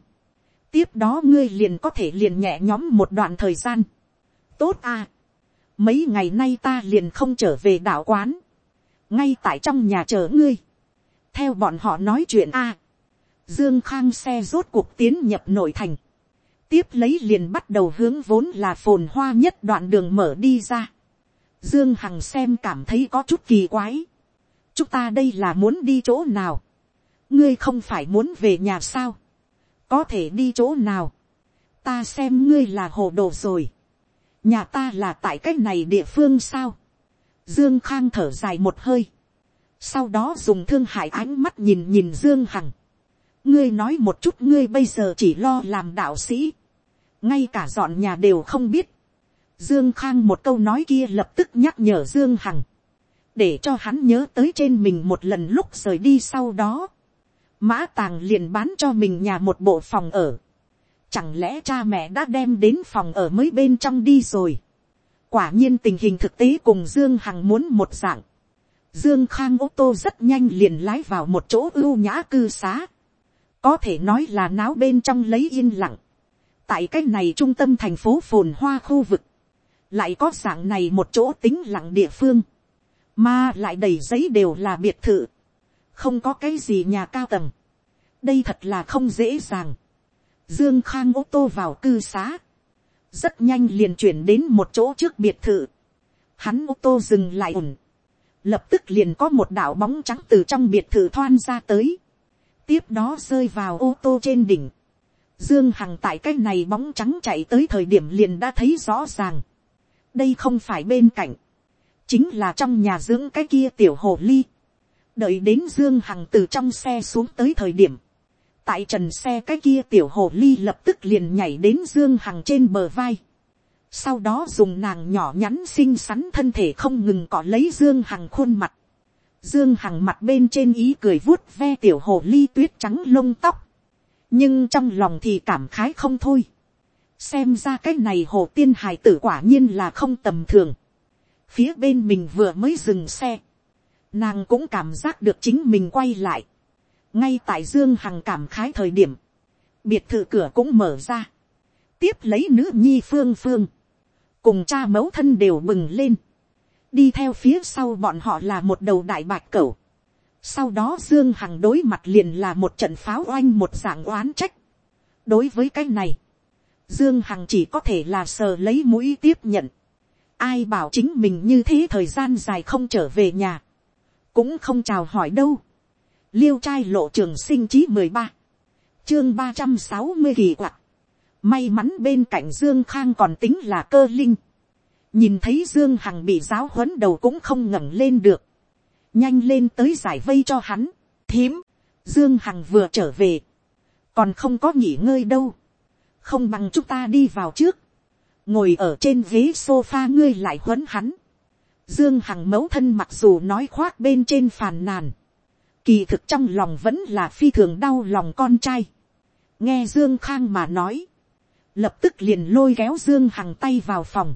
tiếp đó ngươi liền có thể liền nhẹ nhóm một đoạn thời gian. tốt à. mấy ngày nay ta liền không trở về đạo quán ngay tại trong nhà chờ ngươi, theo bọn họ nói chuyện a, dương khang xe rốt cuộc tiến nhập nội thành, tiếp lấy liền bắt đầu hướng vốn là phồn hoa nhất đoạn đường mở đi ra, dương hằng xem cảm thấy có chút kỳ quái, chúng ta đây là muốn đi chỗ nào, ngươi không phải muốn về nhà sao, có thể đi chỗ nào, ta xem ngươi là hồ đồ rồi, nhà ta là tại cách này địa phương sao, Dương Khang thở dài một hơi. Sau đó dùng thương hại ánh mắt nhìn nhìn Dương Hằng. Ngươi nói một chút ngươi bây giờ chỉ lo làm đạo sĩ. Ngay cả dọn nhà đều không biết. Dương Khang một câu nói kia lập tức nhắc nhở Dương Hằng. Để cho hắn nhớ tới trên mình một lần lúc rời đi sau đó. Mã Tàng liền bán cho mình nhà một bộ phòng ở. Chẳng lẽ cha mẹ đã đem đến phòng ở mới bên trong đi rồi quả nhiên tình hình thực tế cùng dương hằng muốn một dạng. dương khang ô tô rất nhanh liền lái vào một chỗ ưu nhã cư xá. có thể nói là náo bên trong lấy yên lặng tại cái này trung tâm thành phố phồn hoa khu vực, lại có dạng này một chỗ tính lặng địa phương, mà lại đầy giấy đều là biệt thự, không có cái gì nhà cao tầng. đây thật là không dễ dàng. dương khang ô tô vào cư xá, rất nhanh liền chuyển đến một chỗ trước biệt thự. Hắn ô tô dừng lại ổn. Lập tức liền có một đảo bóng trắng từ trong biệt thự thoan ra tới. Tiếp đó rơi vào ô tô trên đỉnh. Dương Hằng tại cái này bóng trắng chạy tới thời điểm liền đã thấy rõ ràng. Đây không phải bên cạnh. Chính là trong nhà dưỡng cái kia tiểu hồ ly. Đợi đến Dương Hằng từ trong xe xuống tới thời điểm tại trần xe cái kia tiểu hồ ly lập tức liền nhảy đến dương hằng trên bờ vai. sau đó dùng nàng nhỏ nhắn xinh xắn thân thể không ngừng cọ lấy dương hằng khuôn mặt. dương hằng mặt bên trên ý cười vuốt ve tiểu hồ ly tuyết trắng lông tóc nhưng trong lòng thì cảm khái không thôi. xem ra cái này hồ tiên hài tử quả nhiên là không tầm thường. phía bên mình vừa mới dừng xe. nàng cũng cảm giác được chính mình quay lại ngay tại dương hằng cảm khái thời điểm, biệt thự cửa cũng mở ra, tiếp lấy nữ nhi phương phương, cùng cha mẫu thân đều bừng lên, đi theo phía sau bọn họ là một đầu đại bạch cẩu, sau đó dương hằng đối mặt liền là một trận pháo oanh một dạng oán trách, đối với cái này, dương hằng chỉ có thể là sờ lấy mũi tiếp nhận, ai bảo chính mình như thế thời gian dài không trở về nhà, cũng không chào hỏi đâu, liêu trai lộ trường sinh chí mười ba, chương ba trăm sáu mươi kỳ quặc, may mắn bên cạnh dương khang còn tính là cơ linh, nhìn thấy dương hằng bị giáo huấn đầu cũng không ngẩng lên được, nhanh lên tới giải vây cho hắn, thím, dương hằng vừa trở về, còn không có nghỉ ngơi đâu, không bằng chúng ta đi vào trước, ngồi ở trên ghế sofa ngươi lại huấn hắn, dương hằng mẫu thân mặc dù nói khoác bên trên phàn nàn, kỳ thực trong lòng vẫn là phi thường đau lòng con trai. nghe dương khang mà nói, lập tức liền lôi kéo dương hằng tay vào phòng.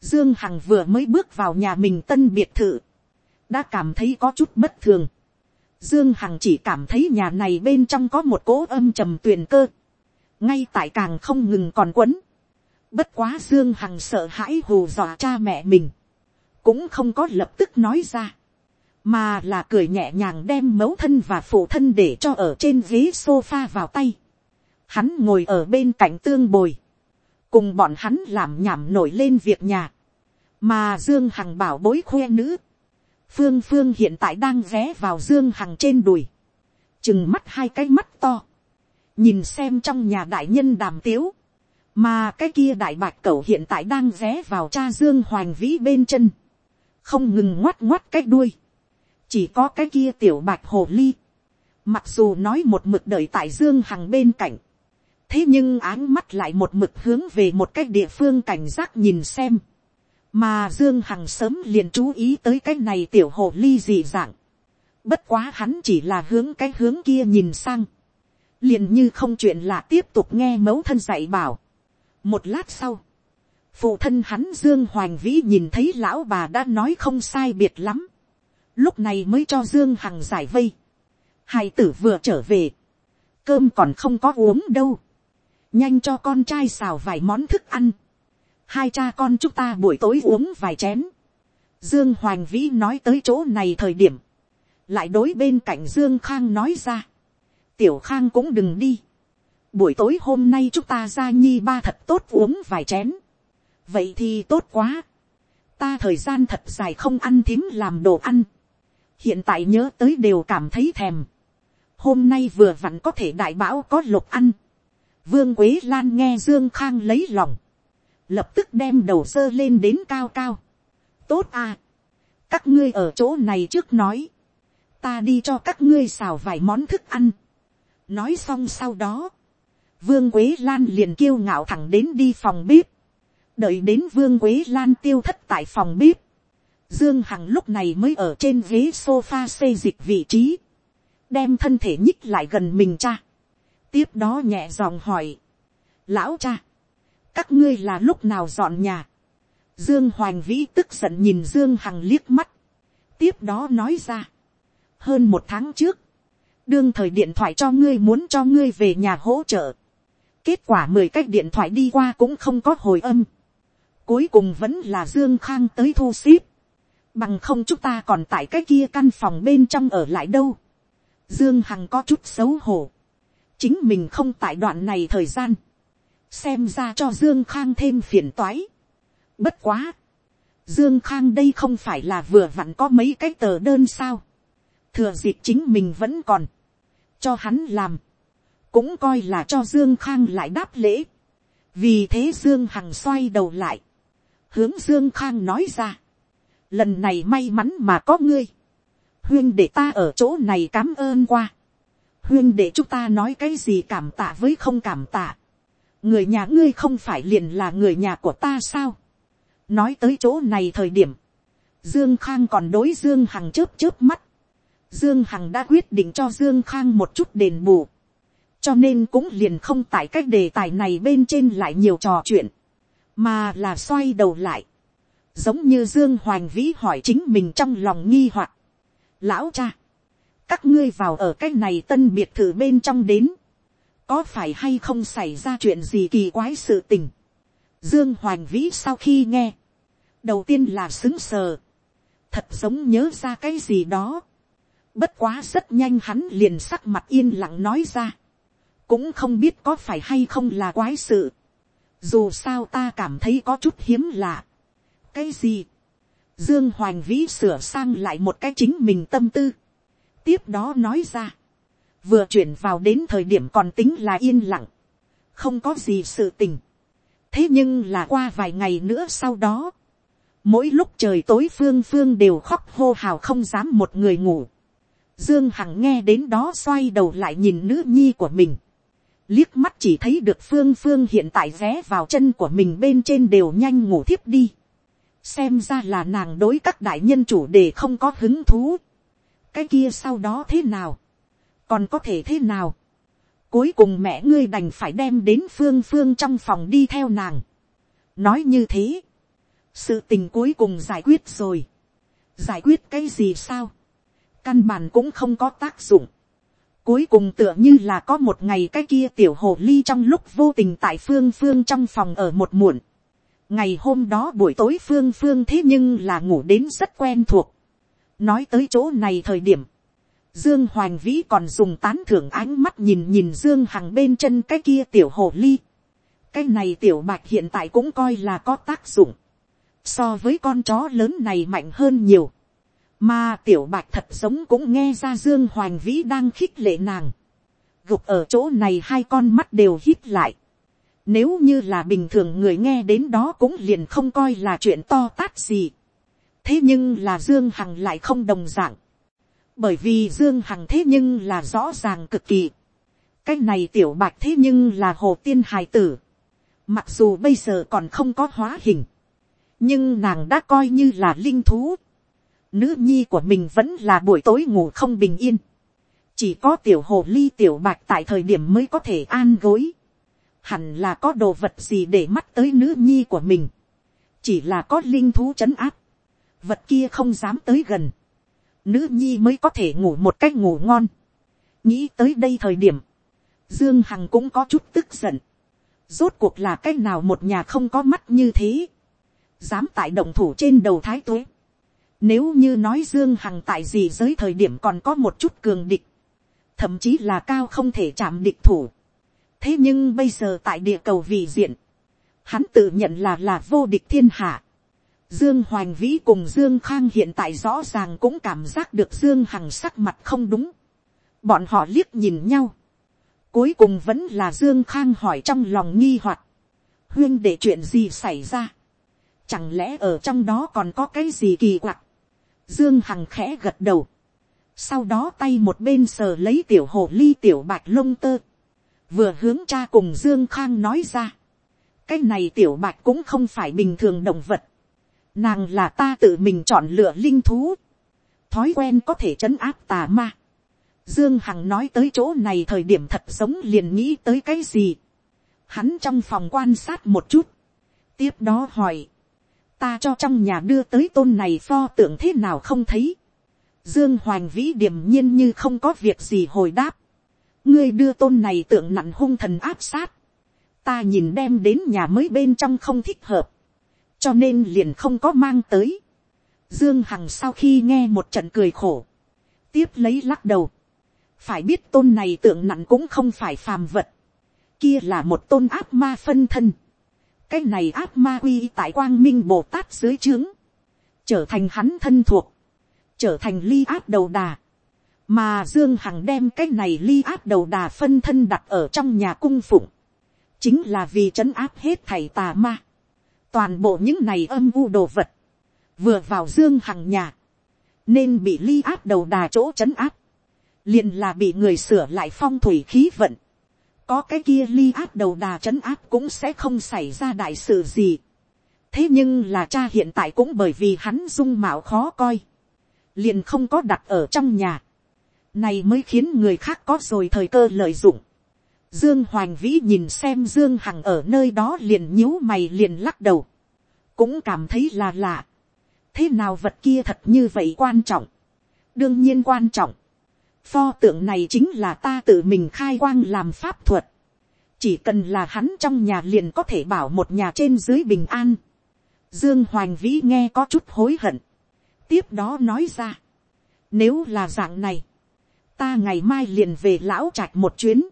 dương hằng vừa mới bước vào nhà mình tân biệt thự, đã cảm thấy có chút bất thường. dương hằng chỉ cảm thấy nhà này bên trong có một cỗ âm trầm tuyền cơ, ngay tại càng không ngừng còn quấn. bất quá dương hằng sợ hãi hù dọa cha mẹ mình, cũng không có lập tức nói ra mà là cười nhẹ nhàng đem mẫu thân và phụ thân để cho ở trên ghế sofa vào tay. hắn ngồi ở bên cạnh tương bồi, cùng bọn hắn làm nhảm nổi lên việc nhà, mà dương hằng bảo bối khoe nữ, phương phương hiện tại đang ghé vào dương hằng trên đùi, chừng mắt hai cái mắt to, nhìn xem trong nhà đại nhân đàm tiếu, mà cái kia đại bạch cẩu hiện tại đang ghé vào cha dương hoành vĩ bên chân, không ngừng ngoắt ngoắt cái đuôi, chỉ có cái kia tiểu bạch hồ ly, mặc dù nói một mực đợi tại dương hằng bên cạnh, thế nhưng áng mắt lại một mực hướng về một cái địa phương cảnh giác nhìn xem, mà dương hằng sớm liền chú ý tới cái này tiểu hồ ly dị dạng, bất quá hắn chỉ là hướng cái hướng kia nhìn sang, liền như không chuyện là tiếp tục nghe mẫu thân dạy bảo. một lát sau, phụ thân hắn dương hoành vĩ nhìn thấy lão bà đã nói không sai biệt lắm, lúc này mới cho dương hằng giải vây. hai tử vừa trở về, cơm còn không có uống đâu, nhanh cho con trai xào vài món thức ăn, hai cha con chúng ta buổi tối uống vài chén. Dương Hoành Vĩ nói tới chỗ này thời điểm, lại đối bên cạnh Dương Khang nói ra, tiểu khang cũng đừng đi. buổi tối hôm nay chúng ta ra nhi ba thật tốt uống vài chén. vậy thì tốt quá. ta thời gian thật dài không ăn thím làm đồ ăn. hiện tại nhớ tới đều cảm thấy thèm. hôm nay vừa vặn có thể đại bão có lục ăn. vương quế lan nghe dương khang lấy lòng lập tức đem đầu dơ lên đến cao cao. tốt à. các ngươi ở chỗ này trước nói. ta đi cho các ngươi xào vài món thức ăn. Nói xong sau đó, vương quế lan liền kiêu ngạo thẳng đến đi phòng bếp, đợi đến vương quế lan tiêu thất tại phòng bếp, dương hằng lúc này mới ở trên ghế sofa xây dịch vị trí, đem thân thể nhích lại gần mình cha, tiếp đó nhẹ giọng hỏi, lão cha, các ngươi là lúc nào dọn nhà, dương hoành vĩ tức giận nhìn dương hằng liếc mắt, tiếp đó nói ra, hơn một tháng trước, đương thời điện thoại cho ngươi muốn cho ngươi về nhà hỗ trợ. kết quả mười cách điện thoại đi qua cũng không có hồi âm. cuối cùng vẫn là dương khang tới thu xếp. bằng không chúng ta còn tại cái kia căn phòng bên trong ở lại đâu. dương hằng có chút xấu hổ. chính mình không tại đoạn này thời gian xem ra cho dương khang thêm phiền toái. bất quá. Dương Khang đây không phải là vừa vặn có mấy cái tờ đơn sao. Thừa dịp chính mình vẫn còn cho hắn làm, cũng coi là cho dương khang lại đáp lễ. vì thế dương hằng xoay đầu lại, hướng dương khang nói ra, lần này may mắn mà có ngươi, huyên để ta ở chỗ này cám ơn qua, huyên để chúng ta nói cái gì cảm tạ với không cảm tạ, người nhà ngươi không phải liền là người nhà của ta sao, nói tới chỗ này thời điểm, dương khang còn đối dương hằng chớp chớp mắt, Dương Hằng đã quyết định cho Dương Khang một chút đền bù. Cho nên cũng liền không tại cách đề tài này bên trên lại nhiều trò chuyện. Mà là xoay đầu lại. Giống như Dương Hoành Vĩ hỏi chính mình trong lòng nghi hoặc Lão cha. Các ngươi vào ở cách này tân biệt thự bên trong đến. Có phải hay không xảy ra chuyện gì kỳ quái sự tình. Dương Hoành Vĩ sau khi nghe. Đầu tiên là xứng sờ. Thật giống nhớ ra cái gì đó Bất quá rất nhanh hắn liền sắc mặt yên lặng nói ra. Cũng không biết có phải hay không là quái sự. Dù sao ta cảm thấy có chút hiếm lạ. Cái gì? Dương Hoành Vĩ sửa sang lại một cái chính mình tâm tư. Tiếp đó nói ra. Vừa chuyển vào đến thời điểm còn tính là yên lặng. Không có gì sự tình. Thế nhưng là qua vài ngày nữa sau đó. Mỗi lúc trời tối phương phương đều khóc hô hào không dám một người ngủ Dương Hằng nghe đến đó xoay đầu lại nhìn nữ nhi của mình. Liếc mắt chỉ thấy được Phương Phương hiện tại vé vào chân của mình bên trên đều nhanh ngủ thiếp đi. Xem ra là nàng đối các đại nhân chủ đề không có hứng thú. Cái kia sau đó thế nào? Còn có thể thế nào? Cuối cùng mẹ ngươi đành phải đem đến Phương Phương trong phòng đi theo nàng. Nói như thế. Sự tình cuối cùng giải quyết rồi. Giải quyết cái gì sao? căn bản cũng không có tác dụng. Cuối cùng tựa như là có một ngày cái kia tiểu hồ ly trong lúc vô tình tại phương phương trong phòng ở một muộn. Ngày hôm đó buổi tối phương phương thế nhưng là ngủ đến rất quen thuộc. Nói tới chỗ này thời điểm. Dương Hoành Vĩ còn dùng tán thưởng ánh mắt nhìn nhìn Dương Hằng bên chân cái kia tiểu hồ ly. Cái này tiểu bạch hiện tại cũng coi là có tác dụng. So với con chó lớn này mạnh hơn nhiều. Mà tiểu bạch thật sống cũng nghe ra Dương Hoành Vĩ đang khích lệ nàng. Gục ở chỗ này hai con mắt đều hít lại. Nếu như là bình thường người nghe đến đó cũng liền không coi là chuyện to tát gì. Thế nhưng là Dương Hằng lại không đồng dạng bởi vì dương hằng thế nhưng là rõ ràng cực kỳ. cái này tiểu bạch thế nhưng là hồ tiên hài tử. mặc dù bây giờ còn không có hóa hình, nhưng nàng đã coi như là linh thú. nữ nhi của mình vẫn là buổi tối ngủ không bình yên. chỉ có tiểu hồ ly tiểu bạch tại thời điểm mới có thể an gối. hẳn là có đồ vật gì để mắt tới nữ nhi của mình. chỉ là có linh thú c h ấ n áp. vật kia không dám tới gần nữ nhi mới có thể ngủ một cách ngủ ngon. nghĩ tới đây thời điểm, dương hằng cũng có chút tức giận. rốt cuộc là cách nào một nhà không có mắt như thế, dám tại động thủ trên đầu thái tuế. nếu như nói dương hằng tại gì giới thời điểm còn có một chút cường địch, thậm chí là cao không thể chạm địch thủ. thế nhưng bây giờ tại địa cầu vị diện, hắn tự nhận là là vô địch thiên hạ Dương Hoành Vĩ cùng Dương Khang hiện tại rõ ràng cũng cảm giác được Dương Hằng sắc mặt không đúng. Bọn họ liếc nhìn nhau. Cuối cùng vẫn là Dương Khang hỏi trong lòng nghi hoặc Huyên để chuyện gì xảy ra? Chẳng lẽ ở trong đó còn có cái gì kỳ quặc? Dương Hằng khẽ gật đầu. Sau đó tay một bên sờ lấy tiểu hồ ly tiểu bạch lông tơ. Vừa hướng cha cùng Dương Khang nói ra. Cái này tiểu bạch cũng không phải bình thường động vật Nàng là ta tự mình chọn lựa linh thú. Thói quen có thể trấn áp tà ma. Dương Hằng nói tới chỗ này thời điểm thật sống liền nghĩ tới cái gì. Hắn trong phòng quan sát một chút. Tiếp đó hỏi. Ta cho trong nhà đưa tới tôn này pho tượng thế nào không thấy. Dương Hoành Vĩ điềm nhiên như không có việc gì hồi đáp. Ngươi đưa tôn này tượng nặng hung thần áp sát. Ta nhìn đem đến nhà mới bên trong không thích hợp cho nên liền không có mang tới. Dương Hằng sau khi nghe một trận cười khổ, tiếp lấy lắc đầu, phải biết tôn này tượng nặng cũng không phải phàm vật, kia là một tôn áp ma phân thân, cái này áp ma quy tại quang minh bồ tát dưới trướng, trở thành hắn thân thuộc, trở thành ly áp đầu đà, mà dương hằng đem cái này ly áp đầu đà phân thân đặt ở trong nhà cung phụng, chính là vì trấn áp hết thầy tà ma toàn bộ những này âm u đồ vật, vừa vào dương hằng nhà, nên bị ly áp đầu đà chỗ c h ấ n áp, liền là bị người sửa lại phong thủy khí vận, có cái kia ly áp đầu đà c h ấ n áp cũng sẽ không xảy ra đại sự gì. thế nhưng là cha hiện tại cũng bởi vì hắn dung mạo khó coi, liền không có đặt ở trong nhà, này mới khiến người khác có rồi thời cơ lợi dụng, Dương Hoành Vĩ nhìn xem Dương Hằng ở nơi đó liền nhíu mày liền lắc đầu. Cũng cảm thấy là lạ. Thế nào vật kia thật như vậy quan trọng? Đương nhiên quan trọng. Pho tượng này chính là ta tự mình khai quang làm pháp thuật. Chỉ cần là hắn trong nhà liền có thể bảo một nhà trên dưới bình an. Dương Hoành Vĩ nghe có chút hối hận. Tiếp đó nói ra. Nếu là dạng này. Ta ngày mai liền về lão trạch một chuyến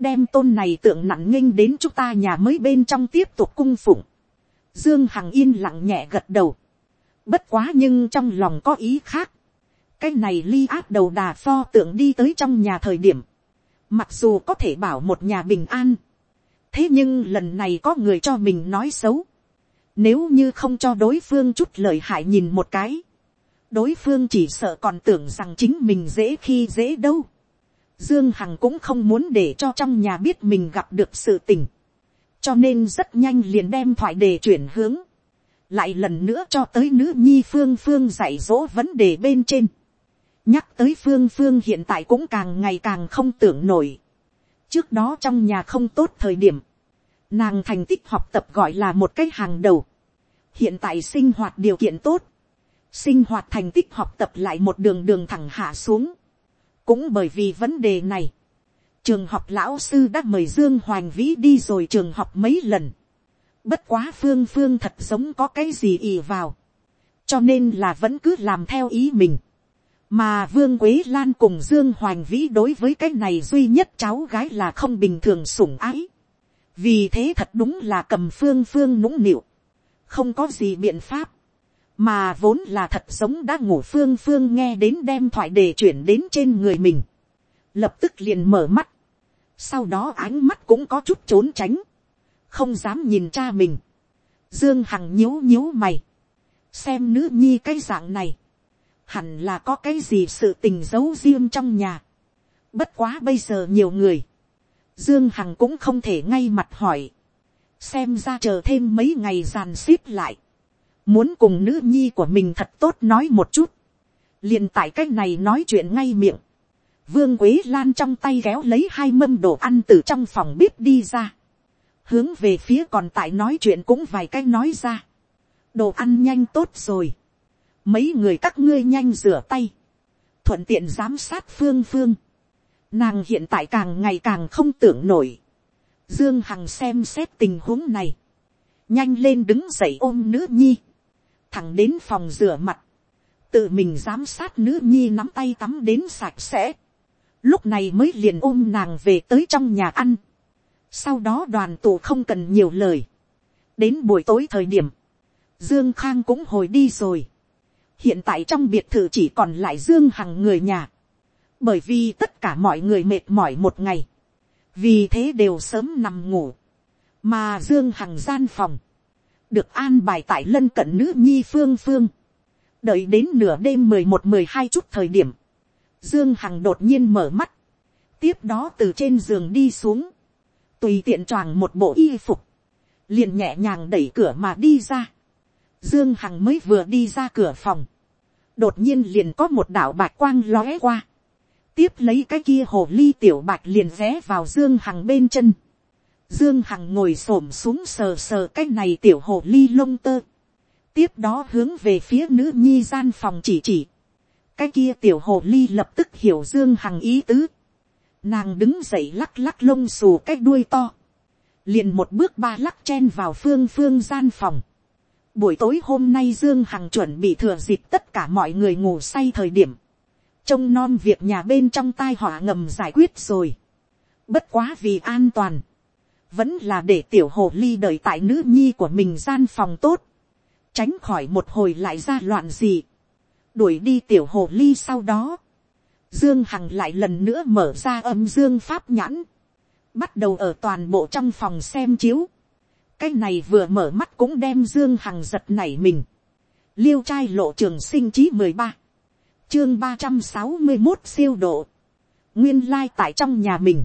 đem tôn này tượng nặng nghênh đến chúng ta nhà mới bên trong tiếp tục cung phụng. Dương Hằng yên lặng nhẹ gật đầu. Bất quá nhưng trong lòng có ý khác. Cái này ly áp đầu đà pho tượng đi tới trong nhà thời điểm. Mặc dù có thể bảo một nhà bình an. Thế nhưng lần này có người cho mình nói xấu. Nếu như không cho đối phương chút lời hại nhìn một cái. Đối phương chỉ sợ còn tưởng rằng chính mình dễ khi dễ đâu Dương Hằng cũng không muốn để cho trong nhà biết mình gặp được sự tình. Cho nên rất nhanh liền đem thoại đề chuyển hướng. Lại lần nữa cho tới nữ nhi Phương Phương dạy dỗ vấn đề bên trên. Nhắc tới Phương Phương hiện tại cũng càng ngày càng không tưởng nổi. Trước đó trong nhà không tốt thời điểm. Nàng thành tích học tập gọi là một cái hàng đầu. Hiện tại sinh hoạt điều kiện tốt. Sinh hoạt thành tích học tập lại một đường đường thẳng hạ xuống cũng bởi vì vấn đề này, trường học lão sư đã mời dương hoành vĩ đi rồi trường học mấy lần. bất quá phương phương thật giống có cái gì ì vào. cho nên là vẫn cứ làm theo ý mình. mà vương quế lan cùng dương hoành vĩ đối với cái này duy nhất cháu gái là không bình thường sủng ái. vì thế thật đúng là cầm phương phương nũng nịu, không có gì biện pháp, mà vốn là thật sống đã ngủ phương phương nghe đến đem thoại để chuyển đến trên người mình, lập tức liền mở mắt, sau đó ánh mắt cũng có chút trốn tránh, không dám nhìn cha mình, dương hằng nhíu nhíu mày, xem nữ nhi cái dạng này, hẳn là có cái gì sự tình giấu riêng trong nhà. Bất quá bây giờ nhiều người, Dương Hằng cũng không thể ngay mặt hỏi, xem ra chờ thêm mấy ngày dàn xếp lại, muốn cùng nữ nhi của mình thật tốt nói một chút, liền tại cái này nói chuyện ngay miệng, vương quế lan trong tay kéo lấy hai mâm đồ ăn từ trong phòng bếp đi ra, hướng về phía còn tại nói chuyện cũng vài cái nói ra, đồ ăn nhanh tốt rồi, mấy người các ngươi nhanh rửa tay, thuận tiện giám sát phương phương, nàng hiện tại càng ngày càng không tưởng nổi, dương hằng xem xét tình huống này, nhanh lên đứng dậy ôm nữ nhi, thẳng đến phòng rửa mặt, tự mình giám sát nữ nhi nắm tay tắm đến sạch sẽ, lúc này mới liền ôm nàng về tới trong nhà ăn, sau đó đoàn tụ không cần nhiều lời, đến buổi tối thời điểm, dương khang cũng hồi đi rồi, hiện tại trong biệt thự chỉ còn lại dương hằng người nhà, bởi vì tất cả mọi người mệt mỏi một ngày, vì thế đều sớm nằm ngủ, mà dương hằng gian phòng, được an bài tại lân cận nữ nhi phương phương, đợi đến nửa đêm mười một mười hai chút thời điểm, dương hằng đột nhiên mở mắt, tiếp đó từ trên giường đi xuống, tùy tiện choàng một bộ y phục, liền nhẹ nhàng đẩy cửa mà đi ra. Dương Hằng mới vừa đi ra cửa phòng. Đột nhiên liền có một đạo bạc quang lóe qua. Tiếp lấy cái kia hồ ly tiểu bạc liền ré vào Dương Hằng bên chân. Dương Hằng ngồi xổm xuống sờ sờ cái này tiểu hồ ly lông tơ. Tiếp đó hướng về phía nữ nhi gian phòng chỉ chỉ. Cái kia tiểu hồ ly lập tức hiểu Dương Hằng ý tứ. Nàng đứng dậy lắc lắc lông xù cái đuôi to. Liền một bước ba lắc chen vào phương phương gian phòng Buổi tối hôm nay Dương Hằng chuẩn bị thừa dịp tất cả mọi người ngủ say thời điểm. Trông non việc nhà bên trong tai họa ngầm giải quyết rồi. Bất quá vì an toàn. Vẫn là để tiểu hồ ly đợi tại nữ nhi của mình gian phòng tốt. Tránh khỏi một hồi lại ra loạn gì. Đuổi đi tiểu hồ ly sau đó. Dương Hằng lại lần nữa mở ra âm dương pháp nhãn. Bắt đầu ở toàn bộ trong phòng xem chiếu cái này vừa mở mắt cũng đem dương hằng giật nảy mình. liêu trai lộ trường sinh chí mười ba, chương ba trăm sáu mươi một siêu độ, nguyên lai tại trong nhà mình,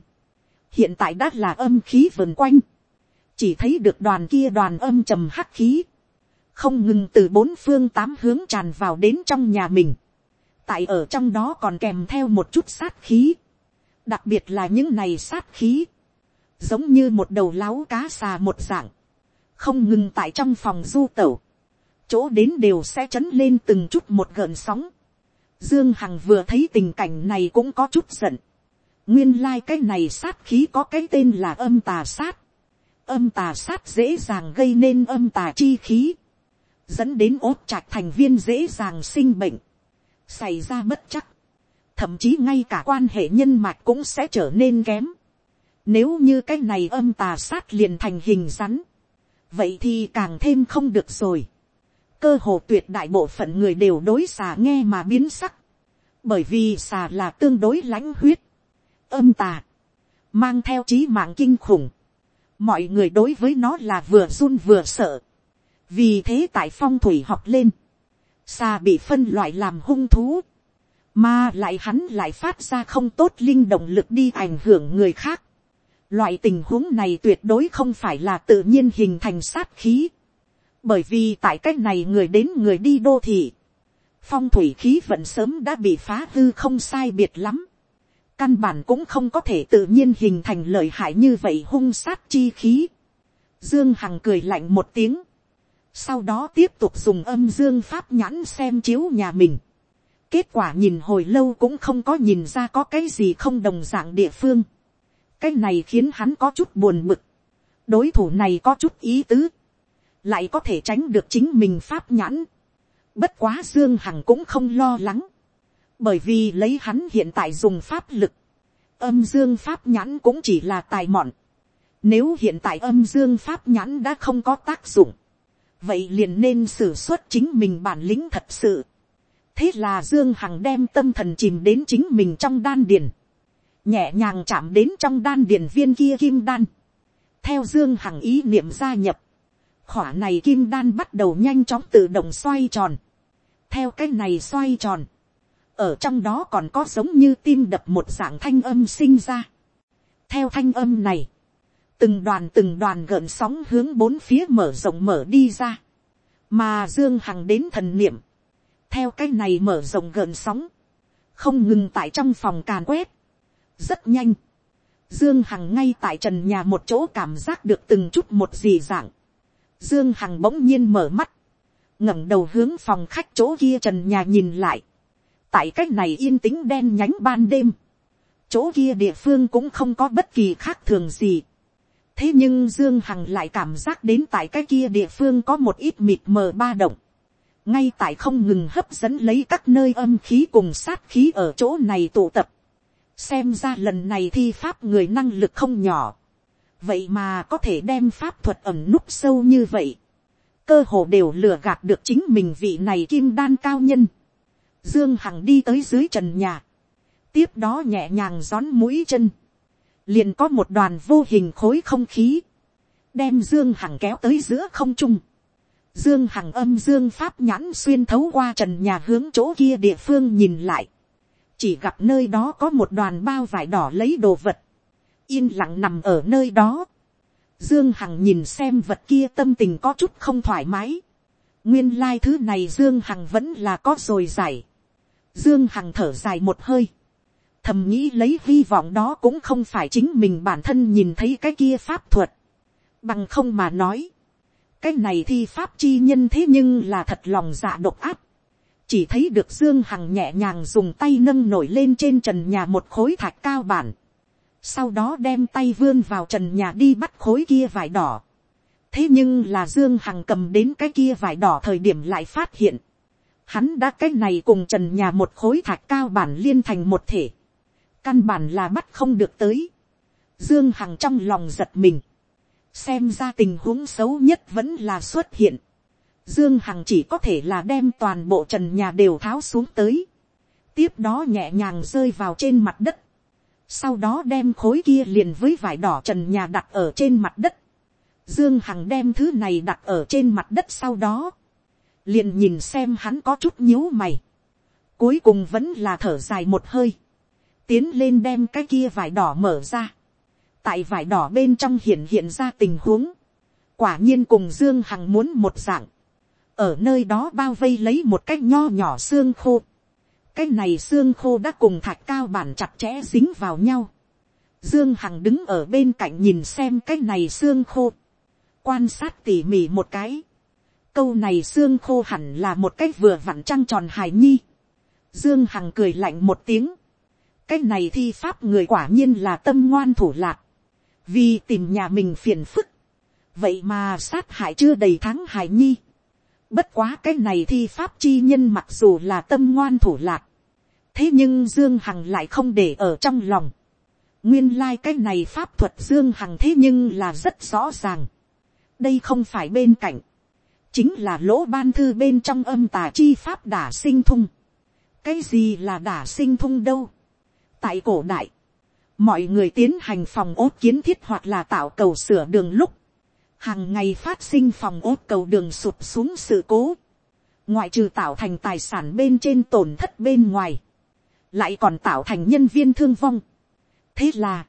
hiện tại đã là âm khí vần quanh, chỉ thấy được đoàn kia đoàn âm trầm hắc khí, không ngừng từ bốn phương tám hướng tràn vào đến trong nhà mình, tại ở trong đó còn kèm theo một chút sát khí, đặc biệt là những này sát khí, giống như một đầu láo cá xà một dạng, không ngừng tại trong phòng du tẩu, chỗ đến đều sẽ chấn lên từng chút một gợn sóng. Dương Hằng vừa thấy tình cảnh này cũng có chút giận. Nguyên lai này sát khí có cái tên là âm tà sát. Âm tà sát dễ dàng gây nên âm tà chi khí. Dẫn đến ốt trạch thành viên dễ dàng sinh bệnh. Xảy ra bất chắc. Thậm chí ngay cả quan hệ nhân mạch cũng sẽ trở nên kém. Nếu như cái này âm tà sát liền thành hình rắn vậy thì càng thêm không được rồi. cơ hồ tuyệt đại bộ phận người đều đối xà nghe mà biến sắc, bởi vì xà là tương đối lãnh huyết, âm tà, mang theo trí mạng kinh khủng, mọi người đối với nó là vừa run vừa sợ, vì thế tại phong thủy học lên, xa bị phân loại làm hung thú, mà lại hắn lại phát ra không tốt linh động lực đi ảnh hưởng người khác, Loại tình huống này tuyệt đối không phải là tự nhiên hình thành sát khí. Bởi vì tại cách này người đến người đi đô thị. Phong thủy khí vận sớm đã bị phá hư không sai biệt lắm. Căn bản cũng không có thể tự nhiên hình thành lợi hại như vậy hung sát chi khí. Dương Hằng cười lạnh một tiếng. Sau đó tiếp tục dùng âm dương pháp nhãn xem chiếu nhà mình. Kết quả nhìn hồi lâu cũng không có nhìn ra có cái gì không đồng dạng địa phương cái này khiến hắn có chút buồn bực. đối thủ này có chút ý tứ, lại có thể tránh được chính mình pháp nhãn. bất quá dương hằng cũng không lo lắng, bởi vì lấy hắn hiện tại dùng pháp lực, âm dương pháp nhãn cũng chỉ là tài mọn. Nếu hiện tại âm dương pháp nhãn đã không có tác dụng, vậy liền nên xử suất chính mình bản lĩnh thật sự. thế là dương hằng đem tâm thần chìm đến chính mình trong đan điền, nhẹ nhàng chạm đến trong đan điền viên kia kim đan. theo dương hằng ý niệm gia nhập, khỏa này kim đan bắt đầu nhanh chóng tự động xoay tròn. theo cái này xoay tròn, ở trong đó còn có giống như tim đập một dạng thanh âm sinh ra. theo thanh âm này, từng đoàn từng đoàn gợn sóng hướng bốn phía mở rộng mở đi ra, mà dương hằng đến thần niệm, theo cái này mở rộng gợn sóng, không ngừng tại trong phòng càn quét, rất nhanh, dương hằng ngay tại trần nhà một chỗ cảm giác được từng chút một gì dạng, dương hằng bỗng nhiên mở mắt, ngẩng đầu hướng phòng khách chỗ kia trần nhà nhìn lại, tại cách này yên tĩnh đen nhánh ban đêm, chỗ kia địa phương cũng không có bất kỳ khác thường gì. thế nhưng dương hằng lại cảm giác đến tại cái kia địa phương có một ít mịt mờ ba động, ngay tại không ngừng hấp dẫn lấy các nơi âm khí cùng sát khí ở chỗ này tụ tập, xem ra lần này thi pháp người năng lực không nhỏ, vậy mà có thể đem pháp thuật ẩm núp sâu như vậy, cơ hồ đều lừa gạt được chính mình vị này kim đan cao nhân, Dương Hằng đi tới dưới trần nhà. Tiếp đó nhẹ nhàng gión mũi chân. Liền có một đoàn vô hình khối không khí. Đem Dương Hằng kéo tới giữa không trung. Dương Hằng âm Dương Pháp nhãn xuyên thấu qua trần nhà hướng chỗ kia địa phương nhìn lại. Chỉ gặp nơi đó có một đoàn bao vải đỏ lấy đồ vật. Yên lặng nằm ở nơi đó. Dương Hằng nhìn xem vật kia tâm tình có chút không thoải mái. Nguyên lai thứ này Dương Hằng vẫn là có rồi giải. Dương Hằng thở dài một hơi. Thầm nghĩ lấy hy vọng đó cũng không phải chính mình bản thân nhìn thấy cái kia pháp thuật. Bằng không mà nói. Cái này thi pháp chi nhân thế nhưng là thật lòng dạ độc áp. Chỉ thấy được Dương Hằng nhẹ nhàng dùng tay nâng nổi lên trên trần nhà một khối thạch cao bản. Sau đó đem tay vươn vào trần nhà đi bắt khối kia vải đỏ. Thế nhưng là Dương Hằng cầm đến cái kia vải đỏ thời điểm lại phát hiện hắn đã cái này cùng trần nhà một khối thạch cao bản liên thành một thể, căn bản là bắt không được tới, dương hằng trong lòng giật mình, xem ra tình huống xấu nhất vẫn là xuất hiện, dương hằng chỉ có thể là đem toàn bộ trần nhà đều tháo xuống tới, tiếp đó nhẹ nhàng rơi vào trên mặt đất, sau đó đem khối kia liền với vải đỏ trần nhà đặt ở trên mặt đất, dương hằng đem thứ này đặt ở trên mặt đất sau đó, liền nhìn xem hắn có chút nhíu mày, cuối cùng vẫn là thở dài một hơi, tiến lên đem cái kia vải đỏ mở ra, tại vải đỏ bên trong hiện hiện ra tình huống, quả nhiên cùng dương hằng muốn một dạng, ở nơi đó bao vây lấy một cái nho nhỏ xương khô, cái này xương khô đã cùng thạch cao bản chặt chẽ dính vào nhau, dương hằng đứng ở bên cạnh nhìn xem cái này xương khô, quan sát tỉ mỉ một cái, câu này xương khô hẳn là một cách vừa vặn trăng tròn hài nhi. Dương Hằng cười lạnh một tiếng. Cái này thi pháp người quả nhiên là tâm ngoan thủ lạc. Vì tìm nhà mình phiền phức. Vậy mà sát hại chưa đầy tháng hài nhi. Bất quá cái này thi pháp chi nhân mặc dù là tâm ngoan thủ lạc. Thế nhưng Dương Hằng lại không để ở trong lòng. Nguyên lai like cái này pháp thuật Dương Hằng thế nhưng là rất rõ ràng. Đây không phải bên cạnh chính là lỗ ban thư bên trong âm tà chi pháp đả sinh thung. cái gì là đả sinh thung đâu. tại cổ đại, mọi người tiến hành phòng ốt kiến thiết hoặc là tạo cầu sửa đường lúc, hàng ngày phát sinh phòng ốt cầu đường sụp xuống sự cố, ngoại trừ tạo thành tài sản bên trên tổn thất bên ngoài, lại còn tạo thành nhân viên thương vong. thế là,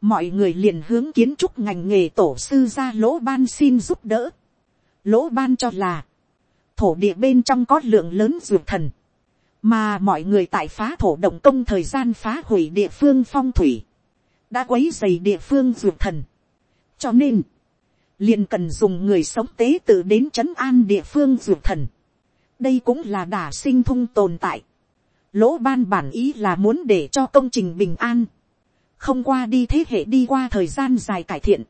mọi người liền hướng kiến trúc ngành nghề tổ sư ra lỗ ban xin giúp đỡ lỗ ban cho là, thổ địa bên trong có lượng lớn ruột thần, mà mọi người tại phá thổ động công thời gian phá hủy địa phương phong thủy, đã quấy dày địa phương ruột thần. cho nên, liền cần dùng người sống tế tự đến c h ấ n an địa phương ruột thần. đây cũng là đả sinh thung tồn tại. lỗ ban bản ý là muốn để cho công trình bình an, không qua đi thế hệ đi qua thời gian dài cải thiện,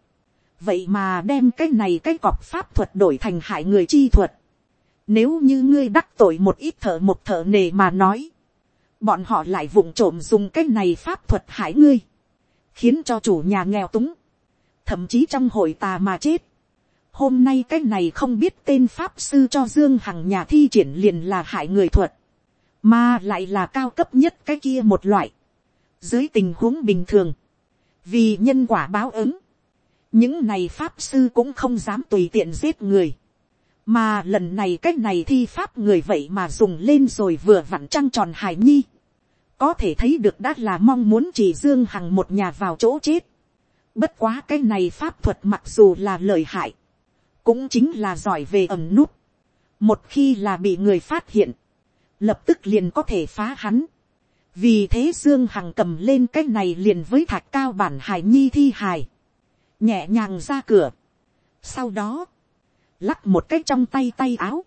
vậy mà đem cái này cái cọp pháp thuật đổi thành hại người chi thuật. Nếu như ngươi đắc tội một ít thợ một thợ nề mà nói, bọn họ lại vụng trộm dùng cái này pháp thuật hại ngươi, khiến cho chủ nhà nghèo túng, thậm chí trong hội tà mà chết. Hôm nay cái này không biết tên pháp sư cho Dương Hằng nhà thi triển liền là hại người thuật, mà lại là cao cấp nhất cái kia một loại. Dưới tình huống bình thường, vì nhân quả báo ứng, những này pháp sư cũng không dám tùy tiện giết người mà lần này cái này thi pháp người vậy mà dùng lên rồi vừa vặn trăng tròn hải nhi, có thể thấy được đã là mong muốn chỉ dương hằng một nhà vào chỗ chết. bất quá cái này pháp thuật mặc dù là lời hại, cũng chính là giỏi về ẩm nút. một khi là bị người phát hiện, lập tức liền có thể phá hắn. vì thế dương hằng cầm lên cái này liền với thạch cao bản hải nhi thi hài, nhẹ nhàng ra cửa. sau đó, lắc một cái trong tay tay áo,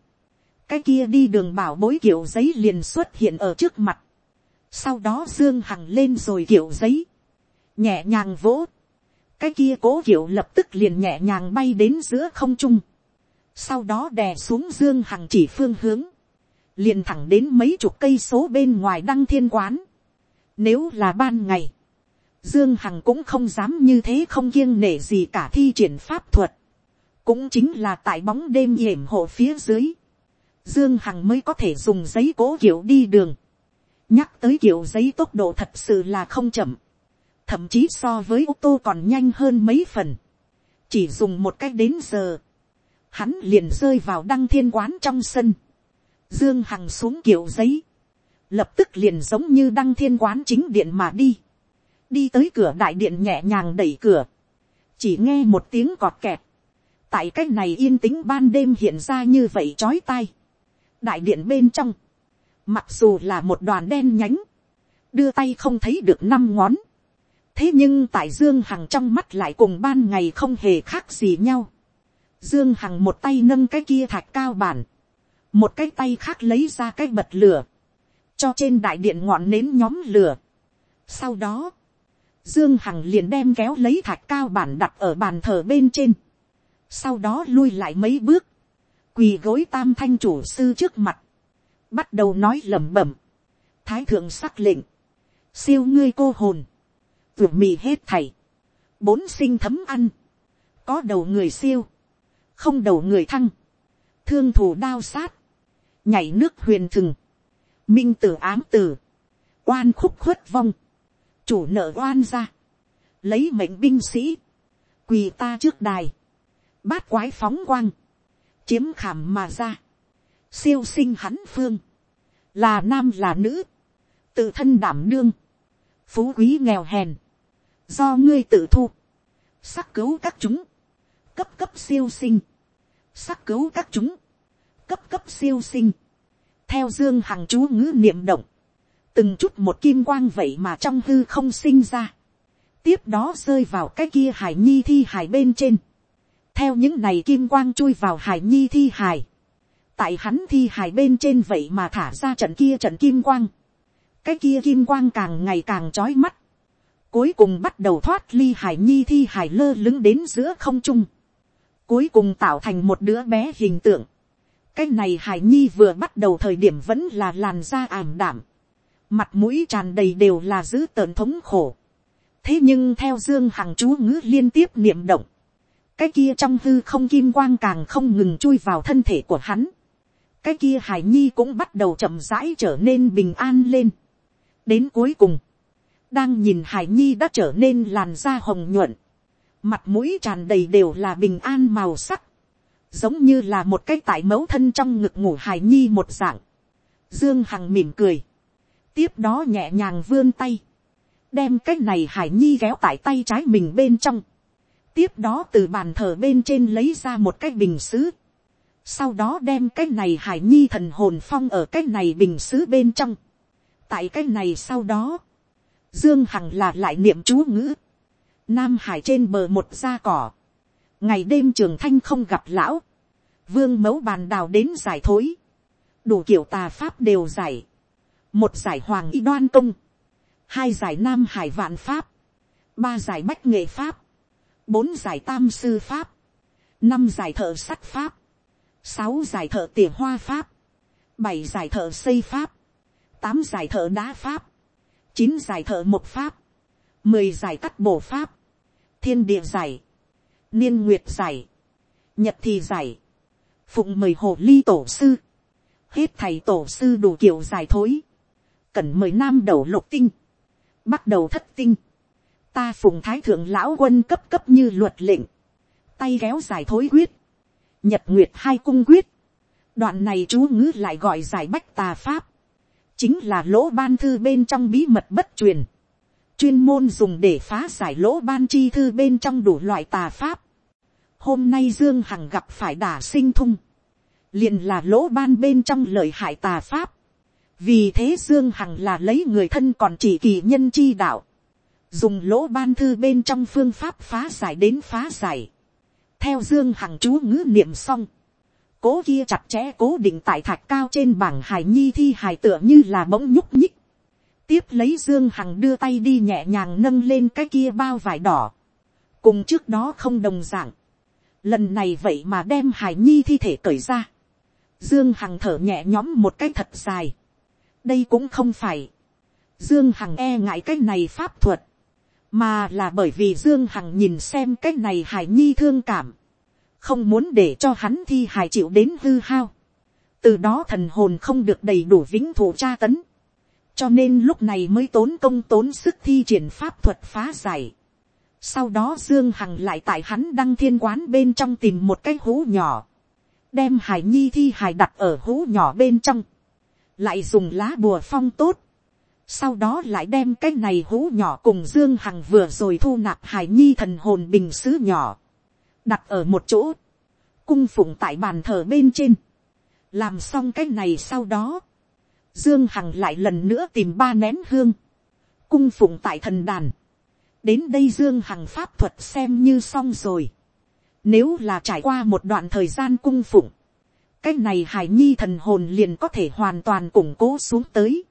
cái kia đi đường bảo bối kiểu giấy liền xuất hiện ở trước mặt, sau đó dương hằng lên rồi kiểu giấy, nhẹ nhàng vỗ, cái kia cố kiểu lập tức liền nhẹ nhàng bay đến giữa không trung, sau đó đè xuống dương hằng chỉ phương hướng, liền thẳng đến mấy chục cây số bên ngoài đăng thiên quán. Nếu là ban ngày, Dương Hằng cũng không dám như thế không kiêng nể gì cả thi triển pháp thuật. Cũng chính là tại bóng đêm yểm hộ phía dưới, dương hằng mới có thể dùng giấy cố kiểu đi đường, nhắc tới kiểu giấy tốc độ thật sự là không chậm, thậm chí so với ô tô còn nhanh hơn mấy phần, chỉ dùng một cách đến giờ, hắn liền rơi vào đăng thiên quán trong sân, dương hằng xuống kiểu giấy, lập tức liền giống như đăng thiên quán chính điện mà đi, đi tới cửa đại điện nhẹ nhàng đẩy cửa, chỉ nghe một tiếng cọt kẹt, tại cách này yên tĩnh ban đêm hiện ra như vậy chói tai. đại điện bên trong, mặc dù là một đoàn đen nhánh, đưa tay không thấy được năm ngón. thế nhưng tại dương hằng trong mắt lại cùng ban ngày không hề khác gì nhau. dương hằng một tay nâng cái kia thạch cao bản, một cái tay khác lấy ra cái bật lửa, cho trên đại điện ngọn nến nhóm lửa. sau đó, dương hằng liền đem kéo lấy thạch cao bản đặt ở bàn thờ bên trên. Sau đó lui lại mấy bước, quỳ gối tam thanh chủ sư trước mặt, bắt đầu nói lẩm bẩm, thái thượng sắc lệnh, siêu ngươi cô hồn, vượt mì hết thầy, bốn sinh thấm ăn, có đầu người siêu, không đầu người thăng, thương thủ đao sát, nhảy nước huyền thừng, minh tử ám tử, oan khúc khuất vong, chủ nợ oan ra, lấy mệnh binh sĩ, quỳ ta trước đài, bát quái phóng quang, chiếm khảm mà ra, siêu sinh hắn phương, là nam là nữ, tự thân đảm đương, phú quý nghèo hèn, do ngươi tự thu, sắc cứu các chúng, cấp cấp siêu sinh, sắc cứu các chúng, cấp cấp siêu sinh, theo dương hằng chú ngữ niệm động, từng chút một kim quang vậy mà trong hư không sinh ra, tiếp đó rơi vào cái kia hải nhi thi hải bên trên, theo những này kim quang chui vào hải nhi thi hải, tại hắn thi hải bên trên vậy mà thả ra trận kia trận kim quang, cái kia kim quang càng ngày càng trói mắt, cuối cùng bắt đầu thoát ly hải nhi thi hải lơ lứng đến giữa không trung, cuối cùng tạo thành một đứa bé hình tượng, cái này hải nhi vừa bắt đầu thời điểm vẫn là làn da ảm đảm, mặt mũi tràn đầy đều là giữ tợn thống khổ, thế nhưng theo dương hằng chú ngữ liên tiếp niệm động, cái kia trong hư không kim quang càng không ngừng chui vào thân thể của hắn. cái kia hải nhi cũng bắt đầu chậm rãi trở nên bình an lên. đến cuối cùng, đang nhìn hải nhi đã trở nên làn da hồng nhuận, mặt mũi tràn đầy đều là bình an màu sắc, giống như là một cái tại mẫu thân trong ngực ngủ hải nhi một dạng. dương hằng mỉm cười, tiếp đó nhẹ nhàng vươn tay, đem cái này hải nhi kéo tại tay trái mình bên trong, tiếp đó từ bàn thờ bên trên lấy ra một cái bình xứ, sau đó đem cái này hải nhi thần hồn phong ở cái này bình xứ bên trong, tại cái này sau đó, dương hằng là lại niệm chú ngữ, nam hải trên bờ một da cỏ, ngày đêm trường thanh không gặp lão, vương mẫu bàn đào đến giải thối, đủ kiểu tà pháp đều giải, một giải hoàng y đoan công, hai giải nam hải vạn pháp, ba giải bách nghệ pháp, bốn giải tam sư pháp, năm giải thợ sắt pháp, sáu giải thợ tỉa hoa pháp, bảy giải thợ xây pháp, tám giải thợ đá pháp, chín giải thợ một pháp, mười giải cắt bổ pháp, thiên địa giải, niên nguyệt giải, nhật thì giải, phụng mời hồ ly tổ sư, hết thầy tổ sư đủ kiểu giải thối, cần mời nam đầu lục tinh, bắt đầu thất tinh, ta phụng thái thượng lão quân cấp cấp như luật lệnh, tay kéo giải thối quyết, nhật nguyệt hai cung quyết, đoạn này chú ngữ lại gọi giải bách tà pháp, chính là lỗ ban thư bên trong bí mật bất truyền, chuyên môn dùng để phá giải lỗ ban chi thư bên trong đủ loại tà pháp. Hôm nay Dương Hằng gặp phải đả sinh thung, liền là lỗ ban bên trong lời hại tà pháp. Vì thế Dương Hằng là lấy người thân còn chỉ kỳ nhân chi đạo, dùng lỗ ban thư bên trong phương pháp phá giải đến phá giải. Theo Dương Hằng chú ngữ niệm xong, cố kia chặt chẽ cố định tại thạch cao trên bảng hải nhi thi hải tựa như là bỗng nhúc nhích. tiếp lấy dương hằng đưa tay đi nhẹ nhàng nâng lên cái kia bao vải đỏ. cùng trước đó không đồng d ạ n g lần này vậy mà đem hải nhi thi thể cởi ra. dương hằng thở nhẹ nhõm một cái thật dài đây cũng không phải. dương hằng e ngại cái này pháp thuật. mà là bởi vì dương hằng nhìn xem cái này hải nhi thương cảm không muốn để cho hắn thi hài chịu đến hư hao, từ đó thần hồn không được đầy đủ vĩnh thủ tra tấn, cho nên lúc này mới tốn công tốn sức thi triển pháp thuật phá giải. Sau đó Dương Hằng lại tại hắn đăng thiên quán bên trong tìm một cái hũ nhỏ. Đem hải nhi thi hải đặt ở hũ nhỏ bên trong. Lại dùng lá bùa phong tốt. Sau đó lại đem cái này hũ nhỏ cùng Dương Hằng vừa rồi thu nạp hải nhi thần hồn bình xứ nhỏ. Đặt ở một chỗ, cung phụng tại bàn thờ bên trên, làm xong cái này sau đó, dương hằng lại lần nữa tìm ba nén hương, cung phụng tại thần đàn, đến đây dương hằng pháp thuật xem như xong rồi, nếu là trải qua một đoạn thời gian cung phụng, cái này hải nhi thần hồn liền có thể hoàn toàn củng cố xuống tới.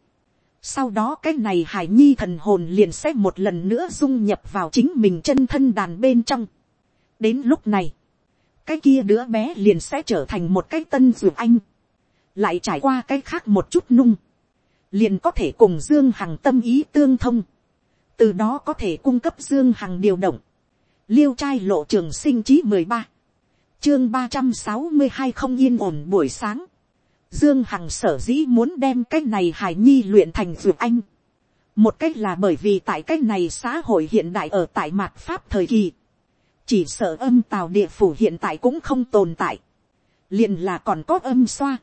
Sau đó cái này hải nhi thần hồn liền sẽ một lần nữa dung nhập vào chính mình chân thân đàn bên trong. Đến lúc này, cái kia đứa bé liền sẽ trở thành một cái tân dược anh, lại trải qua cái khác một chút nung, liền có thể cùng dương hằng tâm ý tương thông, từ đó có thể cung cấp dương hằng điều động, liêu trai lộ trường sinh chí mười ba, chương ba trăm sáu mươi hai không yên ổn buổi sáng, dương hằng sở dĩ muốn đem cái này hài nhi luyện thành dược anh, một cách là bởi vì tại cái này xã hội hiện đại ở tại mạt pháp thời kỳ, chỉ sợ âm tào địa phủ hiện tại cũng không tồn tại, liền là còn có âm xoa,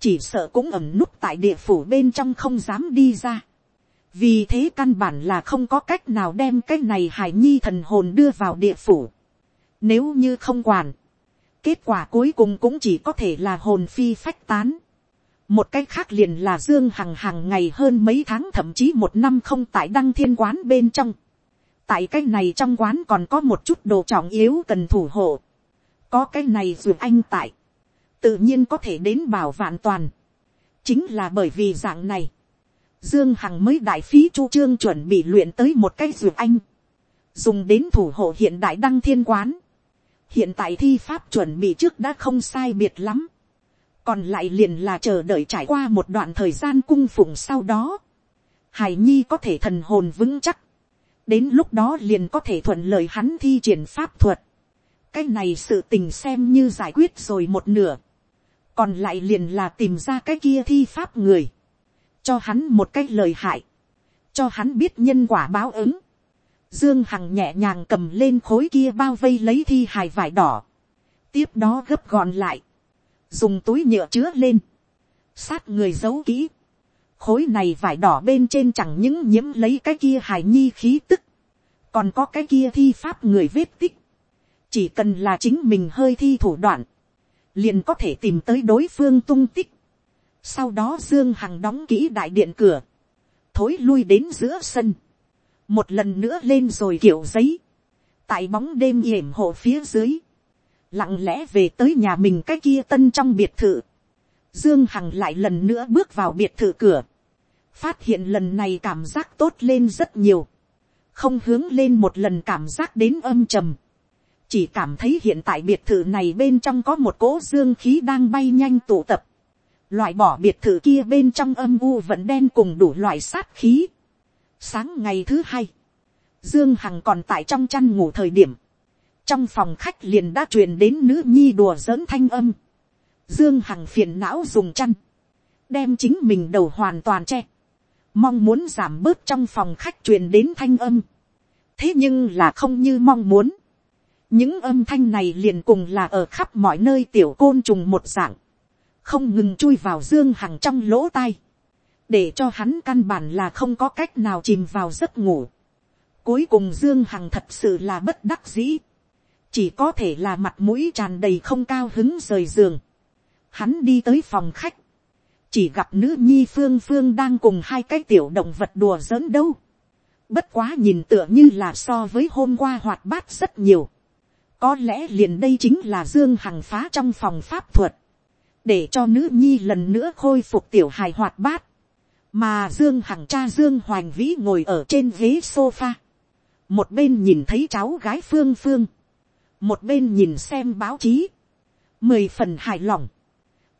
chỉ sợ cũng ẩm núp tại địa phủ bên trong không dám đi ra, vì thế căn bản là không có cách nào đem cái này hài nhi thần hồn đưa vào địa phủ, nếu như không quản, kết quả cuối cùng cũng chỉ có thể là hồn phi phách tán, một cách khác liền là dương hằng hàng ngày hơn mấy tháng thậm chí một năm không tại đăng thiên quán bên trong, tại cái này trong quán còn có một chút đồ trọng yếu cần thủ hộ. có cái này dù anh tại, tự nhiên có thể đến bảo vạn toàn. chính là bởi vì dạng này, dương hằng mới đại phí chu trương chuẩn bị luyện tới một cái dù anh, dùng đến thủ hộ hiện đại đăng thiên quán hiện tại thi pháp chuẩn bị trước đã không sai biệt lắm. còn lại liền là chờ đợi trải qua một đoạn thời gian cung phụng sau đó. hải nhi có thể thần hồn vững chắc đến lúc đó liền có thể thuận lời hắn thi triển pháp thuật. cái này sự tình xem như giải quyết rồi một nửa. còn lại liền là tìm ra cái kia thi pháp người. cho hắn một cái lời hại. cho hắn biết nhân quả báo ứng dương hằng nhẹ nhàng cầm lên khối kia bao vây lấy thi hài vải đỏ. tiếp đó gấp gọn lại. dùng túi nhựa chứa lên. sát người giấu kỹ khối này vải đỏ bên trên chẳng những nhiễm lấy cái kia hài nhi khí tức, còn có cái kia thi pháp người vết tích, chỉ cần là chính mình hơi thi thủ đoạn, liền có thể tìm tới đối phương tung tích. Sau đó Dương Hằng đóng kỹ đại điện cửa, thối lui đến giữa sân, một lần nữa lên rồi kiểu giấy, tại bóng đêm yểm hộ phía dưới, lặng lẽ về tới nhà mình cái kia tân trong biệt thự, Dương Hằng lại lần nữa bước vào biệt thự cửa. Phát hiện lần này cảm giác tốt lên rất nhiều. Không hướng lên một lần cảm giác đến âm trầm. Chỉ cảm thấy hiện tại biệt thự này bên trong có một cỗ dương khí đang bay nhanh tụ tập. loại bỏ biệt thự kia bên trong âm u vẫn đen cùng đủ loại sát khí sáng ngày thứ hai, dương hằng còn tại trong chăn ngủ thời điểm, trong phòng khách liền đã truyền đến nữ nhi đùa giỡn thanh âm. dương hằng phiền não dùng chăn, đem chính mình đầu hoàn toàn che, mong muốn giảm bớt trong phòng khách truyền đến thanh âm. thế nhưng là không như mong muốn. những âm thanh này liền cùng là ở khắp mọi nơi tiểu côn trùng một dạng, không ngừng chui vào dương hằng trong lỗ tai, để cho hắn căn bản là không có cách nào chìm vào giấc ngủ. cuối cùng dương hằng thật sự là bất đắc dĩ, chỉ có thể là mặt mũi tràn đầy không cao hứng rời giường. Hắn đi tới phòng khách, chỉ gặp nữ nhi phương phương đang cùng hai cái tiểu động vật đùa giỡn đâu. Bất quá nhìn tựa như là so với hôm qua hoạt bát rất nhiều. Có lẽ liền đây chính là Dương Hằng phá trong phòng pháp thuật. Để cho nữ nhi lần nữa khôi phục tiểu hài hoạt bát. Mà Dương Hằng cha Dương Hoành Vĩ ngồi ở trên ghế sofa. Một bên nhìn thấy cháu gái Phương Phương. Một bên nhìn xem báo chí. Mười phần hài lòng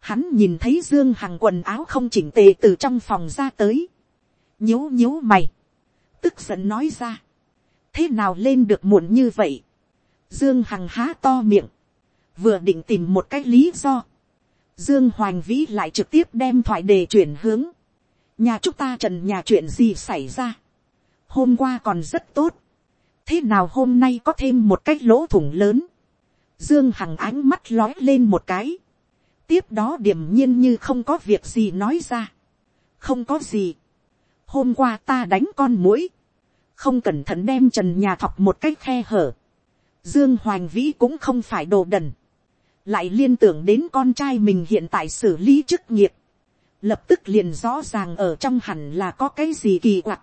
Hắn nhìn thấy Dương Hằng quần áo không chỉnh tề từ trong phòng ra tới. nhíu nhíu mày. Tức giận nói ra. Thế nào lên được muộn như vậy? Dương Hằng há to miệng. Vừa định tìm một cách lý do. Dương Hoành Vĩ lại trực tiếp đem thoại đề chuyển hướng. Nhà chúng ta trần nhà chuyện gì xảy ra? Hôm qua còn rất tốt. Thế nào hôm nay có thêm một cái lỗ thủng lớn? Dương Hằng ánh mắt lói lên một cái tiếp đó điềm nhiên như không có việc gì nói ra. không có gì. hôm qua ta đánh con mũi. không cẩn thận đem trần nhà thọc một cái khe hở. dương hoàng vĩ cũng không phải đồ đần. lại liên tưởng đến con trai mình hiện tại xử lý chức nghiệp lập tức liền rõ ràng ở trong hẳn là có cái gì kỳ quặc.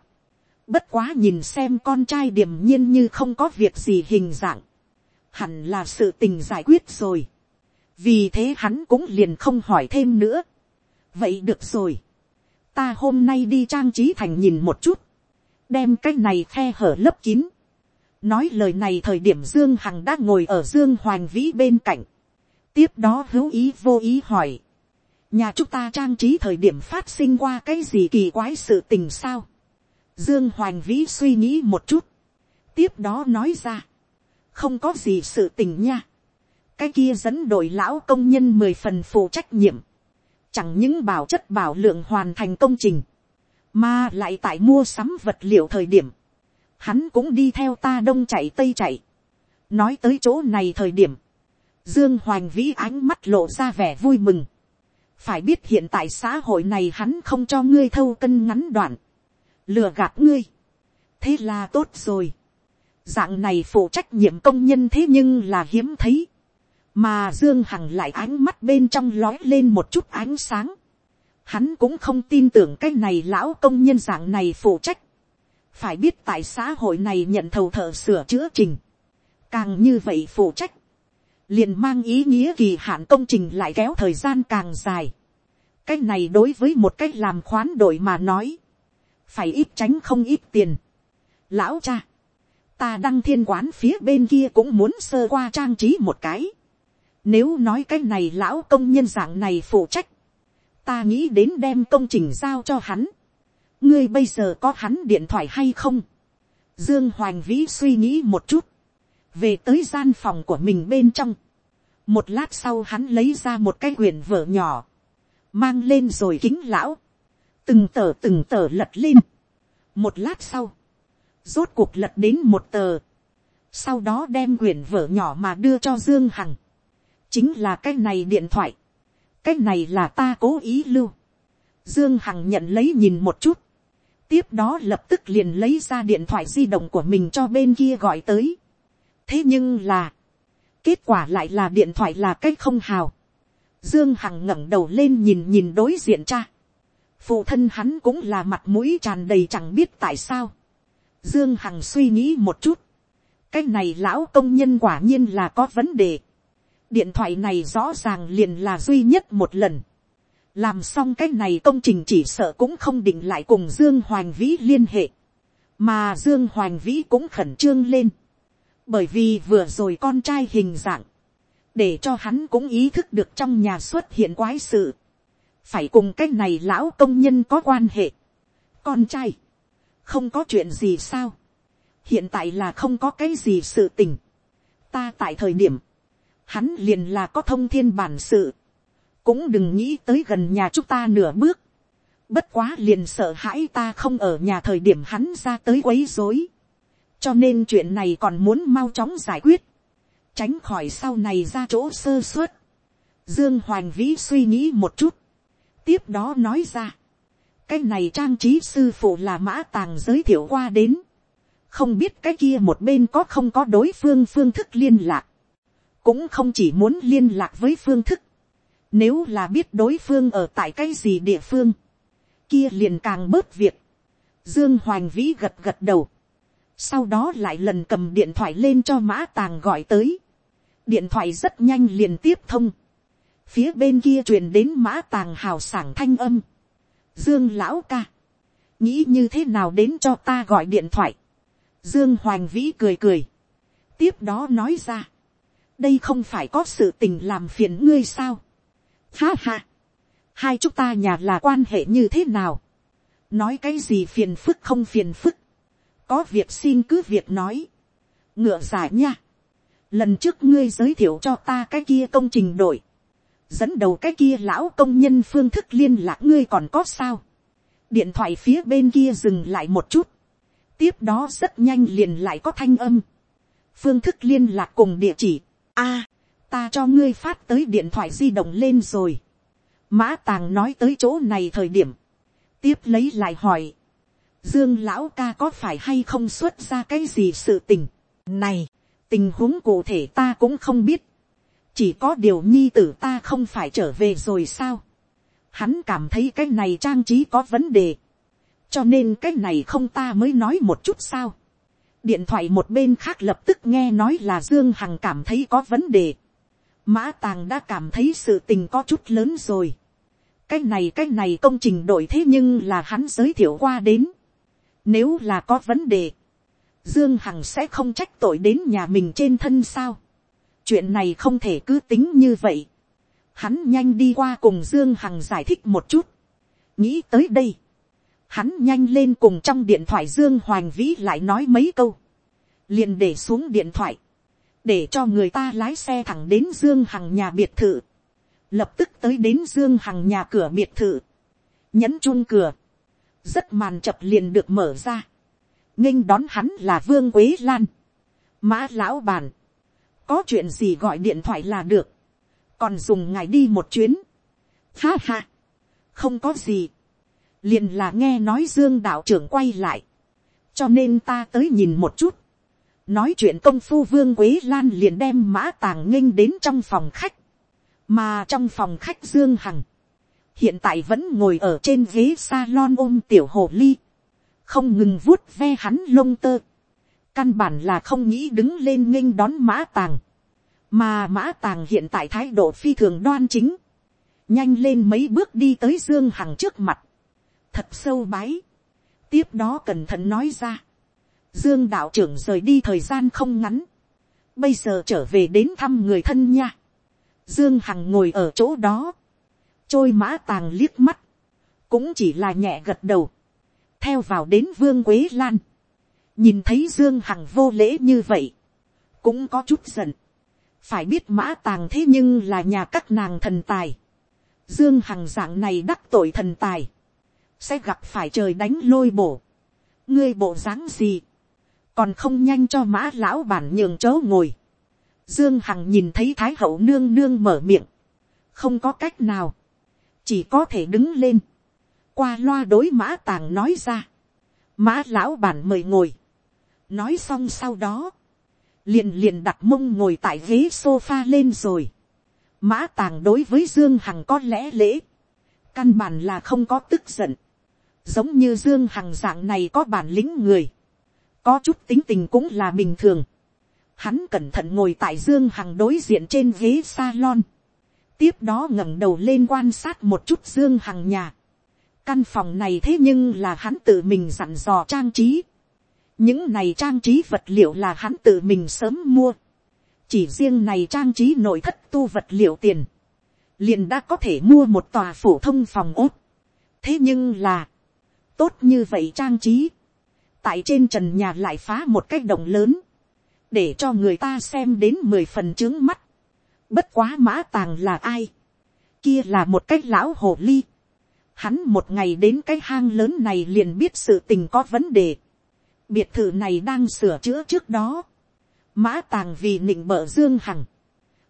bất quá nhìn xem con trai điềm nhiên như không có việc gì hình dạng. hẳn là sự tình giải quyết rồi vì thế hắn cũng liền không hỏi thêm nữa. vậy được rồi. ta hôm nay đi trang trí thành nhìn một chút. đem cái này khe hở lấp kín. nói lời này thời điểm dương hằng đã ngồi ở dương hoàng vĩ bên cạnh. tiếp đó hữu ý vô ý hỏi nhà chúng ta trang trí thời điểm phát sinh qua cái gì kỳ quái sự tình sao. dương hoành vĩ suy nghĩ một chút. tiếp đó nói ra. không có gì sự tình nha cái kia dẫn đội lão công nhân mười phần phụ trách nhiệm, chẳng những bảo chất bảo lượng hoàn thành công trình, mà lại tại mua sắm vật liệu thời điểm, hắn cũng đi theo ta đông chạy tây chạy, nói tới chỗ này thời điểm, dương hoành vĩ ánh mắt lộ ra vẻ vui mừng, phải biết hiện tại xã hội này hắn không cho ngươi thâu cân ngắn đoạn, lừa gạt ngươi, thế là tốt rồi, dạng này phụ trách nhiệm công nhân thế nhưng là hiếm thấy, mà dương hằng lại ánh mắt bên trong lói lên một chút ánh sáng. hắn cũng không tin tưởng cái này lão công nhân dạng này phụ trách. phải biết tại xã hội này nhận thầu thợ sửa chữa trình. càng như vậy phụ trách liền mang ý nghĩa kỳ hạn công trình lại kéo thời gian càng dài. cái này đối với một cách làm khoán đổi mà nói. phải ít tránh không ít tiền. lão cha, ta đăng thiên quán phía bên kia cũng muốn sơ qua trang trí một cái nếu nói cái này lão công nhân dạng này phụ trách. Ta nghĩ đến đem công trình giao cho hắn. Ngươi bây giờ có hắn điện thoại hay không? Dương Hoành Vĩ suy nghĩ một chút. Về tới gian phòng của mình bên trong. Một lát sau hắn lấy ra một cái quyển vở nhỏ. Mang lên rồi kính lão. Từng tờ từng tờ lật lên. Một lát sau. Rốt cuộc lật đến một tờ. Sau đó đem quyển vở nhỏ mà đưa cho Dương Hằng chính là cái này điện thoại, cái này là ta cố ý lưu, dương hằng nhận lấy nhìn một chút, tiếp đó lập tức liền lấy ra điện thoại di động của mình cho bên kia gọi tới thế nhưng là, kết quả lại là điện thoại là cái không hào. dương hằng ngẩng đầu lên nhìn nhìn đối diện cha. phụ thân hắn cũng là mặt mũi tràn đầy chẳng biết tại sao. dương hằng suy nghĩ một chút. cái này lão công nhân quả nhiên là có vấn đề điện thoại này rõ ràng liền là duy nhất một lần. làm xong cái này công trình chỉ sợ cũng không định lại cùng dương hoàng vĩ liên hệ. mà dương hoàng vĩ cũng khẩn trương lên bởi vì vừa rồi con trai hình dạng, để cho hắn cũng ý thức được trong nhà xuất hiện quái sự. phải cùng cái này lão công nhân có quan hệ. con trai, không có chuyện gì sao, hiện tại là không có cái gì sự tình. ta tại thời điểm, hắn liền là có thông thiên bản sự, cũng đừng nghĩ tới gần nhà chúng ta nửa bước, bất quá liền sợ hãi ta không ở nhà thời điểm hắn ra tới quấy rối, cho nên chuyện này còn muốn mau chóng giải quyết, tránh khỏi sau này ra chỗ sơ suất. Dương Hoành Vĩ suy nghĩ một chút, tiếp đó nói ra, cái này trang trí sư phụ là mã tàng giới thiệu qua đến, không biết cái kia một bên có không có đối phương phương thức liên lạc, cũng không chỉ muốn liên lạc với phương thức, nếu là biết đối phương ở tại cái gì địa phương, kia liền càng bớt việc. Dương Hoành Vĩ gật gật đầu. Sau đó lại lần cầm điện thoại lên cho mã tàng gọi tới. Điện thoại rất nhanh liền tiếp thông. Phía bên kia truyền đến mã tàng hào sảng thanh âm. Dương lão ca. Nghĩ như thế nào đến cho ta gọi điện thoại. Dương Hoành Vĩ cười cười. Tiếp đó nói ra. Đây không phải có sự tình làm phiền ngươi sao. Ha ha hai chúng ta nhà là quan hệ như thế nào, nói cái gì phiền phức không phiền phức, có việc xin cứ việc nói, ngựa giải nha, lần trước ngươi giới thiệu cho ta cái kia công trình đội, dẫn đầu cái kia lão công nhân phương thức liên lạc ngươi còn có sao, điện thoại phía bên kia dừng lại một chút, tiếp đó rất nhanh liền lại có thanh âm, phương thức liên lạc cùng địa chỉ, a, ta cho ngươi phát tới điện thoại di động lên rồi, Mã tàng nói tới chỗ này thời điểm. Tiếp lấy lại hỏi. Dương lão ca có phải hay không xuất ra cái gì sự tình. Này, tình huống cụ thể ta cũng không biết. Chỉ có điều nhi tử ta không phải trở về rồi sao. Hắn cảm thấy cái này trang trí có vấn đề. Cho nên cái này không ta mới nói một chút sao. Điện thoại một bên khác lập tức nghe nói là Dương Hằng cảm thấy có vấn đề. Mã Tàng đã cảm thấy sự tình có chút lớn rồi cái này cái này công trình đổi thế nhưng là hắn giới thiệu qua đến. Nếu là có vấn đề, Dương Hằng sẽ không trách tội đến nhà mình trên thân sao. Chuyện này không thể cứ tính như vậy. Hắn nhanh đi qua cùng Dương Hằng giải thích một chút. Nghĩ tới đây. Hắn nhanh lên cùng trong điện thoại Dương Hoàng Vĩ lại nói mấy câu. liền để xuống điện thoại. Để cho người ta lái xe thẳng đến Dương Hằng nhà biệt thự lập tức tới đến dương hằng nhà cửa biệt thự, Nhấn chung cửa, rất màn chập liền được mở ra, nghênh đón hắn là vương quế lan, mã lão bàn, có chuyện gì gọi điện thoại là được, còn dùng ngài đi một chuyến, ha ha, không có gì, liền là nghe nói dương đạo trưởng quay lại, cho nên ta tới nhìn một chút, nói chuyện công phu vương quế lan liền đem mã tàng nghênh đến trong phòng khách, mà trong phòng khách dương hằng, hiện tại vẫn ngồi ở trên ghế salon ôm tiểu hồ ly, không ngừng vuốt ve hắn lông tơ, căn bản là không nghĩ đứng lên nghênh đón mã tàng, mà mã tàng hiện tại thái độ phi thường đoan chính, nhanh lên mấy bước đi tới dương hằng trước mặt, thật sâu bái, tiếp đó cẩn thận nói ra, dương đạo trưởng rời đi thời gian không ngắn, bây giờ trở về đến thăm người thân nha, Dương Hằng ngồi ở chỗ đó. Trôi mã tàng liếc mắt. Cũng chỉ là nhẹ gật đầu. Theo vào đến Vương Quế Lan. Nhìn thấy Dương Hằng vô lễ như vậy. Cũng có chút giận. Phải biết mã tàng thế nhưng là nhà các nàng thần tài. Dương Hằng dạng này đắc tội thần tài. Sẽ gặp phải trời đánh lôi bổ. Ngươi bộ dáng gì. Còn không nhanh cho mã lão bản nhường chỗ ngồi Dương Hằng nhìn thấy Thái hậu nương nương mở miệng. Không có cách nào. Chỉ có thể đứng lên. Qua loa đối mã tàng nói ra. Mã lão bản mời ngồi. Nói xong sau đó. Liền liền đặt mông ngồi tại ghế sofa lên rồi. Mã tàng đối với Dương Hằng có lẽ lễ. Căn bản là không có tức giận. Giống như Dương Hằng dạng này có bản lĩnh người. Có chút tính tình cũng là bình thường Hắn cẩn thận ngồi tại Dương Hằng đối diện trên ghế salon. Tiếp đó ngẩng đầu lên quan sát một chút Dương Hằng nhà. Căn phòng này thế nhưng là hắn tự mình dặn dò trang trí. Những này trang trí vật liệu là hắn tự mình sớm mua. Chỉ riêng này trang trí nội thất tu vật liệu tiền. liền đã có thể mua một tòa phổ thông phòng ốt. thế nhưng là, tốt như vậy trang trí, tại trên trần nhà lại phá một cái động lớn, để cho người ta xem đến mười phần trướng mắt bất quá mã tàng là ai, kia là một cái lão hồ ly. hắn một ngày đến cái hang lớn này liền biết sự tình có vấn đề. biệt thự này đang sửa chữa trước đó. mã tàng vì nịnh bợ dương hằng.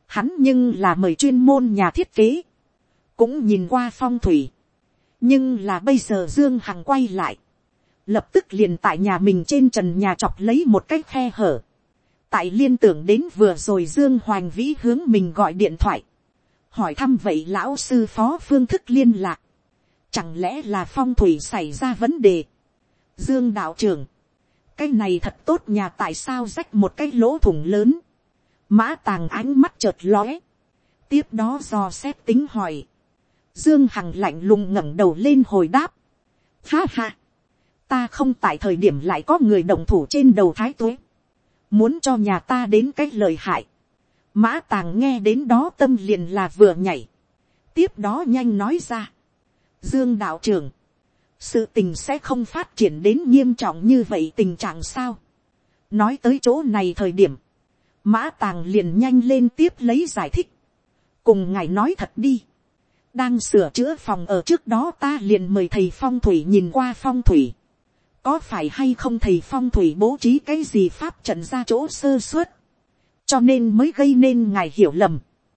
hắn nhưng là mời chuyên môn nhà thiết kế. cũng nhìn qua phong thủy. nhưng là bây giờ dương hằng quay lại lập tức liền tại nhà mình trên trần nhà chọc lấy một cái khe hở tại liên tưởng đến vừa rồi dương hoàng vĩ hướng mình gọi điện thoại. hỏi thăm vậy lão sư phó phương thức liên lạc. chẳng lẽ là phong thủy xảy ra vấn đề. dương đạo trưởng, cái này thật tốt nhà tại sao rách một cái lỗ thủng lớn. mã tàng ánh mắt chợt lóe. tiếp đó do xét tính hỏi. dương hằng lạnh lùng ngẩng đầu lên hồi đáp. ha ha ta không tại thời điểm lại có người đồng thủ trên đầu thái tuế, muốn cho nhà ta đến cái lời hại, mã tàng nghe đến đó tâm liền là vừa nhảy, tiếp đó nhanh nói ra, dương đạo trưởng, sự tình sẽ không phát triển đến nghiêm trọng như vậy tình trạng sao, nói tới chỗ này thời điểm, mã tàng liền nhanh lên tiếp lấy giải thích, cùng ngài nói thật đi, đang sửa chữa phòng ở trước đó ta liền mời thầy phong thủy nhìn qua phong thủy, có phải hay không thầy phong thủy bố trí cái gì pháp trận ra chỗ sơ suất, cho nên mới gây nên ngài hiểu lầm.